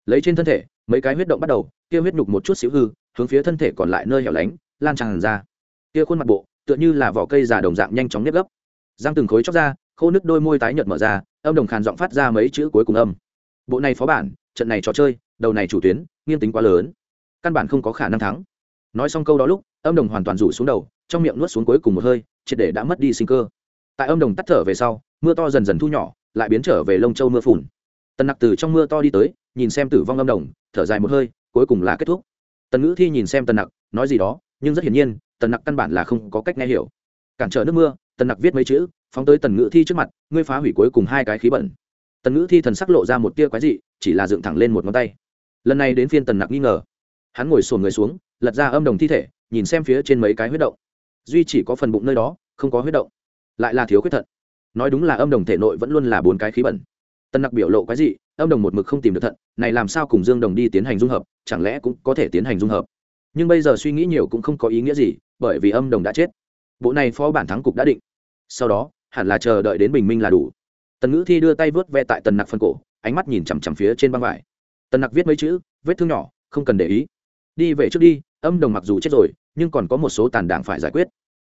Lấy trên thân thể, mấy cái huyết động bắt đầu, kia huyết nhục một chút xíu hư, hướng phía thân thể còn lại nơi hẻo lánh, lan tràn ra. Kia khuôn mặt bộ, tựa như là vỏ cây già đồng dạng nhanh chóng nếp gấp. Răng từng khối chóc ra, khô nước đôi môi tái nhợt mở ra, âm đồng khàn giọng phát ra mấy chữ cuối cùng âm bộ này phó bản, trận này trò chơi, đầu này chủ tuyến, nghiêm tính quá lớn. Căn bản không có khả năng thắng. Nói xong câu đó lúc, âm đồng hoàn toàn rủ xuống đầu, trong miệng nuốt xuống cuối cùng một hơi, triệt để đã mất đi sinh cơ. Tại âm đồng tắt thở về sau, mưa to dần dần thu nhỏ, lại biến trở về lông châu mưa phùn. Tần nặc từ trong mưa to đi tới, nhìn xem tử vong âm đồng, thở dài một hơi, cuối cùng là kết thúc. Tần ngữ thi nhìn xem tần nặc, nói gì đó, nhưng rất hiển nhiên, tần nặc căn bản là không có cách nghe hiểu. Cản trở nước mưa, tần nặc viết mấy chữ, phóng tới tần ngữ thi trước mặt, ngươi phá hủy cuối cùng hai cái khí bẩn tần ngữ thi thần sắc lộ ra một tia quái dị, chỉ là dựng thẳng lên một ngón tay. Lần này đến phiên tần nặc nghi ngờ. Hắn ngồi sồn người xuống, lật ra âm đồng thi thể, nhìn xem phía trên mấy cái huyết động. Duy chỉ có phần bụng nơi đó, không có huyết động. Lại là thiếu khuyết thận. Nói đúng là âm đồng thể nội vẫn luôn là bốn cái khí bẩn. Tần nặc biểu lộ quái dị, âm đồng một mực không tìm được thận, này làm sao cùng dương đồng đi tiến hành dung hợp, chẳng lẽ cũng có thể tiến hành dung hợp? Nhưng bây giờ suy nghĩ nhiều cũng không có ý nghĩa gì, bởi vì âm đồng đã chết. Bộ này phó bản thắng cục đã định. Sau đó, hẳn là chờ đợi đến bình minh là đủ tần ngữ thi đưa tay vớt ve tại tần nặc phân cổ, ánh mắt nhìn chằm chằm phía trên băng vải. Tần nặc viết mấy chữ, vết thương nhỏ, không cần để ý. Đi về trước đi, âm đồng mặc dù chết rồi, nhưng còn có một số tàn đảng phải giải quyết.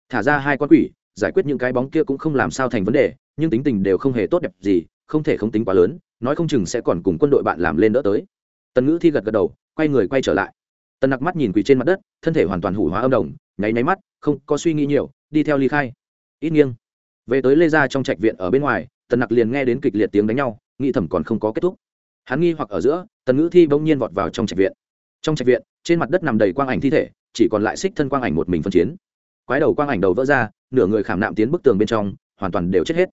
Thả ra hai con quỷ, giải quyết những cái bóng kia cũng không làm sao thành vấn đề, nhưng tính tình đều không hề tốt đẹp gì, không thể không tính quá lớn, nói không chừng sẽ còn cùng quân đội bạn làm lên đỡ tới. Tần ngữ thi gật gật đầu, quay người quay trở lại. Tần nặc mắt nhìn quỷ trên mặt đất, thân thể hoàn toàn hủ hóa âm đồng, nháy nháy mắt, không có suy nghĩ nhiều, đi theo ly khai. Ít nghiêng. Về tới lê ra trong trạch viện ở bên ngoài tần nặc liền nghe đến kịch liệt tiếng đánh nhau, nghĩ thầm còn không có kết thúc. Hắn nghi hoặc ở giữa, tần ngữ thi bỗng nhiên vọt vào trong trạch viện. Trong trạch viện, trên mặt đất nằm đầy quang ảnh thi thể, chỉ còn lại xích thân quang ảnh một mình phân chiến. Quái đầu quang ảnh đầu vỡ ra, nửa người khảm nạm tiến bức tường bên trong, hoàn toàn đều chết hết.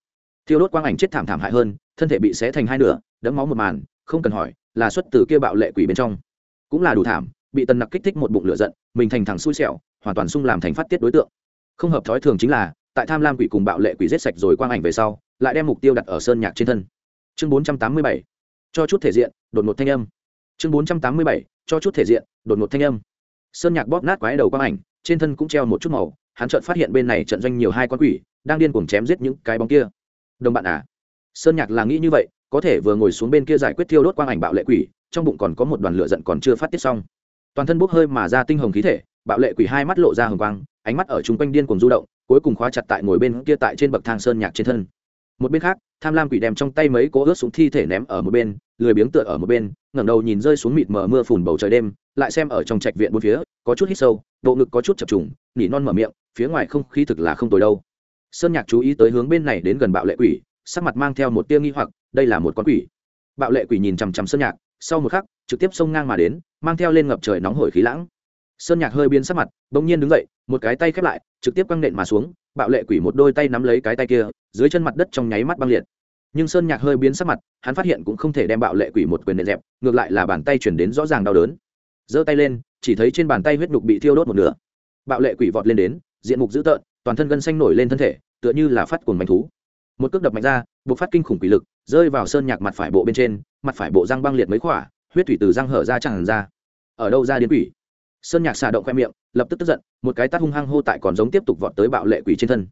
Thiêu đốt quang ảnh chết thảm thảm hại hơn, thân thể bị xé thành hai nửa, đẫm máu một màn, không cần hỏi, là xuất từ kia bạo lệ quỷ bên trong. Cũng là đủ thảm, bị tần nặc kích thích một bụng lửa giận, mình thành thằng xui xẻo, hoàn toàn sung làm thành phát tiết đối tượng. Không hợp thói thường chính là tại tham lam quỷ cùng bạo lệ quỷ giết sạch rồi quang ảnh về sau, lại đem mục tiêu đặt ở sơn nhạc trên thân. Chương bốn trăm tám mươi bảy, cho chút thể diện, đột ngột thanh âm. Chương bốn trăm tám mươi bảy, cho chút thể diện, đột ngột thanh âm. Sơn nhạc bóp nát quái đầu quang ảnh, trên thân cũng treo một chút màu, hắn chợt phát hiện bên này trận doanh nhiều hai con quỷ, đang điên cuồng chém giết những cái bóng kia. Đồng bạn à sơn nhạc là nghĩ như vậy, có thể vừa ngồi xuống bên kia giải quyết thiêu đốt quang ảnh bạo lệ quỷ, trong bụng còn có một đoàn lửa giận còn chưa phát tiết xong. Toàn thân bốc hơi mà ra tinh hồng khí thể, bạo lệ quỷ hai mắt lộ ra hồng quang, ánh mắt ở chung quanh điên cuồng du động cuối cùng khóa chặt tại ngồi bên kia tại trên bậc thang sơn nhạc trên thân. Một bên khác, tham lam quỷ đem trong tay mấy cố ướt xuống thi thể ném ở một bên, lười biếng tựa ở một bên, ngẩng đầu nhìn rơi xuống mịt mờ mưa phùn bầu trời đêm, lại xem ở trong trạch viện bốn phía, có chút hít sâu, bộ ngực có chút chập trùng, nỉ non mở miệng, phía ngoài không khí thực là không tồi đâu. Sơn nhạc chú ý tới hướng bên này đến gần bạo lệ quỷ, sắc mặt mang theo một tia nghi hoặc, đây là một con quỷ. Bạo lệ quỷ nhìn chằm chằm sơn nhạc, sau một khắc, trực tiếp xông ngang mà đến, mang theo lên ngập trời nóng hổi khí lãng sơn nhạc hơi biến sắc mặt, bỗng nhiên đứng dậy, một cái tay khép lại, trực tiếp quăng nện mà xuống, bạo lệ quỷ một đôi tay nắm lấy cái tay kia, dưới chân mặt đất trong nháy mắt băng liệt. Nhưng sơn nhạc hơi biến sắc mặt, hắn phát hiện cũng không thể đem bạo lệ quỷ một quyền nện dẹp, ngược lại là bàn tay chuyển đến rõ ràng đau đớn. Giơ tay lên, chỉ thấy trên bàn tay huyết nhục bị thiêu đốt một nửa. Bạo lệ quỷ vọt lên đến, diện mục dữ tợn, toàn thân gân xanh nổi lên thân thể, tựa như là phát cuồng manh thú. Một cước đập mạnh ra buộc phát kinh khủng quỷ lực, rơi vào sơn nhạc mặt phải bộ bên trên, mặt phải bộ răng băng liệt mấy khỏa, huyết thủy từ răng hở ra tràn ra. Ở đâu ra điên quỷ? Sơn nhạc xà động khoe miệng, lập tức tức giận, một cái tát hung hăng hô tại còn giống tiếp tục vọt tới bạo lệ quỷ trên thân.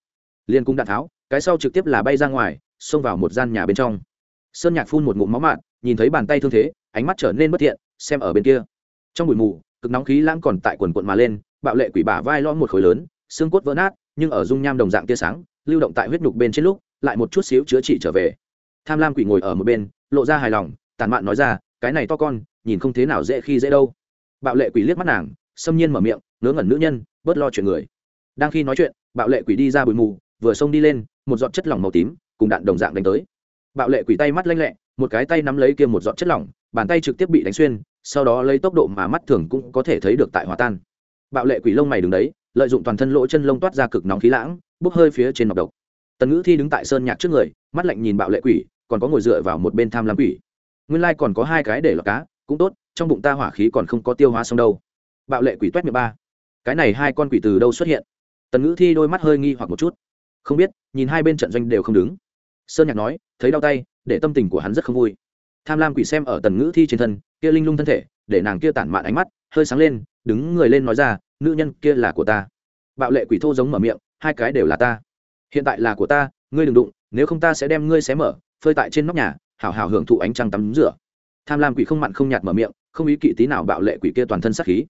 Liền cũng đạn tháo, cái sau trực tiếp là bay ra ngoài, xông vào một gian nhà bên trong. Sơn nhạc phun một ngụm máu mạn, nhìn thấy bàn tay thương thế, ánh mắt trở nên bất thiện, xem ở bên kia. Trong bụi mù, cực nóng khí lãng còn tại quần quận mà lên, bạo lệ quỷ bả vai lo một khối lớn, xương cốt vỡ nát, nhưng ở dung nham đồng dạng tia sáng, lưu động tại huyết nhục bên trên lúc, lại một chút xíu chữa trị trở về. Tham lam quỷ ngồi ở một bên, lộ ra hài lòng, tàn mạn nói ra, cái này to con, nhìn không thế nào dễ khi dễ đâu bạo lệ quỷ liếc mắt nàng, xâm nhiên mở miệng, ngớ ngẩn nữ nhân, bớt lo chuyện người. Đang khi nói chuyện, bạo lệ quỷ đi ra bụi mù, vừa xông đi lên, một giọt chất lỏng màu tím cùng đạn đồng dạng đánh tới. Bạo lệ quỷ tay mắt lanh lẹ, một cái tay nắm lấy kia một giọt chất lỏng, bàn tay trực tiếp bị đánh xuyên, sau đó lấy tốc độ mà mắt thường cũng có thể thấy được tại hòa tan. Bạo lệ quỷ lông mày đứng đấy, lợi dụng toàn thân lỗ chân lông toát ra cực nóng khí lãng, bốc hơi phía trên nọc độc. Tần ngữ thi đứng tại sơn nhạc trước người, mắt lạnh nhìn bạo lệ quỷ, còn có ngồi dựa vào một bên tham lam quỷ. Nguyên lai còn có hai cái để lọc cá cũng tốt, trong bụng ta hỏa khí còn không có tiêu hóa xong đâu. Bạo lệ quỷ t u é t miệng ba. Cái này hai con quỷ từ đâu xuất hiện? Tần ngữ thi đôi mắt hơi nghi hoặc một chút. Không biết, nhìn hai bên trận doanh đều không đứng. Sơn nhạc nói, thấy đau tay, để tâm tình của hắn rất không vui. Tham lam quỷ xem ở tần ngữ thi trên thân, kia linh lung thân thể, để nàng kia tản mạn ánh mắt, hơi sáng lên, đứng người lên nói ra, nữ nhân kia là của ta. Bạo lệ quỷ thô giống mở miệng, hai cái đều là ta. Hiện tại là của ta, ngươi đừng đụng, nếu không ta sẽ đem ngươi xé mở, phơi tại trên nóc nhà, hảo hảo hưởng thụ ánh trăng tắm rửa tham lam quỷ không mặn không nhạt mở miệng, không ý kỵ tí nào bạo lệ quỷ kia toàn thân sát khí.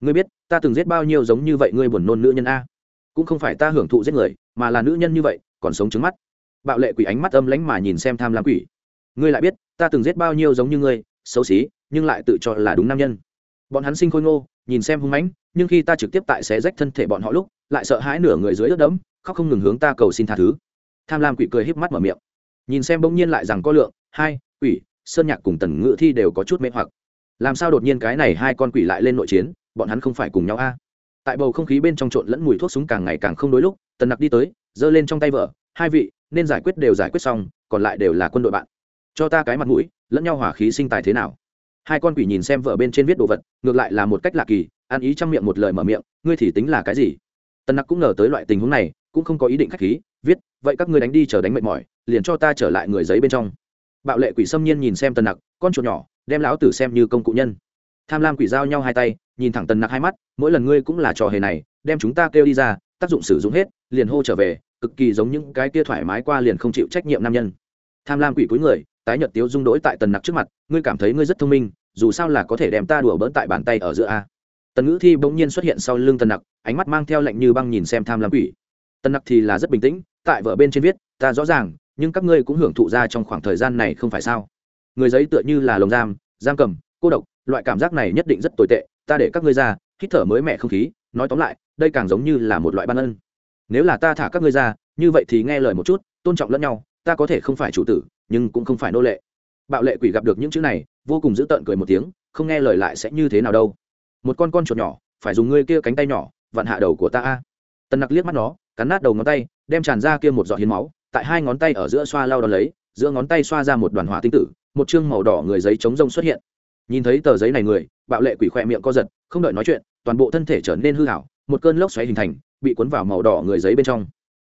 Ngươi biết, ta từng giết bao nhiêu giống như vậy ngươi buồn nôn nữ nhân a? Cũng không phải ta hưởng thụ giết người, mà là nữ nhân như vậy, còn sống trứng mắt. Bạo lệ quỷ ánh mắt âm lánh mà nhìn xem tham lam quỷ. Ngươi lại biết, ta từng giết bao nhiêu giống như ngươi, xấu xí, nhưng lại tự cho là đúng nam nhân. Bọn hắn sinh khôi ngô, nhìn xem hung mãnh, nhưng khi ta trực tiếp tại xé rách thân thể bọn họ lúc, lại sợ hãi nửa người dưới ướt đẫm, khóc không ngừng hướng ta cầu xin tha thứ. Tham lam quỷ cười híp mắt mở miệng. Nhìn xem bỗng nhiên lại rằng có lượng, hai, quỷ sơn nhạc cùng tần ngự thi đều có chút mê hoặc. Làm sao đột nhiên cái này hai con quỷ lại lên nội chiến, bọn hắn không phải cùng nhau a? Tại bầu không khí bên trong trộn lẫn mùi thuốc súng càng ngày càng không đối lúc, tần nặc đi tới, giơ lên trong tay vợ, hai vị, nên giải quyết đều giải quyết xong, còn lại đều là quân đội bạn. Cho ta cái mặt mũi, lẫn nhau hỏa khí sinh tài thế nào? Hai con quỷ nhìn xem vợ bên trên viết đồ vật, ngược lại là một cách lạ kỳ, ăn ý trong miệng một lời mở miệng, ngươi thì tính là cái gì? Tần nặc cũng ngờ tới loại tình huống này, cũng không có ý định k h á c h khí, viết, vậy các ngươi đánh đi chờ đánh mệt mỏi, liền cho ta trở lại người giấy bên trong bạo lệ quỷ xâm nhiên nhìn xem tần nặc, con chuột nhỏ, đem lão tử xem như công cụ nhân. Tham lam quỷ giao nhau hai tay, nhìn thẳng tần nặc hai mắt, mỗi lần ngươi cũng là trò hề này, đem chúng ta kêu đi ra, tác dụng sử dụng hết, liền hô trở về, cực kỳ giống những cái kia thoải mái qua liền không chịu trách nhiệm nam nhân. Tham lam quỷ cuối người, tái nhật tiếu dung đỗi tại tần nặc trước mặt, ngươi cảm thấy ngươi rất thông minh, dù sao là có thể đem ta đùa bỡn tại bàn tay ở giữa a. Tần ngữ thi bỗng nhiên xuất hiện sau lưng tần nặc, ánh mắt mang theo lệnh như băng nhìn xem tham lam quỷ. Tần nặc thì là rất bình tĩnh, tại vợ bên trên viết, ta rõ ràng nhưng các ngươi cũng hưởng thụ ra trong khoảng thời gian này không phải sao? Người giấy tựa như là lồng giam giam cầm, cô độc, loại cảm giác này nhất định rất tồi tệ, ta để các ngươi ra, hít thở mới mẻ không khí, nói tóm lại, đây càng giống như là một loại ban ân. Nếu là ta thả các ngươi ra, như vậy thì nghe lời một chút, tôn trọng lẫn nhau, ta có thể không phải chủ tử, nhưng cũng không phải nô lệ. Bạo lệ quỷ gặp được những chữ này, vô cùng dữ tợn cười một tiếng, không nghe lời lại sẽ như thế nào đâu. Một con con chuột nhỏ, phải dùng ngươi kia cánh tay nhỏ, vặn hạ đầu của ta a. Tần nặc liếc mắt nó, cắn nát đầu ngón tay, đem tràn ra kia một giọt hiến máu tại hai ngón tay ở giữa xoa lau đ lấy, giữa ngón tay xoa ra một đoàn hỏa tinh tử, một chương màu đỏ người giấy chống rông xuất hiện. Nhìn thấy tờ giấy này người, bạo lệ quỷ khoe miệng co giật, không đợi nói chuyện, toàn bộ thân thể trở nên hư hảo, một cơn lốc xoáy hình thành, bị cuốn vào màu đỏ người giấy bên trong.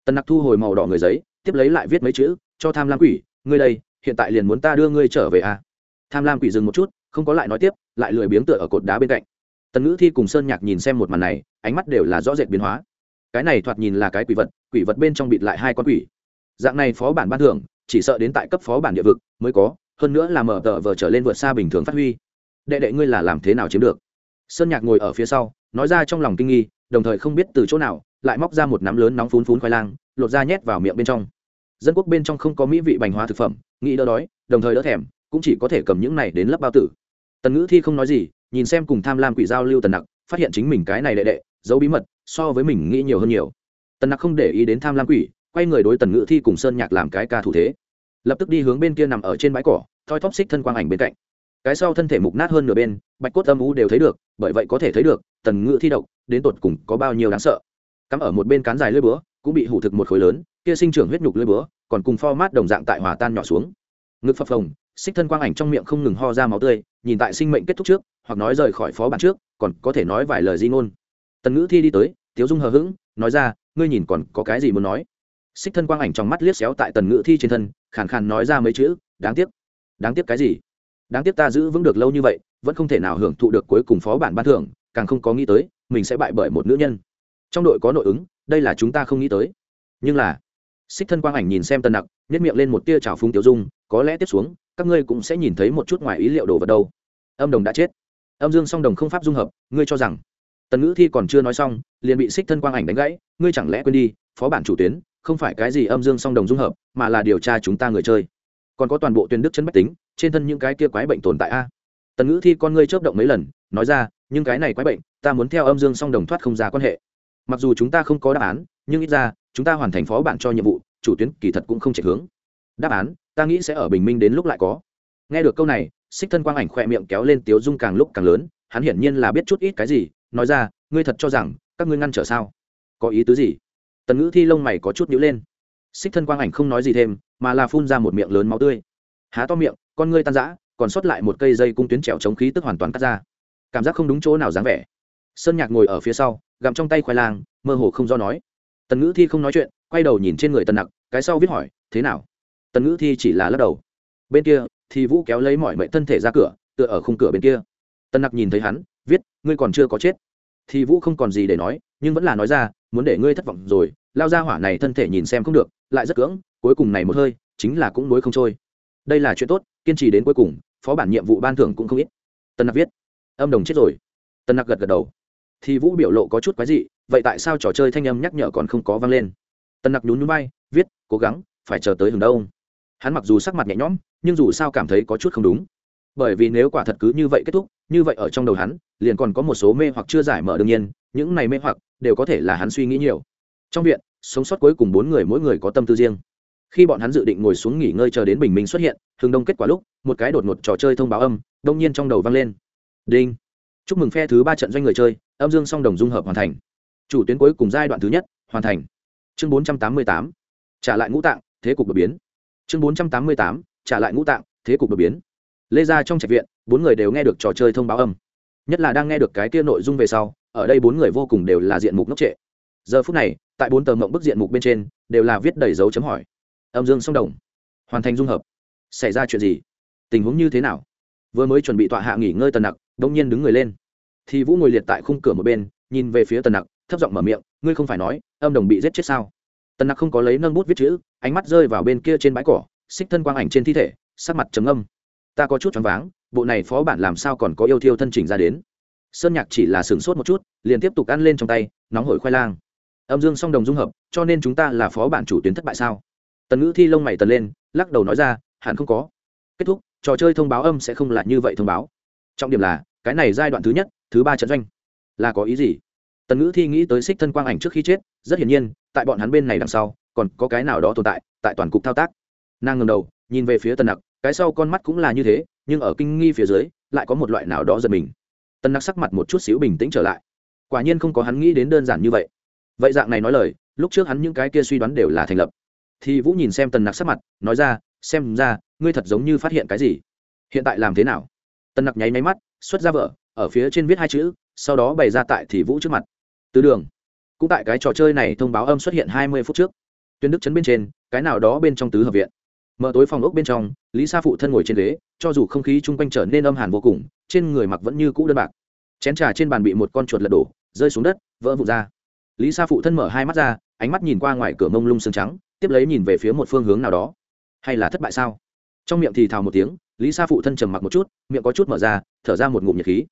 Tần nặc thu hồi màu đỏ người giấy, tiếp lấy lại viết mấy chữ, cho tham lam quỷ, ngươi đây, hiện tại liền muốn ta đưa ngươi trở về à. tham lam quỷ dừng một chút, không có lại nói tiếp, lại lười biếng tựa ở cột đá bên cạnh. Tần ngữ thi cùng sơn nhạc nhìn xem một màn này, ánh mắt đều là rõ rệt biến hóa. Cái này thoạt nhìn là cái quỷ vật quỷ vật bên trong bịt lại hai con quỷ dạng này phó bản ban thưởng, chỉ sợ đến tại cấp phó bản địa vực mới có, hơn nữa là mở tờ vờ trở lên vượt xa bình thường phát huy. Đệ đệ ngươi là làm thế nào chiếm được? Sơn nhạc ngồi ở phía sau, nói ra trong lòng kinh nghi, đồng thời không biết từ chỗ nào, lại móc ra một nắm lớn nóng phún phún khoai lang, lột ra nhét vào miệng bên trong. Dân quốc bên trong không có mỹ vị bành hóa thực phẩm, nghĩ đỡ đói, đồng thời đỡ thèm, cũng chỉ có thể cầm những này đến lấp bao tử. Tần ngữ thi không nói gì, nhìn xem cùng tham lam quỷ giao lưu tần nặc, phát hiện chính mình cái này đệ đệ, giấu bí mật, so với mình nghĩ nhiều hơn nhiều. Tần nặc không để ý đến tham lam quỷ quay người đối tần ngữ thi cùng sơn nhạc làm cái ca thủ thế. Lập tức đi hướng bên kia nằm ở trên bãi cỏ, thoi thóp xích thân quang ảnh bên cạnh. Cái sau thân thể mục nát hơn nửa bên, bạch cốt âm u đều thấy được, bởi vậy có thể thấy được, tần ngữ thi độc, đến tột cùng có bao nhiêu đáng sợ. Cắm ở một bên cán dài lưỡi búa, cũng bị hủ thực một khối lớn, kia sinh trưởng huyết nhục lưỡi búa, còn cùng format đồng dạng tại hòa tan nhỏ xuống. Ngực phập phồng, xích thân quang ảnh trong miệng không ngừng ho ra máu tươi, nhìn tại sinh mệnh kết thúc trước, hoặc nói rời khỏi phó bản trước, còn có thể nói vài lời di ngôn. Tần ngữ thi đi tới, tiếu dung hờ hững, nói ra, ngươi nhìn còn có cái gì muốn nói? Xích thân quang ảnh trong mắt liếc xéo tại tần ngữ thi trên thân, khàn khàn nói ra mấy chữ, đáng tiếc đáng tiếc cái gì? Đáng tiếc ta giữ vững được lâu như vậy, vẫn không thể nào hưởng thụ được cuối cùng phó bản ban thưởng, càng không có nghĩ tới, mình sẽ bại bởi một nữ nhân. Trong đội có nội ứng, đây là chúng ta không nghĩ tới. Nhưng là, xích thân quang ảnh nhìn xem tần nặc nhét miệng lên một tia trào phúng tiêu dung, có lẽ tiếp xuống, các ngươi cũng sẽ nhìn thấy một chút ngoài ý liệu đồ vật đâu. Âm đồng đã chết. Âm dương song đồng không pháp dung hợp, ngươi cho rằng? Tần ngữ thi còn chưa nói xong, liền bị xích thân quang ảnh đánh gãy, ngươi chẳng lẽ quên đi, phó bản chủ tuyến không phải cái gì âm dương song đồng dung hợp, mà là điều tra chúng ta người chơi. Còn có toàn bộ tuyên đức chân bách tính, trên thân những cái kia quái bệnh tồn tại a. Tần ngữ thi con ngươi chớp động mấy lần, nói ra nhưng cái này quái bệnh, ta muốn theo âm dương song đồng thoát không ra quan hệ. Mặc dù chúng ta không có đáp án, nhưng ít ra, chúng ta hoàn thành phó bạn cho nhiệm vụ, chủ tuyến kỳ thật cũng không chạy hướng. Đáp án, ta nghĩ sẽ ở bình minh đến lúc lại có. Nghe được câu này, xích thân quang ảnh khỏe miệng kéo lên tiếu dung càng lúc càng lớn, hắn hiển nhiên là biết chút ít cái gì, nói ra, ngươi thật cho rằng, các ngươi ngăn trở sao? Có ý tứ gì? Tần ngữ thi lông mày có chút nhữ lên. Xích thân quang ảnh không nói gì thêm, mà là phun ra một miệng lớn máu tươi. Há to miệng, con ngươi tan rã, còn sót lại một cây dây cung tuyến trèo chống khí tức hoàn toàn cắt ra. Cảm giác không đúng chỗ nào dáng vẻ. Sơn nhạc ngồi ở phía sau, gặm trong tay khoai lang, mơ hồ không do nói. Tần ngữ thi không nói chuyện, quay đầu nhìn trên người tần nặc, cái sau viết hỏi, thế nào? Tần ngữ thi chỉ là lắc đầu. Bên kia, thì vũ kéo lấy mọi mệnh thân thể ra cửa, tựa ở khung cửa bên kia. Tần nặc nhìn thấy hắn, viết, ngươi còn chưa có chết. Thì vũ không còn gì để nói nhưng vẫn là nói ra, muốn để ngươi thất vọng rồi, lao ra hỏa này thân thể nhìn xem không được, lại rất cưỡng, cuối cùng này một hơi, chính là cũng nối không trôi. Đây là chuyện tốt, kiên trì đến cuối cùng, phó bản nhiệm vụ ban thưởng cũng không ít. Tân nặc viết, âm đồng chết rồi. Tân nặc gật gật đầu. Thì vũ biểu lộ có chút quái dị, vậy tại sao trò chơi thanh âm nhắc nhở còn không có vang lên? Tân nặc nhún nhún bay viết, cố gắng, phải chờ tới hừng đâu hắn mặc dù sắc mặt nhẹ nhõm, nhưng dù sao cảm thấy có chút không đúng. Bởi vì nếu quả thật cứ như vậy kết thúc, như vậy ở trong đầu hắn, liền còn có một số mê hoặc chưa giải mở đương nhiên những này mê hoặc đều có thể là hắn suy nghĩ nhiều. Trong viện, sống sót cuối cùng bốn người mỗi người có tâm tư riêng. Khi bọn hắn dự định ngồi xuống nghỉ ngơi chờ đến bình minh xuất hiện thường đông kết quả lúc, một cái đột ngột trò chơi thông báo âm, đông nhiên trong đầu vang lên. Đinh. Chúc mừng phe thứ ba trận doanh người chơi, âm dương song đồng dung hợp hoàn thành. Chủ tuyến cuối cùng giai đoạn thứ nhất, hoàn thành. Chương bốn trăm tám mươi tám, trả lại ngũ tạng, thế cục đột biến. Chương bốn trăm tám mươi tám, trả lại ngũ tạng, thế cục đột biến. Lê ra trong trạch viện, bốn người đều nghe được trò chơi thông báo âm. Nhất là đang nghe được cái kia nội dung về sau ở đây bốn người vô cùng đều là diện mục ngốc trệ. Giờ phút này, tại bốn tờ mộng bức diện mục bên trên, đều là viết đầy dấu chấm hỏi. Âm dương song đồng. Hoàn thành dung hợp. Xảy ra chuyện gì? Tình huống như thế nào? Vừa mới chuẩn bị tọa hạ nghỉ ngơi tần nặc đông nhiên đứng người lên. Thì vũ ngồi liệt tại khung cửa một bên, nhìn về phía tần nặc, thấp giọng mở miệng, ngươi không phải nói, âm đồng bị giết chết sao? Tần nặc không có lấy nâng bút viết chữ, ánh mắt rơi vào bên kia trên bãi cỏ, xích thân quang ảnh trên thi thể, sắc mặt trầm âm ta có chút choáng váng, bộ này phó bản làm sao còn có yêu thiêu thân chỉnh ra đến? Sơn nhạc chỉ là sửng sốt một chút, liền tiếp tục ăn lên trong tay, nóng hổi khoai lang. Âm dương song đồng dung hợp, cho nên chúng ta là phó bản chủ tuyến thất bại sao? Tần ngữ thi lông mày tần lên, lắc đầu nói ra, hẳn không có. Kết thúc, trò chơi thông báo âm sẽ không là như vậy thông báo. Trọng điểm là, cái này giai đoạn thứ nhất, thứ ba trận doanh. Là có ý gì? Tần ngữ thi nghĩ tới xích thân quang ảnh trước khi chết, rất hiển nhiên, tại bọn hắn bên này đằng sau, còn có cái nào đó tồn tại tại toàn cục thao tác. Nàng ngầm đầu, nhìn về phía tần nặc, cái sau con mắt cũng là như thế, nhưng ở kinh nghi phía dưới, lại có một loại nào đó giật mình tần nặc sắc mặt một chút xíu bình tĩnh trở lại. Quả nhiên không có hắn nghĩ đến đơn giản như vậy. Vậy dạng này nói lời, lúc trước hắn những cái kia suy đoán đều là thành lập. Thì vũ nhìn xem tần nặc sắc mặt, nói ra, xem ra, ngươi thật giống như phát hiện cái gì? Hiện tại làm thế nào? Tần nặc nháy máy mắt, xuất ra vợ, ở phía trên viết hai chữ, sau đó bày ra tại thì vũ trước mặt. Từ đường. Cũng tại cái trò chơi này thông báo âm xuất hiện hai mươi phút trước. Tuyên đức chấn bên trên, cái nào đó bên trong tứ hợp viện. Mở tối phòng ốc bên trong, lý sa phụ thân ngồi trên ghế, cho dù không khí chung quanh trở nên âm hàn vô cùng trên người mặc vẫn như cũ đơn bạc. Chén trà trên bàn bị một con chuột lật đổ, rơi xuống đất, vỡ vụt ra. Lý sa phụ thân mở hai mắt ra, ánh mắt nhìn qua ngoài cửa mông lung sương trắng, tiếp lấy nhìn về phía một phương hướng nào đó. Hay là thất bại sao? Trong miệng thì thào một tiếng, lý sa phụ thân trầm mặc một chút, miệng có chút mở ra, thở ra một ngụm nhiệt khí.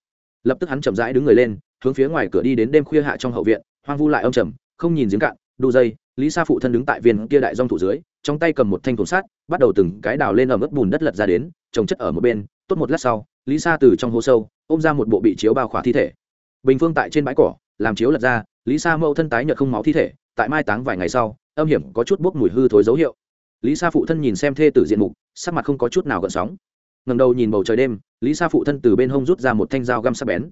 Lập tức hắn chậm rãi đứng người lên, hướng phía ngoài cửa đi đến đêm khuya hạ trong hậu viện, hoang vu lại ông trầm, không nhìn giếng cạn, đu dây, lý sa phụ thân đứng tại viên kia đại dong thủ dưới, trong tay cầm một thanh thùng sát bắt đầu từng cái đào lên ở mức bùn đất lật ra đến, trồng chất ở một bên, tốt một lát sau lý sa từ trong hố sâu, ôm ra một bộ bị chiếu bao khỏa thi thể. Bình phương tại trên bãi cỏ, làm chiếu lật ra, lý sa mẫu thân tái nhợt không máu thi thể, tại mai táng vài ngày sau, âm hiểm có chút bốc mùi hư thối dấu hiệu. Lý sa phụ thân nhìn xem thê tử diện mục, sắc mặt không có chút nào gợn sóng. Ngầm đầu nhìn bầu trời đêm, lý sa phụ thân từ bên hông rút ra một thanh dao găm sắc bén.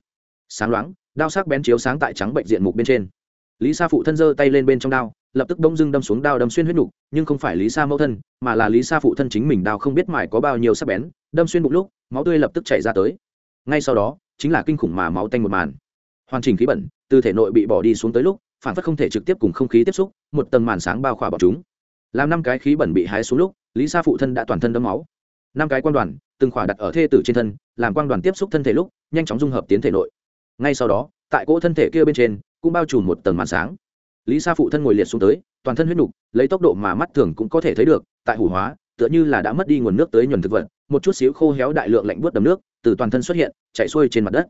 Sáng loáng, đao sắc bén chiếu sáng tại trắng bệnh diện mục bên trên. Lý sa phụ thân giơ tay lên bên trong đao lập tức đông dưng đâm xuống đao đâm xuyên huyết nục nhưng không phải lý sa mẫu thân, mà là lý sa phụ thân chính mình đao không biết mải có bao nhiêu sắc bén, đâm xuyên bụng lúc, máu tươi lập tức chảy ra tới. Ngay sau đó, chính là kinh khủng mà máu tanh một màn. Hoàn chỉnh khí bẩn, từ thể nội bị bỏ đi xuống tới lúc, phản phất không thể trực tiếp cùng không khí tiếp xúc, một tầng màn sáng bao khỏa bọc chúng. Làm năm cái khí bẩn bị hái xuống lúc, lý sa phụ thân đã toàn thân đấm máu. Năm cái quan đoàn, từng khỏa đặt ở thê tử trên thân, làm quan đoàn tiếp xúc thân thể lúc, nhanh chóng dung hợp tiến thể nội. Ngay sau đó, tại cỗ thân thể kia bên trên, cũng bao trùm một tầng màn sáng lý sa phụ thân ngồi liệt xuống tới, toàn thân huyết nục, lấy tốc độ mà mắt thường cũng có thể thấy được, tại hủ hóa, tựa như là đã mất đi nguồn nước tới nhuần thực vật, một chút xíu khô héo đại lượng lạnh bớt đầm nước từ toàn thân xuất hiện chạy xuôi trên mặt đất.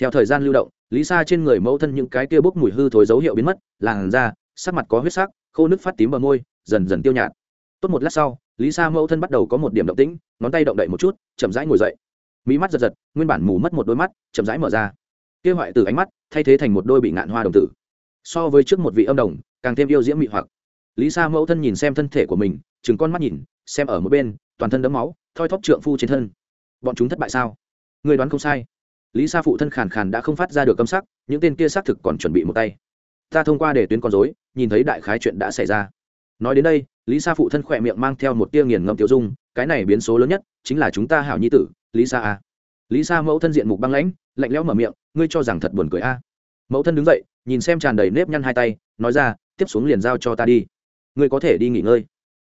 Theo thời gian lưu động, lý sa trên người mẫu thân những cái kia bốc mùi hư thối dấu hiệu biến mất, làn da, sắc mặt có huyết sắc, khô nước phát tím bờ môi, dần dần tiêu nhạt. Tốt một lát sau, lý sa mẫu thân bắt đầu có một điểm động tĩnh, ngón tay động đậy một chút, chậm rãi ngồi dậy. Mỹ mắt giật giật, nguyên bản mù mất một đôi mắt, chậm rãi mở ra. Kia hoại từ ánh mắt thay thế thành một đôi bị ngạn hoa đồng tử so với trước một vị âm đồng, càng thêm yêu diễm mị hoặc. Lý sa mẫu thân nhìn xem thân thể của mình chừng con mắt nhìn, xem ở một bên, toàn thân đấm máu, thoi thóp trượng phu trên thân. Bọn chúng thất bại sao? Người đoán không sai. Lý sa phụ thân khàn khàn đã không phát ra được câm sắc, những tên kia xác thực còn chuẩn bị một tay. Ta thông qua để tuyến con dối nhìn thấy đại khái chuyện đã xảy ra. Nói đến đây, lý sa phụ thân khỏe miệng mang theo một tia nghiền ngâm tiêu dung, cái này biến số lớn nhất chính là chúng ta hảo nhi tử, lý sa a lý sa mẫu thân diện mục băng lãnh, lạnh lẽo mở miệng, ngươi cho rằng thật buồn cười a mẫu thân đứng dậy nhìn xem tràn đầy nếp nhăn hai tay, nói ra, tiếp xuống liền giao cho ta đi. Ngươi có thể đi nghỉ ngơi.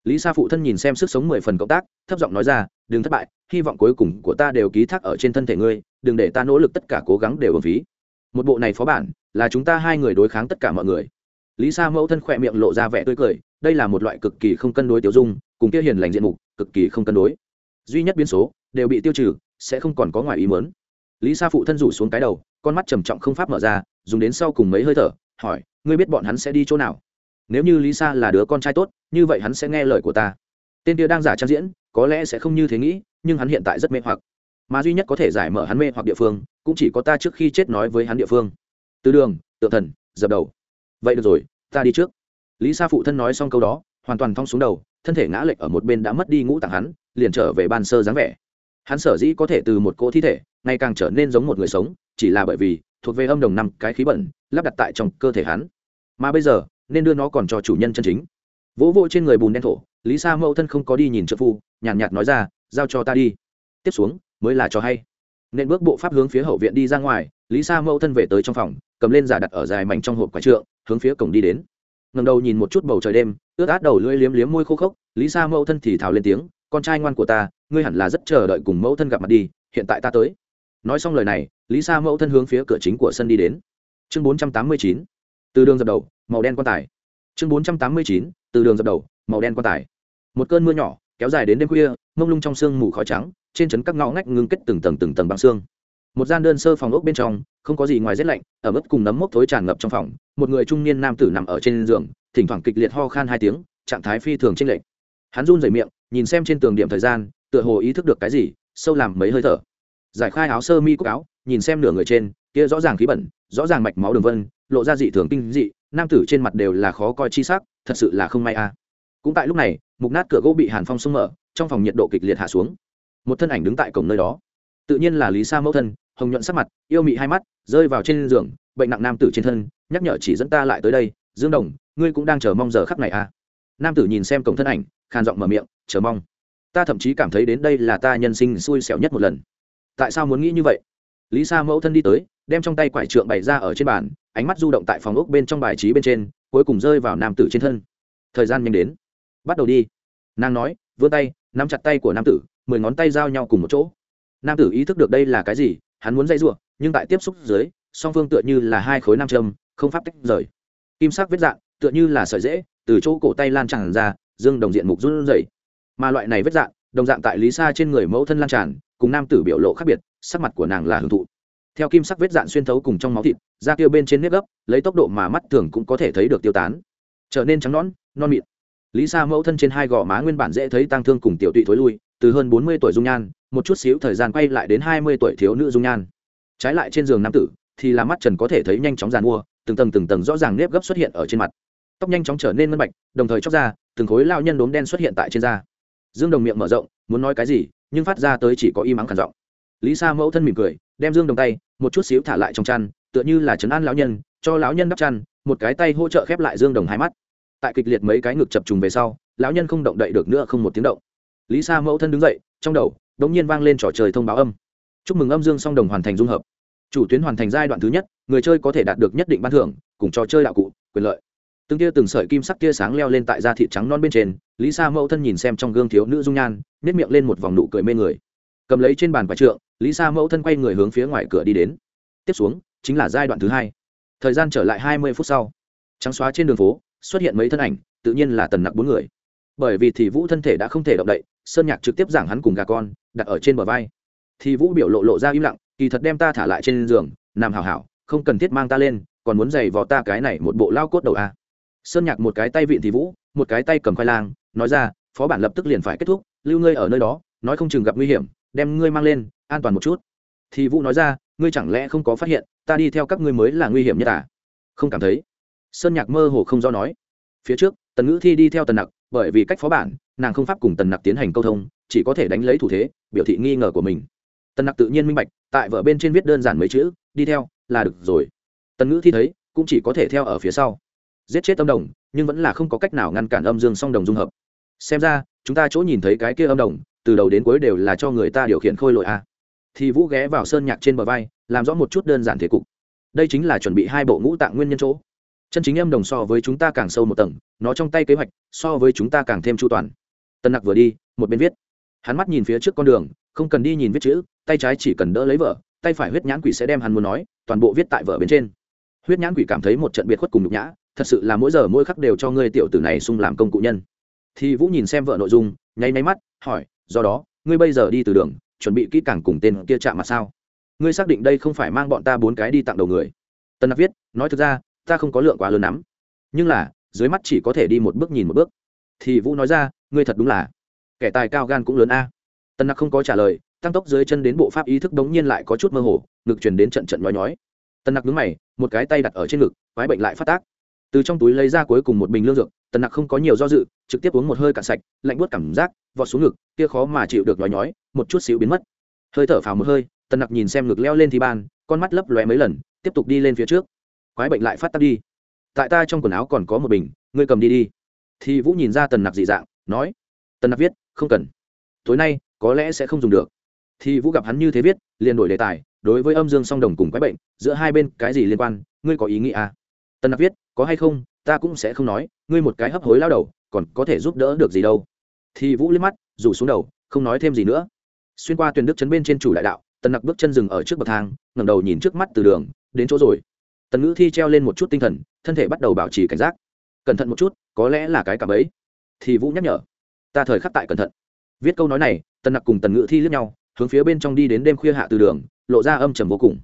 Lý sa phụ thân nhìn xem sức sống mười phần cộng tác, thấp giọng nói ra, đừng thất bại, hy vọng cuối cùng của ta đều ký thác ở trên thân thể ngươi, đừng để ta nỗ lực tất cả cố gắng đều ở phí. Một bộ này phó bản, là chúng ta hai người đối kháng tất cả mọi người. Lý sa mẫu thân khỏe miệng lộ ra vẻ tươi cười, đây là một loại cực kỳ không cân đối tiêu dung, cùng kia hiền lành diện mục, cực kỳ không cân đối. Duy nhất biến số, đều bị tiêu trừ, sẽ không còn có ngoài ý mớn lý sa phụ thân rủ xuống cái đầu con mắt trầm trọng không pháp mở ra, dùng đến sau cùng mấy hơi thở, hỏi, ngươi biết bọn hắn sẽ đi chỗ nào? Nếu như lý sa là đứa con trai tốt, như vậy hắn sẽ nghe lời của ta. Tên kia đang giả trang diễn, có lẽ sẽ không như thế nghĩ, nhưng hắn hiện tại rất mê hoặc. Mà duy nhất có thể giải mở hắn mê hoặc địa phương, cũng chỉ có ta trước khi chết nói với hắn địa phương. Từ đường tự thần, dập đầu. Vậy được rồi, ta đi trước. Lý sa phụ thân nói xong câu đó, hoàn toàn thong xuống đầu, thân thể ngã lệch ở một bên đã mất đi ngũ tạng hắn, liền trở về ban sơ dáng vẻ. Hắn sở dĩ có thể từ một cỗ thi thể, ngày càng trở nên giống một người sống chỉ là bởi vì thuộc về âm đồng năm cái khí bẩn lắp đặt tại trong cơ thể hắn. Mà bây giờ nên đưa nó còn cho chủ nhân chân chính. Vỗ vỗ trên người bùn đen thổ lý sa mẫu thân không có đi nhìn trợ phu nhàn nhạt, nhạt nói ra giao cho ta đi. Tiếp xuống mới là cho hay. Nên bước bộ pháp hướng phía hậu viện đi ra ngoài lý sa mẫu thân về tới trong phòng cầm lên giả đặt ở dài mảnh trong hộp quái trượng hướng phía cổng đi đến. Ngầm đầu nhìn một chút bầu trời đêm ướt át đầu lưỡi liếm liếm môi khô khốc lý sa mẫu thân thì thào lên tiếng con trai ngoan của ta ngươi hẳn là rất chờ đợi cùng mẫu thân gặp mặt đi hiện tại ta tới. Nói xong lời này lý sa mẫu thân hướng phía cửa chính của sân đi đến. Chương bốn trăm tám mươi chín, từ đường dập đầu, màu đen quan tài. Chương bốn trăm tám mươi chín, từ đường dập đầu, màu đen quan tài. Một cơn mưa nhỏ, kéo dài đến đêm khuya, mông lung trong sương mù khói trắng, trên trấn các ngõ ngách ngưng kết từng tầng từng tầng băng xương. Một gian đơn sơ phòng ốc bên trong, không có gì ngoài rét lạnh, ở mức cùng nấm mốc thối tràn ngập trong phòng, một người trung niên nam tử nằm ở trên giường, thỉnh thoảng kịch liệt ho khan hai tiếng, trạng thái phi thường trên lệnh hắn run rẩy miệng, nhìn xem trên tường điểm thời gian, tựa hồ ý thức được cái gì, sâu làm mấy hơi thở. Giải khai áo sơ mi cúc áo nhìn xem nửa người trên, kia rõ ràng khí bẩn, rõ ràng mạch máu đường vân, lộ ra dị thường kinh dị, nam tử trên mặt đều là khó coi chi sắc, thật sự là không may a. À. Cũng tại lúc này, mục nát cửa gỗ bị hàn phong xông mở, trong phòng nhiệt độ kịch liệt hạ xuống. Một thân ảnh đứng tại cổng nơi đó. Tự nhiên là lý sa mẫu thân, hồng nhuận sắc mặt, yêu mị hai mắt, rơi vào trên giường, bệnh nặng nam tử trên thân, nhắc nhở chỉ dẫn ta lại tới đây, dương đồng, ngươi cũng đang chờ mong giờ khắc này à. Nam tử nhìn xem cổng thân ảnh, khàn giọng mở miệng, chờ mong. Ta thậm chí cảm thấy đến đây là ta nhân sinh xui xẻo nhất một lần. Tại sao muốn nghĩ như vậy? Lý sa mẫu thân đi tới, đem trong tay quải trượng bày ra ở trên bàn, ánh mắt du động tại phòng ốc bên trong bài trí bên trên, cuối cùng rơi vào nam tử trên thân. Thời gian nhanh đến. Bắt đầu đi. Nàng nói, vươn tay, nắm chặt tay của nam tử, mười ngón tay giao nhau cùng một chỗ. Nam tử ý thức được đây là cái gì, hắn muốn dây r nhưng tại tiếp xúc dưới, song phương tựa như là hai khối nam châm, không pháp tách rời. Kim sắc vết dạn tựa như là sợi dễ từ chỗ cổ tay lan tràn ra, dương đồng diện mục run rẩy. Mà loại này vết dạn đồng dạng tại lý sa trên người mẫu thân lan tràn, cùng nam tử biểu lộ khác biệt, sắc mặt của nàng là hưởng thụ. Theo kim sắc vết dạn xuyên thấu cùng trong máu thịt, da tiêu bên trên nếp gấp, lấy tốc độ mà mắt thường cũng có thể thấy được tiêu tán. Trở nên trắng nón non mịn. Lý sa mẫu thân trên hai gò má nguyên bản dễ thấy tăng thương cùng tiểu tụy thối lui, từ hơn bốn mươi tuổi dung nhan, một chút xíu thời gian quay lại đến hai mươi tuổi thiếu nữ dung nhan. Trái lại trên giường nam tử, thì là mắt trần có thể thấy nhanh chóng giàn mua, từng tầng từng tầng rõ ràng nếp gấp xuất hiện ở trên mặt. Tóc nhanh chóng trở nên ngân bạch, đồng thời chóc ra, từng khối lao nhân đốm đen xuất hiện tại trên da dương đồng miệng mở rộng, muốn nói cái gì, nhưng phát ra tới chỉ có im ắng khản giọng. Lý sa mẫu thân mỉm cười, đem dương đồng tay, một chút xíu thả lại trong chăn, tựa như là chấn an lão nhân, cho lão nhân đắp chăn, một cái tay hỗ trợ khép lại dương đồng hai mắt. Tại kịch liệt mấy cái ngực chập trùng về sau, lão nhân không động đậy được nữa không một tiếng động. Lý sa mẫu thân đứng dậy, trong đầu đ ỗ n g nhiên vang lên trò trời thông báo âm. Chúc mừng âm dương song đồng hoàn thành dung hợp. Chủ tuyến hoàn thành giai đoạn thứ nhất, người chơi có thể đạt được nhất định ban thưởng, cùng trò chơi đạo cụ, quyền lợi từng tia từng sợi kim sắc tia sáng leo lên tại da thịt trắng non bên trên, lý sa mẫu thân nhìn xem trong gương thiếu nữ dung nhan nếp miệng lên một vòng nụ cười mê người. Cầm lấy trên bàn vải trượng, lý sa mẫu thân quay người hướng phía ngoài cửa đi đến. Tiếp xuống, chính là giai đoạn thứ hai. Thời gian trở lại hai mươi phút sau, trắng xóa trên đường phố, xuất hiện mấy thân ảnh, tự nhiên là tần nặc bốn người. Bởi vì thì vũ thân thể đã không thể động đậy, sơn nhạc trực tiếp giảng hắn cùng gà con, đặt ở trên bờ vai. Thì vũ biểu lộ lộ ra im lặng, kỳ thật đem ta thả lại trên giường, nằm hào hảo, không cần thiết mang ta lên, còn muốn giày vò ta cái này một bộ lao cốt đầu a sơn nhạc một cái tay vịn thì vũ, một cái tay cầm khoai lang, nói ra, phó bản lập tức liền phải kết thúc, lưu ngươi ở nơi đó, nói không chừng gặp nguy hiểm, đem ngươi mang lên, an toàn một chút. Thì vũ nói ra, ngươi chẳng lẽ không có phát hiện, ta đi theo các ngươi mới là nguy hiểm nhất à? Không cảm thấy. Sơn nhạc mơ hồ không do nói. Phía trước, tần ngữ thi đi theo tần nặc, bởi vì cách phó bản, nàng không pháp cùng tần nặc tiến hành câu thông, chỉ có thể đánh lấy thủ thế, biểu thị nghi ngờ của mình. Tần nặc tự nhiên minh bạch, tại vợ bên trên viết đơn giản mấy chữ, đi theo, là được rồi. Tần ngữ thi thấy, cũng chỉ có thể theo ở phía sau giết chết âm đồng, nhưng vẫn là không có cách nào ngăn cản âm dương song đồng dung hợp. Xem ra, chúng ta chỗ nhìn thấy cái kia âm đồng, từ đầu đến cuối đều là cho người ta điều khiển khôi lội a. Thì vũ ghé vào sơn nhạc trên bờ vai, làm rõ một chút đơn giản thể cục. Đây chính là chuẩn bị hai bộ ngũ tạng nguyên nhân chỗ. Chân chính âm đồng so với chúng ta càng sâu một tầng, nó trong tay kế hoạch so với chúng ta càng thêm chu toàn. Tân nặc vừa đi, một bên viết. Hắn mắt nhìn phía trước con đường, không cần đi nhìn viết chữ, tay trái chỉ cần đỡ lấy vợ tay phải huyết nhãn quỷ sẽ đem hắn muốn nói, toàn bộ viết tại vợ bên trên. Huyết nhãn quỷ cảm thấy một trận biệt khuất cùng nhục nhã thật sự là mỗi giờ mỗi khắc đều cho ngươi tiểu tử này sung làm công cụ nhân. Thì vũ nhìn xem vợ nội dung, nháy máy mắt, hỏi, do đó, ngươi bây giờ đi từ đường, chuẩn bị kỹ càng cùng tên kia chạm mặt sao? Ngươi xác định đây không phải mang bọn ta bốn cái đi tặng đầu người? Tân nặc viết, nói thực ra, ta không có lượng quá lớn lắm. Nhưng là, dưới mắt chỉ có thể đi một bước nhìn một bước. Thì vũ nói ra, ngươi thật đúng là, kẻ tài cao gan cũng lớn a. Tân nặc không có trả lời, tăng tốc dưới chân đến bộ pháp ý thức đống nhiên lại có chút mơ hồ, ngực truyền đến trận trận nhói nhói. Tân nặc nhướng mày, một cái tay đặt ở trên ngực, quái bệnh lại phát tác từ trong túi lấy ra cuối cùng một bình lương dược, tần nặc không có nhiều do dự, trực tiếp uống một hơi cạn sạch, lạnh buốt cảm giác, vọt xuống ngực, kia khó mà chịu được nói nhói, một chút xíu biến mất. Hơi thở phào một hơi, tần nặc nhìn xem ngực leo lên thì ban, con mắt lấp lóe mấy lần, tiếp tục đi lên phía trước. Quái bệnh lại phát tác đi. Tại ta trong quần áo còn có một bình, ngươi cầm đi đi. Thì vũ nhìn ra tần nặc dị dạng, nói, tần nặc viết, không cần. Tối nay, có lẽ sẽ không dùng được. Thì vũ gặp hắn như thế viết, liền đổi đề tài, đối với âm dương song đồng cùng quái bệnh, giữa hai bên cái gì liên quan, ngươi có ý nghĩ à? tần nặc viết có hay không, ta cũng sẽ không nói, ngươi một cái hấp hối lao đầu, còn có thể giúp đỡ được gì đâu. Thì vũ liếc mắt, rủ xuống đầu, không nói thêm gì nữa. Xuyên qua tuyển đức chấn bên trên chủ đại đạo, tần nặc bước chân dừng ở trước bậc thang, ngẩng đầu nhìn trước mắt từ đường, đến chỗ rồi. Tần ngữ thi treo lên một chút tinh thần, thân thể bắt đầu bảo trì cảnh giác. Cẩn thận một chút, có lẽ là cái cả bấy thì vũ nhắc nhở, ta thời khắc tại cẩn thận. Viết câu nói này, tần nặc cùng tần ngữ thi lướt nhau, hướng phía bên trong đi đến đêm khuya hạ từ đường, lộ ra âm trầm vô cùng.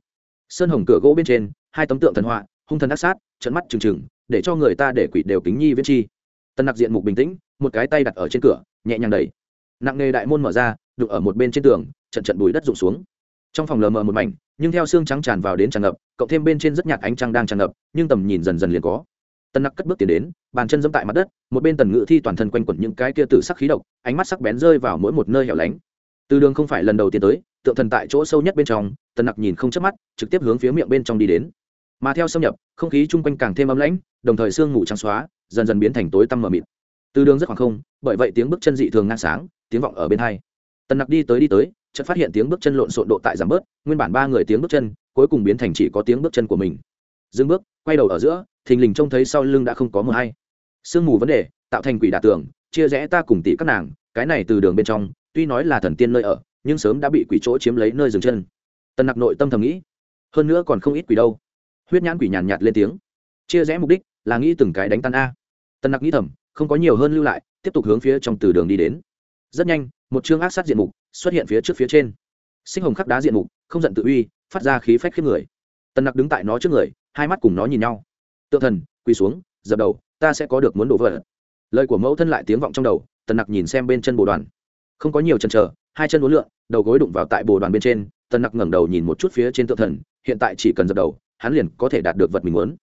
Sơn hồng cửa gỗ bên trên, hai tấm tượng thần họa, hung thần ác sát trận mắt trừng trừng, để cho người ta để quỷ đều kính nhi viết chi. Tân nặc diện mục bình tĩnh, một cái tay đặt ở trên cửa, nhẹ nhàng đẩy. Nặng nghề đại môn mở ra đục ở một bên trên tường, trận trận bùi đất rụng xuống. Trong phòng lờ mờ một mảnh, nhưng theo xương trắng tràn vào đến tràn ngập, cộng thêm bên trên rất nhạt ánh trăng đang tràn ngập, nhưng tầm nhìn dần dần liền có. Tân nặc cất bước tiến đến, bàn chân dẫm tại mặt đất, một bên tần ngự thi toàn thân quanh quẩn những cái kia tử sắc khí độc, ánh mắt sắc bén rơi vào mỗi một nơi hẻo lánh. Từ đường không phải lần đầu tiên tới, tượng thần tại chỗ sâu nhất bên trong tần nặc nhìn không chớp mắt, trực tiếp hướng phía miệng bên trong đi đến mà theo xâm nhập, không khí chung quanh càng thêm ấm lãnh, đồng thời sương ngủ trắng xóa, dần dần biến thành tối tăm mờ mịt. Từ đường rất khoảng không, bởi vậy tiếng bước chân dị thường ngang sáng, tiếng vọng ở bên hai. Tần nặc đi tới đi tới, chợt phát hiện tiếng bước chân lộn xộn độ tại giảm bớt, nguyên bản ba người tiếng bước chân, cuối cùng biến thành chỉ có tiếng bước chân của mình. Dừng bước, quay đầu ở giữa, thình lình trông thấy sau lưng đã không có mờ hay. Sương mù vấn đề, tạo thành quỷ đả tường, chia rẽ ta cùng tỷ các nàng, cái này từ đường bên trong, tuy nói là thần tiên nơi ở, nhưng sớm đã bị quỷ chỗ chiếm lấy nơi dừng chân. Tần nặc nội tâm thầm nghĩ, hơn nữa còn không ít quỷ đâu huyết nhãn quỷ nhàn nhạt lên tiếng. Chia rẽ mục đích là nghĩ từng cái đánh tan a. Tân nặc nghĩ thầm, không có nhiều hơn lưu lại, tiếp tục hướng phía trong từ đường đi đến. Rất nhanh, một chương ác sát diện mục xuất hiện phía trước phía trên. Sinh hồng khắc đá diện mục, không giận tự uy, phát ra khí phách khiếp người. Tân nặc đứng tại nó trước người, hai mắt cùng nó nhìn nhau. Tượng thần, quỳ xuống, dập đầu, ta sẽ có được muốn đổ vỡ. Lời của mẫu thân lại tiếng vọng trong đầu, tần nặc nhìn xem bên chân bồ đoàn. Không có nhiều chân chờ, hai chân uốn lượn, đầu gối đụng vào tại bồ đoàn bên trên, tần nặc ngẩng đầu nhìn một chút phía trên tượng thần, hiện tại chỉ cần dập đầu hắn liền có thể đạt được vật mình muốn.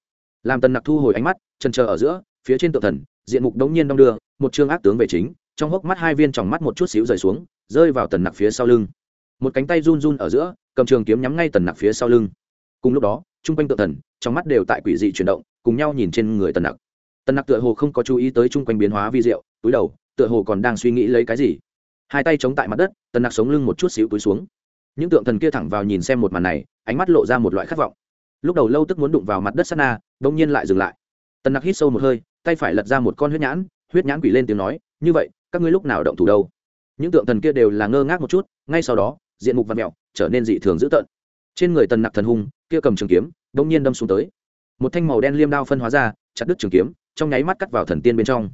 Làm tần nặc thu hồi ánh mắt chân chờ ở giữa, phía trên tượng thần, diện mục đống nhiên đong đưa, một chương ác tướng về chính, trong hốc mắt hai viên tròng mắt một chút xíu rời xuống, rơi vào tần nặc phía sau lưng. Một cánh tay run run ở giữa, cầm trường kiếm nhắm ngay tần nặc phía sau lưng. Cùng lúc đó, chung quanh tượng thần, trong mắt đều tại quỷ dị chuyển động, cùng nhau nhìn trên người tần nặc. Tần nặc tựa hồ không có chú ý tới chung quanh biến hóa vi diệu, túi đầu, tựa hồ còn đang suy nghĩ lấy cái gì. Hai tay chống tại mặt đất, tần nặc sống lưng một chút xíu túi xuống. Những tượng thần kia thẳng vào nhìn xem một màn này, ánh mắt lộ ra một loại khát vọng lúc đầu lâu tức muốn đụng vào mặt đất sana bỗng nhiên lại dừng lại. Tần nặc hít sâu một hơi, tay phải lật ra một con huyết nhãn huyết nhãn quỷ lên tiếng nói, như vậy, các ngươi lúc nào động thủ đâu? Những tượng thần kia đều là ngơ ngác một chút, ngay sau đó, diện mục và mẹo trở nên dị thường dữ tợn. Trên người tần nặc thần hung kia cầm trường kiếm đông nhiên đâm xuống tới. Một thanh màu đen liêm đao phân hóa ra, chặt đứt trường kiếm, trong nháy mắt cắt vào thần tiên bên trong.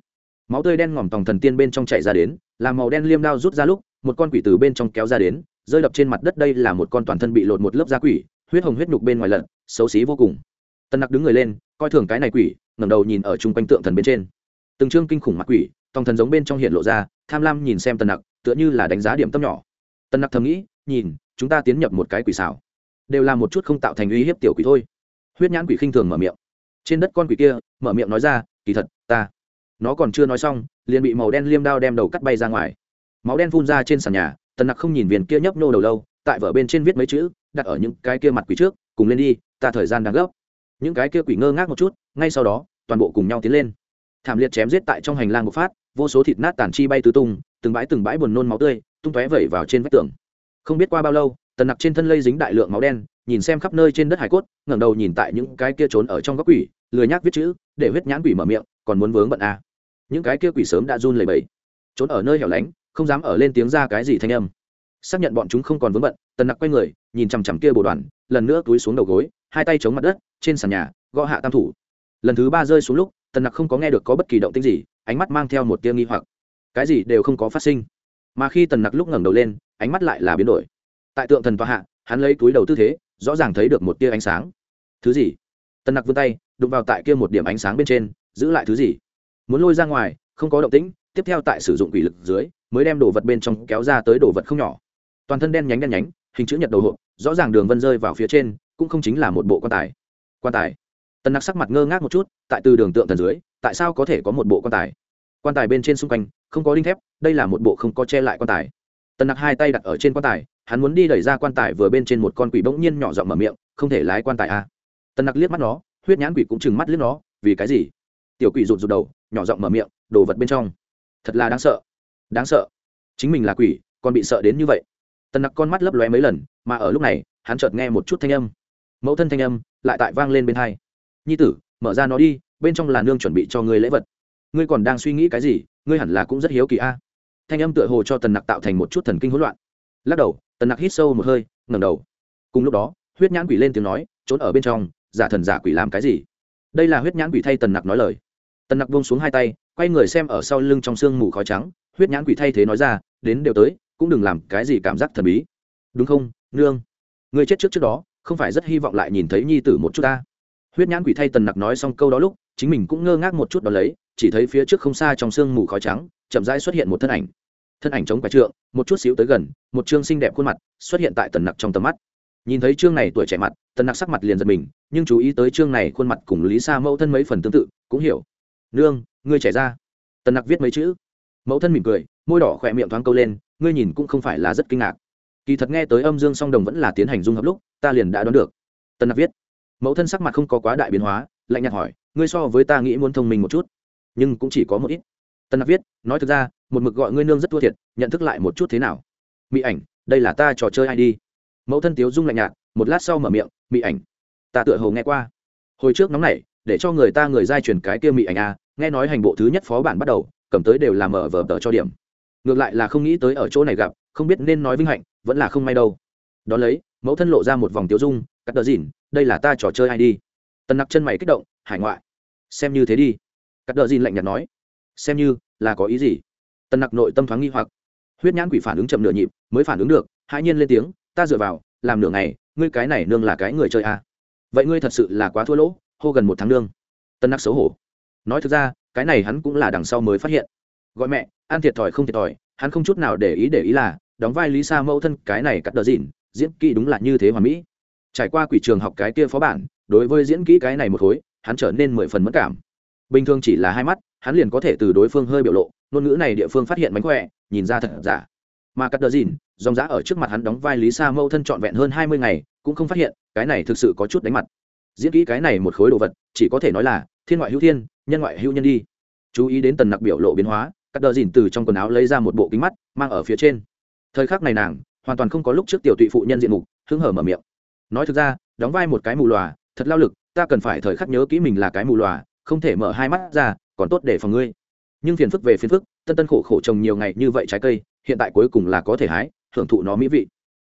Máu tươi đen ngòm tòng thần tiên bên trong chạy ra đến, làm màu đen liêm đao rút ra lúc, một con quỷ từ bên trong kéo ra đến, rơi đập trên mặt đất đây là một con toàn thân bị lột một lớp da quỷ huyết hồng huyết nhục bên ngoài lận xấu xí vô cùng. Tân nặc đứng người lên, coi thường cái này quỷ, ngẩng đầu nhìn ở chung quanh tượng thần bên trên. Từng chương kinh khủng mặt quỷ, tòng thần giống bên trong hiện lộ ra, tham lam nhìn xem tân nặc, tựa như là đánh giá điểm tâm nhỏ. Tân nặc thầm nghĩ, nhìn, chúng ta tiến nhập một cái quỷ xảo. Đều là một chút không tạo thành uy hiếp tiểu quỷ thôi. Huyết nhãn quỷ khinh thường mở miệng. Trên đất con quỷ kia, mở miệng nói ra, kỳ thật, ta. Nó còn chưa nói xong, liền bị màu đen liêm đao đem đầu cắt bay ra ngoài. Máu đen phun ra trên sàn nhà tần nặc không nhìn viền kia nhấp nô đầu lâu tại vở bên trên viết mấy chữ, đặt ở những cái kia mặt quỷ trước, cùng lên đi, ta thời gian đang gấp. Những cái kia quỷ ngơ ngác một chút, ngay sau đó, toàn bộ cùng nhau tiến lên. Thảm liệt chém giết tại trong hành lang một phát, vô số thịt nát tàn chi bay tứ tung, từng bãi từng bãi buồn nôn máu tươi, tung tóe vẩy vào trên vách tường. Không biết qua bao lâu, tần nặc trên thân lây dính đại lượng máu đen, nhìn xem khắp nơi trên đất hải cốt, ngẩng đầu nhìn tại những cái kia trốn ở trong góc quỷ, lười nhác viết chữ, để huyết nhãn quỷ mở miệng, còn muốn vướng bận à. những cái kia quỷ sớm đã run lẩy bẩy. Trốn ở nơi hẻo lánh, không dám ở lên tiếng ra cái gì thanh âm xác nhận bọn chúng không còn vướng bận, tần nặc quay người, nhìn chằm chằm kia bồ đoàn, lần nữa túi xuống đầu gối, hai tay chống mặt đất, trên sàn nhà, gõ hạ tam thủ. Lần thứ ba rơi xuống lúc, tần nặc không có nghe được có bất kỳ động tĩnh gì, ánh mắt mang theo một tia nghi hoặc. Cái gì đều không có phát sinh. Mà khi tần nặc lúc ngẩng đầu lên, ánh mắt lại là biến đổi. Tại tượng thần tòa hạ, hắn lấy túi đầu tư thế, rõ ràng thấy được một tia ánh sáng. Thứ gì? Tần nặc vươn tay, đụng vào tại kia một điểm ánh sáng bên trên, giữ lại thứ gì? Muốn lôi ra ngoài, không có động tĩnh, tiếp theo tại sử dụng quỷ lực dưới, mới đem đồ vật bên trong kéo ra tới đồ vật không nhỏ toàn thân đen nhánh đen nhánh, hình chữ nhật đầu hộp, rõ ràng đường vân rơi vào phía trên, cũng không chính là một bộ quan tài. Quan tài? Tần nặc sắc mặt ngơ ngác một chút, tại từ đường tượng thần dưới, tại sao có thể có một bộ quan tài? Quan tài bên trên xung quanh, không có đinh thép, đây là một bộ không có che lại quan tài. Tần nặc hai tay đặt ở trên quan tài, hắn muốn đi đẩy ra quan tài vừa bên trên một con quỷ bỗng nhiên nhỏ giọng mở miệng, không thể lái quan tài a à. tần nặc liếc mắt nó, huyết nhãn quỷ cũng chừng mắt liếc nó, vì cái gì? Tiểu quỷ rụt rụt đầu, nhỏ giọng mở miệng, đồ vật bên trong. Thật là đáng sợ. Đáng sợ? Chính mình là quỷ, còn bị sợ đến như vậy? Tần nặc con mắt lấp lóe mấy lần, mà ở lúc này, hắn chợt nghe một chút thanh âm. Mẫu thân thanh âm lại tại vang lên bên hai. Nhi tử, mở ra nó đi, bên trong là nương chuẩn bị cho ngươi lễ vật. Ngươi còn đang suy nghĩ cái gì, ngươi hẳn là cũng rất hiếu kỳ a. Thanh âm tựa hồ cho tần nặc tạo thành một chút thần kinh hỗn loạn. Lắc đầu, tần nặc hít sâu một hơi, ngẩng đầu. Cùng lúc đó, huyết nhãn quỷ lên tiếng nói, trốn ở bên trong, giả thần giả quỷ làm cái gì? Đây là huyết nhãn quỷ thay tần nặc nói lời. Tần nặc buông xuống hai tay, quay người xem ở sau lưng trong sương mù khói trắng, huyết nhãn quỷ thay thế nói ra, đến đều tới cũng đừng làm cái gì cảm giác thần bí. Đúng không, nương? Người chết trước trước đó, không phải rất hy vọng lại nhìn thấy nhi tử một chút ta. Huyết nhãn quỷ thay tần nặc nói xong câu đó lúc, chính mình cũng ngơ ngác một chút đó lấy, chỉ thấy phía trước không xa trong sương mù khói trắng, chậm rãi xuất hiện một thân ảnh. Thân ảnh chống quái trượng, một chút xíu tới gần, một chương xinh đẹp khuôn mặt xuất hiện tại tần nặc trong tầm mắt. Nhìn thấy chương này tuổi trẻ mặt, tần nặc sắc mặt liền giật mình, nhưng chú ý tới chương này khuôn mặt cùng lý sa mẫu thân mấy phần tương tự, cũng hiểu. Nương, ngươi trẻ ra. Tần nặc viết mấy chữ. Mẫu thân mỉm cười, môi đỏ khỏe miệng thoáng câu lên ngươi nhìn cũng không phải là rất kinh ngạc. Kỳ thật nghe tới âm dương song đồng vẫn là tiến hành dung hợp lúc, ta liền đã đoán được. Tần nạp viết, mẫu thân sắc mặt không có quá đại biến hóa, lạnh nhạt hỏi, ngươi so với ta nghĩ muốn thông minh một chút, nhưng cũng chỉ có một ít. Tần nạp viết, nói thực ra, một mực gọi ngươi nương rất thua thiệt, nhận thức lại một chút thế nào? Mỹ ảnh, đây là ta trò chơi ai đi? Mẫu thân tiếu dung lạnh nhạt, một lát sau mở miệng mỹ ảnh, ta tựa hồ nghe qua. Hồi trước nóng này để cho người ta người giai truyền cái kia mỹ ảnh a nghe nói hành bộ thứ nhất phó bản bắt đầu, cầm tới đều làm mở vở tờ cho điểm ngược lại là không nghĩ tới ở chỗ này gặp, không biết nên nói vinh hạnh, vẫn là không may đâu. Đón lấy, mẫu thân lộ ra một vòng tiêu dung, cắt đờ dìn, đây là ta trò chơi ai đi. Tần nặc chân mày kích động, hải ngoại. Xem như thế đi. Cắt đờ dìn lạnh nhạt nói. Xem như, là có ý gì? Tần nặc nội tâm thoáng nghi hoặc. Huyết nhãn quỷ phản ứng chậm nửa nhịp, mới phản ứng được, hãi nhiên lên tiếng, ta dựa vào, làm nửa ngày, ngươi cái này nương là cái người chơi à. vậy ngươi thật sự là quá thua lỗ, hô gần một tháng nương. Tân nặc xấu hổ. Nói thực ra, cái này hắn cũng là đằng sau mới phát hiện gọi mẹ, ăn thiệt thòi không thiệt thòi, hắn không chút nào để ý để ý là, đóng vai lý sa mẫu thân, cái này cắt đờ dịn, diễn kỹ đúng là như thế hoàn mỹ. Trải qua quỷ trường học cái kia phó bản, đối với diễn kỹ cái này một khối, hắn trở nên mười phần mất cảm. Bình thường chỉ là hai mắt, hắn liền có thể từ đối phương hơi biểu lộ, ngôn ngữ này địa phương phát hiện mánh khỏe, nhìn ra thật giả. Mà cắt đờ dìn dòng giã ở trước mặt hắn đóng vai lý sa mâu thân trọn vẹn hơn hai mươi ngày, cũng không phát hiện, cái này thực sự có chút đánh mặt. Diễn kỹ cái này một khối đồ vật, chỉ có thể nói là thiên ngoại hữu thiên, nhân ngoại hữu nhân đi. Chú ý đến tần nặc biểu lộ biến hóa cắt đờ dìn từ trong quần áo lấy ra một bộ kính mắt, mang ở phía trên. Thời khắc này nàng, hoàn toàn không có lúc trước tiểu tụy phụ nhân diện mục, hứng hở mở miệng. Nói thực ra, đóng vai một cái mù lòa, thật lao lực, ta cần phải thời khắc nhớ kỹ mình là cái mù lòa, không thể mở hai mắt ra, còn tốt để phòng ngươi. Nhưng phiền phức về phiền phức, tân tân khổ khổ trồng nhiều ngày như vậy trái cây, hiện tại cuối cùng là có thể hái hưởng thụ nó mỹ vị.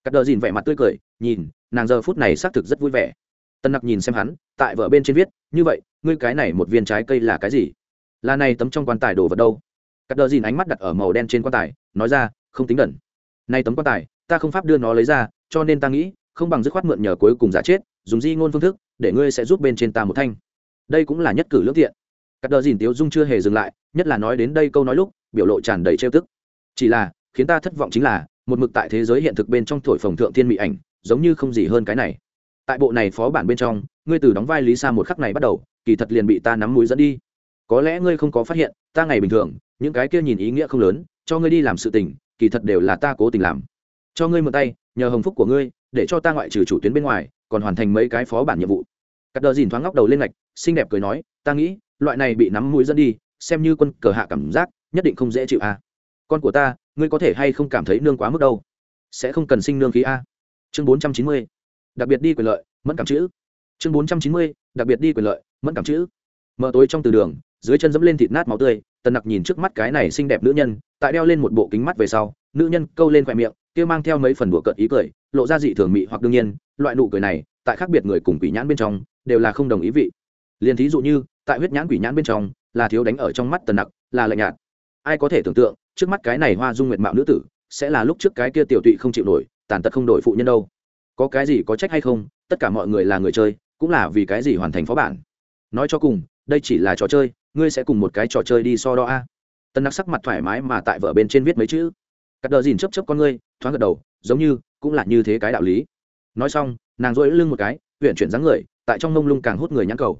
Cắt đờ dìn vẻ mặt tươi cười, nhìn, nàng giờ phút này xác thực rất vui vẻ. Tân nặc nhìn xem hắn, tại vợ bên trên viết, như vậy, ngươi cái này một viên trái cây là cái gì? Là này tấm trong quan tài đồ vật đâu? Cắt đờ dìn ánh mắt đặt ở màu đen trên quan tài, nói ra, không tính đẩn nay tấm quan tài, ta không pháp đưa nó lấy ra, cho nên ta nghĩ, không bằng dứt khoát mượn nhờ cuối cùng giả chết, dùng di ngôn phương thức, để ngươi sẽ giúp bên trên ta một thanh. Đây cũng là nhất cử lương thiện cắt đờ dìn tiếu dung chưa hề dừng lại, nhất là nói đến đây câu nói lúc, biểu lộ tràn đầy trêu tức. Chỉ là, khiến ta thất vọng chính là, một mực tại thế giới hiện thực bên trong thổi phồng thượng thiên mỹ ảnh, giống như không gì hơn cái này. Tại bộ này phó bản bên trong, ngươi từ đóng vai lý sa một khắc này bắt đầu, kỳ thật liền bị ta nắm mũi dẫn đi có lẽ ngươi không có phát hiện, ta ngày bình thường, những cái kia nhìn ý nghĩa không lớn, cho ngươi đi làm sự tình, kỳ thật đều là ta cố tình làm. Cho ngươi mượn tay, nhờ hồng phúc của ngươi, để cho ta ngoại trừ chủ tuyến bên ngoài, còn hoàn thành mấy cái phó bản nhiệm vụ. Cắt đờ dìn thoáng ngóc đầu lên ngạch, xinh đẹp cười nói, ta nghĩ, loại này bị nắm mũi dẫn đi, xem như quân cờ hạ cảm giác, nhất định không dễ chịu a. À. con của ta, ngươi có thể hay không cảm thấy nương quá mức đâu? Sẽ không cần sinh nương khí a. Chương bốn trăm chín mươi, đặc biệt đi quyền lợi, mẫn cảm chữ. Chương bốn trăm chín mươi, đặc biệt đi quyền lợi, mẫn cảm chữ. Mở tối trong từ đường dưới chân dẫm lên thịt nát máu tươi, tần nặc nhìn trước mắt cái này xinh đẹp nữ nhân, tại đeo lên một bộ kính mắt về sau, nữ nhân câu lên khoe miệng, kia mang theo mấy phần đùa cợt ý cười, lộ ra dị thường mị hoặc đương nhiên, loại nụ cười này, tại khác biệt người cùng quỷ nhãn bên trong, đều là không đồng ý vị. Liền thí dụ như, tại huyết nhãn quỷ nhãn bên trong, là thiếu đánh ở trong mắt tần nặc, là lạnh nhạt. Ai có thể tưởng tượng, trước mắt cái này hoa dung nguyệt mạo nữ tử, sẽ là lúc trước cái kia tiểu tụy không chịu nổi, tàn tật không đổi phụ nhân đâu. Có cái gì có trách hay không, tất cả mọi người là người chơi, cũng là vì cái gì hoàn thành phó bản. Nói cho cùng, đây chỉ là trò chơi ngươi sẽ cùng một cái trò chơi đi so đo a. Tân nặc sắc mặt thoải mái mà tại vợ bên trên viết mấy chữ. Cắt đờ dìn chấp chấp con ngươi, thoáng gật đầu, giống như cũng là như thế cái đạo lý. Nói xong, nàng dỗi lưng một cái huyện chuyển dáng người, tại trong mông lung càng hút người nhãn cầu.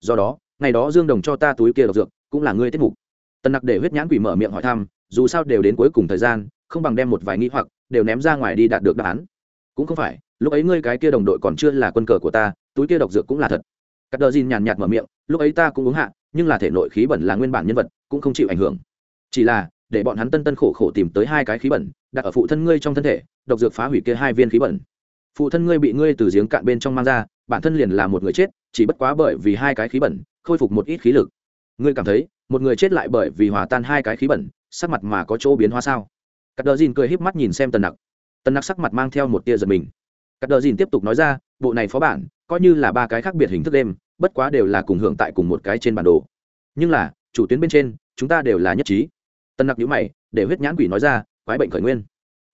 Do đó, ngày đó dương đồng cho ta túi kia độc dược, cũng là ngươi tiết mục. Tân nặc để huyết nhãn quỷ mở miệng hỏi thăm, dù sao đều đến cuối cùng thời gian, không bằng đem một vài nghĩ hoặc, đều ném ra ngoài đi đạt được đáp án. Cũng không phải, lúc ấy ngươi cái kia đồng đội còn chưa là quân cờ của ta, túi kia độc dược cũng là thật. Cắt đờ dìn nhàn nhạt mở miệng, lúc ấy ta cũng uống hạ nhưng là thể nội khí bẩn là nguyên bản nhân vật, cũng không chịu ảnh hưởng. Chỉ là, để bọn hắn tân tân khổ khổ tìm tới hai cái khí bẩn, đặt ở phụ thân ngươi trong thân thể, độc dược phá hủy kia hai viên khí bẩn. Phụ thân ngươi bị ngươi từ giếng cạn bên trong mang ra, bản thân liền là một người chết, chỉ bất quá bởi vì hai cái khí bẩn, khôi phục một ít khí lực. Ngươi cảm thấy, một người chết lại bởi vì hòa tan hai cái khí bẩn, sắc mặt mà có chỗ biến hóa sao? Cắt đờ dìn cười híp mắt nhìn xem tần nặc. Tần nặc sắc mặt mang theo một tia giật mình. Cắt đờ dìn tiếp tục nói ra, bộ này phó bản, coi như là ba cái khác biệt hình thức đêm bất quá đều là cùng hưởng tại cùng một cái trên bản đồ. Nhưng là, chủ tuyến bên trên, chúng ta đều là nhất trí. Tân nặc nhữ mày, để huyết nhãn quỷ nói ra, quái bệnh khởi nguyên.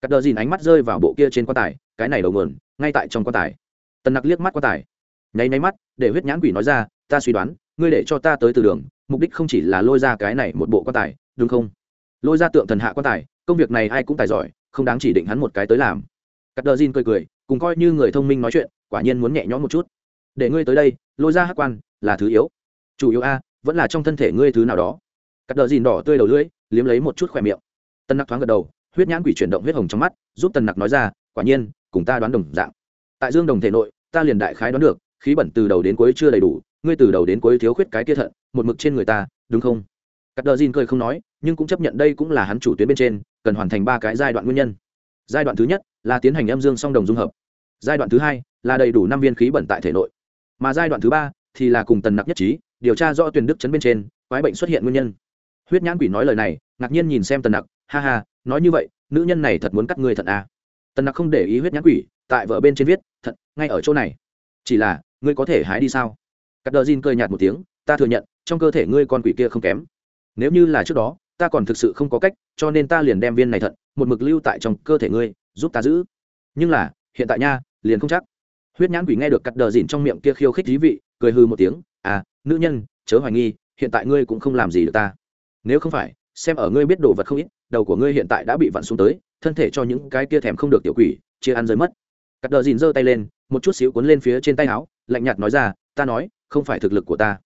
Cắt đờ dìn ánh mắt rơi vào bộ kia trên quan tài, cái này đầu nguồn, ngay tại trong quan tài. Tân nặc liếc mắt quan tài. Nháy nháy mắt, để huyết nhãn quỷ nói ra, ta suy đoán, ngươi để cho ta tới từ đường, mục đích không chỉ là lôi ra cái này một bộ quan tài, đúng không? Lôi ra tượng thần hạ quan tài, công việc này ai cũng tài giỏi, không đáng chỉ định hắn một cái tới làm. Cắt đờ dìn cười cười, cùng coi như người thông minh nói chuyện, quả nhiên muốn nhẹ nhõm một chút để ngươi tới đây, lôi ra hắc quan, là thứ yếu. Chủ yếu a, vẫn là trong thân thể ngươi thứ nào đó. Cắt đờ dìn đỏ tươi đầu lưỡi, liếm lấy một chút khỏe miệng. Tân nặc thoáng gật đầu, huyết nhãn quỷ chuyển động huyết hồng trong mắt, giúp tần nặc nói ra, quả nhiên, cùng ta đoán đồng dạng. Tại dương đồng thể nội, ta liền đại khái đoán được, khí bẩn từ đầu đến cuối chưa đầy đủ, ngươi từ đầu đến cuối thiếu khuyết cái kia thận, một mực trên người ta, đúng không? Cắt đờ dìn cười không nói, nhưng cũng chấp nhận đây cũng là hắn chủ tuyến bên trên, cần hoàn thành ba cái giai đoạn nguyên nhân. Giai đoạn thứ nhất, là tiến hành âm dương song đồng dung hợp. Giai đoạn thứ hai, là đầy đủ năm viên khí bẩn tại thể nội mà giai đoạn thứ ba thì là cùng tần nặc nhất trí, điều tra rõ tuyển đức chấn bên trên, quái bệnh xuất hiện nguyên nhân. Huyết nhãn quỷ nói lời này, ngạc nhiên nhìn xem tần nặc, ha ha, nói như vậy, nữ nhân này thật muốn cắt người thận à. tần nặc không để ý huyết nhãn quỷ, tại vợ bên trên viết, thận, ngay ở chỗ này. Chỉ là, ngươi có thể hái đi sao? Cắt đờ rin cười nhạt một tiếng, ta thừa nhận, trong cơ thể ngươi con quỷ kia không kém. Nếu như là trước đó, ta còn thực sự không có cách, cho nên ta liền đem viên này thận, một mực lưu tại trong cơ thể ngươi, giúp ta giữ. Nhưng là, hiện tại nha, liền không chắc huyết nhãn quỷ nghe được cắt đờ dìn trong miệng kia khiêu khích thí vị, cười hư một tiếng à nữ nhân, chớ hoài nghi, hiện tại ngươi cũng không làm gì được ta. Nếu không phải, xem ở ngươi biết đồ vật không ít, đầu của ngươi hiện tại đã bị vặn xuống tới, thân thể cho những cái kia thèm không được tiểu quỷ, chia ăn rơi mất. Cắt đờ dìn giơ tay lên, một chút xíu cuốn lên phía trên tay áo, lạnh nhạt nói ra, ta nói, không phải thực lực của ta.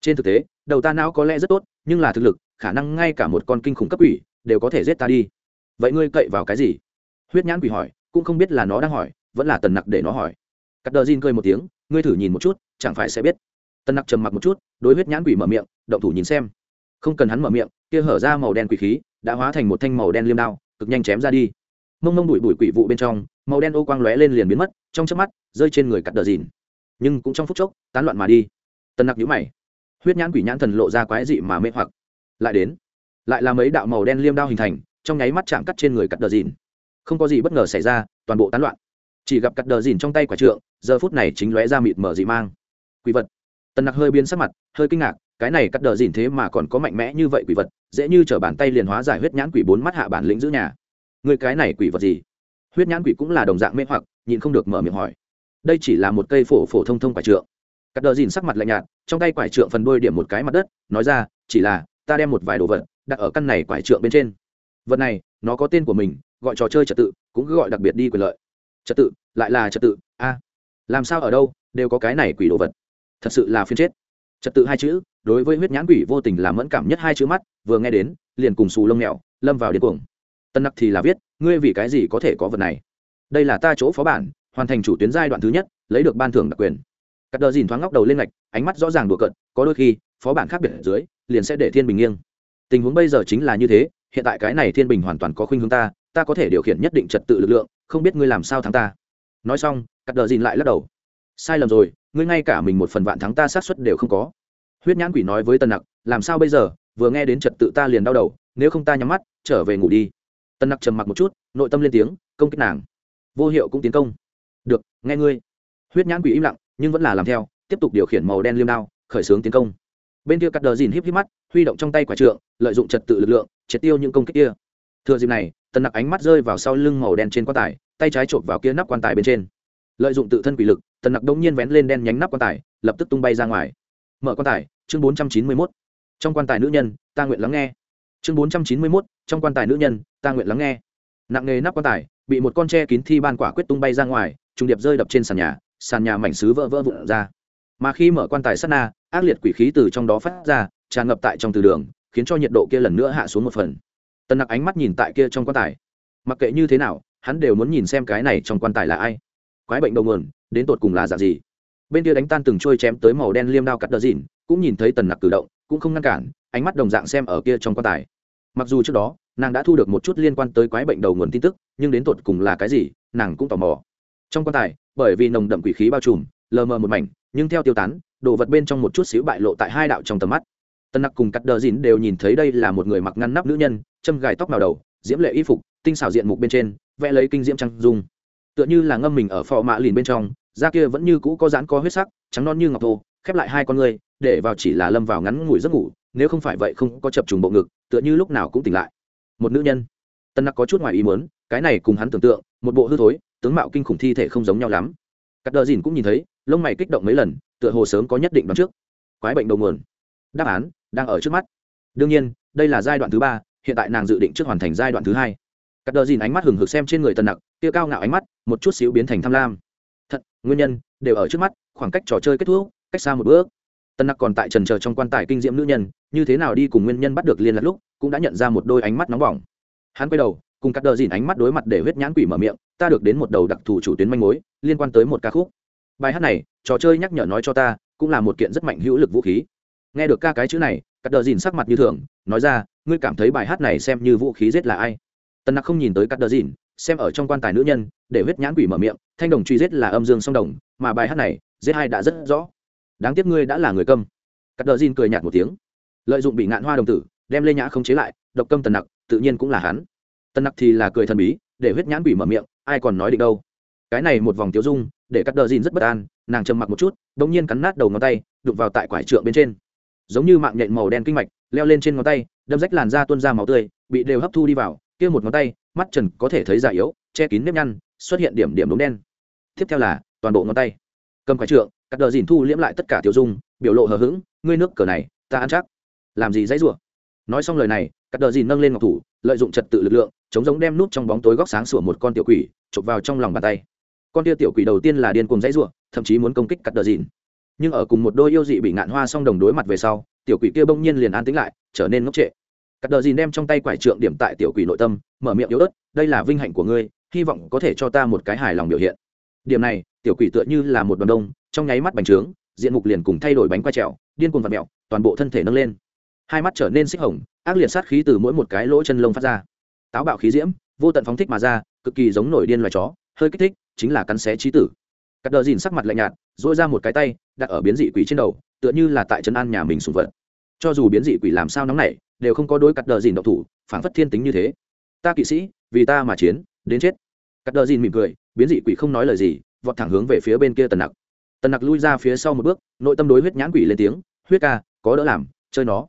Trên thực tế, đầu ta não có lẽ rất tốt, nhưng là thực lực, khả năng ngay cả một con kinh khủng cấp quỷ đều có thể giết ta đi. Vậy ngươi cậy vào cái gì? Huyết nhãn quỷ hỏi, cũng không biết là nó đang hỏi, vẫn là tần nặc để nó hỏi cắt đờ Jin cười một tiếng, ngươi thử nhìn một chút, chẳng phải sẽ biết. Tân nặc trầm mặc một chút, đối huyết nhãn quỷ mở miệng, động thủ nhìn xem. Không cần hắn mở miệng, kia hở ra màu đen quỷ khí đã hóa thành một thanh màu đen liêm đao, cực nhanh chém ra đi. Mông mông đuổi bụi quỷ vụ bên trong, màu đen ô quang lóe lên liền biến mất, trong chớp mắt, rơi trên người cắt đờ dìn nhưng cũng trong phút chốc, tán loạn mà đi. Tân nặc nhíu mày. Huyết nhãn quỷ nhãn thần lộ ra quái dị mà mê hoặc. Lại đến, lại là mấy đạo màu đen liêm đao hình thành, trong nháy mắt chạm cắt trên người cắt đờ dìn không có gì bất ngờ xảy ra, toàn bộ tán loạn chỉ gặp cắt đờ dìn trong tay quả trượng, giờ phút này chính lóe ra mịt mở dị mang. Quỷ vật. Tần nặc hơi biến sắc mặt, hơi kinh ngạc, cái này cắt đờ dìn thế mà còn có mạnh mẽ như vậy quỷ vật, dễ như t r ở bàn tay liền hóa giải huyết nhãn quỷ bốn mắt hạ bản lĩnh giữ nhà. Người cái này quỷ vật gì? Huyết nhãn quỷ cũng là đồng dạng mê hoặc, nhịn không được mở miệng hỏi. Đây chỉ là một cây phổ phổ thông thông quải trượng. Cắt đờ dìn sắc mặt lạnh nhạt, trong tay quải trượng phần đôi điểm một cái mặt đất, nói ra, chỉ là, ta đem một vài đồ vật đặt ở căn này quải trượng bên trên. Vật này, nó có tên của mình, gọi trò chơi trật tự, cũng cứ gọi đặc biệt đi quyền lợi trật tự, lại là trật tự, a, làm sao ở đâu đều có cái này quỷ đồ vật. Thật sự là phiên chết. Trật tự hai chữ, đối với huyết nhãn quỷ vô tình làm mẫn cảm nhất hai chữ mắt, vừa nghe đến, liền cùng xù lông mèo, lâm vào điên cuồng. Tân nặc thì là viết, ngươi vì cái gì có thể có vật này? Đây là ta chỗ phó bản, hoàn thành chủ tuyến giai đoạn thứ nhất, lấy được ban thưởng đặc quyền. Cắt đờ dìn thoáng ngóc đầu lên ngạch, ánh mắt rõ ràng đùa cận có đôi khi, phó bản khác biệt ở dưới, liền sẽ để thiên bình nghiêng. Tình huống bây giờ chính là như thế, hiện tại cái này thiên bình hoàn toàn có khuynh hướng ta ta có thể điều khiển nhất định trật tự lực lượng, không biết ngươi làm sao thắng ta. Nói xong, cắt đờ dìn lại lắc đầu. Sai lầm rồi, ngươi ngay cả mình một phần vạn thắng ta sát suất đều không có. Huyết nhãn quỷ nói với tần nặc, làm sao bây giờ? Vừa nghe đến trật tự ta liền đau đầu, nếu không ta nhắm mắt, trở về ngủ đi. Tần nặc trầm mặc một chút, nội tâm lên tiếng, công kích nàng. Vô hiệu cũng tiến công. Được, nghe ngươi. Huyết nhãn quỷ im lặng, nhưng vẫn là làm theo, tiếp tục điều khiển màu đen liêm đao, khởi xướng tiến công. Bên kia cắt đờ dìn híp híp mắt, huy động trong tay quả trượng, lợi dụng trật tự lực lượng, triệt tiêu những công kích kia thừa dịp này, tần nặc ánh mắt rơi vào sau lưng màu đen trên quan tài, tay trái chộp vào kia nắp quan tài bên trên. Lợi dụng tự thân quỷ lực, tần nặc đông nhiên vén lên đen nhánh nắp quan tài, lập tức tung bay ra ngoài. Mở quan tài, chương bốn trăm chín mươi mốt. Trong quan tài nữ nhân, ta nguyện lắng nghe. Chương bốn trăm chín mươi mốt, trong quan tài nữ nhân, ta nguyện lắng nghe. Nặng nghề nắp quan tài, bị một con tre kín thi ban quả quyết tung bay ra ngoài, trùng điệp rơi đập trên sàn nhà sàn nhà mảnh xứ vỡ vỡ vụn ra. Mà khi mở quan tài sát na, ác liệt quỷ khí từ trong đó phát ra, tràn ngập tại trong từ đường, khiến cho nhiệt độ kia lần nữa hạ xuống một phần tần nặc ánh mắt nhìn tại kia trong quan tài. Mặc kệ như thế nào, hắn đều muốn nhìn xem cái này trong quan tài là ai. Quái bệnh đầu nguồn, đến tột cùng là dạng gì? Bên kia đánh tan từng trôi chém tới màu đen liêm đao cắt đờ dìn, cũng nhìn thấy tần nặc cử động, cũng không ngăn cản, ánh mắt đồng dạng xem ở kia trong quan tài. Mặc dù trước đó, nàng đã thu được một chút liên quan tới quái bệnh đầu nguồn tin tức, nhưng đến tột cùng là cái gì, nàng cũng tò mò. Trong quan tài, bởi vì nồng đậm quỷ khí bao trùm, lờ mờ một mảnh, nhưng theo tiêu tán, đồ vật bên trong một chút xíu bại lộ tại hai đạo trong tầm mắt tân nặc cùng cắt đờ dìn đều nhìn thấy đây là một người mặc ngăn nắp nữ nhân, châm gài tóc màu đầu, diễm lệ y phục, tinh xảo diện mục bên trên, vẽ lấy kinh diễm trăng dung. Tựa như là ngâm mình ở phò mạ lìn bên trong, da kia vẫn như cũ có dán có huyết sắc, trắng non như ngọc thô, khép lại hai con người, để vào chỉ là lâm vào ngắn ngủi giấc ngủ, nếu không phải vậy không có chập trùng bộ ngực, tựa như lúc nào cũng tỉnh lại. Một nữ nhân. Tân nặc có chút ngoài ý muốn, cái này cùng hắn tưởng tượng, một bộ hư thối, tướng mạo kinh khủng thi thể không giống nhau lắm. Cắt đờ dìn cũng nhìn thấy, lông mày kích động mấy lần, tựa hồ sớm có nhất định đoán trước. Quái bệnh đầu nguồn. Đáp án đang ở trước mắt. Đương nhiên, đây là giai đoạn thứ ba, hiện tại nàng dự định trước hoàn thành giai đoạn thứ hai. Cắt đờ dìn ánh mắt hừng hực xem trên người tần nặc tiêu cao ngạo ánh mắt, một chút xíu biến thành tham lam. Thật, nguyên nhân, đều ở trước mắt, khoảng cách trò chơi kết thúc, cách xa một bước. Tân nặc còn tại trần chờ trong quan tài kinh diễm nữ nhân, như thế nào đi cùng nguyên nhân bắt được liên lạc lúc, cũng đã nhận ra một đôi ánh mắt nóng bỏng. Hắn quay đầu, cùng cắt đờ dìn ánh mắt đối mặt để huyết nhãn quỷ mở miệng, ta được đến một đầu đặc thù chủ tuyến manh mối, liên quan tới một ca khúc. Bài hát này, trò chơi nhắc nhở nói cho ta, cũng là một kiện rất mạnh hữu lực vũ khí nghe được ca cái chữ này, cắt đờ dìn sắc mặt như thường, nói ra, ngươi cảm thấy bài hát này xem như vũ khí giết là ai? Tần nặc không nhìn tới cắt đờ dìn, xem ở trong quan tài nữ nhân, để huyết nhãn quỷ mở miệng, thanh đồng truy giết là âm dương song đồng, mà bài hát này, giết hai đã rất rõ. Đáng tiếc ngươi đã là người câm. Cắt đờ dìn cười nhạt một tiếng. Lợi dụng bị ngạn hoa đồng tử, đem lê nhã không chế lại, độc câm tần nặc, tự nhiên cũng là hắn. Tần nặc thì là cười thần bí, để huyết nhãn quỷ mở miệng, ai còn nói định đâu? Cái này một vòng tiêu dung, để cắt đờ dìn rất bất an, nàng trầm mặc một chút đ ỗ n g nhiên cắn nát đầu ngón tay đục vào tại quải trượng bên trên giống như mạng nhện màu đen kinh mạch, leo lên trên ngón tay, đâm rách làn da tuôn ra máu tươi, bị đều hấp thu đi vào, kia một ngón tay, mắt trần có thể thấy già yếu, che kín nếp nhăn, xuất hiện điểm điểm đốm đen. Tiếp theo là, toàn bộ ngón tay. Cầm quái trượng, cắt đờ dìn thu liễm lại tất cả tiểu dung, biểu lộ hờ hững, ngươi nước cờ này, ta ăn chắc. Làm gì dãy rủa? Nói xong lời này, cắt đờ dìn nâng lên ngọc thủ, lợi dụng trật tự lực lượng, chống giống đem nút trong bóng tối góc sáng sủa một con tiểu quỷ, chụp vào trong lòng bàn tay. Con tia tiểu quỷ đầu tiên là điên cuồng dãy rủa, thậm chí muốn công kích cắt đờ dìn nhưng ở cùng một đôi yêu dị bị ngạn hoa song đồng đối mặt về sau, tiểu quỷ kia bỗng nhiên liền an tĩnh lại, trở nên ngốc trệ. Cắt đờ dìn đem trong tay quải trượng điểm tại tiểu quỷ nội tâm, mở miệng yếu ớt, đây là vinh hạnh của ngươi, hy vọng có thể cho ta một cái hài lòng biểu hiện. Điểm này, tiểu quỷ tựa như là một đoàn đông, trong nháy mắt bành trướng, diện mục liền cùng thay đổi bánh quay trèo, điên cuồng vặt mẹo toàn bộ thân thể nâng lên. Hai mắt trở nên xích hồng, ác liệt sát khí từ mỗi một cái lỗ chân lông phát ra. Táo bạo khí diễm, vô tận phóng thích mà ra, cực kỳ giống nổi điên loài chó, hơi kích thích, chính là cắn xé trí tử. Cắt đờ dìn sắc mặt lạnh nhạt dỗi ra một cái tay đặt ở biến dị quỷ trên đầu, tựa như là tại trấn an nhà mình sùng vật. Cho dù biến dị quỷ làm sao nóng nảy, đều không có đôi cắt đờ dìn độc thủ, phản phất thiên tính như thế. Ta kỵ sĩ, vì ta mà chiến, đến chết. Cắt đờ dìn mỉm cười, biến dị quỷ không nói lời gì, vọt thẳng hướng về phía bên kia tần nặc. Tần nặc lui ra phía sau một bước, nội tâm đối huyết nhãn quỷ lên tiếng, huyết ca, có đỡ làm, chơi nó.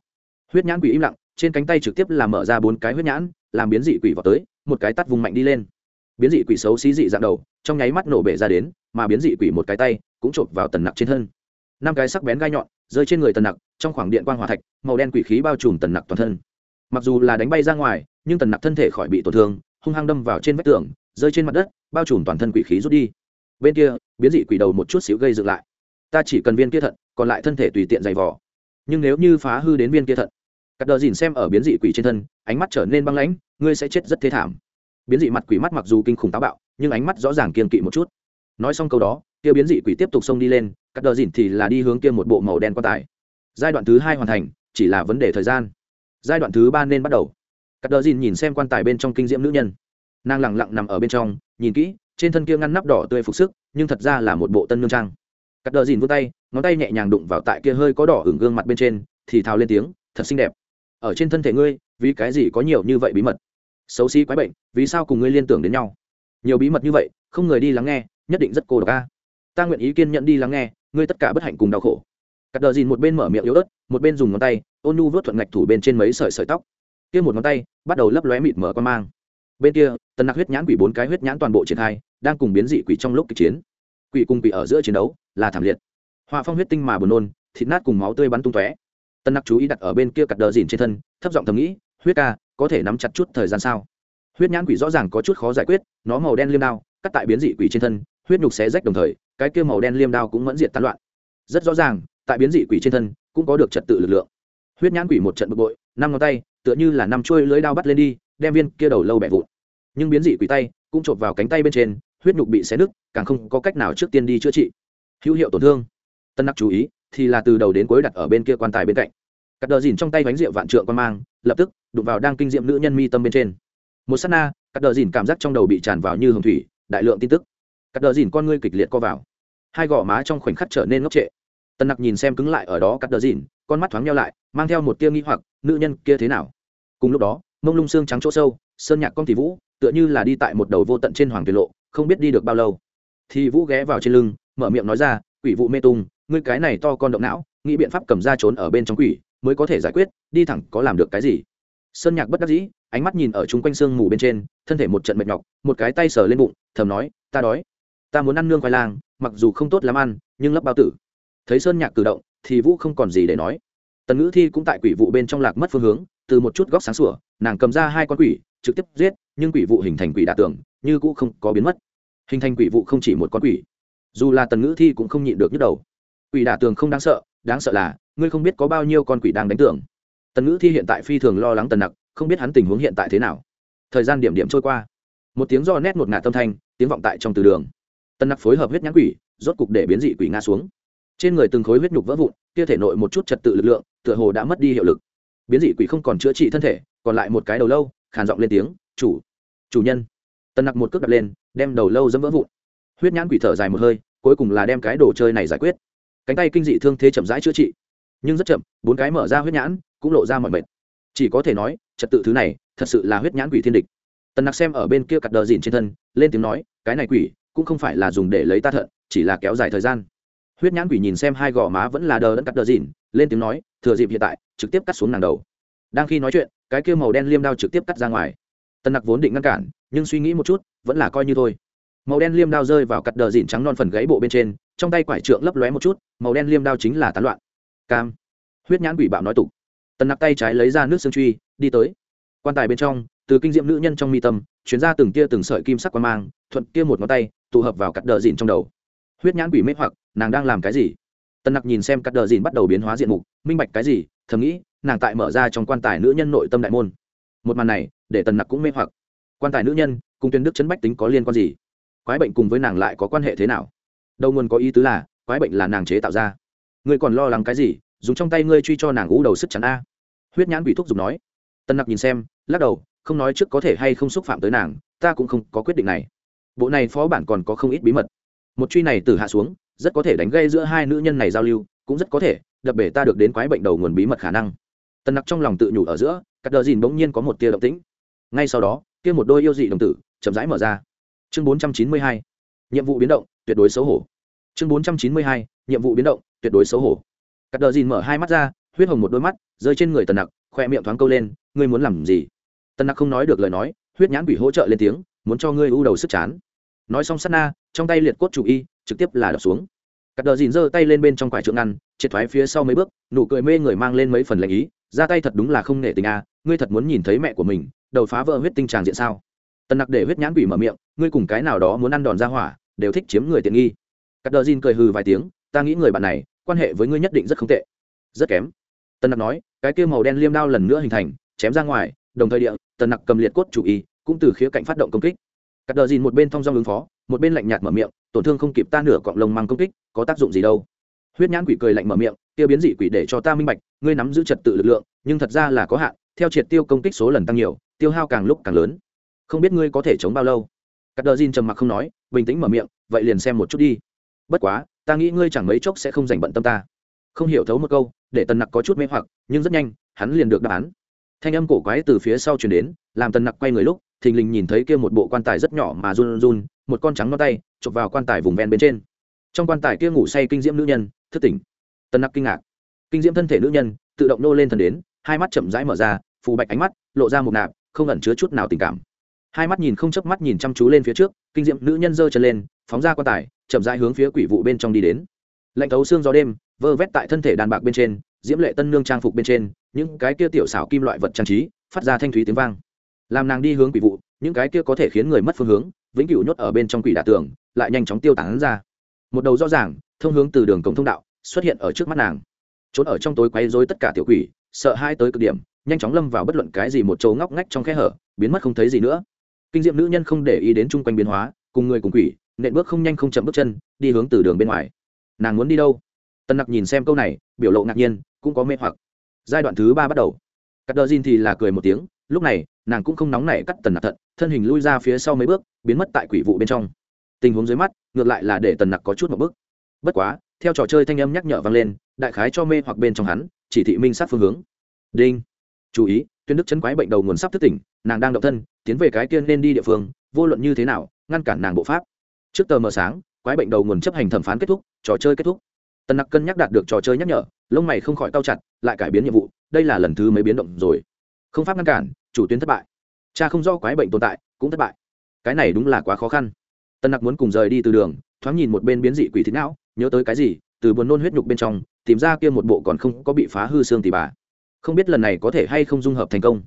Huyết nhãn quỷ im lặng, trên cánh tay trực tiếp làm mở ra bốn cái huyết nhãn, làm biến dị quỷ vào tới, một cái tắt vùng mạnh đi lên. Biến dị quỷ xấu xí dị dạng đầu, trong nháy mắt nổ bể ra đến, mà biến dị quỷ một cái tay cũng chộp vào tần nặc trên thân năm cái sắc bén gai nhọn, rơi trên người tần nặc, trong khoảng điện quan hòa thạch, màu đen quỷ khí bao trùm tần nặc toàn thân. Mặc dù là đánh bay ra ngoài, nhưng tần nặc thân thể khỏi bị tổn thương, hung hăng đâm vào trên vách tường, rơi trên mặt đất, bao trùm toàn thân quỷ khí rút đi. Bên kia, biến dị quỷ đầu một chút xíu gây dựng lại. Ta chỉ cần viên kia thận, còn lại thân thể tùy tiện dày vỏ nhưng nếu như phá hư đến viên kia thận, cắt đờ dìn xem ở biến dị quỷ trên thân, ánh mắt trở nên băng lãnh, ngươi sẽ chết rất thế thảm. Biến dị mặt quỷ mắt mặc dù kinh khủng táo bạo, nhưng ánh mắt rõ ràng kiên kỵ một chút. Nói xong câu đó, kia biến dị quỷ tiếp tục xông đi lên cắt đờ dìn thì là đi hướng kia một bộ màu đen quan tài. Giai đoạn thứ hai hoàn thành, chỉ là vấn đề thời gian. Giai đoạn thứ ba nên bắt đầu. Cắt đờ dìn nhìn xem quan tài bên trong kinh diễm nữ nhân. Nàng lẳng lặng nằm ở bên trong, nhìn kỹ, trên thân kia ngăn nắp đỏ tươi phục sức, nhưng thật ra là một bộ tân nương trang. Cắt đờ dìn vươn tay, ngón tay nhẹ nhàng đụng vào tại kia hơi có đỏ hưởng gương mặt bên trên, thì thào lên tiếng, thật xinh đẹp. Ở trên thân thể ngươi, vì cái gì có nhiều như vậy bí mật? Xấu xí quái bệnh, vì sao cùng ngươi liên tưởng đến nhau? Nhiều bí mật như vậy, không người đi lắng nghe, nhất định rất cô độc ca ta nguyện ý kiên nhẫn đi lắng nghe ngươi tất cả bất hạnh cùng đau khổ. Cắt đờ dìn một bên mở miệng yếu ớt, một bên dùng ngón tay, ôn nhu vớt thuận ngạch thủ bên trên mấy sợi sợi tóc. Kia một ngón tay, bắt đầu lấp lóe mịt mở con mang. Bên kia, tần nặc huyết nhãn quỷ bốn cái huyết nhãn toàn bộ triển khai, đang cùng biến dị quỷ trong lúc kịch chiến. Quỷ cùng quỷ ở giữa chiến đấu, là thảm liệt. Hòa phong huyết tinh mà buồn nôn, thịt nát cùng máu tươi bắn tung tóe. Tân nặc chú ý đặt ở bên kia cặt đờ dìn trên thân, thấp giọng thầm nghĩ, huyết ca, có thể nắm chặt chút thời gian sao? Huyết nhãn quỷ rõ ràng có chút khó giải quyết, nó màu đen liêm đao, cắt tại biến dị quỷ trên thân, huyết nhục xé rách đồng thời cái kia màu đen liêm đao cũng mẫn diệt tán loạn. Rất rõ ràng, tại biến dị quỷ trên thân, cũng có được trật tự lực lượng. Huyết nhãn quỷ một trận bực bội, năm ngón tay, tựa như là năm chuôi lưới đao bắt lên đi, đem viên kia đầu lâu bẻ vụn. Nhưng biến dị quỷ tay cũng chộp vào cánh tay bên trên, huyết nhục bị xé nứt, càng không có cách nào trước tiên đi chữa trị. Hữu hiệu tổn thương. Tân nặc chú ý, thì là từ đầu đến cuối đặt ở bên kia quan tài bên cạnh. Cắt đờ dìn trong tay bánh rượu vạn trượng quan mang, lập tức đụng vào đang kinh diệm nữ nhân mi tâm bên trên. Một s á t na, cắt đờ dìn cảm giác trong đầu bị tràn vào như hồng thủy, đại lượng tin tức. Cắt đờ dìn con ngươi kịch liệt co vào hai gò má trong khoảnh khắc trở nên ngốc trệ. Tân nặc nhìn xem cứng lại ở đó cắt đờ dìn, con mắt thoáng nhau lại, mang theo một tia nghĩ hoặc, nữ nhân kia thế nào? Cùng lúc đó, mông lung xương trắng chỗ sâu, sơn nhạc con thì vũ, tựa như là đi tại một đầu vô tận trên hoàng tuyệt lộ, không biết đi được bao lâu. Thì vũ ghé vào trên lưng, mở miệng nói ra, quỷ vụ mê tung, ngươi cái này to con động não, nghĩ biện pháp cầm ra trốn ở bên trong quỷ, mới có thể giải quyết, đi thẳng có làm được cái gì? Sơn nhạc bất đắc dĩ, ánh mắt nhìn ở chung quanh sương mù bên trên, thân thể một trận mệt nhọc, một cái tay sờ lên bụng, thầm nói, ta đói, ta muốn ăn nương khoai lang mặc dù không tốt lắm ăn, nhưng lấp bao tử. Thấy sơn nhạc cử động, thì vũ không còn gì để nói. Tần ngữ thi cũng tại quỷ vụ bên trong lạc mất phương hướng, từ một chút góc sáng sủa, nàng cầm ra hai con quỷ, trực tiếp giết, nhưng quỷ vụ hình thành quỷ đả tưởng như cũng không có biến mất. Hình thành quỷ vụ không chỉ một con quỷ. Dù là tần ngữ thi cũng không nhịn được nhức đầu. Quỷ đả tường không đáng sợ đáng sợ là, ngươi không biết có bao nhiêu con quỷ đang đánh tưởng tần ngữ thi hiện tại phi thường lo lắng tần nặc, không biết hắn tình huống hiện tại thế nào. Thời gian điểm điểm trôi qua. Một tiếng do nét một ngạt tâm thanh, tiếng vọng tại trong từ đường tần nặc phối hợp huyết nhãn quỷ, rốt cục để biến dị quỷ ngã xuống. Trên người từng khối huyết nhục vỡ vụn, kia thể nội một chút trật tự lực lượng, tựa hồ đã mất đi hiệu lực. Biến dị quỷ không còn chữa trị thân thể, còn lại một cái đầu lâu, khàn giọng lên tiếng, chủ chủ nhân. Tần nặc một cước đập lên, đem đầu lâu dẫm vỡ vụn. Huyết nhãn quỷ thở dài một hơi, cuối cùng là đem cái đồ chơi này giải quyết. Cánh tay kinh dị thương thế chậm rãi chữa trị, nhưng rất chậm, bốn cái mở ra huyết nhãn, cũng lộ ra mọi mệt. Chỉ có thể nói, trật tự thứ này, thật sự là huyết nhãn quỷ thiên địch. Tần nặc xem ở bên kia cặt đờ dìn trên thân, lên tiếng nói, cái này quỷ cũng không phải là dùng để lấy ta thận, chỉ là kéo dài thời gian. Huyết nhãn quỷ nhìn xem hai gò má vẫn là đờ đẫn cắt đờ dìn lên tiếng nói, thừa dịp hiện tại, trực tiếp cắt xuống nàng đầu. Đang khi nói chuyện, cái kia màu đen liêm đao trực tiếp cắt ra ngoài. Tân nặc vốn định ngăn cản, nhưng suy nghĩ một chút, vẫn là coi như thôi. Màu đen liêm đao rơi vào cắt đờ dìn trắng non phần gãy bộ bên trên, trong tay quải trượng lấp lóe một chút, màu đen liêm đao chính là tán loạn. Cam. Huyết nhãn quỷ bạo nói tục. Tần nặc tay trái lấy ra nước xương truy, đi tới. Quan tài bên trong, từ kinh diệm nữ nhân trong mi tâm chuyển ra từng tia từng sợi kim sắc quan mang, thuận kia một ngón tay tụ hợp vào cắt đờ dìn trong đầu. Huyết nhãn quỷ mê hoặc, nàng đang làm cái gì? Tần nặc nhìn xem cắt đờ dìn bắt đầu biến hóa diện mục, minh bạch cái gì? Thầm nghĩ, nàng tại mở ra trong quan tài nữ nhân nội tâm đại môn. Một màn này, để tần nặc cũng mê hoặc. Quan tài nữ nhân, cùng tuyên đức chấn bách tính có liên quan gì? Quái bệnh cùng với nàng lại có quan hệ thế nào? Đầu nguồn có ý tứ là, quái bệnh là nàng chế tạo ra. Ngươi còn lo lắng cái gì? Dùng trong tay ngươi truy cho nàng gũ đầu sức chắn a. Huyết nhãn quỷ thúc giục nói. Tân nặc nhìn xem, lắc đầu, không nói trước có thể hay không xúc phạm tới nàng, ta cũng không có quyết định này bộ này phó bản còn có không ít bí mật. Một truy này từ hạ xuống, rất có thể đánh gây giữa hai nữ nhân này giao lưu, cũng rất có thể đập bể ta được đến quái bệnh đầu nguồn bí mật khả năng. Tần nặc trong lòng tự nhủ ở giữa, cắt đờ dìn bỗng nhiên có một tia động tĩnh. Ngay sau đó, kia một đôi yêu dị đồng tử chậm rãi mở ra. Chương bốn trăm chín mươi hai, nhiệm vụ biến động, tuyệt đối xấu hổ. Chương bốn trăm chín mươi hai, nhiệm vụ biến động, tuyệt đối xấu hổ. Cắt đờ dìn mở hai mắt ra, huyết hồng một đôi mắt, rơi trên người tần nặc, khoe miệng thoáng câu lên, ngươi muốn làm gì? Tần nặc không nói được lời nói, huyết nhãn quỷ hỗ trợ lên tiếng, muốn cho ngươi u đầu sức chán nói xong sát na, trong tay liệt cốt chủ y, trực tiếp là đập xuống. Cắt đờ dìn giơ tay lên bên trong quải trượng ngăn, triệt thoái phía sau mấy bước, nụ cười mê người mang lên mấy phần lệnh ý, ra tay thật đúng là không nể tình a, ngươi thật muốn nhìn thấy mẹ của mình, đầu phá vỡ huyết tinh tràng diện sao? Tần nặc để huyết nhãn quỷ mở miệng, ngươi cùng cái nào đó muốn ăn đòn ra hỏa, đều thích chiếm người tiện nghi. Cắt đờ dìn cười hừ vài tiếng, ta nghĩ người bạn này, quan hệ với ngươi nhất định rất không tệ. Rất kém. Tần nặc nói, cái kia màu đen liêm đao lần nữa hình thành, chém ra ngoài, đồng thời địa, tần nặc cầm liệt cốt chủ y, cũng từ khía cạnh phát động công kích cắt đờ dìn một bên thong dong ứng phó, một bên lạnh nhạt mở miệng, tổn thương không kịp ta nửa cọng lông mang công kích, có tác dụng gì đâu. Huyết nhãn quỷ cười lạnh mở miệng tiêu biến dị quỷ để cho ta minh bạch, ngươi nắm giữ trật tự lực lượng, nhưng thật ra là có hạn, theo triệt tiêu công kích số lần tăng nhiều, tiêu hao càng lúc càng lớn. Không biết ngươi có thể chống bao lâu? Cắt đờ dìn trầm mặc không nói, bình tĩnh mở miệng, vậy liền xem một chút đi. Bất quá, ta nghĩ ngươi chẳng mấy chốc sẽ không dành bận tâm ta. Không hiểu thấu một câu, để tần nặc có chút mê hoặc, nhưng rất nhanh, hắn liền được đáp án. Thanh âm cổ quái từ phía sau chuyển đến, làm tần nặc quay người lúc thình lình nhìn thấy kia một bộ quan tài rất nhỏ mà run run, một con trắng no tay, chụp vào quan tài vùng ven bên trên. Trong quan tài kia ngủ say kinh diễm nữ nhân, thức tỉnh. Tần nặc kinh ngạc. Kinh diễm thân thể nữ nhân, tự động nô lên thần đến, hai mắt chậm rãi mở ra, phù bạch ánh mắt, lộ ra một nạp, không ẩn chứa chút nào tình cảm. Hai mắt nhìn không chớp mắt nhìn chăm chú lên phía trước, kinh diễm nữ nhân giơ chân lên, phóng ra quan tài, chậm rãi hướng phía quỷ vụ bên trong đi đến. Lạnh thấu xương gió đêm, vơ vét tại thân thể đàn bạc bên trên, diễm lệ tân nương trang phục bên trên, những cái kia tiểu xảo kim loại vật trang trí, phát ra thanh thúy tiếng vang làm nàng đi hướng quỷ vụ, những cái kia có thể khiến người mất phương hướng, vĩnh cửu nhốt ở bên trong quỷ đả tường, lại nhanh chóng tiêu tán ra. Một đầu rõ ràng, thông hướng từ đường cổng thông đạo, xuất hiện ở trước mắt nàng. Trốn ở trong tối quấy rối tất cả tiểu quỷ, sợ hai tới cực điểm, nhanh chóng lâm vào bất luận cái gì một chỗ ngóc ngách trong khe hở, biến mất không thấy gì nữa. Kinh diệm nữ nhân không để ý đến chung quanh biến hóa, cùng người cùng quỷ, nện bước không nhanh không chậm bước chân, đi hướng từ đường bên ngoài. Nàng muốn đi đâu? Tân nặc nhìn xem câu này, biểu lộ ngạc nhiên, cũng có mê hoặc. Giai đoạn thứ ba bắt đầu. Cắt đờ gin thì là cười một tiếng lúc này, nàng cũng không nóng nảy cắt tần nặc thận, thân hình lui ra phía sau mấy bước, biến mất tại quỷ vụ bên trong. Tình huống dưới mắt, ngược lại là để tần nặc có chút một bước. Bất quá, theo trò chơi thanh âm nhắc nhở vang lên, đại khái cho mê hoặc bên trong hắn, chỉ thị minh sát phương hướng. Đinh. Chú ý, tuyên đức chấn quái bệnh đầu nguồn sắp thức tỉnh, nàng đang động thân, tiến về cái tiên nên đi địa phương, vô luận như thế nào, ngăn cản nàng bộ pháp. Trước tờ mờ sáng, quái bệnh đầu nguồn chấp hành thẩm phán kết thúc, trò chơi kết thúc. Tần nặc cân nhắc đạt được trò chơi nhắc nhở, lông mày không khỏi cao chặt, lại cải biến nhiệm vụ, đây là lần thứ mấy biến động rồi. Không pháp ngăn cản chủ tuyến thất bại. Cha không do quái bệnh tồn tại, cũng thất bại. Cái này đúng là quá khó khăn. Tân nặc muốn cùng rời đi từ đường, thoáng nhìn một bên biến dị quỷ thịt não, nhớ tới cái gì, từ buồn nôn huyết nhục bên trong, tìm ra kia một bộ còn không có bị phá hư xương tỉ bà. Không biết lần này có thể hay không dung hợp thành công.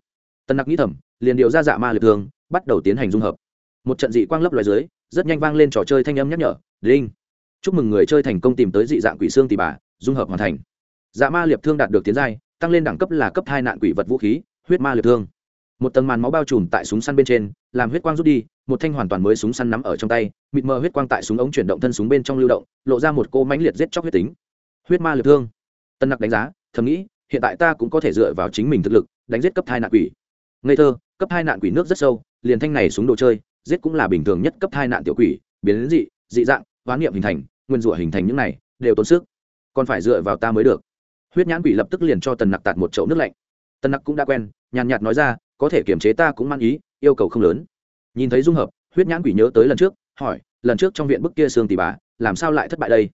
Tân nặc nghĩ thầm, liền điều ra dạ ma lực thường, bắt đầu tiến hành dung hợp. Một trận dị quang lấp loài dưới, rất nhanh vang lên trò chơi thanh âm nhắc nhở linh chúc mừng người chơi thành công tìm tới dị dạng quỷ xương tỉ bà, dung hợp hoàn thành. Dạ ma liệp thương đạt được tiến giai, tăng lên đẳng cấp là cấp hai nạn quỷ vật vũ khí, huyết ma liệp thương một tầng màn máu bao trùm tại súng săn bên trên, làm huyết quang rút đi, một thanh hoàn toàn mới súng săn nắm ở trong tay, mịt mờ huyết quang tại súng ống chuyển động thân súng bên trong lưu động, lộ ra một cô mãnh liệt giết chóc huyết tính. Huyết ma liệt thương. Tân nặc đánh giá, thầm nghĩ, hiện tại ta cũng có thể dựa vào chính mình thực lực, đánh giết cấp hai nạn quỷ. Ngây thơ, cấp hai nạn quỷ nước rất sâu, liền thanh này súng đồ chơi, giết cũng là bình thường nhất cấp hai nạn tiểu quỷ, biến dị dị dạng hoán niệm hình thành, nguyên rủa hình thành những này, đều tốn sức. Còn phải dựa vào ta mới được. Huyết nhãn quỷ lập tức liền cho tần nặc tạt một chậu nước lạnh. Tần nặc cũng đã quen, nhàn nhạt nói ra có thể kiềm chế ta cũng mang ý, yêu cầu không lớn. Nhìn thấy dung hợp, huyết nhãn quỷ nhớ tới lần trước, hỏi, lần trước trong viện bức kia xương tỷ bà, làm sao lại thất bại đây?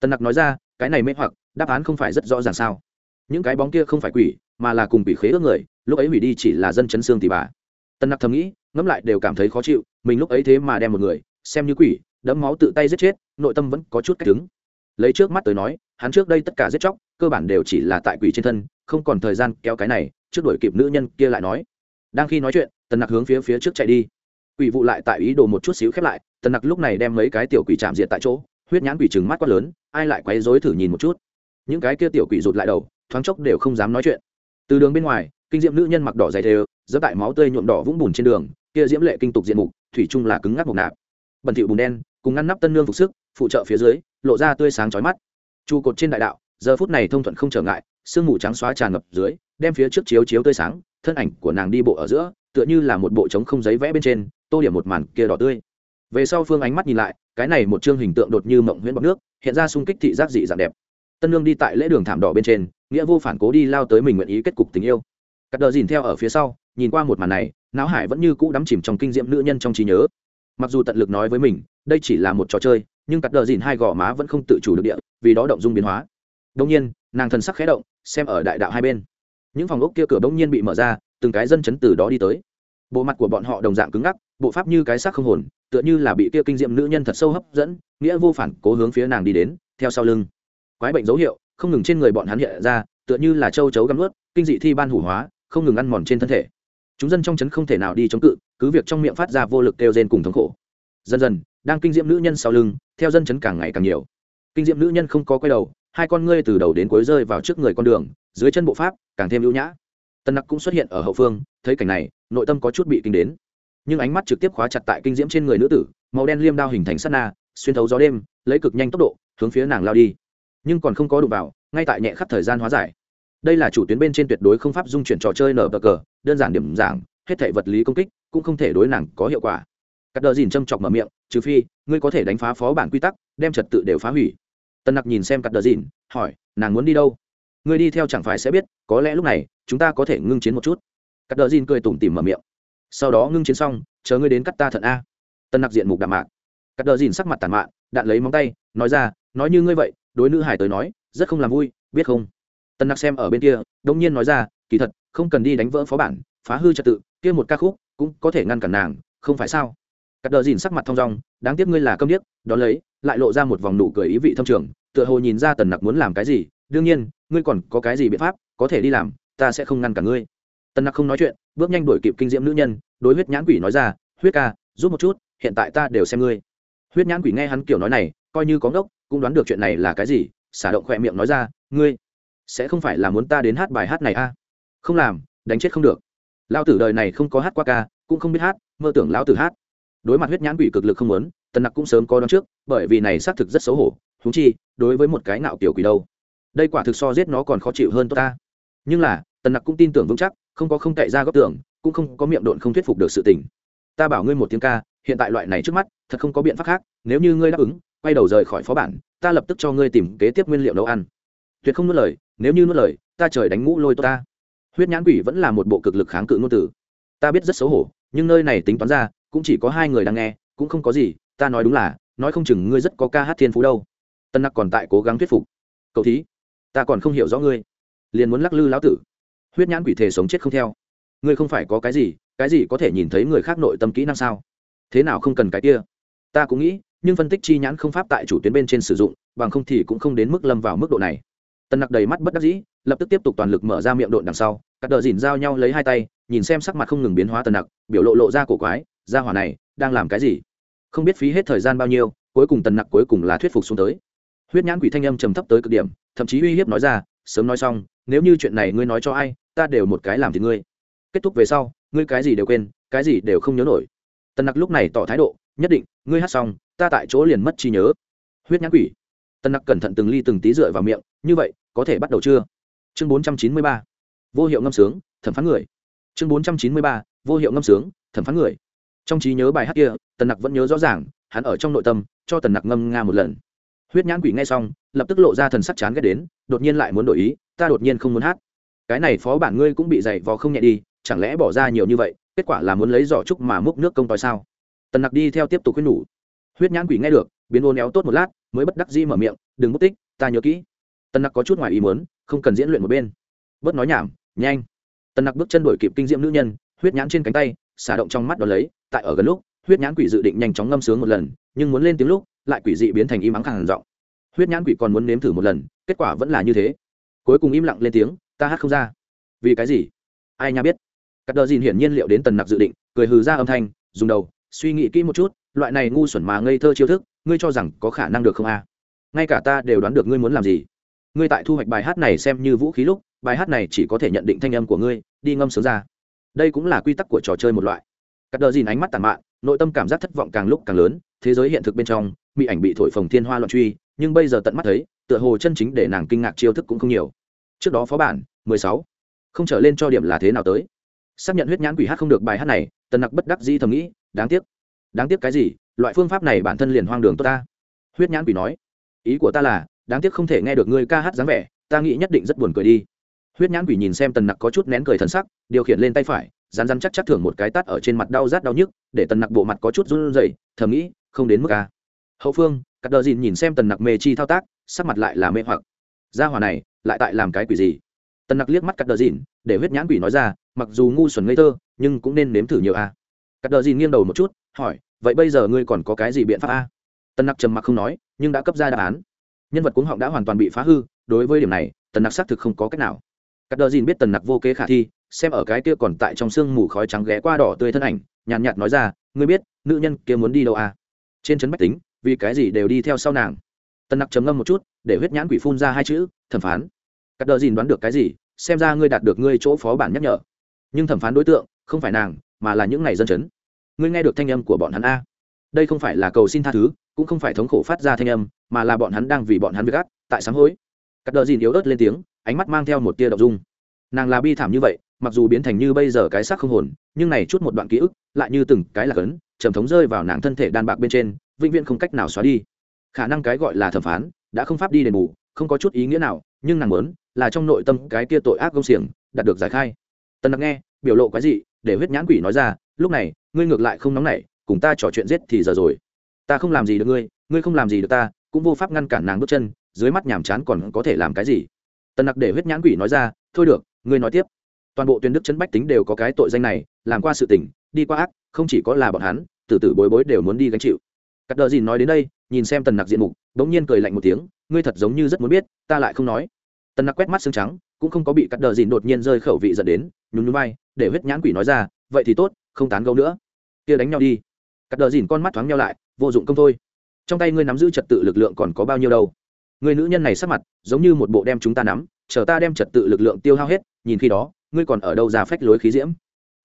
Tần nặc nói ra, cái này mê hoặc, đáp án không phải rất rõ ràng sao. Những cái bóng kia không phải quỷ, mà là cùng quỷ khế ước người, lúc ấy hủy đi chỉ là dân chấn xương tỷ bà. Tần nặc thầm nghĩ, ngẫm lại đều cảm thấy khó chịu, mình lúc ấy thế mà đem một người, xem như quỷ, đẫm máu tự tay giết chết, nội tâm vẫn có chút cách đứng. Lấy trước mắt tới nói, hắn trước đây tất cả giết chóc, cơ bản đều chỉ là tại quỷ trên thân, không còn thời gian kéo cái này, trước đuổi kịp nữ nhân kia lại nói đang khi nói chuyện, tần nặc hướng phía phía trước chạy đi. Quỷ vụ lại tại ý đồ một chút xíu khép lại, tần nặc lúc này đem mấy cái tiểu quỷ chạm diệt tại chỗ, huyết nhãn quỷ trừng mắt quát lớn, ai lại quấy dối thử nhìn một chút. Những cái kia tiểu quỷ rụt lại đầu, thoáng chốc đều không dám nói chuyện. Từ đường bên ngoài, kinh diệm nữ nhân mặc đỏ dày đều dẫm tại máu tươi nhuộm đỏ vũng bùn trên đường, kia diễm lệ kinh tục diện mục, thủy chung là cứng ngắc mục nạp. Bẩn thỉu bùn đen, cùng ngăn nắp tân nương phục sức, phụ trợ phía dưới, lộ ra tươi sáng chói mắt. Trụ cột trên đại đạo, giờ phút này thông thuận không trở ngại, sương mù trắng xóa tràn ngập dưới, đem phía trước chiếu chiếu tươi sáng thân ảnh của nàng đi bộ ở giữa, tựa như là một bộ trống không giấy vẽ bên trên, tô điểm một màn kia đỏ tươi. Về sau phương ánh mắt nhìn lại, cái này một chương hình tượng đột như mộng huyễn bọc nước, hiện ra xung kích thị giác dị dạng đẹp. Tân lương đi tại lễ đường thảm đỏ bên trên, nghĩa vô phản cố đi lao tới mình nguyện ý kết cục tình yêu. Cắt đờ dìn theo ở phía sau, nhìn qua một màn này, não hải vẫn như cũ đắm chìm trong kinh diệm nữ nhân trong trí nhớ. Mặc dù tận lực nói với mình, đây chỉ là một trò chơi, nhưng cắt đờ dìn hai gò má vẫn không tự chủ được địa, vì đó động dung biến hóa. Đông nhiên, nàng thần sắc khẽ động, xem ở đại đạo hai bên những phòng ốc kia cửa đông nhiên bị mở ra, từng cái dân chấn từ đó đi tới. Bộ mặt của bọn họ đồng dạng cứng ngắc, bộ pháp như cái xác không hồn, tựa như là bị kia kinh diệm nữ nhân thật sâu hấp dẫn, nghĩa vô phản, cố hướng phía nàng đi đến, theo sau lưng. Quái bệnh dấu hiệu, không ngừng trên người bọn hắn hiện ra, tựa như là châu chấu găm ướt, kinh dị thi ban hủ hóa, không ngừng ăn mòn trên thân thể. Chúng dân trong trấn không thể nào đi chống cự, cứ việc trong miệng phát ra vô lực kêu rên cùng thống khổ. Dần dần, đang kinh diệm nữ nhân sau lưng, theo dân chấn càng ngày càng nhiều. Kinh diệm nữ nhân không có quay đầu, hai con ngươi từ đầu đến cuối rơi vào trước người con đường dưới chân bộ pháp càng thêm ưu nhã. Tân nặc cũng xuất hiện ở hậu phương, thấy cảnh này, nội tâm có chút bị kinh đến. Nhưng ánh mắt trực tiếp khóa chặt tại kinh diễm trên người nữ tử, màu đen liêm đao hình thành sát na, xuyên thấu gió đêm, lấy cực nhanh tốc độ, hướng phía nàng lao đi. Nhưng còn không có đụng vào, ngay tại nhẹ khắp thời gian hóa giải. Đây là chủ tuyến bên trên tuyệt đối không pháp dung chuyển trò chơi nở bờ cờ, đơn giản điểm giảng hết thể vật lý công kích cũng không thể đối nàng có hiệu quả. Cắt đờ dìn châm chọc mở miệng, trừ phi, ngươi có thể đánh phá phó bản quy tắc, đem trật tự đều phá hủy. Tân nặc nhìn xem cắt đờ dìn, hỏi, nàng muốn đi đâu? Ngươi đi theo chẳng phải sẽ biết, có lẽ lúc này, chúng ta có thể ngưng chiến một chút. Cắt đờ dìn cười tủm tỉm mở miệng. Sau đó ngưng chiến xong, chờ ngươi đến cắt ta thận a. Tân nặc diện mục đạm mạc. Cắt đờ dìn sắc mặt tàn mạn, đạn lấy móng tay, nói ra, nói như ngươi vậy, đối nữ hải tới nói, rất không làm vui, biết không? Tân nặc xem ở bên kia đông nhiên nói ra, kỳ thật, không cần đi đánh vỡ phó bản, phá hư trật tự, kia một ca khúc, cũng có thể ngăn cản nàng, không phải sao? Cắt đờ dìn sắc mặt thong dong, đáng tiếc ngươi là câm điếc, đón lấy, lại lộ ra một vòng nụ cười ý vị thâm trường, tựa hồ nhìn ra tần nặc muốn làm cái gì đương nhiên, ngươi còn có cái gì biện pháp, có thể đi làm, ta sẽ không ngăn cả ngươi. Tân nặc không nói chuyện, bước nhanh đuổi kịp kinh diễm nữ nhân, đối huyết nhãn quỷ nói ra, huyết ca, giúp một chút, hiện tại ta đều xem ngươi. Huyết nhãn quỷ nghe hắn kiểu nói này, coi như có ngốc, cũng đoán được chuyện này là cái gì, xả động khỏe miệng nói ra, ngươi sẽ không phải là muốn ta đến hát bài hát này a? À? không làm, đánh chết không được. Lao tử đời này không có hát qua ca, cũng không biết hát, mơ tưởng lão tử hát. Đối mặt huyết nhãn quỷ cực lực không muốn, tần nặc cũng sớm có đón trước, bởi vì này xác thực rất xấu hổ thú chi, đối với một cái nạo kiểu quỷ đâu đây quả thực so giết nó còn khó chịu hơn tốt ta. Nhưng là, tần nặc cũng tin tưởng vững chắc, không có không cậy ra góc tưởng cũng không có miệng độn không thuyết phục được sự tình. Ta bảo ngươi một tiếng ca, hiện tại loại này trước mắt, thật không có biện pháp khác, nếu như ngươi đáp ứng, quay đầu rời khỏi phó bản, ta lập tức cho ngươi tìm kế tiếp nguyên liệu nấu ăn. Tuyệt không nuốt lời, nếu như nuốt lời, ta trời đánh ngũ lôi ta. Huyết nhãn quỷ vẫn là một bộ cực lực kháng cự ngôn từ. Ta biết rất xấu hổ, nhưng nơi này tính toán ra, cũng chỉ có hai người đang nghe, cũng không có gì, ta nói đúng là, nói không chừng ngươi rất có ca hát thiên phú đâu. Tân nặc còn tại cố gắng thuyết phục. Cậu thí ta còn không hiểu rõ ngươi. Liền muốn lắc lư lão tử. Huyết nhãn quỷ thể sống chết không theo. Ngươi không phải có cái gì cái gì có thể nhìn thấy người khác nội tâm kỹ năng sao? Thế nào không cần cái kia? Ta cũng nghĩ, nhưng phân tích chi nhãn không pháp tại chủ tuyến bên trên sử dụng, bằng không thì cũng không đến mức lâm vào mức độ này. Tần nặc đầy mắt bất đắc dĩ, lập tức tiếp tục toàn lực mở ra miệng độn đằng sau các đờ dìn giao nhau lấy hai tay, nhìn xem sắc mặt không ngừng biến hóa tần nặc, biểu lộ lộ ra cổ quái, ra hỏa này, đang làm cái gì? Không biết phí hết thời gian bao nhiêu, cuối cùng tần nặc cuối cùng là thuyết phục xuống tới. Huyết nhãn quỷ thanh âm trầm thấp tới cực điểm thậm chí uy hiếp nói ra, sớm nói xong, nếu như chuyện này ngươi nói cho ai, ta đều một cái làm thì ngươi. Kết thúc về sau, ngươi cái gì đều quên, cái gì đều không nhớ nổi. Tần nặc lúc này tỏ thái độ, nhất định, ngươi hát xong, ta tại chỗ liền mất trí nhớ. Huyết nhãn quỷ. Tần nặc cẩn thận từng ly từng tí dựa vào miệng, như vậy, có thể bắt đầu chưa? Chương bốn trăm chín mươi ba. Vô hiệu ngâm sướng, thẩm phán người. Chương bốn trăm chín mươi ba. Vô hiệu ngâm sướng, thẩm phán người. Trong trí nhớ bài hát kia, tần nặc vẫn nhớ rõ ràng, hắn ở trong nội tâm, cho tần nặc ngâm nga một lần huyết nhãn quỷ nghe xong, lập tức lộ ra thần sắc chán ghét đến, đột nhiên lại muốn đổi ý, ta đột nhiên không muốn hát. Cái này phó bản ngươi cũng bị dày vò không nhẹ đi, chẳng lẽ bỏ ra nhiều như vậy, kết quả là muốn lấy giỏ trúc mà múc nước công tòi sao? Tần nặc đi theo tiếp tục khuyên nhủ. Huyết nhãn quỷ nghe được, biến ôn éo tốt một lát, mới bất đắc di mở miệng, đừng mất tích, ta nhớ kỹ. Tần nặc có chút ngoài ý muốn, không cần diễn luyện một bên. Bớt nói nhảm, nhanh. Tần nặc bước chân đổi kịp kinh diệm nữ nhân, huyết nhãn trên cánh tay, xả động trong mắt đ lấy, tại ở gần lúc, huyết nhãn quỷ dự định nhanh chóng ngâm sướng một lần, nhưng muốn lên tiếng lúc lại quỷ dị biến thành im ắng khàn giọng. Huyết nhãn quỷ còn muốn nếm thử một lần, kết quả vẫn là như thế. Cuối cùng im lặng lên tiếng, ta hát không ra. Vì cái gì? Ai nha biết. Cắt đờ dìn hiển nhiên liệu đến tần nặc dự định, cười hừ ra âm thanh, dùng đầu, suy nghĩ kỹ một chút, loại này ngu xuẩn mà ngây thơ chiêu thức, ngươi cho rằng có khả năng được không a? Ngay cả ta đều đoán được ngươi muốn làm gì. Ngươi tại thu hoạch bài hát này xem như vũ khí lúc, bài hát này chỉ có thể nhận định thanh âm của ngươi, đi ngâm sướng ra. Đây cũng là quy tắc của trò chơi một loại. Cắt đờ dìn ánh mắt tàn mạn, nội tâm cảm giác thất vọng càng lúc càng lớn, thế giới hiện thực bên trong mỹ ảnh bị thổi phồng thiên hoa loạn truy, nhưng bây giờ tận mắt thấy, tựa hồ chân chính để nàng kinh ngạc chiêu thức cũng không nhiều. Trước đó phó bản, mười sáu, không trở lên cho điểm là thế nào tới. Xác nhận huyết nhãn quỷ hát không được bài hát này, tần nặc bất đắc di thầm nghĩ, đáng tiếc. Đáng tiếc cái gì? Loại phương pháp này bản thân liền hoang đường tốt ta. Huyết nhãn quỷ nói, ý của ta là, đáng tiếc không thể nghe được ngươi ca hát dáng vẻ, ta nghĩ nhất định rất buồn cười đi. Huyết nhãn quỷ nhìn xem tần nặc có chút nén cười thần sắc, điều khiển lên tay phải rán rán chắc chắc thưởng một cái tát ở trên mặt đau rát đau nhức, để tần nặc bộ mặt có chút run rẩy, thầm nghĩ, không đến mức ca hậu phương, cắt đờ dìn nhìn xem tần nặc mê chi thao tác, sắc mặt lại là mê hoặc. Gia hỏa này, lại tại làm cái quỷ gì? Tần nặc liếc mắt cắt đờ dìn, để huyết nhãn quỷ nói ra, mặc dù ngu xuẩn ngây thơ, nhưng cũng nên nếm thử nhiều a. Cắt đờ dìn nghiêng đầu một chút, hỏi, vậy bây giờ ngươi còn có cái gì biện pháp a? Tần nặc trầm mặc không nói, nhưng đã cấp ra đáp án. Nhân vật cuống họng đã hoàn toàn bị phá hư, đối với điểm này, tần nặc xác thực không có cách nào. Cắt đờ dìn biết tần nặc vô kế khả thi, xem ở cái kia còn tại trong sương mù khói trắng ghé qua đỏ tươi thân ảnh, nhàn nhạt nói ra, ngươi biết, nữ nhân kia muốn đi đâu à trên trấn bách tính vì cái gì đều đi theo sau nàng. Tân nặc trầm ngâm một chút, để huyết nhãn quỷ phun ra hai chữ, thẩm phán. Cắt đờ dìn đoán được cái gì, xem ra ngươi đạt được ngươi chỗ phó bản nhắc nhở. Nhưng thẩm phán đối tượng, không phải nàng, mà là những ngày dân chấn. Ngươi nghe được thanh âm của bọn hắn a. Đây không phải là cầu xin tha thứ, cũng không phải thống khổ phát ra thanh âm, mà là bọn hắn đang vì bọn hắn việc ác, tại sáng hối. Cắt đờ dìn yếu ớt lên tiếng, ánh mắt mang theo một tia đ dung. Nàng là bi thảm như vậy, mặc dù biến thành như bây giờ cái xác không hồn, nhưng này chút một đoạn ký ức, lại như từng cái là cấn, trầm thống rơi vào nàng thân thể đan bạc bên trên vĩnh viễn không cách nào xóa đi. Khả năng cái gọi là thẩm phán đã không pháp đi đền bù, không có chút ý nghĩa nào, nhưng nàng muốn là trong nội tâm cái kia tội ác công xiềng đạt được giải khai. Tần đặc nghe, biểu lộ cái gì để huyết nhãn quỷ nói ra, lúc này, ngươi ngược lại không nóng nảy, cùng ta trò chuyện giết thì giờ rồi. Ta không làm gì được ngươi ngươi không làm gì được ta, cũng vô pháp ngăn cản nàng bước chân, dưới mắt nhàm chán còn có thể làm cái gì? Tần nặc để huyết nhãn quỷ nói ra, thôi được, ngươi nói tiếp. Toàn bộ tuyến đức chân bách tính đều có cái tội danh này, làm qua sự tình, đi qua ác, không chỉ có là bọn hắn tử tử bối bối đều muốn đi gánh chịu cắt đờ dìn nói đến đây, nhìn xem tần nặc diện mục đ ỗ n g nhiên cười lạnh một tiếng, ngươi thật giống như rất muốn biết, ta lại không nói. Tần nặc quét mắt xương trắng, cũng không có bị cắt đờ dìn đột nhiên rơi khẩu vị dẫn đến, nhún núi bay để huyết nhãn quỷ nói ra, vậy thì tốt, không tán gấu nữa. Kia đánh nhau đi. Cắt đờ dìn con mắt thoáng nhau lại, vô dụng công thôi. Trong tay ngươi nắm giữ trật tự lực lượng còn có bao nhiêu đâu? Người nữ nhân này sắc mặt, giống như một bộ đem chúng ta nắm, chờ ta đem trật tự lực lượng tiêu hao hết, nhìn khi đó, ngươi còn ở đâu ra phách lối khí diễm?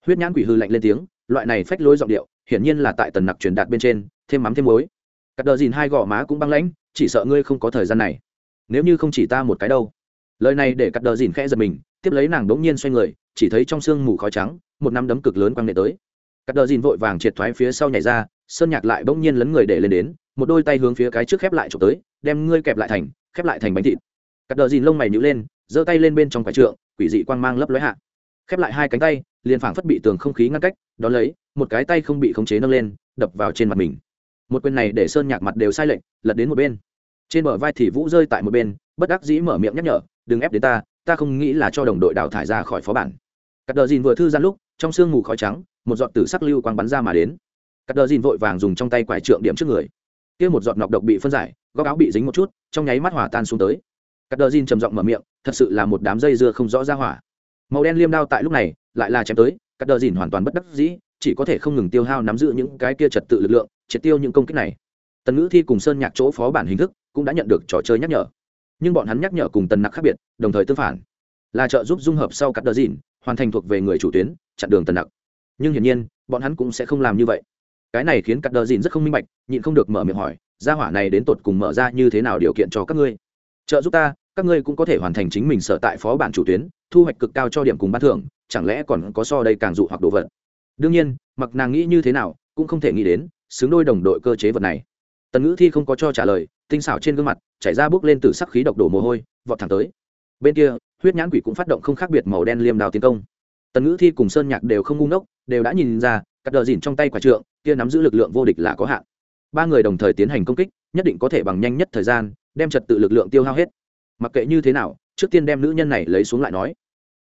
Huyết nhãn quỷ hư lạnh lên tiếng, loại này phách lối giọng điệu hiển nhiên là tại tần nặc truyền đạt bên trên, thêm mắm thêm muối. Cắt đờ dìn hai gò má cũng băng lãnh, chỉ sợ ngươi không có thời gian này. Nếu như không chỉ ta một cái đâu. Lời này để cắt đờ dìn khẽ giật mình, tiếp lấy nàng đống nhiên xoay người, chỉ thấy trong sương mù khói trắng, một nắm đấm cực lớn quăng nệ tới. Cắt đờ dìn vội vàng triệt thoái phía sau nhảy ra, sơn nhạc lại bỗng nhiên lấn người để lên đến, một đôi tay hướng phía cái trước khép lại trộm tới, đem ngươi kẹp lại thành, khép lại thành bánh thịt. Cắt đờ dìn lông mày nhữ lên, giơ tay lên bên trong quả trượng, quỷ dị quang mang lấp lóe hạ. Khép lại hai cánh tay, liền phảng phất bị tường không khí ngăn cách, đón lấy một cái tay không bị khống chế nâng lên, đập vào trên mặt mình. Một quyền này để sơn nhạc mặt đều sai lệch, lật đến một bên. Trên bờ vai thì vũ rơi tại một bên, bất đắc dĩ mở miệng nhắc nhở, đừng ép đến ta ta không nghĩ là cho đồng đội đào thải ra khỏi phó bản. Cắt đờ dìn vừa thư gian lúc, trong sương mù khói trắng, một giọt tử sắc lưu quang bắn ra mà đến. Cắt đờ dìn vội vàng dùng trong tay quải trượng điểm trước người. Kia một giọt nọc độc bị phân giải, góc áo bị dính một chút, trong nháy mắt hỏa tan xuống tới. Cắt đờ dìn trầm giọng mở miệng, thật sự là một đám dây dưa không rõ ra hỏa. Màu đen liêm đao tại lúc này, lại là chém tới, cắt đờ dìn hoàn toàn bất đắc dĩ chỉ có thể không ngừng tiêu hao nắm giữ những cái kia trật tự lực lượng, triệt tiêu những công kích này. Tần ngữ thi cùng sơn nhạc chỗ phó bản hình thức cũng đã nhận được trò chơi nhắc nhở. Nhưng bọn hắn nhắc nhở cùng tần nặc khác biệt, đồng thời tương phản. Là trợ giúp dung hợp sau cắt đờ dìn hoàn thành thuộc về người chủ tuyến, chặn đường tần nặc. Nhưng hiển nhiên, bọn hắn cũng sẽ không làm như vậy. Cái này khiến cắt đờ dìn rất không minh bạch, nhịn không được mở miệng hỏi, gia hỏa này đến tột cùng mở ra như thế nào điều kiện cho các ngươi? Trợ giúp ta, các ngươi cũng có thể hoàn thành chính mình sở tại phó bản chủ tuyến, thu hoạch cực cao cho điểm cùng ban thưởng, chẳng lẽ còn có so đây càng dụ hoặc đồ vật? Đương nhiên, mặc nàng nghĩ như thế nào, cũng không thể nghĩ đến, xứng đôi đồng đội cơ chế vật này. Tần ngữ thi không có cho trả lời, tinh xảo trên gương mặt, chảy ra bước lên từ sắc khí độc đổ mồ hôi, vọt thẳng tới. Bên kia, huyết nhãn quỷ cũng phát động không khác biệt màu đen liêm đào tiến công. Tần ngữ thi cùng sơn nhạc đều không ngu ngốc, đều đã nhìn ra, cắt đờ dìn trong tay quả trượng, kia nắm giữ lực lượng vô địch là có hạn. Ba người đồng thời tiến hành công kích, nhất định có thể bằng nhanh nhất thời gian, đem trật tự lực lượng tiêu hao hết. Mặc kệ như thế nào, trước tiên đem nữ nhân này lấy xuống lại nói.